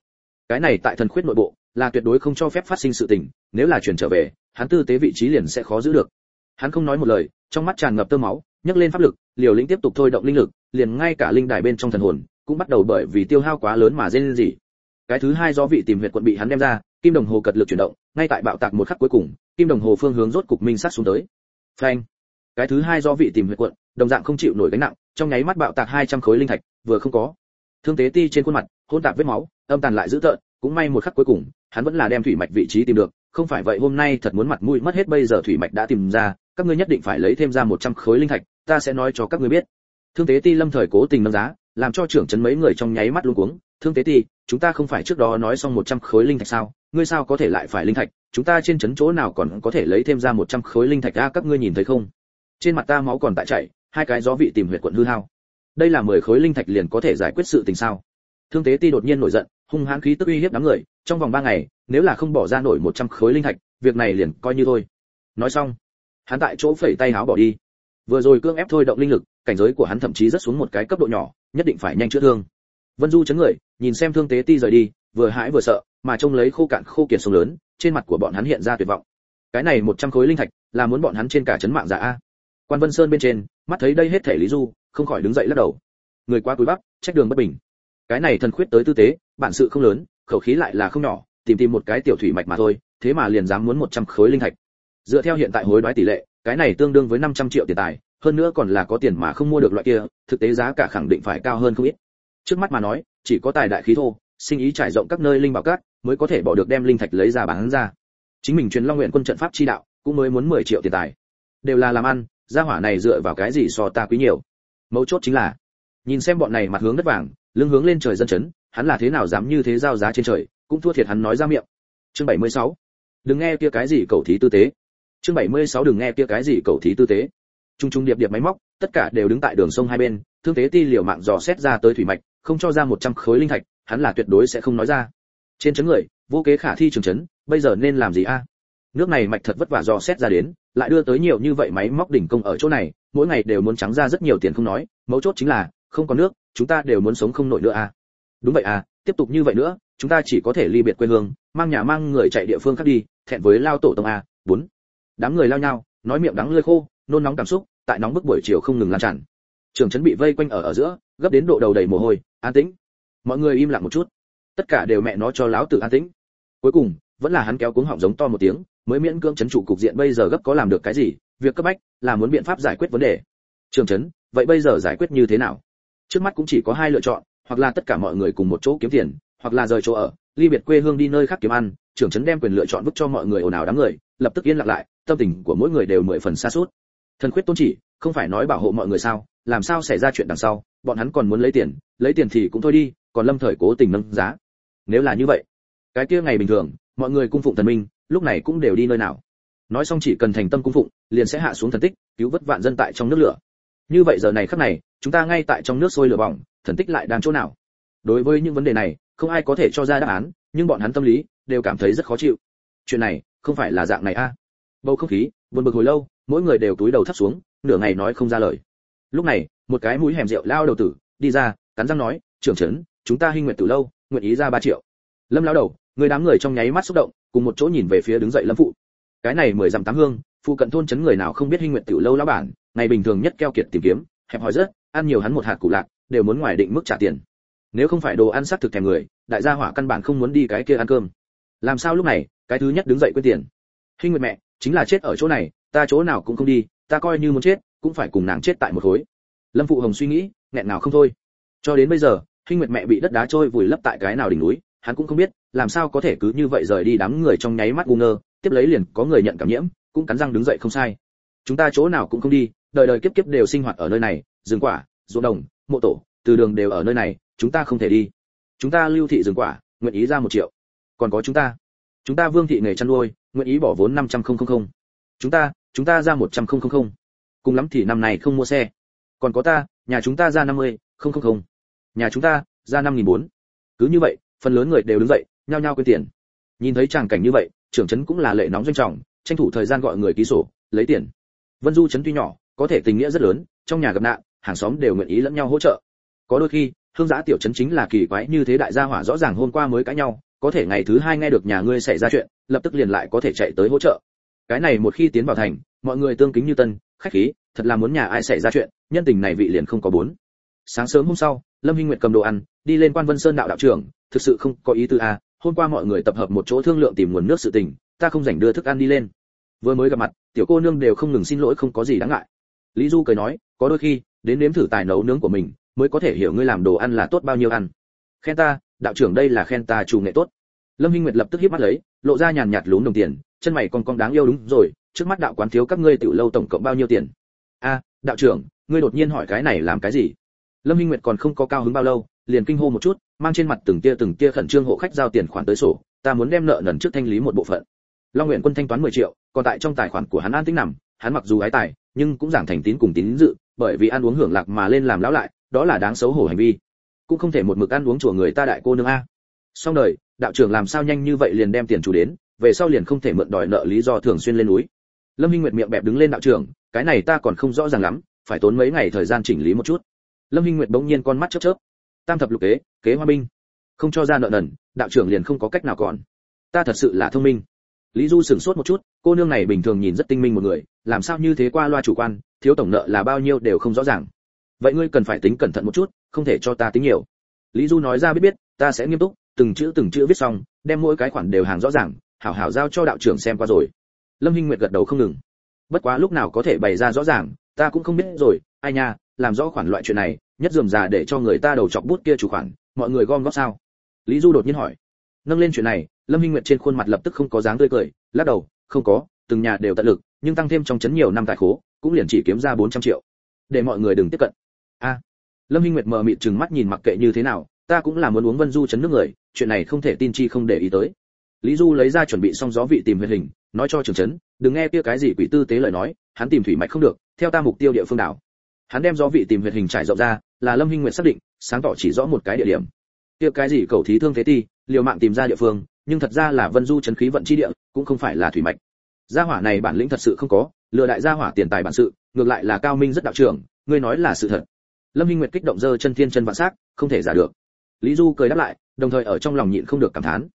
Speaker 1: Cái này tại thần khuyết nội bộ, là tuyệt đối không cho phép phát sinh sự tình, nếu là chuyển trở về, hắn tư tế vị trí liền sẽ khó giữ được. Hắn không nói một lời trong mắt tràn ngập tơ máu, nhấc lên pháp lực, liều lĩnh tiếp tục thôi động linh lực, liền ngay cả linh đài bên trong thần hồn, cũng bắt đầu bởi vì tiêu hao quá lớn mà dên gì cái thứ hai do vị tìm huyệt quận bị hắn đem ra, kim đồng hồ cật lực chuyển động, ngay tại bạo tạc một khắc cuối cùng, kim đồng hồ phương hướng rốt cục minh sát xuống tới. Phanh! Cái thứ hai do vị tìm huyệt quận, đồng dạng không chịu nổi gánh nặng, trong nháy mắt bạo tạc 200 khối linh thạch, vừa không có. Thương tế ti trên khuôn mặt hôn tạp vết máu, âm tàn lại dữ tợn, cũng may một khắc cuối cùng, hắn vẫn là đem thủy mạch vị trí tìm được không phải vậy hôm nay thật muốn mặt mũi mất hết, bây giờ thủy mạch đã tìm ra, các ngươi nhất định phải lấy thêm ra 100 khối linh thạch, ta sẽ nói cho các ngươi biết. Thương tế ti lâm thời cố tình nâng giá, làm cho trưởng trấn mấy người trong nháy mắt luống cuống. Thương tế ti, chúng ta không phải trước đó nói xong 100 khối linh thạch sao? Ngươi sao có thể lại phải linh thạch? Chúng ta trên trấn chỗ nào còn có thể lấy thêm ra 100 khối linh thạch ra các ngươi nhìn thấy không? Trên mặt ta máu còn tại chảy, hai cái gió vị tìm huyệt quận hư hao. Đây là 10 khối linh thạch liền có thể giải quyết sự tình sao? Thương tế ti đột nhiên nổi giận, hung hãn khí tức uy hiếp đám người, trong vòng 3 ngày, nếu là không bỏ ra nổi 100 khối linh thạch, việc này liền coi như thôi. Nói xong, hắn tại chỗ phẩy tay háo bỏ đi. Vừa rồi cương ép thôi động linh lực, cảnh giới của hắn thậm chí rất xuống một cái cấp độ nhỏ, nhất định phải nhanh chữa thương. Vân du chấn người, nhìn xem thương tế ti rời đi, vừa hãi vừa sợ, mà trông lấy khô cạn khô kiệt sông lớn, trên mặt của bọn hắn hiện ra tuyệt vọng. Cái này một trăm khối linh thạch, là muốn bọn hắn trên cả chấn mạng giả a. Quan vân sơn bên trên, mắt thấy đây hết thể lý du, không khỏi đứng dậy lắc đầu. Người qua túi bắp, trách đường bất bình cái này thần khuyết tới tư tế, bản sự không lớn, khẩu khí lại là không nhỏ, tìm tìm một cái tiểu thủy mạch mà thôi, thế mà liền dám muốn một trăm khối linh thạch. Dựa theo hiện tại hối đoái tỷ lệ, cái này tương đương với 500 triệu tiền tài, hơn nữa còn là có tiền mà không mua được loại kia, thực tế giá cả khẳng định phải cao hơn không ít. Trước mắt mà nói, chỉ có tài đại khí thô, sinh ý trải rộng các nơi linh bảo cát mới có thể bỏ được đem linh thạch lấy ra bán ra. Chính mình truyền long nguyện quân trận pháp chi đạo, cũng mới muốn 10 triệu tiền tài. Đều là làm ăn, gia hỏa này dựa vào cái gì so ta quý nhiều? Mấu chốt chính là, nhìn xem bọn này mặt hướng đất vàng lưng hướng lên trời dân chấn, hắn là thế nào dám như thế giao giá trên trời, cũng thua thiệt hắn nói ra miệng. Chương 76. đừng nghe kia cái gì cầu thí tư tế. Chương 76 đừng nghe kia cái gì cầu thí tư tế. Trung trung điệp điệp máy móc, tất cả đều đứng tại đường sông hai bên, thương tế ti liều mạng dò xét ra tới thủy mạch, không cho ra 100 khối linh thạch, hắn là tuyệt đối sẽ không nói ra. Trên chấn người, vô kế khả thi trường chấn, bây giờ nên làm gì a? Nước này mạch thật vất vả dò xét ra đến, lại đưa tới nhiều như vậy máy móc đỉnh công ở chỗ này, mỗi ngày đều muốn trắng ra rất nhiều tiền không nói, mấu chốt chính là, không có nước chúng ta đều muốn sống không nổi nữa à? đúng vậy à tiếp tục như vậy nữa, chúng ta chỉ có thể ly biệt quê hương, mang nhà mang người chạy địa phương khác đi, thẹn với lao tổ tông a bốn. Đám người lao nhau, nói miệng đắng lơi khô, nôn nóng cảm xúc, tại nóng bức buổi chiều không ngừng lan tràn. Trường trấn bị vây quanh ở ở giữa, gấp đến độ đầu đầy mồ hôi, an tĩnh. Mọi người im lặng một chút. Tất cả đều mẹ nó cho láo tử an tĩnh. Cuối cùng, vẫn là hắn kéo cuống họng giống to một tiếng, mới miễn cưỡng chấn trụ cục diện bây giờ gấp có làm được cái gì, việc cấp bách là muốn biện pháp giải quyết vấn đề. Trường trấn, vậy bây giờ giải quyết như thế nào? Trước mắt cũng chỉ có hai lựa chọn, hoặc là tất cả mọi người cùng một chỗ kiếm tiền, hoặc là rời chỗ ở, ly biệt quê hương đi nơi khác kiếm ăn, trưởng trấn đem quyền lựa chọn vứt cho mọi người ồn ào đám người, lập tức yên lặng lại, tâm tình của mỗi người đều mười phần xa suốt. Thần khuyết tôn chỉ, không phải nói bảo hộ mọi người sao, làm sao xảy ra chuyện đằng sau, bọn hắn còn muốn lấy tiền lấy tiền thì cũng thôi đi, còn lâm thời cố tình nâng giá. Nếu là như vậy, cái kia ngày bình thường, mọi người cung phụng thần minh, lúc này cũng đều đi nơi nào. Nói xong chỉ cần thành tâm cung phụng, liền sẽ hạ xuống thần tích, cứu vớt vạn dân tại trong nước lửa như vậy giờ này khắc này, chúng ta ngay tại trong nước sôi lửa bỏng, thần tích lại đang chỗ nào? Đối với những vấn đề này, không ai có thể cho ra đáp án, nhưng bọn hắn tâm lý, đều cảm thấy rất khó chịu. Chuyện này, không phải là dạng này a. Bầu không khí, buồn bực hồi lâu, mỗi người đều túi đầu thấp xuống, nửa ngày nói không ra lời. Lúc này, một cái mũi hẻm rượu lao đầu tử, đi ra, cắn răng nói, trưởng trấn, chúng ta hinh nguyện từ lâu, nguyện ý ra ba triệu. Lâm lao đầu, người đám người trong nháy mắt xúc động, cùng một chỗ nhìn về phía đứng dậy lâm phụ. Cái này mười dặm tám hương, phụ cận thôn trấn người nào không biết hinh nguyện tiểu lâu lão bản ngày bình thường nhất keo kiệt tìm kiếm, hẹp hòi rất ăn nhiều hắn một hạt củ lạc, đều muốn ngoài định mức trả tiền. Nếu không phải đồ ăn sắc thực thèm người, đại gia hỏa căn bản không muốn đi cái kia ăn cơm. Làm sao lúc này, cái thứ nhất đứng dậy quên tiền? Hinh nguyệt mẹ, chính là chết ở chỗ này, ta chỗ nào cũng không đi, ta coi như muốn chết, cũng phải cùng nàng chết tại một khối. Lâm phụ hồng suy nghĩ, nghẹn nào không thôi. Cho đến bây giờ hinh nguyệt mẹ bị đất đá trôi vùi lấp tại cái nào đỉnh núi, hắn cũng không biết, làm sao có thể cứ như vậy rời đi đám người trong nháy mắt ngu ngơ, tiếp lấy liền có người nhận cảm nhiễm, cũng cắn răng đứng dậy không sai. Chúng ta chỗ nào cũng không đi đời đời kiếp kiếp đều sinh hoạt ở nơi này, rừng quả, ruộng đồng, mộ tổ, từ đường đều ở nơi này, chúng ta không thể đi. Chúng ta lưu thị rừng quả, nguyện ý ra một triệu. Còn có chúng ta. Chúng ta vương thị nghề chăn nuôi, nguyện ý bỏ vốn năm trăm không không không. Chúng ta chúng ta ra một trăm không không không. Cùng lắm thì năm này không mua xe. Còn có ta, nhà chúng ta ra năm mươi không không không. Nhà chúng ta, ra năm nghìn bốn. Cứ như vậy, phần lớn người đều đứng dậy, nhao nhao quên tiền. Nhìn thấy tràng cảnh như vậy, trưởng trấn cũng là lệ nóng doanh trọng, tranh thủ thời gian gọi người ký sổ, lấy tiền. Vân du trấn tuy nhỏ có thể tình nghĩa rất lớn, trong nhà gặp nạn, hàng xóm đều nguyện ý lẫn nhau hỗ trợ. Có đôi khi, hương giã tiểu trấn chính là kỳ quái như thế đại gia hỏa rõ ràng hôm qua mới cãi nhau, có thể ngày thứ hai nghe được nhà ngươi xảy ra chuyện, lập tức liền lại có thể chạy tới hỗ trợ. Cái này một khi tiến vào thành, mọi người tương kính như tân, khách khí, thật là muốn nhà ai xảy ra chuyện, nhân tình này vị liền không có bốn. Sáng sớm hôm sau, lâm hinh nguyệt cầm đồ ăn, đi lên quan vân sơn đạo đạo trưởng, thực sự không có ý tư a, hôm qua mọi người tập hợp một chỗ thương lượng tìm nguồn nước sự tình, ta không dành đưa thức ăn đi lên. Vừa mới gặp mặt, tiểu cô nương đều không ngừng xin lỗi không có gì đáng ngại lý du cười nói, có đôi khi, đến nếm thử tài nấu nướng của mình, mới có thể hiểu ngươi làm đồ ăn là tốt bao nhiêu ăn. Khen ta, đạo trưởng đây là khen ta chủ nghệ tốt. Lâm hinh nguyệt lập tức hiếp mắt lấy, lộ ra nhàn nhạt lún đồng tiền, chân mày con con đáng yêu đúng rồi, trước mắt đạo quán thiếu các ngươi tiểu lâu tổng cộng bao nhiêu tiền? A, đạo trưởng, ngươi đột nhiên hỏi cái này làm cái gì? Lâm hinh nguyệt còn không có cao hứng bao lâu, liền kinh hô một chút, mang trên mặt từng tia từng tia khẩn trương hộ khách giao tiền khoản tới sổ, ta muốn đem nợ nần trước thanh lý một bộ phận. Long nguyện quân thanh toán 10 triệu, còn tại trong tài khoản của hắn an tính nằm, hắn mặc dù ái tài nhưng cũng giảng thành tín cùng tín dự, bởi vì ăn uống hưởng lạc mà lên làm lão lại, đó là đáng xấu hổ hành vi. Cũng không thể một mực ăn uống chùa người ta đại cô nương a. Xong đời, đạo trưởng làm sao nhanh như vậy liền đem tiền chủ đến, về sau liền không thể mượn đòi nợ lý do thường xuyên lên núi. Lâm hinh nguyệt miệng bẹp đứng lên đạo trưởng, cái này ta còn không rõ ràng lắm, phải tốn mấy ngày thời gian chỉnh lý một chút. Lâm hinh nguyệt bỗng nhiên con mắt chớp chớp. Tam thập lục kế kế hoa binh. Không cho ra nợ nần, đạo trưởng liền không có cách nào còn. Ta thật sự là thông minh lý du sửng sốt một chút, cô nương này bình thường nhìn rất tinh minh một người, làm sao như thế qua loa chủ quan, thiếu tổng nợ là bao nhiêu đều không rõ ràng. Vậy ngươi cần phải tính cẩn thận một chút, không thể cho ta tính nhiều. Lý du nói ra biết biết, ta sẽ nghiêm túc, từng chữ từng chữ viết xong, đem mỗi cái khoản đều hàng rõ ràng, hảo hảo giao cho đạo trưởng xem qua rồi. Lâm hinh nguyệt gật đầu không ngừng. Bất quá lúc nào có thể bày ra rõ ràng, ta cũng không biết rồi, ai nha, làm rõ khoản loại chuyện này, nhất dườm già để cho người ta đầu chọc bút kia chủ khoản, mọi người gom góp sao? Lý du đột nhiên hỏi nâng lên chuyện này, lâm hinh nguyệt trên khuôn mặt lập tức không có dáng tươi cười, lắc đầu, không có, từng nhà đều tận lực, nhưng tăng thêm trong chấn nhiều năm tài khố, cũng liền chỉ kiếm ra 400 triệu. Để mọi người đừng tiếp cận. A. Lâm hinh nguyệt mờ mịt chừng mắt nhìn mặc kệ như thế nào, ta cũng là muốn uống vân du chấn nước người, chuyện này không thể tin chi không để ý tới. Lý du lấy ra chuẩn bị xong gió vị tìm huyền hình, nói cho trường chấn, đừng nghe kia cái gì quỷ tư tế lời nói, hắn tìm thủy mạch không được, theo ta mục tiêu địa phương đảo. Hắn đem gió vị tìm huyền hình trải rộng ra, là lâm hinh nguyệt xác định, sáng tỏ chỉ rõ một cái địa điểm. Kia cái gì cầu thí thương thế ti liều mạng tìm ra địa phương, nhưng thật ra là vân du chấn khí vận chi địa, cũng không phải là thủy mạch. Gia hỏa này bản lĩnh thật sự không có, lừa đại gia hỏa tiền tài bản sự, ngược lại là cao minh rất đạo trưởng, ngươi nói là sự thật. Lâm hinh nguyệt kích động dơ chân thiên chân vạn sắc không thể giả được. Lý du cười đáp lại, đồng thời ở trong lòng nhịn không được cảm thán.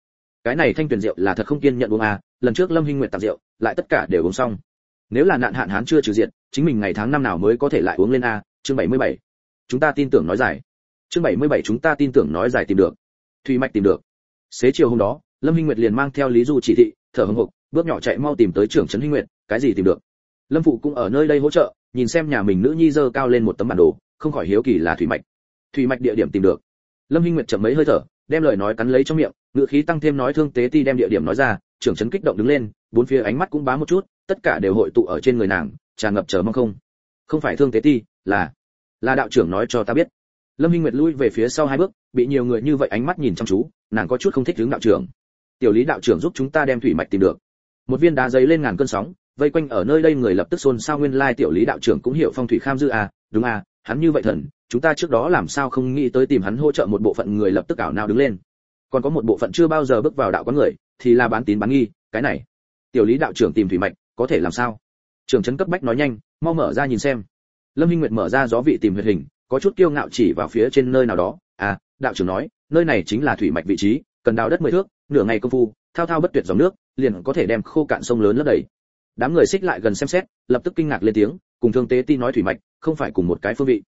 Speaker 1: Cái này thanh tuyển rượu là thật không kiên nhận uống à lần trước lâm hinh nguyệt tặng rượu, lại tất cả đều uống xong. Nếu là nạn hạn hán chưa trừ diện chính mình ngày tháng năm nào mới có thể lại uống lên a, chương 77. chúng ta tin tưởng nói giải chương 77 chúng ta tin tưởng nói giải tìm được. Thủy mạch tìm được xế chiều hôm đó, lâm hinh nguyệt liền mang theo lý du chỉ thị, thở hồng hộc, bước nhỏ chạy mau tìm tới trưởng trấn hinh nguyệt, cái gì tìm được? Lâm phụ cũng ở nơi đây hỗ trợ, nhìn xem nhà mình nữ nhi dơ cao lên một tấm bản đồ, không khỏi hiếu kỳ là thủy mạch. Thủy mạch địa điểm tìm được. Lâm hinh nguyệt chậm mấy hơi thở, đem lời nói cắn lấy trong miệng ngựa khí tăng thêm nói thương tế ti đem địa điểm nói ra, trưởng trấn kích động đứng lên, bốn phía ánh mắt cũng bá một chút, tất cả đều hội tụ ở trên người nàng, tràn ngập chờ mong không. Không phải thương tế ti, là là đạo trưởng nói cho ta biết lâm hinh nguyệt lui về phía sau hai bước, bị nhiều người như vậy ánh mắt nhìn chăm chú, nàng có chút không thích hướng đạo trưởng. Tiểu lý đạo trưởng giúp chúng ta đem thủy mạch tìm được. Một viên đá giấy lên ngàn cơn sóng, vây quanh ở nơi đây người lập tức xôn xao nguyên lai tiểu lý đạo trưởng cũng hiểu phong thủy kham dư à đúng à hắn như vậy thần, chúng ta trước đó làm sao không nghĩ tới tìm hắn hỗ trợ một bộ phận người lập tức ảo nào đứng lên. Còn có một bộ phận chưa bao giờ bước vào đạo quán người, thì là bán tín bán nghi, cái này. Tiểu lý đạo trưởng tìm thủy mạch, có thể làm sao? Trưởng trấn cấp bách nói nhanh, mau mở ra nhìn xem. Lâm hinh nguyệt mở ra gió vị tìm huyệt hình có chút kiêu ngạo chỉ vào phía trên nơi nào đó. À đạo trưởng nói, nơi này chính là thủy mạch vị trí, cần đào đất mười thước, nửa ngày công phu, thao thao bất tuyệt dòng nước, liền có thể đem khô cạn sông lớn lấp đầy. Đám người xích lại gần xem xét, lập tức kinh ngạc lên tiếng, cùng thương tế ti nói thủy mạch, không phải cùng một cái phương vị.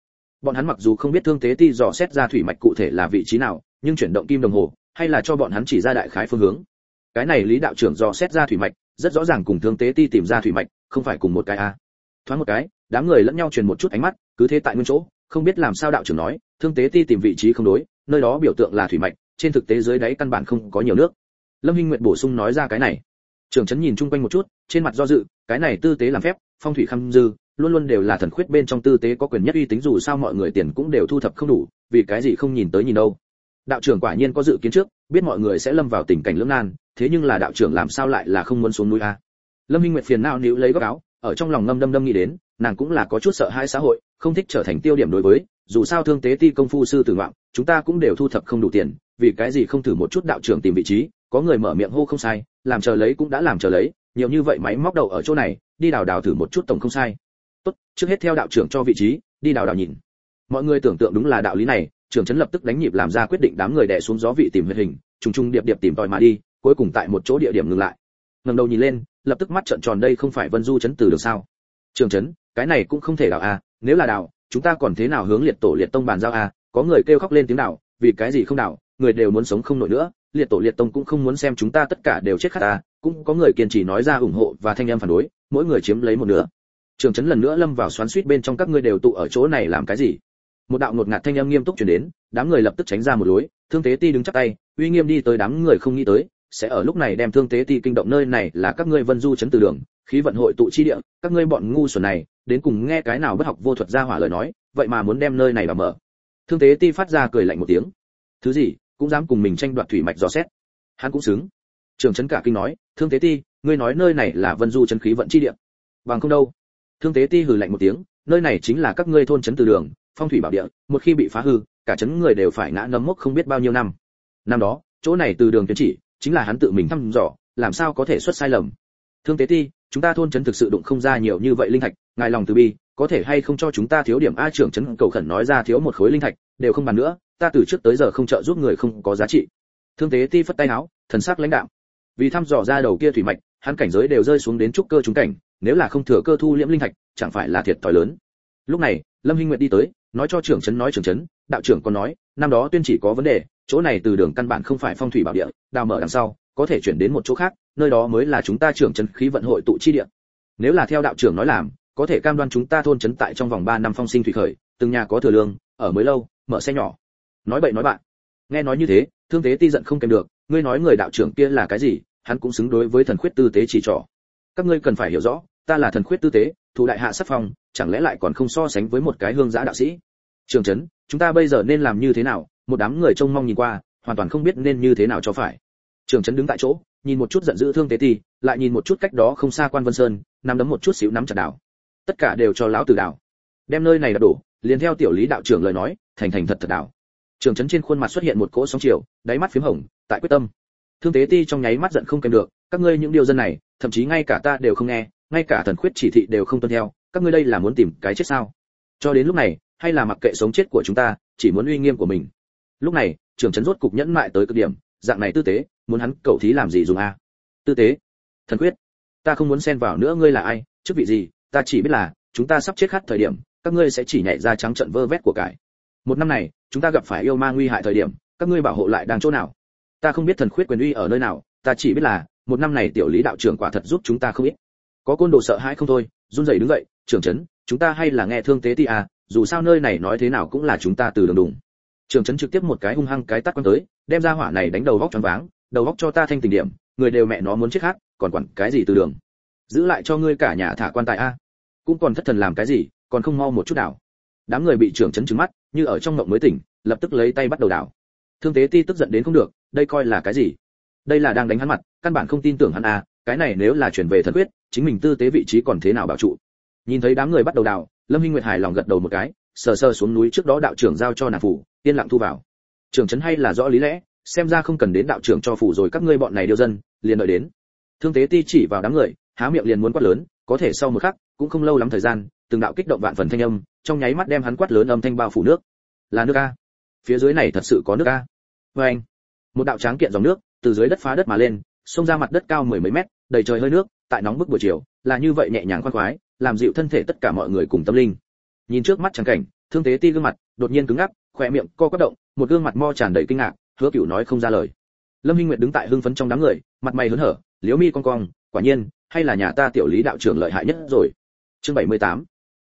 Speaker 1: Bọn hắn mặc dù không biết thương tế ti dò xét ra thủy mạch cụ thể là vị trí nào, nhưng chuyển động kim đồng hồ, hay là cho bọn hắn chỉ ra đại khái phương hướng. Cái này lý đạo trưởng dò xét ra thủy mạch, rất rõ ràng cùng thương tế ti tìm ra thủy mạch, không phải cùng một cái a. Thoáng một cái, đám người lẫn nhau truyền một chút ánh mắt, cứ thế tại nguyên chỗ không biết làm sao đạo trưởng nói, thương tế ti tìm vị trí không đối, nơi đó biểu tượng là thủy mạch, trên thực tế dưới đáy căn bản không có nhiều nước. Lâm hinh nguyệt bổ sung nói ra cái này. Trưởng trấn nhìn chung quanh một chút, trên mặt do dự, cái này tư tế làm phép, phong thủy khâm dư, luôn luôn đều là thần khuyết bên trong tư tế có quyền nhất uy tính dù sao mọi người tiền cũng đều thu thập không đủ, vì cái gì không nhìn tới nhìn đâu. Đạo trưởng quả nhiên có dự kiến trước, biết mọi người sẽ lâm vào tình cảnh lưỡng nan, thế nhưng là đạo trưởng làm sao lại là không muốn xuống núi a? Lâm hinh nguyệt phiền não níu lấy góc áo, ở trong lòng ngâm đâm đâm nghĩ đến nàng cũng là có chút sợ hãi xã hội, không thích trở thành tiêu điểm đối với, dù sao thương tế ti công phu sư tử ngoạn, chúng ta cũng đều thu thập không đủ tiền, vì cái gì không thử một chút đạo trưởng tìm vị trí, có người mở miệng hô không sai, làm chờ lấy cũng đã làm chờ lấy, nhiều như vậy máy móc đầu ở chỗ này, đi đào đào thử một chút tổng không sai. Tốt, trước hết theo đạo trưởng cho vị trí, đi đào đào nhìn. Mọi người tưởng tượng đúng là đạo lý này, trưởng trấn lập tức đánh nhịp làm ra quyết định đám người đè xuống gió vị tìm hình, trùng trùng điệp điệp tìm tòi mà đi, cuối cùng tại một chỗ địa điểm ngừng lại. Ngẩng đầu nhìn lên, lập tức mắt trợn tròn đây không phải vân du chấn từ được sao? Trường trấn cái này cũng không thể đào à? nếu là đào chúng ta còn thế nào hướng liệt tổ liệt tông bàn giao à? có người kêu khóc lên tiếng đào vì cái gì không đào người đều muốn sống không nổi nữa, liệt tổ liệt tông cũng không muốn xem chúng ta tất cả đều chết khát à? cũng có người kiên trì nói ra ủng hộ và thanh em phản đối, mỗi người chiếm lấy một nửa trường trấn lần nữa lâm vào xoắn suýt bên trong các ngươi đều tụ ở chỗ này làm cái gì một đạo ngột ngạt thanh âm nghiêm túc truyền đến, đám người lập tức tránh ra một lối, thương tế ti đứng chắc tay, uy nghiêm đi tới đám người không nghĩ tới, sẽ ở lúc này đem thương tế ti kinh động nơi này là các ngươi vân du chấn từ đường khí vận hội tụ chi địa, các ngươi bọn ngu xuẩn này, đến cùng nghe cái nào bất học vô thuật ra hỏa lời nói, vậy mà muốn đem nơi này vào mở. Thương tế ti phát ra cười lạnh một tiếng. Thứ gì, cũng dám cùng mình tranh đoạt thủy mạch dò xét. Hắn cũng xứng. Trường trấn cả kinh nói, thương tế ti, ngươi nói nơi này là vân du chân khí vận chi địa. Bằng không đâu. Thương tế ti hừ lạnh một tiếng, nơi này chính là các ngươi thôn trấn từ đường, phong thủy bảo địa, một khi bị phá hư, cả trấn người đều phải ngã ngấm mốc không biết bao nhiêu năm. Năm đó, chỗ này từ đường tuyến chỉ, chính là hắn tự mình thăm dò, làm sao có thể xuất sai lầm. Thương tế ti chúng ta thôn trấn thực sự đụng không ra nhiều như vậy linh thạch, ngài lòng từ bi, có thể hay không cho chúng ta thiếu điểm a trưởng trấn cầu khẩn nói ra thiếu một khối linh thạch, đều không bàn nữa, ta từ trước tới giờ không trợ giúp người không có giá trị. Thương tế ti phất tay áo, thần sắc lãnh đạo vì thăm dò ra đầu kia thủy mạch, hắn cảnh giới đều rơi xuống đến trúc cơ chúng cảnh, nếu là không thừa cơ thu liễm linh thạch, chẳng phải là thiệt thòi lớn. Lúc này, lâm hinh nguyệt đi tới, nói cho trưởng trấn nói trưởng trấn, đạo trưởng còn nói, năm đó tuyên chỉ có vấn đề, chỗ này từ đường căn bản không phải phong thủy bảo địa, đào mở đằng sau, có thể chuyển đến một chỗ khác nơi đó mới là chúng ta trưởng trấn khí vận hội tụ chi địa. Nếu là theo đạo trưởng nói làm, có thể cam đoan chúng ta thôn trấn tại trong vòng 3 năm phong sinh thủy khởi, từng nhà có thừa lương, ở mới lâu, mở xe nhỏ. Nói bậy nói bạn. Nghe nói như thế, thương tế ti giận không kèm được, ngươi nói người đạo trưởng kia là cái gì, hắn cũng xứng đối với thần khuyết tư tế chỉ trỏ. Các ngươi cần phải hiểu rõ, ta là thần khuyết tư tế, thủ đại hạ sắp phong, chẳng lẽ lại còn không so sánh với một cái hương giá đạo sĩ? Trường trấn chúng ta bây giờ nên làm như thế nào? Một đám người trông mong nhìn qua, hoàn toàn không biết nên như thế nào cho phải. Trường trấn đứng tại chỗ nhìn một chút giận dữ thương tế ti, lại nhìn một chút cách đó không xa quan vân sơn, nắm đấm một chút xíu nắm chặt đảo. Tất cả đều cho lão tử đảo. Đem nơi này là đổ liền theo tiểu lý đạo trưởng lời nói, thành thành thật thật đảo. Trường trấn trên khuôn mặt xuất hiện một cỗ sóng chiều, đáy mắt phím hồng, tại quyết tâm. Thương tế ti trong nháy mắt giận không kèm được, các ngươi những điều dân này, thậm chí ngay cả ta đều không nghe, ngay cả thần khuyết chỉ thị đều không tuân theo, các ngươi đây là muốn tìm cái chết sao? Cho đến lúc này, hay là mặc kệ sống chết của chúng ta, chỉ muốn uy nghiêm của mình. Lúc này, trường trấn rốt cục nhẫn mại tới cực điểm, dạng này tư tế muốn hắn, cậu thí làm gì dùng a? Tư tế, thần quyết, ta không muốn xen vào nữa, ngươi là ai? Chức vị gì? Ta chỉ biết là, chúng ta sắp chết khát thời điểm, các ngươi sẽ chỉ nhảy ra trắng trận vơ vét của cải. Một năm này, chúng ta gặp phải yêu ma nguy hại thời điểm, các ngươi bảo hộ lại đang chỗ nào? Ta không biết thần khuyết quyền uy ở nơi nào, ta chỉ biết là, một năm này tiểu lý đạo trưởng quả thật giúp chúng ta không ít. Có côn đồ sợ hãi không thôi, run rẩy đứng dậy, trưởng trấn, chúng ta hay là nghe thương tế ti à dù sao nơi này nói thế nào cũng là chúng ta từ đường đùng trưởng trấn trực tiếp một cái hung hăng cái tắt quan tới, đem ra hỏa này đánh đầu vóc choáng váng đầu góc cho ta thanh tình điểm, người đều mẹ nó muốn chết khác, còn quản cái gì từ đường? Giữ lại cho ngươi cả nhà thả quan tài a. Cũng còn thất thần làm cái gì, còn không mau một chút nào. Đám người bị trưởng trấn trứng mắt, như ở trong mộng mới tỉnh, lập tức lấy tay bắt đầu đảo. Thương tế ti tức giận đến không được, đây coi là cái gì? Đây là đang đánh hắn mặt, căn bản không tin tưởng hắn à cái này nếu là chuyển về thần quyết, chính mình tư tế vị trí còn thế nào bảo trụ? Nhìn thấy đám người bắt đầu đào lâm hinh nguyệt hài lòng gật đầu một cái, sờ sờ xuống núi trước đó đạo trưởng giao cho nàng phủ, yên lặng thu vào. Trưởng trấn hay là rõ lý lẽ xem ra không cần đến đạo trưởng cho phủ rồi các ngươi bọn này điêu dân, liền đợi đến. Thương tế ti chỉ vào đám người, há miệng liền muốn quát lớn, có thể sau một khắc, cũng không lâu lắm thời gian, từng đạo kích động vạn phần thanh âm, trong nháy mắt đem hắn quát lớn âm thanh bao phủ nước. Là nước a. Phía dưới này thật sự có nước a. Vê anh, một đạo tráng kiện dòng nước, từ dưới đất phá đất mà lên, xông ra mặt đất cao mười mấy mét, đầy trời hơi nước, tại nóng bức buổi chiều, là như vậy nhẹ nhàng khoan khoái, làm dịu thân thể tất cả mọi người cùng tâm linh. Nhìn trước mắt trắng cảnh, thương tế ti gương mặt, đột nhiên cứng ngắc khỏe miệng co quắp động, một gương mặt mo tràn đầy kinh ngạc hứa cửu nói không ra lời. Lâm hinh nguyệt đứng tại hưng phấn trong đám người, mặt mày hớn hở liếu mi cong cong quả nhiên, hay là nhà ta tiểu lý đạo trưởng lợi hại nhất rồi. Chương 78.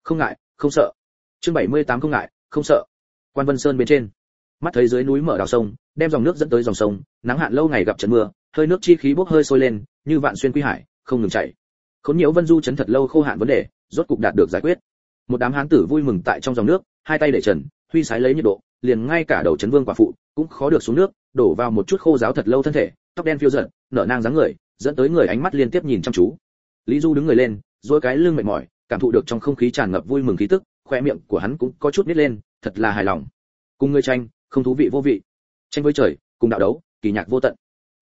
Speaker 1: không ngại, không sợ. Chương 78 không ngại, không sợ. Quan vân sơn bên trên. Mắt thấy dưới núi mở đào sông, đem dòng nước dẫn tới dòng sông, nắng hạn lâu ngày gặp trận mưa, hơi nước chi khí bốc hơi sôi lên, như vạn xuyên quy hải, không ngừng chảy. Khốn nhiễu vân du chấn thật lâu khô hạn vấn đề, rốt cục đạt được giải quyết. Một đám hán tử vui mừng tại trong dòng nước, hai tay để trần huy sái lấy nhiệt độ, liền ngay cả đầu chấn vương quả phụ cũng khó được xuống nước, đổ vào một chút khô giáo thật lâu thân thể, tóc đen phiêu giận nở nang dáng người, dẫn tới người ánh mắt liên tiếp nhìn chăm chú. Lý du đứng người lên dỗi cái lưng mệt mỏi, cảm thụ được trong không khí tràn ngập vui mừng khí tức, khoe miệng của hắn cũng có chút nít lên, thật là hài lòng. Cùng người tranh, không thú vị vô vị. Tranh với trời, cùng đạo đấu, kỳ nhạc vô tận.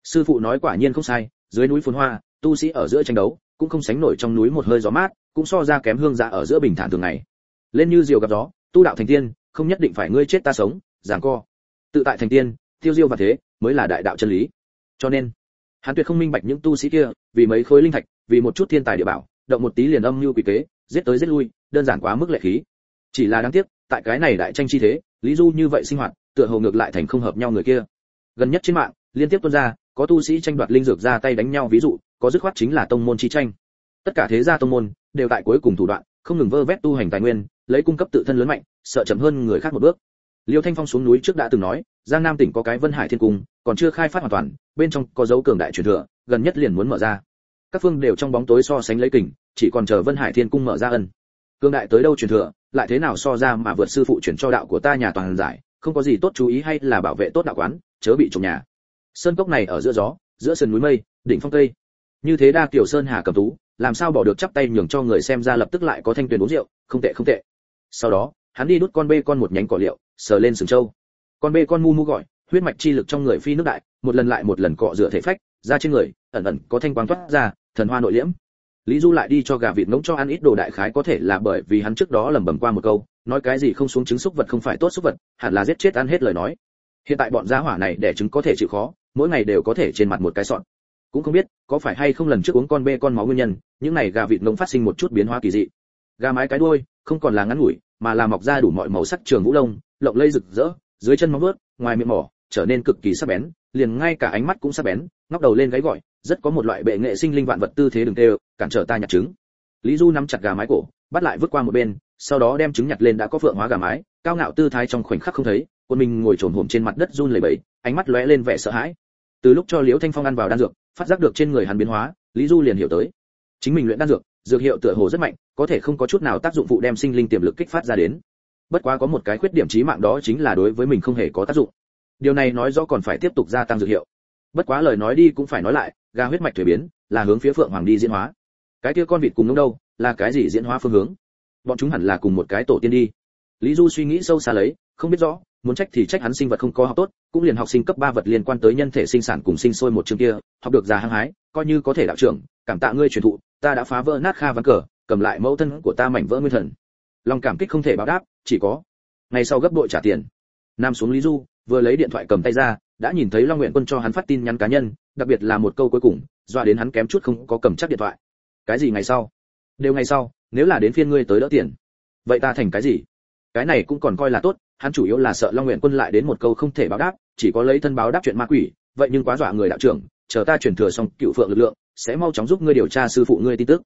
Speaker 1: Sư phụ nói quả nhiên không sai, dưới núi phồn hoa, tu sĩ ở giữa tranh đấu, cũng không sánh nổi trong núi một hơi gió mát, cũng so ra kém hương dạ ở giữa bình thản thường ngày. Lên như diều gặp gió, tu đạo thành tiên không nhất định phải ngươi chết ta sống, giảng co. Tự tại thành tiên, tiêu diêu và thế, mới là đại đạo chân lý. Cho nên, hắn tuyệt không minh bạch những tu sĩ kia, vì mấy khối linh thạch, vì một chút thiên tài địa bảo, động một tí liền âm mưu quỷ kế, giết tới giết lui, đơn giản quá mức lệ khí. Chỉ là đáng tiếc, tại cái này đại tranh chi thế, lý du như vậy sinh hoạt, tựa hồ ngược lại thành không hợp nhau người kia. Gần nhất trên mạng, liên tiếp tuôn ra, có tu sĩ tranh đoạt linh dược ra tay đánh nhau, ví dụ, có dứt khoát chính là tông môn chi tranh. Tất cả thế gia tông môn, đều tại cuối cùng thủ đoạn, không ngừng vơ vét tu hành tài nguyên lấy cung cấp tự thân lớn mạnh, sợ chậm hơn người khác một bước. Liêu thanh phong xuống núi trước đã từng nói, giang nam tỉnh có cái vân hải thiên cung, còn chưa khai phát hoàn toàn, bên trong có dấu cường đại truyền thừa, gần nhất liền muốn mở ra. Các phương đều trong bóng tối so sánh lấy kình, chỉ còn chờ vân hải thiên cung mở ra ân. Cường đại tới đâu truyền thừa, lại thế nào so ra mà vượt sư phụ chuyển cho đạo của ta nhà toàn giải, không có gì tốt chú ý hay là bảo vệ tốt đạo quán, chớ bị trộm nhà. Sơn cốc này ở giữa gió, giữa sườn núi mây, đỉnh phong tây. Như thế đa kiểu sơn hà cầm tú, làm sao bỏ được chắp tay nhường cho người xem ra lập tức lại có thanh tuyền uống rượu, không tệ không tệ sau đó, hắn đi đút con bê con một nhánh cỏ liệu, sờ lên sừng trâu. Con bê con mu mu gọi, huyết mạch chi lực trong người phi nước đại, một lần lại một lần cọ rửa thể phách, ra trên người, ẩn ẩn có thanh quang thoát ra, thần hoa nội liễm. Lý du lại đi cho gà vịt ngỗng cho ăn ít đồ đại khái có thể là bởi vì hắn trước đó lẩm bẩm qua một câu, nói cái gì không xuống trứng xúc vật không phải tốt xúc vật, hẳn là giết chết ăn hết lời nói. Hiện tại bọn gia hỏa này để trứng có thể chịu khó, mỗi ngày đều có thể trên mặt một cái sọn cũng không biết, có phải hay không lần trước uống con bê con máu nguyên nhân, những này gà vịt ngỗng phát sinh một chút biến hóa kỳ dị. Gà mái cái đuôi không còn là ngắn ngủi, mà là mọc ra đủ mọi màu sắc trường vũ lông, lộng lây rực rỡ, dưới chân móng vuốt, ngoài miệng mỏ, trở nên cực kỳ sắc bén, liền ngay cả ánh mắt cũng sắc bén, ngóc đầu lên gáy gọi, rất có một loại bệ nghệ sinh linh vạn vật tư thế đừng tê, cản trở ta nhặt trứng. Lý du nắm chặt gà mái cổ, bắt lại vứt qua một bên, sau đó đem trứng nhặt lên đã có phượng hóa gà mái, cao ngạo tư thái trong khoảnh khắc không thấy, quân mình ngồi trồn hổm trên mặt đất run lẩy bẩy, ánh mắt lóe lên vẻ sợ hãi. Từ lúc cho liễu thanh phong ăn vào đan dược, phát giác được trên người hắn biến hóa, lý du liền hiểu tới. Chính mình luyện đan dược dược hiệu tựa hồ rất mạnh, có thể không có chút nào tác dụng phụ đem sinh linh tiềm lực kích phát ra đến. Bất quá có một cái khuyết điểm chí mạng đó chính là đối với mình không hề có tác dụng. Điều này nói rõ còn phải tiếp tục gia tăng dược hiệu. Bất quá lời nói đi cũng phải nói lại, gà huyết mạch thuế biến, là hướng phía phượng hoàng đi diễn hóa. Cái kia con vịt cùng ngông đâu, là cái gì diễn hóa phương hướng? Bọn chúng hẳn là cùng một cái tổ tiên đi. Lý du suy nghĩ sâu xa lấy, không biết rõ, muốn trách thì trách hắn sinh vật không có học tốt, cũng liền học sinh cấp ba vật liên quan tới nhân thể sinh sản cùng sinh sôi một chương kia, học được già hăng hái, coi như có thể đạo trưởng, cảm tạ ngươi truyền thụ ta đã phá vỡ nát kha ván cờ, cầm lại mẫu thân của ta mảnh vỡ nguyên thần. Lòng cảm kích không thể báo đáp, chỉ có. Ngày sau gấp đội trả tiền. Nam xuống lý du, vừa lấy điện thoại cầm tay ra, đã nhìn thấy long nguyện quân cho hắn phát tin nhắn cá nhân, đặc biệt là một câu cuối cùng doa đến hắn kém chút không có cầm chắc điện thoại. Cái gì ngày sau? Đều ngày sau, nếu là đến phiên ngươi tới đỡ tiền. Vậy ta thành cái gì? Cái này cũng còn coi là tốt, hắn chủ yếu là sợ long nguyện quân lại đến một câu không thể báo đáp, chỉ có lấy thân báo đáp chuyện ma quỷ, vậy nhưng quá dọa người đạo trưởng, chờ ta chuyển thừa xong cựu phượng lực lượng sẽ mau chóng giúp ngươi điều tra sư phụ ngươi tin tức.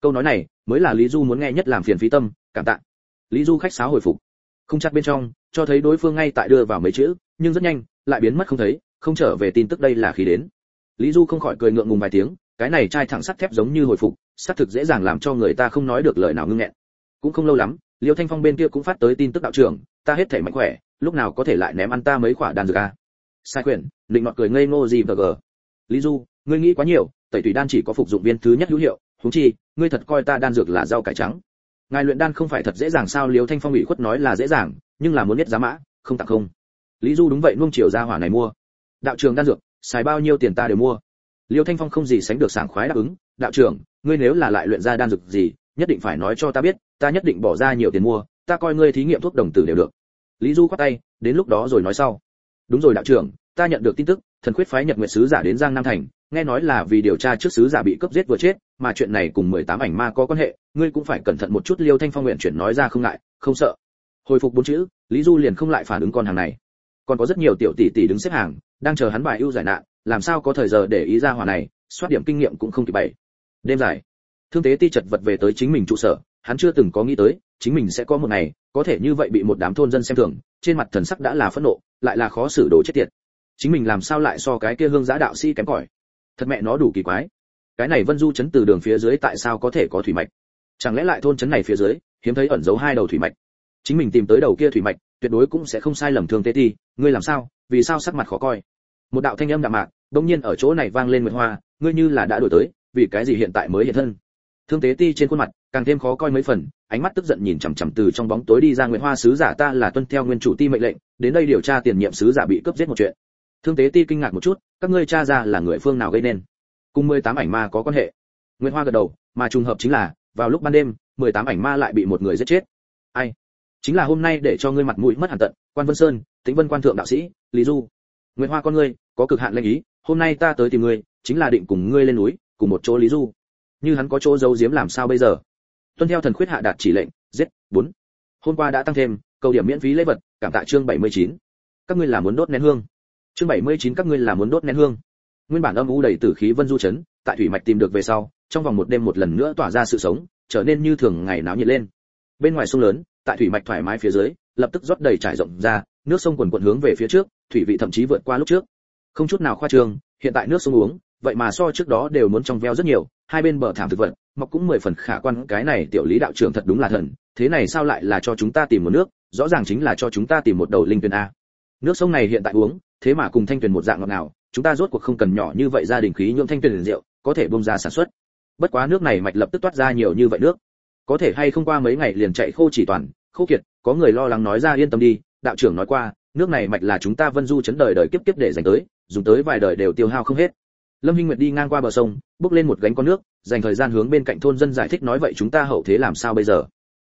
Speaker 1: Câu nói này mới là lý du muốn nghe nhất làm phiền phí tâm, cảm tạ. Lý du khách sáo hồi phục. Không chắc bên trong, cho thấy đối phương ngay tại đưa vào mấy chữ, nhưng rất nhanh, lại biến mất không thấy, không trở về tin tức đây là khi đến. Lý du không khỏi cười ngượng ngùng vài tiếng, cái này trai thẳng sắt thép giống như hồi phục, xác thực dễ dàng làm cho người ta không nói được lời nào ngưng nghẹn. Cũng không lâu lắm, liêu thanh phong bên kia cũng phát tới tin tức đạo trưởng, ta hết thể mạnh khỏe, lúc nào có thể lại ném ăn ta mấy quả đàn dược a? Sai quyển định nọt cười ngây ngô gì và gờ. Lý du, ngươi nghĩ quá nhiều tẩy tùy đan chỉ có phục dụng viên thứ nhất hữu hiệu, huống chi, ngươi thật coi ta đan dược là rau cải trắng. Ngài luyện đan không phải thật dễ dàng sao? Liêu thanh phong ủy khuất nói là dễ dàng, nhưng là muốn biết giá mã, không tặng không. Lý du đúng vậy, nuông chiều ra hỏa này mua. Đạo trường đan dược, xài bao nhiêu tiền ta đều mua. Liêu thanh phong không gì sánh được sảng khoái đáp ứng, đạo trưởng, ngươi nếu là lại luyện ra đan dược gì, nhất định phải nói cho ta biết, ta nhất định bỏ ra nhiều tiền mua, ta coi ngươi thí nghiệm thuốc đồng tử đều được. Lý du khoát tay, đến lúc đó rồi nói sau. Đúng rồi, đạo trưởng, ta nhận được tin tức, thần khuyết phái nhật nguyệt sứ giả đến giang nam thành nghe nói là vì điều tra trước sứ giả bị cướp giết vừa chết, mà chuyện này cùng 18 ảnh ma có quan hệ, ngươi cũng phải cẩn thận một chút, liêu thanh phong nguyện chuyển nói ra không ngại, không sợ. Hồi phục bốn chữ, lý du liền không lại phản ứng con hàng này. Còn có rất nhiều tiểu tỷ tỷ đứng xếp hàng, đang chờ hắn bài ưu giải nạn, làm sao có thời giờ để ý ra hỏa này, soát điểm kinh nghiệm cũng không kịp bày. Đêm dài, thương tế ti chật vật về tới chính mình trụ sở, hắn chưa từng có nghĩ tới, chính mình sẽ có một ngày, có thể như vậy bị một đám thôn dân xem thường, trên mặt thần sắc đã là phẫn nộ, lại là khó xử đồ chết tiệt. Chính mình làm sao lại so cái kia hương giã đạo sĩ kém cỏi? Thật mẹ nó đủ kỳ quái. Cái này vân du chấn từ đường phía dưới tại sao có thể có thủy mạch? Chẳng lẽ lại thôn chấn này phía dưới, hiếm thấy ẩn giấu hai đầu thủy mạch? Chính mình tìm tới đầu kia thủy mạch, tuyệt đối cũng sẽ không sai lầm thương tế ti, ngươi làm sao, vì sao sắc mặt khó coi? Một đạo thanh âm đạm mạc đông nhiên ở chỗ này vang lên nguyệt hoa, ngươi như là đã đổi tới, vì cái gì hiện tại mới hiện thân? Thương tế ti trên khuôn mặt, càng thêm khó coi mấy phần, ánh mắt tức giận nhìn chằm chằm từ trong bóng tối đi ra nguyệt hoa sứ giả ta là tuân theo nguyên chủ ti mệnh lệnh, đến đây điều tra tiền nhiệm sứ giả bị cướp giết một chuyện thương tế ti kinh ngạc một chút, các ngươi tra ra là người phương nào gây nên? Cùng mười tám ảnh ma có quan hệ? Nguyễn hoa gật đầu, mà trùng hợp chính là, vào lúc ban đêm, mười tám ảnh ma lại bị một người giết chết. Ai? Chính là hôm nay để cho ngươi mặt mũi mất hẳn tận, quan vân sơn, tĩnh vân quan thượng đạo sĩ, lý du. Nguyễn hoa con ngươi, có cực hạn lệnh ý, hôm nay ta tới tìm ngươi, chính là định cùng ngươi lên núi, cùng một chỗ lý du. Như hắn có chỗ giấu giếm làm sao bây giờ? Tuân theo thần khuyết hạ đạt chỉ lệnh, giết, bốn. Hôm qua đã tăng thêm, cầu điểm miễn phí lễ vật, cảm tạ chương 79. các ngươi là muốn đốt nén hương chương 79 các ngươi là muốn đốt nén hương. Nguyên bản âm u đầy tử khí vân du chấn, tại thủy mạch tìm được về sau, trong vòng một đêm một lần nữa tỏa ra sự sống, trở nên như thường ngày náo nhiệt lên. Bên ngoài sông lớn, tại thủy mạch thoải mái phía dưới, lập tức rót đầy trải rộng ra, nước sông quần quận hướng về phía trước, thủy vị thậm chí vượt qua lúc trước. Không chút nào khoa trương, hiện tại nước sông uống, vậy mà so trước đó đều muốn trong veo rất nhiều, hai bên bờ thảm thực vật, mọc cũng mười phần khả quan, cái này tiểu lý đạo trưởng thật đúng là thần, thế này sao lại là cho chúng ta tìm một nước, rõ ràng chính là cho chúng ta tìm một đầu linh tuyền a. Nước sông này hiện tại uống thế mà cùng thanh tuyền một dạng ngọt nào chúng ta rốt cuộc không cần nhỏ như vậy gia đình khí nhuộm thanh tuyền rượu, có thể bông ra sản xuất. Bất quá nước này mạch lập tức toát ra nhiều như vậy nước. Có thể hay không qua mấy ngày liền chạy khô chỉ toàn, khô kiệt, có người lo lắng nói ra yên tâm đi, đạo trưởng nói qua, nước này mạch là chúng ta vân du chấn đời đời kiếp kiếp để dành tới, dùng tới vài đời đều tiêu hao không hết. Lâm hinh nguyệt đi ngang qua bờ sông, bước lên một gánh con nước, dành thời gian hướng bên cạnh thôn dân giải thích nói vậy chúng ta hậu thế làm sao bây giờ?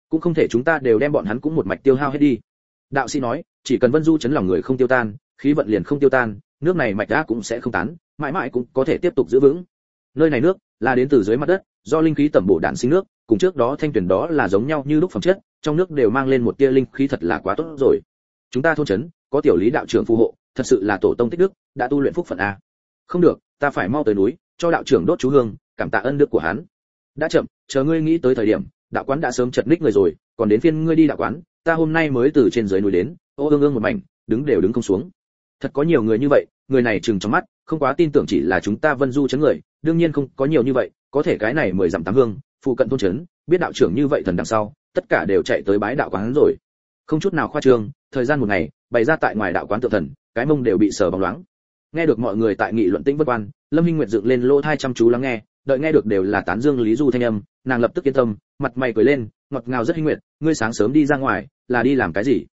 Speaker 1: Cũng không thể chúng ta đều đem bọn hắn cũng một mạch tiêu hao hết đi. Đạo sĩ nói, chỉ cần vân du chấn lòng người không tiêu tan khí vận liền không tiêu tan, nước này mạch đã cũng sẽ không tán, mãi mãi cũng có thể tiếp tục giữ vững. Nơi này nước là đến từ dưới mặt đất, do linh khí tẩm bổ đạn sinh nước, cùng trước đó thanh tuyển đó là giống nhau như lúc phẩm chất, trong nước đều mang lên một tia linh khí thật là quá tốt rồi. Chúng ta thôn chấn có tiểu lý đạo trưởng phù hộ, thật sự là tổ tông tích đức, đã tu luyện phúc phận a. Không được, ta phải mau tới núi, cho đạo trưởng đốt chú hương, cảm tạ ân đức của hắn. Đã chậm, chờ ngươi nghĩ tới thời điểm, đạo quán đã sớm chật ních người rồi, còn đến phiên ngươi đi đạo quán, ta hôm nay mới từ trên dưới núi đến, ô ương ương một mảnh, đứng đều đứng không xuống thật có nhiều người như vậy, người này chừng trong mắt, không quá tin tưởng chỉ là chúng ta vân du chấn người, đương nhiên không có nhiều như vậy, có thể cái này mười dặm tám hương, phụ cận thôn chấn, biết đạo trưởng như vậy thần đằng sau, tất cả đều chạy tới bái đạo quán rồi. Không chút nào khoa trương, thời gian một ngày, bày ra tại ngoài đạo quán tự thần, cái mông đều bị sờ bóng loáng. Nghe được mọi người tại nghị luận tĩnh vân quan, lâm hinh nguyệt dựng lên lỗ thai chăm chú lắng nghe, đợi nghe được đều là tán dương lý du thanh âm, nàng lập tức yên tâm, mặt mày cười lên, ngọt ngào rất hinh nguyệt, ngươi sáng sớm đi ra ngoài, là đi làm cái gì?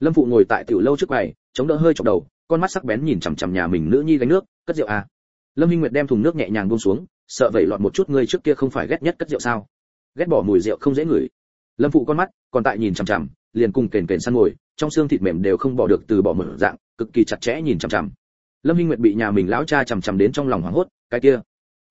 Speaker 1: Lâm phụ ngồi tại tiểu lâu trước quầy, chống đỡ hơi chọc đầu con mắt sắc bén nhìn chằm chằm nhà mình nữ nhi gánh nước, cất rượu à. Lâm hinh nguyệt đem thùng nước nhẹ nhàng buông xuống, sợ vậy lọt một chút ngươi trước kia không phải ghét nhất cất rượu sao. Ghét bỏ mùi rượu không dễ ngửi. Lâm phụ con mắt còn tại nhìn chằm chằm, liền cùng kền kền săn ngồi, trong xương thịt mềm đều không bỏ được từ bỏ mở dạng, cực kỳ chặt chẽ nhìn chằm chằm. Lâm hinh nguyệt bị nhà mình lão cha chằm chằm đến trong lòng hoảng hốt, cái kia,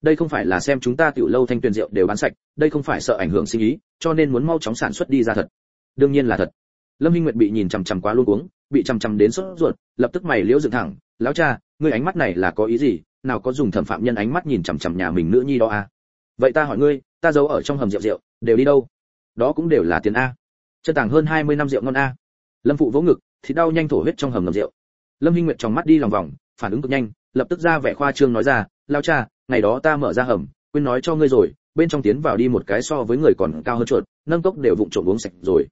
Speaker 1: đây không phải là xem chúng ta tiểu lâu thanh tuyền rượu đều bán sạch, đây không phải sợ ảnh hưởng sinh ý, cho nên muốn mau chóng sản xuất đi ra thật. Đương nhiên là thật lâm hinh nguyệt bị nhìn chằm chằm quá luôn uống bị chằm chằm đến sốt ruột, lập tức mày liễu dựng thẳng, lão cha, ngươi ánh mắt này là có ý gì? Nào có dùng thẩm phạm nhân ánh mắt nhìn chằm chằm nhà mình nữ nhi đó à? Vậy ta hỏi ngươi, ta giấu ở trong hầm rượu rượu, đều đi đâu? Đó cũng đều là tiền a. Chân tàng hơn 20 năm rượu ngon a. Lâm phụ vỗ ngực, thì đau nhanh thổ huyết trong hầm ngầm rượu. Lâm hinh nguyệt trong mắt đi lòng vòng, phản ứng cực nhanh, lập tức ra vẻ khoa trương nói ra lao cha, ngày đó ta mở ra hầm, quên nói cho ngươi rồi, bên trong tiến vào đi một cái so với người còn cao hơn chuột, nâng cốc đều vụng trộm uống sạch rồi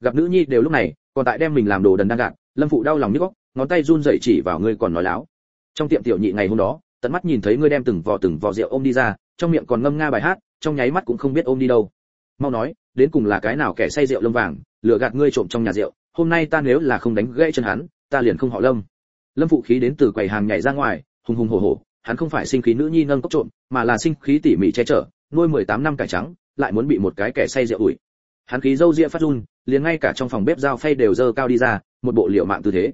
Speaker 1: gặp nữ nhi đều lúc này, còn tại đem mình làm đồ đần đang gạt, lâm phụ đau lòng nhức óc, ngón tay run rẩy chỉ vào ngươi còn nói láo. Trong tiệm tiểu nhị ngày hôm đó, tận mắt nhìn thấy ngươi đem từng vò từng vò rượu ôm đi ra, trong miệng còn ngâm nga bài hát, trong nháy mắt cũng không biết ôm đi đâu. Mau nói, đến cùng là cái nào kẻ say rượu lông vàng, lừa gạt ngươi trộm trong nhà rượu, hôm nay ta nếu là không đánh gãy chân hắn, ta liền không họ lâm. Lâm phụ khí đến từ quầy hàng nhảy ra ngoài, hùng hùng hổ hổ, hắn không phải sinh khí nữ nhi nâng cốc trộm, mà là sinh khí tỉ mỉ che chở, nuôi 18 năm cải trắng, lại muốn bị một cái kẻ say rượu ủi hắn khí dâu ria phát run, liền ngay cả trong phòng bếp dao phay đều dơ cao đi ra, một bộ liệu mạng tư thế.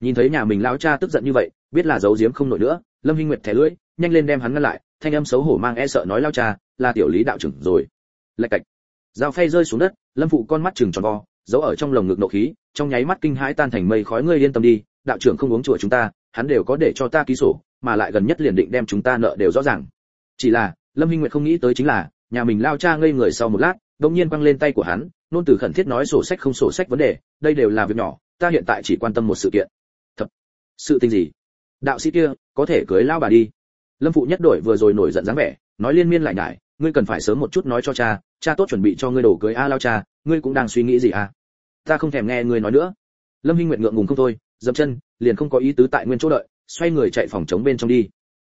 Speaker 1: Nhìn thấy nhà mình lão cha tức giận như vậy, biết là giấu giếm không nổi nữa, lâm hinh nguyệt thẻ lưỡi, nhanh lên đem hắn ngăn lại, thanh âm xấu hổ mang e sợ nói lao cha, là tiểu lý đạo trưởng rồi. Lạch cạch. Dao phay rơi xuống đất, lâm phụ con mắt chừng tròn vo, giấu ở trong lồng ngực nộ khí, trong nháy mắt kinh hãi tan thành mây khói. Ngươi yên tâm đi, đạo trưởng không uống chùa chúng ta, hắn đều có để cho ta ký sổ, mà lại gần nhất liền định đem chúng ta nợ đều rõ ràng. Chỉ là, lâm hinh nguyệt không nghĩ tới chính là, nhà mình lao cha ngây người sau một lát đột nhiên quăng lên tay của hắn, nôn từ khẩn thiết nói sổ sách không sổ sách vấn đề, đây đều là việc nhỏ, ta hiện tại chỉ quan tâm một sự kiện. Thật? Sự tình gì? Đạo sĩ kia, có thể cưới lao bà đi. Lâm phụ nhất đổi vừa rồi nổi giận dáng vẻ, nói liên miên lại nhải, ngươi cần phải sớm một chút nói cho cha cha tốt chuẩn bị cho ngươi đổ cưới a lao cha, ngươi cũng đang suy nghĩ gì à? Ta không thèm nghe ngươi nói nữa. Lâm hinh nguyện ngượng ngùng không thôi, dậm chân, liền không có ý tứ tại nguyên chỗ đợi, xoay người chạy phòng chống bên trong đi.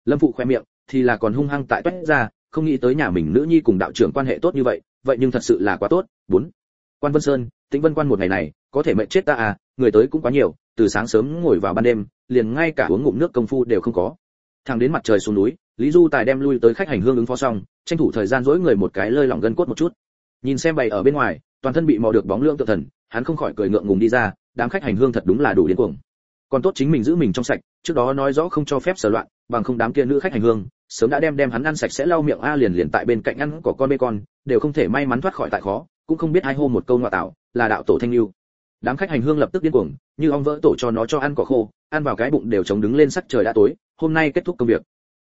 Speaker 1: Lâm phụ khoe miệng, thì là còn hung hăng tại toét ra, không nghĩ tới nhà mình nữ nhi cùng đạo trưởng quan hệ tốt như vậy vậy nhưng thật sự là quá tốt. Bốn, quan vân sơn, tĩnh vân quan một ngày này, có thể mệnh chết ta à người tới cũng quá nhiều, từ sáng sớm ngồi vào ban đêm, liền ngay cả uống ngụm nước công phu đều không có. Thằng đến mặt trời xuống núi, lý du tài đem lui tới khách hành hương ứng phó xong, tranh thủ thời gian dỗi người một cái lơi lỏng gân cốt một chút. Nhìn xem bày ở bên ngoài, toàn thân bị mò được bóng lưỡng tự thần, hắn không khỏi cười ngượng ngùng đi ra, đám khách hành hương thật đúng là đủ điên cuồng. Còn tốt chính mình giữ mình trong sạch, trước đó nói rõ không cho phép sở loạn, bằng không đám kia nữ khách hành hương sớm đã đem đem hắn ăn sạch sẽ lau miệng a liền liền tại bên cạnh ăn của con bê con, đều không thể may mắn thoát khỏi tại khó, cũng không biết ai hô một câu ngoại tạo, là đạo tổ thanh lưu. Đám khách hành hương lập tức điên cuồng, như ong vỡ tổ cho nó cho ăn cỏ khô, ăn vào cái bụng đều chống đứng lên sắc trời đã tối, hôm nay kết thúc công việc.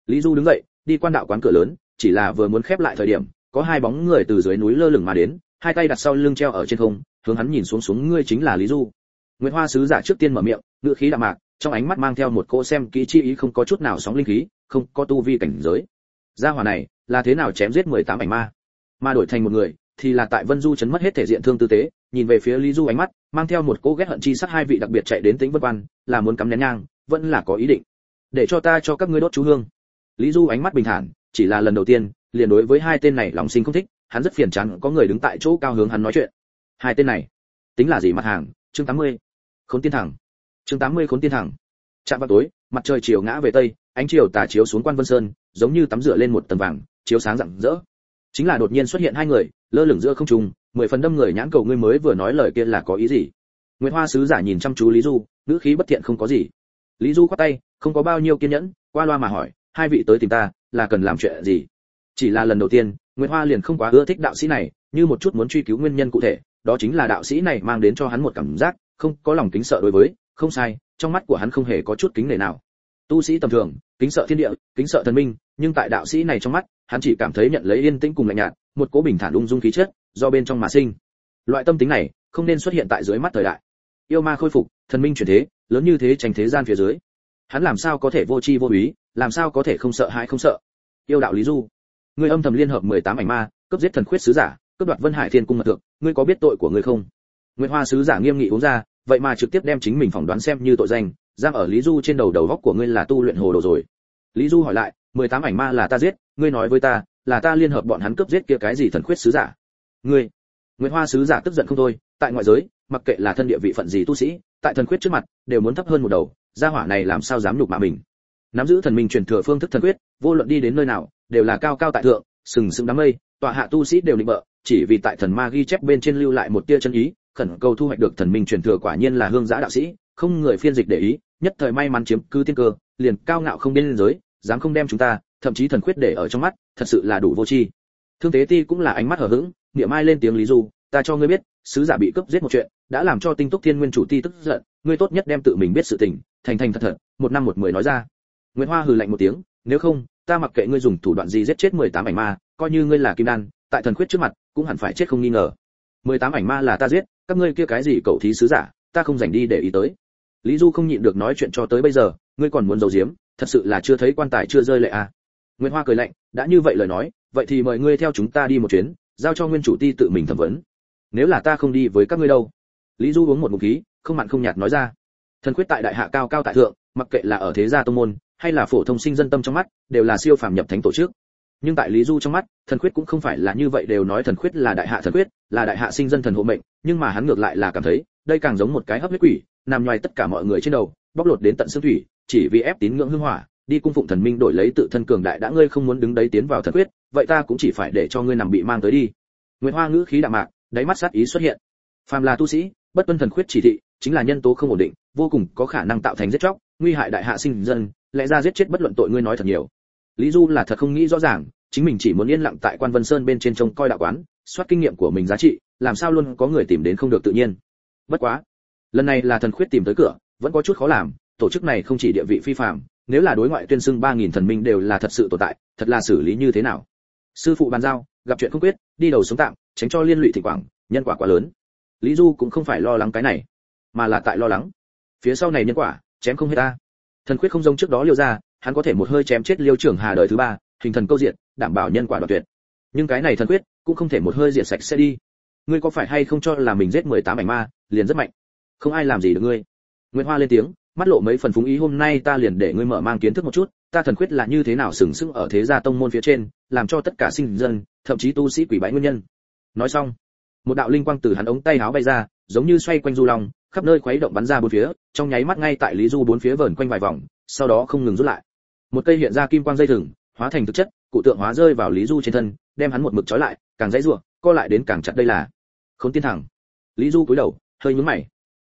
Speaker 1: Lý du đứng dậy, đi quan đạo quán cửa lớn, chỉ là vừa muốn khép lại thời điểm, có hai bóng người từ dưới núi lơ lửng mà đến, hai tay đặt sau lưng treo ở trên không, hướng hắn nhìn xuống xuống, ngươi chính là lý du. Nguyễn hoa sứ giả trước tiên mở miệng ngựa khí đạm mạc, trong ánh mắt mang theo một cỗ xem kỹ chi ý không có chút nào sóng linh khí không có tu vi cảnh giới. Gia hỏa này, là thế nào chém giết 18 ảnh ma? Mà đổi thành một người, thì là tại vân du chấn mất hết thể diện thương tư tế, nhìn về phía lý du ánh mắt, mang theo một cỗ ghét hận chi sắc hai vị đặc biệt chạy đến tính vân quan, là muốn cắm nén nhang, vẫn là có ý định. Để cho ta cho các ngươi đốt chú hương. Lý du ánh mắt bình thản, chỉ là lần đầu tiên, liền đối với hai tên này lòng sinh không thích, hắn rất phiền chán có người đứng tại chỗ cao hướng hắn nói chuyện. Hai tên này, tính là gì mặt hàng? Chương 80. khốn tiên thẳng. Chương 80 khốn tiên thẳng. Chạm vào tối, mặt trời chiều ngã về tây ánh chiều tà chiếu xuống quan vân sơn, giống như tắm rửa lên một tầng vàng, chiếu sáng rạng rỡ. Chính là đột nhiên xuất hiện hai người, lơ lửng giữa không trung, mười phần đâm người nhãn cầu ngươi mới vừa nói lời kia là có ý gì? Nguyễn hoa sứ giả nhìn chăm chú lý du, ngữ khí bất thiện không có gì. Lý du khoát tay, không có bao nhiêu kiên nhẫn, qua loa mà hỏi, hai vị tới tìm ta, là cần làm chuyện gì? Chỉ là lần đầu tiên nguyễn hoa liền không quá ưa thích đạo sĩ này, như một chút muốn truy cứu nguyên nhân cụ thể, đó chính là đạo sĩ này mang đến cho hắn một cảm giác không có lòng kính sợ đối với, không sai, trong mắt của hắn không hề có chút kính nể nào. Tu sĩ tầm thường kính sợ thiên địa kính sợ thần minh nhưng tại đạo sĩ này trong mắt hắn chỉ cảm thấy nhận lấy yên tĩnh cùng lạnh nhạt một cố bình thản ung dung khí chất do bên trong mà sinh. Loại tâm tính này không nên xuất hiện tại dưới mắt thời đại. Yêu ma khôi phục thần minh chuyển thế lớn như thế tranh thế gian phía dưới. Hắn làm sao có thể vô chi vô ý, làm sao có thể không sợ hãi không sợ? Yêu đạo lý du. Ngươi âm thầm liên hợp 18 ảnh ma cướp giết thần khuyết sứ giả cướp đoạt vân hải thiên cung mật thượng ngươi có biết tội của ngươi không? Nguyệt hoa sứ giả nghiêm nghị uống ra vậy mà trực tiếp đem chính mình phỏng đoán xem như tội danh giam ở lý du trên đầu đầu góc của ngươi là tu luyện hồ đồ rồi. Lý du hỏi lại, mười tám ảnh ma là ta giết, ngươi nói với ta, là ta liên hợp bọn hắn cướp giết kia cái gì thần khuyết sứ giả? Ngươi nguyễn hoa sứ giả tức giận không thôi, tại ngoại giới, mặc kệ là thân địa vị phận gì tu sĩ, tại thần khuyết trước mặt, đều muốn thấp hơn một đầu, gia hỏa này làm sao dám nhục mạ mình? Nắm giữ thần minh truyền thừa phương thức thần quyết vô luận đi đến nơi nào, đều là cao cao tại thượng, sừng sững đám mây, tọa hạ tu sĩ đều định bợ, chỉ vì tại thần ma ghi chép bên trên lưu lại một tia chân ý, khẩn cầu thu hoạch được thần minh truyền thừa quả nhiên là hương giã đạo sĩ, không người phiên dịch để ý nhất thời may mắn chiếm cứ tiên cơ, liền cao ngạo không biên giới, dám không đem chúng ta, thậm chí thần khuyết để ở trong mắt, thật sự là đủ vô tri. Thương tế ti cũng là ánh mắt hờ hững niệm ai lên tiếng lý du, ta cho ngươi biết, sứ giả bị cướp giết một chuyện, đã làm cho tinh túc thiên nguyên chủ ti tức giận, ngươi tốt nhất đem tự mình biết sự tình, thành thành thật thật, một năm một mười nói ra. Nguyệt hoa hừ lạnh một tiếng, nếu không, ta mặc kệ ngươi dùng thủ đoạn gì giết chết mười tám ảnh ma, coi như ngươi là kim đan, tại thần khuyết trước mặt, cũng hẳn phải chết không nghi ngờ. mười tám ảnh ma là ta giết, các ngươi kia cái gì cậu thí sứ giả, ta không dành đi để ý tới lý du không nhịn được nói chuyện cho tới bây giờ, ngươi còn muốn giấu giếm, thật sự là chưa thấy quan tài chưa rơi lệ à. Nguyễn hoa cười lạnh, đã như vậy lời nói, vậy thì mời ngươi theo chúng ta đi một chuyến, giao cho nguyên chủ ti tự mình thẩm vấn. Nếu là ta không đi với các ngươi đâu. Lý du uống một ngụm khí, không mặn không nhạt nói ra. Thần quyết tại đại hạ cao cao tại thượng, mặc kệ là ở thế gia tông môn, hay là phổ thông sinh dân tâm trong mắt, đều là siêu phàm nhập thánh tổ chức. Nhưng tại lý du trong mắt, thần quyết cũng không phải là như vậy đều nói thần quyết là đại hạ thần quyết là đại hạ sinh dân thần hộ mệnh, nhưng mà hắn ngược lại là cảm thấy, đây càng giống một cái hấp huyết quỷ nằm ngoài tất cả mọi người trên đầu, bóc lột đến tận xương thủy, chỉ vì ép tín ngưỡng hương hỏa, đi cung phụng thần minh đổi lấy tự thân cường đại đã ngươi không muốn đứng đấy tiến vào thần quyết, vậy ta cũng chỉ phải để cho ngươi nằm bị mang tới đi. Nguyệt hoa ngữ khí đạm mạc, đáy mắt sát ý xuất hiện. Phàm là tu sĩ, bất tuân thần quyết chỉ thị, chính là nhân tố không ổn định, vô cùng có khả năng tạo thành giết chóc, nguy hại đại hạ sinh dân, lẽ ra giết chết bất luận tội ngươi nói thật nhiều. Lý du là thật không nghĩ rõ ràng, chính mình chỉ muốn yên lặng tại quan vân sơn bên trên trông coi đạo quán, soát kinh nghiệm của mình giá trị, làm sao luôn có người tìm đến không được tự nhiên. Bất quá lần này là thần khuyết tìm tới cửa, vẫn có chút khó làm, tổ chức này không chỉ địa vị phi phạm nếu là đối ngoại tuyên xưng ba nghìn thần minh đều là thật sự tồn tại, thật là xử lý như thế nào? Sư phụ bàn giao, gặp chuyện không quyết, đi đầu sống tạm, tránh cho liên lụy thịnh quảng, nhân quả quá lớn. Lý du cũng không phải lo lắng cái này, mà là tại lo lắng. Phía sau này nhân quả, chém không hết ta. Thần khuyết không giống trước đó liêu ra, hắn có thể một hơi chém chết liêu trưởng hà đời thứ ba, hình thần câu diện, đảm bảo nhân quả đoạt tuyệt. Nhưng cái này thần khuyết, cũng không thể một hơi diệt sạch sẽ đi. Ngươi có phải hay không cho là mình giết mười tám ảnh ma, liền rất mạnh? Không ai làm gì được ngươi. Nguyễn hoa lên tiếng, mắt lộ mấy phần phúng ý, hôm nay ta liền để ngươi mở mang kiến thức một chút, ta thần khuyết là như thế nào sừng sững ở thế gia tông môn phía trên, làm cho tất cả sinh dân, thậm chí tu sĩ quỷ bái nguyên nhân. Nói xong, một đạo linh quang từ hắn ống tay áo bay ra, giống như xoay quanh du long, khắp nơi khuấy động bắn ra bốn phía, trong nháy mắt ngay tại lý du bốn phía vờn quanh vài vòng, sau đó không ngừng rút lại. Một cây hiện ra kim quang dây thừng, hóa thành thực chất, cụ tượng hóa rơi vào lý du trên thân, đem hắn một mực trói lại, càng dãy rủa co lại đến càng chặt đây là. Khốn tin thẳng. Lý du cúi đầu, hơi nhướng mày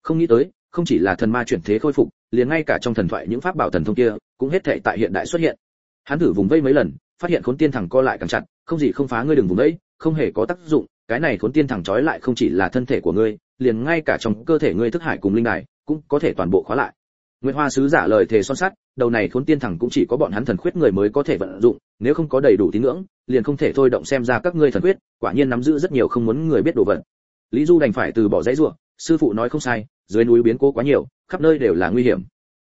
Speaker 1: không nghĩ tới không chỉ là thần ma chuyển thế khôi phục liền ngay cả trong thần thoại những pháp bảo thần thông kia cũng hết thể tại hiện đại xuất hiện hắn thử vùng vây mấy lần phát hiện khốn tiên thẳng co lại càng chặt không gì không phá ngươi đừng vùng vây không hề có tác dụng cái này khốn tiên thẳng trói lại không chỉ là thân thể của ngươi liền ngay cả trong cơ thể ngươi thức hải cùng linh đài cũng có thể toàn bộ khóa lại Nguyệt Hoa sứ giả lời thề son sắt, đầu này khốn tiên thẳng cũng chỉ có bọn hắn thần khuyết người mới có thể vận dụng, nếu không có đầy đủ tín ngưỡng, liền không thể thôi động xem ra các ngươi thần khuyết, quả nhiên nắm giữ rất nhiều không muốn người biết đồ vật. Lý Du đành phải từ bỏ dãy rủa, sư phụ nói không sai, dưới núi biến cố quá nhiều, khắp nơi đều là nguy hiểm.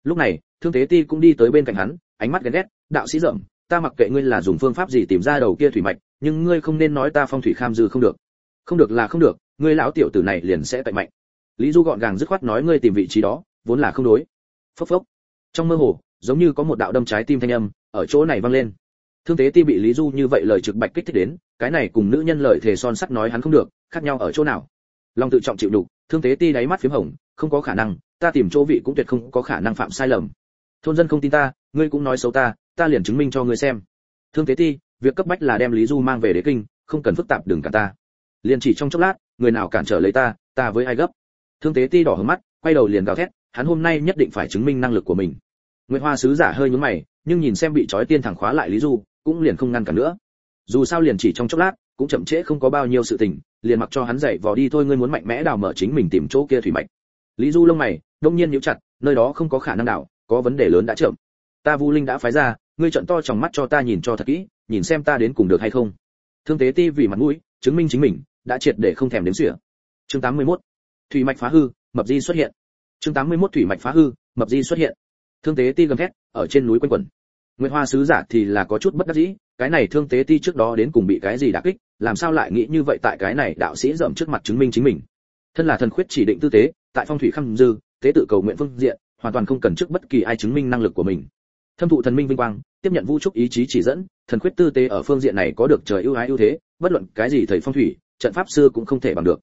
Speaker 1: Lúc này, Thương Tế Ti cũng đi tới bên cạnh hắn, ánh mắt ghen ghét, đạo sĩ rậm, ta mặc kệ ngươi là dùng phương pháp gì tìm ra đầu kia thủy mạch, nhưng ngươi không nên nói ta phong thủy kham dư không được. Không được là không được, ngươi lão tiểu tử này liền sẽ tẩy mạnh. Lý Du gọn gàng dứt khoát nói ngươi tìm vị trí đó, vốn là không đối phốc phốc trong mơ hồ giống như có một đạo đâm trái tim thanh âm ở chỗ này vang lên thương tế ti bị lý du như vậy lời trực bạch kích thích đến cái này cùng nữ nhân lời thề son sắt nói hắn không được khác nhau ở chỗ nào lòng tự trọng chịu đủ thương tế ti đáy mắt phím hồng không có khả năng ta tìm chỗ vị cũng tuyệt không có khả năng phạm sai lầm. Thôn dân không tin ta ngươi cũng nói xấu ta ta liền chứng minh cho ngươi xem. Thương tế ti việc cấp bách là đem lý du mang về đế kinh không cần phức tạp đừng cả ta. Liền chỉ trong chốc lát người nào cản trở lấy ta ta với ai gấp? Thương tế ti đỏ hướng mắt quay đầu liền gào thét hắn hôm nay nhất định phải chứng minh năng lực của mình. Nguyễn Hoa sứ giả hơi nhướng mày, nhưng nhìn xem bị trói tiên thẳng khóa lại Lý Du, cũng liền không ngăn cản nữa. Dù sao liền chỉ trong chốc lát, cũng chậm trễ không có bao nhiêu sự tình, liền mặc cho hắn dậy vò đi thôi, ngươi muốn mạnh mẽ đào mở chính mình tìm chỗ kia thủy mạch. Lý Du lông mày, đông nhiên nhíu chặt, nơi đó không có khả năng đào, có vấn đề lớn đã chậm. Ta Vu Linh đã phái ra, ngươi trận to trong mắt cho ta nhìn cho thật kỹ, nhìn xem ta đến cùng được hay không. Thương Tế Ti vì mặt mũi, chứng minh chính mình, đã triệt để không thèm đếm xỉa. Chương 81. Thủy mạch phá hư, mập di xuất hiện chương 81 thủy mạch phá hư mập di xuất hiện thương tế ti gầm thét ở trên núi quanh quẩn Nguyệt Hoa sứ giả thì là có chút bất đắc dĩ, cái này thương tế ti trước đó đến cùng bị cái gì đả kích, làm sao lại nghĩ như vậy tại cái này đạo sĩ rậm trước mặt chứng minh chính mình. Thân là thần khuyết chỉ định tư tế, tại phong thủy khăm dư, tế tự cầu nguyện phương diện, hoàn toàn không cần trước bất kỳ ai chứng minh năng lực của mình. Thâm thụ thần minh vinh quang, tiếp nhận vũ trúc ý chí chỉ dẫn, thần khuyết tư tế ở phương diện này có được trời ưu ái ưu thế, bất luận cái gì thầy phong thủy, trận pháp xưa cũng không thể bằng được.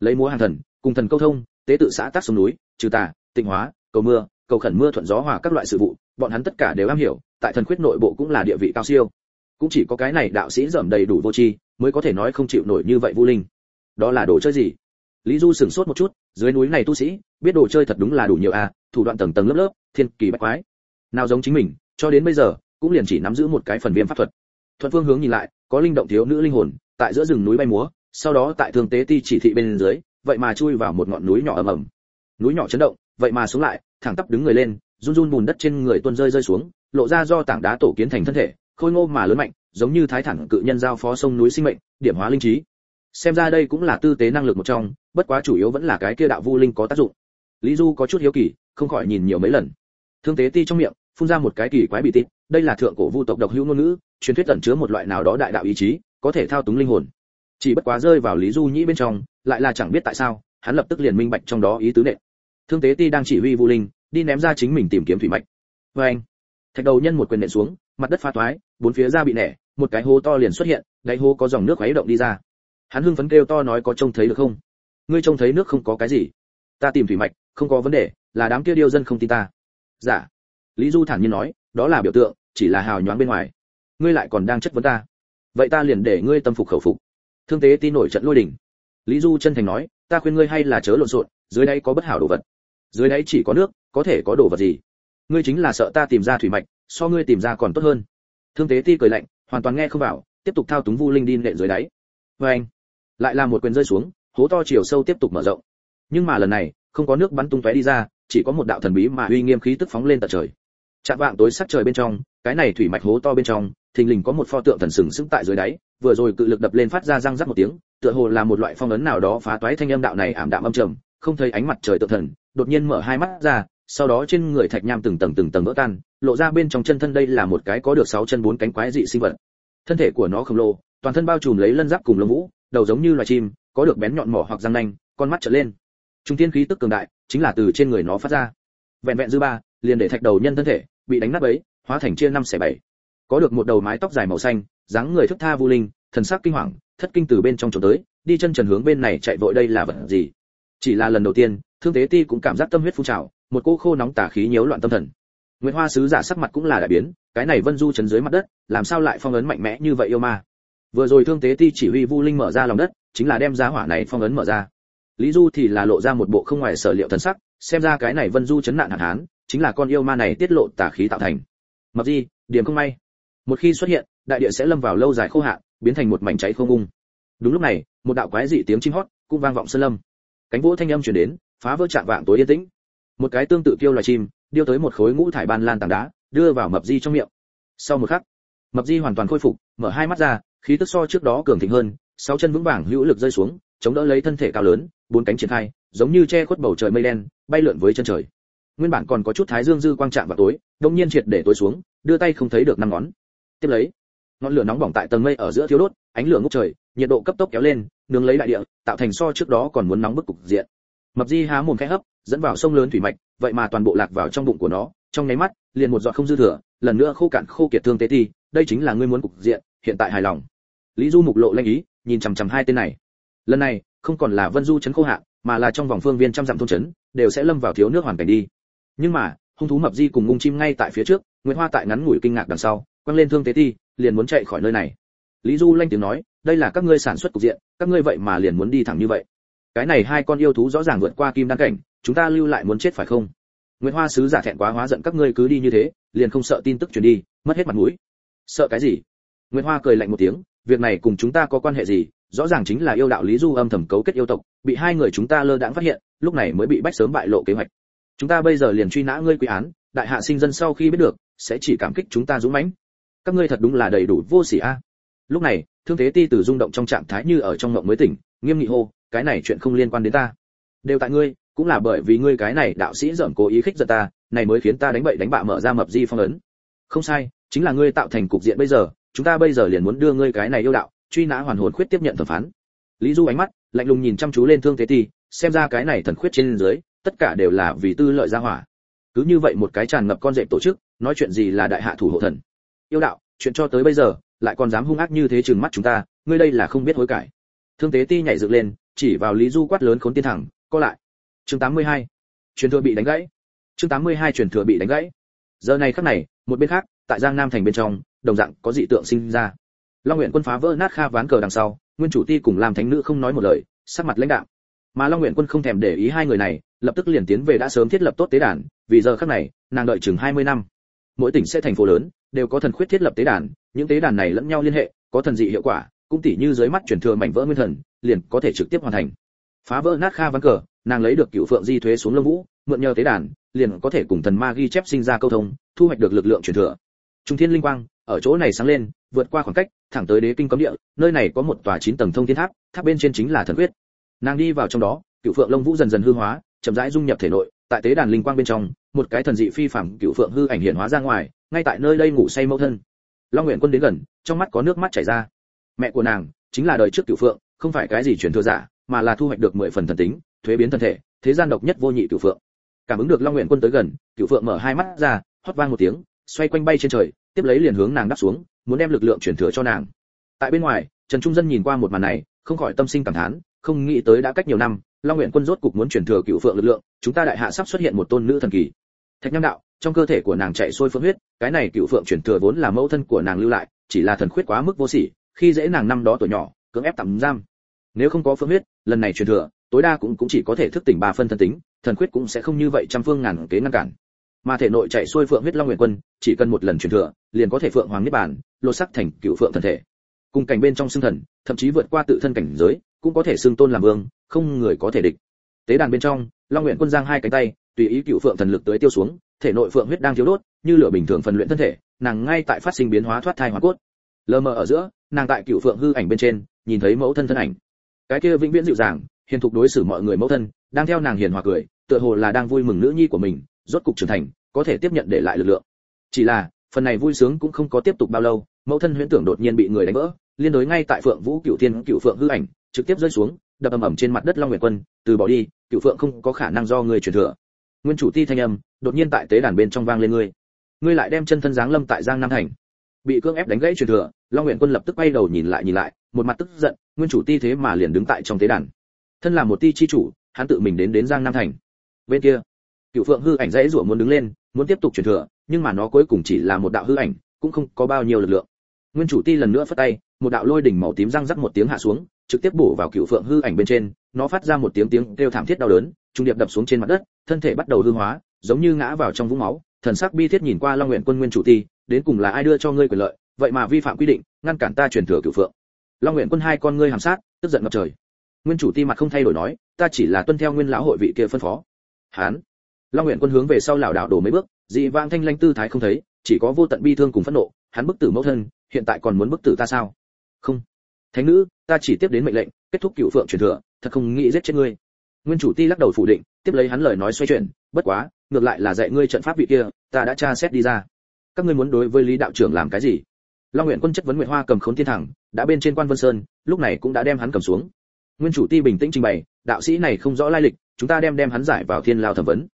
Speaker 1: Lấy múa hàng thần, cùng thần câu thông, tế tự xã tác sông núi, trừ tà, tịnh hóa, cầu mưa, cầu khẩn mưa thuận gió hòa các loại sự vụ, bọn hắn tất cả đều am hiểu, tại thần khuyết nội bộ cũng là địa vị cao siêu. Cũng chỉ có cái này đạo sĩ dởm đầy đủ vô tri, mới có thể nói không chịu nổi như vậy Vu Linh. Đó là đồ chơi gì? Lý Du sửng sốt một chút, dưới núi này tu sĩ, biết đồ chơi thật đúng là đủ nhiều a, à, thủ đoạn tầng tầng lớp lớp, thiên kỳ bách quái. Nào giống chính mình, cho đến bây giờ, cũng liền chỉ nắm giữ một cái phần viêm pháp thuật. Thuận phương hướng nhìn lại, có linh động thiếu nữ linh hồn, tại giữa rừng núi bay múa, sau đó tại thương tế ti chỉ thị bên dưới, vậy mà chui vào một ngọn núi nhỏ ầm ầm. Núi nhỏ chấn động, vậy mà xuống lại thẳng tắp đứng người lên run run bùn đất trên người tuôn rơi rơi xuống lộ ra do tảng đá tổ kiến thành thân thể khôi ngô mà lớn mạnh, giống như thái thẳng cự nhân giao phó sông núi sinh mệnh, điểm hóa linh trí. Xem ra đây cũng là tư tế năng lực một trong, bất quá chủ yếu vẫn là cái kia đạo vu linh có tác dụng. Lý du có chút hiếu kỳ, không khỏi nhìn nhiều mấy lần. Thương tế ti trong miệng, phun ra một cái kỳ quái bị tít đây là thượng cổ vu tộc độc hữu ngôn ngữ, truyền thuyết tẩn chứa một loại nào đó đại đạo ý chí, có thể thao túng linh hồn. Chỉ bất quá rơi vào lý du nhĩ bên trong, lại là chẳng biết tại sao, hắn lập tức liền minh bạch trong đó ý tứ nệ. Thương tế ti đang chỉ huy vu linh, đi ném ra chính mình tìm kiếm thủy mạch. Vê anh thạch đầu nhân một quyền nện xuống mặt đất pha toái bốn phía ra bị nẻ, một cái hố to liền xuất hiện, đáy hố có dòng nước khuấy động đi ra. Hắn hưng phấn kêu to nói có trông thấy được không? Ngươi trông thấy nước không có cái gì? Ta tìm thủy mạch, không có vấn đề, là đám kia điêu dân không tin ta. Giả dạ. lý du thản nhiên nói, đó là biểu tượng, chỉ là hào nhoáng bên ngoài. Ngươi lại còn đang chất vấn ta. Vậy ta liền để ngươi tâm phục khẩu phục. Thương tế tin nổi trận lôi đỉnh lý du chân thành nói, ta khuyên ngươi hay là chớ lộn xộn, dưới đây có bất hảo đồ vật. Dưới đáy chỉ có nước, có thể có đồ vật gì? Ngươi chính là sợ ta tìm ra thủy mạch so ngươi tìm ra còn tốt hơn. Thương tế ti cười lạnh, hoàn toàn nghe không vào, tiếp tục thao túng vu linh đi nện dưới đáy. Vê anh, lại là một quyền rơi xuống, hố to chiều sâu tiếp tục mở rộng. Nhưng mà lần này, không có nước bắn tung tóe đi ra, chỉ có một đạo thần bí mà uy nghiêm khí tức phóng lên tận trời. Chạm vạng tối sắc trời bên trong, cái này thủy mạch hố to bên trong, thình lình có một pho tượng thần sừng sững tại dưới đáy, vừa rồi cự lực đập lên phát ra răng rắc một tiếng, tựa hồ là một loại phong ấn nào đó phá toái thanh âm đạo này ảm đạm âm trầm, không thấy ánh mặt trời tự thần, đột nhiên mở hai mắt ra, sau đó trên người thạch nham từng tầng từng tầng vỡ tan lộ ra bên trong chân thân đây là một cái có được sáu chân bốn cánh quái dị sinh vật. Thân thể của nó khổng lồ, toàn thân bao trùm lấy lân giáp cùng lông vũ, đầu giống như loài chim, có được bén nhọn mỏ hoặc răng nanh, con mắt trở lên. Trung tiên khí tức cường đại, chính là từ trên người nó phát ra. Vẹn vẹn dư ba, liền để thạch đầu nhân thân thể, bị đánh nát bấy, hóa thành chia năm xẻ bảy. Có được một đầu mái tóc dài màu xanh, dáng người thức tha vô linh, thần sắc kinh hoàng, thất kinh từ bên trong trốn tới, đi chân trần hướng bên này chạy vội đây là vật gì? Chỉ là lần đầu tiên, thương tế ti cũng cảm giác tâm huyết phun trào, một cô khô nóng tà khí nhiễu loạn tâm thần nguyễn hoa sứ giả sắc mặt cũng là đại biến, cái này vân du chấn dưới mặt đất, làm sao lại phong ấn mạnh mẽ như vậy yêu ma? Vừa rồi thương tế ti chỉ huy vu linh mở ra lòng đất, chính là đem giá hỏa này phong ấn mở ra. Lý du thì là lộ ra một bộ không ngoài sở liệu thần sắc, xem ra cái này vân du chấn nạn hạn hán, chính là con yêu ma này tiết lộ tà khí tạo thành. Mập di, điểm không may. Một khi xuất hiện, đại địa sẽ lâm vào lâu dài khô hạn, biến thành một mảnh cháy không ung. Đúng lúc này, một đạo quái dị tiếng chim hót cũng vang vọng sơn lâm. Cánh vỗ thanh âm truyền đến, phá vỡ trạng vạng tối yên tĩnh một cái tương tự kêu loài chim, điêu tới một khối ngũ thải ban lan tảng đá, đưa vào mập di trong miệng. Sau một khắc, mập di hoàn toàn khôi phục, mở hai mắt ra, khí tức so trước đó cường thịnh hơn, sáu chân vững vàng hữu lực rơi xuống, chống đỡ lấy thân thể cao lớn, bốn cánh triển khai, giống như che khuất bầu trời mây đen, bay lượn với chân trời. Nguyên bản còn có chút thái dương dư quang trạng vào tối đông nhiên triệt để tối xuống, đưa tay không thấy được năm ngón. Tiếp lấy, ngọn lửa nóng bỏng tại tầng mây ở giữa thiếu đốt, ánh lửa ngút trời, nhiệt độ cấp tốc kéo lên, nướng lấy đại địa, tạo thành so trước đó còn muốn nóng bức cục diện. Mập di há mồm khẽ hấp dẫn vào sông lớn thủy mạch, vậy mà toàn bộ lạc vào trong bụng của nó. Trong nháy mắt, liền một giọt không dư thừa, lần nữa khô cạn, khô kiệt thương tế ti đây chính là ngươi muốn cục diện, hiện tại hài lòng. Lý du mục lộ lanh ý, nhìn chằm chằm hai tên này. Lần này, không còn là vân du chấn khô hạ, mà là trong vòng phương viên trăm dặm thôn chấn đều sẽ lâm vào thiếu nước hoàn cảnh đi. Nhưng mà, hung thú mập di cùng ngung chim ngay tại phía trước nguyễn hoa tại ngắn ngủi kinh ngạc đằng sau, quăng lên thương tế ti liền muốn chạy khỏi nơi này. Lý du lanh tiếng nói, đây là các ngươi sản xuất cục diện, các ngươi vậy mà liền muốn đi thẳng như vậy. Cái này hai con yêu thú rõ ràng vượt qua kim đăng cảnh chúng ta lưu lại muốn chết phải không? Nguyễn hoa sứ giả thẹn quá hóa giận, các ngươi cứ đi như thế, liền không sợ tin tức truyền đi, mất hết mặt mũi. Sợ cái gì? Nguyễn hoa cười lạnh một tiếng, việc này cùng chúng ta có quan hệ gì? Rõ ràng chính là yêu đạo lý du âm thầm cấu kết yêu tộc, bị hai người chúng ta lơ đãng phát hiện, lúc này mới bị bách sớm bại lộ kế hoạch. Chúng ta bây giờ liền truy nã ngươi quy án, đại hạ sinh dân sau khi biết được, sẽ chỉ cảm kích chúng ta dũng mãnh. Các ngươi thật đúng là đầy đủ vô sỉ a. Lúc này, thương thế ti từ rung động trong trạng thái như ở trong mộng mới tỉnh, nghiêm nghị hô, cái này chuyện không liên quan đến ta. Đều tại ngươi cũng là bởi vì ngươi cái này đạo sĩ dởm cố ý khích giận ta, này mới khiến ta đánh bậy đánh bạ mở ra mập di phong ấn. Không sai, chính là ngươi tạo thành cục diện bây giờ, chúng ta bây giờ liền muốn đưa ngươi cái này yêu đạo, truy nã hoàn hồn khuyết tiếp nhận thẩm phán. Lý du ánh mắt lạnh lùng nhìn chăm chú lên thương thế ti, xem ra cái này thần khuyết trên dưới, tất cả đều là vì tư lợi gia hỏa. Cứ như vậy một cái tràn ngập con dẹp tổ chức, nói chuyện gì là đại hạ thủ hộ thần. Yêu đạo, chuyện cho tới bây giờ, lại còn dám hung ác như thế chừng mắt chúng ta, ngươi đây là không biết hối cải. Thương tế ti nhảy dựng lên, chỉ vào lý du quát lớn khốn tiên thẳng co lại chương 82. truyền thừa bị đánh gãy. Chương 82 truyền thừa bị đánh gãy. Giờ này khắc này, một bên khác, tại giang nam thành bên trong, đồng dạng có dị tượng sinh ra. Long nguyện quân phá vỡ nát kha ván cờ đằng sau, nguyên chủ ti cùng làm thánh nữ không nói một lời, sắc mặt lãnh đạo mà long nguyện quân không thèm để ý hai người này, lập tức liền tiến về đã sớm thiết lập tốt tế đàn, vì giờ khắc này, nàng đợi chừng 20 năm. Mỗi tỉnh sẽ thành phố lớn, đều có thần khuyết thiết lập tế đàn, những tế đàn này lẫn nhau liên hệ, có thần dị hiệu quả, cũng tỉ như dưới mắt truyền thừa mảnh vỡ nguyên thần, liền có thể trực tiếp hoàn thành phá vỡ nát kha ván cờ, nàng lấy được cựu phượng di thuế xuống lông vũ, mượn nhờ tế đàn, liền có thể cùng thần ma ghi chép sinh ra câu thông, thu hoạch được lực lượng truyền thừa. Trung thiên linh quang, ở chỗ này sáng lên, vượt qua khoảng cách, thẳng tới đế kinh cấm địa, nơi này có một tòa chín tầng thông thiên tháp tháp bên trên chính là thần quyết. Nàng đi vào trong đó, cựu phượng lông vũ dần dần hư hóa, chậm rãi dung nhập thể nội, tại tế đàn linh quang bên trong, một cái thần dị phi phàm cựu phượng hư ảnh hiện hóa ra ngoài, ngay tại nơi đây ngủ say mẫu thân. Long nguyện quân đến gần, trong mắt có nước mắt chảy ra. Mẹ của nàng, chính là đời trước cựu phượng, không phải cái gì truyền thừa giả mà là thu hoạch được mười phần thần tính, thuế biến thân thể, thế gian độc nhất vô nhị cựu phượng. Cảm ứng được long nguyện quân tới gần cựu phượng mở hai mắt ra, hót vang một tiếng, xoay quanh bay trên trời, tiếp lấy liền hướng nàng đáp xuống, muốn đem lực lượng chuyển thừa cho nàng. Tại bên ngoài, trần trung dân nhìn qua một màn này, không khỏi tâm sinh cảm thán, không nghĩ tới đã cách nhiều năm, long nguyện quân rốt cục muốn chuyển thừa cựu phượng lực lượng, chúng ta đại hạ sắp xuất hiện một tôn nữ thần kỳ. Thạch nham đạo, trong cơ thể của nàng chạy sôi phương huyết, cái này cựu phượng chuyển thừa vốn là mẫu thân của nàng lưu lại, chỉ là thần khuyết quá mức vô sỉ, khi dễ nàng năm đó tuổi nhỏ, cưỡng ép tạm giam nếu không có phương huyết, lần này truyền thừa, tối đa cũng cũng chỉ có thể thức tỉnh ba phân thần tính, thần quyết cũng sẽ không như vậy trăm phương ngàn kế ngăn cản. Mà thể nội chạy xuôi phượng huyết long nguyện quân, chỉ cần một lần truyền thừa, liền có thể phượng hoàng niết bàn, lột sắc thành cựu phượng thần thể. Cùng cảnh bên trong xương thần, thậm chí vượt qua tự thân cảnh giới, cũng có thể xưng tôn làm vương, không người có thể địch. Tế đàn bên trong, long nguyện quân giang hai cánh tay, tùy ý cựu phượng thần lực tới tiêu xuống, thể nội phượng huyết đang thiếu đốt, như lửa bình thường phần luyện thân thể, nàng ngay tại phát sinh biến hóa thoát thai hóa cốt. Lờ mờ ở giữa, nàng tại cựu phượng hư ảnh bên trên, nhìn thấy mẫu thân thân ảnh cái kia vĩnh viễn dịu dàng, hiền thục đối xử mọi người mẫu thân, đang theo nàng hiền hòa cười, tựa hồ là đang vui mừng nữ nhi của mình, rốt cục trưởng thành, có thể tiếp nhận để lại lực lượng. Chỉ là, phần này vui sướng cũng không có tiếp tục bao lâu, mẫu thân huyễn tưởng đột nhiên bị người đánh vỡ, liên đối ngay tại phượng vũ cựu thiên cựu phượng hư ảnh, trực tiếp rơi xuống, đập ầm ầm trên mặt đất long nguyệt quân, từ bỏ đi cựu phượng không có khả năng do người truyền thừa. Nguyên chủ ti thanh âm, đột nhiên tại tế đàn bên trong vang lên ngươi. Ngươi lại đem chân thân giáng lâm tại giang nam thành. Bị cương ép đánh gãy truyền thừa, long nguyện quân lập tức quay đầu nhìn lại nhìn lại, một mặt tức giận nguyên chủ ti thế mà liền đứng tại trong tế đàn. Thân là một ti chi chủ, hắn tự mình đến đến giang nam thành. Bên kia cựu phượng hư ảnh dãy rủa muốn đứng lên, muốn tiếp tục truyền thừa, nhưng mà nó cuối cùng chỉ là một đạo hư ảnh, cũng không có bao nhiêu lực lượng. Nguyên chủ ti lần nữa phất tay, một đạo lôi đỉnh màu tím răng rắc một tiếng hạ xuống, trực tiếp bổ vào cựu phượng hư ảnh bên trên, nó phát ra một tiếng tiếng kêu thảm thiết đau đớn, trung điệp đập xuống trên mặt đất, thân thể bắt đầu hư hóa, giống như ngã vào trong vũng máu, thần sắc bi thiết nhìn qua long nguyện quân nguyên chủ ti, đến cùng là ai đưa cho ngươi quyền lợi, vậy mà vi phạm quy định, ngăn cản ta truyền thừa Cựu phượng long nguyện quân hai con ngươi hàm sát, tức giận ngập trời. Nguyên chủ ti mặt không thay đổi nói, ta chỉ là tuân theo nguyên lão hội vị kia phân phó. Hán. Long nguyện quân hướng về sau lảo đảo đổ mấy bước, dị vang thanh lanh tư thái không thấy, chỉ có vô tận bi thương cùng phẫn nộ, hắn bức tử mẫu thân, hiện tại còn muốn bức tử ta sao? Không. Thánh nữ, ta chỉ tiếp đến mệnh lệnh, kết thúc cựu phượng truyền thừa, thật không nghĩ giết chết ngươi. Nguyên chủ ti lắc đầu phủ định, tiếp lấy hắn lời nói xoay chuyển, bất quá, ngược lại là dạy ngươi trận pháp vị kia, ta đã tra xét đi ra. Các ngươi muốn đối với lý đạo trưởng làm cái gì? Long nguyện quân chất vấn nguyệt hoa cầm khốn thiên thẳng, đã bên trên quan vân sơn, lúc này cũng đã đem hắn cầm xuống. Nguyên chủ ti bình tĩnh trình bày, đạo sĩ này không rõ lai lịch, chúng ta đem đem hắn giải vào thiên lao thẩm vấn.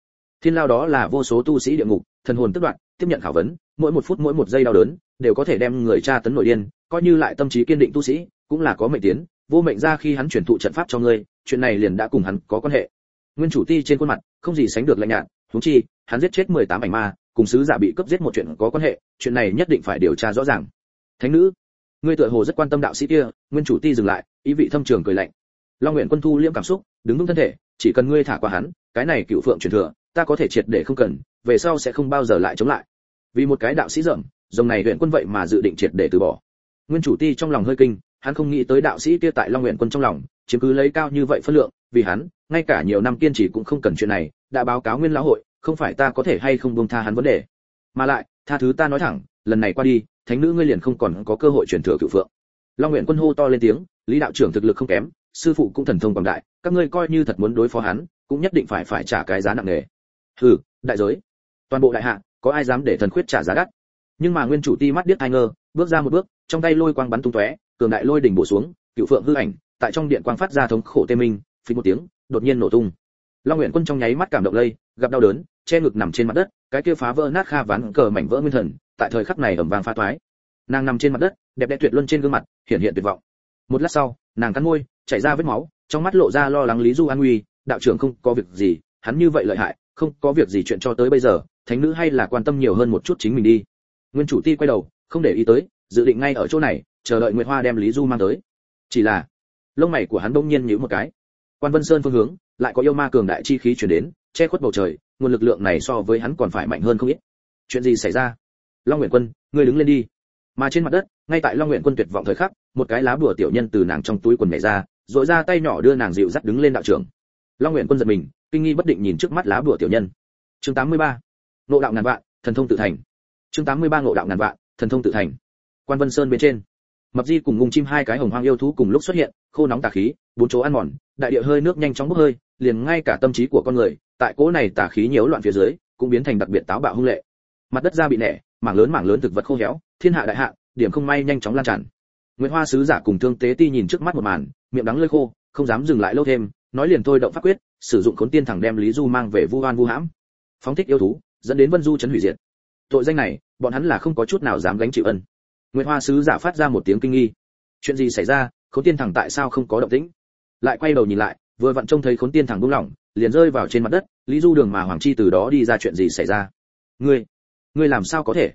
Speaker 1: Thiên lao đó là vô số tu sĩ địa ngục, thần hồn tức đoạn, tiếp nhận khảo vấn, mỗi một phút mỗi một giây đau đớn, đều có thể đem người tra tấn nội điên, coi như lại tâm trí kiên định tu sĩ, cũng là có mệnh tiến, vô mệnh ra khi hắn chuyển thụ trận pháp cho ngươi, chuyện này liền đã cùng hắn có quan hệ. Nguyên chủ ti trên khuôn mặt, không gì sánh được lạnh nhạt thúng chi, hắn giết chết 18 ảnh ma, cùng sứ giả bị cướp giết một chuyện có quan hệ, chuyện này nhất định phải điều tra rõ ràng thánh nữ, ngươi tựa hồ rất quan tâm đạo sĩ kia, nguyên chủ ti dừng lại, ý vị thâm trường cười lạnh. Long nguyện quân thu liễm cảm xúc, đứng vững thân thể, chỉ cần ngươi thả qua hắn, cái này cựu phượng truyền thừa, ta có thể triệt để không cần, về sau sẽ không bao giờ lại chống lại. Vì một cái đạo sĩ dởm dòng này huyện quân vậy mà dự định triệt để từ bỏ. Nguyên chủ ti trong lòng hơi kinh, hắn không nghĩ tới đạo sĩ kia tại long nguyện quân trong lòng, chiếm cứ lấy cao như vậy phân lượng, vì hắn, ngay cả nhiều năm kiên trì cũng không cần chuyện này, đã báo cáo nguyên lão hội, không phải ta có thể hay không buông tha hắn vấn đề. Mà lại, tha thứ ta nói thẳng, lần này qua đi thánh nữ ngươi liền không còn có cơ hội truyền thừa cửu phượng. Long nguyện quân hô to lên tiếng, lý đạo trưởng thực lực không kém, sư phụ cũng thần thông quảng đại, các ngươi coi như thật muốn đối phó hắn, cũng nhất định phải phải trả cái giá nặng nề. Hừ, đại giới, toàn bộ đại hạ, có ai dám để thần khuyết trả giá đắt? Nhưng mà nguyên chủ ti mắt biết ai ngơ, bước ra một bước, trong tay lôi quang bắn tung tóe, cường đại lôi đỉnh bổ xuống, cựu phượng hư ảnh, tại trong điện quang phát ra thống khổ tê minh, phí một tiếng, đột nhiên nổ tung. Long nguyện quân trong nháy mắt cảm động lây, gặp đau đớn, che ngực nằm trên mặt đất, cái kia phá vỡ nát kha ván cờ mảnh vỡ nguyên thần tại thời khắc này ẩm vang pha toái. Nàng nằm trên mặt đất, đẹp đẽ tuyệt luân trên gương mặt, hiện hiện tuyệt vọng. Một lát sau, nàng cắn môi, chảy ra vết máu, trong mắt lộ ra lo lắng lý du an nguy đạo trưởng không có việc gì, hắn như vậy lợi hại, không có việc gì chuyện cho tới bây giờ, thánh nữ hay là quan tâm nhiều hơn một chút chính mình đi. Nguyên chủ ti quay đầu, không để ý tới, dự định ngay ở chỗ này, chờ đợi nguyệt hoa đem lý du mang tới. Chỉ là, lông mày của hắn bỗng nhiên nhíu một cái. Quan vân sơn phương hướng, lại có yêu ma cường đại chi khí truyền đến, che khuất bầu trời, nguồn lực lượng này so với hắn còn phải mạnh hơn không ít. Chuyện gì xảy ra? Long nguyện quân, ngươi đứng lên đi. Mà trên mặt đất, ngay tại long nguyện quân tuyệt vọng thời khắc, một cái lá bùa tiểu nhân từ nàng trong túi quần nhảy ra dội ra tay nhỏ đưa nàng dịu dắt đứng lên đạo trưởng. Long nguyện quân giật mình, kinh nghi bất định nhìn trước mắt lá bùa tiểu nhân. Chương 83. ngộ đạo ngàn vạn, thần thông tự thành. Chương 83 ngộ đạo ngàn vạn, thần thông tự thành. Quan vân sơn bên trên, mập di cùng ngung chim hai cái hồng hoang yêu thú cùng lúc xuất hiện, khô nóng tà khí, bốn chỗ ăn mòn, đại địa hơi nước nhanh chóng bốc hơi, liền ngay cả tâm trí của con người, tại cỗ này tà khí nhiễu loạn phía dưới, cũng biến thành đặc biệt táo bạo hung lệ. Mặt đất ra bị nẻ mảng lớn mảng lớn thực vật khô héo, thiên hạ đại hạ, điểm không may nhanh chóng lan tràn. Nguyễn hoa sứ giả cùng thương tế ti nhìn trước mắt một màn, miệng đắng lưỡi khô, không dám dừng lại lâu thêm, nói liền thôi động pháp quyết, sử dụng khốn tiên thẳng đem lý du mang về vu oan vu hãm. Phóng thích yêu thú, dẫn đến vân du chấn hủy diệt. Tội danh này, bọn hắn là không có chút nào dám gánh chịu ân. Nguyễn hoa sứ giả phát ra một tiếng kinh nghi. Chuyện gì xảy ra? Khốn tiên thẳng tại sao không có động tĩnh? Lại quay đầu nhìn lại, vừa vặn trông thấy khốn tiên thẳng buông lỏng, liền rơi vào trên mặt đất, lý du đường mà hoàng chi từ đó đi ra chuyện gì xảy ra? Ngươi ngươi làm sao có thể?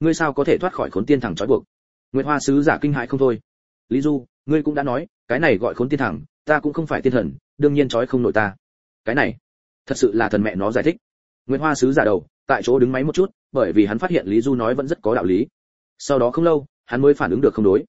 Speaker 1: Ngươi sao có thể thoát khỏi khốn tiên thẳng trói buộc? Nguyệt hoa sứ giả kinh hãi không thôi. Lý du, ngươi cũng đã nói, cái này gọi khốn tiên thẳng, ta cũng không phải tiên thần, đương nhiên trói không nổi ta. Cái này, thật sự là thần mẹ nó giải thích. Nguyệt hoa sứ giả đầu, tại chỗ đứng máy một chút, bởi vì hắn phát hiện lý du nói vẫn rất có đạo lý. Sau đó không lâu, hắn mới phản ứng được không đối.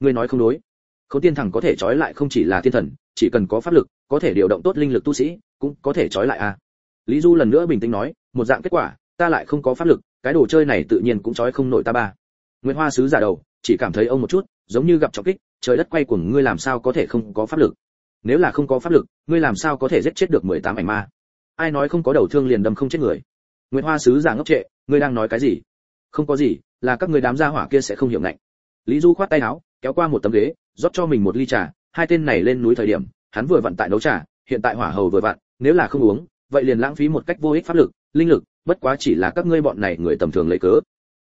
Speaker 1: Ngươi nói không đối. Khốn tiên thẳng có thể trói lại không chỉ là tiên thần, chỉ cần có pháp lực, có thể điều động tốt linh lực tu sĩ, cũng có thể trói lại à. Lý du lần nữa bình tĩnh nói, một dạng kết quả ta lại không có pháp lực, cái đồ chơi này tự nhiên cũng trói không nổi ta ba. Nguyễn hoa sứ giả đầu, chỉ cảm thấy ông một chút, giống như gặp trọng kích, trời đất quay cuồng, ngươi làm sao có thể không có pháp lực? Nếu là không có pháp lực, ngươi làm sao có thể giết chết được mười tám ảnh ma? Ai nói không có đầu thương liền đâm không chết người? Nguyễn hoa sứ giả ngốc trệ, ngươi đang nói cái gì? Không có gì, là các người đám gia hỏa kia sẽ không hiểu ngạnh. Lý du khoát tay áo, kéo qua một tấm ghế, rót cho mình một ly trà, hai tên này lên núi thời điểm, hắn vừa vặn tại nấu trà, hiện tại hỏa hầu vừa vặn, nếu là không uống, vậy liền lãng phí một cách vô ích pháp lực linh lực, bất quá chỉ là các ngươi bọn này người tầm thường lấy cớ.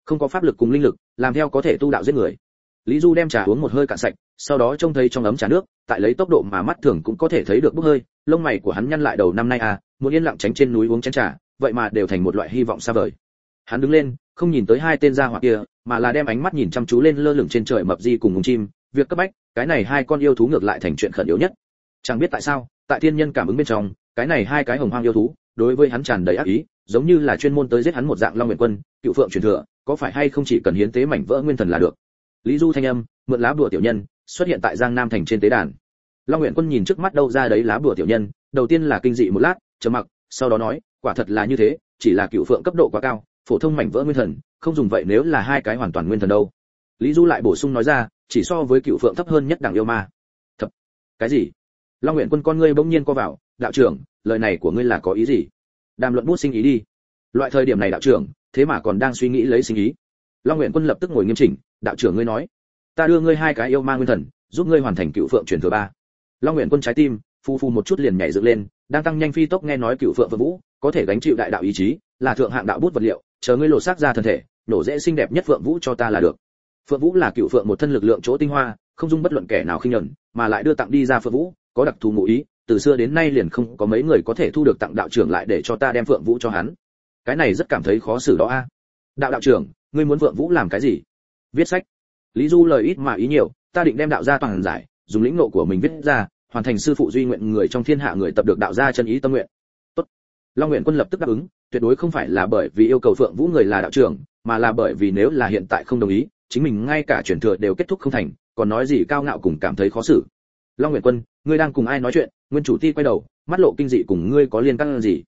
Speaker 1: Không có pháp lực cùng linh lực, làm theo có thể tu đạo giết người. Lý du đem trà uống một hơi cạn sạch, sau đó trông thấy trong ấm trà nước, tại lấy tốc độ mà mắt thường cũng có thể thấy được bốc hơi, lông mày của hắn nhăn lại đầu năm nay à muốn yên lặng tránh trên núi uống chén trà, vậy mà đều thành một loại hy vọng xa vời. Hắn đứng lên, không nhìn tới hai tên gia hỏa kia, mà là đem ánh mắt nhìn chăm chú lên lơ lửng trên trời mập di cùng ngùng chim, việc cấp bách, cái này hai con yêu thú ngược lại thành chuyện khẩn yếu nhất. Chẳng biết tại sao, tại thiên nhân cảm ứng bên trong, cái này hai cái hồng hoang yêu thú đối với hắn tràn đầy ác ý, giống như là chuyên môn tới giết hắn một dạng long nguyện quân, cựu phượng truyền thừa, có phải hay không chỉ cần hiến tế mảnh vỡ nguyên thần là được? Lý du thanh âm, mượn lá bùa tiểu nhân, xuất hiện tại giang nam thành trên tế đàn. Long nguyện quân nhìn trước mắt đâu ra đấy lá bùa tiểu nhân, đầu tiên là kinh dị một lát, trầm mặc, sau đó nói, quả thật là như thế, chỉ là cựu phượng cấp độ quá cao, phổ thông mảnh vỡ nguyên thần, không dùng vậy nếu là hai cái hoàn toàn nguyên thần đâu. Lý du lại bổ sung nói ra, chỉ so với cựu phượng thấp hơn nhất đẳng yêu ma. Thập, cái gì? Long nguyện quân con ngươi bỗng nhiên co vào, đạo trưởng lời này của ngươi là có ý gì? Đàm luận bút sinh ý đi. Loại thời điểm này đạo trưởng, thế mà còn đang suy nghĩ lấy sinh ý. Long nguyện quân lập tức ngồi nghiêm chỉnh, đạo trưởng ngươi nói, ta đưa ngươi hai cái yêu ma nguyên thần, giúp ngươi hoàn thành cựu phượng truyền thừa ba. Long nguyện quân trái tim, phu phu một chút liền nhảy dựng lên, đang tăng nhanh phi tốc nghe nói cựu phượng vợ vũ, có thể gánh chịu đại đạo ý chí, là thượng hạng đạo bút vật liệu, chờ ngươi lột xác ra thân thể, nổ dễ xinh đẹp nhất phượng vũ cho ta là được. Phượng vũ là cựu phượng một thân lực lượng chỗ tinh hoa, không dung bất luận kẻ nào khinh nhẫn, mà lại đưa tặng đi ra phượng vũ, có đặc thù ngụ ý từ xưa đến nay liền không có mấy người có thể thu được tặng đạo trưởng lại để cho ta đem phượng vũ cho hắn. Cái này rất cảm thấy khó xử đó a. Đạo đạo trưởng, ngươi muốn phượng vũ làm cái gì? Viết sách. Lý du lời ít mà ý nhiều, ta định đem đạo gia toàn giải, dùng lĩnh ngộ của mình viết ra, hoàn thành sư phụ duy nguyện người trong thiên hạ người tập được đạo gia chân ý tâm nguyện. Tốt. Long nguyện quân lập tức đáp ứng, tuyệt đối không phải là bởi vì yêu cầu phượng vũ người là đạo trưởng, mà là bởi vì nếu là hiện tại không đồng ý, chính mình ngay cả chuyển thừa đều kết thúc không thành, còn nói gì cao ngạo cùng cảm thấy khó xử. Long nguyện quân, ngươi đang cùng ai nói chuyện? Nguyên chủ ti quay đầu, mắt lộ kinh dị cùng ngươi có liên căn gì?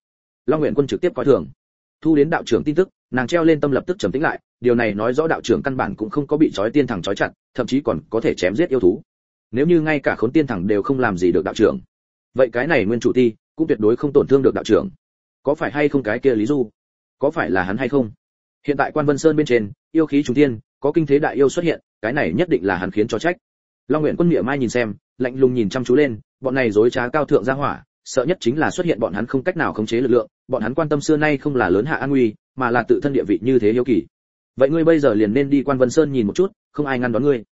Speaker 1: Long nguyện quân trực tiếp coi thường. Thu đến đạo trưởng tin tức, nàng treo lên tâm lập tức trầm tĩnh lại, điều này nói rõ đạo trưởng căn bản cũng không có bị trói tiên thẳng trói chặt, thậm chí còn có thể chém giết yêu thú. Nếu như ngay cả khốn tiên thẳng đều không làm gì được đạo trưởng, vậy cái này nguyên chủ ti cũng tuyệt đối không tổn thương được đạo trưởng. Có phải hay không cái kia lý du? Có phải là hắn hay không? Hiện tại quan vân sơn bên trên, yêu khí trung tiên, có kinh thế đại yêu xuất hiện, cái này nhất định là hắn khiến cho trách. Long nguyện quân miệng mai nhìn xem lạnh lùng nhìn chăm chú lên, bọn này dối trá cao thượng ra hỏa, sợ nhất chính là xuất hiện bọn hắn không cách nào khống chế lực lượng, bọn hắn quan tâm xưa nay không là lớn hạ an nguy mà là tự thân địa vị như thế hiếu kỳ. Vậy ngươi bây giờ liền nên đi quan vân sơn nhìn một chút, không ai ngăn đón ngươi.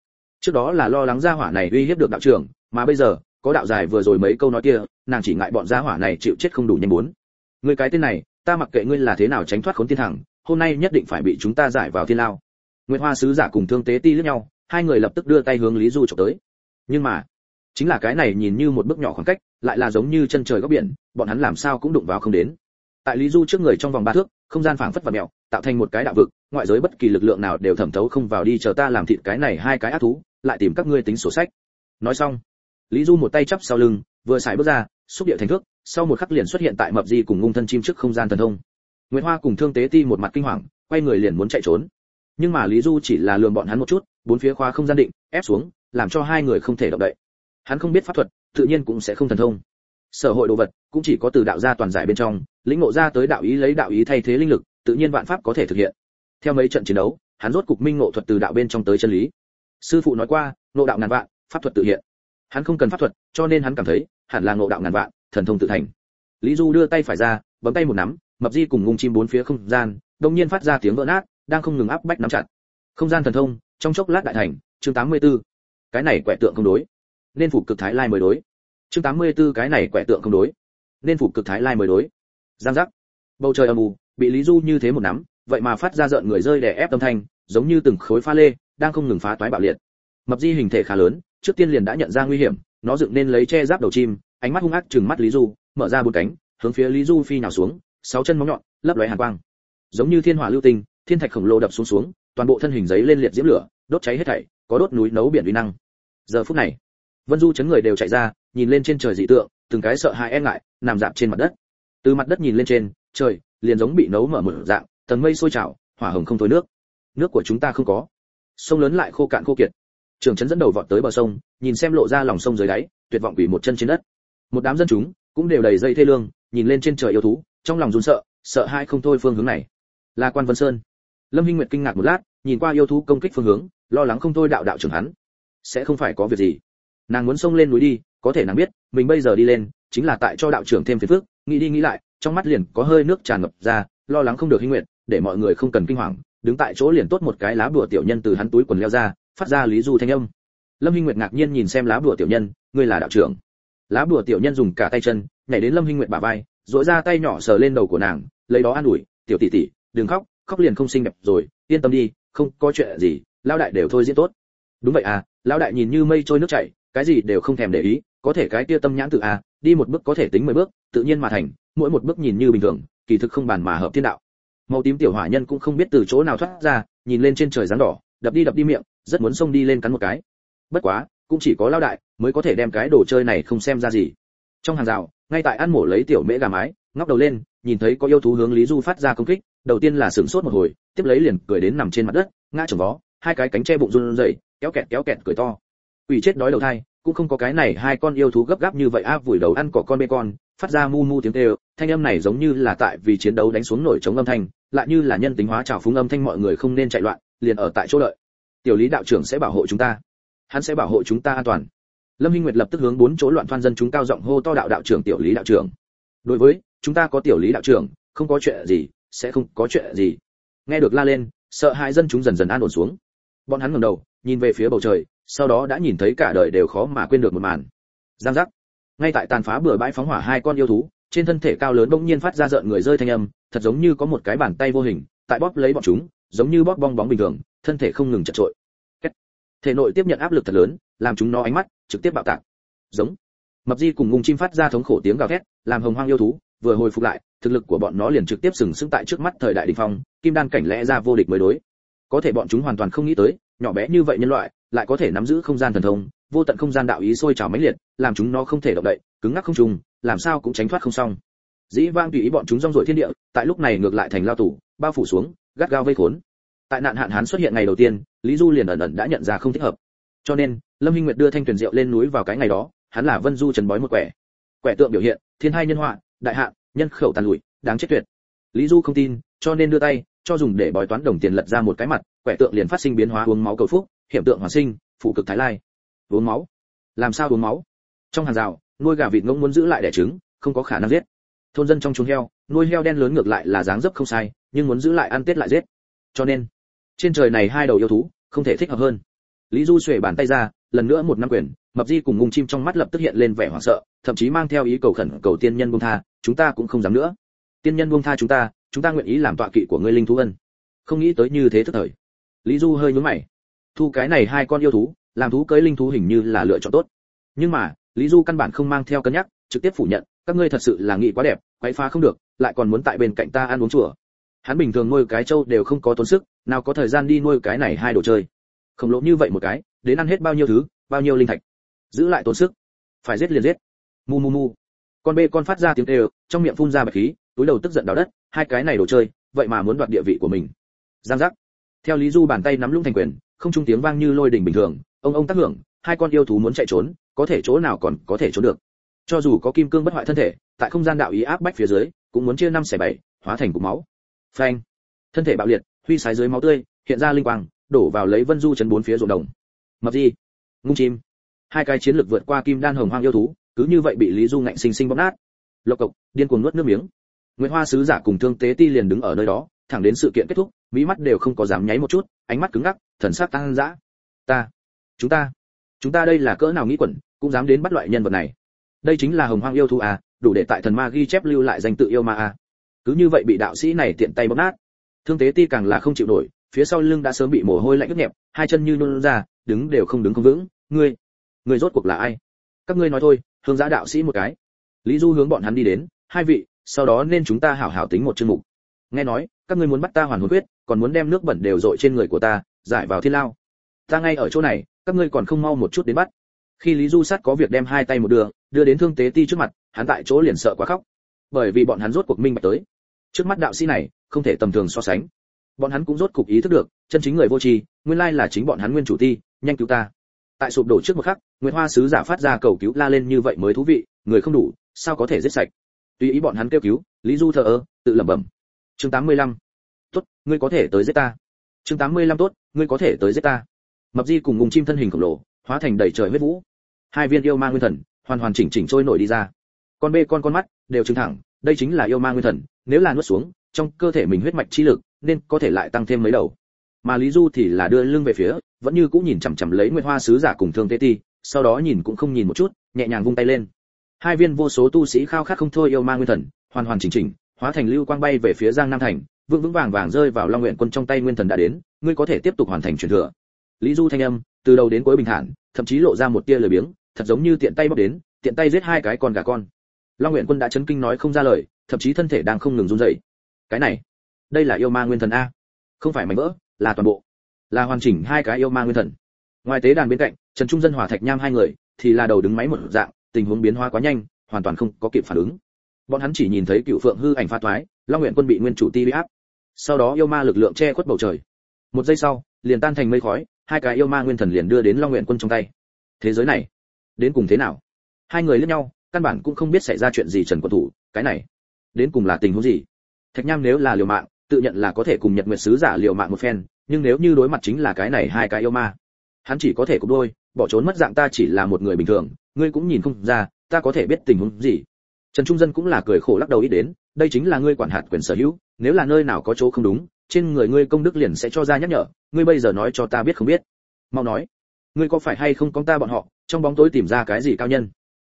Speaker 1: Trước đó là lo lắng gia hỏa này uy hiếp được đạo trưởng, mà bây giờ, có đạo dài vừa rồi mấy câu nói kia, nàng chỉ ngại bọn gia hỏa này chịu chết không đủ nhanh muốn. Ngươi cái tên này, ta mặc kệ ngươi là thế nào tránh thoát khốn thiên thẳng hôm nay nhất định phải bị chúng ta giải vào thiên lao. Nguyệt hoa sứ giả cùng thương tế ti lướt nhau, hai người lập tức đưa tay hướng lý du chụp tới. Nhưng mà chính là cái này nhìn như một bước nhỏ khoảng cách, lại là giống như chân trời góc biển, bọn hắn làm sao cũng đụng vào không đến. Tại lý du trước người trong vòng ba thước, không gian phảng phất và mèo, tạo thành một cái đạo vực, ngoại giới bất kỳ lực lượng nào đều thẩm thấu không vào đi chờ ta làm thịt cái này hai cái ác thú, lại tìm các ngươi tính sổ sách. Nói xong, lý du một tay chắp sau lưng, vừa xài bước ra, xúc địa thành thước, sau một khắc liền xuất hiện tại mập di cùng ngung thân chim trước không gian thần thông. Nguyễn hoa cùng thương tế ti một mặt kinh hoàng, quay người liền muốn chạy trốn. Nhưng mà lý du chỉ là lườm bọn hắn một chút, bốn phía khóa không gian định, ép xuống, làm cho hai người không thể động đậy hắn không biết pháp thuật, tự nhiên cũng sẽ không thần thông. Sở hội đồ vật cũng chỉ có từ đạo gia toàn giải bên trong, lĩnh ngộ ra tới đạo ý lấy đạo ý thay thế linh lực, tự nhiên vạn pháp có thể thực hiện. Theo mấy trận chiến đấu, hắn rốt cục minh ngộ thuật từ đạo bên trong tới chân lý. Sư phụ nói qua, ngộ đạo ngàn vạn, pháp thuật tự hiện. Hắn không cần pháp thuật, cho nên hắn cảm thấy, hẳn là ngộ đạo ngàn vạn, thần thông tự thành. Lý du đưa tay phải ra, bấm tay một nắm, mập di cùng ngung chim bốn phía không gian, đông nhiên phát ra tiếng vỡ nát, đang không ngừng áp bách nắm chặt. Không gian thần thông, trong chốc lát đại thành, chương 84. cái này quẻ tượng không đối nên phục cực thái lai mới đối. Chương 84 cái này quẻ tượng không đối. Nên phục cực thái lai mới đối. Giang giác. Bầu trời âm u, bị lý du như thế một nắm, vậy mà phát ra rợn người rơi đè ép âm thanh, giống như từng khối pha lê, đang không ngừng phá toái bạo liệt. Mập di hình thể khá lớn, trước tiên liền đã nhận ra nguy hiểm, nó dựng nên lấy che giáp đầu chim, ánh mắt hung ác trừng mắt lý du, mở ra bốn cánh, hướng phía lý du phi nào xuống, sáu chân móng nhọn, lấp lóe hàn quang. Giống như thiên hỏa lưu tinh, thiên thạch khổng lồ đập xuống xuống, toàn bộ thân hình giấy lên liệt diễm lửa, đốt cháy hết thảy, có đốt núi nấu biển uy năng. Giờ phút này vân du chấn người đều chạy ra, nhìn lên trên trời dị tượng, từng cái sợ hãi e ngại, nằm dạp trên mặt đất. Từ mặt đất nhìn lên trên, trời liền giống bị nấu mở mở dạng, tầng mây sôi trào, hỏa hồng không thối nước. Nước của chúng ta không có. Sông lớn lại khô cạn khô kiệt. Trường trấn dẫn đầu vọt tới bờ sông, nhìn xem lộ ra lòng sông dưới đáy, tuyệt vọng quỷ một chân trên đất. Một đám dân chúng cũng đều đầy dây thê lương, nhìn lên trên trời yêu thú, trong lòng run sợ sợ hai không thôi phương hướng này. Là quan vân sơn. Lâm hinh nguyệt kinh ngạc một lát, nhìn qua yêu thú công kích phương hướng, lo lắng không thôi đạo đạo trưởng hắn. Sẽ không phải có việc gì nàng muốn xông lên núi đi, có thể nàng biết, mình bây giờ đi lên, chính là tại cho đạo trưởng thêm phiền phức. Nghĩ đi nghĩ lại, trong mắt liền có hơi nước tràn ngập ra, lo lắng không được hinh nguyệt, để mọi người không cần kinh hoàng, đứng tại chỗ liền tốt một cái lá bùa tiểu nhân từ hắn túi quần leo ra, phát ra lý du thanh âm. Lâm hinh nguyệt ngạc nhiên nhìn xem lá bùa tiểu nhân, ngươi là đạo trưởng. Lá bùa tiểu nhân dùng cả tay chân, nhảy đến lâm hinh nguyệt bả vai dội ra tay nhỏ sờ lên đầu của nàng, lấy đó an ủi, tiểu tỷ tỷ, đừng khóc khóc liền không xinh đẹp rồi, yên tâm đi, không có chuyện gì lao đại đều thôi diễn tốt. Đúng vậy à lao đại nhìn như mây trôi nước chảy cái gì đều không thèm để ý, có thể cái kia tâm nhãn tự à đi một bước có thể tính mười bước, tự nhiên mà thành, mỗi một bước nhìn như bình thường, kỳ thực không bàn mà hợp thiên đạo. Màu tím tiểu hỏa nhân cũng không biết từ chỗ nào thoát ra, nhìn lên trên trời rắn đỏ, đập đi đập đi miệng, rất muốn xông đi lên cắn một cái. Bất quá, cũng chỉ có lao đại mới có thể đem cái đồ chơi này không xem ra gì. Trong hàng rào, ngay tại ăn mổ lấy tiểu mễ gà mái, ngóc đầu lên, nhìn thấy có yêu thú hướng lý du phát ra công kích, đầu tiên là sửng sốt một hồi, tiếp lấy liền cười đến nằm trên mặt đất, ngã chồng vó, hai cái cánh che bụng run rẩy, kéo kẹt kéo kẹt cười to ủy chết đói đầu thai, cũng không có cái này hai con yêu thú gấp gáp như vậy áp vùi đầu ăn cỏ con bê con, phát ra mu mu tiếng kêu, thanh âm này giống như là tại vì chiến đấu đánh xuống nổi chống âm thanh, lại như là nhân tính hóa trào phúng âm thanh mọi người không nên chạy loạn, liền ở tại chỗ đợi. Tiểu lý đạo trưởng sẽ bảo hộ chúng ta. Hắn sẽ bảo hộ chúng ta an toàn. Lâm hinh nguyệt lập tức hướng bốn chỗ loạn thoan dân chúng cao giọng hô to đạo đạo trưởng tiểu lý đạo trưởng. Đối với, chúng ta có tiểu lý đạo trưởng, không có chuyện gì, sẽ không có chuyện gì. Nghe được la lên, sợ hãi dân chúng dần dần an ổn xuống. Bọn hắn ngẩng đầu nhìn về phía bầu trời, sau đó đã nhìn thấy cả đời đều khó mà quên được một màn. Giang giác. Ngay tại tàn phá bừa bãi phóng hỏa hai con yêu thú, trên thân thể cao lớn bỗng nhiên phát ra rợn người rơi thanh âm, thật giống như có một cái bàn tay vô hình, tại bóp lấy bọn chúng, giống như bóp bong bóng bình thường, thân thể không ngừng chật trội. Thể nội tiếp nhận áp lực thật lớn, làm chúng nó ánh mắt trực tiếp bạo tạc. Giống. Mập di cùng ngung chim phát ra thống khổ tiếng gào thét, làm hồng hoang yêu thú vừa hồi phục lại, thực lực của bọn nó liền trực tiếp sừng sững tại trước mắt thời đại đỉnh phong, kim đan cảnh lẽ ra vô địch mới đối. Có thể bọn chúng hoàn toàn không nghĩ tới nhỏ bé như vậy nhân loại, lại có thể nắm giữ không gian thần thông, vô tận không gian đạo ý sôi trào mãnh liệt, làm chúng nó không thể động đậy, cứng ngắc không trùng, làm sao cũng tránh thoát không xong. Dĩ vang tùy ý bọn chúng rong ruổi thiên địa, tại lúc này ngược lại thành lao tù, bao phủ xuống, gắt gao vây khốn. Tại nạn hạn hán xuất hiện ngày đầu tiên, lý du liền ẩn ẩn đã nhận ra không thích hợp. Cho nên, lâm hinh nguyệt đưa thanh tuyển rượu lên núi vào cái ngày đó, hắn là vân du trần bói một quẻ. Quẻ tượng biểu hiện, thiên hai nhân họa, đại hạn nhân khẩu tàn lụi, đáng chết tuyệt. Lý du không tin, cho nên đưa tay, cho dùng để bói toán đồng tiền lật ra một cái mặt quẻ tượng liền phát sinh biến hóa uống máu cầu phúc, hiểm tượng hoàn sinh phụ cực thái lai. Uống máu? Làm sao uống máu? Trong hàng rào, nuôi gà vịt ngỗng muốn giữ lại đẻ trứng, không có khả năng giết. Thôn dân trong chuồng heo, nuôi heo đen lớn ngược lại là dáng dấp không sai, nhưng muốn giữ lại ăn tết lại giết. Cho nên, trên trời này hai đầu yêu thú, không thể thích hợp hơn. Lý du xuề bàn tay ra, lần nữa một năm quyền, mập di cùng ngung chim trong mắt lập tức hiện lên vẻ hoảng sợ, thậm chí mang theo ý cầu khẩn cầu tiên nhân buông tha, chúng ta cũng không dám nữa. Tiên nhân buông tha chúng ta chúng ta nguyện ý làm tọa kỵ của ngươi linh thú ân. Không nghĩ tới như thế thức thời lý du hơi nhướng mày. Thu cái này hai con yêu thú, làm thú cưới linh thú hình như là lựa chọn tốt. Nhưng mà, lý du căn bản không mang theo cân nhắc, trực tiếp phủ nhận, các ngươi thật sự là nghĩ quá đẹp quay phá không được, lại còn muốn tại bên cạnh ta ăn uống chùa. Hắn bình thường nuôi cái trâu đều không có tốn sức, nào có thời gian đi nuôi cái này hai đồ chơi. Khổng lồ như vậy một cái, đến ăn hết bao nhiêu thứ, bao nhiêu linh thạch. Giữ lại tốn sức. Phải giết liền giết. Mu mu mu. Con bê con phát ra tiếng kêu, trong miệng phun ra bạch khí, túi đầu tức giận đào đất, hai cái này đồ chơi, vậy mà muốn đoạt địa vị của mình. Giang giác theo lý du bàn tay nắm lũng thành quyền không trung tiếng vang như lôi đình bình thường ông ông tác hưởng hai con yêu thú muốn chạy trốn có thể chỗ nào còn có thể trốn được. Cho dù có kim cương bất hoại thân thể tại không gian đạo ý áp bách phía dưới cũng muốn chia năm xẻ bảy hóa thành cục máu. Phanh. Thân thể bạo liệt huy sái dưới máu tươi hiện ra linh quang đổ vào lấy vân du chấn bốn phía ruộng đồng. Mập gì, ngung chim. Hai cái chiến lược vượt qua kim đan hồng hoang yêu thú cứ như vậy bị lý du ngạnh sinh sinh bóp nát. Lộc cộc điên cuồng nuốt nước miếng. Nguyễn hoa sứ giả cùng thương tế ti liền đứng ở nơi đó thẳng đến sự kiện kết thúc mỹ mắt đều không có dám nháy một chút, ánh mắt cứng ngắc, thần sắc tăng dã. Ta, chúng ta chúng ta đây là cỡ nào nghĩ quẩn, cũng dám đến bắt loại nhân vật này. Đây chính là hồng hoang yêu thú à đủ để tại thần ma ghi chép lưu lại danh tự yêu ma à. Cứ như vậy bị đạo sĩ này tiện tay bóp nát. Thương tế ti càng là không chịu nổi, phía sau lưng đã sớm bị mồ hôi lạnh ướt nhẹp, hai chân như nôn ra, đứng đều không đứng không vững. Ngươi ngươi rốt cuộc là ai? Các ngươi nói thôi hướng giã đạo sĩ một cái. Lý du hướng bọn hắn đi đến, hai vị, sau đó nên chúng ta hảo hảo tính một chương mục nghe nói, các ngươi muốn bắt ta hoàn hồn huyết còn muốn đem nước bẩn đều dội trên người của ta, giải vào thiên lao. Ta ngay ở chỗ này, các ngươi còn không mau một chút đến bắt. Khi lý du sát có việc đem hai tay một đưa đưa đến thương tế ti trước mặt, hắn tại chỗ liền sợ quá khóc. Bởi vì bọn hắn rốt cuộc minh bạch tới. Trước mắt đạo sĩ này, không thể tầm thường so sánh. Bọn hắn cũng rốt cục ý thức được, chân chính người vô tri, nguyên lai là chính bọn hắn nguyên chủ ti, nhanh cứu ta. Tại sụp đổ trước một khắc nguyễn hoa sứ giả phát ra cầu cứu la lên như vậy mới thú vị, người không đủ, sao có thể giết sạch? Tùy ý bọn hắn kêu cứu, lý du thờ ơ, tự lẩm bẩm chương 85. tốt, ngươi có thể tới giết ta. Chương 85 tốt, ngươi có thể tới giết ta. Mập di cùng ngùng chim thân hình khổng lồ, hóa thành đầy trời huyết vũ. Hai viên yêu ma nguyên thần, hoàn hoàn chỉnh chỉnh trôi nổi đi ra. Con bê con con mắt đều trừng thẳng, đây chính là yêu ma nguyên thần, nếu là nuốt xuống, trong cơ thể mình huyết mạch chi lực nên có thể lại tăng thêm mấy đầu. Mà lý du thì là đưa lưng về phía, vẫn như cũng nhìn chằm chằm lấy nguyên hoa sứ giả cùng thương tế ti, sau đó nhìn cũng không nhìn một chút, nhẹ nhàng vung tay lên. Hai viên vô số tu sĩ khao khát không thôi yêu ma nguyên thần, hoàn hoàn chỉnh chỉnh hóa thành lưu quang bay về phía giang nam thành, vững vững vàng vàng rơi vào long nguyện quân trong tay nguyên thần đã đến, ngươi có thể tiếp tục hoàn thành truyền thừa. Lý du thanh âm, từ đầu đến cuối bình thản, thậm chí lộ ra một tia lời biếng, thật giống như tiện tay bóc đến, tiện tay giết hai cái con gà con. Long nguyện quân đã chấn kinh nói không ra lời, thậm chí thân thể đang không ngừng run rẩy. Cái này, đây là yêu ma nguyên thần a. Không phải mảnh vỡ, là toàn bộ. Là hoàn chỉnh hai cái yêu ma nguyên thần. Ngoài tế đàn bên cạnh, trần trung dân hòa thạch nham hai người, thì là đầu đứng máy một dạng, tình huống biến hóa quá nhanh, hoàn toàn không có kịp phản ứng bọn hắn chỉ nhìn thấy cựu phượng hư ảnh pha thoái long nguyện quân bị nguyên chủ ti bị áp. Sau đó yêu ma lực lượng che khuất bầu trời. Một giây sau, liền tan thành mây khói, hai cái yêu ma nguyên thần liền đưa đến long nguyện quân trong tay. Thế giới này, đến cùng thế nào? Hai người lẫn nhau, căn bản cũng không biết xảy ra chuyện gì trần quân thủ, cái này, đến cùng là tình huống gì? Thạch nham nếu là liều mạng, tự nhận là có thể cùng nhật nguyệt sứ giả liều mạng một phen, nhưng nếu như đối mặt chính là cái này hai cái yêu ma, hắn chỉ có thể cục đôi, bỏ trốn mất dạng ta chỉ là một người bình thường, ngươi cũng nhìn không ra, ta có thể biết tình huống gì? Trần trung dân cũng là cười khổ lắc đầu ý đến, đây chính là ngươi quản hạt quyền sở hữu, nếu là nơi nào có chỗ không đúng, trên người ngươi công đức liền sẽ cho ra nhắc nhở, ngươi bây giờ nói cho ta biết không biết. Mau nói, ngươi có phải hay không có ta bọn họ, trong bóng tối tìm ra cái gì cao nhân?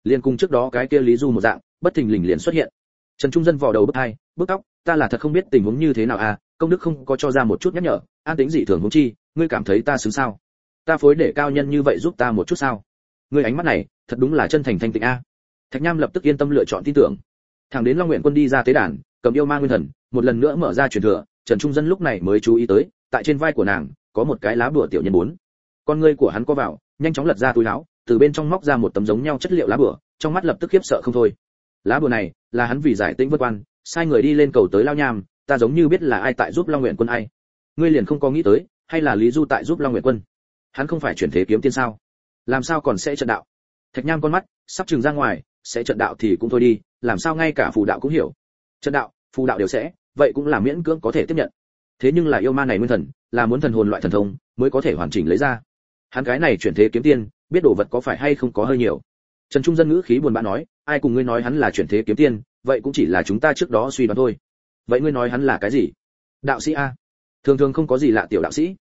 Speaker 1: Liền cùng trước đó cái kia lý du một dạng, bất thình lình liền xuất hiện. Trần trung dân vò đầu bức hai bức tóc, ta là thật không biết tình huống như thế nào à công đức không có cho ra một chút nhắc nhở, an tính dị thường huống chi, ngươi cảm thấy ta xứng sao? Ta phối để cao nhân như vậy giúp ta một chút sao? Ngươi ánh mắt này, thật đúng là chân thành thanh tịnh a thạch nham lập tức yên tâm lựa chọn tin tưởng. Thẳng đến long nguyện quân đi ra tế đàn, cầm yêu ma nguyên thần, một lần nữa mở ra truyền thừa, trần trung dân lúc này mới chú ý tới, tại trên vai của nàng, có một cái lá bùa tiểu nhân bốn. Con ngươi của hắn có vào, nhanh chóng lật ra túi áo, từ bên trong móc ra một tấm giống nhau chất liệu lá bùa, trong mắt lập tức khiếp sợ không thôi. Lá bùa này, là hắn vì giải tĩnh vượt quan, sai người đi lên cầu tới lao nham, ta giống như biết là ai tại giúp long nguyện quân ai. Ngươi liền không có nghĩ tới, hay là lý du tại giúp long nguyện quân? Hắn không phải chuyển thế kiếm tiên sao? Làm sao còn sẽ trận đạo? Thạch nham con mắt, sắp trừng ra ngoài sẽ trận đạo thì cũng thôi đi, làm sao ngay cả phù đạo cũng hiểu. Trận đạo, phù đạo đều sẽ, vậy cũng là miễn cưỡng có thể tiếp nhận. Thế nhưng là yêu ma này nguyên thần, là muốn thần hồn loại thần thông, mới có thể hoàn chỉnh lấy ra. Hắn cái này chuyển thế kiếm tiên, biết đồ vật có phải hay không có hơi nhiều. Trần trung dân ngữ khí buồn bã nói, ai cùng ngươi nói hắn là chuyển thế kiếm tiên, vậy cũng chỉ là chúng ta trước đó suy đoán thôi. Vậy ngươi nói hắn là cái gì? Đạo sĩ a. Thường thường không có gì lạ tiểu đạo sĩ.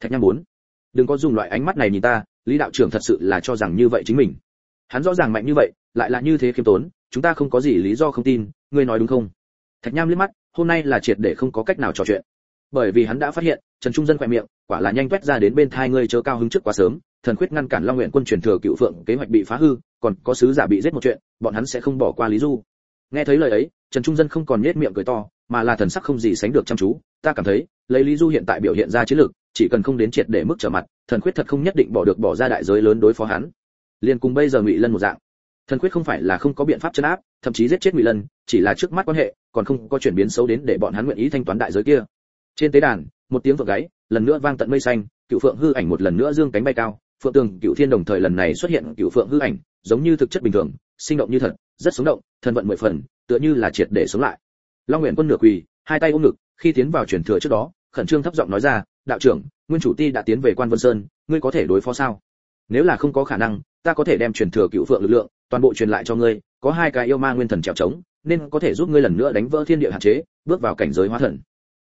Speaker 1: Thạch nham muốn đừng có dùng loại ánh mắt này nhìn ta, lý đạo trưởng thật sự là cho rằng như vậy chính mình. Hắn rõ ràng mạnh như vậy lại là như thế khiêm tốn, chúng ta không có gì lý do không tin, ngươi nói đúng không? Thạch nham liếc mắt, hôm nay là triệt để không có cách nào trò chuyện. Bởi vì hắn đã phát hiện, trần trung dân khoe miệng, quả là nhanh quét ra đến bên thai ngươi chớ cao hứng trước quá sớm, thần khuyết ngăn cản long nguyện quân truyền thừa cựu phượng, kế hoạch bị phá hư, còn có sứ giả bị giết một chuyện, bọn hắn sẽ không bỏ qua lý du. Nghe thấy lời ấy, trần trung dân không còn nhếch miệng cười to, mà là thần sắc không gì sánh được chăm chú. Ta cảm thấy, lấy lý du hiện tại biểu hiện ra chiến lược chỉ cần không đến triệt để mức trở mặt, thần khuyết thật không nhất định bỏ được bỏ ra đại giới lớn đối phó hắn. Liền cùng bây giờ ngụy lân một dạng thần quyết không phải là không có biện pháp chấn áp, thậm chí giết chết ngụy lân, chỉ là trước mắt quan hệ, còn không có chuyển biến xấu đến để bọn hắn nguyện ý thanh toán đại giới kia. Trên tế đàn, một tiếng vượng gáy lần nữa vang tận mây xanh cựu phượng hư ảnh một lần nữa dương cánh bay cao, phượng tường cựu thiên đồng thời lần này xuất hiện cựu phượng hư ảnh, giống như thực chất bình thường, sinh động như thật, rất sống động thần vận mười phần, tựa như là triệt để sống lại. Long nguyện quân nửa quỳ, hai tay ôm ngực, khi tiến vào truyền thừa trước đó, khẩn trương thấp giọng nói ra, đạo trưởng, nguyên chủ ti đã tiến về quan vân sơn, ngươi có thể đối phó sao? Nếu là không có khả năng, ta có thể đem truyền thừa cựu phượng lực lượng toàn bộ truyền lại cho ngươi, có hai cái yêu ma nguyên thần trèo trống, nên có thể giúp ngươi lần nữa đánh vỡ thiên địa hạn chế, bước vào cảnh giới hóa thần.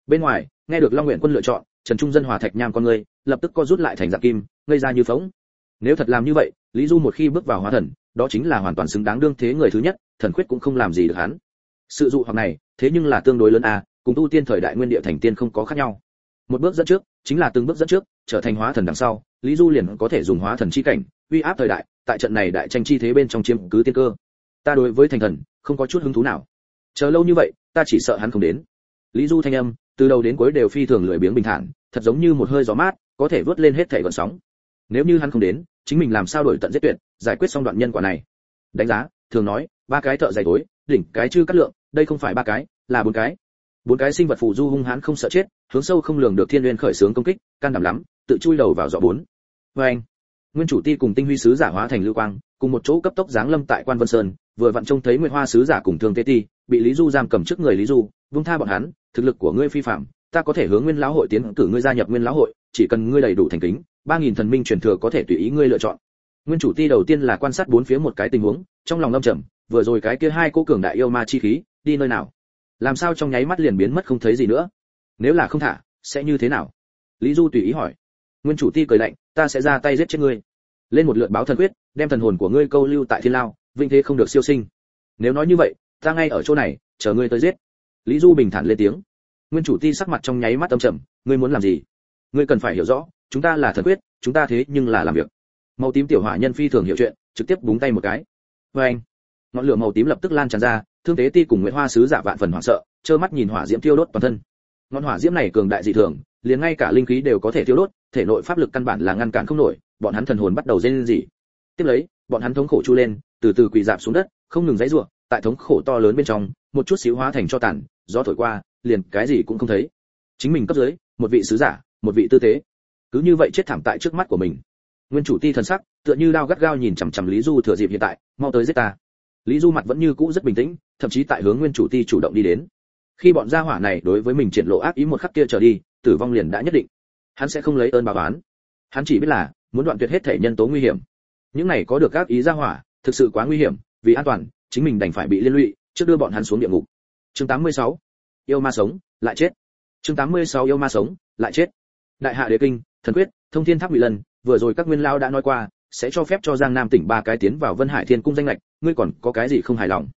Speaker 1: Bên ngoài, nghe được long nguyện quân lựa chọn, trần trung dân hòa thạch nham con ngươi, lập tức co rút lại thành dạng kim, ngây ra như phỗng. nếu thật làm như vậy, lý du một khi bước vào hóa thần, đó chính là hoàn toàn xứng đáng đương thế người thứ nhất, thần khuyết cũng không làm gì được hắn. Sự dụ hoặc này, thế nhưng là tương đối lớn a, cùng tu tiên thời đại nguyên địa thành tiên không có khác nhau. Một bước dẫn trước, chính là từng bước dẫn trước, trở thành hóa thần đằng sau, lý du liền có thể dùng hóa thần chi cảnh, uy áp thời đại tại trận này đại tranh chi thế bên trong chiếm cứ tiên cơ. Ta đối với thành thần, không có chút hứng thú nào. Chờ lâu như vậy, ta chỉ sợ hắn không đến. Lý du thanh âm, từ đầu đến cuối đều phi thường lười biếng bình thản, thật giống như một hơi gió mát, có thể vớt lên hết thảy gợn sóng. Nếu như hắn không đến, chính mình làm sao đổi tận giết tuyệt, giải quyết xong đoạn nhân quả này. Đánh giá, thường nói, ba cái thợ dày tối, đỉnh cái chư cắt lượng, đây không phải ba cái, là bốn cái. Bốn cái sinh vật phù du hung hãn không sợ chết, hướng sâu không lường được thiên nguyên khởi sướng công kích, can đảm lắm, tự chui đầu vào dọ bốn. Vê anh nguyên chủ ti cùng tinh huy sứ giả hóa thành lưu quang, cùng một chỗ cấp tốc giáng lâm tại quan vân sơn, vừa vặn trông thấy nguyệt hoa sứ giả cùng thương tế ti, bị lý du giam cầm trước người lý du, vung tha bọn hắn, thực lực của ngươi phi phạm, ta có thể hướng nguyên lão hội tiến cử ngươi gia nhập nguyên lão hội, chỉ cần ngươi đầy đủ thành kính, ba nghìn thần minh truyền thừa có thể tùy ý ngươi lựa chọn. Nguyên chủ ti đầu tiên là quan sát bốn phía một cái tình huống, trong lòng lâm trầm, vừa rồi cái kia hai cô cường đại yêu ma chi khí, đi nơi nào? Làm sao trong nháy mắt liền biến mất không thấy gì nữa? Nếu là không thả, sẽ như thế nào? Lý du tùy ý hỏi nguyên chủ ti cười lạnh, ta sẽ ra tay giết chết ngươi. Lên một lượt báo thần quyết, đem thần hồn của ngươi câu lưu tại thiên lao vinh thế không được siêu sinh. Nếu nói như vậy, ta ngay ở chỗ này, chờ ngươi tới giết. Lý du bình thản lên tiếng. Nguyên chủ ti sắc mặt trong nháy mắt âm trầm, ngươi muốn làm gì? Ngươi cần phải hiểu rõ, chúng ta là thần quyết, chúng ta thế nhưng là làm việc. Màu tím tiểu hỏa nhân phi thường hiểu chuyện, trực tiếp búng tay một cái. Vê anh. Ngọn lửa màu tím lập tức lan tràn ra, thương tế ti cùng nguyễn hoa sứ giả vạn phần hoảng sợ, trơ mắt nhìn hỏa diễm thiêu đốt toàn thân. Ngọn hỏa diễm này cường đại dị thường liền ngay cả linh khí đều có thể tiêu đốt, thể nội pháp lực căn bản là ngăn cản không nổi, bọn hắn thần hồn bắt đầu rên rỉ. Tiếp lấy, bọn hắn thống khổ chu lên, từ từ quỳ rạp xuống đất, không ngừng dãy rủa, tại thống khổ to lớn bên trong, một chút xíu hóa thành cho tàn, gió thổi qua, liền cái gì cũng không thấy. Chính mình cấp dưới, một vị sứ giả, một vị tư tế cứ như vậy chết thảm tại trước mắt của mình. Nguyên chủ ti thần sắc, tựa như đao gắt gao nhìn chằm chằm lý du thừa dịp hiện tại, mau tới giết ta. Lý du mặt vẫn như cũ rất bình tĩnh, thậm chí tại hướng nguyên chủ ti chủ động đi đến. Khi bọn gia hỏa này đối với mình triển lộ ác ý một khắc kia trở đi tử vong liền đã nhất định. Hắn sẽ không lấy ơn báo oán. Hắn chỉ biết là muốn đoạn tuyệt hết thể nhân tố nguy hiểm. Những này có được các ý gia hỏa, thực sự quá nguy hiểm, vì an toàn, chính mình đành phải bị liên lụy, trước đưa bọn hắn xuống địa ngục. Chương 86. yêu ma sống, lại chết. Chương 86 yêu ma sống, lại chết. Đại hạ đế kinh, thần quyết, thông thiên tháp bị lần vừa rồi các nguyên lao đã nói qua, sẽ cho phép cho giang nam tỉnh ba cái tiến vào vân hải thiên cung danh lệch, ngươi còn có cái gì không hài lòng?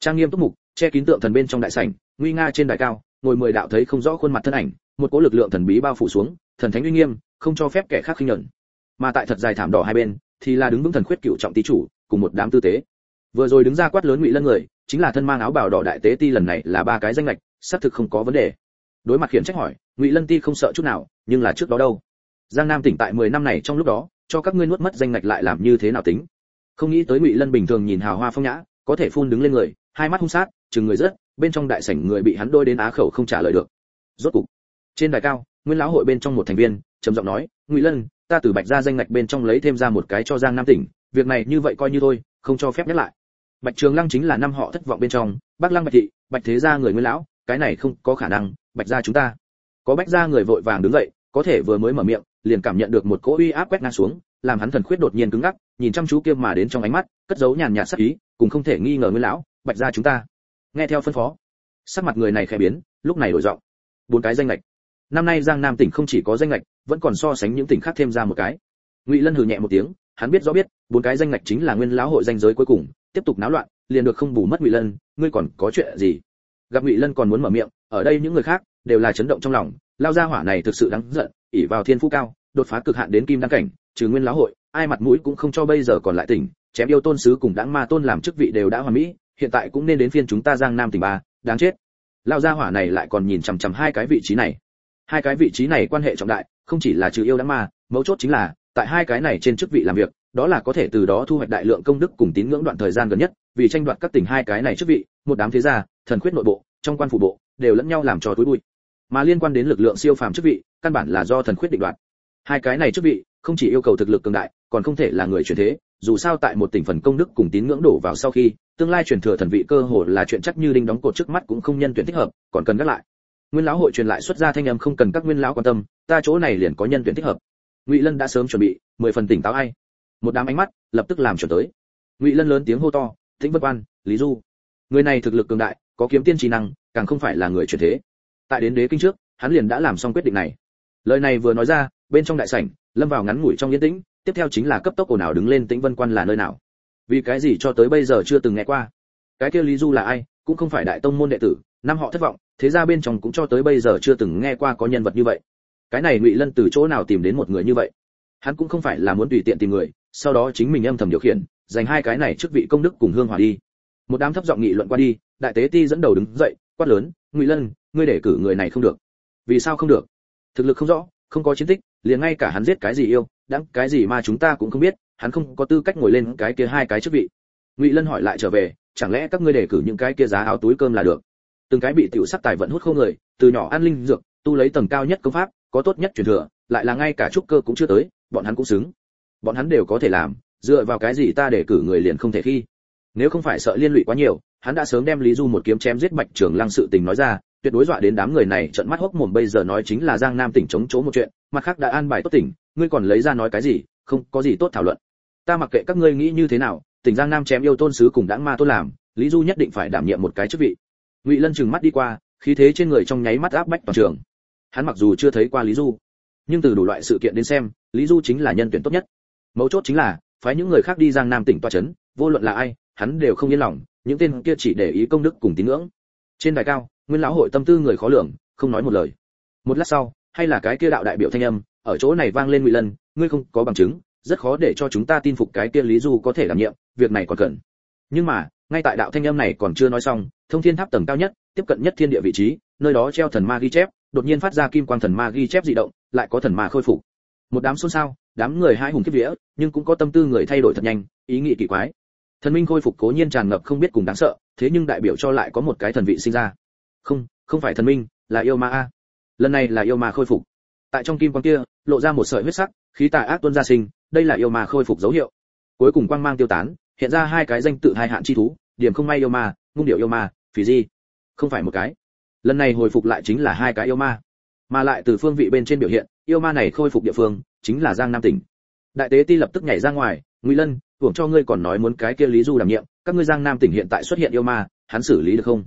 Speaker 1: Trang nghiêm túc mục, che kín tượng thần bên trong đại sảnh, nguy nga trên đài cao, ngồi mười đạo thấy không rõ khuôn mặt thân ảnh một cỗ lực lượng thần bí bao phủ xuống, thần thánh uy nghiêm, không cho phép kẻ khác khinh nhẫn mà tại thật dài thảm đỏ hai bên, thì là đứng vững thần khuyết cựu trọng tý chủ, cùng một đám tư tế. Vừa rồi đứng ra quát lớn ngụy lân người, chính là thân mang áo bào đỏ đại tế ti lần này là ba cái danh lệch, xác thực không có vấn đề. Đối mặt khiển trách hỏi, ngụy lân ti không sợ chút nào, nhưng là trước đó đâu? Giang nam tỉnh tại 10 năm này trong lúc đó, cho các ngươi nuốt mất danh ngạch lại làm như thế nào tính? Không nghĩ tới ngụy lân bình thường nhìn hào hoa phong nhã, có thể phun đứng lên người, hai mắt hung sát, chừng người rất bên trong đại sảnh người bị hắn đôi đến á khẩu không trả lời được. Rốt cục trên đài cao, nguyên lão hội bên trong một thành viên, trầm giọng nói, ngụy lân, ta từ bạch ra danh ngạch bên trong lấy thêm ra một cái cho giang nam tỉnh, việc này như vậy coi như thôi, không cho phép nhắc lại. Bạch trường lăng chính là năm họ thất vọng bên trong, bắc lăng bạch thị, bạch thế gia người nguyên lão, cái này không có khả năng, bạch gia chúng ta. Có bạch gia người vội vàng đứng dậy, có thể vừa mới mở miệng, liền cảm nhận được một cỗ uy áp quét ngang xuống, làm hắn thần khuyết đột nhiên cứng ngắc, nhìn chăm chú kia mà đến trong ánh mắt, cất giấu nhàn nhạt sắc ý, cùng không thể nghi ngờ nguyên lão, bạch gia chúng ta. Nghe theo phân phó, sắc mặt người này khẽ biến, lúc này đổi giọng. Bốn cái danh lệch năm nay giang nam tỉnh không chỉ có danh lệch vẫn còn so sánh những tỉnh khác thêm ra một cái. Ngụy lân hừ nhẹ một tiếng, hắn biết rõ biết, bốn cái danh lệch chính là nguyên lão hội danh giới cuối cùng, tiếp tục náo loạn, liền được không bù mất ngụy lân, ngươi còn có chuyện gì? Gặp ngụy lân còn muốn mở miệng, ở đây những người khác đều là chấn động trong lòng, lao ra hỏa này thực sự đáng giận, ỷ vào thiên phú cao, đột phá cực hạn đến kim đăng cảnh, trừ nguyên lão hội, ai mặt mũi cũng không cho bây giờ còn lại tỉnh, chém yêu tôn sứ cùng đãng ma tôn làm chức vị đều đã hoàn mỹ, hiện tại cũng nên đến phiên chúng ta giang nam tỉnh ba, đáng chết. Lao gia hỏa này lại còn nhìn chằm chằm hai cái vị trí này hai cái vị trí này quan hệ trọng đại, không chỉ là trừ yêu đám ma, mấu chốt chính là, tại hai cái này trên chức vị làm việc, đó là có thể từ đó thu hoạch đại lượng công đức cùng tín ngưỡng đoạn thời gian gần nhất, vì tranh đoạt các tỉnh hai cái này chức vị, một đám thế gia, thần khuyết nội bộ, trong quan phủ bộ, đều lẫn nhau làm trò túi bụi. Mà liên quan đến lực lượng siêu phàm chức vị, căn bản là do thần khuyết định đoạt. Hai cái này chức vị, không chỉ yêu cầu thực lực cường đại, còn không thể là người truyền thế, dù sao tại một tỉnh phần công đức cùng tín ngưỡng đổ vào sau khi, tương lai truyền thừa thần vị cơ hồ là chuyện chắc như đinh đóng cột trước mắt cũng không nhân tuyển thích hợp, còn cần gác lại nguyên lão hội truyền lại xuất ra thanh âm không cần các nguyên lão quan tâm, ta chỗ này liền có nhân tuyển thích hợp. Ngụy lân đã sớm chuẩn bị, mười phần tỉnh táo ai. Một đám ánh mắt, lập tức làm chuẩn tới. Ngụy lân lớn tiếng hô to, Thịnh vân quan, lý du. Người này thực lực cường đại, có kiếm tiên trí năng, càng không phải là người truyền thế. Tại đến đế kinh trước, hắn liền đã làm xong quyết định này. Lời này vừa nói ra, bên trong đại sảnh, lâm vào ngắn ngủi trong yên tĩnh, tiếp theo chính là cấp tốc ồn ào đứng lên tĩnh vân quan là nơi nào. Vì cái gì cho tới bây giờ chưa từng nghe qua? Cái kia lý du là ai? Cũng không phải đại tông môn đệ tử, năm họ thất vọng thế ra bên trong cũng cho tới bây giờ chưa từng nghe qua có nhân vật như vậy. Cái này ngụy lân từ chỗ nào tìm đến một người như vậy? Hắn cũng không phải là muốn tùy tiện tìm người, sau đó chính mình âm thầm điều khiển dành hai cái này trước vị công đức cùng hương hòa đi. Một đám thấp giọng nghị luận qua đi, đại tế ti dẫn đầu đứng dậy, quát lớn, ngụy lân, ngươi để cử người này không được. Vì sao không được? Thực lực không rõ, không có chiến tích, liền ngay cả hắn giết cái gì yêu đắng cái gì mà chúng ta cũng không biết, hắn không có tư cách ngồi lên cái kia hai cái chức vị. Ngụy lân hỏi lại trở về, chẳng lẽ các ngươi để cử những cái kia giá áo túi cơm là được? Từng cái bị tiểu sắc tài vận hút không người, từ nhỏ an linh dược, tu lấy tầng cao nhất công pháp, có tốt nhất truyền thừa, lại là ngay cả trúc cơ cũng chưa tới, bọn hắn cũng xứng. Bọn hắn đều có thể làm, dựa vào cái gì ta để cử người liền không thể khi? Nếu không phải sợ liên lụy quá nhiều, hắn đã sớm đem lý du một kiếm chém giết bạch trường lăng sự tình nói ra, tuyệt đối dọa đến đám người này trợn mắt hốc mồm, bây giờ nói chính là giang nam tỉnh chống chỗ một chuyện, mặt khác đã an bài tốt tỉnh, ngươi còn lấy ra nói cái gì, không có gì tốt thảo luận. Ta mặc kệ các ngươi nghĩ như thế nào, tỉnh giang nam chém yêu tôn sứ cùng đãng ma tôn làm, lý du nhất định phải đảm nhiệm một cái chức vị ngụy lân chừng mắt đi qua, khí thế trên người trong nháy mắt áp bách toàn trường. Hắn mặc dù chưa thấy qua lý du, nhưng từ đủ loại sự kiện đến xem, lý du chính là nhân tuyển tốt nhất. Mấu chốt chính là, phái những người khác đi giang nam tỉnh toa chấn, vô luận là ai, hắn đều không yên lòng, những tên kia chỉ để ý công đức cùng tín ngưỡng. Trên đài cao, nguyên lão hội tâm tư người khó lường, không nói một lời. Một lát sau, hay là cái kia đạo đại biểu thanh âm, ở chỗ này vang lên ngụy lân, ngươi không có bằng chứng, rất khó để cho chúng ta tin phục cái kia lý du có thể đảm nhiệm, việc này còn cần. Nhưng mà ngay tại đạo thanh âm này còn chưa nói xong, thông thiên tháp tầng cao nhất, tiếp cận nhất thiên địa vị trí, nơi đó treo thần ma ghi chép, đột nhiên phát ra kim quang thần ma ghi chép dị động, lại có thần ma khôi phục. Một đám xôn xao, đám người hai hùng kiếp vía, nhưng cũng có tâm tư người thay đổi thật nhanh, ý nghĩ kỳ quái. Thần minh khôi phục cố nhiên tràn ngập không biết cùng đáng sợ, thế nhưng đại biểu cho lại có một cái thần vị sinh ra. Không không phải thần minh, là yêu ma a. Lần này là yêu ma khôi phục. Tại trong kim quang kia, lộ ra một sợi huyết sắc, khí tà ác tuôn ra sinh, đây là yêu ma khôi phục dấu hiệu. Cuối cùng quang mang tiêu tán hiện ra hai cái danh tự hai hạn chi thú, điểm không may yêu ma, ngung điệu yêu ma phỉ di. Không phải một cái. Lần này hồi phục lại chính là hai cái yêu ma. Mà lại từ phương vị bên trên biểu hiện, yêu ma này khôi phục địa phương chính là giang nam tỉnh. Đại tế ti lập tức nhảy ra ngoài, ngụy lân tưởng cho ngươi còn nói muốn cái kia lý du đảm nhiệm, các ngươi giang nam tỉnh hiện tại xuất hiện yêu ma, hắn xử lý được không?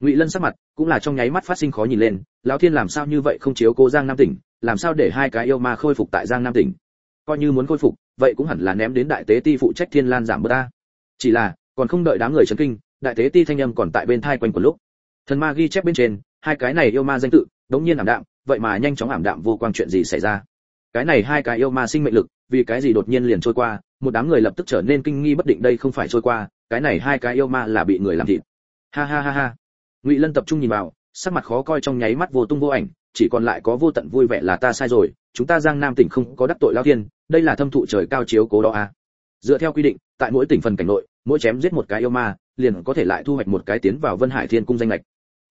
Speaker 1: Ngụy lân sắc mặt cũng là trong nháy mắt phát sinh khó nhìn lên, lão thiên làm sao như vậy không chiếu cố giang nam tỉnh, làm sao để hai cái yêu ma khôi phục tại giang nam tỉnh? Coi như muốn khôi phục vậy cũng hẳn là ném đến đại tế ti phụ trách thiên lan giảm bớt ta. Chỉ là, còn không đợi đám người chấn kinh, đại tế ti thanh âm còn tại bên thai quanh quần lúc. Thần ma ghi chép bên trên, hai cái này yêu ma danh tự, đống nhiên ảm đạm, vậy mà nhanh chóng ảm đạm vô quang chuyện gì xảy ra? Cái này hai cái yêu ma sinh mệnh lực, vì cái gì đột nhiên liền trôi qua, một đám người lập tức trở nên kinh nghi bất định đây không phải trôi qua, cái này hai cái yêu ma là bị người làm thịt. Ha ha ha ha. Ngụy lân tập trung nhìn vào, sắc mặt khó coi trong nháy mắt vô tung vô ảnh, chỉ còn lại có vô tận vui vẻ là ta sai rồi chúng ta giang nam tỉnh không có đắc tội lao thiên, đây là thâm thụ trời cao chiếu cố đó à. dựa theo quy định, tại mỗi tỉnh phần cảnh nội, mỗi chém giết một cái yêu ma, liền có thể lại thu hoạch một cái tiến vào vân hải thiên cung danh lệch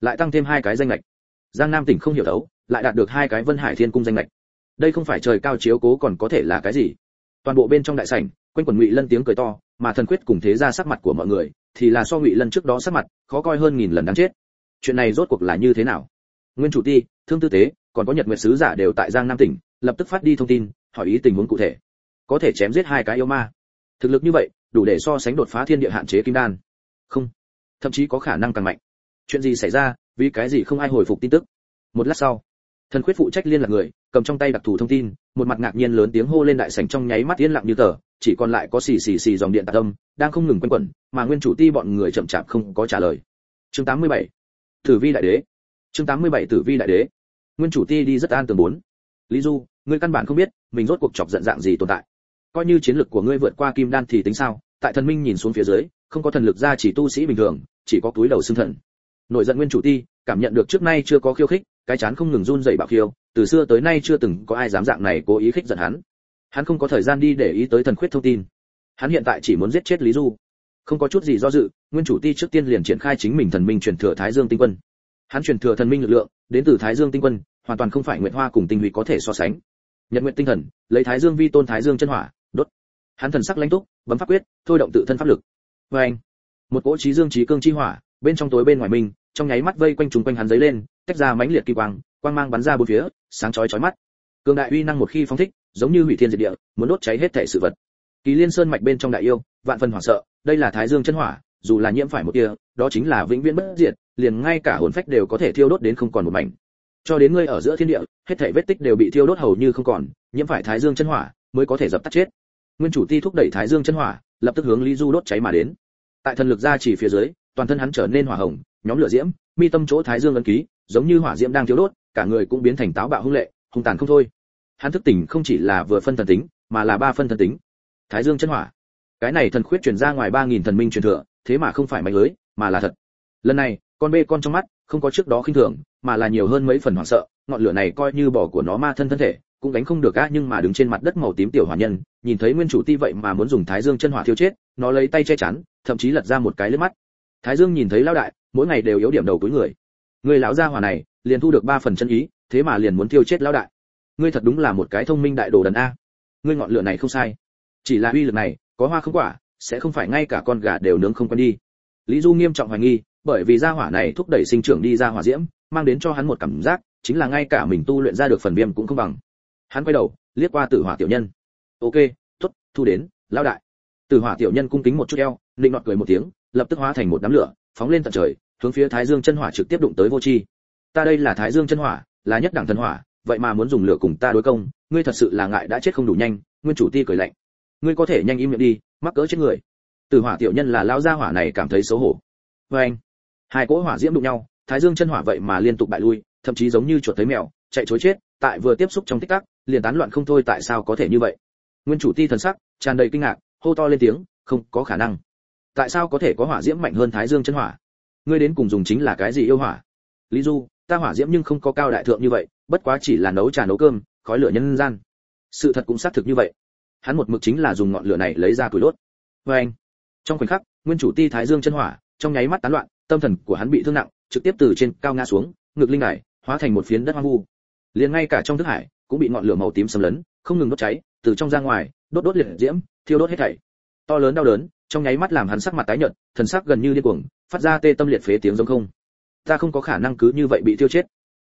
Speaker 1: lại tăng thêm hai cái danh lệch giang nam tỉnh không hiểu đấu, lại đạt được hai cái vân hải thiên cung danh lệch đây không phải trời cao chiếu cố còn có thể là cái gì? Toàn bộ bên trong đại sảnh, quanh quần ngụy lân tiếng cười to, mà thần quyết cùng thế ra sắc mặt của mọi người, thì là so ngụy lân trước đó sắc mặt khó coi hơn nghìn lần đáng chết. Chuyện này rốt cuộc là như thế nào? Nguyên chủ ti, thương tư tế còn có nhật nguyệt sứ giả đều tại giang nam tỉnh, lập tức phát đi thông tin, hỏi ý tình huống cụ thể. Có thể chém giết hai cái yêu ma. Thực lực như vậy, đủ để so sánh đột phá thiên địa hạn chế kim đan. Không. Thậm chí có khả năng càng mạnh. Chuyện gì xảy ra, vì cái gì không ai hồi phục tin tức? Một lát sau, thần khuyết phụ trách liên lạc người, cầm trong tay đặc thù thông tin, một mặt ngạc nhiên lớn tiếng hô lên đại sảnh trong nháy mắt yên lặng như tờ, chỉ còn lại có xì xì xì dòng điện tạc âm, đang không ngừng quanh quẩn, mà nguyên chủ ti bọn người chậm chạp không có trả lời. Chương 87. tử vi đại đế. Chương 87 tử vi đại đế nguyên chủ ti đi rất an tường bốn. Lý du, ngươi căn bản không biết, mình rốt cuộc chọc giận dạng gì tồn tại. Coi như chiến lực của ngươi vượt qua kim đan thì tính sao? Tại thần minh nhìn xuống phía dưới, không có thần lực ra chỉ tu sĩ bình thường, chỉ có túi đầu xương thần. Nội giận nguyên chủ ti, cảm nhận được trước nay chưa có khiêu khích, cái chán không ngừng run rẩy bạo khiêu, từ xưa tới nay chưa từng có ai dám dạng này cố ý khích giận hắn. Hắn không có thời gian đi để ý tới thần khuyết thông tin. Hắn hiện tại chỉ muốn giết chết lý du. Không có chút gì do dự, nguyên chủ ti trước tiên liền triển khai chính mình thần minh truyền thừa thái dương tinh quân. Hắn truyền thừa thần minh lực lượng đến từ thái dương tinh quân, hoàn toàn không phải nguyệt hoa cùng tinh huy có thể so sánh. Nhật nguyện tinh thần, lấy thái dương vi tôn thái dương chân hỏa, đốt. Hắn thần sắc lãnh túc, bấm pháp quyết, thôi động tự thân pháp lực. Vê anh, một cỗ trí dương trí cương chi hỏa, bên trong tối bên ngoài mình, trong nháy mắt vây quanh trùng quanh hắn giấy lên, tách ra mãnh liệt kỳ quang quang mang bắn ra bốn phía, sáng chói chói mắt. Cường đại uy năng một khi phóng thích, giống như hủy thiên diệt địa, muốn đốt cháy hết thảy sự vật. Kỳ liên sơn mạch bên trong đại yêu, vạn phần hoảng sợ, đây là thái dương chân hỏa, dù là nhiễm phải một tia, đó chính là vĩnh viễn bất diệt liền ngay cả hồn phách đều có thể thiêu đốt đến không còn một mảnh. Cho đến ngươi ở giữa thiên địa, hết thảy vết tích đều bị thiêu đốt hầu như không còn, nhiễm phải thái dương chân hỏa, mới có thể dập tắt chết. Nguyên chủ ti thúc đẩy thái dương chân hỏa, lập tức hướng lý du đốt cháy mà đến. Tại thần lực ra chỉ phía dưới, toàn thân hắn trở nên hỏa hồng, nhóm lửa diễm, mi tâm chỗ thái dương ấn ký, giống như hỏa diễm đang thiêu đốt, cả người cũng biến thành táo bạo hung lệ, hung tàn không thôi. Hắn thức tỉnh không chỉ là vừa phân thần tính, mà là ba phân thần tính. Thái dương chân hỏa. Cái này thần khuyết truyền ra ngoài ba nghìn thần minh truyền thừa, thế mà không phải mạnh lưới, mà là thật. Lần này con bê con trong mắt, không có trước đó khinh thường, mà là nhiều hơn mấy phần hoảng sợ, ngọn lửa này coi như bỏ của nó ma thân thân thể, cũng đánh không được á, nhưng mà đứng trên mặt đất màu tím tiểu hỏa nhân, nhìn thấy nguyên chủ ti vậy mà muốn dùng thái dương chân hỏa thiêu chết, nó lấy tay che chắn, thậm chí lật ra một cái lướt mắt. Thái dương nhìn thấy lão đại, mỗi ngày đều yếu điểm đầu cuối người. Người lão gia hỏa này, liền thu được ba phần chân ý, thế mà liền muốn thiêu chết lão đại. Ngươi thật đúng là một cái thông minh đại đồ đần a. Ngươi ngọn lửa này không sai. Chỉ là uy lực này, có hoa không quả, sẽ không phải ngay cả con gà đều nướng không quen đi. Lý du nghiêm trọng hoài nghi bởi vì gia hỏa này thúc đẩy sinh trưởng đi ra hỏa diễm, mang đến cho hắn một cảm giác, chính là ngay cả mình tu luyện ra được phần viêm cũng không bằng. Hắn quay đầu, liếc qua tử hỏa tiểu nhân. Ok, tốt, thu đến, lão đại. Tử hỏa tiểu nhân cung kính một chút eo định nọt cười một tiếng, lập tức hóa thành một đám lửa, phóng lên tận trời, hướng phía thái dương chân hỏa trực tiếp đụng tới vô chi. Ta đây là thái dương chân hỏa, là nhất đẳng thần hỏa, vậy mà muốn dùng lửa cùng ta đối công, ngươi thật sự là ngại đã chết không đủ nhanh, nguyên chủ ti cười lạnh. Ngươi có thể nhanh im miệng đi, mắc cỡ chết người. Tử hỏa tiểu nhân là lão gia hỏa này cảm thấy xấu hổ. Với anh hai cỗ hỏa diễm đụng nhau, thái dương chân hỏa vậy mà liên tục bại lui, thậm chí giống như chuột thấy mèo, chạy chối chết, tại vừa tiếp xúc trong tích tắc, liền tán loạn không thôi, tại sao có thể như vậy? Nguyên chủ ti thần sắc, tràn đầy kinh ngạc, hô to lên tiếng, không có khả năng. Tại sao có thể có hỏa diễm mạnh hơn thái dương chân hỏa? Ngươi đến cùng dùng chính là cái gì yêu hỏa? Lý du, ta hỏa diễm nhưng không có cao đại thượng như vậy, bất quá chỉ là nấu trà nấu cơm, khói lửa nhân gian. Sự thật cũng xác thực như vậy. Hắn một mực chính là dùng ngọn lửa này lấy ra củi đốt. Vê anh trong khoảnh khắc, nguyên chủ ti thái dương chân hỏa, trong nháy mắt tán loạn tâm thần của hắn bị thương nặng, trực tiếp từ trên cao ngã xuống, ngực linh đài, hóa thành một phiến đất hoang vu. Liền ngay cả trong thức hải, cũng bị ngọn lửa màu tím xâm lấn, không ngừng đốt cháy, từ trong ra ngoài, đốt đốt liệt diễm, thiêu đốt hết thảy. To lớn đau đớn, trong nháy mắt làm hắn sắc mặt tái nhợt, thần sắc gần như điên cuồng, phát ra tê tâm liệt phế tiếng giống không. Ta không có khả năng cứ như vậy bị tiêu chết.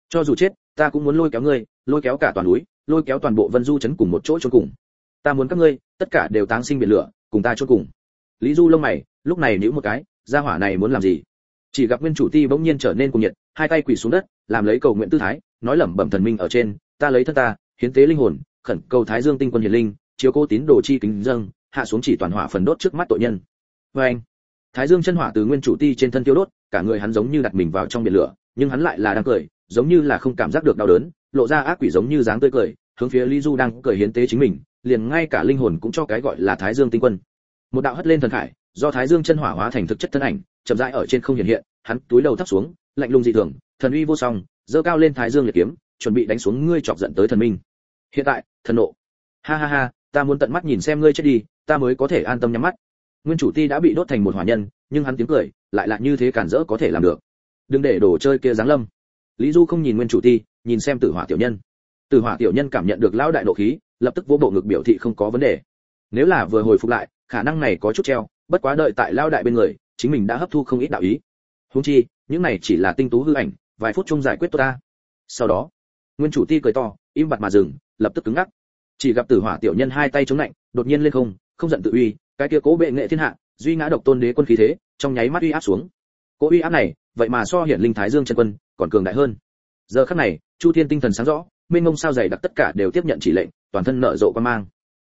Speaker 1: Cho dù chết, ta cũng muốn lôi kéo ngươi, lôi kéo cả toàn núi, lôi kéo toàn bộ vân du chấn cùng một chỗ chôn cùng. Ta muốn các ngươi, tất cả đều táng sinh biển lửa, cùng ta chôn cùng. Lý du lông mày, lúc này nhíu một cái, gia hỏa này muốn làm gì? Chỉ gặp nguyên chủ ti bỗng nhiên trở nên cuồng nhiệt, hai tay quỳ xuống đất, làm lấy cầu nguyện tư thái, nói lẩm bẩm thần minh ở trên, ta lấy thân ta, hiến tế linh hồn, khẩn cầu thái dương tinh quân hiền linh, chiếu cố tín đồ chi kính dâng, hạ xuống chỉ toàn hỏa phần đốt trước mắt tội nhân. Vê anh, thái dương chân hỏa từ nguyên chủ ti trên thân tiêu đốt, cả người hắn giống như đặt mình vào trong biển lửa, nhưng hắn lại là đang cười, giống như là không cảm giác được đau đớn, lộ ra ác quỷ giống như dáng tươi cười, hướng phía lý du đang cười hiến tế chính mình, liền ngay cả linh hồn cũng cho cái gọi là thái dương tinh quân. Một đạo hất lên thần khải do thái dương chân hỏa hóa thành thực chất thân ảnh, chậm rãi ở trên không hiện hiện, hắn túi đầu thấp xuống, lạnh lùng dị thường, thần uy vô song, giơ cao lên thái dương liệt kiếm, chuẩn bị đánh xuống ngươi chọc giận tới thần minh. Hiện tại, thần nộ. Ha ha ha, ta muốn tận mắt nhìn xem ngươi chết đi, ta mới có thể an tâm nhắm mắt. Nguyên chủ ti đã bị đốt thành một hỏa nhân, nhưng hắn tiếng cười lại là như thế cản rỡ có thể làm được. Đừng để đồ chơi kia giáng lâm. Lý du không nhìn nguyên chủ ti, nhìn xem tử hỏa tiểu nhân. Tử hỏa tiểu nhân cảm nhận được lão đại độ khí, lập tức vỗ bộ ngực biểu thị không có vấn đề. Nếu là vừa hồi phục lại, khả năng này có chút treo bất quá đợi tại lao đại bên người, chính mình đã hấp thu không ít đạo ý. Huống chi, những này chỉ là tinh tú hư ảnh, vài phút chung giải quyết tôi ta. Sau đó, nguyên chủ ti cười to, im bặt mà dừng, lập tức cứng ngắc. Chỉ gặp tử hỏa tiểu nhân hai tay chống lạnh đột nhiên lên không không giận tự uy, cái kia cố bệ nghệ thiên hạ, duy ngã độc tôn đế quân khí thế, trong nháy mắt uy áp xuống. Cố uy áp này, vậy mà so hiển linh thái dương chân quân, còn cường đại hơn. Giờ khắc này, chu thiên tinh thần sáng rõ minh ngông sao dày đặc tất cả đều tiếp nhận chỉ lệnh, toàn thân nợ rộ quan mang.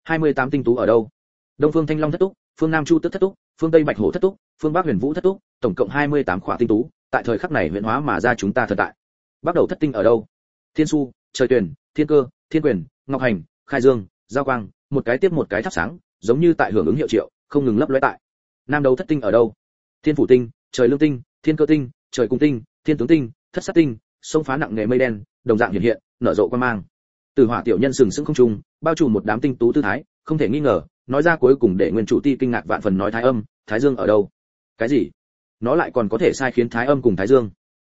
Speaker 1: 28 tinh tú ở đâu? Đông phương thanh long thất túc, phương nam chu tức thất túc, phương tây bạch hổ thất túc, phương bắc huyền vũ thất túc, tổng cộng 28 khỏa tinh tú, tại thời khắc này huyện hóa mà ra chúng ta thật tại. Bắt đầu thất tinh ở đâu? Thiên su, trời tuyển, thiên cơ, thiên quyền, ngọc hành, khai dương, giao quang, một cái tiếp một cái thắp sáng, giống như tại hưởng ứng hiệu triệu, không ngừng lấp lóe tại. Nam đấu thất tinh ở đâu? Thiên phủ tinh, trời lương tinh, thiên cơ tinh, trời cung tinh, thiên tướng tinh, thất sát tinh, sông phá nặng nghề mây đen, đồng dạng hiện hiện, nở rộ quan mang. Từ hỏa tiểu nhân sừng sững không trung, bao trùm một đám tinh tú tư thái, không thể nghi ngờ nói ra cuối cùng để nguyên chủ ti kinh ngạc vạn phần nói thái âm, thái dương ở đâu? Cái gì? Nó lại còn có thể sai khiến thái âm cùng thái dương?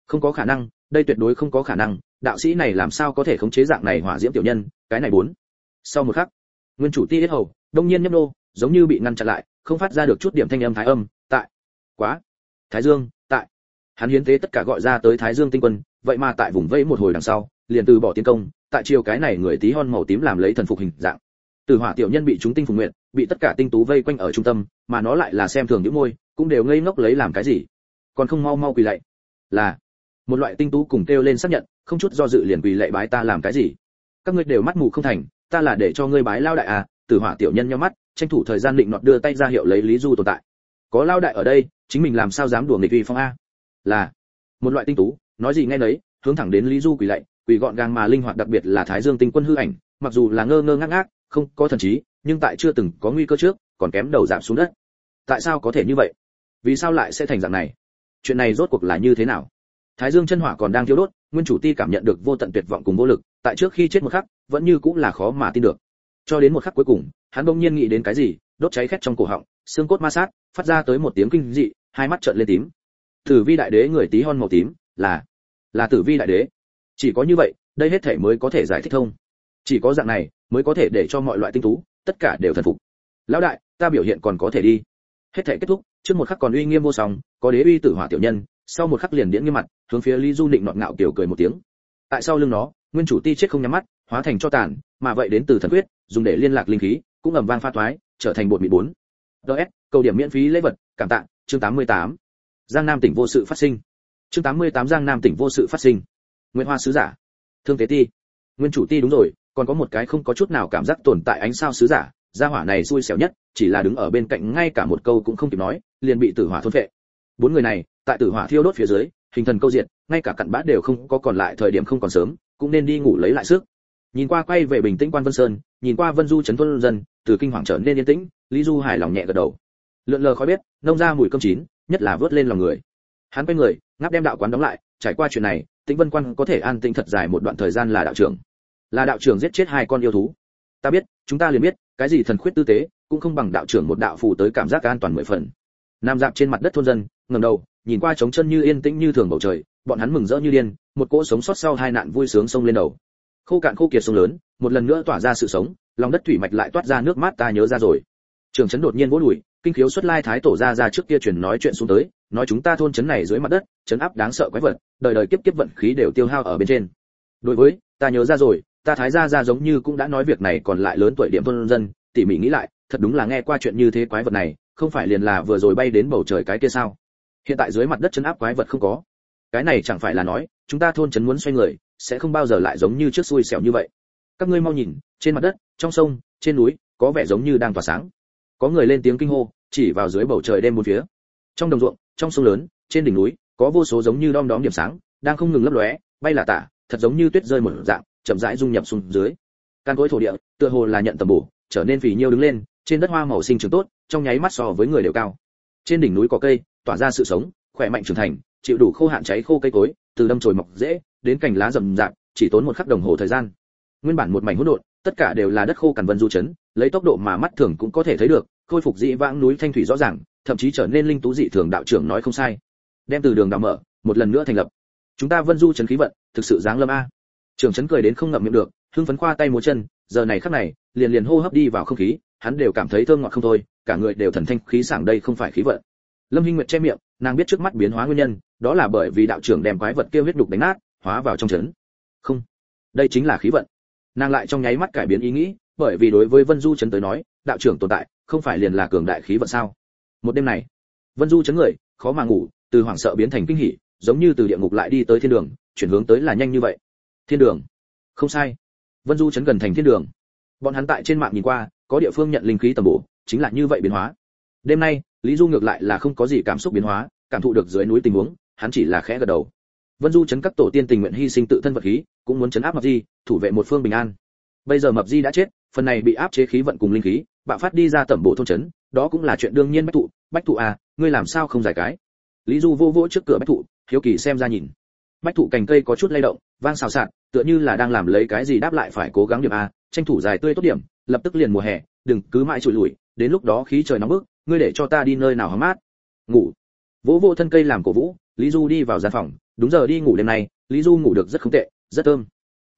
Speaker 1: Không có khả năng, đây tuyệt đối không có khả năng, đạo sĩ này làm sao có thể khống chế dạng này hỏa diễm tiểu nhân, cái này bốn. Sau một khắc, nguyên chủ ti ít hầu, đông nhiên nhấp nô, giống như bị ngăn chặn lại, không phát ra được chút điểm thanh âm thái âm, tại. Quá. Thái dương, tại. Hắn hiến tế tất cả gọi ra tới thái dương tinh quân, vậy mà tại vùng vẫy một hồi đằng sau, liền từ bỏ tiến công, tại chiều cái này người tí hon màu tím làm lấy thần phục hình dạng. Từ hỏa tiểu nhân bị chúng tinh phục nguyện bị tất cả tinh tú vây quanh ở trung tâm, mà nó lại là xem thường những môi, cũng đều ngây ngốc lấy làm cái gì. Còn không mau mau quỳ lạy. Là, một loại tinh tú cùng kêu lên xác nhận, không chút do dự liền quỳ lạy bái ta làm cái gì. Các ngươi đều mắt mù không thành, ta là để cho ngươi bái lao đại à từ hỏa tiểu nhân nhau mắt, tranh thủ thời gian định nọt đưa tay ra hiệu lấy lý du tồn tại. Có lao đại ở đây, chính mình làm sao dám đùa nghịch uy phong a? Là, một loại tinh tú, nói gì nghe nấy, hướng thẳng đến lý du quỳ lạy, quỳ gọn gàng mà linh hoạt đặc biệt là thái dương tinh quân hư ảnh, mặc dù là ngơ ngơ ngác ngác không có thần trí, nhưng tại chưa từng có nguy cơ trước, còn kém đầu giảm xuống đất. Tại sao có thể như vậy? Vì sao lại sẽ thành dạng này? Chuyện này rốt cuộc là như thế nào? Thái dương chân hỏa còn đang thiêu đốt, nguyên chủ ti cảm nhận được vô tận tuyệt vọng cùng vô lực, tại trước khi chết một khắc, vẫn như cũng là khó mà tin được. Cho đến một khắc cuối cùng, hắn bỗng nhiên nghĩ đến cái gì, đốt cháy khét trong cổ họng, xương cốt ma sát, phát ra tới một tiếng kinh dị, hai mắt trợn lên tím. Tử vi đại đế người tí hon màu tím, là là tử vi đại đế. Chỉ có như vậy, đây hết thể mới có thể giải thích thông. Chỉ có dạng này mới có thể để cho mọi loại tinh tú tất cả đều thần phục. Lão đại, ta biểu hiện còn có thể đi. Hết thể kết thúc, trước một khắc còn uy nghiêm vô song, có đế uy tử hỏa tiểu nhân, sau một khắc liền điễn nghiêm mặt, hướng phía lý du định nọt ngạo kiểu cười một tiếng. Tại sau lưng nó, nguyên chủ ti chết không nhắm mắt, hóa thành cho tàn, mà vậy đến từ thần quyết, dùng để liên lạc linh khí, cũng ầm vang pha thoái trở thành bột mị bốn. Ds cầu điểm miễn phí lễ vật, cảm tạ, chương 88. giang nam tỉnh vô sự phát sinh. Chương 88 giang nam tỉnh vô sự phát sinh. Nguyễn hoa sứ giả. Thương tế ti. Nguyên chủ ti đúng rồi còn có một cái không có chút nào cảm giác tồn tại ánh sao sứ giả, gia hỏa này xui xẻo nhất, chỉ là đứng ở bên cạnh ngay cả một câu cũng không kịp nói, liền bị tử hỏa thôn phệ. Bốn người này, tại tử hỏa thiêu đốt phía dưới, hình thần câu diện ngay cả cặn bã đều không có còn lại thời điểm không còn sớm, cũng nên đi ngủ lấy lại sức. Nhìn qua quay về bình tĩnh quan vân sơn, nhìn qua vân du chấn thôn dân, từ kinh hoàng trở nên yên tĩnh, lý du hài lòng nhẹ gật đầu. Lượn lờ khói biết, nông ra mùi cơm chín, nhất là vớt lên lòng người. Hắn quay người, ngáp đem đạo quán đóng lại, trải qua chuyện này, tĩnh vân quan có thể an tĩnh thật dài một đoạn thời gian là đạo trưởng là đạo trưởng giết chết hai con yêu thú. Ta biết, chúng ta liền biết, cái gì thần khuyết tư tế, cũng không bằng đạo trưởng một đạo phù tới cảm giác an toàn mười phần. Nam dạp trên mặt đất thôn dân, ngẩng đầu, nhìn qua trống chân như yên tĩnh như thường bầu trời, bọn hắn mừng rỡ như điên, một cỗ sống sót sau hai nạn vui sướng sông lên đầu. Khô cạn khô kiệt sông lớn, một lần nữa tỏa ra sự sống, lòng đất thủy mạch lại toát ra nước mát ta nhớ ra rồi. Trường trấn đột nhiên vỗ đùi kinh khiếu xuất lai thái tổ ra ra trước kia truyền nói chuyện xuống tới, nói chúng ta thôn trấn này dưới mặt đất trấn áp đáng sợ quái vật, đời đời kiếp kiếp vận khí đều tiêu hao ở bên trên. Đối với, ta nhớ ra rồi ta thái gia gia giống như cũng đã nói việc này còn lại lớn tuổi điểm thôn dân, tỉ mỉ nghĩ lại, thật đúng là nghe qua chuyện như thế quái vật này, không phải liền là vừa rồi bay đến bầu trời cái kia sao? Hiện tại dưới mặt đất chấn áp quái vật không có. Cái này chẳng phải là nói, chúng ta thôn trấn muốn xoay người, sẽ không bao giờ lại giống như trước xui xẻo như vậy. Các ngươi mau nhìn, trên mặt đất, trong sông, trên núi, có vẻ giống như đang tỏa sáng. Có người lên tiếng kinh hô, chỉ vào dưới bầu trời đêm một phía. Trong đồng ruộng, trong sông lớn, trên đỉnh núi, có vô số giống như đom đóm điểm sáng, đang không ngừng lấp lóe, bay là tả, thật giống như tuyết rơi một dạng chậm rãi dung nhập xuống dưới. Căn cối thổ địa, tựa hồ là nhận tầm bổ, trở nên phì nhiêu đứng lên, trên đất hoa màu sinh trưởng tốt, trong nháy mắt so với người đều cao. Trên đỉnh núi có cây, tỏa ra sự sống, khỏe mạnh trưởng thành, chịu đủ khô hạn cháy khô cây cối, từ đâm chồi mọc dễ, đến cành lá rậm rạp, chỉ tốn một khắc đồng hồ thời gian. Nguyên bản một mảnh hỗn độn, tất cả đều là đất khô cằn vân du chấn, lấy tốc độ mà mắt thường cũng có thể thấy được, khôi phục dị vãng núi thanh thủy rõ ràng, thậm chí trở nên linh tú dị thường đạo trưởng nói không sai. Đem từ đường đào mở, một lần nữa thành lập. Chúng ta vân du chấn khí vận, thực sự dáng lâm a trưởng chấn cười đến không ngậm miệng được, hưng phấn khoa tay múa chân, giờ này khắc này, liền liền hô hấp đi vào không khí, hắn đều cảm thấy thơm ngọt không thôi, cả người đều thần thanh khí sảng đây không phải khí vận. Lâm hinh nguyệt che miệng, nàng biết trước mắt biến hóa nguyên nhân, đó là bởi vì đạo trưởng đem quái vật kia huyết đục đánh nát, hóa vào trong chấn. Không, đây chính là khí vận. Nàng lại trong nháy mắt cải biến ý nghĩ, bởi vì đối với vân du chấn tới nói, đạo trưởng tồn tại, không phải liền là cường đại khí vận sao? Một đêm này, vân du chấn người, khó mà ngủ, từ hoảng sợ biến thành kinh hỉ, giống như từ địa ngục lại đi tới thiên đường, chuyển hướng tới là nhanh như vậy thiên đường. Không sai. Vân du chấn gần thành thiên đường. Bọn hắn tại trên mạng nhìn qua, có địa phương nhận linh khí tầm bổ, chính là như vậy biến hóa. Đêm nay, lý du ngược lại là không có gì cảm xúc biến hóa, cảm thụ được dưới núi tình huống, hắn chỉ là khẽ gật đầu. Vân du chấn các tổ tiên tình nguyện hy sinh tự thân vật khí, cũng muốn chấn áp mập di, thủ vệ một phương bình an. Bây giờ mập di đã chết, phần này bị áp chế khí vận cùng linh khí, bạo phát đi ra tẩm bộ thôn chấn đó cũng là chuyện đương nhiên bách thụ. Bách thụ à ngươi làm sao không giải cái? Lý du vô vỗ trước cửa bách thụ, hiếu kỳ xem ra nhìn bách thụ cành cây có chút lay động, vang xào xạc, tựa như là đang làm lấy cái gì đáp lại phải cố gắng điểm a, tranh thủ dài tươi tốt điểm, lập tức liền mùa hè, đừng cứ mãi trụi lủi, đến lúc đó khí trời nóng bức, ngươi để cho ta đi nơi nào hóng mát. Ngủ. Vỗ vô thân cây làm cổ vũ, lý du đi vào gian phòng, đúng giờ đi ngủ đêm nay, lý du ngủ được rất không tệ, rất thơm.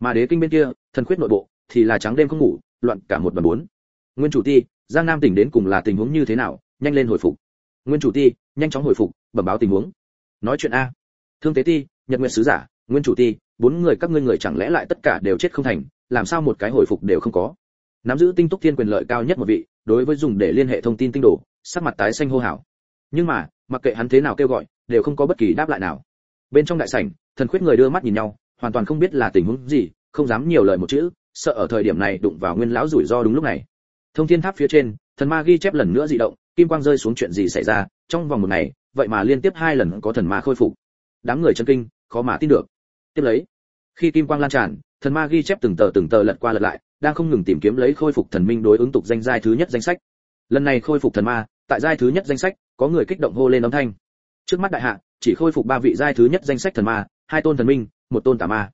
Speaker 1: Mà đế kinh bên kia, thần khuyết nội bộ, thì là trắng đêm không ngủ, loạn cả một bàn bốn. Nguyên chủ ti, giang nam tỉnh đến cùng là tình huống như thế nào, nhanh lên hồi phục. Nguyên chủ ti, nhanh chóng hồi phục, bẩm báo tình huống. Nói chuyện a. Thương tế ti nhật nguyện sứ giả, nguyên chủ ti, bốn người các ngươi người chẳng lẽ lại tất cả đều chết không thành, làm sao một cái hồi phục đều không có? Nắm giữ tinh túc thiên quyền lợi cao nhất một vị, đối với dùng để liên hệ thông tin tinh đồ, sắc mặt tái xanh hô hào. Nhưng mà, mặc kệ hắn thế nào kêu gọi, đều không có bất kỳ đáp lại nào. Bên trong đại sảnh, thần khuyết người đưa mắt nhìn nhau, hoàn toàn không biết là tình huống gì, không dám nhiều lời một chữ, sợ ở thời điểm này đụng vào nguyên lão rủi ro đúng lúc này. Thông thiên tháp phía trên, thần ma ghi chép lần nữa dị động, kim quang rơi xuống chuyện gì xảy ra, trong vòng một ngày, vậy mà liên tiếp hai lần có thần ma khôi phục đám người chân kinh, khó mà tin được. Tiếp lấy, khi kim quang lan tràn, thần ma ghi chép từng tờ từng tờ lật qua lật lại, đang không ngừng tìm kiếm lấy khôi phục thần minh đối ứng tục danh giai thứ nhất danh sách. Lần này khôi phục thần ma, tại giai thứ nhất danh sách, có người kích động hô lên âm thanh. Trước mắt đại hạ, chỉ khôi phục ba vị giai thứ nhất danh sách thần ma, hai tôn thần minh, một tôn tà ma.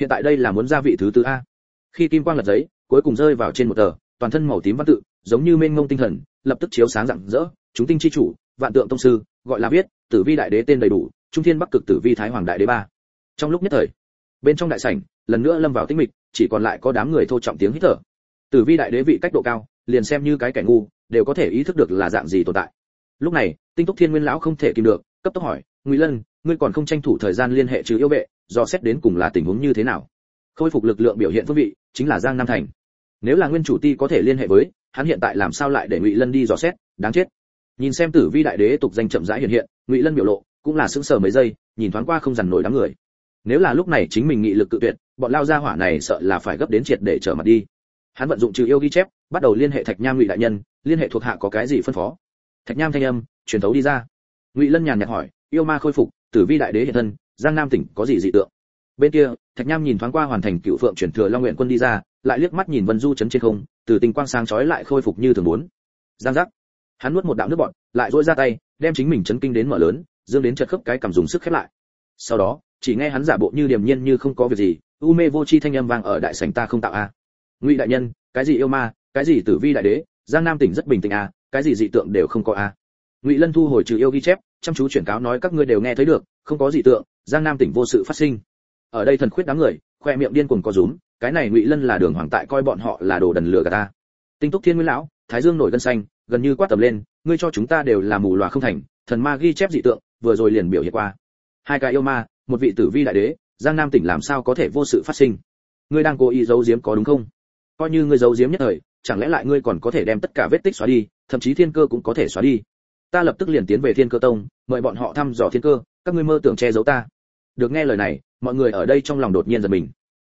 Speaker 1: Hiện tại đây là muốn gia vị thứ tư a. Khi kim quang lật giấy, cuối cùng rơi vào trên một tờ, toàn thân màu tím văn tự, giống như mênh mông tinh thần, lập tức chiếu sáng rạng rỡ. Chúng tinh chi chủ, vạn tượng tông sư, gọi là viết, tử vi đại đế tên đầy đủ trung thiên bắc cực tử vi thái hoàng đại đế ba. Trong lúc nhất thời, bên trong đại sảnh, lần nữa lâm vào tĩnh mịch, chỉ còn lại có đám người thô trọng tiếng hít thở. Tử vi đại đế vị cách độ cao, liền xem như cái kẻ ngu, đều có thể ý thức được là dạng gì tồn tại. Lúc này, tinh túc thiên nguyên lão không thể kìm được, cấp tốc hỏi, ngụy lân, ngươi còn không tranh thủ thời gian liên hệ trừ yêu vệ, do xét đến cùng là tình huống như thế nào? Khôi phục lực lượng biểu hiện phương vị, chính là giang nam thành. Nếu là nguyên chủ ti có thể liên hệ với, hắn hiện tại làm sao lại để ngụy lân đi dò xét? Đáng chết. Nhìn xem tử vi đại đế tục danh chậm rãi hiện hiện, ngụy lân biểu lộ cũng là sững sờ mấy giây, nhìn thoáng qua không dằn nổi đám người. Nếu là lúc này chính mình nghị lực tự tuyệt, bọn lao gia hỏa này sợ là phải gấp đến triệt để trở mặt đi. Hắn vận dụng trừ yêu ghi chép, bắt đầu liên hệ thạch nham ngụy đại nhân, liên hệ thuộc hạ có cái gì phân phó? Thạch nham thanh âm, truyền thấu đi ra. Ngụy lân nhàn nhạt hỏi, yêu ma khôi phục, tử vi đại đế hiện thân, giang nam tỉnh có gì dị tượng? Bên kia, thạch nham nhìn thoáng qua hoàn thành cựu phượng chuyển thừa long nguyện quân đi ra, lại liếc mắt nhìn vân du chấn trên không, từ tình quang sáng chói lại khôi phục như thường muốn. Giang giác. Hắn nuốt một đạo nước bọt, lại dỗi ra tay, đem chính mình chấn kinh đến mở lớn dương đến chật khớp cái cầm dùng sức khép lại. Sau đó, chỉ nghe hắn giả bộ như điềm nhiên như không có việc gì, u mê vô chi thanh âm vang ở đại sảnh ta không tạo a. Ngụy đại nhân, cái gì yêu ma, cái gì tử vi đại đế, giang nam tỉnh rất bình tĩnh a, cái gì dị tượng đều không có a. Ngụy lân thu hồi trừ yêu ghi chép, chăm chú chuyển cáo nói các ngươi đều nghe thấy được, không có dị tượng, giang nam tỉnh vô sự phát sinh. Ở đây thần khuyết đám người, khoe miệng điên cuồng có rúm, cái này ngụy lân là đường hoàng tại coi bọn họ là đồ đần lừa cả ta. Tinh túc thiên nguyên lão, thái dương nổi gân xanh, gần như quát tầm lên, ngươi cho chúng ta đều là mù lòa không thành, thần ma ghi chép dị tượng vừa rồi liền biểu hiện qua. Hai cái yêu ma, một vị tử vi đại đế, giang nam tỉnh làm sao có thể vô sự phát sinh? Ngươi đang cố ý giấu giếm có đúng không? Coi như ngươi giấu giếm nhất thời, chẳng lẽ lại ngươi còn có thể đem tất cả vết tích xóa đi, thậm chí thiên cơ cũng có thể xóa đi? Ta lập tức liền tiến về thiên cơ tông, mời bọn họ thăm dò thiên cơ, các ngươi mơ tưởng che giấu ta. Được nghe lời này, mọi người ở đây trong lòng đột nhiên giật mình.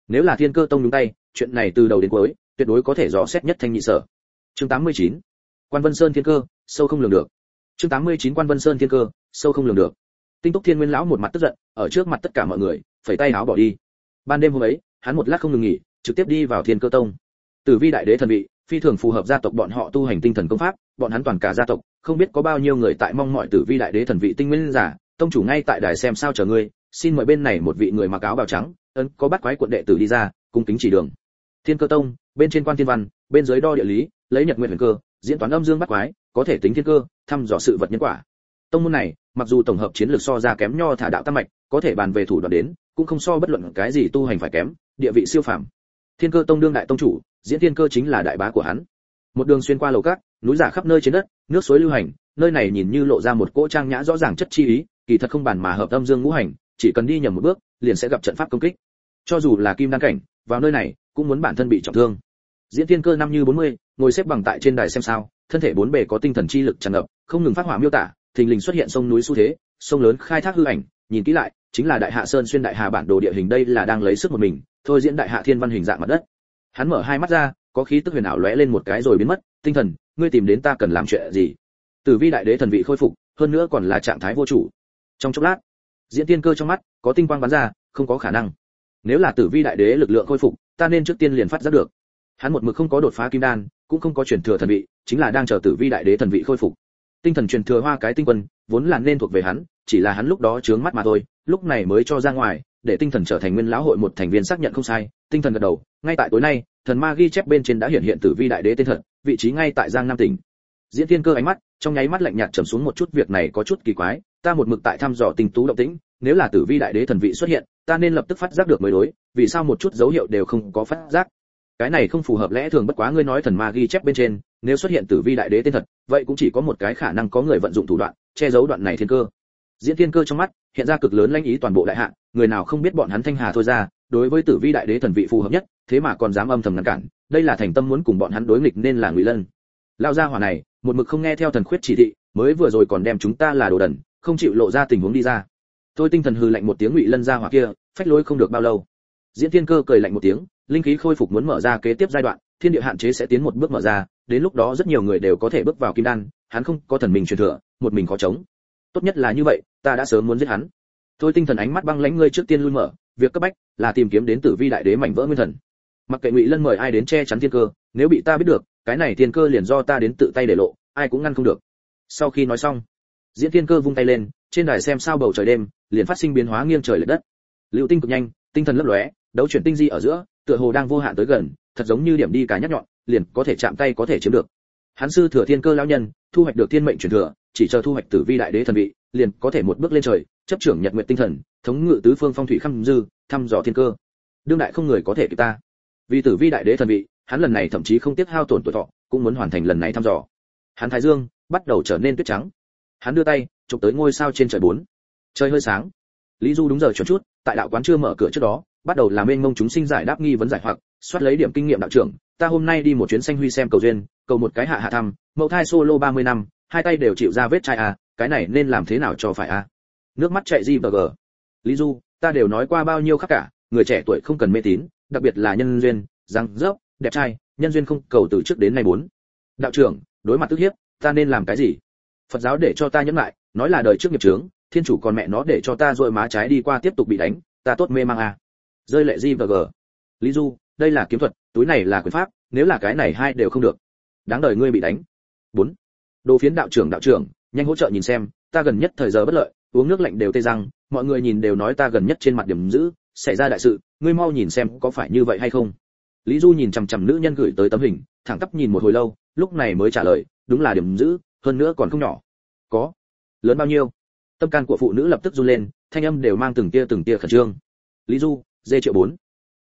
Speaker 1: Nếu là thiên cơ tông nhúng tay, chuyện này từ đầu đến cuối, tuyệt đối có thể dò xét nhất thanh nhị sở. Chương 89. quan vân sơn thiên cơ, sâu không lường được chương 89 quan vân sơn thiên cơ, sâu không lường được. Tinh túc thiên nguyên lão một mặt tức giận, ở trước mặt tất cả mọi người, phẩy tay áo bỏ đi. Ban đêm hôm ấy, hắn một lát không ngừng nghỉ, trực tiếp đi vào thiên cơ tông. Tử vi đại đế thần vị, phi thường phù hợp gia tộc bọn họ tu hành tinh thần công pháp, bọn hắn toàn cả gia tộc, không biết có bao nhiêu người tại mong mọi tử vi đại đế thần vị tinh nguyên giả, tông chủ ngay tại đài xem sao chờ ngươi, xin mời bên này một vị người mặc áo bào trắng, ấn có bắt quái quận đệ tử đi ra, cung kính chỉ đường. Thiên cơ tông, bên trên quan thiên văn, bên dưới đo địa lý, lấy nhật nguyện huyền cơ, diễn toán âm dương bắt quái có thể tính thiên cơ, thăm dò sự vật nhân quả. Tông môn này, mặc dù tổng hợp chiến lược so ra kém nho thả đạo tam mạch, có thể bàn về thủ đoạn đến, cũng không so bất luận cái gì tu hành phải kém, địa vị siêu phàm. Thiên cơ tông đương đại tông chủ, diễn thiên cơ chính là đại bá của hắn. Một đường xuyên qua lầu cát núi giả khắp nơi trên đất, nước suối lưu hành, nơi này nhìn như lộ ra một cỗ trang nhã rõ ràng chất chi ý, kỳ thật không bàn mà hợp âm dương ngũ hành, chỉ cần đi nhầm một bước, liền sẽ gặp trận pháp công kích. Cho dù là kim đan cảnh, vào nơi này, cũng muốn bản thân bị trọng thương diễn thiên cơ năm như 40, ngồi xếp bằng tại trên đài xem sao thân thể bốn bề có tinh thần chi lực tràn ngập không ngừng phát hỏa miêu tả thình lình xuất hiện sông núi xu thế sông lớn khai thác hư ảnh nhìn kỹ lại chính là đại hạ sơn xuyên đại hà bản đồ địa hình đây là đang lấy sức một mình thôi diễn đại hạ thiên văn hình dạng mặt đất. Hắn mở hai mắt ra có khí tức huyền ảo lóe lên một cái rồi biến mất tinh thần ngươi tìm đến ta cần làm chuyện gì? Tử vi đại đế thần vị khôi phục hơn nữa còn là trạng thái vô chủ. Trong chốc lát diễn tiên cơ trong mắt có tinh quang bắn ra không có khả năng. Nếu là tử vi đại đế lực lượng khôi phục ta nên trước tiên liền phát giác được hắn một mực không có đột phá kim đan, cũng không có truyền thừa thần vị, chính là đang chờ tử vi đại đế thần vị khôi phục. Tinh thần truyền thừa hoa cái tinh quân, vốn là nên thuộc về hắn, chỉ là hắn lúc đó chướng mắt mà thôi, lúc này mới cho ra ngoài, để tinh thần trở thành nguyên lão hội một thành viên xác nhận không sai, tinh thần gật đầu, ngay tại tối nay, thần ma ghi chép bên trên đã hiện hiện tử vi đại đế tên thật, vị trí ngay tại giang nam tỉnh. Diễn thiên cơ ánh mắt, trong nháy mắt lạnh nhạt trầm xuống một chút, việc này có chút kỳ quái, ta một mực tại thăm dò tinh tú động tĩnh, nếu là tử vi đại đế thần vị xuất hiện, ta nên lập tức phát giác được mới đối, vì sao một chút dấu hiệu đều không có phát giác? Cái này không phù hợp lẽ thường bất quá ngươi nói thần ma ghi chép bên trên, nếu xuất hiện tử vi đại đế tên thật, vậy cũng chỉ có một cái khả năng có người vận dụng thủ đoạn, che giấu đoạn này thiên cơ. Diễn thiên cơ trong mắt, hiện ra cực lớn lãnh ý toàn bộ đại hạ, người nào không biết bọn hắn thanh hà thôi ra, đối với tử vi đại đế thần vị phù hợp nhất, thế mà còn dám âm thầm ngăn cản, đây là thành tâm muốn cùng bọn hắn đối nghịch nên là ngụy lân. Lao gia hỏa này, một mực không nghe theo thần khuyết chỉ thị, mới vừa rồi còn đem chúng ta là đồ đần, không chịu lộ ra tình huống đi ra. Tôi tinh thần hư lạnh một tiếng ngụy lân ra hỏa kia, phách lối không được bao lâu. Diễn thiên cơ cười lạnh một tiếng linh khí khôi phục muốn mở ra kế tiếp giai đoạn, thiên địa hạn chế sẽ tiến một bước mở ra, đến lúc đó rất nhiều người đều có thể bước vào kim đan, hắn không có thần mình truyền thừa, một mình khó chống. Tốt nhất là như vậy, ta đã sớm muốn giết hắn. Thôi tinh thần ánh mắt băng lãnh ngươi trước tiên lui mở, việc cấp bách là tìm kiếm đến tử vi đại đế mảnh vỡ nguyên thần. Mặc kệ ngụy lân mời ai đến che chắn thiên cơ, nếu bị ta biết được, cái này thiên cơ liền do ta đến tự tay để lộ, ai cũng ngăn không được. Sau khi nói xong, diễn thiên cơ vung tay lên, trên đài xem sao bầu trời đêm, liền phát sinh biến hóa nghiêng trời lệch đất. Lưu tinh cực nhanh, tinh thần lấp lóe, đấu chuyển tinh di ở giữa tựa hồ đang vô hạn tới gần, thật giống như điểm đi cái nhắc nhọn, liền có thể chạm tay có thể chiếm được. Hắn sư thừa thiên cơ lão nhân, thu hoạch được thiên mệnh truyền thừa, chỉ chờ thu hoạch tử vi đại đế thần vị, liền có thể một bước lên trời, chấp trưởng nhật nguyện tinh thần, thống ngự tứ phương phong thủy khăm dư, thăm dò thiên cơ. Đương đại không người có thể kịp ta. Vì tử vi đại đế thần vị, hắn lần này thậm chí không tiếc hao tổn tuổi thọ, cũng muốn hoàn thành lần này thăm dò. Hắn thái dương, bắt đầu trở nên tuyết trắng. Hắn đưa tay, chụp tới ngôi sao trên trời bốn. Trời hơi sáng. Lý du đúng giờ chuẩn chút, tại đạo quán chưa mở cửa trước đó bắt đầu làm mênh mông chúng sinh giải đáp nghi vấn giải hoặc, soát lấy điểm kinh nghiệm đạo trưởng, ta hôm nay đi một chuyến xanh huy xem cầu duyên, cầu một cái hạ hạ thăm mẫu thai solo 30 năm, hai tay đều chịu ra vết chai à cái này nên làm thế nào cho phải à? Nước mắt chạy gì bờ gờ. Lý du, ta đều nói qua bao nhiêu khác cả, người trẻ tuổi không cần mê tín, đặc biệt là nhân duyên, răng rớp, đẹp trai, nhân duyên không cầu từ trước đến nay bốn đạo trưởng, đối mặt tức hiếp, ta nên làm cái gì? Phật giáo để cho ta nhẫn lại, nói là đời trước nghiệp trướng thiên chủ còn mẹ nó để cho ta dội má trái đi qua tiếp tục bị đánh, ta tốt mê mang à rơi lệ di và g. Lý du, đây là kiếm thuật, túi này là quyền pháp, nếu là cái này hai đều không được. Đáng đời ngươi bị đánh. Bốn. Đồ phiến đạo trưởng đạo trưởng, nhanh hỗ trợ nhìn xem, ta gần nhất thời giờ bất lợi, uống nước lạnh đều tê răng, mọi người nhìn đều nói ta gần nhất trên mặt điểm dữ, xảy ra đại sự, ngươi mau nhìn xem có phải như vậy hay không. Lý du nhìn chằm chằm nữ nhân gửi tới tấm hình, thẳng tắp nhìn một hồi lâu, lúc này mới trả lời, đúng là điểm dữ, hơn nữa còn không nhỏ. Có. Lớn bao nhiêu? Tâm can của phụ nữ lập tức run lên, thanh âm đều mang từng tia từng tia khẩn trương. Lý du dê triệu bốn.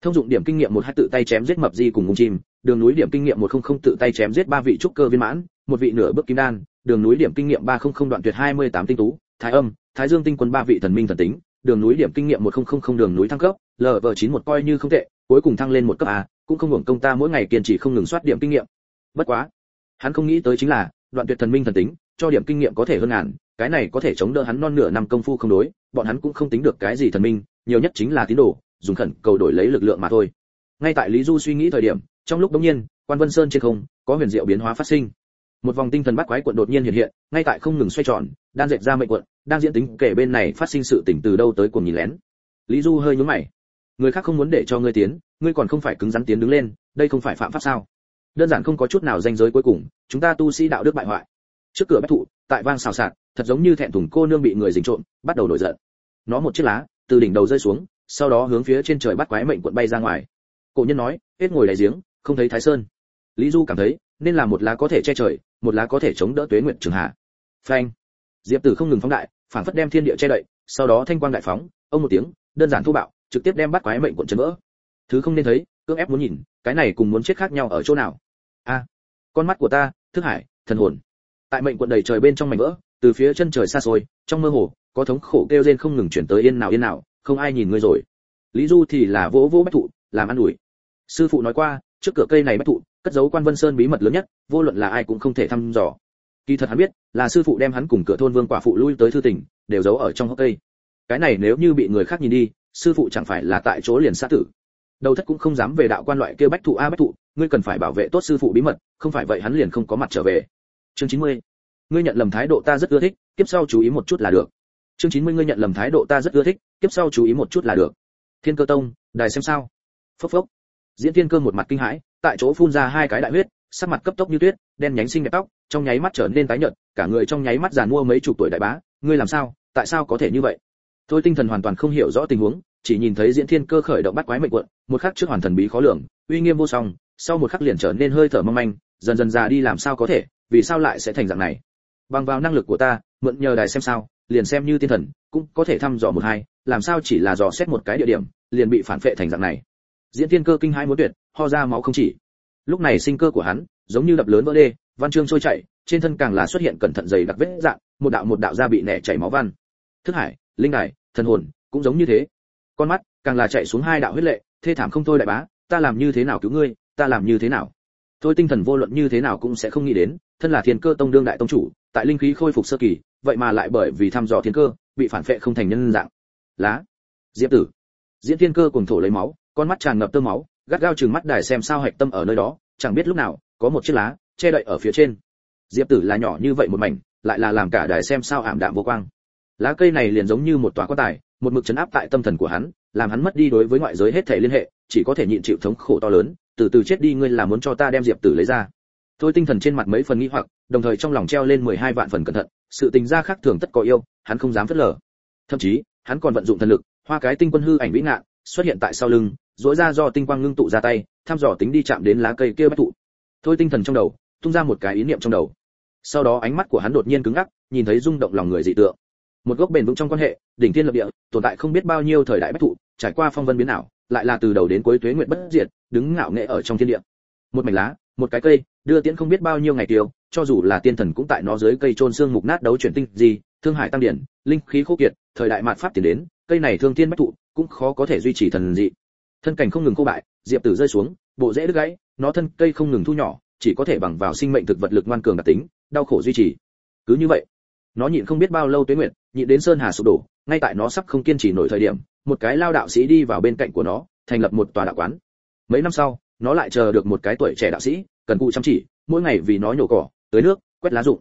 Speaker 1: Thông dụng điểm kinh nghiệm một hai tự tay chém giết mập di cùng ngùng chim, đường núi điểm kinh nghiệm một không không tự tay chém giết ba vị trúc cơ viên mãn, một vị nửa bước kim đan, đường núi điểm kinh nghiệm ba không không đoạn tuyệt hai mươi tám tinh tú, thái âm, thái dương tinh quân ba vị thần minh thần tính, đường núi điểm kinh nghiệm một không không không đường núi thăng cấp lv chín một coi như không tệ, cuối cùng thăng lên một cấp a, cũng không hưởng công ta mỗi ngày kiên trì không ngừng soát điểm kinh nghiệm. Bất quá, hắn không nghĩ tới chính là, đoạn tuyệt thần minh thần tính, cho điểm kinh nghiệm có thể hơn ngàn, cái này có thể chống đỡ hắn non nửa năm công phu không đối, bọn hắn cũng không tính được cái gì thần minh, nhiều nhất chính là tín đồ dùng khẩn cầu đổi lấy lực lượng mà thôi. Ngay tại lý du suy nghĩ thời điểm trong lúc đống nhiên quan vân sơn trên không có huyền diệu biến hóa phát sinh. Một vòng tinh thần bắt quái cuộn đột nhiên hiện hiện ngay tại không ngừng xoay tròn đang dệt ra mệnh cuộn, đang diễn tính kể bên này phát sinh sự tỉnh từ đâu tới cuồng nhìn lén. Lý du hơi nhướng mày. Người khác không muốn để cho ngươi tiến ngươi còn không phải cứng rắn tiến đứng lên đây không phải phạm pháp sao? Đơn giản không có chút nào danh giới cuối cùng chúng ta tu sĩ đạo đức bại hoại. Trước cửa bách thụ tại vang xào xạc thật giống như thẹn thùng cô nương bị người dình trộm bắt đầu nổi giận. Nó một chiếc lá từ đỉnh đầu rơi xuống sau đó hướng phía trên trời bắt quái mệnh quận bay ra ngoài. Cổ nhân nói, hết ngồi đáy giếng, không thấy thái sơn. Lý du cảm thấy, nên là một lá có thể che trời, một lá có thể chống đỡ tuế nguyện trường hạ phanh. Diệp tử không ngừng phóng đại, phản phất đem thiên địa che đậy, sau đó thanh quang đại phóng, ông một tiếng, đơn giản thô bạo, trực tiếp đem bắt quái mệnh quận chấn vỡ. Thứ không nên thấy, cưỡng ép muốn nhìn, cái này cùng muốn chết khác nhau ở chỗ nào? A. Con mắt của ta, thức hải, thần hồn. Tại mệnh quận đầy trời bên trong mảnh vỡ, từ phía chân trời xa xôi, trong mơ hồ, có thống khổ kêu rên không ngừng chuyển tới yên nào yên nào không ai nhìn ngươi rồi. Lý du thì là vỗ vỗ bách thụ, làm ăn ủi. Sư phụ nói qua, trước cửa cây này bách thụ, cất giấu quan vân sơn bí mật lớn nhất, vô luận là ai cũng không thể thăm dò. Kỳ thật hắn biết, là sư phụ đem hắn cùng cửa thôn vương quả phụ lui tới thư tỉnh, đều giấu ở trong hốc cây. Cái này nếu như bị người khác nhìn đi, sư phụ chẳng phải là tại chỗ liền sát tử. Đầu thất cũng không dám về đạo quan loại kia bách thụ a bách thụ, ngươi cần phải bảo vệ tốt sư phụ bí mật, không phải vậy hắn liền không có mặt trở về. Chương 90. ngươi nhận lầm thái độ ta rất ưa thích, tiếp sau chú ý một chút là được chương 90 ngươi nhận lầm thái độ ta rất ưa thích, tiếp sau chú ý một chút là được. Thiên cơ tông, đài xem sao. Phốc phốc. Diễn thiên cơ một mặt kinh hãi, tại chỗ phun ra hai cái đại huyết, sắc mặt cấp tốc như tuyết, đen nhánh xinh đẹp tóc, trong nháy mắt trở nên tái nhợt, cả người trong nháy mắt giàn mua mấy chục tuổi đại bá, ngươi làm sao, tại sao có thể như vậy? Tôi tinh thần hoàn toàn không hiểu rõ tình huống, chỉ nhìn thấy diễn thiên cơ khởi động bắt quái mệnh quận, một khắc trước hoàn thần bí khó lường, uy nghiêm vô song, sau một khắc liền trở nên hơi thở mong manh, dần dần già đi làm sao có thể, vì sao lại sẽ thành dạng này? Bằng vào năng lực của ta, mượn nhờ đài xem sao liền xem như tiên thần, cũng có thể thăm dò một hai, làm sao chỉ là dò xét một cái địa điểm, liền bị phản phệ thành dạng này. Diễn thiên cơ kinh hai muốn tuyệt, ho ra máu không chỉ. Lúc này sinh cơ của hắn, giống như đập lớn vỡ đê, văn chương trôi chảy, trên thân càng là xuất hiện cẩn thận dày đặc vết dạng, một đạo một đạo da bị nẻ chảy máu văn. Thức hải, linh hải, thần hồn, cũng giống như thế. Con mắt, càng là chạy xuống hai đạo huyết lệ, thê thảm không thôi đại bá, ta làm như thế nào cứu ngươi, ta làm như thế nào? Thôi tinh thần vô luận như thế nào cũng sẽ không nghĩ đến, thân là thiên cơ tông đương đại tông chủ, tại linh khí khôi phục sơ kỳ vậy mà lại bởi vì thăm dò thiên cơ, bị phản phệ không thành nhân dạng. Lá. Diệp tử. Diễn thiên cơ cùng thổ lấy máu, con mắt tràn ngập tơ máu, gắt gao chừng mắt đài xem sao hạch tâm ở nơi đó, chẳng biết lúc nào, có một chiếc lá, che đậy ở phía trên. Diệp tử là nhỏ như vậy một mảnh, lại là làm cả đài xem sao ảm đạm vô quang. Lá cây này liền giống như một tòa quan tài, một mực chấn áp tại tâm thần của hắn, làm hắn mất đi đối với ngoại giới hết thể liên hệ, chỉ có thể nhịn chịu thống khổ to lớn, từ từ chết đi ngươi là muốn cho ta đem diệp tử lấy ra thôi tinh thần trên mặt mấy phần nghi hoặc, đồng thời trong lòng treo lên 12 vạn phần cẩn thận, sự tình gia khác thường tất có yêu, hắn không dám phớt lờ. Thậm chí, hắn còn vận dụng thần lực, hoa cái tinh quân hư ảnh vĩ ngạn, xuất hiện tại sau lưng dỗi ra do tinh quang ngưng tụ ra tay, thăm dò tính đi chạm đến lá cây kia bách thụ thôi tinh thần trong đầu, tung ra một cái ý niệm trong đầu. Sau đó ánh mắt của hắn đột nhiên cứng ngắc, nhìn thấy rung động lòng người dị tượng. Một gốc bền vững trong quan hệ, đỉnh thiên lập địa, tồn tại không biết bao nhiêu thời đại bách thụ trải qua phong vân biến ảo, lại là từ đầu đến cuối tuế nguyện bất diệt, đứng ngạo nghệ ở trong thiên địa. Một mảnh lá, một cái cây đưa tiễn không biết bao nhiêu ngày tiêu, cho dù là tiên thần cũng tại nó dưới cây trôn xương mục nát đấu chuyển tinh gì, thương hải tăng điển, linh khí khô kiệt, thời đại mạt pháp tiến đến, cây này thương thiên bách thụ cũng khó có thể duy trì thần dị. Thân cảnh không ngừng khô bại, diệp tử rơi xuống, bộ rễ đứt gãy, nó thân cây không ngừng thu nhỏ, chỉ có thể bằng vào sinh mệnh thực vật lực ngoan cường đặc tính, đau khổ duy trì. Cứ như vậy, nó nhịn không biết bao lâu tuế nguyệt, nhịn đến sơn hà sụp đổ, ngay tại nó sắp không kiên trì nổi thời điểm, một cái lao đạo sĩ đi vào bên cạnh của nó, thành lập một tòa đạo quán. Mấy năm sau nó lại chờ được một cái tuổi trẻ đạo sĩ, cần cụ chăm chỉ, mỗi ngày vì nó nhổ cỏ, tưới nước, quét lá rụng.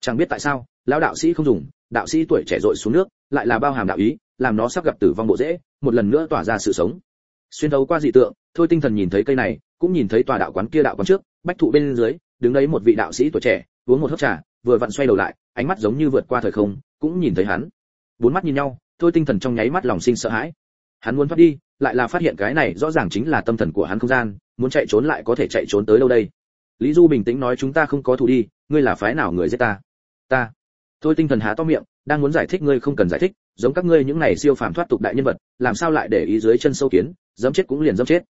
Speaker 1: Chẳng biết tại sao, lão đạo sĩ không dùng, đạo sĩ tuổi trẻ rội xuống nước, lại là bao hàm đạo ý, làm nó sắp gặp tử vong bộ dễ, một lần nữa tỏa ra sự sống. Xuyên thấu qua dị tượng, thôi tinh thần nhìn thấy cây này, cũng nhìn thấy tòa đạo quán kia đạo quán trước, bách thụ bên dưới, đứng đấy một vị đạo sĩ tuổi trẻ, uống một hớp trà, vừa vặn xoay đầu lại, ánh mắt giống như vượt qua thời không, cũng nhìn thấy hắn. Bốn mắt nhìn nhau, thôi tinh thần trong nháy mắt lòng sinh sợ hãi hắn muốn thoát đi, lại là phát hiện cái này rõ ràng chính là tâm thần của hắn không gian, muốn chạy trốn lại có thể chạy trốn tới đâu đây? Lý du bình tĩnh nói chúng ta không có thù đi, ngươi là phái nào người giết ta? Ta. Thôi tinh thần há to miệng, đang muốn giải thích ngươi không cần giải thích, giống các ngươi những này siêu phàm thoát tục đại nhân vật, làm sao lại để ý dưới chân sâu kiến, dẫm chết cũng liền dẫm chết.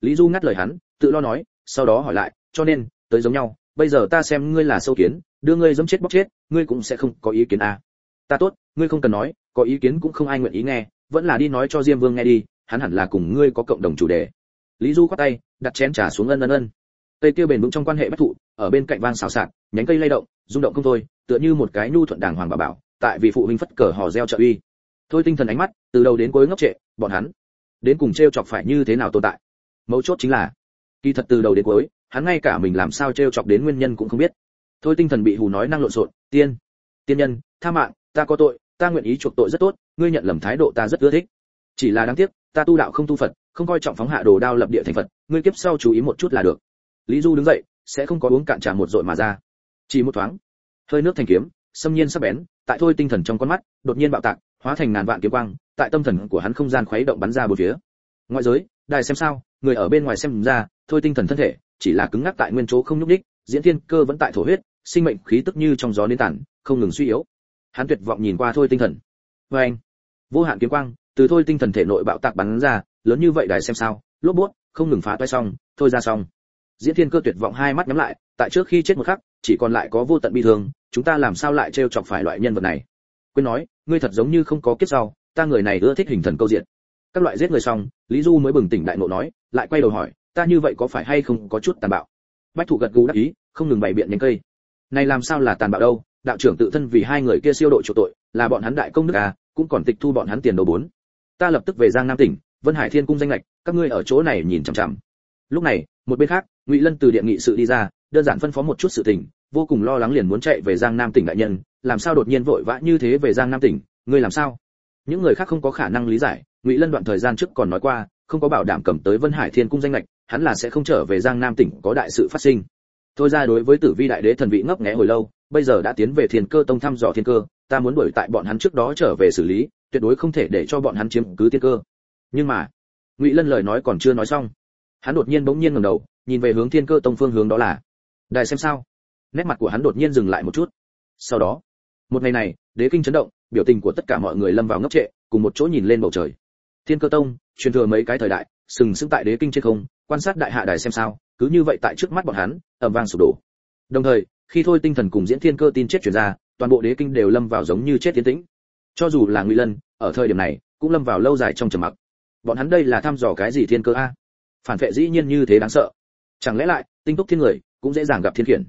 Speaker 1: Lý du ngắt lời hắn, tự lo nói, sau đó hỏi lại, cho nên, tới giống nhau, bây giờ ta xem ngươi là sâu kiến, đưa ngươi dẫm chết bóc chết, ngươi cũng sẽ không có ý kiến à. ta tốt, ngươi không cần nói, có ý kiến cũng không ai nguyện ý nghe vẫn là đi nói cho diêm vương nghe đi, hắn hẳn là cùng ngươi có cộng đồng chủ đề. Lý du quát tay, đặt chén trà xuống ân ân ân. Cây kia bền vững trong quan hệ bách thụ, ở bên cạnh vang xào xạc, nhánh cây lay động, rung động không thôi, tựa như một cái nhu thuận đàng hoàng bà bảo, tại vì phụ huynh phất cờ hò reo trợ uy. Thôi tinh thần ánh mắt, từ đầu đến cuối ngốc trệ, bọn hắn đến cùng trêu chọc phải như thế nào tồn tại? Mấu chốt chính là, kỳ thật từ đầu đến cuối, hắn ngay cả mình làm sao trêu chọc đến nguyên nhân cũng không biết. Thôi tinh thần bị hù nói năng lộn xộn, tiên tiên nhân, tha mạng, ta có tội ta nguyện ý chuộc tội rất tốt, ngươi nhận lầm thái độ ta rất ưa thích. Chỉ là đáng tiếc, ta tu đạo không tu phật, không coi trọng phóng hạ đồ đao lập địa thành phật, ngươi kiếp sau chú ý một chút là được. Lý du đứng dậy, sẽ không có uống cạn trà một dội mà ra. Chỉ một thoáng, hơi nước thành kiếm, xâm nhiên sắc bén, tại thôi tinh thần trong con mắt, đột nhiên bạo tạc, hóa thành ngàn vạn kiếm quang, tại tâm thần của hắn không gian khuấy động bắn ra bốn phía. Ngoại giới, đài xem sao, người ở bên ngoài xem ra, thôi tinh thần thân thể, chỉ là cứng ngắc tại nguyên chỗ không nhúc đích diễn thiên cơ vẫn tại thổ huyết, sinh mệnh khí tức như trong gió đến tản không ngừng suy yếu hắn tuyệt vọng nhìn qua thôi tinh thần. Vê anh, vô hạn kiếm quang, từ thôi tinh thần thể nội bạo tạc bắn ra, lớn như vậy đài xem sao, lốp bút, không ngừng phá toái xong, thôi ra xong. Diễn thiên cơ tuyệt vọng hai mắt nhắm lại, tại trước khi chết một khắc, chỉ còn lại có vô tận bi thương, chúng ta làm sao lại trêu chọc phải loại nhân vật này? Quên nói, ngươi thật giống như không có kiếp sau, ta người này ưa thích hình thần câu diện. Các loại giết người xong, lý du mới bừng tỉnh đại ngộ nói, lại quay đầu hỏi, ta như vậy có phải hay không có chút tàn bạo? Bách thụ gật gù đáp ý, không ngừng bày biện nhánh cây. Này làm sao là tàn bạo đâu? Đạo trưởng tự thân vì hai người kia siêu độ chỗ tội, là bọn hắn đại công đức à cũng còn tịch thu bọn hắn tiền đồ bốn. Ta lập tức về giang nam tỉnh, vân hải thiên cung danh lệch, các ngươi ở chỗ này nhìn chằm chằm. Lúc này, một bên khác, ngụy lân từ điện nghị sự đi ra, đơn giản phân phó một chút sự tình, vô cùng lo lắng liền muốn chạy về giang nam tỉnh đại nhân, làm sao đột nhiên vội vã như thế về giang nam tỉnh, ngươi làm sao? Những người khác không có khả năng lý giải, ngụy lân đoạn thời gian trước còn nói qua, không có bảo đảm cầm tới vân hải thiên cung danh lệch, hắn là sẽ không trở về giang nam tỉnh có đại sự phát sinh. Thôi ra đối với tử vi đại đế thần vị ngấp nghé hồi lâu bây giờ đã tiến về thiên cơ tông thăm dò thiên cơ, ta muốn đuổi tại bọn hắn trước đó trở về xử lý, tuyệt đối không thể để cho bọn hắn chiếm cứ thiên cơ. Nhưng mà, ngụy lân lời nói còn chưa nói xong, hắn đột nhiên bỗng nhiên ngẩng đầu, nhìn về hướng thiên cơ tông phương hướng đó là, đài xem sao. Nét mặt của hắn đột nhiên dừng lại một chút. Sau đó, một ngày này, đế kinh chấn động, biểu tình của tất cả mọi người lâm vào ngốc trệ, cùng một chỗ nhìn lên bầu trời. Thiên cơ tông, truyền thừa mấy cái thời đại, sừng sững tại đế kinh trên không, quan sát đại hạ đài xem sao, cứ như vậy tại trước mắt bọn hắn, ầm vang sụp đổ. Đồng thời khi thôi tinh thần cùng diễn thiên cơ tin chết truyền ra, toàn bộ đế kinh đều lâm vào giống như chết tiến tĩnh. Cho dù là ngụy lân, ở thời điểm này, cũng lâm vào lâu dài trong trầm mặc. Bọn hắn đây là thăm dò cái gì thiên cơ a? Phản vệ dĩ nhiên như thế đáng sợ. Chẳng lẽ lại, tinh túc thiên người, cũng dễ dàng gặp thiên khiển?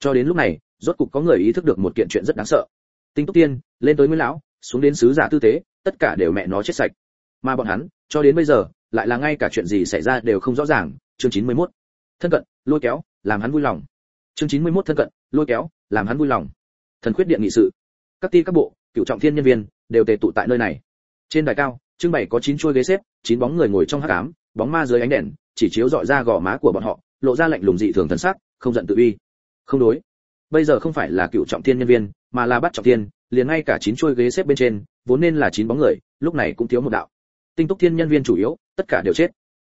Speaker 1: Cho đến lúc này, rốt cục có người ý thức được một kiện chuyện rất đáng sợ. Tinh túc tiên, lên tới nguyên lão, xuống đến sứ giả tư tế, tất cả đều mẹ nó chết sạch. Mà bọn hắn, cho đến bây giờ, lại là ngay cả chuyện gì xảy ra đều không rõ ràng. Chương 91. thân cận, lôi kéo, làm hắn vui lòng chương 91 thân cận, lôi kéo, làm hắn vui lòng. Thần khuyết điện nghị sự. Các ti các bộ, cựu trọng thiên nhân viên, đều tề tụ tại nơi này. Trên đài cao, trưng bày có chín chuôi ghế xếp, chín bóng người ngồi trong hắc ám, bóng ma dưới ánh đèn, chỉ chiếu dọi ra gò má của bọn họ, lộ ra lạnh lùng dị thường thần sắc, không giận tự uy. Không đối. Bây giờ không phải là cựu trọng thiên nhân viên, mà là bắt trọng thiên, liền ngay cả chín chuôi ghế xếp bên trên, vốn nên là chín bóng người, lúc này cũng thiếu một đạo. Tinh túc thiên nhân viên chủ yếu, tất cả đều chết.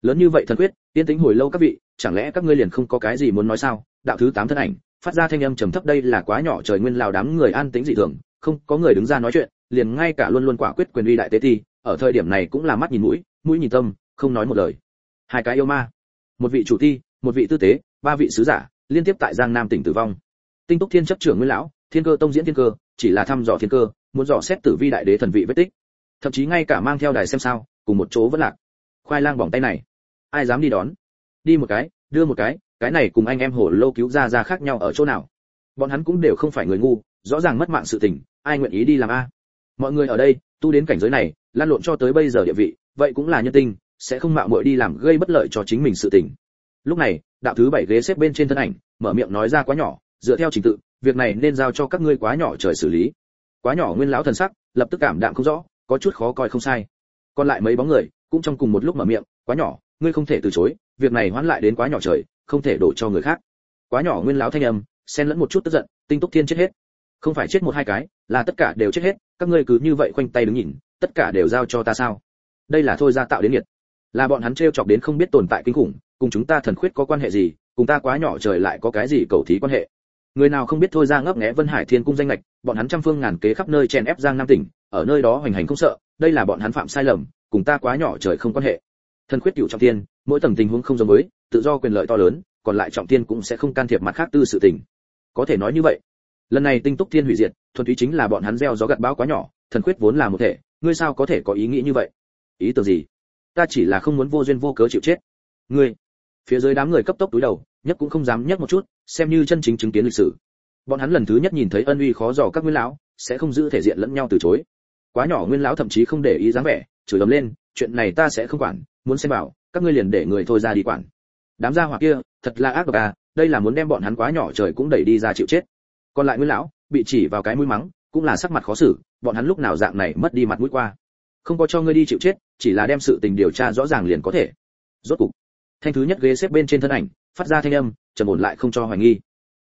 Speaker 1: Lớn như vậy thần quyết tiên tính hồi lâu các vị, chẳng lẽ các ngươi liền không có cái gì muốn nói sao? Đạo thứ tám thân ảnh, phát ra thanh âm trầm thấp, đây là quá nhỏ trời nguyên lào đám người an tĩnh dị thường, không có người đứng ra nói chuyện, liền ngay cả luôn luôn quả quyết quyền uy đại tế ti ở thời điểm này cũng là mắt nhìn mũi mũi nhìn tâm, không nói một lời. Hai cái yêu ma, một vị chủ ti một vị tư tế, ba vị sứ giả, liên tiếp tại giang nam tỉnh tử vong. Tinh túc thiên chấp trưởng nguyên lão, thiên cơ tông diễn thiên cơ, chỉ là thăm dò thiên cơ, muốn dò xét tử vi đại đế thần vị vết tích. Thậm chí ngay cả mang theo đài xem sao, cùng một chỗ vẫn lạc. Khoai lang bỏng tay này. Ai dám đi đón? Đi một cái, đưa một cái cái này cùng anh em hổ lô cứu ra ra khác nhau ở chỗ nào? Bọn hắn cũng đều không phải người ngu, rõ ràng mất mạng sự tình, ai nguyện ý đi làm a? Mọi người ở đây, tu đến cảnh giới này lan lộn cho tới bây giờ địa vị, vậy cũng là nhân tinh, sẽ không mạo muội đi làm gây bất lợi cho chính mình sự tình. Lúc này, đạo thứ bảy ghế xếp bên trên thân ảnh, mở miệng nói ra quá nhỏ, dựa theo trình tự, việc này nên giao cho các ngươi quá nhỏ trời xử lý. Quá nhỏ nguyên lão thần sắc, lập tức cảm đạm không rõ, có chút khó coi không sai. Còn lại mấy bóng người, cũng trong cùng một lúc mở miệng, quá nhỏ, ngươi không thể từ chối, việc này hoãn lại đến quá nhỏ trời không thể đổ cho người khác. Quá nhỏ nguyên lão thanh âm, xen lẫn một chút tức giận, tinh túc thiên chết hết. Không phải chết một hai cái, là tất cả đều chết hết, các ngươi cứ như vậy khoanh tay đứng nhìn, tất cả đều giao cho ta sao? Đây là thôi ra tạo đến nhiệt là bọn hắn trêu chọc đến không biết tồn tại kinh khủng, cùng chúng ta thần khuyết có quan hệ gì, cùng ta quá nhỏ trời lại có cái gì cầu thí quan hệ? Người nào không biết thôi ra ngấp nghé vân hải thiên cung danh lệch bọn hắn trăm phương ngàn kế khắp nơi chen ép giang nam tỉnh, ở nơi đó hoành hành không sợ, đây là bọn hắn phạm sai lầm, cùng ta quá nhỏ trời không quan hệ. Thần khuyết cựu trọng thiên, mỗi tầng tình huống không giống với tự do quyền lợi to lớn, còn lại trọng thiên cũng sẽ không can thiệp mặt khác tư sự tình. Có thể nói như vậy, lần này tinh túc thiên hủy diệt, thuần túy chính là bọn hắn gieo gió gặt bão quá nhỏ, thần khuyết vốn là một thể, ngươi sao có thể có ý nghĩ như vậy? Ý tưởng gì? Ta chỉ là không muốn vô duyên vô cớ chịu chết. Ngươi, phía dưới đám người cấp tốc túi đầu, nhất cũng không dám nhấc một chút, xem như chân chính chứng kiến lịch sử. Bọn hắn lần thứ nhất nhìn thấy ân uy khó dò các nguyên lão, sẽ không giữ thể diện lẫn nhau từ chối. Quá nhỏ nguyên lão thậm chí không để ý dáng vẻ, chửi ầm lên, chuyện này ta sẽ không quản, muốn xem bảo, các ngươi liền để người thôi ra đi quản đám gia hỏa kia, thật là ác độc à đây là muốn đem bọn hắn quá nhỏ trời cũng đẩy đi ra chịu chết. Còn lại nguyên lão, bị chỉ vào cái mũi mắng, cũng là sắc mặt khó xử, bọn hắn lúc nào dạng này mất đi mặt mũi qua. Không có cho ngươi đi chịu chết, chỉ là đem sự tình điều tra rõ ràng liền có thể. Rốt cục, thanh thứ nhất ghế xếp bên trên thân ảnh, phát ra thanh âm, trầm ổn lại không cho hoài nghi.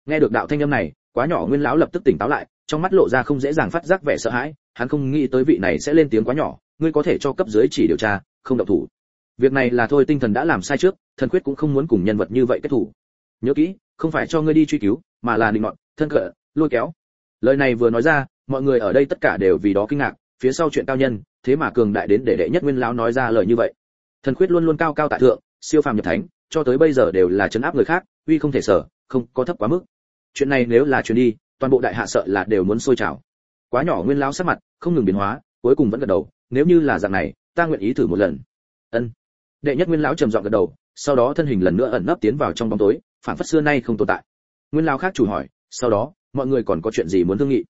Speaker 1: Nghe được đạo thanh âm này, quá nhỏ nguyên lão lập tức tỉnh táo lại, trong mắt lộ ra không dễ dàng phát giác vẻ sợ hãi, hắn không nghĩ tới vị này sẽ lên tiếng quá nhỏ, ngươi có thể cho cấp dưới chỉ điều tra, không động thủ. Việc này là thôi tinh thần đã làm sai trước thần quyết cũng không muốn cùng nhân vật như vậy kết thủ. Nhớ kỹ, không phải cho ngươi đi truy cứu, mà là định ngọn thân cỡ lôi kéo. Lời này vừa nói ra, mọi người ở đây tất cả đều vì đó kinh ngạc, phía sau chuyện cao nhân, thế mà cường đại đến để đệ nhất nguyên lão nói ra lời như vậy. Thần quyết luôn luôn cao cao tại thượng, siêu phàm nhập thánh, cho tới bây giờ đều là chấn áp người khác, uy không thể sở, không có thấp quá mức. Chuyện này nếu là chuyện đi, toàn bộ đại hạ sợ là đều muốn sôi trào. Quá nhỏ nguyên lão sắc mặt, không ngừng biến hóa, cuối cùng vẫn gật đầu, nếu như là dạng này, ta nguyện ý thử một lần. Ân. Đệ nhất nguyên lão trầm giọng gật đầu sau đó thân hình lần nữa ẩn nấp tiến vào trong bóng tối phản phất xưa nay không tồn tại. Nguyên lao khác chủ hỏi, sau đó, mọi người còn có chuyện gì muốn thương nghị?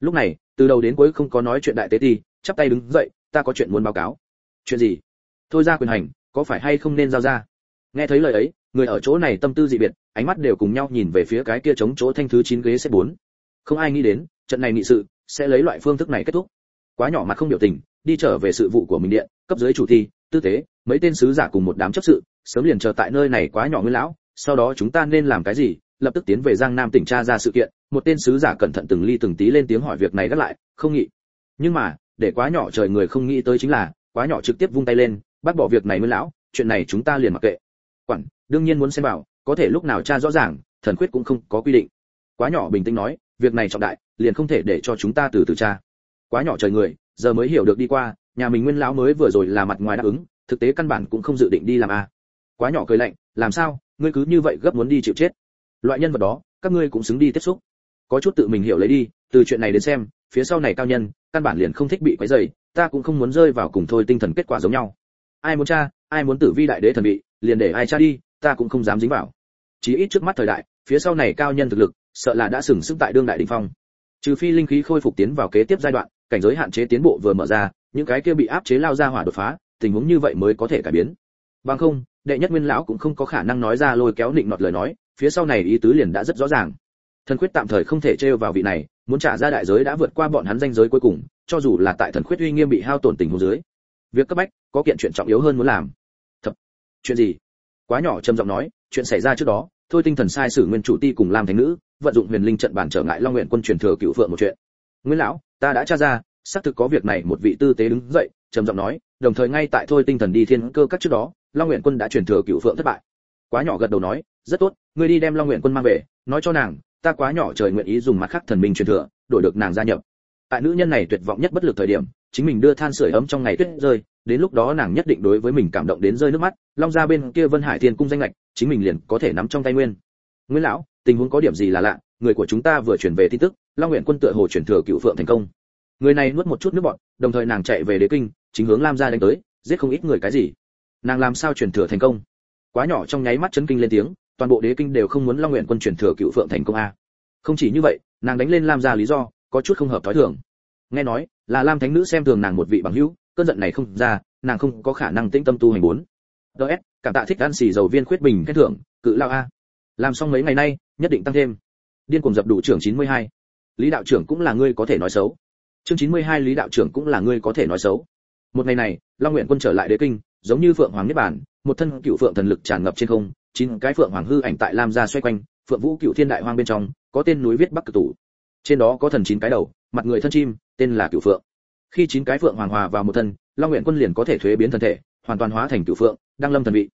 Speaker 1: Lúc này, từ đầu đến cuối không có nói chuyện đại tế ti, chắp tay đứng dậy, ta có chuyện muốn báo cáo. Chuyện gì? Thôi ra quyền hành, có phải hay không nên giao ra? Nghe thấy lời ấy, người ở chỗ này tâm tư dị biệt, ánh mắt đều cùng nhau nhìn về phía cái kia chống chỗ thanh thứ chín ghế xếp bốn. Không ai nghĩ đến, trận này nghị sự sẽ lấy loại phương thức này kết thúc. Quá nhỏ mặt không biểu tình, đi trở về sự vụ của mình điện, cấp dưới chủ thi, tư tế mấy tên sứ giả cùng một đám chấp sự sớm liền chờ tại nơi này quá nhỏ nguyên lão, sau đó chúng ta nên làm cái gì? Lập tức tiến về giang nam tỉnh tra ra sự kiện, một tên sứ giả cẩn thận từng ly từng tí lên tiếng hỏi việc này gác lại, không nghĩ. Nhưng mà, để quá nhỏ trời người không nghĩ tới chính là, quá nhỏ trực tiếp vung tay lên bắt bỏ việc này nguyên lão, chuyện này chúng ta liền mặc kệ. Quản, đương nhiên muốn xem bảo có thể lúc nào tra rõ ràng, thần quyết cũng không có quy định. Quá nhỏ bình tĩnh nói, việc này trọng đại, liền không thể để cho chúng ta từ từ tra. Quá nhỏ trời người, giờ mới hiểu được đi qua, nhà mình nguyên lão mới vừa rồi là mặt ngoài đáp ứng, thực tế căn bản cũng không dự định đi làm a quá nhỏ cười lạnh, làm sao? Ngươi cứ như vậy gấp muốn đi chịu chết. Loại nhân vật đó, các ngươi cũng xứng đi tiếp xúc. Có chút tự mình hiểu lấy đi, từ chuyện này đến xem, phía sau này cao nhân, căn bản liền không thích bị quấy rầy, ta cũng không muốn rơi vào cùng thôi tinh thần kết quả giống nhau. Ai muốn cha ai muốn tử vi đại đế thần bị liền để ai cha đi, ta cũng không dám dính vào. Chí ít trước mắt thời đại, phía sau này cao nhân thực lực, sợ là đã sừng sững tại đương đại đỉnh phong. Trừ phi linh khí khôi phục tiến vào kế tiếp giai đoạn, cảnh giới hạn chế tiến bộ vừa mở ra, những cái kia bị áp chế lao ra hỏa đột phá, tình huống như vậy mới có thể cải biến. Bằng không đệ nhất nguyên lão cũng không có khả năng nói ra lôi kéo định nọt lời nói, phía sau này ý tứ liền đã rất rõ ràng. Thần khuyết tạm thời không thể trêu vào vị này, muốn trả ra đại giới đã vượt qua bọn hắn danh giới cuối cùng, cho dù là tại thần khuyết uy nghiêm bị hao tổn tình hồ dưới. Việc cấp bách, có kiện chuyện trọng yếu hơn muốn làm. Thật. Chuyện gì? Quá nhỏ trầm giọng nói, chuyện xảy ra trước đó, thôi tinh thần sai sử nguyên chủ ti cùng làm thành nữ, vận dụng huyền linh trận bản trở ngại long nguyện quân truyền thừa cựu phượng một chuyện. Nguyên lão, ta đã tra ra, xác thực có việc này một vị tư tế đứng dậy, trầm giọng nói, đồng thời ngay tại thôi tinh thần đi thiên cơ các trước đó long nguyện quân đã truyền thừa cựu phượng thất bại. Quá nhỏ gật đầu nói, rất tốt, ngươi đi đem long nguyện quân mang về, nói cho nàng, ta quá nhỏ trời nguyện ý dùng mặt khắc thần minh truyền thừa, đổi được nàng gia nhập. Tại nữ nhân này tuyệt vọng nhất bất lực thời điểm, chính mình đưa than sưởi ấm trong ngày tuyết rơi, đến lúc đó nàng nhất định đối với mình cảm động đến rơi nước mắt, long ra bên kia vân hải thiên cung danh lệch chính mình liền có thể nắm trong tay nguyên. Nguyên lão, tình huống có điểm gì là lạ, người của chúng ta vừa chuyển về tin tức, long nguyện quân tựa hồ chuyển thừa cựu phượng thành công. Người này nuốt một chút nước bọt, đồng thời nàng chạy về đế kinh, chính hướng lam gia đánh tới, giết không ít người cái gì nàng làm sao chuyển thừa thành công? Quá nhỏ trong nháy mắt chấn kinh lên tiếng, toàn bộ đế kinh đều không muốn long nguyện quân chuyển thừa cựu phượng thành công a. Không chỉ như vậy, nàng đánh lên lam ra lý do, có chút không hợp thói thường. Nghe nói, là lam thánh nữ xem thường nàng một vị bằng hữu, cơn giận này không ra, nàng không có khả năng tĩnh tâm tu hành bốn. Ds cảm tạ thích ăn xì dầu viên khuyết bình khen thưởng, cự lao a. Làm xong mấy ngày nay, nhất định tăng thêm. Điên cuồng dập đủ trưởng 92. lý đạo trưởng cũng là ngươi có thể nói xấu. Chương 92 lý đạo trưởng cũng là ngươi có thể nói xấu. Một ngày này, long nguyện quân trở lại đế kinh giống như phượng hoàng niết bản một thân cựu phượng thần lực tràn ngập trên không, chín cái phượng hoàng hư ảnh tại lam gia xoay quanh, phượng vũ cựu thiên đại hoang bên trong, có tên núi viết bắc cực tủ. Trên đó có thần chín cái đầu, mặt người thân chim, tên là cựu phượng. Khi chín cái phượng hoàng hòa vào một thân, long nguyện quân liền có thể thuế biến thân thể, hoàn toàn hóa thành cựu phượng đang lâm thần vị.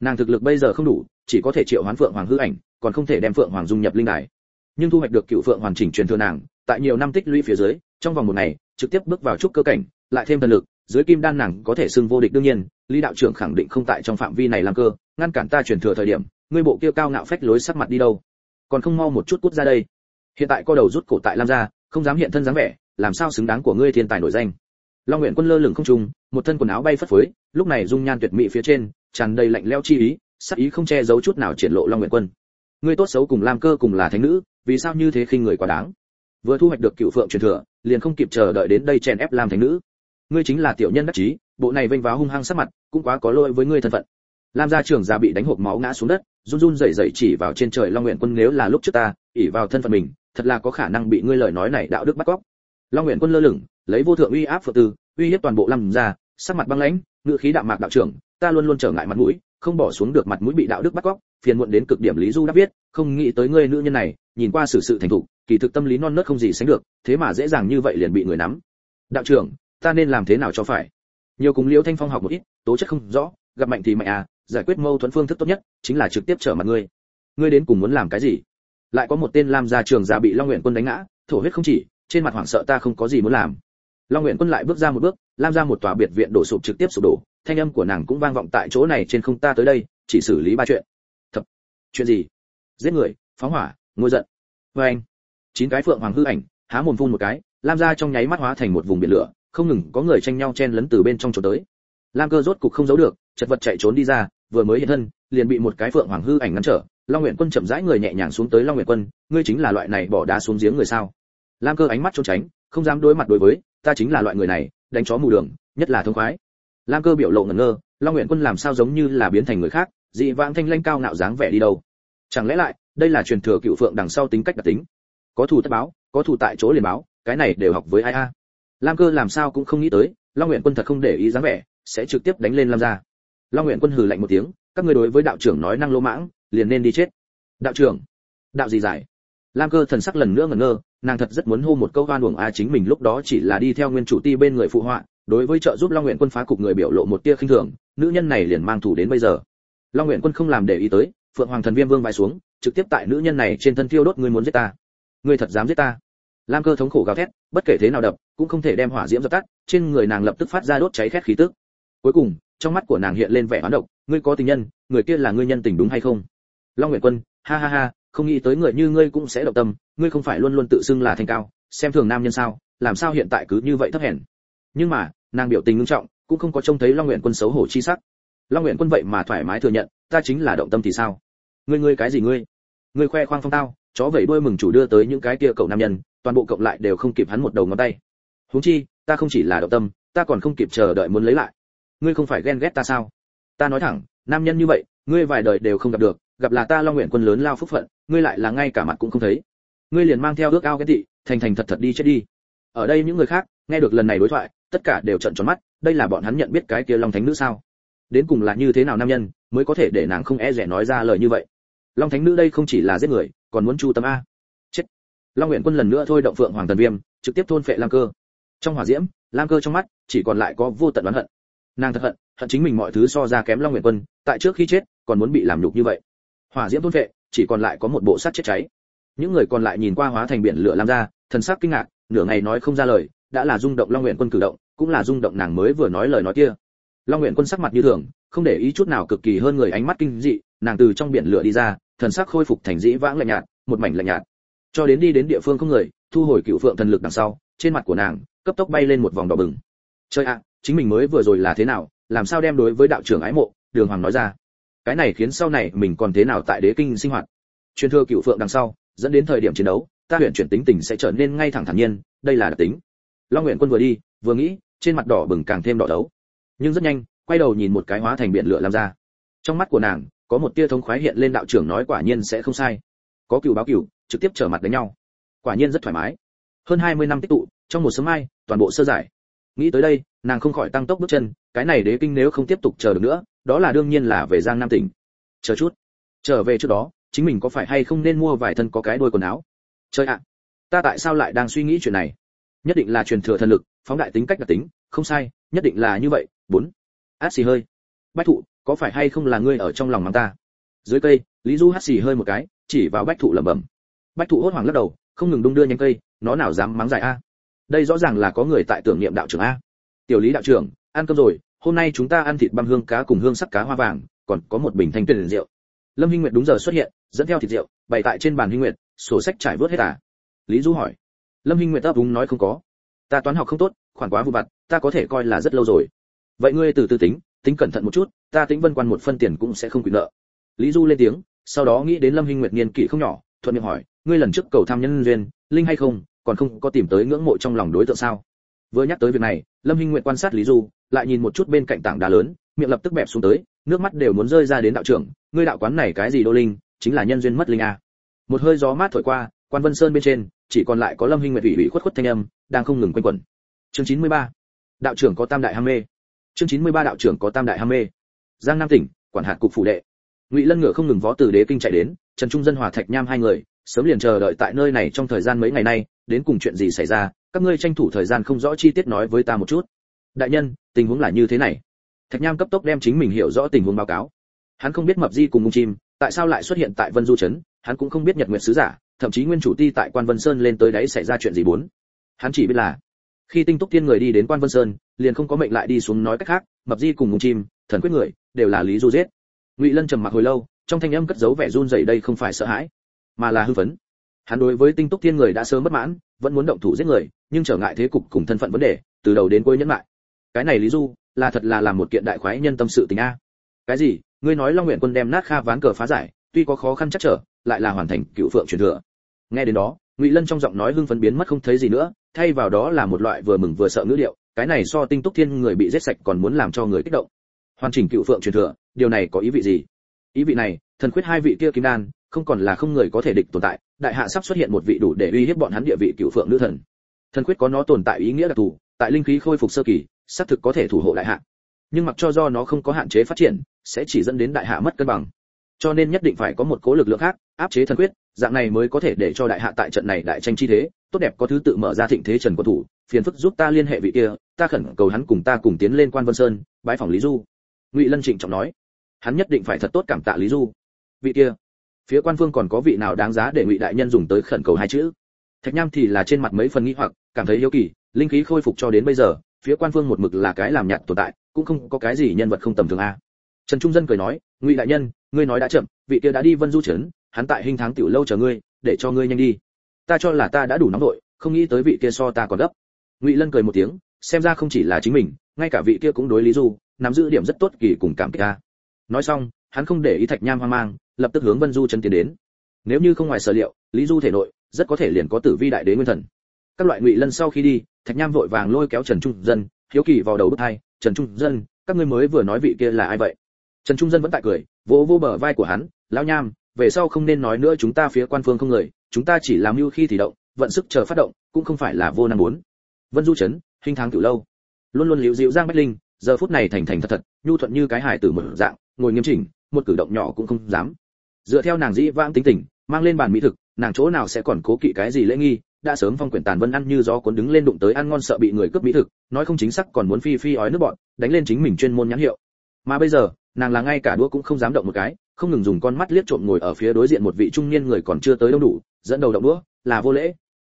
Speaker 1: Nàng thực lực bây giờ không đủ, chỉ có thể triệu hoán phượng hoàng hư ảnh, còn không thể đem phượng hoàng dung nhập linh đài. Nhưng thu hoạch được cựu phượng hoàn chỉnh truyền thừa nàng, tại nhiều năm tích lũy phía dưới, trong vòng một ngày, trực tiếp bước vào trúc cơ cảnh, lại thêm thần lực dưới kim đan nàng có thể xưng vô địch đương nhiên, lý đạo trưởng khẳng định không tại trong phạm vi này làm cơ, ngăn cản ta truyền thừa thời điểm, ngươi bộ kia cao ngạo phách lối sắc mặt đi đâu? Còn không mau một chút cút ra đây. Hiện tại co đầu rút cổ tại lam gia, không dám hiện thân dáng vẻ, làm sao xứng đáng của ngươi thiên tài nổi danh? Long nguyện quân lơ lửng không trung, một thân quần áo bay phất phới, lúc này dung nhan tuyệt mỹ phía trên, tràn đầy lạnh lẽo chi ý, sắc ý không che giấu chút nào triển lộ long nguyện quân. Ngươi tốt xấu cùng lam cơ cùng là thánh nữ, vì sao như thế khinh người quá đáng? Vừa thu hoạch được cựu phượng truyền thừa, liền không kịp chờ đợi đến đây chèn ép lam thánh nữ ngươi chính là tiểu nhân đắc chí, bộ này vênh váo hung hăng sắc mặt, cũng quá có lỗi với ngươi thân phận. Lam gia trưởng già bị đánh hộp máu ngã xuống đất, run run rẩy rẩy chỉ vào trên trời long nguyện quân nếu là lúc trước ta ỉ vào thân phận mình, thật là có khả năng bị ngươi lời nói này đạo đức bắt cóc. Long nguyện quân lơ lửng, lấy vô thượng uy áp phượng tư, uy hiếp toàn bộ lam gia, sắc mặt băng lãnh, ngự khí đạm mạc đạo trưởng, ta luôn luôn trở ngại mặt mũi, không bỏ xuống được mặt mũi bị đạo đức bắt cóc, phiền muộn đến cực điểm lý du đã biết, không nghĩ tới ngươi nữ nhân này, nhìn qua sự sự thành thục, kỳ thực tâm lý non nớt không gì sánh được, thế mà dễ dàng như vậy liền bị người nắm. Đạo trưởng ta nên làm thế nào cho phải? Nhiều cùng liễu thanh phong học một ít, tố chất không rõ, gặp mạnh thì mạnh à giải quyết mâu thuẫn phương thức tốt nhất chính là trực tiếp trở mặt ngươi. Ngươi đến cùng muốn làm cái gì? Lại có một tên lam gia trường già bị long nguyện quân đánh ngã, thổ huyết không chỉ, trên mặt hoảng sợ ta không có gì muốn làm. Long nguyện quân lại bước ra một bước, lam ra một tòa biệt viện đổ sụp trực tiếp sụp đổ, thanh âm của nàng cũng vang vọng tại chỗ này trên không ta tới đây, chỉ xử lý ba chuyện. Thập chuyện gì? Giết người, phóng hỏa, ngôi giận. Vê anh. Chín cái phượng hoàng hư ảnh, há mồm phun một cái, lam ra trong nháy mắt hóa thành một vùng biển lửa không ngừng có người tranh nhau chen lấn từ bên trong trốn tới. Lam cơ rốt cục không giấu được, chật vật chạy trốn đi ra, vừa mới hiện thân, liền bị một cái phượng hoàng hư ảnh ngăn trở. Long nguyện quân chậm rãi người nhẹ nhàng xuống tới long nguyện quân, ngươi chính là loại này bỏ đá xuống giếng người sao? Lam cơ ánh mắt trốn tránh, không dám đối mặt đối với, ta chính là loại người này, đánh chó mù đường, nhất là thông khoái. Lam cơ biểu lộ ngẩn ngơ, long nguyện quân làm sao giống như là biến thành người khác, dị vãng thanh lanh cao ngạo dáng vẻ đi đâu? Chẳng lẽ lại, đây là truyền thừa cựu phượng đằng sau tính cách đặc tính? Có thù tất báo, có thù tại chỗ liền báo, cái này đều học với ai a? Lam cơ làm sao cũng không nghĩ tới, long nguyện quân thật không để ý dáng vẻ, sẽ trực tiếp đánh lên lam gia. Long nguyện quân hừ lạnh một tiếng, các ngươi đối với đạo trưởng nói năng lỗ mãng, liền nên đi chết. Đạo trưởng, đạo gì giải? Lam cơ thần sắc lần nữa ngẩn ngơ, nàng thật rất muốn hô một câu oan uổng a, chính mình lúc đó chỉ là đi theo nguyên chủ ti bên người phụ họa, đối với trợ giúp long nguyện quân phá cục người biểu lộ một tia khinh thường, nữ nhân này liền mang thủ đến bây giờ. Long nguyện quân không làm để ý tới, phượng hoàng thần viêm vương vai xuống, trực tiếp tại nữ nhân này trên thân thiêu đốt, ngươi muốn giết ta. Ngươi thật dám giết ta? Lam cơ thống khổ gào thét, bất kể thế nào đập, cũng không thể đem hỏa diễm dập tắt, trên người nàng lập tức phát ra đốt cháy khét khí tức. Cuối cùng, trong mắt của nàng hiện lên vẻ oán độc, ngươi có tình nhân, người kia là ngươi nhân tình đúng hay không? Long nguyện quân, ha ha ha, không nghĩ tới người như ngươi cũng sẽ động tâm, ngươi không phải luôn luôn tự xưng là thanh cao, xem thường nam nhân sao, làm sao hiện tại cứ như vậy thấp hèn? Nhưng mà, nàng biểu tình nghiêm trọng, cũng không có trông thấy long nguyện quân xấu hổ chi sắc. Long nguyện quân vậy mà thoải mái thừa nhận, ta chính là động tâm thì sao? Ngươi ngươi cái gì ngươi? Ngươi khoe khoang phong tao, chó vẩy đuôi mừng chủ đưa tới những cái kia cậu nam nhân toàn bộ cộng lại đều không kịp hắn một đầu ngón tay. Huống chi, ta không chỉ là động tâm, ta còn không kịp chờ đợi muốn lấy lại. Ngươi không phải ghen ghét ta sao? Ta nói thẳng, nam nhân như vậy, ngươi vài đời đều không gặp được, gặp là ta long nguyện quân lớn lao phúc phận, ngươi lại là ngay cả mặt cũng không thấy. Ngươi liền mang theo ước ao cái tị, thành thành thật thật đi chết đi. Ở đây những người khác, nghe được lần này đối thoại, tất cả đều trợn tròn mắt, đây là bọn hắn nhận biết cái kia long thánh nữ sao? Đến cùng là như thế nào nam nhân, mới có thể để nàng không e rẻ nói ra lời như vậy? Long thánh nữ đây không chỉ là giết người, còn muốn chu tâm a long nguyện quân lần nữa thôi động phượng hoàng thần viêm, trực tiếp thôn phệ lam cơ. Trong hỏa diễm, lam cơ trong mắt, chỉ còn lại có vô tận oán hận. Nàng thật hận hận chính mình mọi thứ so ra kém long nguyện quân, tại trước khi chết, còn muốn bị làm nhục như vậy. Hỏa diễm thôn phệ, chỉ còn lại có một bộ sát chết cháy. Những người còn lại nhìn qua hóa thành biển lửa lam ra, thần sắc kinh ngạc, nửa ngày nói không ra lời, đã là rung động long nguyện quân cử động, cũng là rung động nàng mới vừa nói lời nói kia. Long nguyện quân sắc mặt như thường, không để ý chút nào cực kỳ hơn người ánh mắt kinh dị, nàng từ trong biển lửa đi ra, thần sắc khôi phục thành dĩ vãng lạnh nhạt, một mảnh lạnh nhạt cho đến đi đến địa phương không người, thu hồi cựu phượng thần lực đằng sau, trên mặt của nàng, cấp tốc bay lên một vòng đỏ bừng. Chơi ạ, chính mình mới vừa rồi là thế nào, làm sao đem đối với đạo trưởng ái mộ, đường hoàng nói ra. Cái này khiến sau này mình còn thế nào tại đế kinh sinh hoạt. Truyền thừa cựu phượng đằng sau, dẫn đến thời điểm chiến đấu, ta huyện chuyển tính tình sẽ trở nên ngay thẳng thản nhiên, đây là đặc tính. Long nguyện quân vừa đi, vừa nghĩ, trên mặt đỏ bừng càng thêm đỏ đấu. Nhưng rất nhanh, quay đầu nhìn một cái hóa thành biển lửa làm ra. Trong mắt của nàng, có một tia thống khoái hiện lên đạo trưởng nói quả nhiên sẽ không sai có cựu báo cựu, trực tiếp trở mặt đánh nhau. Quả nhiên rất thoải mái. Hơn 20 năm tích tụ, trong một sớm mai, toàn bộ sơ giải. Nghĩ tới đây, nàng không khỏi tăng tốc bước chân, cái này đế kinh nếu không tiếp tục chờ được nữa, đó là đương nhiên là về giang nam tỉnh. Chờ chút. Trở về trước đó, chính mình có phải hay không nên mua vài thân có cái đôi quần áo? Chơi ạ! Ta tại sao lại đang suy nghĩ chuyện này? Nhất định là truyền thừa thần lực, phóng đại tính cách đặc tính, không sai, nhất định là như vậy. Bốn. Át xì hơi. Bách thụ, có phải hay không là ngươi ở trong lòng mắng ta? Dưới cây, lý du hát xì hơi một cái chỉ vào bách thụ lẩm bẩm. Bách thụ hốt hoảng lắc đầu, không ngừng đung đưa nhánh cây, nó nào dám mắng dài a? Đây rõ ràng là có người tại tưởng niệm đạo trưởng a. Tiểu lý đạo trưởng, ăn cơm rồi, hôm nay chúng ta ăn thịt băm hương cá cùng hương sắc cá hoa vàng, còn có một bình thanh tuyền rượu. Lâm hinh nguyệt đúng giờ xuất hiện, dẫn theo thịt rượu, bày tại trên bàn hinh nguyệt, sổ sách trải vớt hết à? Lý du hỏi. Lâm hinh nguyệt ấp úng nói không có. Ta toán học không tốt, khoản quá vụ vặt, ta có thể coi là rất lâu rồi. Vậy ngươi từ từ tính tính cẩn thận một chút, ta tính vân quan một phân tiền cũng sẽ không quyền nợ. Lý du lên tiếng sau đó nghĩ đến lâm hinh nguyệt niên kỷ không nhỏ, thuận miệng hỏi, ngươi lần trước cầu tham nhân duyên, linh hay không, còn không có tìm tới ngưỡng mộ trong lòng đối tượng sao? Vừa nhắc tới việc này, lâm hinh nguyệt quan sát lý du, lại nhìn một chút bên cạnh tảng đá lớn, miệng lập tức bẹp xuống tới, nước mắt đều muốn rơi ra đến đạo trưởng, ngươi đạo quán này cái gì đô linh, chính là nhân duyên mất linh a. Một hơi gió mát thổi qua, quan vân sơn bên trên, chỉ còn lại có lâm hinh nguyệt ủy ủy khuất khuất thanh âm, đang không ngừng quanh quẩn. Chương 93. đạo trưởng có tam đại ham mê. Chương 93 đạo trưởng có tam đại ham mê. Giang nam tỉnh, quản hạt cục phủ đệ ngụy lân ngựa không ngừng vó từ đế kinh chạy đến trần trung dân hòa thạch nham hai người sớm liền chờ đợi tại nơi này trong thời gian mấy ngày nay đến cùng chuyện gì xảy ra các ngươi tranh thủ thời gian không rõ chi tiết nói với ta một chút đại nhân tình huống là như thế này thạch nham cấp tốc đem chính mình hiểu rõ tình huống báo cáo hắn không biết mập di cùng mông chim tại sao lại xuất hiện tại vân du trấn hắn cũng không biết nhật nguyệt sứ giả thậm chí nguyên chủ ti tại quan vân sơn lên tới đấy xảy ra chuyện gì bốn hắn chỉ biết là khi tinh túc tiên người đi đến quan vân sơn liền không có mệnh lại đi xuống nói cách khác mập di cùng mông chim thần quyết người đều là lý du giết ngụy lân trầm mặc hồi lâu trong thanh âm cất giấu vẻ run rẩy đây không phải sợ hãi mà là hư phấn hắn đối với tinh túc Thiên người đã sớm bất mãn vẫn muốn động thủ giết người nhưng trở ngại thế cục cùng thân phận vấn đề từ đầu đến cuối nhẫn lại cái này lý du là thật là làm một kiện đại khoái nhân tâm sự tình a cái gì ngươi nói long nguyện quân đem nát kha ván cờ phá giải tuy có khó khăn chắc trở lại là hoàn thành cựu phượng truyền thừa nghe đến đó ngụy lân trong giọng nói hưng phấn biến mất không thấy gì nữa thay vào đó là một loại vừa mừng vừa sợ ngữ điệu cái này so tinh túc thiên người bị giết sạch còn muốn làm cho người kích động hoàn chỉnh cựu phượng truyền thừa điều này có ý vị gì? Ý vị này, thần quyết hai vị kia kim đan, không còn là không người có thể địch tồn tại, đại hạ sắp xuất hiện một vị đủ để uy hiếp bọn hắn địa vị cựu phượng nữ thần. Thần quyết có nó tồn tại ý nghĩa đặc thù, tại linh khí khôi phục sơ kỳ, xác thực có thể thủ hộ đại hạ. Nhưng mặc cho do nó không có hạn chế phát triển, sẽ chỉ dẫn đến đại hạ mất cân bằng. Cho nên nhất định phải có một cố lực lượng khác, áp chế thần quyết dạng này mới có thể để cho đại hạ tại trận này đại tranh chi thế, tốt đẹp có thứ tự mở ra thịnh thế trần quân thủ, phiền phức giúp ta liên hệ vị kia, ta khẩn cầu hắn cùng ta cùng tiến lên quan vân sơn, bái phòng lý du. Ngụy lân trịnh trọng nói hắn nhất định phải thật tốt cảm tạ lý du. Vị kia, phía quan phương còn có vị nào đáng giá để ngụy đại nhân dùng tới khẩn cầu hai chữ? Thạch nham thì là trên mặt mấy phần nghi hoặc, cảm thấy yếu kỳ, linh khí khôi phục cho đến bây giờ, phía quan phương một mực là cái làm nhạt tồn tại, cũng không có cái gì nhân vật không tầm thường a. Trần trung dân cười nói, ngụy đại nhân, ngươi nói đã chậm, vị kia đã đi vân du trấn, hắn tại hình tháng tiểu lâu chờ ngươi, để cho ngươi nhanh đi. Ta cho là ta đã đủ nóng vội, không nghĩ tới vị kia so ta còn gấp. Ngụy lân cười một tiếng, xem ra không chỉ là chính mình, ngay cả vị kia cũng đối lý du, nắm giữ điểm rất tốt kỳ cùng cảm kích a nói xong, hắn không để ý thạch nham hoang mang, lập tức hướng vân du chân tiến đến. Nếu như không ngoài sở liệu, lý du thể nội rất có thể liền có tử vi đại đế nguyên thần. Các loại ngụy lân sau khi đi, thạch nham vội vàng lôi kéo trần trung dân, hiếu kỳ vào đầu bức hai trần trung dân, các ngươi mới vừa nói vị kia là ai vậy? Trần trung dân vẫn tại cười, vỗ vô bờ vai của hắn, lão nham, về sau không nên nói nữa chúng ta phía quan phương không người, chúng ta chỉ làm mưu khi thì động, vận sức chờ phát động, cũng không phải là vô năng muốn. Vân du chấn, hình tháng cửu lâu. Luôn luôn liễu dịu giang bách linh, giờ phút này thành thành thật thật, nhu thuận như cái hài tử mở dạng ngồi nghiêm chỉnh, một cử động nhỏ cũng không dám. Dựa theo nàng dĩ vãng tính tình, mang lên bàn mỹ thực, nàng chỗ nào sẽ còn cố kỵ cái gì lễ nghi, đã sớm phong quyển tàn vân ăn như gió cuốn đứng lên đụng tới ăn ngon sợ bị người cướp mỹ thực, nói không chính xác còn muốn phi phi ói nước bọn, đánh lên chính mình chuyên môn nhãn hiệu. Mà bây giờ, nàng là ngay cả đũa cũng không dám động một cái, không ngừng dùng con mắt liếc trộm ngồi ở phía đối diện một vị trung niên người còn chưa tới đâu đủ, dẫn đầu động đũa, là vô lễ.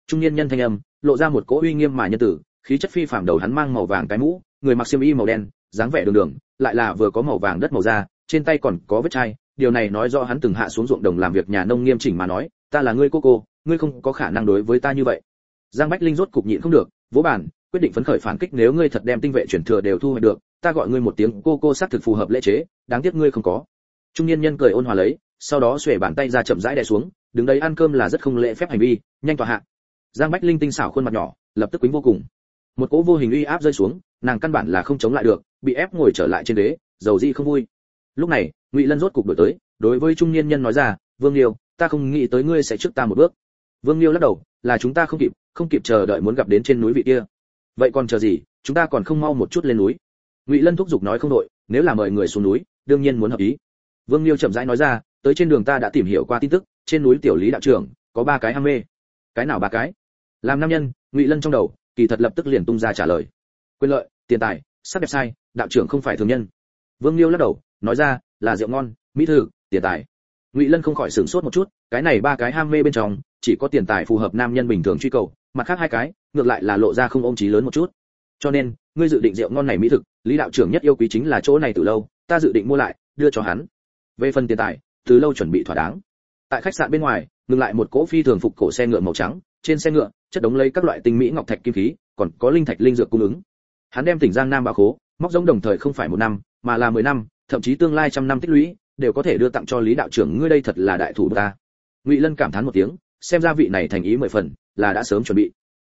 Speaker 1: Trung niên nhân thanh âm, lộ ra một cỗ uy nghiêm mà nhân tử, khí chất phi phàm đầu hắn mang màu vàng cái mũ, người mặc xiêm y màu đen dáng vẻ đường đường, lại là vừa có màu vàng đất màu da, trên tay còn có vết chai. Điều này nói rõ hắn từng hạ xuống ruộng đồng làm việc nhà nông nghiêm chỉnh mà nói, ta là ngươi cô cô, ngươi không có khả năng đối với ta như vậy. Giang bách linh rốt cục nhịn không được, vỗ bàn, quyết định phấn khởi phản kích nếu ngươi thật đem tinh vệ chuyển thừa đều thu hồi được, ta gọi ngươi một tiếng cô cô xác thực phù hợp lễ chế, đáng tiếc ngươi không có. Trung niên nhân cười ôn hòa lấy, sau đó xuề bàn tay ra chậm rãi đè xuống, đứng đấy ăn cơm là rất không lễ phép hành vi, nhanh tỏa hạ. Giang bách linh tinh xảo khuôn mặt nhỏ, lập tức quýnh vô cùng một cỗ vô hình uy áp rơi xuống, nàng căn bản là không chống lại được, bị ép ngồi trở lại trên ghế, dầu di không vui. Lúc này, ngụy lân rốt cục đổi tới, đối với trung niên nhân nói ra, vương liêu, ta không nghĩ tới ngươi sẽ trước ta một bước. Vương liêu lắc đầu, là chúng ta không kịp không kịp chờ đợi muốn gặp đến trên núi vị kia. Vậy còn chờ gì, chúng ta còn không mau một chút lên núi. Ngụy lân thúc giục nói không đội, nếu là mời người xuống núi, đương nhiên muốn hợp ý. Vương liêu chậm rãi nói ra, tới trên đường ta đã tìm hiểu qua tin tức, trên núi tiểu lý đạo trưởng, có ba cái ham mê. Cái nào ba cái? Làm nam nhân, ngụy lân trong đầu kỳ thật lập tức liền tung ra trả lời. Quyền lợi, tiền tài, sắc đẹp sai, đạo trưởng không phải thường nhân. Vương liêu lắc đầu, nói ra, là rượu ngon, mỹ thư tiền tài. Ngụy lân không khỏi sửng sốt một chút, cái này ba cái ham mê bên trong, chỉ có tiền tài phù hợp nam nhân bình thường truy cầu, mặt khác hai cái, ngược lại là lộ ra không ôm trí lớn một chút. Cho nên, ngươi dự định rượu ngon này mỹ thực, lý đạo trưởng nhất yêu quý chính là chỗ này từ lâu, ta dự định mua lại, đưa cho hắn. Về phần tiền tài, từ lâu chuẩn bị thỏa đáng. Tại khách sạn bên ngoài, ngừng lại một cỗ phi thường phục cổ xe ngựa màu trắng, trên xe ngựa chất đống lấy các loại tinh mỹ ngọc thạch kim khí, còn có linh thạch linh dược cung ứng. Hắn đem tỉnh giang nam bảo khố, móc giống đồng thời không phải một năm, mà là mười năm, thậm chí tương lai trăm năm tích lũy, đều có thể đưa tặng cho lý đạo trưởng ngươi đây thật là đại thủ ta. Ngụy lân cảm thán một tiếng, xem ra vị này thành ý mười phần, là đã sớm chuẩn bị.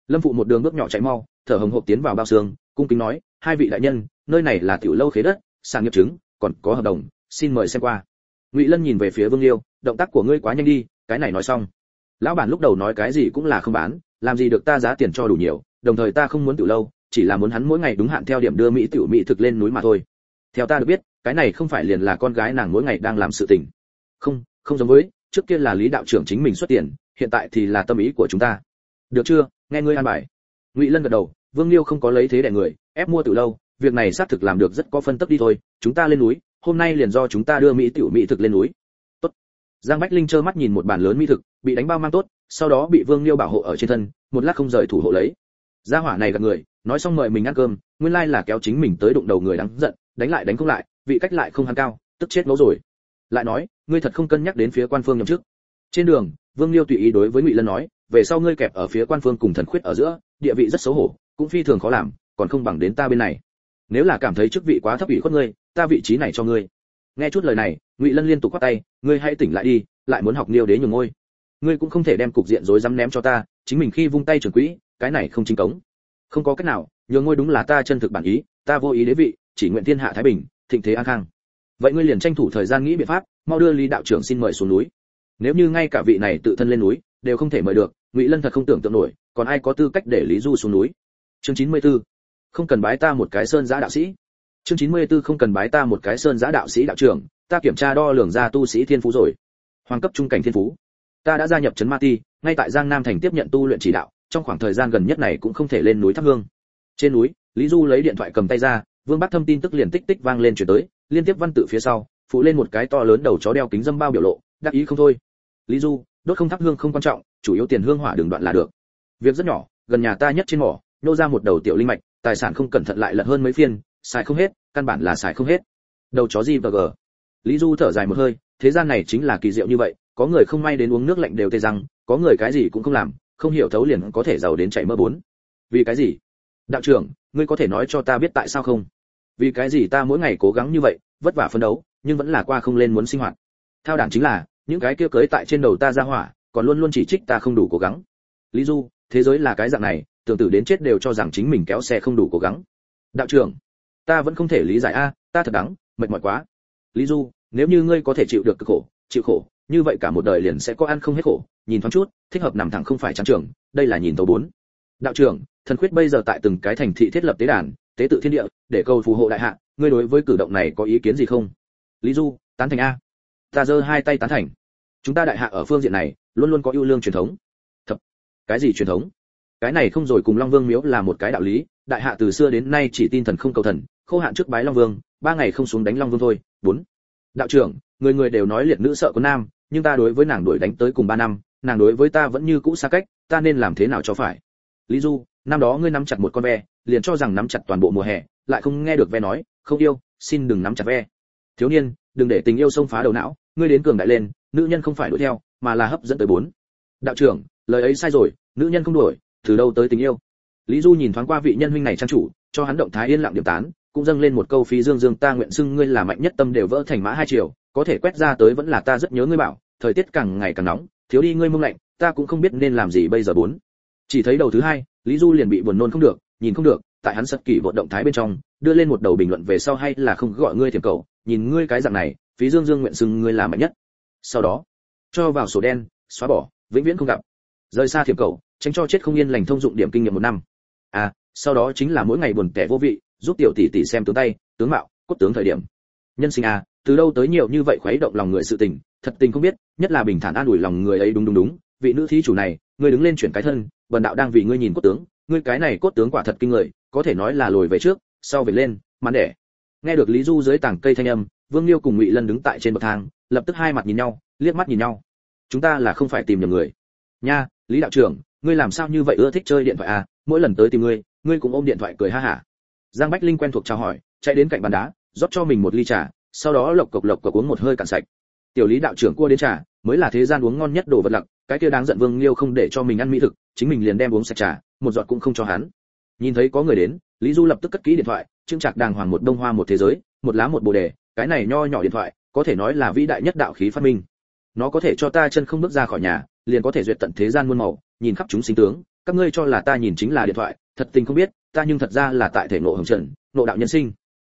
Speaker 1: Lâm phụ một đường bước nhỏ chạy mau, thở hồng hộc tiến vào bao xương, cung kính nói, hai vị đại nhân, nơi này là tiểu lâu khế đất sang nghiệp chứng còn có hợp đồng, xin mời xem qua. Ngụy lân nhìn về phía vương liêu, động tác của ngươi quá nhanh đi, cái này nói xong. Lão bản lúc đầu nói cái gì cũng là không bán làm gì được ta giá tiền cho đủ nhiều, đồng thời ta không muốn tiểu lâu, chỉ là muốn hắn mỗi ngày đúng hạn theo điểm đưa mỹ tiểu mỹ thực lên núi mà thôi. Theo ta được biết, cái này không phải liền là con gái nàng mỗi ngày đang làm sự tình. Không không giống với, trước kia là lý đạo trưởng chính mình xuất tiền, hiện tại thì là tâm ý của chúng ta. Được chưa, nghe ngươi an bài. Ngụy lân gật đầu, vương liêu không có lấy thế đẻ người, ép mua từ lâu, việc này xác thực làm được rất có phân tấp đi thôi, chúng ta lên núi, hôm nay liền do chúng ta đưa mỹ tiểu mỹ thực lên núi. Tốt. Giang bách linh trơ mắt nhìn một bàn lớn mỹ thực, bị đánh bao mang tốt sau đó bị vương liêu bảo hộ ở trên thân, một lát không rời thủ hộ lấy. Gia hỏa này gặp người, nói xong mời mình ăn cơm, nguyên lai là kéo chính mình tới đụng đầu người đáng giận, đánh lại đánh không lại, vị cách lại không hắn cao, tức chết ngấu rồi. Lại nói, ngươi thật không cân nhắc đến phía quan phương nhậm chức. Trên đường, vương liêu tùy ý đối với ngụy lân nói, về sau ngươi kẹp ở phía quan phương cùng thần khuyết ở giữa, địa vị rất xấu hổ, cũng phi thường khó làm, còn không bằng đến ta bên này. Nếu là cảm thấy chức vị quá thấp ủy khuất ngươi, ta vị trí này cho ngươi. Nghe chút lời này, ngụy lân liên tục quát tay, ngươi hãy tỉnh lại đi, lại muốn học niêu đế nhường ngôi ngươi cũng không thể đem cục diện rối rắm ném cho ta, chính mình khi vung tay trưởng quỹ, cái này không chính cống. Không có cách nào, nhường ngôi đúng là ta chân thực bản ý, ta vô ý đế vị, chỉ nguyện thiên hạ thái bình, thịnh thế an khang. Vậy ngươi liền tranh thủ thời gian nghĩ biện pháp, mau đưa lý đạo trưởng xin mời xuống núi. Nếu như ngay cả vị này tự thân lên núi, đều không thể mời được, ngụy lân thật không tưởng tượng nổi, còn ai có tư cách để lý du xuống núi? Chương 94. không cần bái ta một cái sơn giã đạo sĩ. Chương 94 không cần bái ta một cái sơn giã đạo sĩ đạo trưởng, ta kiểm tra đo lường ra tu sĩ thiên phú rồi. Hoàng cấp trung cảnh thiên phú ta đã gia nhập trấn ma ti, ngay tại giang nam thành tiếp nhận tu luyện chỉ đạo, trong khoảng thời gian gần nhất này cũng không thể lên núi thắp hương. Trên núi, lý du lấy điện thoại cầm tay ra, vương bắc thâm tin tức liền tích tích vang lên chuyển tới, liên tiếp văn tự phía sau, phụ lên một cái to lớn đầu chó đeo kính dâm bao biểu lộ, đắc ý không thôi. Lý du, đốt không thắp hương không quan trọng, chủ yếu tiền hương hỏa đường đoạn là được. Việc rất nhỏ, gần nhà ta nhất trên mỏ, nô ra một đầu tiểu linh mạch, tài sản không cẩn thận lại lật hơn mấy phiên, xài không hết, căn bản là xài không hết. Đầu chó gì và gờ lý du thở dài một hơi, thế gian này chính là kỳ diệu như vậy có người không may đến uống nước lạnh đều tê răng, có người cái gì cũng không làm, không hiểu thấu liền có thể giàu đến chảy mơ bốn. Vì cái gì? Đạo trưởng, ngươi có thể nói cho ta biết tại sao không? Vì cái gì ta mỗi ngày cố gắng như vậy, vất vả phấn đấu, nhưng vẫn là qua không lên muốn sinh hoạt. Thao đản chính là, những cái kia cưới tại trên đầu ta ra hỏa, còn luôn luôn chỉ trích ta không đủ cố gắng. Lý du, thế giới là cái dạng này, tưởng tử đến chết đều cho rằng chính mình kéo xe không đủ cố gắng. Đạo trưởng, ta vẫn không thể lý giải a, ta thật đắng, mệt mỏi quá. Lý du, nếu như ngươi có thể chịu được cực khổ, chịu khổ như vậy cả một đời liền sẽ có ăn không hết khổ, nhìn thoáng chút, thích hợp nằm thẳng không phải trắng trưởng đây là nhìn tấu bốn. Đạo trưởng, thần khuyết bây giờ tại từng cái thành thị thiết lập tế đàn, tế tự thiên địa, để cầu phù hộ đại hạ, ngươi đối với cử động này có ý kiến gì không? Lý du, tán thành a. Ta giơ hai tay tán thành. Chúng ta đại hạ ở phương diện này, luôn luôn có ưu lương truyền thống. Thật? Cái gì truyền thống? Cái này không rồi cùng long vương miếu là một cái đạo lý, đại hạ từ xưa đến nay chỉ tin thần không cầu thần, khô hạn trước bái long vương, ba ngày không xuống đánh long vương thôi. Bốn. Đạo trưởng, người người đều nói liệt nữ sợ có nam nhưng ta đối với nàng đuổi đánh tới cùng ba năm, nàng đối với ta vẫn như cũ xa cách, ta nên làm thế nào cho phải? Lý du, năm đó ngươi nắm chặt một con ve, liền cho rằng nắm chặt toàn bộ mùa hè, lại không nghe được ve nói, không yêu, xin đừng nắm chặt ve. Thiếu niên, đừng để tình yêu xông phá đầu não, ngươi đến cường đại lên, nữ nhân không phải đuổi theo, mà là hấp dẫn tới bốn. Đạo trưởng, lời ấy sai rồi, nữ nhân không đuổi, từ đâu tới tình yêu? Lý du nhìn thoáng qua vị nhân huynh này trang chủ, cho hắn động thái yên lặng điểm tán, cũng dâng lên một câu phí dương dương, ta nguyện xưng ngươi là mạnh nhất tâm đều vỡ thành mã hai triệu có thể quét ra tới vẫn là ta rất nhớ ngươi bảo, thời tiết càng ngày càng nóng, thiếu đi ngươi mông lạnh, ta cũng không biết nên làm gì bây giờ bốn. Chỉ thấy đầu thứ hai, lý du liền bị buồn nôn không được, nhìn không được, tại hắn sật kỷ vận động thái bên trong, đưa lên một đầu bình luận về sau hay là không gọi ngươi thiểm cầu, nhìn ngươi cái dạng này, phí dương dương nguyện xưng ngươi là mạnh nhất. Sau đó, cho vào sổ đen, xóa bỏ, vĩnh viễn không gặp. Rời xa thiểm cầu, tránh cho chết không yên lành thông dụng điểm kinh nghiệm một năm. À sau đó chính là mỗi ngày buồn tẻ vô vị, giúp tiểu tỷ tỷ xem tướng tay, tướng mạo, cốt tướng thời điểm. Nhân sinh à từ đâu tới nhiều như vậy khuấy động lòng người sự tình, thật tình không biết, nhất là bình thản an ủi lòng người ấy đúng đúng đúng. Vị nữ thí chủ này, ngươi đứng lên chuyển cái thân bần đạo đang vì ngươi nhìn cốt tướng, ngươi cái này cốt tướng quả thật kinh người, có thể nói là lùi về trước, sau về lên mắn đẻ. Nghe được lý du dưới tảng cây thanh âm, vương liêu cùng ngụy lân đứng tại trên bậc thang, lập tức hai mặt nhìn nhau, liếc mắt nhìn nhau. Chúng ta là không phải tìm nhầm người. Nha, lý đạo trưởng, ngươi làm sao như vậy ưa thích chơi điện thoại à? Mỗi lần tới tìm ngươi ngươi cũng ôm điện thoại cười ha hả. Giang bách linh quen thuộc chào hỏi, chạy đến cạnh bàn đá, rót cho mình một ly trà sau đó lộc cộc lộc cộc uống một hơi cạn sạch. Tiểu lý đạo trưởng cua đến trà, mới là thế gian uống ngon nhất đồ vật lặc cái kia đáng giận vương liêu không để cho mình ăn mỹ thực, chính mình liền đem uống sạch trà, một giọt cũng không cho hắn. Nhìn thấy có người đến, lý du lập tức cất kỹ điện thoại trưng trạc đàng hoàng một đông hoa một thế giới, một lá một bồ đề, cái này nho nhỏ điện thoại, có thể nói là vĩ đại nhất đạo khí phát minh. Nó có thể cho ta chân không bước ra khỏi nhà, liền có thể duyệt tận thế gian muôn màu, nhìn khắp chúng sinh tướng, các ngươi cho là ta nhìn chính là điện thoại, thật tình không biết, ta nhưng thật ra là tại thể nội hồng trần nội đạo nhân sinh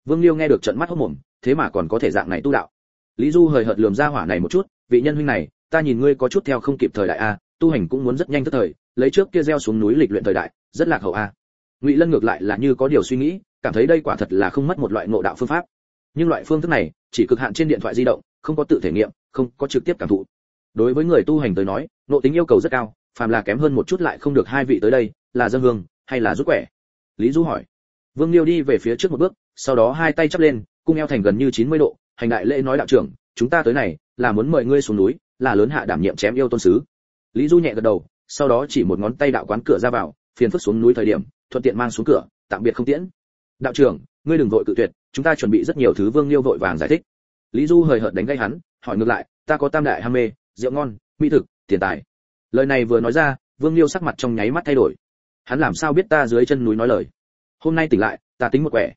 Speaker 1: vương liêu nghe được trận mắt hốt mồm, thế mà còn có thể dạng này tu đạo. Lý du hời hợt lườm ra hỏa này một chút, vị nhân huynh này, ta nhìn ngươi có chút theo không kịp thời đại a, tu hành cũng muốn rất nhanh tức thời, lấy trước kia gieo xuống núi lịch luyện thời đại, rất lạc hậu a. Ngụy lân ngược lại là như có điều suy nghĩ, cảm thấy đây quả thật là không mất một loại ngộ đạo phương pháp. Nhưng loại phương thức này, chỉ cực hạn trên điện thoại di động, không có tự thể nghiệm, không có trực tiếp cảm thụ. Đối với người tu hành tới nói nộ tính yêu cầu rất cao, phàm là kém hơn một chút lại không được hai vị tới đây, là dân hương, hay là rút quẻ? Lý du hỏi. Vương liêu đi về phía trước một bước sau đó hai tay chắp lên, cung eo thành gần như 90 độ, hành đại lễ nói đạo trưởng, chúng ta tới này, là muốn mời ngươi xuống núi, là lớn hạ đảm nhiệm chém yêu tôn sứ. Lý du nhẹ gật đầu, sau đó chỉ một ngón tay đạo quán cửa ra vào, phiền phức xuống núi thời điểm, thuận tiện mang xuống cửa, tạm biệt không tiễn. Đạo trưởng, ngươi đừng vội cự tuyệt, chúng ta chuẩn bị rất nhiều thứ vương liêu vội vàng giải thích. Lý du hời hợt đánh gây hắn, hỏi ngược lại, ta có tam đại ham mê, rượu ngon, mỹ thực, tiền tài. Lời này vừa nói ra, vương liêu sắc mặt trong nháy mắt thay đổi. Hắn làm sao biết ta dưới chân núi nói lời? Hôm nay tỉnh lại, ta tính một quẻ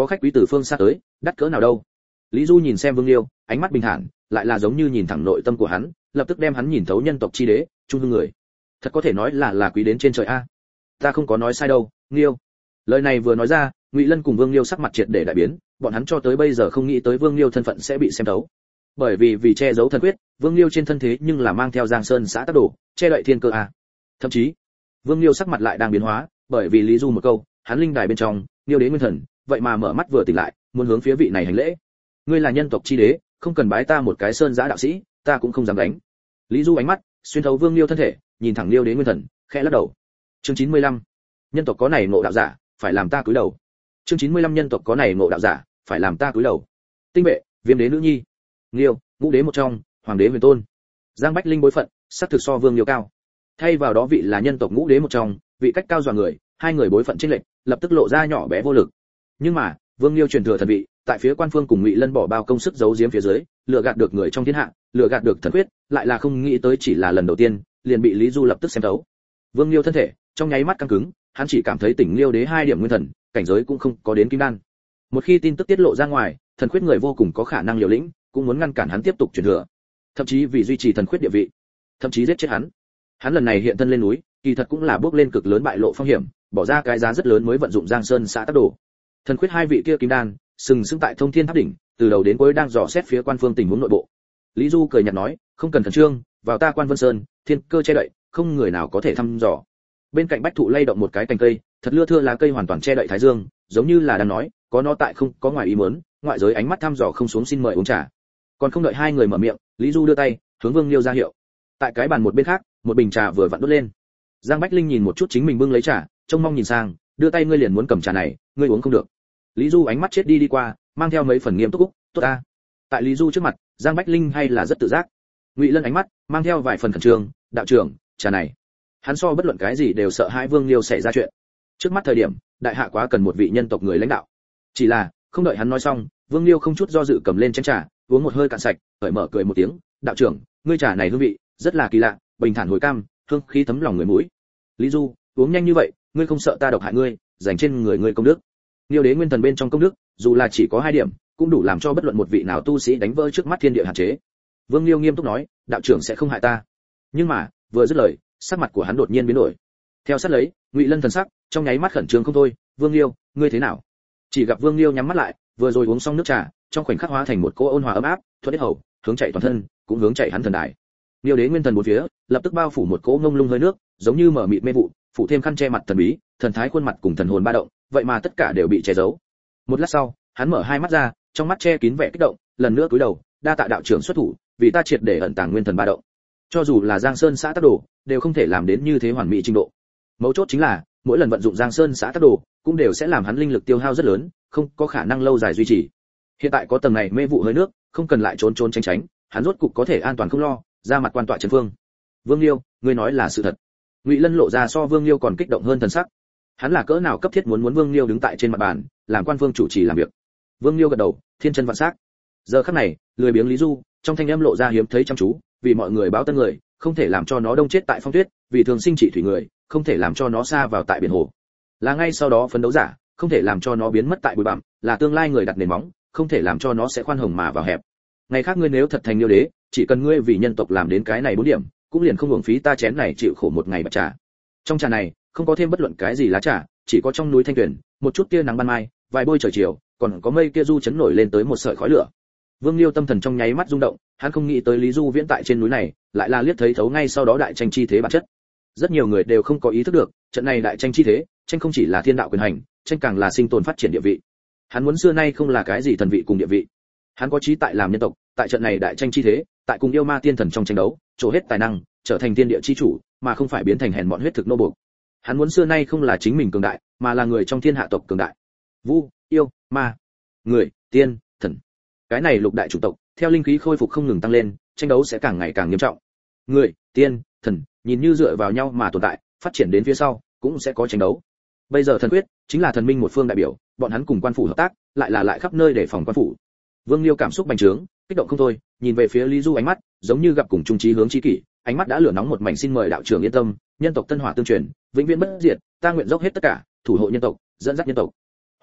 Speaker 1: có khách quý từ phương xa tới, đắt cỡ nào đâu. Lý du nhìn xem vương liêu, ánh mắt bình thản, lại là giống như nhìn thẳng nội tâm của hắn, lập tức đem hắn nhìn thấu nhân tộc chi đế, trung hương người. Thật có thể nói là là quý đến trên trời a. Ta không có nói sai đâu, liêu. Lời này vừa nói ra, ngụy lân cùng vương liêu sắc mặt triệt để đại biến, bọn hắn cho tới bây giờ không nghĩ tới vương liêu thân phận sẽ bị xem thấu. Bởi vì vì che giấu thần quyết, vương liêu trên thân thế nhưng là mang theo giang sơn xã tác đồ, che đậy thiên cơ a. Thậm chí, vương liêu sắc mặt lại đang biến hóa, bởi vì lý du một câu, hắn linh đài bên trong, liêu đế nguyên thần vậy mà mở mắt vừa tỉnh lại, muốn hướng phía vị này hành lễ. Ngươi là nhân tộc chi đế, không cần bái ta một cái sơn giã đạo sĩ, ta cũng không dám đánh. Lý du ánh mắt xuyên thấu vương liêu thân thể, nhìn thẳng liêu đế nguyên thần, khẽ lắc đầu. Chương 95. nhân tộc có này ngộ đạo giả, phải làm ta cúi đầu. Chương 95 nhân tộc có này ngộ đạo giả, phải làm ta cúi đầu. Tinh vệ, viêm đế nữ nhi. Liêu, ngũ đế một trong, hoàng đế huyền tôn. Giang bách linh bối phận, sắc thực so vương liêu cao. Thay vào đó vị là nhân tộc ngũ đế một trong, vị cách cao dọa người, hai người bối phận chênh lệch, lập tức lộ ra nhỏ bé vô lực nhưng mà, vương liêu truyền thừa thần vị, tại phía quan phương cùng ngụy lân bỏ bao công sức giấu giếm phía dưới, lừa gạt được người trong thiên hạ, lừa gạt được thần quyết, lại là không nghĩ tới chỉ là lần đầu tiên, liền bị lý du lập tức xem thấu. Vương liêu thân thể, trong nháy mắt căng cứng, hắn chỉ cảm thấy tỉnh liêu đế hai điểm nguyên thần, cảnh giới cũng không có đến kim đan. Một khi tin tức tiết lộ ra ngoài, thần quyết người vô cùng có khả năng liều lĩnh, cũng muốn ngăn cản hắn tiếp tục truyền thừa. Thậm chí vì duy trì thần quyết địa vị, thậm chí giết chết hắn. Hắn lần này hiện thân lên núi, kỳ thật cũng là bước lên cực lớn bại lộ phong hiểm, bỏ ra cái giá rất lớn mới vận dụng giang sơn xã tác đồ thần quyết hai vị kia kim đan, sừng sững tại thông thiên tháp đỉnh, từ đầu đến cuối đang dò xét phía quan phương tình huống nội bộ. Lý du cười nhạt nói, không cần thần trương, vào ta quan vân sơn, thiên cơ che đậy, không người nào có thể thăm dò. Bên cạnh bách thụ lay động một cái cành cây, thật lưa thưa lá cây hoàn toàn che đậy thái dương, giống như là đang nói, có nó tại không, có ngoài ý muốn, ngoại giới ánh mắt thăm dò không xuống xin mời uống trà. Còn không đợi hai người mở miệng, lý du đưa tay, hướng vương liêu ra hiệu. Tại cái bàn một bên khác, một bình trà vừa vặn đốt lên. Giang bách linh nhìn một chút chính mình bưng lấy trà, trông mong nhìn sang, đưa tay ngươi liền muốn cầm trà này ngươi uống không được. Lý du ánh mắt chết đi đi qua, mang theo mấy phần nghiêm túc úc tốt ta. Tại lý du trước mặt, giang bách linh hay là rất tự giác. Ngụy lân ánh mắt mang theo vài phần khẩn trương, đạo trưởng trà này. Hắn so bất luận cái gì đều sợ hai vương liêu xảy ra chuyện. Trước mắt thời điểm, đại hạ quá cần một vị nhân tộc người lãnh đạo. Chỉ là, không đợi hắn nói xong, vương liêu không chút do dự cầm lên chén trà, uống một hơi cạn sạch khởi mở cười một tiếng, đạo trưởng, ngươi trà này hương vị, rất là kỳ lạ, bình thản hồi cam, hương khí thấm lòng người mũi. Lý du, uống nhanh như vậy, ngươi không sợ ta độc hại ngươi, dành trên người ngươi công đức. Niêu đế nguyên thần bên trong công đức, dù là chỉ có hai điểm, cũng đủ làm cho bất luận một vị nào tu sĩ đánh vỡ trước mắt thiên địa hạn chế. Vương Liêu nghiêm túc nói, đạo trưởng sẽ không hại ta. Nhưng mà, vừa dứt lời, sắc mặt của hắn đột nhiên biến đổi. Theo sát lấy, Ngụy Lân thần sắc, trong nháy mắt khẩn trương không thôi, "Vương Liêu, ngươi thế nào?" Chỉ gặp Vương Liêu nhắm mắt lại, vừa rồi uống xong nước trà, trong khoảnh khắc hóa thành một cô ôn hòa ấm áp, thuận đến hầu, hướng chạy toàn thân, cũng hướng chạy hắn thần đài. Niêu đế nguyên thần bốn phía, lập tức bao phủ một cỗ ngông lung hơi nước, giống như mở mịt mê vụ, phủ thêm khăn che mặt thần bí, thần thái khuôn mặt cùng thần hồn ba động, vậy mà tất cả đều bị che giấu. Một lát sau, hắn mở hai mắt ra, trong mắt che kín vẻ kích động, lần nữa cúi đầu, đa tạ đạo trưởng xuất thủ, vì ta triệt để ẩn tàng nguyên thần ba động. Cho dù là Giang Sơn xã tác đồ, đều không thể làm đến như thế hoàn mỹ trình độ. Mấu chốt chính là, mỗi lần vận dụng Giang Sơn xã tác đồ, cũng đều sẽ làm hắn linh lực tiêu hao rất lớn, không có khả năng lâu dài duy trì. Hiện tại có tầng này mê vụ hơi nước, không cần lại trốn trốn tránh tránh, hắn rốt cục có thể an toàn không lo, ra mặt quan tọa trấn phương. Vương Liêu, ngươi nói là sự thật ngụy lân lộ ra so vương liêu còn kích động hơn thần sắc hắn là cỡ nào cấp thiết muốn muốn vương liêu đứng tại trên mặt bàn, làm quan vương chủ trì làm việc. Vương liêu gật đầu, thiên chân vạn sắc. Giờ khắc này, lười biếng lý du, trong thanh âm lộ ra hiếm thấy chăm chú, vì mọi người báo tân người, không thể làm cho nó đông chết tại phong tuyết, vì thường sinh trị thủy người, không thể làm cho nó xa vào tại biển hồ. Là ngay sau đó phấn đấu giả, không thể làm cho nó biến mất tại bụi bặm, là tương lai người đặt nền móng, không thể làm cho nó sẽ khoan hồng mà vào hẹp. Ngày khác ngươi nếu thật thành yêu đế, chỉ cần ngươi vì nhân tộc làm đến cái này bốn điểm, cũng liền không hưởng phí ta chén này chịu khổ một ngày bạch trà. Trong trà này không có thêm bất luận cái gì lá trà, chỉ có trong núi thanh tuyển một chút tia nắng ban mai, vài bôi trời chiều, còn có mây kia du chấn nổi lên tới một sợi khói lửa. Vương liêu tâm thần trong nháy mắt rung động, hắn không nghĩ tới lý du viễn tại trên núi này, lại là liếc thấy thấu ngay sau đó đại tranh chi thế bản chất. Rất nhiều người đều không có ý thức được, trận này đại tranh chi thế, tranh không chỉ là thiên đạo quyền hành, tranh càng là sinh tồn phát triển địa vị. Hắn muốn xưa nay không là cái gì thần vị cùng địa vị. Hắn có trí tại làm nhân tộc, tại trận này đại tranh chi thế, tại cùng yêu ma tiên thần trong tranh đấu, trổ hết tài năng, trở thành tiên địa chi chủ, mà không phải biến thành hèn mọn huyết thực nô buộc hắn muốn xưa nay không là chính mình cường đại, mà là người trong thiên hạ tộc cường đại. Vu, yêu, ma, người, tiên, thần. Cái này lục đại chủ tộc, theo linh khí khôi phục không ngừng tăng lên, tranh đấu sẽ càng ngày càng nghiêm trọng. Người, tiên, thần, nhìn như dựa vào nhau mà tồn tại, phát triển đến phía sau, cũng sẽ có tranh đấu. Bây giờ thần quyết, chính là thần minh một phương đại biểu, bọn hắn cùng quan phủ hợp tác, lại là lại khắp nơi để phòng quan phủ. Vương liêu cảm xúc bành trướng, kích động không thôi, nhìn về phía lý du ánh mắt, giống như gặp cùng trung trí hướng trí kỷ, ánh mắt đã lửa nóng một mảnh xin mời đạo trưởng yên tâm nhân tộc tân hỏa tương truyền, vĩnh viễn bất diệt, ta nguyện dốc hết tất cả, thủ hộ nhân tộc, dẫn dắt nhân tộc.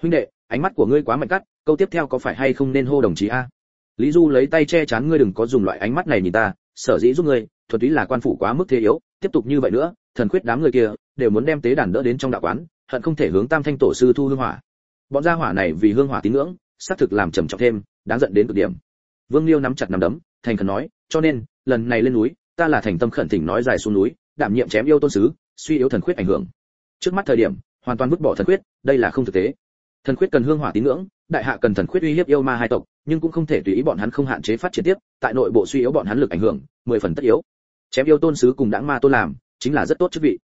Speaker 1: Huynh đệ, ánh mắt của ngươi quá mạnh cắt, câu tiếp theo có phải hay không nên hô đồng chí a? Lý du lấy tay che chắn ngươi đừng có dùng loại ánh mắt này nhìn ta, sở dĩ giúp ngươi, thuần túy là quan phủ quá mức thế yếu, tiếp tục như vậy nữa, thần quyết đám người kia, đều muốn đem tế đàn đỡ đến trong đạo quán, hận không thể hướng tam thanh tổ sư thu hương hỏa. Bọn gia hỏa này vì hương hỏa tín ngưỡng, xác thực làm trầm trọng thêm, đáng giận đến cực điểm. Vương liêu nắm chặt nắm đấm, thành khẩn nói, cho nên, lần này lên núi, ta là thành tâm khẩn thỉnh nói dài xuống núi đảm nhiệm chém yêu tôn sứ, suy yếu thần khuyết ảnh hưởng. Trước mắt thời điểm, hoàn toàn vứt bỏ thần khuyết, đây là không thực tế. Thần khuyết cần hương hỏa tín ngưỡng, đại hạ cần thần khuyết uy hiếp yêu ma hai tộc, nhưng cũng không thể tùy ý bọn hắn không hạn chế phát triển tiếp, tại nội bộ suy yếu bọn hắn lực ảnh hưởng, mười phần tất yếu. Chém yêu tôn sứ cùng đãng ma tôn làm, chính là rất tốt chức vị.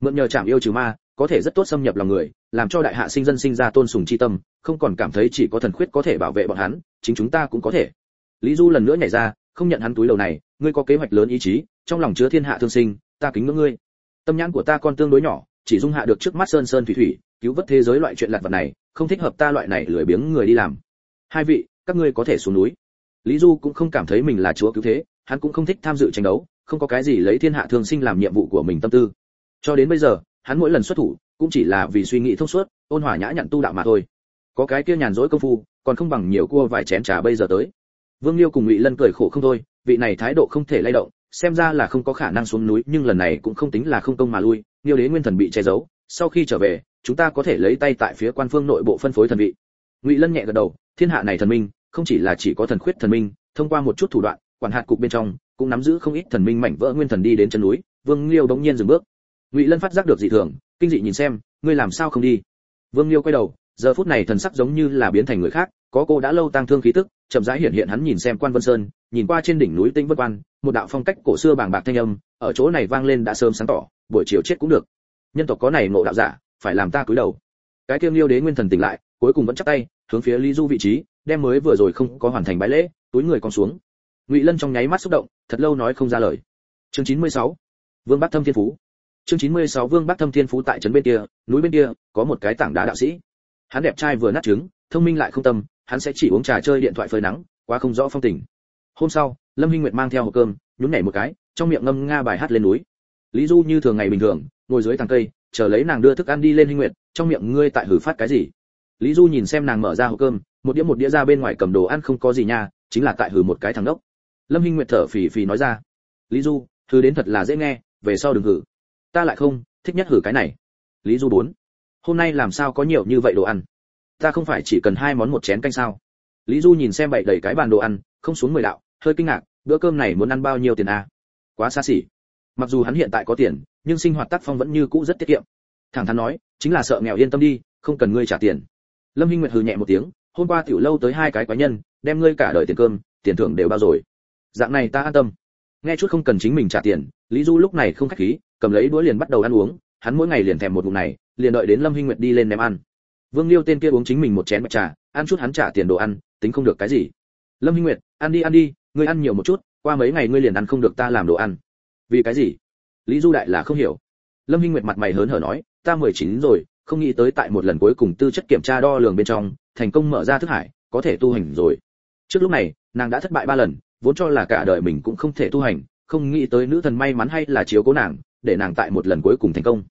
Speaker 1: Mượn nhờ chạm yêu trừ ma, có thể rất tốt xâm nhập lòng người, làm cho đại hạ sinh dân sinh ra tôn sùng chi tâm, không còn cảm thấy chỉ có thần khuyết có thể bảo vệ bọn hắn, chính chúng ta cũng có thể. Lý du lần nữa nhảy ra, không nhận hắn túi lầu này, ngươi có kế hoạch lớn ý chí, trong lòng chứa thiên hạ thương sinh ta kính ngưỡng ngươi. Tâm nhãn của ta còn tương đối nhỏ, chỉ dung hạ được trước mắt sơn sơn thủy thủy, cứu vớt thế giới loại chuyện lặt vật này, không thích hợp ta loại này lười biếng người đi làm. Hai vị, các ngươi có thể xuống núi. Lý du cũng không cảm thấy mình là chúa cứu thế, hắn cũng không thích tham dự tranh đấu, không có cái gì lấy thiên hạ thương sinh làm nhiệm vụ của mình tâm tư. Cho đến bây giờ, hắn mỗi lần xuất thủ, cũng chỉ là vì suy nghĩ thông suốt, ôn hòa nhã nhặn tu đạo mà thôi. Có cái kia nhàn rỗi công phu, còn không bằng nhiều cua vài chén trà bây giờ tới. Vương liêu cùng ngụy lân cười khổ không thôi, vị này thái độ không thể lay động xem ra là không có khả năng xuống núi, nhưng lần này cũng không tính là không công mà lui Niêu đế nguyên thần bị che giấu, sau khi trở về, chúng ta có thể lấy tay tại phía quan phương nội bộ phân phối thần vị. Ngụy lân nhẹ gật đầu, thiên hạ này thần minh, không chỉ là chỉ có thần khuyết thần minh, thông qua một chút thủ đoạn, quản hạt cục bên trong, cũng nắm giữ không ít thần minh mảnh vỡ nguyên thần đi đến chân núi, vương liêu đống nhiên dừng bước. Ngụy lân phát giác được dị thường, kinh dị nhìn xem, ngươi làm sao không đi? Vương liêu quay đầu, giờ phút này thần sắc giống như là biến thành người khác có cô đã lâu tăng thương khí tức, chậm rãi hiện hiện hắn nhìn xem quan vân sơn, nhìn qua trên đỉnh núi tinh vân quan, một đạo phong cách cổ xưa bàng bạc thanh âm, ở chỗ này vang lên đã sớm sáng tỏ, buổi chiều chết cũng được. Nhân tộc có này ngộ đạo giả, phải làm ta cúi đầu. Cái kiêm liêu đế nguyên thần tỉnh lại, cuối cùng vẫn chắp tay, hướng phía lý du vị trí, đem mới vừa rồi không có hoàn thành bái lễ, túi người còn xuống. Ngụy lân trong nháy mắt xúc động, thật lâu nói không ra lời. Chương 96. vương bắc thâm thiên phú. Chương 96 vương bắc thâm thiên phú tại trấn bên kia, núi bên kia, có một cái tảng đá đạo sĩ. Hắn đẹp trai vừa nát trứng, thông minh lại không tâm hắn sẽ chỉ uống trà chơi điện thoại phơi nắng, quá không rõ phong tình. Hôm sau, lâm hinh nguyệt mang theo hộp cơm, nhún nhảy một cái, trong miệng ngâm nga bài hát lên núi. Lý du như thường ngày bình thường, ngồi dưới thằng cây, chờ lấy nàng đưa thức ăn đi lên hinh nguyệt, trong miệng ngươi tại hử phát cái gì? Lý du nhìn xem nàng mở ra hộp cơm, một đĩa một đĩa ra bên ngoài cầm đồ ăn không có gì nha, chính là tại hử một cái thằng đốc. Lâm hinh nguyệt thở phì phì nói ra, lý du thứ đến thật là dễ nghe, về sau đừng hử. Ta lại không thích nhất hử cái này. Lý du bốn, hôm nay làm sao có nhiều như vậy đồ ăn? Ta không phải chỉ cần hai món một chén canh sao? Lý du nhìn xem bậy đầy cái bàn đồ ăn, không xuống mười đạo, hơi kinh ngạc, bữa cơm này muốn ăn bao nhiêu tiền à? quá xa xỉ. Mặc dù hắn hiện tại có tiền, nhưng sinh hoạt tác phong vẫn như cũ rất tiết kiệm. Thẳng thắn nói, chính là sợ nghèo yên tâm đi, không cần ngươi trả tiền. Lâm hinh nguyệt hừ nhẹ một tiếng, hôm qua tiểu lâu tới hai cái quái nhân, đem ngươi cả đời tiền cơm, tiền thưởng đều bao rồi. Dạng này ta an tâm. Nghe chút không cần chính mình trả tiền, lý du lúc này không khách khí, cầm lấy đũa liền bắt đầu ăn uống, hắn mỗi ngày liền thèm một ngụm này, liền đợi đến lâm hinh nguyệt đi lên ném ăn vương liêu tên kia uống chính mình một chén bạch trà, ăn chút hắn trả tiền đồ ăn, tính không được cái gì. Lâm hinh nguyệt, ăn đi ăn đi ngươi ăn nhiều một chút, qua mấy ngày ngươi liền ăn không được ta làm đồ ăn. Vì cái gì? Lý du đại là không hiểu. Lâm hinh nguyệt mặt mày hớn hở nói, ta mười chín rồi, không nghĩ tới tại một lần cuối cùng tư chất kiểm tra đo lường bên trong, thành công mở ra thức hải, có thể tu hành rồi. Trước lúc này, nàng đã thất bại ba lần, vốn cho là cả đời mình cũng không thể tu hành, không nghĩ tới nữ thần may mắn hay là chiếu cố nàng, để nàng tại một lần cuối cùng thành công.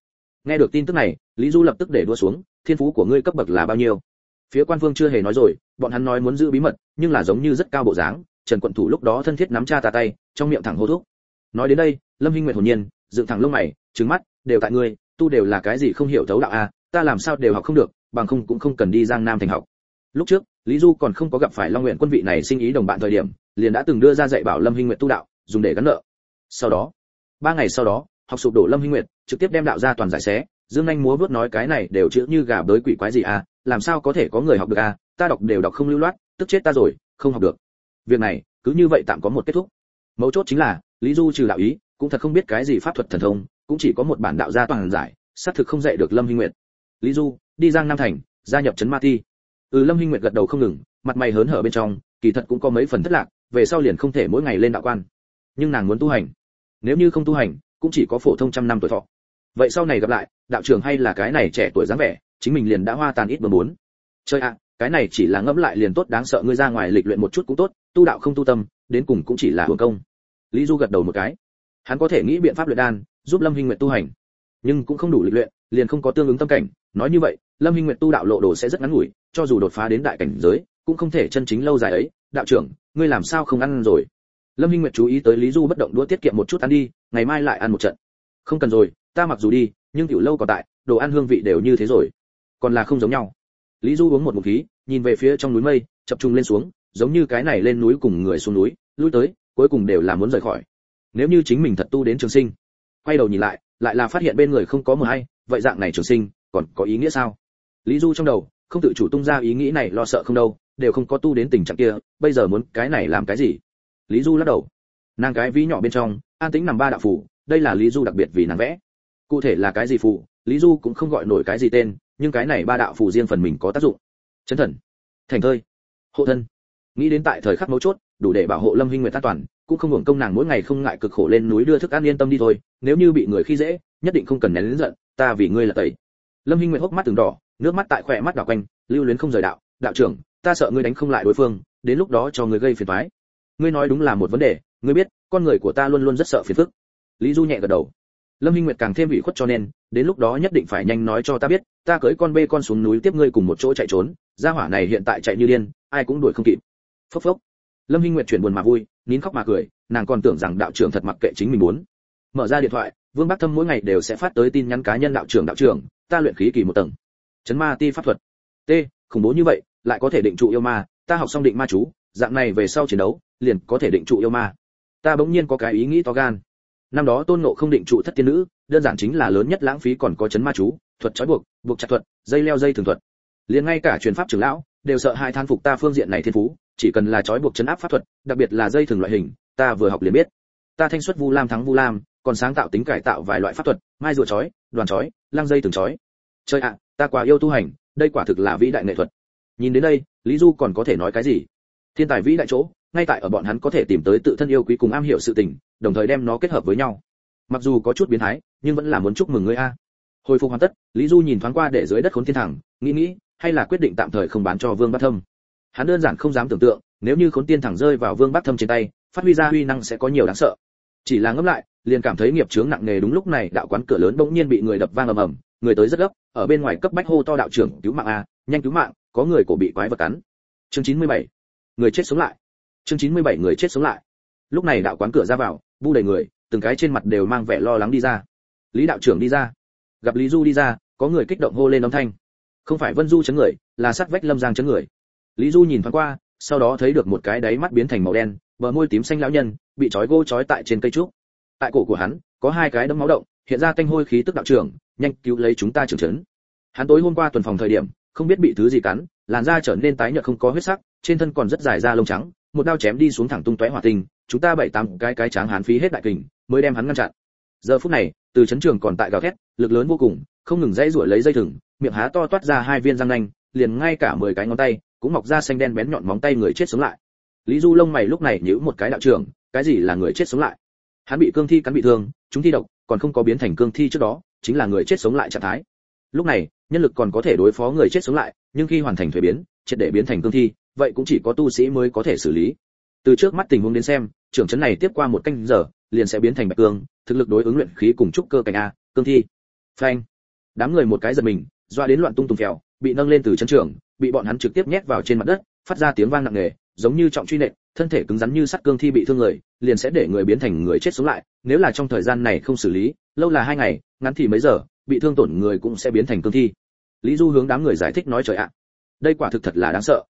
Speaker 1: Nghe được tin tức này, lý du lập tức để đua xuống thiên phú của ngươi cấp bậc là bao nhiêu? Phía quan vương chưa hề nói rồi, bọn hắn nói muốn giữ bí mật, nhưng là giống như rất cao bộ dáng, trần quận thủ lúc đó thân thiết nắm cha ta tay, trong miệng thẳng hô thuốc nói đến đây, lâm hinh nguyệt hồn nhiên, dựng thẳng lông mày, trừng mắt, đều tại ngươi, tu đều là cái gì không hiểu thấu đạo a, ta làm sao đều học không được, bằng không cũng không cần đi giang nam thành học. Lúc trước, lý du còn không có gặp phải long nguyện quân vị này sinh ý đồng bạn thời điểm, liền đã từng đưa ra dạy bảo lâm hinh nguyệt tu đạo, dùng để gắn nợ. Sau đó, ba ngày sau đó, học sụp đổ lâm hinh nguyệt, trực tiếp đem đạo ra toàn giải xé dương anh múa vớt nói cái này đều chữ như gà bới quỷ quái gì à làm sao có thể có người học được à ta đọc đều đọc không lưu loát, tức chết ta rồi, không học được. Việc này, cứ như vậy tạm có một kết thúc. Mấu chốt chính là, lý du trừ đạo ý, cũng thật không biết cái gì pháp thuật thần thông, cũng chỉ có một bản đạo gia toàn giải, xác thực không dạy được lâm hinh nguyệt. Lý du, đi giang nam thành, gia nhập trấn ma ti. Ừ lâm hinh nguyệt gật đầu không ngừng, mặt mày hớn hở bên trong, kỳ thật cũng có mấy phần thất lạc, về sau liền không thể mỗi ngày lên đạo quan. Nhưng nàng muốn tu hành. Nếu như không tu hành, cũng chỉ có phổ thông trăm năm tuổi thọ vậy sau này gặp lại, đạo trưởng hay là cái này trẻ tuổi dáng vẻ, chính mình liền đã hoa tàn ít bờ muốn. Chơi ạ à, cái này chỉ là ngẫm lại liền tốt, đáng sợ ngươi ra ngoài lịch luyện một chút cũng tốt, tu đạo không tu tâm, đến cùng cũng chỉ là hưởng công. Lý du gật đầu một cái. Hắn có thể nghĩ biện pháp luyện đan, giúp lâm hinh nguyện tu hành, nhưng cũng không đủ lịch luyện, liền không có tương ứng tâm cảnh. Nói như vậy, lâm hinh nguyện tu đạo lộ đồ sẽ rất ngắn ngủi, cho dù đột phá đến đại cảnh giới, cũng không thể chân chính lâu dài ấy. Đạo trưởng, ngươi làm sao không ăn rồi? Lâm hinh nguyệt chú ý tới lý du bất động đũa tiết kiệm một chút ăn đi, ngày mai lại ăn một trận. Không cần rồi ta mặc dù đi, nhưng tiểu lâu còn tại, đồ ăn hương vị đều như thế rồi. Còn là không giống nhau. Lý du uống một ngụm khí, nhìn về phía trong núi mây, chập trung lên xuống, giống như cái này lên núi cùng người xuống núi, lui tới, cuối cùng đều là muốn rời khỏi. Nếu như chính mình thật tu đến trường sinh, quay đầu nhìn lại lại là phát hiện bên người không có mờ hay, vậy dạng này trường sinh, còn có ý nghĩa sao? Lý du trong đầu, không tự chủ tung ra ý nghĩ này lo sợ không đâu, đều không có tu đến tình trạng kia, bây giờ muốn cái này làm cái gì? Lý du lắc đầu. Nàng cái ví nhỏ bên trong, an tĩnh nằm ba đạo phủ, đây là lý du đặc biệt vì nàng vẽ cụ thể là cái gì phù lý du cũng không gọi nổi cái gì tên, nhưng cái này ba đạo phù riêng phần mình có tác dụng. Chấn thần, thành thơi, hộ thân. Nghĩ đến tại thời khắc mấu chốt, đủ để bảo hộ lâm hinh nguyệt an toàn, cũng không hưởng công nàng mỗi ngày không ngại cực khổ lên núi đưa thức ăn yên tâm đi thôi, nếu như bị người khi dễ, nhất định không cần nén lớn giận, ta vì ngươi là tẩy. Lâm hinh nguyệt hốc mắt từng đỏ, nước mắt tại khỏe mắt đảo quanh, lưu luyến không rời đạo đạo trưởng, ta sợ ngươi đánh không lại đối phương, đến lúc đó cho ngươi gây phiền toái. Ngươi nói đúng là một vấn đề, ngươi biết, con người của ta luôn luôn rất sợ phiền phức. Lý du nhẹ gật đầu lâm hinh nguyệt càng thêm ủy khuất cho nên, đến lúc đó nhất định phải nhanh nói cho ta biết, ta cưới con bê con xuống núi tiếp ngươi cùng một chỗ chạy trốn, gia hỏa này hiện tại chạy như điên, ai cũng đuổi không kịp. Phốc phốc. Lâm hinh nguyệt chuyển buồn mà vui, nín khóc mà cười, nàng còn tưởng rằng đạo trưởng thật mặc kệ chính mình muốn. Mở ra điện thoại, vương bắc thâm mỗi ngày đều sẽ phát tới tin nhắn cá nhân đạo trưởng đạo trưởng, ta luyện khí kỳ một tầng. Chấn ma ti pháp thuật. T, khủng bố như vậy, lại có thể định trụ yêu ma, ta học xong định ma chú, dạng này về sau chiến đấu, liền có thể định trụ yêu ma. Ta bỗng nhiên có cái ý nghĩ to gan năm đó tôn ngộ không định trụ thất tiên nữ, đơn giản chính là lớn nhất lãng phí còn có chấn ma chú, thuật trói buộc buộc chặt thuật, dây leo dây thường thuật. Liền ngay cả truyền pháp trưởng lão, đều sợ hai than phục ta phương diện này thiên phú, chỉ cần là trói buộc chấn áp pháp thuật, đặc biệt là dây thường loại hình, ta vừa học liền biết. Ta thanh xuất vu lam thắng vu lam, còn sáng tạo tính cải tạo vài loại pháp thuật, mai rùa chói đoàn chói lăng dây thường chói chơi ạ à, ta quá yêu tu hành, đây quả thực là vĩ đại nghệ thuật. Nhìn đến đây, lý du còn có thể nói cái gì? Thiên tài vĩ đại chỗ ngay tại ở bọn hắn có thể tìm tới tự thân yêu quý cùng am hiểu sự tình, đồng thời đem nó kết hợp với nhau. Mặc dù có chút biến thái, nhưng vẫn là muốn chúc mừng ngươi a. Hồi phục hoàn tất, lý du nhìn thoáng qua để dưới đất khốn thiên thẳng, nghĩ nghĩ, hay là quyết định tạm thời không bán cho vương bát thâm. Hắn đơn giản không dám tưởng tượng, nếu như khốn tiên thẳng rơi vào vương bát thâm trên tay, phát huy ra huy năng sẽ có nhiều đáng sợ. Chỉ là ngẫm lại, liền cảm thấy nghiệp chướng nặng nề đúng lúc này, đạo quán cửa lớn bỗng nhiên bị người đập vang ầm ầm, người tới rất gấp, ở bên ngoài cấp bách hô to đạo trưởng, cứu mạng a, nhanh cứu mạng, có người cổ bị quái vật cắn. Chương 97. người chết sống lại chương 97 người chết sống lại. Lúc này đạo quán cửa ra vào, bu đầy người, từng cái trên mặt đều mang vẻ lo lắng đi ra. Lý đạo trưởng đi ra. Gặp lý du đi ra, có người kích động hô lên âm thanh. Không phải vân du chấn người, là sát vách lâm giang chấn người. Lý du nhìn thoáng qua, sau đó thấy được một cái đáy mắt biến thành màu đen, bờ môi tím xanh lão nhân, bị trói gô trói tại trên cây trúc. Tại cổ của hắn, có hai cái đấm máu động, hiện ra canh hôi khí tức đạo trưởng, nhanh cứu lấy chúng ta trưởng trấn hắn tối hôm qua tuần phòng thời điểm, không biết bị thứ gì cắn, làn da trở nên tái nhợt không có huyết sắc, trên thân còn rất dài da lông trắng một đao chém đi xuống thẳng tung tóe hỏa tinh, chúng ta bảy tám cái cái tráng hán phí hết đại kình, mới đem hắn ngăn chặn. Giờ phút này, từ chấn trường còn tại gào thét, lực lớn vô cùng, không ngừng dây ruổi lấy dây thừng, miệng há to toát ra hai viên răng nanh, liền ngay cả mười cái ngón tay, cũng mọc ra xanh đen bén nhọn móng tay người chết sống lại. Lý du lông mày lúc này nhíu một cái đạo trưởng, cái gì là người chết sống lại? Hắn bị cương thi cắn bị thương, chúng thi độc, còn không có biến thành cương thi trước đó, chính là người chết sống lại trạng thái. Lúc này, nhân lực còn có thể đối phó người chết sống lại, nhưng khi hoàn thành thuế biến, triệt để biến thành cương thi vậy cũng chỉ có tu sĩ mới có thể xử lý. Từ trước mắt tình huống đến xem, trưởng trấn này tiếp qua một canh giờ, liền sẽ biến thành bạch cương, thực lực đối ứng luyện khí cùng trúc cơ cảnh a, cương thi. Phanh. Đám người một cái giật mình, doa đến loạn tung tùng phèo, bị nâng lên từ chân trưởng, bị bọn hắn trực tiếp nhét vào trên mặt đất, phát ra tiếng vang nặng nề, giống như trọng truy nện, thân thể cứng rắn như sắt cương thi bị thương người, liền sẽ để người biến thành người chết sống lại, nếu là trong thời gian này không xử lý, lâu là hai ngày, ngắn thì mấy giờ, bị thương tổn người cũng sẽ biến thành cương thi. Lý du hướng đám người giải thích nói trời ạ. Đây quả thực thật là đáng sợ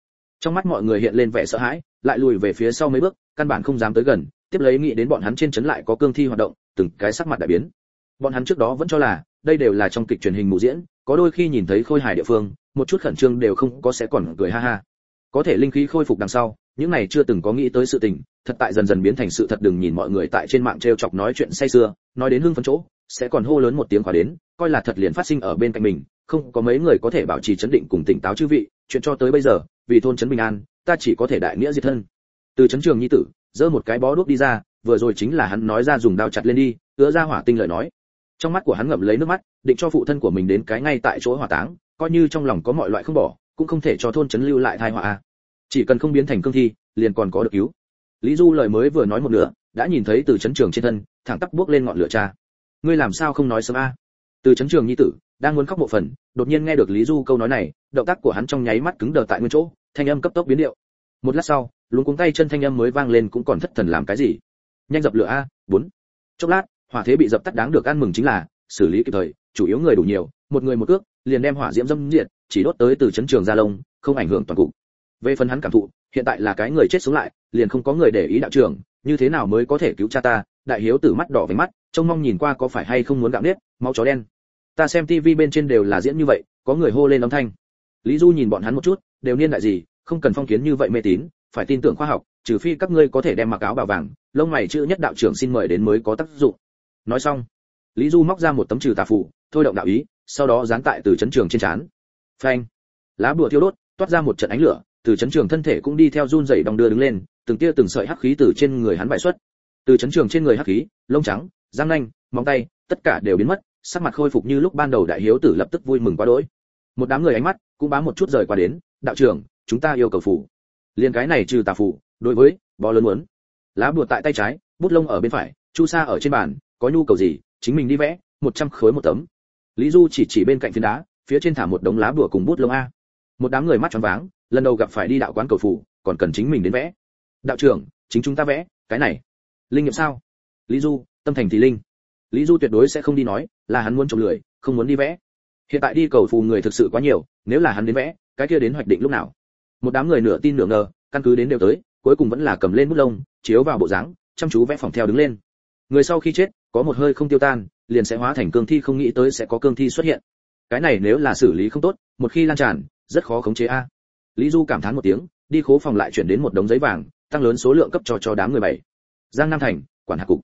Speaker 1: trong mắt mọi người hiện lên vẻ sợ hãi, lại lùi về phía sau mấy bước, căn bản không dám tới gần, tiếp lấy nghĩ đến bọn hắn trên chấn lại có cương thi hoạt động, từng cái sắc mặt đại biến. Bọn hắn trước đó vẫn cho là, đây đều là trong kịch truyền hình mù diễn, có đôi khi nhìn thấy khôi hài địa phương, một chút khẩn trương đều không có sẽ còn cười ha ha. Có thể linh khí khôi phục đằng sau, những này chưa từng có nghĩ tới sự tình, thật tại dần dần biến thành sự thật đừng nhìn mọi người tại trên mạng trêu chọc nói chuyện say sưa, nói đến hưng phấn chỗ, sẽ còn hô lớn một tiếng khóa đến, coi là thật liền phát sinh ở bên cạnh mình, không có mấy người có thể bảo trì chấn định cùng tỉnh táo chư vị, chuyện cho tới bây giờ vì thôn trấn bình an, ta chỉ có thể đại nghĩa diệt thân. Từ trấn trường nhi tử, giơ một cái bó đuốc đi ra, vừa rồi chính là hắn nói ra dùng đao chặt lên đi, ứa ra hỏa tinh lời nói. Trong mắt của hắn ngậm lấy nước mắt, định cho phụ thân của mình đến cái ngay tại chỗ hỏa táng, coi như trong lòng có mọi loại không bỏ, cũng không thể cho thôn trấn lưu lại thai họa chỉ cần không biến thành cương thi, liền còn có được cứu. Lý du lời mới vừa nói một nửa, đã nhìn thấy từ chấn trường trên thân, thẳng tắp bước lên ngọn lửa cha. Ngươi làm sao không nói sớm a? Từ chấn trường nhi tử đang muốn khóc một phần, đột nhiên nghe được lý du câu nói này, động tác của hắn trong nháy mắt cứng đờ tại nguyên chỗ, thanh âm cấp tốc biến điệu. Một lát sau, luống cuống tay chân thanh âm mới vang lên cũng còn thất thần làm cái gì? Nhanh dập lửa a bốn. Chốc lát, hỏa thế bị dập tắt đáng được ăn mừng chính là, xử lý kịp thời, chủ yếu người đủ nhiều, một người một cước liền đem hỏa diễm dâm diệt, chỉ đốt tới từ chấn trường gia lông, không ảnh hưởng toàn cục. Về phần hắn cảm thụ, hiện tại là cái người chết sống lại, liền không có người để ý đạo trưởng, như thế nào mới có thể cứu cha ta? Đại hiếu tử mắt đỏ với mắt, trông mong nhìn qua có phải hay không muốn gặm nếp, máu chó đen ta xem tivi bên trên đều là diễn như vậy, có người hô lên âm thanh. Lý du nhìn bọn hắn một chút, đều niên đại gì, không cần phong kiến như vậy mê tín, phải tin tưởng khoa học, trừ phi các ngươi có thể đem mặc áo bào vàng, lông mày chữ nhất đạo trưởng xin mời đến mới có tác dụng. Nói xong, lý du móc ra một tấm trừ tà phủ thôi động đạo ý, sau đó dán tại từ chấn trường trên trán. Phanh, lá bùa thiêu đốt, toát ra một trận ánh lửa, từ chấn trường thân thể cũng đi theo run rẩy đong đưa đứng lên, từng tia từng sợi hắc khí từ trên người hắn bại xuất. Từ chấn trường trên người hắc khí, lông trắng, răng nanh, móng tay, tất cả đều biến mất sắc mặt khôi phục như lúc ban đầu đại hiếu tử lập tức vui mừng quá đỗi. Một đám người ánh mắt cũng bám một chút rời qua đến, đạo trưởng, chúng ta yêu cầu phủ. Liên cái này trừ tà phủ, đối với bó lớn muốn. Lá bùa tại tay trái, bút lông ở bên phải, chu sa ở trên bàn, có nhu cầu gì, chính mình đi vẽ, một trăm khối một tấm. Lý du chỉ chỉ bên cạnh phiến đá, phía trên thả một đống lá bùa cùng bút lông a. Một đám người mắt tròn váng, lần đầu gặp phải đi đạo quán cầu phủ, còn cần chính mình đến vẽ. Đạo trưởng, chính chúng ta vẽ, cái này. Linh nghiệm sao? Lý du, tâm thành thì linh lý du tuyệt đối sẽ không đi nói, là hắn muốn trộm lười, không muốn đi vẽ. Hiện tại đi cầu phù người thực sự quá nhiều, nếu là hắn đến vẽ, cái kia đến hoạch định lúc nào? Một đám người nửa tin nửa ngờ, căn cứ đến đều tới, cuối cùng vẫn là cầm lên bút lông, chiếu vào bộ dáng, chăm chú vẽ phòng theo đứng lên. Người sau khi chết, có một hơi không tiêu tan, liền sẽ hóa thành cương thi không nghĩ tới sẽ có cương thi xuất hiện. Cái này nếu là xử lý không tốt, một khi lan tràn, rất khó khống chế a. Lý du cảm thán một tiếng, đi khố phòng lại chuyển đến một đống giấy vàng, tăng lớn số lượng cấp cho cho đám người bảy. Giang nam thành, quản hạt cục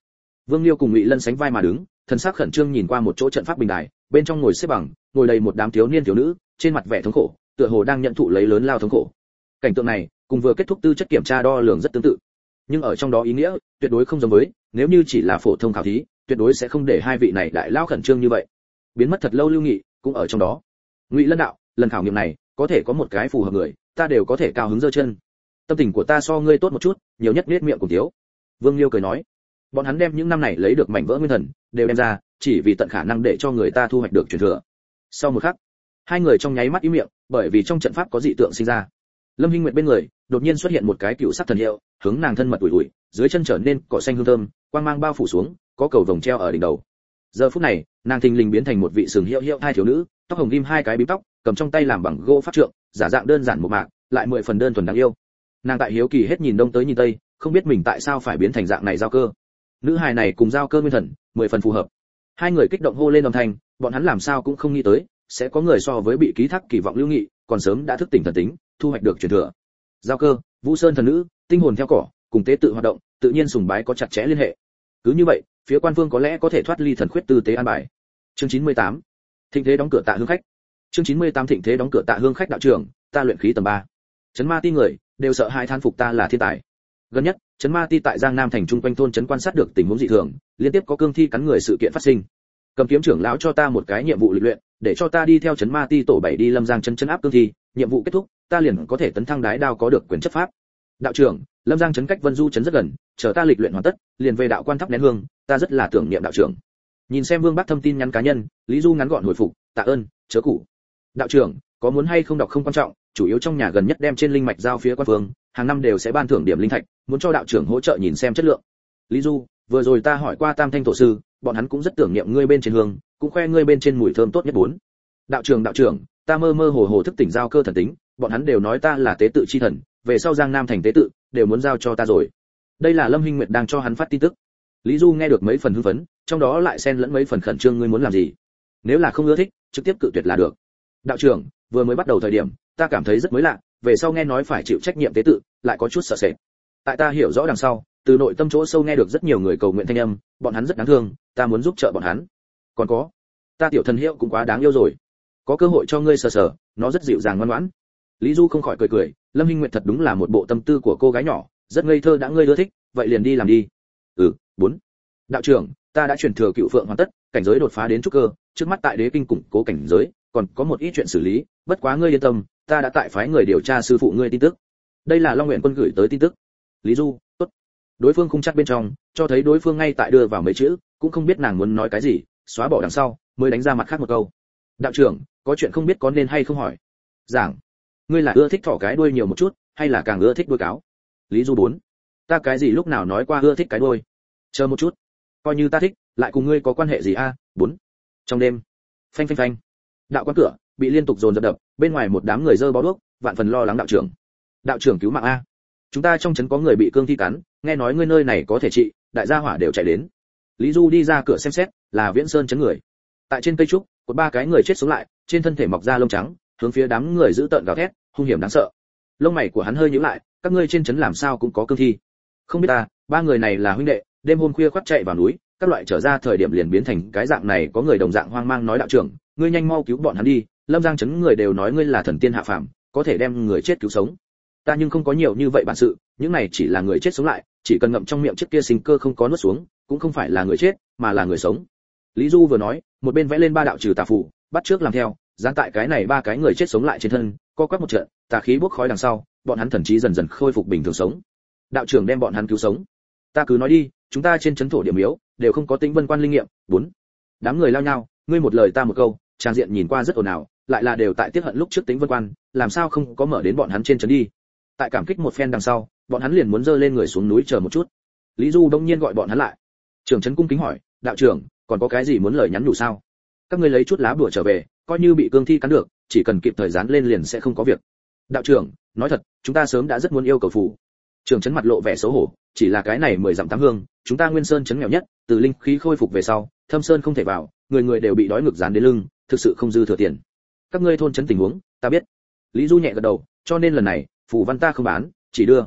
Speaker 1: vương liêu cùng ngụy lân sánh vai mà đứng, thần sắc khẩn trương nhìn qua một chỗ trận pháp bình đài, bên trong ngồi xếp bằng, ngồi đầy một đám thiếu niên thiếu nữ, trên mặt vẻ thống khổ, tựa hồ đang nhận thụ lấy lớn lao thống khổ. Cảnh tượng này, cùng vừa kết thúc tư chất kiểm tra đo lường rất tương tự. Nhưng ở trong đó ý nghĩa, tuyệt đối không giống với, nếu như chỉ là phổ thông khảo thí, tuyệt đối sẽ không để hai vị này đại lao khẩn trương như vậy. Biến mất thật lâu lưu nghị, cũng ở trong đó. Ngụy lân đạo, lần khảo nghiệm này, có thể có một cái phù hợp người, ta đều có thể cao hứng giơ chân. Tâm tình của ta so ngươi tốt một chút, nhiều nhất nết miệng cùng thiếu. Vương liêu cười nói bọn hắn đem những năm này lấy được mảnh vỡ nguyên thần, đều đem ra, chỉ vì tận khả năng để cho người ta thu hoạch được truyền thừa. Sau một khắc, hai người trong nháy mắt ý miệng, bởi vì trong trận pháp có dị tượng sinh ra. Lâm hinh nguyệt bên người, đột nhiên xuất hiện một cái cựu sắc thần hiệu, hướng nàng thân mật ủi ủi, dưới chân trở nên cỏ xanh hương thơm, quang mang bao phủ xuống, có cầu vồng treo ở đỉnh đầu. Giờ phút này, nàng thình lình biến thành một vị sừng hiệu hiệu hai thiếu nữ, tóc hồng ghim hai cái bím tóc, cầm trong tay làm bằng gỗ phát trượng, giả dạng đơn giản một mạc, lại mười phần đơn thuần đáng yêu. Nàng tại hiếu kỳ hết nhìn đông tới nhìn tây, không biết mình tại sao phải biến thành dạng này giao cơ nữ hài này cùng giao cơ nguyên thần, mười phần phù hợp. Hai người kích động hô lên đồng thanh, bọn hắn làm sao cũng không nghĩ tới, sẽ có người so với bị ký thác kỳ vọng lưu nghị, còn sớm đã thức tỉnh thần tính, thu hoạch được truyền thừa. Giao cơ, vũ sơn thần nữ, tinh hồn theo cỏ, cùng tế tự hoạt động, tự nhiên sùng bái có chặt chẽ liên hệ. Cứ như vậy, phía quan vương có lẽ có thể thoát ly thần khuyết tư tế an bài. Chương 98. thịnh thế đóng cửa tạ hương khách. Chương 98 thịnh thế đóng cửa tạ hương khách đạo trưởng, ta luyện khí tầng 3. chấn ma ti người, đều sợ hai than phục ta là thiên tài. Gần nhất chấn ma ti tại giang nam thành trung quanh thôn chấn quan sát được tình huống dị thường, liên tiếp có cương thi cắn người sự kiện phát sinh. Cầm kiếm trưởng lão cho ta một cái nhiệm vụ lịch luyện, để cho ta đi theo chấn ma ti tổ bảy đi lâm giang chân chân áp cương thi, nhiệm vụ kết thúc, ta liền có thể tấn thăng đái đao có được quyền chấp pháp. Đạo trưởng, lâm giang chấn cách vân du chấn rất gần, chờ ta lịch luyện hoàn tất, liền về đạo quan thắp nén hương, ta rất là tưởng niệm đạo trưởng. Nhìn xem vương bắc thông tin nhắn cá nhân, lý du ngắn gọn hồi phục, tạ ơn, chớ cụ đạo trưởng, có muốn hay không đọc không quan trọng, chủ yếu trong nhà gần nhất đem trên linh mạch giao phía quan phương, hàng năm đều sẽ ban thưởng điểm linh thạch muốn cho đạo trưởng hỗ trợ nhìn xem chất lượng. Lý du, vừa rồi ta hỏi qua tam thanh tổ sư, bọn hắn cũng rất tưởng niệm ngươi bên trên hương, cũng khoe ngươi bên trên mùi thơm tốt nhất bốn. Đạo trưởng đạo trưởng, ta mơ mơ hồ hồ thức tỉnh giao cơ thần tính, bọn hắn đều nói ta là tế tự chi thần, về sau giang nam thành tế tự, đều muốn giao cho ta rồi. Đây là lâm hinh nguyệt đang cho hắn phát tin tức. Lý du nghe được mấy phần hưng phấn, trong đó lại xen lẫn mấy phần khẩn trương ngươi muốn làm gì. Nếu là không ưa thích, trực tiếp cự tuyệt là được. Đạo trưởng, vừa mới bắt đầu thời điểm, ta cảm thấy rất mới lạ, về sau nghe nói phải chịu trách nhiệm tế tự, lại có chút sợ sệt tại ta hiểu rõ đằng sau, từ nội tâm chỗ sâu nghe được rất nhiều người cầu nguyện thanh âm, bọn hắn rất đáng thương, ta muốn giúp trợ bọn hắn. Còn có, ta tiểu thần hiệu cũng quá đáng yêu rồi. Có cơ hội cho ngươi sờ sờ, nó rất dịu dàng ngoan ngoãn. Lý du không khỏi cười cười, lâm hinh nguyệt thật đúng là một bộ tâm tư của cô gái nhỏ, rất ngây thơ đã ngươi ưa thích, vậy liền đi làm đi. Ừ bốn. Đạo trưởng, ta đã chuyển thừa cựu phượng hoàn tất, cảnh giới đột phá đến trúc cơ, trước mắt tại đế kinh củng cố cảnh giới, còn có một ít chuyện xử lý, bất quá ngươi yên tâm, ta đã tại phái người điều tra sư phụ ngươi tin tức. Đây là long nguyện quân gửi tới tin tức lý du, tốt. Đối phương không chắc bên trong, cho thấy đối phương ngay tại đưa vào mấy chữ, cũng không biết nàng muốn nói cái gì, xóa bỏ đằng sau, mới đánh ra mặt khác một câu. Đạo trưởng, có chuyện không biết có nên hay không hỏi? Giảng. Ngươi là ưa thích thỏ cái đuôi nhiều một chút, hay là càng ưa thích đuôi cáo? Lý du bốn. Ta cái gì lúc nào nói qua ưa thích cái đuôi? Chờ một chút. Coi như ta thích, lại cùng ngươi có quan hệ gì a? Bốn. Trong đêm, phanh phanh phanh. Đạo quan cửa bị liên tục dồn dập đập, bên ngoài một đám người dơ bó đuốc, vạn phần lo lắng đạo trưởng. Đạo trưởng cứu mạng a chúng ta trong trấn có người bị cương thi cắn, nghe nói ngươi nơi này có thể trị, đại gia hỏa đều chạy đến. Lý du đi ra cửa xem xét, là viễn sơn chấn người. Tại trên cây trúc, có ba cái người chết sống lại, trên thân thể mọc ra lông trắng, hướng phía đám người giữ tợn gào thét, hung hiểm đáng sợ. Lông mày của hắn hơi nhíu lại, các ngươi trên trấn làm sao cũng có cương thi. Không biết ta, ba người này là huynh đệ, đêm hôm khuya khoắt chạy vào núi, các loại trở ra thời điểm liền biến thành cái dạng này, có người đồng dạng hoang mang nói đạo trưởng, ngươi nhanh mau cứu bọn hắn đi, lâm giang chấn người đều nói ngươi là thần tiên hạ phàm, có thể đem người chết cứu sống ta nhưng không có nhiều như vậy bản sự, những này chỉ là người chết sống lại, chỉ cần ngậm trong miệng chiếc kia sinh cơ không có nuốt xuống, cũng không phải là người chết, mà là người sống. Lý du vừa nói, một bên vẽ lên ba đạo trừ tà phủ bắt trước làm theo, dán tại cái này ba cái người chết sống lại trên thân, co quắp một trận, tà khí bốc khói đằng sau, bọn hắn thần trí dần dần khôi phục bình thường sống. Đạo trưởng đem bọn hắn cứu sống. Ta cứ nói đi, chúng ta trên chấn thổ điểm yếu đều không có tính vân quan linh nghiệm. Bốn. Đám người lao nhau, ngươi một lời ta một câu, trang diện nhìn qua rất ồn ào, lại là đều tại tiết hận lúc trước tính vân quan, làm sao không có mở đến bọn hắn trên chấn đi? Tại cảm kích một phen đằng sau, bọn hắn liền muốn dơ lên người xuống núi chờ một chút. Lý du đông nhiên gọi bọn hắn lại. Trưởng trấn cung kính hỏi, đạo trưởng, còn có cái gì muốn lời nhắn đủ sao? Các ngươi lấy chút lá bùa trở về, coi như bị cương thi cắn được, chỉ cần kịp thời dán lên liền sẽ không có việc. Đạo trưởng, nói thật, chúng ta sớm đã rất muốn yêu cầu phủ trưởng trấn mặt lộ vẻ xấu hổ, chỉ là cái này mười dặm tám hương, chúng ta nguyên sơn trấn nghèo nhất, từ linh khí khôi phục về sau, thâm sơn không thể vào, người người đều bị đói ngược dán đến lưng, thực sự không dư thừa tiền. Các ngươi thôn trấn tình huống, ta biết. Lý du nhẹ gật đầu, cho nên lần này phù văn ta không bán, chỉ đưa.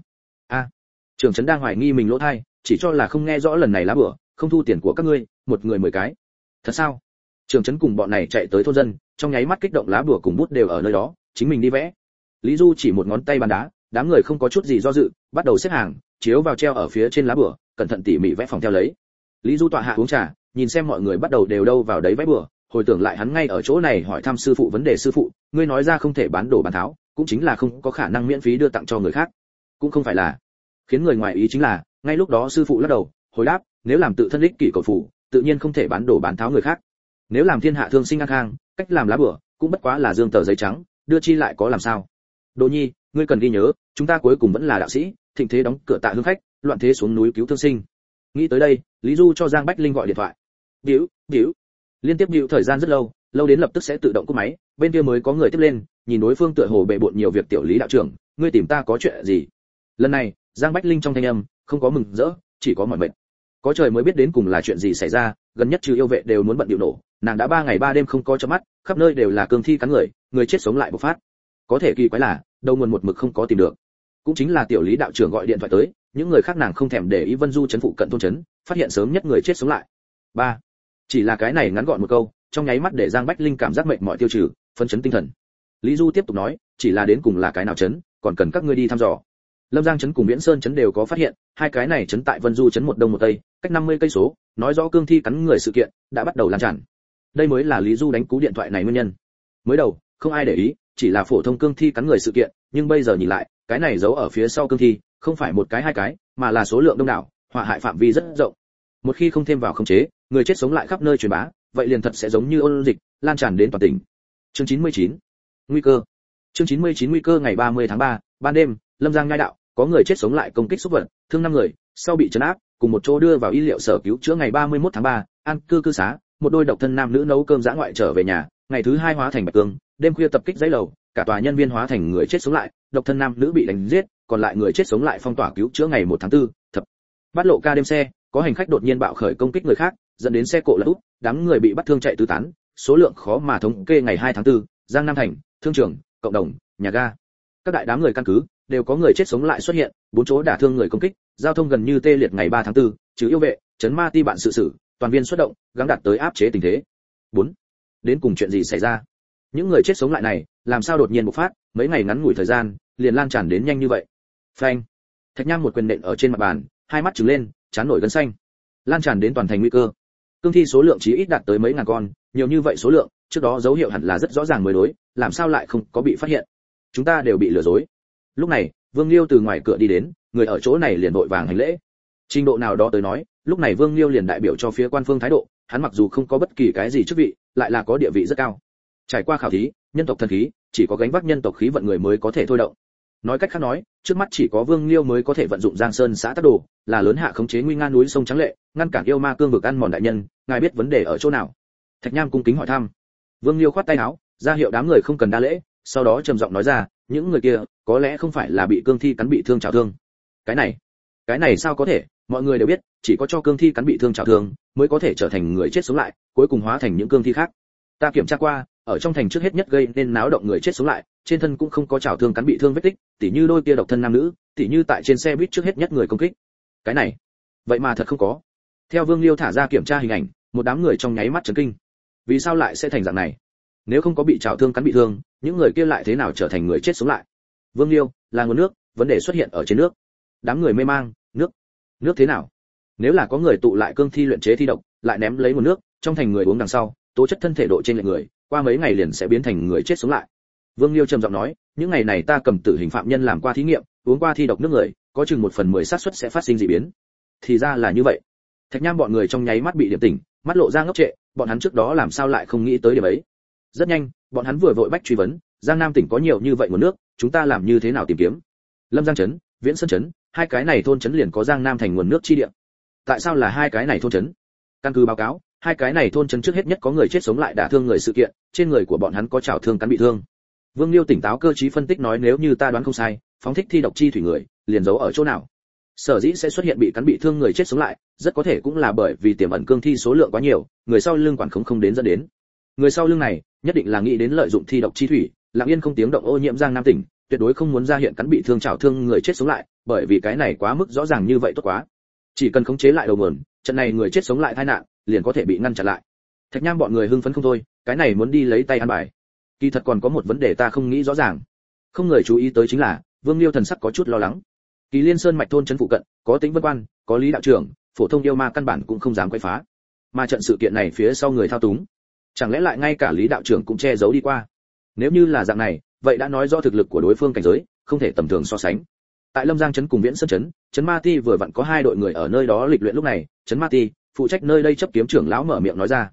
Speaker 1: A, trưởng trấn đang hoài nghi mình lỗ thai, chỉ cho là không nghe rõ lần này lá bửa, không thu tiền của các ngươi, một người mười cái. Thật sao? Trưởng trấn cùng bọn này chạy tới thôn dân, trong nháy mắt kích động lá bùa cùng bút đều ở nơi đó, chính mình đi vẽ. Lý du chỉ một ngón tay bàn đá, đám người không có chút gì do dự, bắt đầu xếp hàng, chiếu vào treo ở phía trên lá bùa cẩn thận tỉ mỉ vẽ phòng theo lấy. Lý du tọa hạ uống trà, nhìn xem mọi người bắt đầu đều đâu vào đấy vẽ bùa hồi tưởng lại hắn ngay ở chỗ này hỏi thăm sư phụ vấn đề sư phụ, ngươi nói ra không thể bán đồ bán tháo cũng chính là không có khả năng miễn phí đưa tặng cho người khác. Cũng không phải là. Khiến người ngoài ý chính là, ngay lúc đó sư phụ lắc đầu, hồi đáp, nếu làm tự thân ích kỷ cầu phụ, tự nhiên không thể bán đổ bán tháo người khác. Nếu làm thiên hạ thương sinh ngang khang, cách làm lá bửa, cũng bất quá là dương tờ giấy trắng, đưa chi lại có làm sao? Đỗ nhi, ngươi cần ghi nhớ, chúng ta cuối cùng vẫn là đạo sĩ, thịnh thế đóng cửa tạ hương khách, loạn thế xuống núi cứu thương sinh. Nghĩ tới đây, lý du cho giang bách linh gọi điện thoại. Biểu biểu. Liên tiếp biểu thời gian rất lâu lâu đến lập tức sẽ tự động cúp máy, bên kia mới có người tiếp lên, nhìn đối phương tựa hồ bệ bội nhiều việc tiểu lý đạo trưởng, ngươi tìm ta có chuyện gì? Lần này, giang bách linh trong thanh âm, không có mừng rỡ, chỉ có mọi mệnh có trời mới biết đến cùng là chuyện gì xảy ra, gần nhất trừ yêu vệ đều muốn bận điệu nổ, nàng đã ba ngày ba đêm không có cho mắt, khắp nơi đều là cương thi cắn người người chết sống lại bộc phát. Có thể kỳ quái là, đầu nguồn một mực không có tìm được. Cũng chính là tiểu lý đạo trưởng gọi điện thoại tới, những người khác nàng không thèm để ý vân du chấn phụ cận thôn chấn, phát hiện sớm nhất người chết sống lại. Ba. Chỉ là cái này ngắn gọn một câu trong nháy mắt để giang bách linh cảm giác mệnh mọi tiêu trừ phân chấn tinh thần. Lý du tiếp tục nói, chỉ là đến cùng là cái nào chấn, còn cần các ngươi đi thăm dò. Lâm giang chấn cùng viễn sơn chấn đều có phát hiện, hai cái này chấn tại vân du chấn một đông một tây, cách 50 cây số, nói rõ cương thi cắn người sự kiện, đã bắt đầu lan tràn. Đây mới là lý du đánh cú điện thoại này nguyên nhân. Mới đầu, không ai để ý, chỉ là phổ thông cương thi cắn người sự kiện, nhưng bây giờ nhìn lại, cái này giấu ở phía sau cương thi, không phải một cái hai cái, mà là số lượng đông đảo, họa hại phạm vi rất rộng. Một khi không thêm vào khống chế, người chết sống lại khắp nơi truyền bá vậy liền thật sẽ giống như ôn dịch lan tràn đến toàn tỉnh chương 99. nguy cơ chương 99 nguy cơ ngày 30 tháng 3, ban đêm lâm giang ngai đạo có người chết sống lại công kích xúc vật thương năm người sau bị chấn áp cùng một chỗ đưa vào y liệu sở cứu chữa ngày 31 tháng 3, an cư cư xá một đôi độc thân nam nữ nấu cơm dã ngoại trở về nhà ngày thứ hai hóa thành bạch cương đêm khuya tập kích giấy lầu cả tòa nhân viên hóa thành người chết sống lại độc thân nam nữ bị đánh giết còn lại người chết sống lại phong tỏa cứu chữa ngày 1 tháng 4, thập bắt lộ ca đêm xe có hành khách đột nhiên bạo khởi công kích người khác dẫn đến xe cộ lật úp đám người bị bắt thương chạy tứ tán số lượng khó mà thống kê ngày 2 tháng 4, giang nam thành thương trường cộng đồng nhà ga. Các đại đám người căn cứ đều có người chết sống lại xuất hiện bốn chỗ đả thương người công kích giao thông gần như tê liệt ngày 3 tháng 4, trừ yêu vệ chấn ma ti bạn sự sự toàn viên xuất động gắng đạt tới áp chế tình thế. 4. đến cùng chuyện gì xảy ra? Những người chết sống lại này làm sao đột nhiên bộc phát mấy ngày ngắn ngủi thời gian liền lan tràn đến nhanh như vậy? Phanh. Thạch nham một quyền nện ở trên mặt bàn hai mắt trừng lên chán nổi gân xanh. Lan tràn đến toàn thành nguy cơ cương thi số lượng chí ít đạt tới mấy ngàn con, nhiều như vậy số lượng, trước đó dấu hiệu hẳn là rất rõ ràng mới đối, làm sao lại không có bị phát hiện? Chúng ta đều bị lừa dối. Lúc này, vương liêu từ ngoài cửa đi đến, người ở chỗ này liền vội vàng hành lễ. Trình độ nào đó tới nói, lúc này vương liêu liền đại biểu cho phía quan phương thái độ, hắn mặc dù không có bất kỳ cái gì chức vị, lại là có địa vị rất cao. Trải qua khảo thí, nhân tộc thần khí, chỉ có gánh vác nhân tộc khí vận người mới có thể thôi động nói cách khác nói, trước mắt chỉ có vương liêu mới có thể vận dụng giang sơn xã tắc đồ, là lớn hạ khống chế nguy nga núi sông trắng lệ, ngăn cản yêu ma cương vực ăn mòn đại nhân, ngài biết vấn đề ở chỗ nào? Thạch nham cung kính hỏi thăm. Vương liêu khoát tay áo, ra hiệu đám người không cần đa lễ, sau đó trầm giọng nói ra, những người kia, có lẽ không phải là bị cương thi cắn bị thương trào thương. Cái này cái này sao có thể? Mọi người đều biết, chỉ có cho cương thi cắn bị thương trào thương, mới có thể trở thành người chết sống lại, cuối cùng hóa thành những cương thi khác. Ta kiểm tra qua ở trong thành trước hết nhất gây nên náo động người chết sống lại, trên thân cũng không có chảo thương cắn bị thương vết tích, tỉ như đôi kia độc thân nam nữ, tỉ như tại trên xe buýt trước hết nhất người công kích. Cái này, vậy mà thật không có. Theo vương liêu thả ra kiểm tra hình ảnh, một đám người trong nháy mắt chấn kinh. Vì sao lại sẽ thành dạng này? Nếu không có bị chảo thương cắn bị thương, những người kia lại thế nào trở thành người chết sống lại? Vương liêu, là nguồn nước, vấn đề xuất hiện ở trên nước. Đám người mê mang, nước. Nước thế nào? Nếu là có người tụ lại cương thi luyện chế thi độc, lại ném lấy nguồn nước, trong thành người uống đằng sau, tố chất thân thể độ trên lệch người qua mấy ngày liền sẽ biến thành người chết sống lại. Vương liêu trầm giọng nói, những ngày này ta cầm tử hình phạm nhân làm qua thí nghiệm, uống qua thi độc nước người, có chừng một phần mười xác suất sẽ phát sinh dị biến. Thì ra là như vậy. Thạch nham bọn người trong nháy mắt bị điểm tỉnh, mắt lộ ra ngốc trệ, bọn hắn trước đó làm sao lại không nghĩ tới điểm ấy? Rất nhanh, bọn hắn vừa vội bách truy vấn, giang nam tỉnh có nhiều như vậy nguồn nước, chúng ta làm như thế nào tìm kiếm? Lâm giang trấn, viễn sơn trấn, hai cái này thôn trấn liền có giang nam thành nguồn nước chi địa. Tại sao là hai cái này thôn trấn? Căn cứ báo cáo hai cái này thôn trấn trước hết nhất có người chết sống lại đả thương người sự kiện, trên người của bọn hắn có trào thương cắn bị thương. Vương liêu tỉnh táo cơ trí phân tích nói nếu như ta đoán không sai, phóng thích thi độc chi thủy người, liền giấu ở chỗ nào? Sở dĩ sẽ xuất hiện bị cắn bị thương người chết sống lại, rất có thể cũng là bởi vì tiềm ẩn cương thi số lượng quá nhiều, người sau lưng quản không không đến dẫn đến. Người sau lưng này, nhất định là nghĩ đến lợi dụng thi độc chi thủy, lặng yên không tiếng động ô nhiễm giang nam tỉnh, tuyệt đối không muốn ra hiện cắn bị thương chảo thương người chết sống lại, bởi vì cái này quá mức rõ ràng như vậy tốt quá. Chỉ cần khống chế lại đầu nguồn, trận này người chết sống lại tai nạn liền có thể bị ngăn chặn lại. Thạch nham bọn người hưng phấn không thôi, cái này muốn đi lấy tay ăn bài. Kỳ thật còn có một vấn đề ta không nghĩ rõ ràng. Không người chú ý tới chính là, vương liêu thần sắc có chút lo lắng. Kỳ liên sơn mạch thôn trấn phụ cận, có tính vân quan, có lý đạo trưởng, phổ thông yêu ma căn bản cũng không dám quay phá. Mà trận sự kiện này phía sau người thao túng, chẳng lẽ lại ngay cả lý đạo trưởng cũng che giấu đi qua? Nếu như là dạng này, vậy đã nói do thực lực của đối phương cảnh giới, không thể tầm thường so sánh. Tại lâm giang trấn cùng viễn sơn trấn trấn ma ti vừa vặn có hai đội người ở nơi đó lịch luyện lúc này, trấn ma ti phụ trách nơi đây chấp kiếm trưởng lão mở miệng nói ra.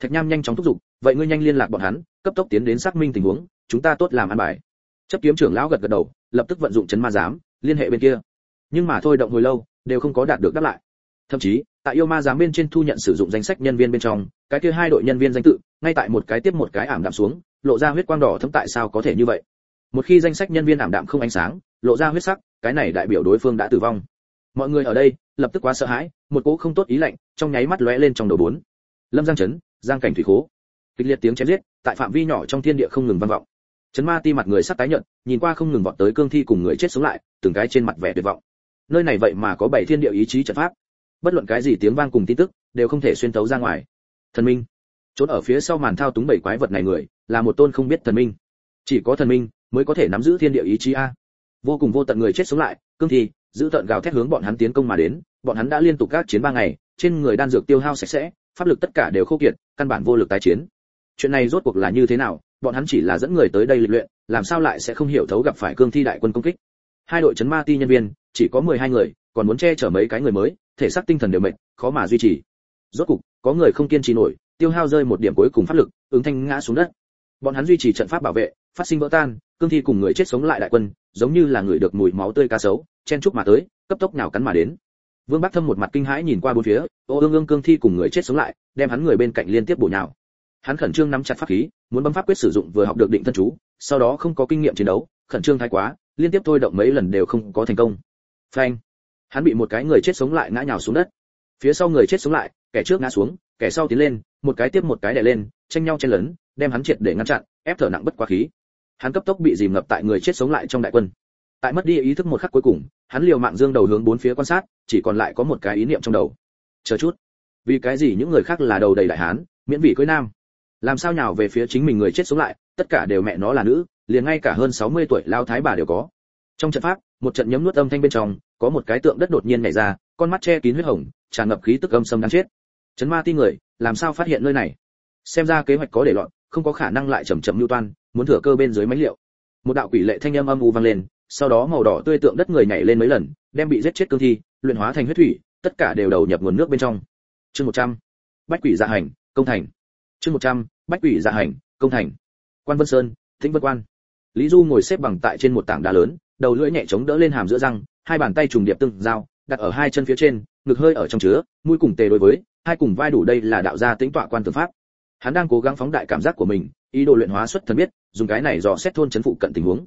Speaker 1: Thạch nham nhanh chóng thúc giục, vậy ngươi nhanh liên lạc bọn hắn, cấp tốc tiến đến xác minh tình huống, chúng ta tốt làm ăn bài. Chấp kiếm trưởng lão gật gật đầu, lập tức vận dụng chấn ma giám, liên hệ bên kia. Nhưng mà thôi động hồi lâu, đều không có đạt được đáp lại. Thậm chí, tại yêu ma giám bên trên thu nhận sử dụng danh sách nhân viên bên trong, cái kia hai đội nhân viên danh tự, ngay tại một cái tiếp một cái ảm đạm xuống, lộ ra huyết quang đỏ thấm tại sao có thể như vậy. Một khi danh sách nhân viên ảm đạm không ánh sáng, lộ ra huyết sắc, cái này đại biểu đối phương đã tử vong. Mọi người ở đây, lập tức quá sợ hãi, một cỗ không tốt ý lạnh trong nháy mắt lóe lên trong đầu bốn. Lâm giang chấn, giang cảnh thủy khố. Kịch liệt tiếng chém giết, tại phạm vi nhỏ trong thiên địa không ngừng vang vọng. Chấn ma ti mặt người sắp tái nhợt, nhìn qua không ngừng vọt tới cương thi cùng người chết sống lại, từng cái trên mặt vẻ tuyệt vọng. Nơi này vậy mà có bảy thiên địa ý chí trận pháp. Bất luận cái gì tiếng vang cùng tin tức, đều không thể xuyên tấu ra ngoài. Thần minh. Trốn ở phía sau màn thao túng bảy quái vật này người, là một tôn không biết thần minh. Chỉ có thần minh mới có thể nắm giữ thiên địa ý chí a. Vô cùng vô tận người chết sống lại, cương thi, giữ tận gào thét hướng bọn hắn tiến công mà đến, bọn hắn đã liên tục các chiến ba ngày trên người đan dược tiêu hao sạch sẽ, pháp lực tất cả đều khô kiệt, căn bản vô lực tái chiến. Chuyện này rốt cuộc là như thế nào? Bọn hắn chỉ là dẫn người tới đây lịch luyện, làm sao lại sẽ không hiểu thấu gặp phải cương thi đại quân công kích? Hai đội chấn ma ti nhân viên, chỉ có 12 người, còn muốn che chở mấy cái người mới, thể xác tinh thần đều mệt, khó mà duy trì. Rốt cục có người không kiên trì nổi, tiêu hao rơi một điểm cuối cùng pháp lực, ứng thanh ngã xuống đất. Bọn hắn duy trì trận pháp bảo vệ, phát sinh vỡ tan, cương thi cùng người chết sống lại đại quân, giống như là người được mùi máu tươi cá sấu, chen chúc mà tới, cấp tốc nào cắn mà đến vương bắc thâm một mặt kinh hãi nhìn qua bốn phía, ô ương ương cương thi cùng người chết sống lại, đem hắn người bên cạnh liên tiếp bổ nhào. Hắn khẩn trương nắm chặt pháp khí, muốn bấm pháp quyết sử dụng vừa học được định thân chú, sau đó không có kinh nghiệm chiến đấu, khẩn trương thái quá, liên tiếp thôi động mấy lần đều không có thành công. Phanh! Hắn bị một cái người chết sống lại ngã nhào xuống đất. Phía sau người chết sống lại, kẻ trước ngã xuống, kẻ sau tiến lên, một cái tiếp một cái đè lên, tranh nhau chen lấn, đem hắn triệt để ngăn chặn, ép thở nặng bất quá khí. Hắn cấp tốc bị dìm ngập tại người chết sống lại trong đại quân. Tại mất đi ý thức một khắc cuối cùng hắn liều mạng dương đầu hướng bốn phía quan sát, chỉ còn lại có một cái ý niệm trong đầu. Chờ chút. Vì cái gì những người khác là đầu đầy đại hán, miễn vị cưới nam? Làm sao nhào về phía chính mình người chết sống lại, tất cả đều mẹ nó là nữ, liền ngay cả hơn 60 tuổi lao thái bà đều có. Trong trận pháp, một trận nhấm nuốt âm thanh bên trong, có một cái tượng đất đột nhiên nhảy ra, con mắt che kín huyết hồng, tràn ngập khí tức âm sâm đáng chết. Chấn ma ti người, làm sao phát hiện nơi này? Xem ra kế hoạch có để loạn, không có khả năng lại chậm chậm lưu toan, muốn thừa cơ bên dưới máy liệu. Một đạo quỷ lệ thanh âm âm u vang lên sau đó màu đỏ tươi tượng đất người nhảy lên mấy lần, đem bị giết chết cương thi, luyện hóa thành huyết thủy, tất cả đều đầu nhập nguồn nước bên trong chương 100. bách quỷ dạ hành, công thành chương 100. bách quỷ dạ hành, công thành quan vân sơn Thính vân quan lý du ngồi xếp bằng tại trên một tảng đá lớn, đầu lưỡi nhẹ chống đỡ lên hàm giữa răng, hai bàn tay trùng điệp tương giao, đặt ở hai chân phía trên, ngực hơi ở trong chứa, mũi cùng tề đối với, hai cùng vai đủ đây là đạo gia tĩnh tọa quan tự pháp hắn đang cố gắng phóng đại cảm giác của mình, ý đồ luyện hóa xuất thần biết, dùng cái này dò xét thôn chấn phụ cận tình huống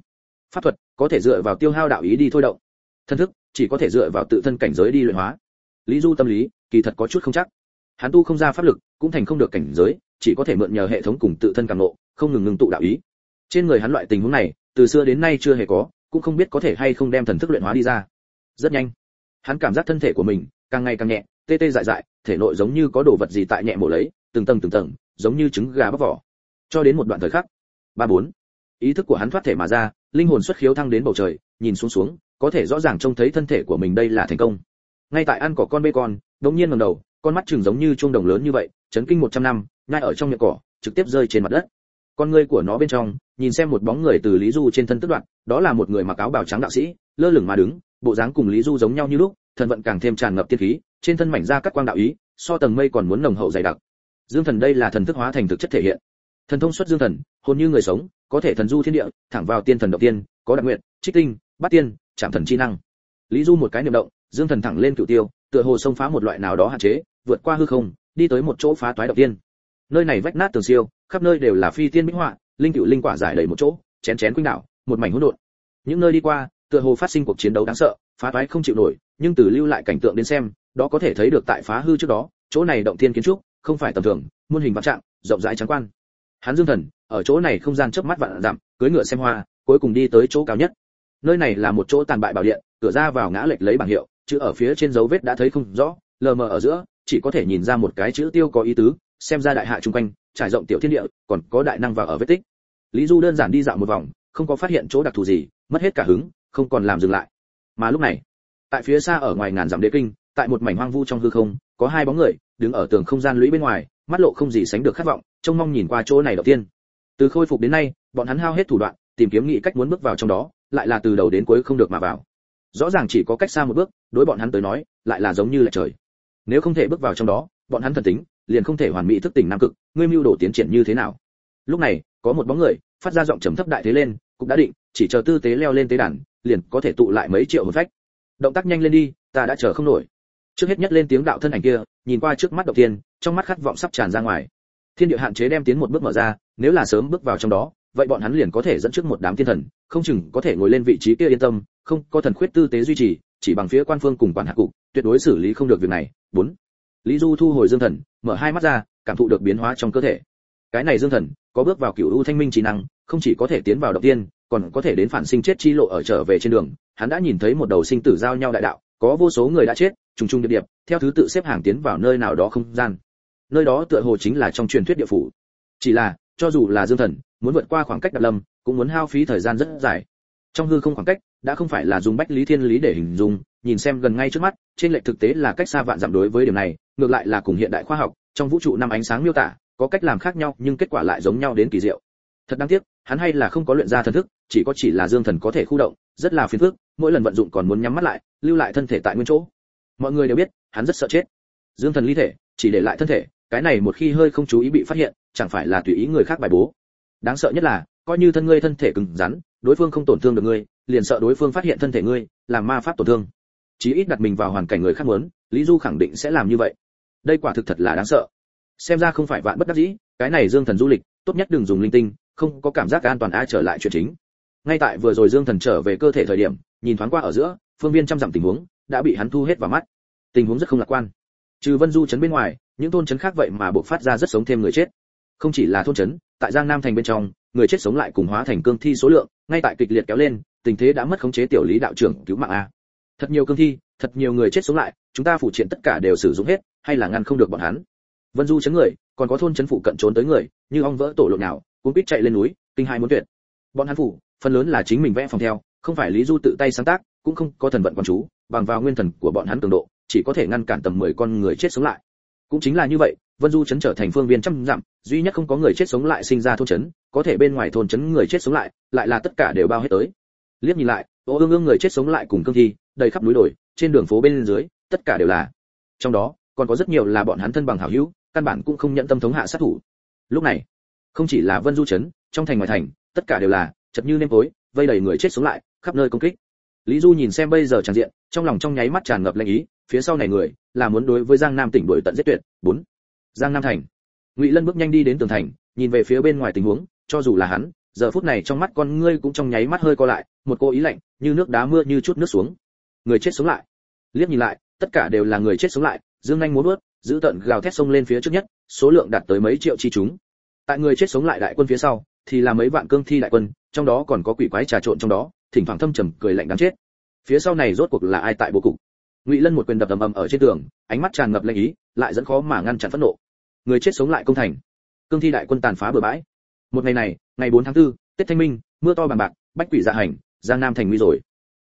Speaker 1: pháp thuật, có thể dựa vào tiêu hao đạo ý đi thôi động. Thân thức, chỉ có thể dựa vào tự thân cảnh giới đi luyện hóa. Lý du tâm lý, kỳ thật có chút không chắc. Hắn tu không ra pháp lực, cũng thành không được cảnh giới, chỉ có thể mượn nhờ hệ thống cùng tự thân càng ngộ, không ngừng ngừng tụ đạo ý. Trên người hắn loại tình huống này, từ xưa đến nay chưa hề có, cũng không biết có thể hay không đem thần thức luyện hóa đi ra. Rất nhanh, hắn cảm giác thân thể của mình, càng ngày càng nhẹ, tê tê dại dại, thể nội giống như có đồ vật gì tại nhẹ mổ lấy, từng tầng từng tầng, giống như trứng gà bóc vỏ. Cho đến một đoạn thời khắc, ba bốn ý thức của hắn thoát thể mà ra, linh hồn xuất khiếu thăng đến bầu trời, nhìn xuống xuống, có thể rõ ràng trông thấy thân thể của mình đây là thành công. Ngay tại ăn cỏ con bê con đống nhiên ngẩng đầu, con mắt chừng giống như chuông đồng lớn như vậy, chấn kinh 100 năm ngay ở trong miệng cỏ, trực tiếp rơi trên mặt đất. Con ngươi của nó bên trong, nhìn xem một bóng người từ lý du trên thân tức đoạn, đó là một người mặc áo bào trắng đạo sĩ, lơ lửng mà đứng, bộ dáng cùng lý du giống nhau như lúc thần vận càng thêm tràn ngập tiên khí, trên thân mảnh ra các quang đạo ý, so tầng mây còn muốn nồng hậu dày đặc. Dương thần đây là thần thức hóa thành thực chất thể hiện. Thần thông xuất dương thần, hồn như người sống có thể thần du thiên địa, thẳng vào tiên thần động tiên, có đặc nguyện, trích tinh, bát tiên chạm thần chi năng. Lý du một cái niệm động, dương thần thẳng lên cựu tiêu, tựa hồ xông phá một loại nào đó hạn chế, vượt qua hư không, đi tới một chỗ phá toái động tiên. Nơi này vách nát tường siêu, khắp nơi đều là phi tiên minh họa, linh cựu linh quả giải đầy một chỗ, chén chén quanh đảo, một mảnh hỗn độn. Những nơi đi qua, tựa hồ phát sinh cuộc chiến đấu đáng sợ, phá toái không chịu nổi, nhưng từ lưu lại cảnh tượng đến xem, đó có thể thấy được tại phá hư trước đó, chỗ này động thiên kiến trúc, không phải tầm thường, muôn hình vạn trạng, rộng rãi trắng quan. Hắn dương thần ở chỗ này không gian chớp mắt vạn dặm, cưỡi ngựa xem hoa, cuối cùng đi tới chỗ cao nhất. Nơi này là một chỗ tàn bại bảo điện, cửa ra vào ngã lệch lấy bảng hiệu, chữ ở phía trên dấu vết đã thấy không rõ, lờ mờ ở giữa, chỉ có thể nhìn ra một cái chữ tiêu có ý tứ, xem ra đại hạ trung quanh, trải rộng tiểu thiên địa, còn có đại năng vào ở vết tích. Lý du đơn giản đi dạo một vòng, không có phát hiện chỗ đặc thù gì, mất hết cả hứng, không còn làm dừng lại. Mà lúc này, tại phía xa ở ngoài ngàn dặm đế kinh, tại một mảnh hoang vu trong hư không, có hai bóng người, đứng ở tường không gian lũy bên ngoài, mắt lộ không gì sánh được khát vọng, trông mong nhìn qua chỗ này đầu tiên từ khôi phục đến nay, bọn hắn hao hết thủ đoạn, tìm kiếm nghị cách muốn bước vào trong đó, lại là từ đầu đến cuối không được mà vào. Rõ ràng chỉ có cách xa một bước, đối bọn hắn tới nói, lại là giống như là trời. Nếu không thể bước vào trong đó, bọn hắn thần tính, liền không thể hoàn mỹ thức tỉnh nam cực, ngươi mưu đồ tiến triển như thế nào? Lúc này, có một bóng người, phát ra giọng trầm thấp đại thế lên, cũng đã định, chỉ chờ tư tế leo lên tế đàn, liền có thể tụ lại mấy triệu hồn phách. Động tác nhanh lên đi, ta đã chờ không nổi. Trước hết nhất lên tiếng đạo thân ảnh kia, nhìn qua trước mắt đầu tiên trong mắt khát vọng sắp tràn ra ngoài thiên địa hạn chế đem tiến một bước mở ra, nếu là sớm bước vào trong đó, vậy bọn hắn liền có thể dẫn trước một đám thiên thần, không chừng có thể ngồi lên vị trí kia yên tâm, không có thần khuyết tư tế duy trì, chỉ bằng phía quan phương cùng quản hạ cục, tuyệt đối xử lý không được việc này. Bốn, lý du thu hồi dương thần, mở hai mắt ra, cảm thụ được biến hóa trong cơ thể. Cái này dương thần, có bước vào cửu u thanh minh trí năng, không chỉ có thể tiến vào động tiên, còn có thể đến phản sinh chết chi lộ ở trở về trên đường. Hắn đã nhìn thấy một đầu sinh tử giao nhau đại đạo, có vô số người đã chết, trùng trùng điệp điệp, theo thứ tự xếp hàng tiến vào nơi nào đó không gian nơi đó tựa hồ chính là trong truyền thuyết địa phủ. Chỉ là, cho dù là dương thần, muốn vượt qua khoảng cách đặc lâm, cũng muốn hao phí thời gian rất dài. Trong hư không khoảng cách, đã không phải là dùng bách lý thiên lý để hình dung, nhìn xem gần ngay trước mắt, trên lệch thực tế là cách xa vạn dặm đối với điểm này, ngược lại là cùng hiện đại khoa học, trong vũ trụ năm ánh sáng miêu tả, có cách làm khác nhau, nhưng kết quả lại giống nhau đến kỳ diệu. Thật đáng tiếc, hắn hay là không có luyện ra thần thức, chỉ có chỉ là dương thần có thể khu động, rất là phiền phức, mỗi lần vận dụng còn muốn nhắm mắt lại, lưu lại thân thể tại nguyên chỗ. Mọi người đều biết, hắn rất sợ chết. Dương thần ly thể, chỉ để lại thân thể cái này một khi hơi không chú ý bị phát hiện, chẳng phải là tùy ý người khác bài bố. Đáng sợ nhất là, coi như thân ngươi thân thể cứng rắn, đối phương không tổn thương được ngươi, liền sợ đối phương phát hiện thân thể ngươi, làm ma pháp tổn thương. Chí ít đặt mình vào hoàn cảnh người khác muốn, lý du khẳng định sẽ làm như vậy. Đây quả thực thật là đáng sợ. Xem ra không phải vạn bất đắc dĩ, cái này dương thần du lịch, tốt nhất đừng dùng linh tinh, không có cảm giác an toàn ai trở lại chuyện chính. Ngay tại vừa rồi dương thần trở về cơ thể thời điểm, nhìn thoáng qua ở giữa, phương viên trăm dặm tình huống, đã bị hắn thu hết vào mắt. Tình huống rất không lạc quan trừ vân du chấn bên ngoài, những thôn chấn khác vậy mà buộc phát ra rất sống thêm người chết. Không chỉ là thôn chấn tại giang nam thành bên trong, người chết sống lại cùng hóa thành cương thi số lượng, ngay tại kịch liệt kéo lên, tình thế đã mất khống chế tiểu lý đạo trưởng cứu mạng a. Thật nhiều cương thi, thật nhiều người chết sống lại, chúng ta phụ triện tất cả đều sử dụng hết, hay là ngăn không được bọn hắn? Vân du chấn người, còn có thôn chấn phụ cận trốn tới người, như ong vỡ tổ lộn nào cuốn quýt chạy lên núi, kinh hai muốn tuyệt. Bọn hắn phủ, phần lớn là chính mình vẽ phòng theo, không phải lý du tự tay sáng tác, cũng không có thần vận quan chú, bằng vào nguyên thần của bọn hắn cường độ chỉ có thể ngăn cản tầm 10 con người chết sống lại. Cũng chính là như vậy, vân du chấn trở thành phương viên trăm dặm, duy nhất không có người chết sống lại sinh ra thôn chấn, có thể bên ngoài thôn chấn người chết sống lại lại là tất cả đều bao hết tới. Liếc nhìn lại, ô ương ương người chết sống lại cùng cương thi, đầy khắp núi đồi, trên đường phố bên dưới, tất cả đều là. Trong đó, còn có rất nhiều là bọn hắn thân bằng hảo hữu, căn bản cũng không nhận tâm thống hạ sát thủ. Lúc này, không chỉ là vân du chấn, trong thành ngoài thành, tất cả đều là, chật như nêm tối vây đầy người chết sống lại, khắp nơi công kích. Lý du nhìn xem bây giờ tràn diện, trong lòng trong nháy mắt tràn ngập lanh ý phía sau này người là muốn đối với giang nam tỉnh đuổi tận giết tuyệt. Bốn, giang nam thành. Ngụy lân bước nhanh đi đến tường thành, nhìn về phía bên ngoài tình huống, cho dù là hắn, giờ phút này trong mắt con ngươi cũng trong nháy mắt hơi co lại, một cô ý lạnh, như nước đá mưa như chút nước xuống. Người chết sống lại. Liếc nhìn lại, tất cả đều là người chết sống lại, dương anh muốn vớt giữ tận gào thét sông lên phía trước nhất, số lượng đạt tới mấy triệu chi chúng. Tại người chết sống lại đại quân phía sau, thì là mấy vạn cương thi đại quân, trong đó còn có quỷ quái trà trộn trong đó, thỉnh thoảng thâm trầm cười lạnh đáng chết. Phía sau này rốt cuộc là ai tại bộ cục? Ngụy lân một quyền đập ầm ầm ở trên tường ánh mắt tràn ngập lệnh ý lại dẫn khó mà ngăn chặn phẫn nộ. Người chết sống lại công thành. Cương thi đại quân tàn phá bừa bãi. Một ngày này ngày 4 tháng 4, tết thanh minh mưa to bằng bạc bách quỷ dạ hành giang nam thành nguy rồi.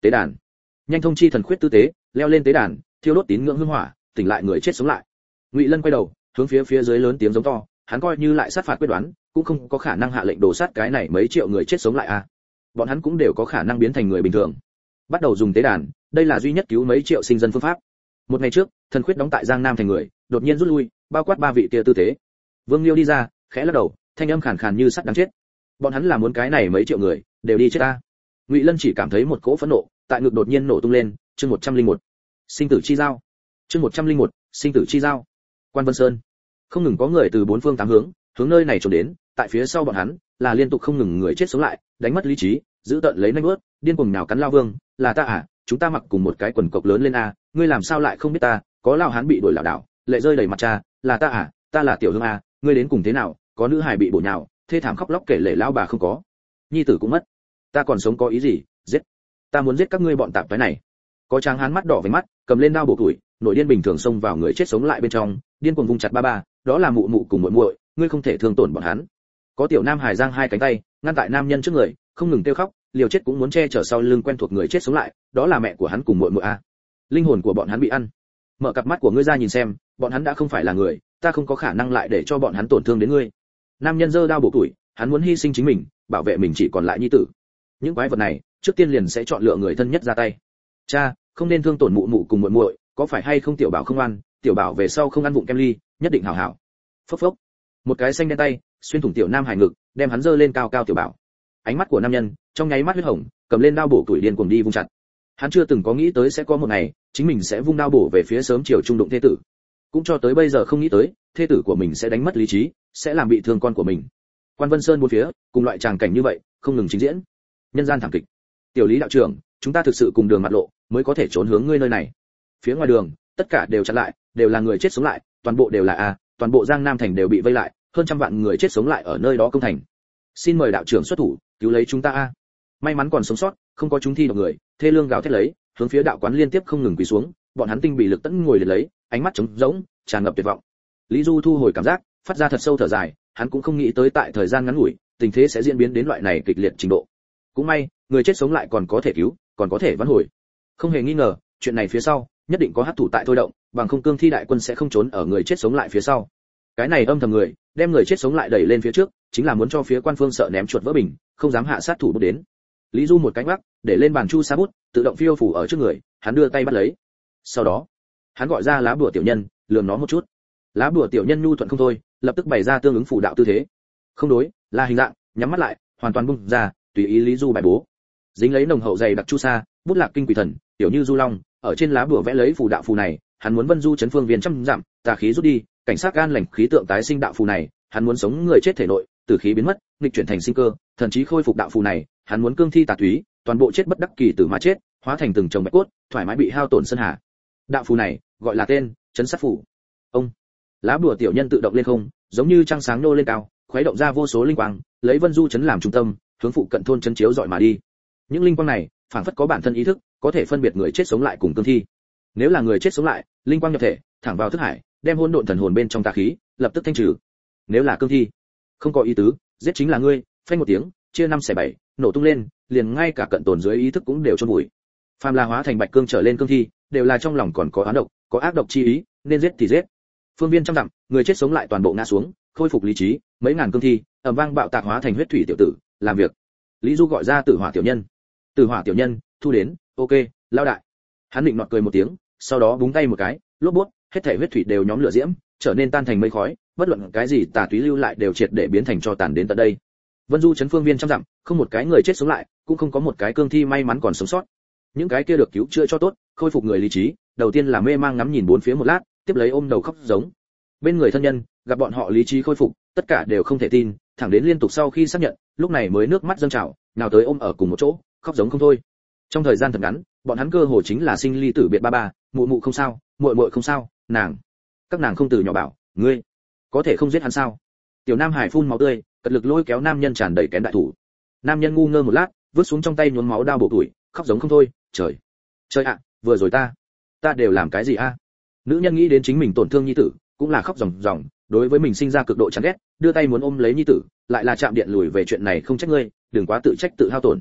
Speaker 1: Tế đàn. Nhanh thông chi thần khuyết tư tế leo lên tế đàn thiêu đốt tín ngưỡng hương hỏa tỉnh lại người chết sống lại. Ngụy lân quay đầu hướng phía phía dưới lớn tiếng giống to hắn coi như lại sát phạt quyết đoán cũng không có khả năng hạ lệnh đổ sát cái này mấy triệu người chết sống lại à. Bọn hắn cũng đều có khả năng biến thành người bình thường. Bắt đầu dùng tế đàn đây là duy nhất cứu mấy triệu sinh dân phương pháp. Một ngày trước, thần khuyết đóng tại giang nam thành người, đột nhiên rút lui, bao quát ba vị kia tư thế. vương liêu đi ra, khẽ lắc đầu, thanh âm khàn khàn như sắt đáng chết. Bọn hắn là muốn cái này mấy triệu người, đều đi chết ta. Ngụy lân chỉ cảm thấy một cỗ phẫn nộ, tại ngực đột nhiên nổ tung lên, chương một trăm linh một. Sinh tử chi giao. Chương một trăm linh một, sinh tử chi giao. Quan vân sơn. Không ngừng có người từ bốn phương tám hướng hướng nơi này trốn đến, tại phía sau bọn hắn, là liên tục không ngừng người chết sống lại, đánh mất lý trí, giữ tận lấy nanh bước điên cuồng nào cắn lao vương, là ta à chúng ta mặc cùng một cái quần cộc lớn lên a, ngươi làm sao lại không biết ta? Có lao hán bị đuổi lảo đảo, lệ rơi đầy mặt cha, là ta à ta là tiểu hương a, ngươi đến cùng thế nào? Có nữ hài bị bổ nhào, thê thảm khóc lóc kể lệ lao bà không có. Nhi tử cũng mất. Ta còn sống có ý gì? Giết. Ta muốn giết các ngươi bọn tạp cái này. Có tráng hán mắt đỏ với mắt, cầm lên đao bổ tuổi, nội điên bình thường xông vào người chết sống lại bên trong, điên cuồng vung chặt ba ba, đó là mụ mụ cùng muội muội, ngươi không thể thương tổn bọn hắn. Có tiểu nam hải giang hai cánh tay, ngăn tại nam nhân trước người, không ngừng kêu khóc liều chết cũng muốn che chở sau lưng quen thuộc người chết sống lại, đó là mẹ của hắn cùng muội muội a. Linh hồn của bọn hắn bị ăn. Mở cặp mắt của ngươi ra nhìn xem, bọn hắn đã không phải là người, ta không có khả năng lại để cho bọn hắn tổn thương đến ngươi. Nam nhân giơ đao bổ tuổi, hắn muốn hy sinh chính mình, bảo vệ mình chỉ còn lại nhi tử. Những quái vật này, trước tiên liền sẽ chọn lựa người thân nhất ra tay. Cha, không nên thương tổn mụ mụ cùng muội muội, có phải hay không tiểu bảo không ăn, tiểu bảo về sau không ăn vụng kem ly, nhất định hảo hảo. Phốc phốc. Một cái xanh đen tay, xuyên thủng tiểu nam hải ngực, đem hắn giơ lên cao cao tiểu bảo ánh mắt của nam nhân, trong nháy mắt huyết hồng, cầm lên đao bổ tuổi điên cuồng đi vung chặt. Hắn chưa từng có nghĩ tới sẽ có một ngày, chính mình sẽ vung đao bổ về phía sớm chiều trung đụng thế tử. Cũng cho tới bây giờ không nghĩ tới thế tử của mình sẽ đánh mất lý trí, sẽ làm bị thương con của mình. Quan vân sơn bốn phía, cùng loại tràng cảnh như vậy, không ngừng trình diễn. Nhân gian thảm kịch. Tiểu lý đạo trưởng, chúng ta thực sự cùng đường mặt lộ, mới có thể trốn hướng ngươi nơi này. Phía ngoài đường, tất cả đều chặn lại, đều là người chết sống lại, toàn bộ đều là a, toàn bộ giang nam thành đều bị vây lại, hơn trăm vạn người chết sống lại ở nơi đó công thành. Xin mời đạo trưởng xuất thủ cứu lấy chúng ta a. May mắn còn sống sót, không có chúng thi độc người, thê lương gào thét lấy, hướng phía đạo quán liên tiếp không ngừng quỳ xuống, bọn hắn tinh bị lực tẫn ngồi liệt lấy, ánh mắt trống rỗng, tràn ngập tuyệt vọng. Lý du thu hồi cảm giác, phát ra thật sâu thở dài, hắn cũng không nghĩ tới tại thời gian ngắn ngủi, tình thế sẽ diễn biến đến loại này kịch liệt trình độ. Cũng may, người chết sống lại còn có thể cứu, còn có thể vãn hồi. Không hề nghi ngờ, chuyện này phía sau, nhất định có hát thủ tại thôi động, bằng không cương thi đại quân sẽ không trốn ở người chết sống lại phía sau. Cái này âm thầm người, đem người chết sống lại đẩy lên phía trước chính là muốn cho phía quan phương sợ ném chuột vỡ bình không dám hạ sát thủ bút đến. Lý du một cái ngoắc, để lên bàn chu sa bút tự động phiêu phủ ở trước người hắn đưa tay bắt lấy. Sau đó hắn gọi ra lá bùa tiểu nhân lườm nó một chút. Lá bùa tiểu nhân nhu thuận không thôi lập tức bày ra tương ứng phủ đạo tư thế. Không đối là hình dạng nhắm mắt lại hoàn toàn bung ra tùy ý lý du bài bố. Dính lấy nồng hậu dày đặc chu sa bút lạc kinh quỷ thần tiểu như du long ở trên lá bùa vẽ lấy phù đạo phù này hắn muốn vân du chấn phương viên trăm dặm tà khí rút đi cảnh sát gan lành khí tượng tái sinh đạo phù này hắn muốn sống người chết thể nội tử khí biến mất, nghịch chuyển thành sinh cơ thần trí khôi phục đạo phù này, hắn muốn cương thi tà túy, toàn bộ chết bất đắc kỳ tử mà chết, hóa thành từng chồng bạch cốt, thoải mái bị hao tổn sân hà. Đạo phù này, gọi là tên, chấn sát phù. Ông, lá bùa tiểu nhân tự động lên không, giống như trăng sáng nô lên cao, khuấy động ra vô số linh quang, lấy vân du chấn làm trung tâm, hướng phụ cận thôn chấn chiếu dọi mà đi. Những linh quang này phản phất có bản thân ý thức, có thể phân biệt người chết sống lại cùng cương thi. Nếu là người chết sống lại, linh quang nhập thể, thẳng vào thức hải, đem hỗn độn thần hồn bên trong tà khí, lập tức thanh trừ. Nếu là cương thi không có ý tứ, giết chính là ngươi, phanh một tiếng, chia năm xẻ bảy, nổ tung lên, liền ngay cả cận tồn dưới ý thức cũng đều chôn vùi. Phàm la hóa thành bạch cương trở lên cương thi, đều là trong lòng còn có oán độc, có ác độc chi ý, nên giết thì giết. Phương viên trăm dặm, người chết sống lại toàn bộ ngã xuống, khôi phục lý trí, mấy ngàn cương thi, ầm vang bạo tạc hóa thành huyết thủy tiểu tử, làm việc. Lý du gọi ra tử hỏa tiểu nhân. Tử hỏa tiểu nhân, thu đến, ok lao đại. Hắn định nọt cười một tiếng, sau đó búng tay một cái, lốp bút, hết thể huyết thủy đều nhóm lửa diễm, trở nên tan thành mây khói bất luận cái gì tà túy lưu lại đều triệt để biến thành cho tàn đến tận đây. Vân du chấn phương viên trăm dặm, không một cái người chết sống lại, cũng không có một cái cương thi may mắn còn sống sót. Những cái kia được cứu chữa cho tốt, khôi phục người lý trí, đầu tiên là mê mang ngắm nhìn bốn phía một lát, tiếp lấy ôm đầu khóc giống. Bên người thân nhân, gặp bọn họ lý trí khôi phục, tất cả đều không thể tin, thẳng đến liên tục sau khi xác nhận, lúc này mới nước mắt dâng trào, nào tới ôm ở cùng một chỗ, khóc giống không thôi. Trong thời gian thật ngắn, bọn hắn cơ hồ chính là sinh ly tử biệt ba ba, mụ mụ không sao, muội muội không sao, nàng. Các nàng không từ nhỏ bảo, ngươi có thể không giết hắn sao? Tiểu nam hải phun máu tươi, cật lực lôi kéo nam nhân tràn đầy kén đại thủ. Nam nhân ngu ngơ một lát, vứt xuống trong tay nhuốm máu đau bộ tuổi, khóc giống không thôi, trời trời ạ, vừa rồi ta ta đều làm cái gì a? Nữ nhân nghĩ đến chính mình tổn thương nhi tử, cũng là khóc ròng ròng, đối với mình sinh ra cực độ chán ghét, đưa tay muốn ôm lấy nhi tử, lại là chạm điện lùi về chuyện này không trách ngươi, đừng quá tự trách tự hao tổn.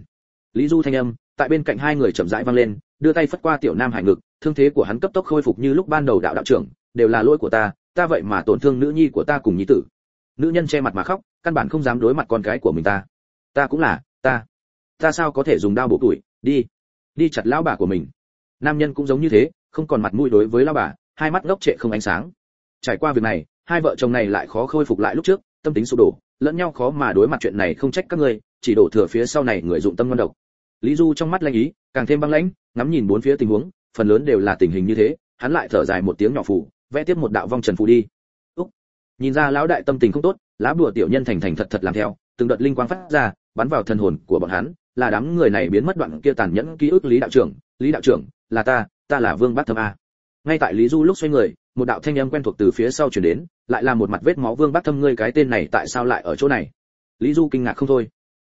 Speaker 1: Lý du thanh âm, tại bên cạnh hai người chậm rãi vang lên, đưa tay phất qua tiểu nam hải ngực, thương thế của hắn cấp tốc khôi phục như lúc ban đầu đạo đạo trưởng, đều là lỗi của ta ta vậy mà tổn thương nữ nhi của ta cùng nhi tử. Nữ nhân che mặt mà khóc, căn bản không dám đối mặt con cái của mình ta. Ta cũng là, ta. Ta sao có thể dùng đao bổ tuổi? Đi. Đi chặt lão bà của mình. Nam nhân cũng giống như thế, không còn mặt mũi đối với lão bà, hai mắt ngốc trệ không ánh sáng. Trải qua việc này, hai vợ chồng này lại khó khôi phục lại lúc trước, tâm tính sụp đổ, lẫn nhau khó mà đối mặt chuyện này không trách các ngươi, chỉ đổ thừa phía sau này người dụng tâm ngon độc. Lý du trong mắt lanh ý, càng thêm băng lãnh, ngắm nhìn bốn phía tình huống, phần lớn đều là tình hình như thế, hắn lại thở dài một tiếng nhỏ phủ vẽ tiếp một đạo vong trần phù đi. Úc. nhìn ra lão đại tâm tình không tốt, lá bùa tiểu nhân thành thành thật thật làm theo, từng đợt linh quang phát ra, bắn vào thần hồn của bọn hắn, là đám người này biến mất đoạn kia tàn nhẫn ký ức lý đạo trưởng. Lý đạo trưởng, là ta ta là vương bát thâm a. Ngay tại lý du lúc xoay người, một đạo thanh âm quen thuộc từ phía sau chuyển đến, lại là một mặt vết máu vương bát thâm, ngươi cái tên này tại sao lại ở chỗ này? Lý du kinh ngạc không thôi.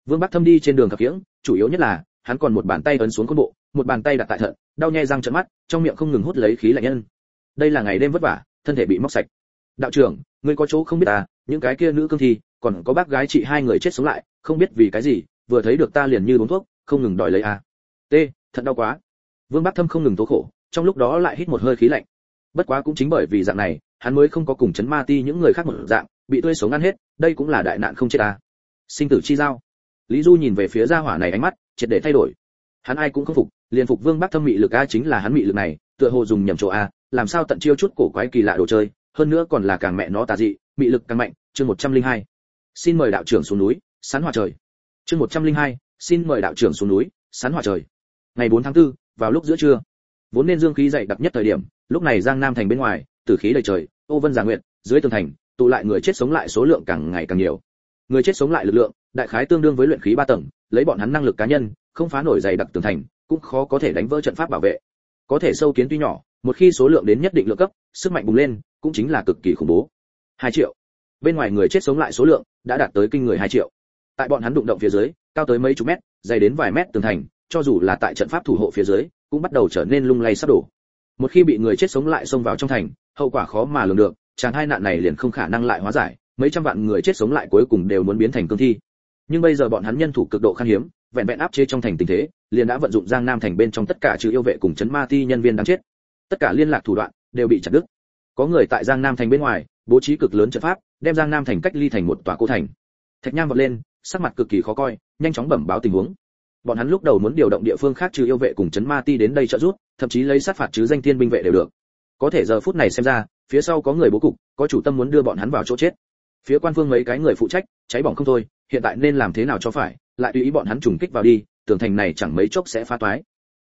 Speaker 1: Vương bát thâm đi trên đường khập khiễng chủ yếu nhất là, hắn còn một bàn tay ấn xuống côn bộ, một bàn tay đặt tại thận, đau nhè răng trợn mắt, trong miệng không ngừng hút lấy khí lạnh nhân đây là ngày đêm vất vả, thân thể bị móc sạch. Đạo trưởng, ngươi có chỗ không biết ta, những cái kia nữ cương thi, còn có bác gái chị hai người chết sống lại, không biết vì cái gì, vừa thấy được ta liền như uống thuốc, không ngừng đòi lấy a. T, thật đau quá. Vương bắc thâm không ngừng tố khổ, trong lúc đó lại hít một hơi khí lạnh. Bất quá cũng chính bởi vì dạng này, hắn mới không có cùng chấn ma ti những người khác một dạng, bị tươi sống ăn hết, đây cũng là đại nạn không chết ta. Sinh tử chi giao. Lý du nhìn về phía gia hỏa này ánh mắt, triệt để thay đổi. Hắn ai cũng không phục, liền phục vương bắc thâm mị lực a chính là hắn mị lực này, tựa hồ dùng nhầm chỗ a làm sao tận chiêu chút cổ quái kỳ lạ đồ chơi hơn nữa còn là càng mẹ nó tà dị bị lực càng mạnh chương 102. xin mời đạo trưởng xuống núi sán hòa trời. Chương 102, xin mời đạo trưởng xuống núi sán hòa trời. Ngày 4 tháng 4, vào lúc giữa trưa. Vốn nên dương khí dậy đặc nhất thời điểm lúc này giang nam thành bên ngoài tử khí đầy trời ô vân già nguyện dưới tường thành tụ lại người chết sống lại số lượng càng ngày càng nhiều. Người chết sống lại lực lượng đại khái tương đương với luyện khí ba tầng lấy bọn hắn năng lực cá nhân không phá nổi dày đặc tường thành cũng khó có thể đánh vỡ trận pháp bảo vệ. Có thể sâu kiến tuy nhỏ một khi số lượng đến nhất định lượng cấp, sức mạnh bùng lên, cũng chính là cực kỳ khủng bố. Hai triệu. Bên ngoài người chết sống lại số lượng đã đạt tới kinh người hai triệu. Tại bọn hắn đụng động phía dưới, cao tới mấy chục mét, dày đến vài mét tường thành, cho dù là tại trận pháp thủ hộ phía dưới, cũng bắt đầu trở nên lung lay sắp đổ. Một khi bị người chết sống lại xông vào trong thành, hậu quả khó mà lường được, chàng hai nạn này liền không khả năng lại hóa giải, mấy trăm vạn người chết sống lại cuối cùng đều muốn biến thành cương thi. Nhưng bây giờ bọn hắn nhân thủ cực độ khan hiếm, vẹn vẹn áp chế trong thành tình thế, liền đã vận dụng giang nam thành bên trong tất cả trừ yêu vệ cùng chấn ma ti nhân viên đáng chết tất cả liên lạc thủ đoạn đều bị chặt đứt. Có người tại giang nam thành bên ngoài, bố trí cực lớn trận pháp, đem giang nam thành cách ly thành một tòa cô thành. Thạch nham vọt lên, sắc mặt cực kỳ khó coi, nhanh chóng bẩm báo tình huống. Bọn hắn lúc đầu muốn điều động địa phương khác trừ yêu vệ cùng chấn ma ti đến đây trợ giúp, thậm chí lấy sát phạt chứ danh thiên binh vệ đều được. Có thể giờ phút này xem ra, phía sau có người bố cục, có chủ tâm muốn đưa bọn hắn vào chỗ chết. Phía quan phương mấy cái người phụ trách, cháy bỏng không thôi, hiện tại nên làm thế nào cho phải, lại tùy ý bọn hắn trùng kích vào đi tường thành này chẳng mấy chốc sẽ phá toái.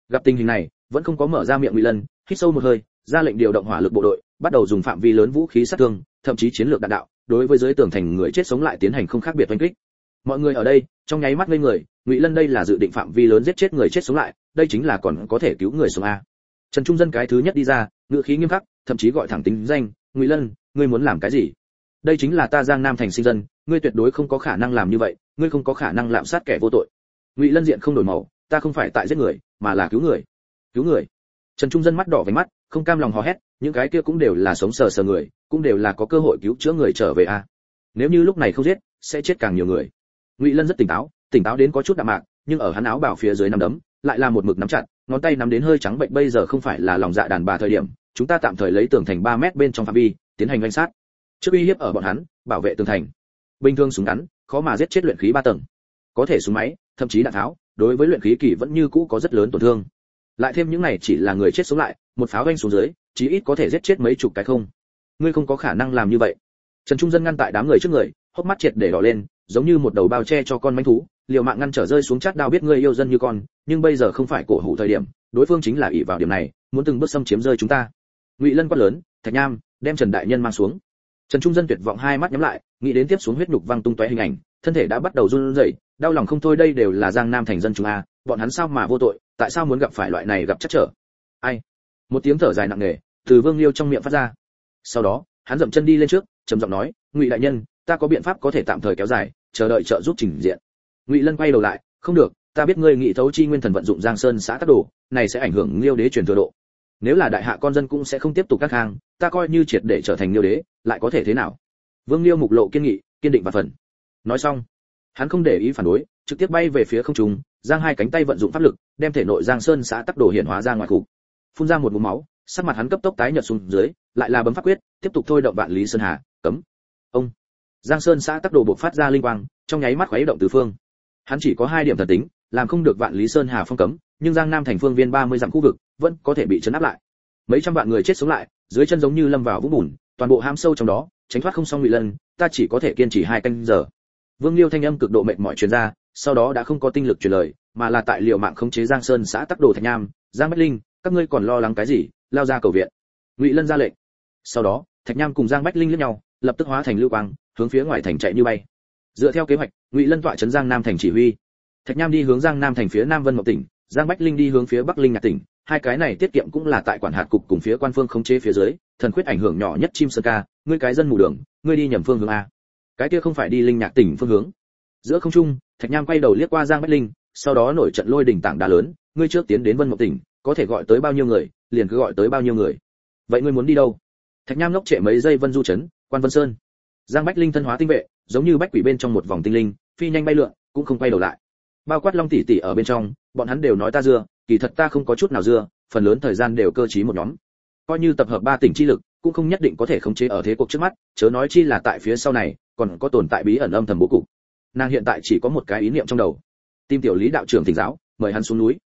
Speaker 1: Gặp tình hình này, vẫn không có mở ra miệng ngụy lân hít sâu một hơi, ra lệnh điều động hỏa lực bộ đội, bắt đầu dùng phạm vi lớn vũ khí sát thương, thậm chí chiến lược đạn đạo, đối với dưới tường thành người chết sống lại tiến hành không khác biệt oanh kích. Mọi người ở đây, trong nháy mắt ngây người, ngụy lân đây là dự định phạm vi lớn giết chết người chết sống lại, đây chính là còn có thể cứu người sống a. Trần trung dân cái thứ nhất đi ra ngựa khí nghiêm khắc, thậm chí gọi thẳng tính danh, ngụy lân, ngươi muốn làm cái gì? Đây chính là ta giang nam thành sinh dân, ngươi tuyệt đối không có khả năng làm như vậy, ngươi không có khả năng lạm sát kẻ vô tội. Ngụy lân diện không đổi màu, ta không phải tại giết người, mà là cứu người. Cứu người? Trần trung dân mắt đỏ với mắt, không cam lòng hò hét, những cái kia cũng đều là sống sờ sờ người, cũng đều là có cơ hội cứu chữa người trở về a nếu như lúc này không giết, sẽ chết càng nhiều người. Ngụy lân rất tỉnh táo tỉnh táo đến có chút đạm mạc, nhưng ở hắn áo bảo phía dưới nắm đấm, lại là một mực nắm chặt, ngón tay nắm đến hơi trắng bệnh bây giờ không phải là lòng dạ đàn bà thời điểm, chúng ta tạm thời lấy tường thành 3 mét bên trong phạm vi, tiến hành đánh sát. Trước uy hiếp ở bọn hắn, bảo vệ tường thành. Bình thường súng ngắn, khó mà giết chết luyện khí ba tầng. Có thể súng máy, thậm chí đạn tháo, đối với luyện khí kỳ vẫn như cũ có rất lớn tổn thương lại thêm những này chỉ là người chết sống lại, một pháo vanh xuống dưới, chí ít có thể giết chết mấy chục cái không. Ngươi không có khả năng làm như vậy. Trần trung dân ngăn tại đám người trước người, hốc mắt triệt để đỏ lên, giống như một đầu bao che cho con manh thú, liều mạng ngăn trở rơi xuống chát đao biết ngươi yêu dân như con, nhưng bây giờ không phải cổ hủ thời điểm, đối phương chính là ỷ vào điểm này, muốn từng bước xâm chiếm rơi chúng ta. Ngụy lân quát lớn, thạch nham, đem trần đại nhân mang xuống. Trần trung dân tuyệt vọng hai mắt nhắm lại, nghĩ đến tiếp xuống huyết nhục văng tung tóe hình ảnh, thân thể đã bắt đầu run rẩy, đau lòng không thôi, đây đều là giang nam thành dân chúng a, bọn hắn sao mà vô tội? Tại sao muốn gặp phải loại này gặp chắc trở? Ai? Một tiếng thở dài nặng nề, từ vương liêu trong miệng phát ra. Sau đó, hắn dậm chân đi lên trước, trầm giọng nói, ngụy đại nhân, ta có biện pháp có thể tạm thời kéo dài, chờ đợi trợ giúp trình diện. Ngụy lân quay đầu lại, không được, ta biết ngươi nghĩ thấu chi nguyên thần vận dụng giang sơn xã tắc đồ, này sẽ ảnh hưởng liêu đế truyền thừa độ. Nếu là đại hạ con dân cũng sẽ không tiếp tục các hàng ta coi như triệt để trở thành liêu đế, lại có thể thế nào? Vương liêu mục lộ kiên nghị, kiên định và phần nói xong, hắn không để ý phản đối, trực tiếp bay về phía không trung giang hai cánh tay vận dụng pháp lực, đem thể nội giang sơn xã tắc đồ hiện hóa ra ngoài cục phun ra một ngụm máu, sắc mặt hắn cấp tốc tái nhợt xuống dưới, lại là bấm pháp quyết, tiếp tục thôi động vạn lý sơn hà, cấm. Ông. Giang sơn xã tắc đồ bộc phát ra linh quang, trong nháy mắt khuấy động tứ phương. Hắn chỉ có hai điểm thần tính, làm không được vạn lý sơn hà phong cấm, nhưng giang nam thành phương viên 30 dặm khu vực, vẫn có thể bị chấn áp lại. Mấy trăm vạn người chết sống lại, dưới chân giống như lâm vào vũng bùn, toàn bộ ham sâu trong đó, tránh thoát không xong ngụy lân, ta chỉ có thể kiên trì hai canh giờ. Vương liêu thanh âm cực độ mệt mỏi truyền ra sau đó đã không có tinh lực truyền lời, mà là tại liệu mạng khống chế giang sơn xã tắc đồ thạch nham, giang bách linh, các ngươi còn lo lắng cái gì, lao ra cầu viện. Ngụy lân ra lệnh. Sau đó, thạch nham cùng giang bách linh lướt nhau, lập tức hóa thành lưu quang, hướng phía ngoài thành chạy như bay. Dựa theo kế hoạch, ngụy lân tọa trấn giang nam thành chỉ huy. Thạch nham đi hướng giang nam thành phía nam vân Mộc tỉnh, giang bách linh đi hướng phía bắc linh nhạc tỉnh. Hai cái này tiết kiệm cũng là tại quản hạt cục cùng phía quan phương khống chế phía dưới, thần quyết ảnh hưởng nhỏ nhất chim sơn ca, ngươi cái dân mù đường, ngươi đi nhầm phương hướng a. Cái kia không phải đi linh nhạc tỉnh phương hướng giữa không trung, thạch nham quay đầu liếc qua giang bách linh, sau đó nổi trận lôi đỉnh tảng đá lớn, ngươi trước tiến đến vân mộng tỉnh, có thể gọi tới bao nhiêu người, liền cứ gọi tới bao nhiêu người. Vậy ngươi muốn đi đâu? Thạch nham lốc trệ mấy giây vân du chấn, quan vân sơn. Giang bách linh thân hóa tinh vệ, giống như bách quỷ bên trong một vòng tinh linh, phi nhanh bay lượn, cũng không quay đầu lại. Bao quát long tỷ tỷ ở bên trong, bọn hắn đều nói ta dưa, kỳ thật ta không có chút nào dưa, phần lớn thời gian đều cơ trí một nhóm. Coi như tập hợp ba tỉnh chi lực, cũng không nhất định có thể khống chế ở thế cuộc trước mắt, chớ nói chi là tại phía sau này, còn có tồn tại bí ẩn âm thầm bố cục nàng hiện tại chỉ có một cái ý niệm trong đầu. Tìm tiểu lý đạo trưởng thỉnh giáo, mời hắn xuống núi.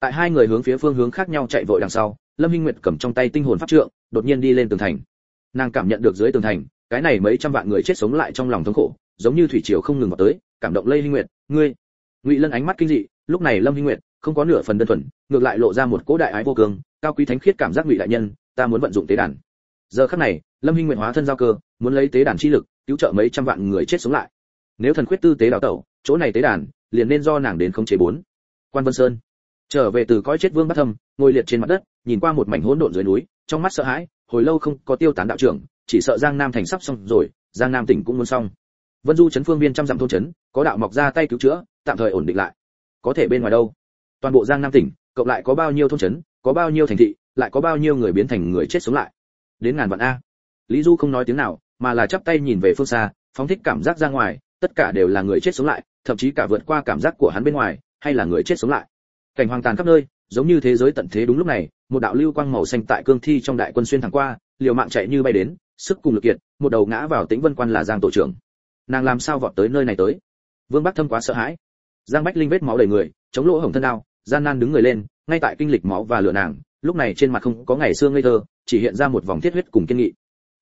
Speaker 1: Tại hai người hướng phía phương hướng khác nhau chạy vội đằng sau, lâm hinh nguyệt cầm trong tay tinh hồn pháp trượng, đột nhiên đi lên tường thành. Nàng cảm nhận được dưới tường thành, cái này mấy trăm vạn người chết sống lại trong lòng thống khổ, giống như thủy triều không ngừng vào tới, cảm động lây hinh nguyệt, ngươi. Ngụy lân ánh mắt kinh dị, lúc này lâm hinh nguyệt, không có nửa phần đơn thuần, ngược lại lộ ra một cỗ đại ái vô cường cao quý thánh khiết cảm giác ngụy đại nhân, ta muốn vận dụng tế đàn. Giờ khắc này, lâm hinh nguyệt hóa thân giao cơ, muốn lấy tế đàn chi lực, cứu trợ mấy trăm vạn người chết sống lại nếu thần khuyết tư tế đào tẩu, chỗ này tế đàn, liền nên do nàng đến khống chế bốn. Quan vân sơn. Trở về từ cõi chết vương bắt thâm, ngồi liệt trên mặt đất, nhìn qua một mảnh hỗn độn dưới núi, trong mắt sợ hãi, hồi lâu không có tiêu tán đạo trưởng, chỉ sợ giang nam thành sắp xong rồi, giang nam tỉnh cũng muốn xong. Vân du chấn phương viên trăm dặm thôn chấn, có đạo mọc ra tay cứu chữa, tạm thời ổn định lại. Có thể bên ngoài đâu? Toàn bộ giang nam tỉnh, cộng lại có bao nhiêu thôn chấn, có bao nhiêu thành thị, lại có bao nhiêu người biến thành người chết sống lại? Đến ngàn vạn a. Lý du không nói tiếng nào, mà là chắp tay nhìn về phương xa, phóng thích cảm giác ra ngoài tất cả đều là người chết sống lại, thậm chí cả vượt qua cảm giác của hắn bên ngoài, hay là người chết sống lại. Cảnh hoàng tàn khắp nơi, giống như thế giới tận thế đúng lúc này, một đạo lưu quang màu xanh tại cương thi trong đại quân xuyên thẳng qua, liều mạng chạy như bay đến, sức cùng lực kiệt, một đầu ngã vào tĩnh vân quan là giang tổ trưởng. Nàng làm sao vọt tới nơi này tới? Vương bắc thâm quá sợ hãi. Giang bách linh vết máu đầy người, chống lỗ hổng thân đao, gian nan đứng người lên, ngay tại kinh lịch máu và lửa nàng, lúc này trên mặt không có ngày xưa ngây thơ, chỉ hiện ra một vòng thiết huyết cùng kiên nghị.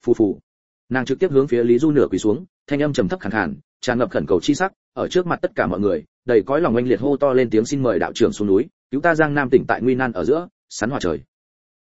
Speaker 1: Phù phù. Nàng trực tiếp hướng phía lý du nửa quỳ xuống, thanh âm trầm thấp khàn khàn tràn ngập khẩn cầu chi sắc, ở trước mặt tất cả mọi người, đầy cõi lòng oanh liệt hô to lên tiếng xin mời đạo trưởng xuống núi, cứu ta giang nam tỉnh tại nguy nan ở giữa, sắn hòa trời.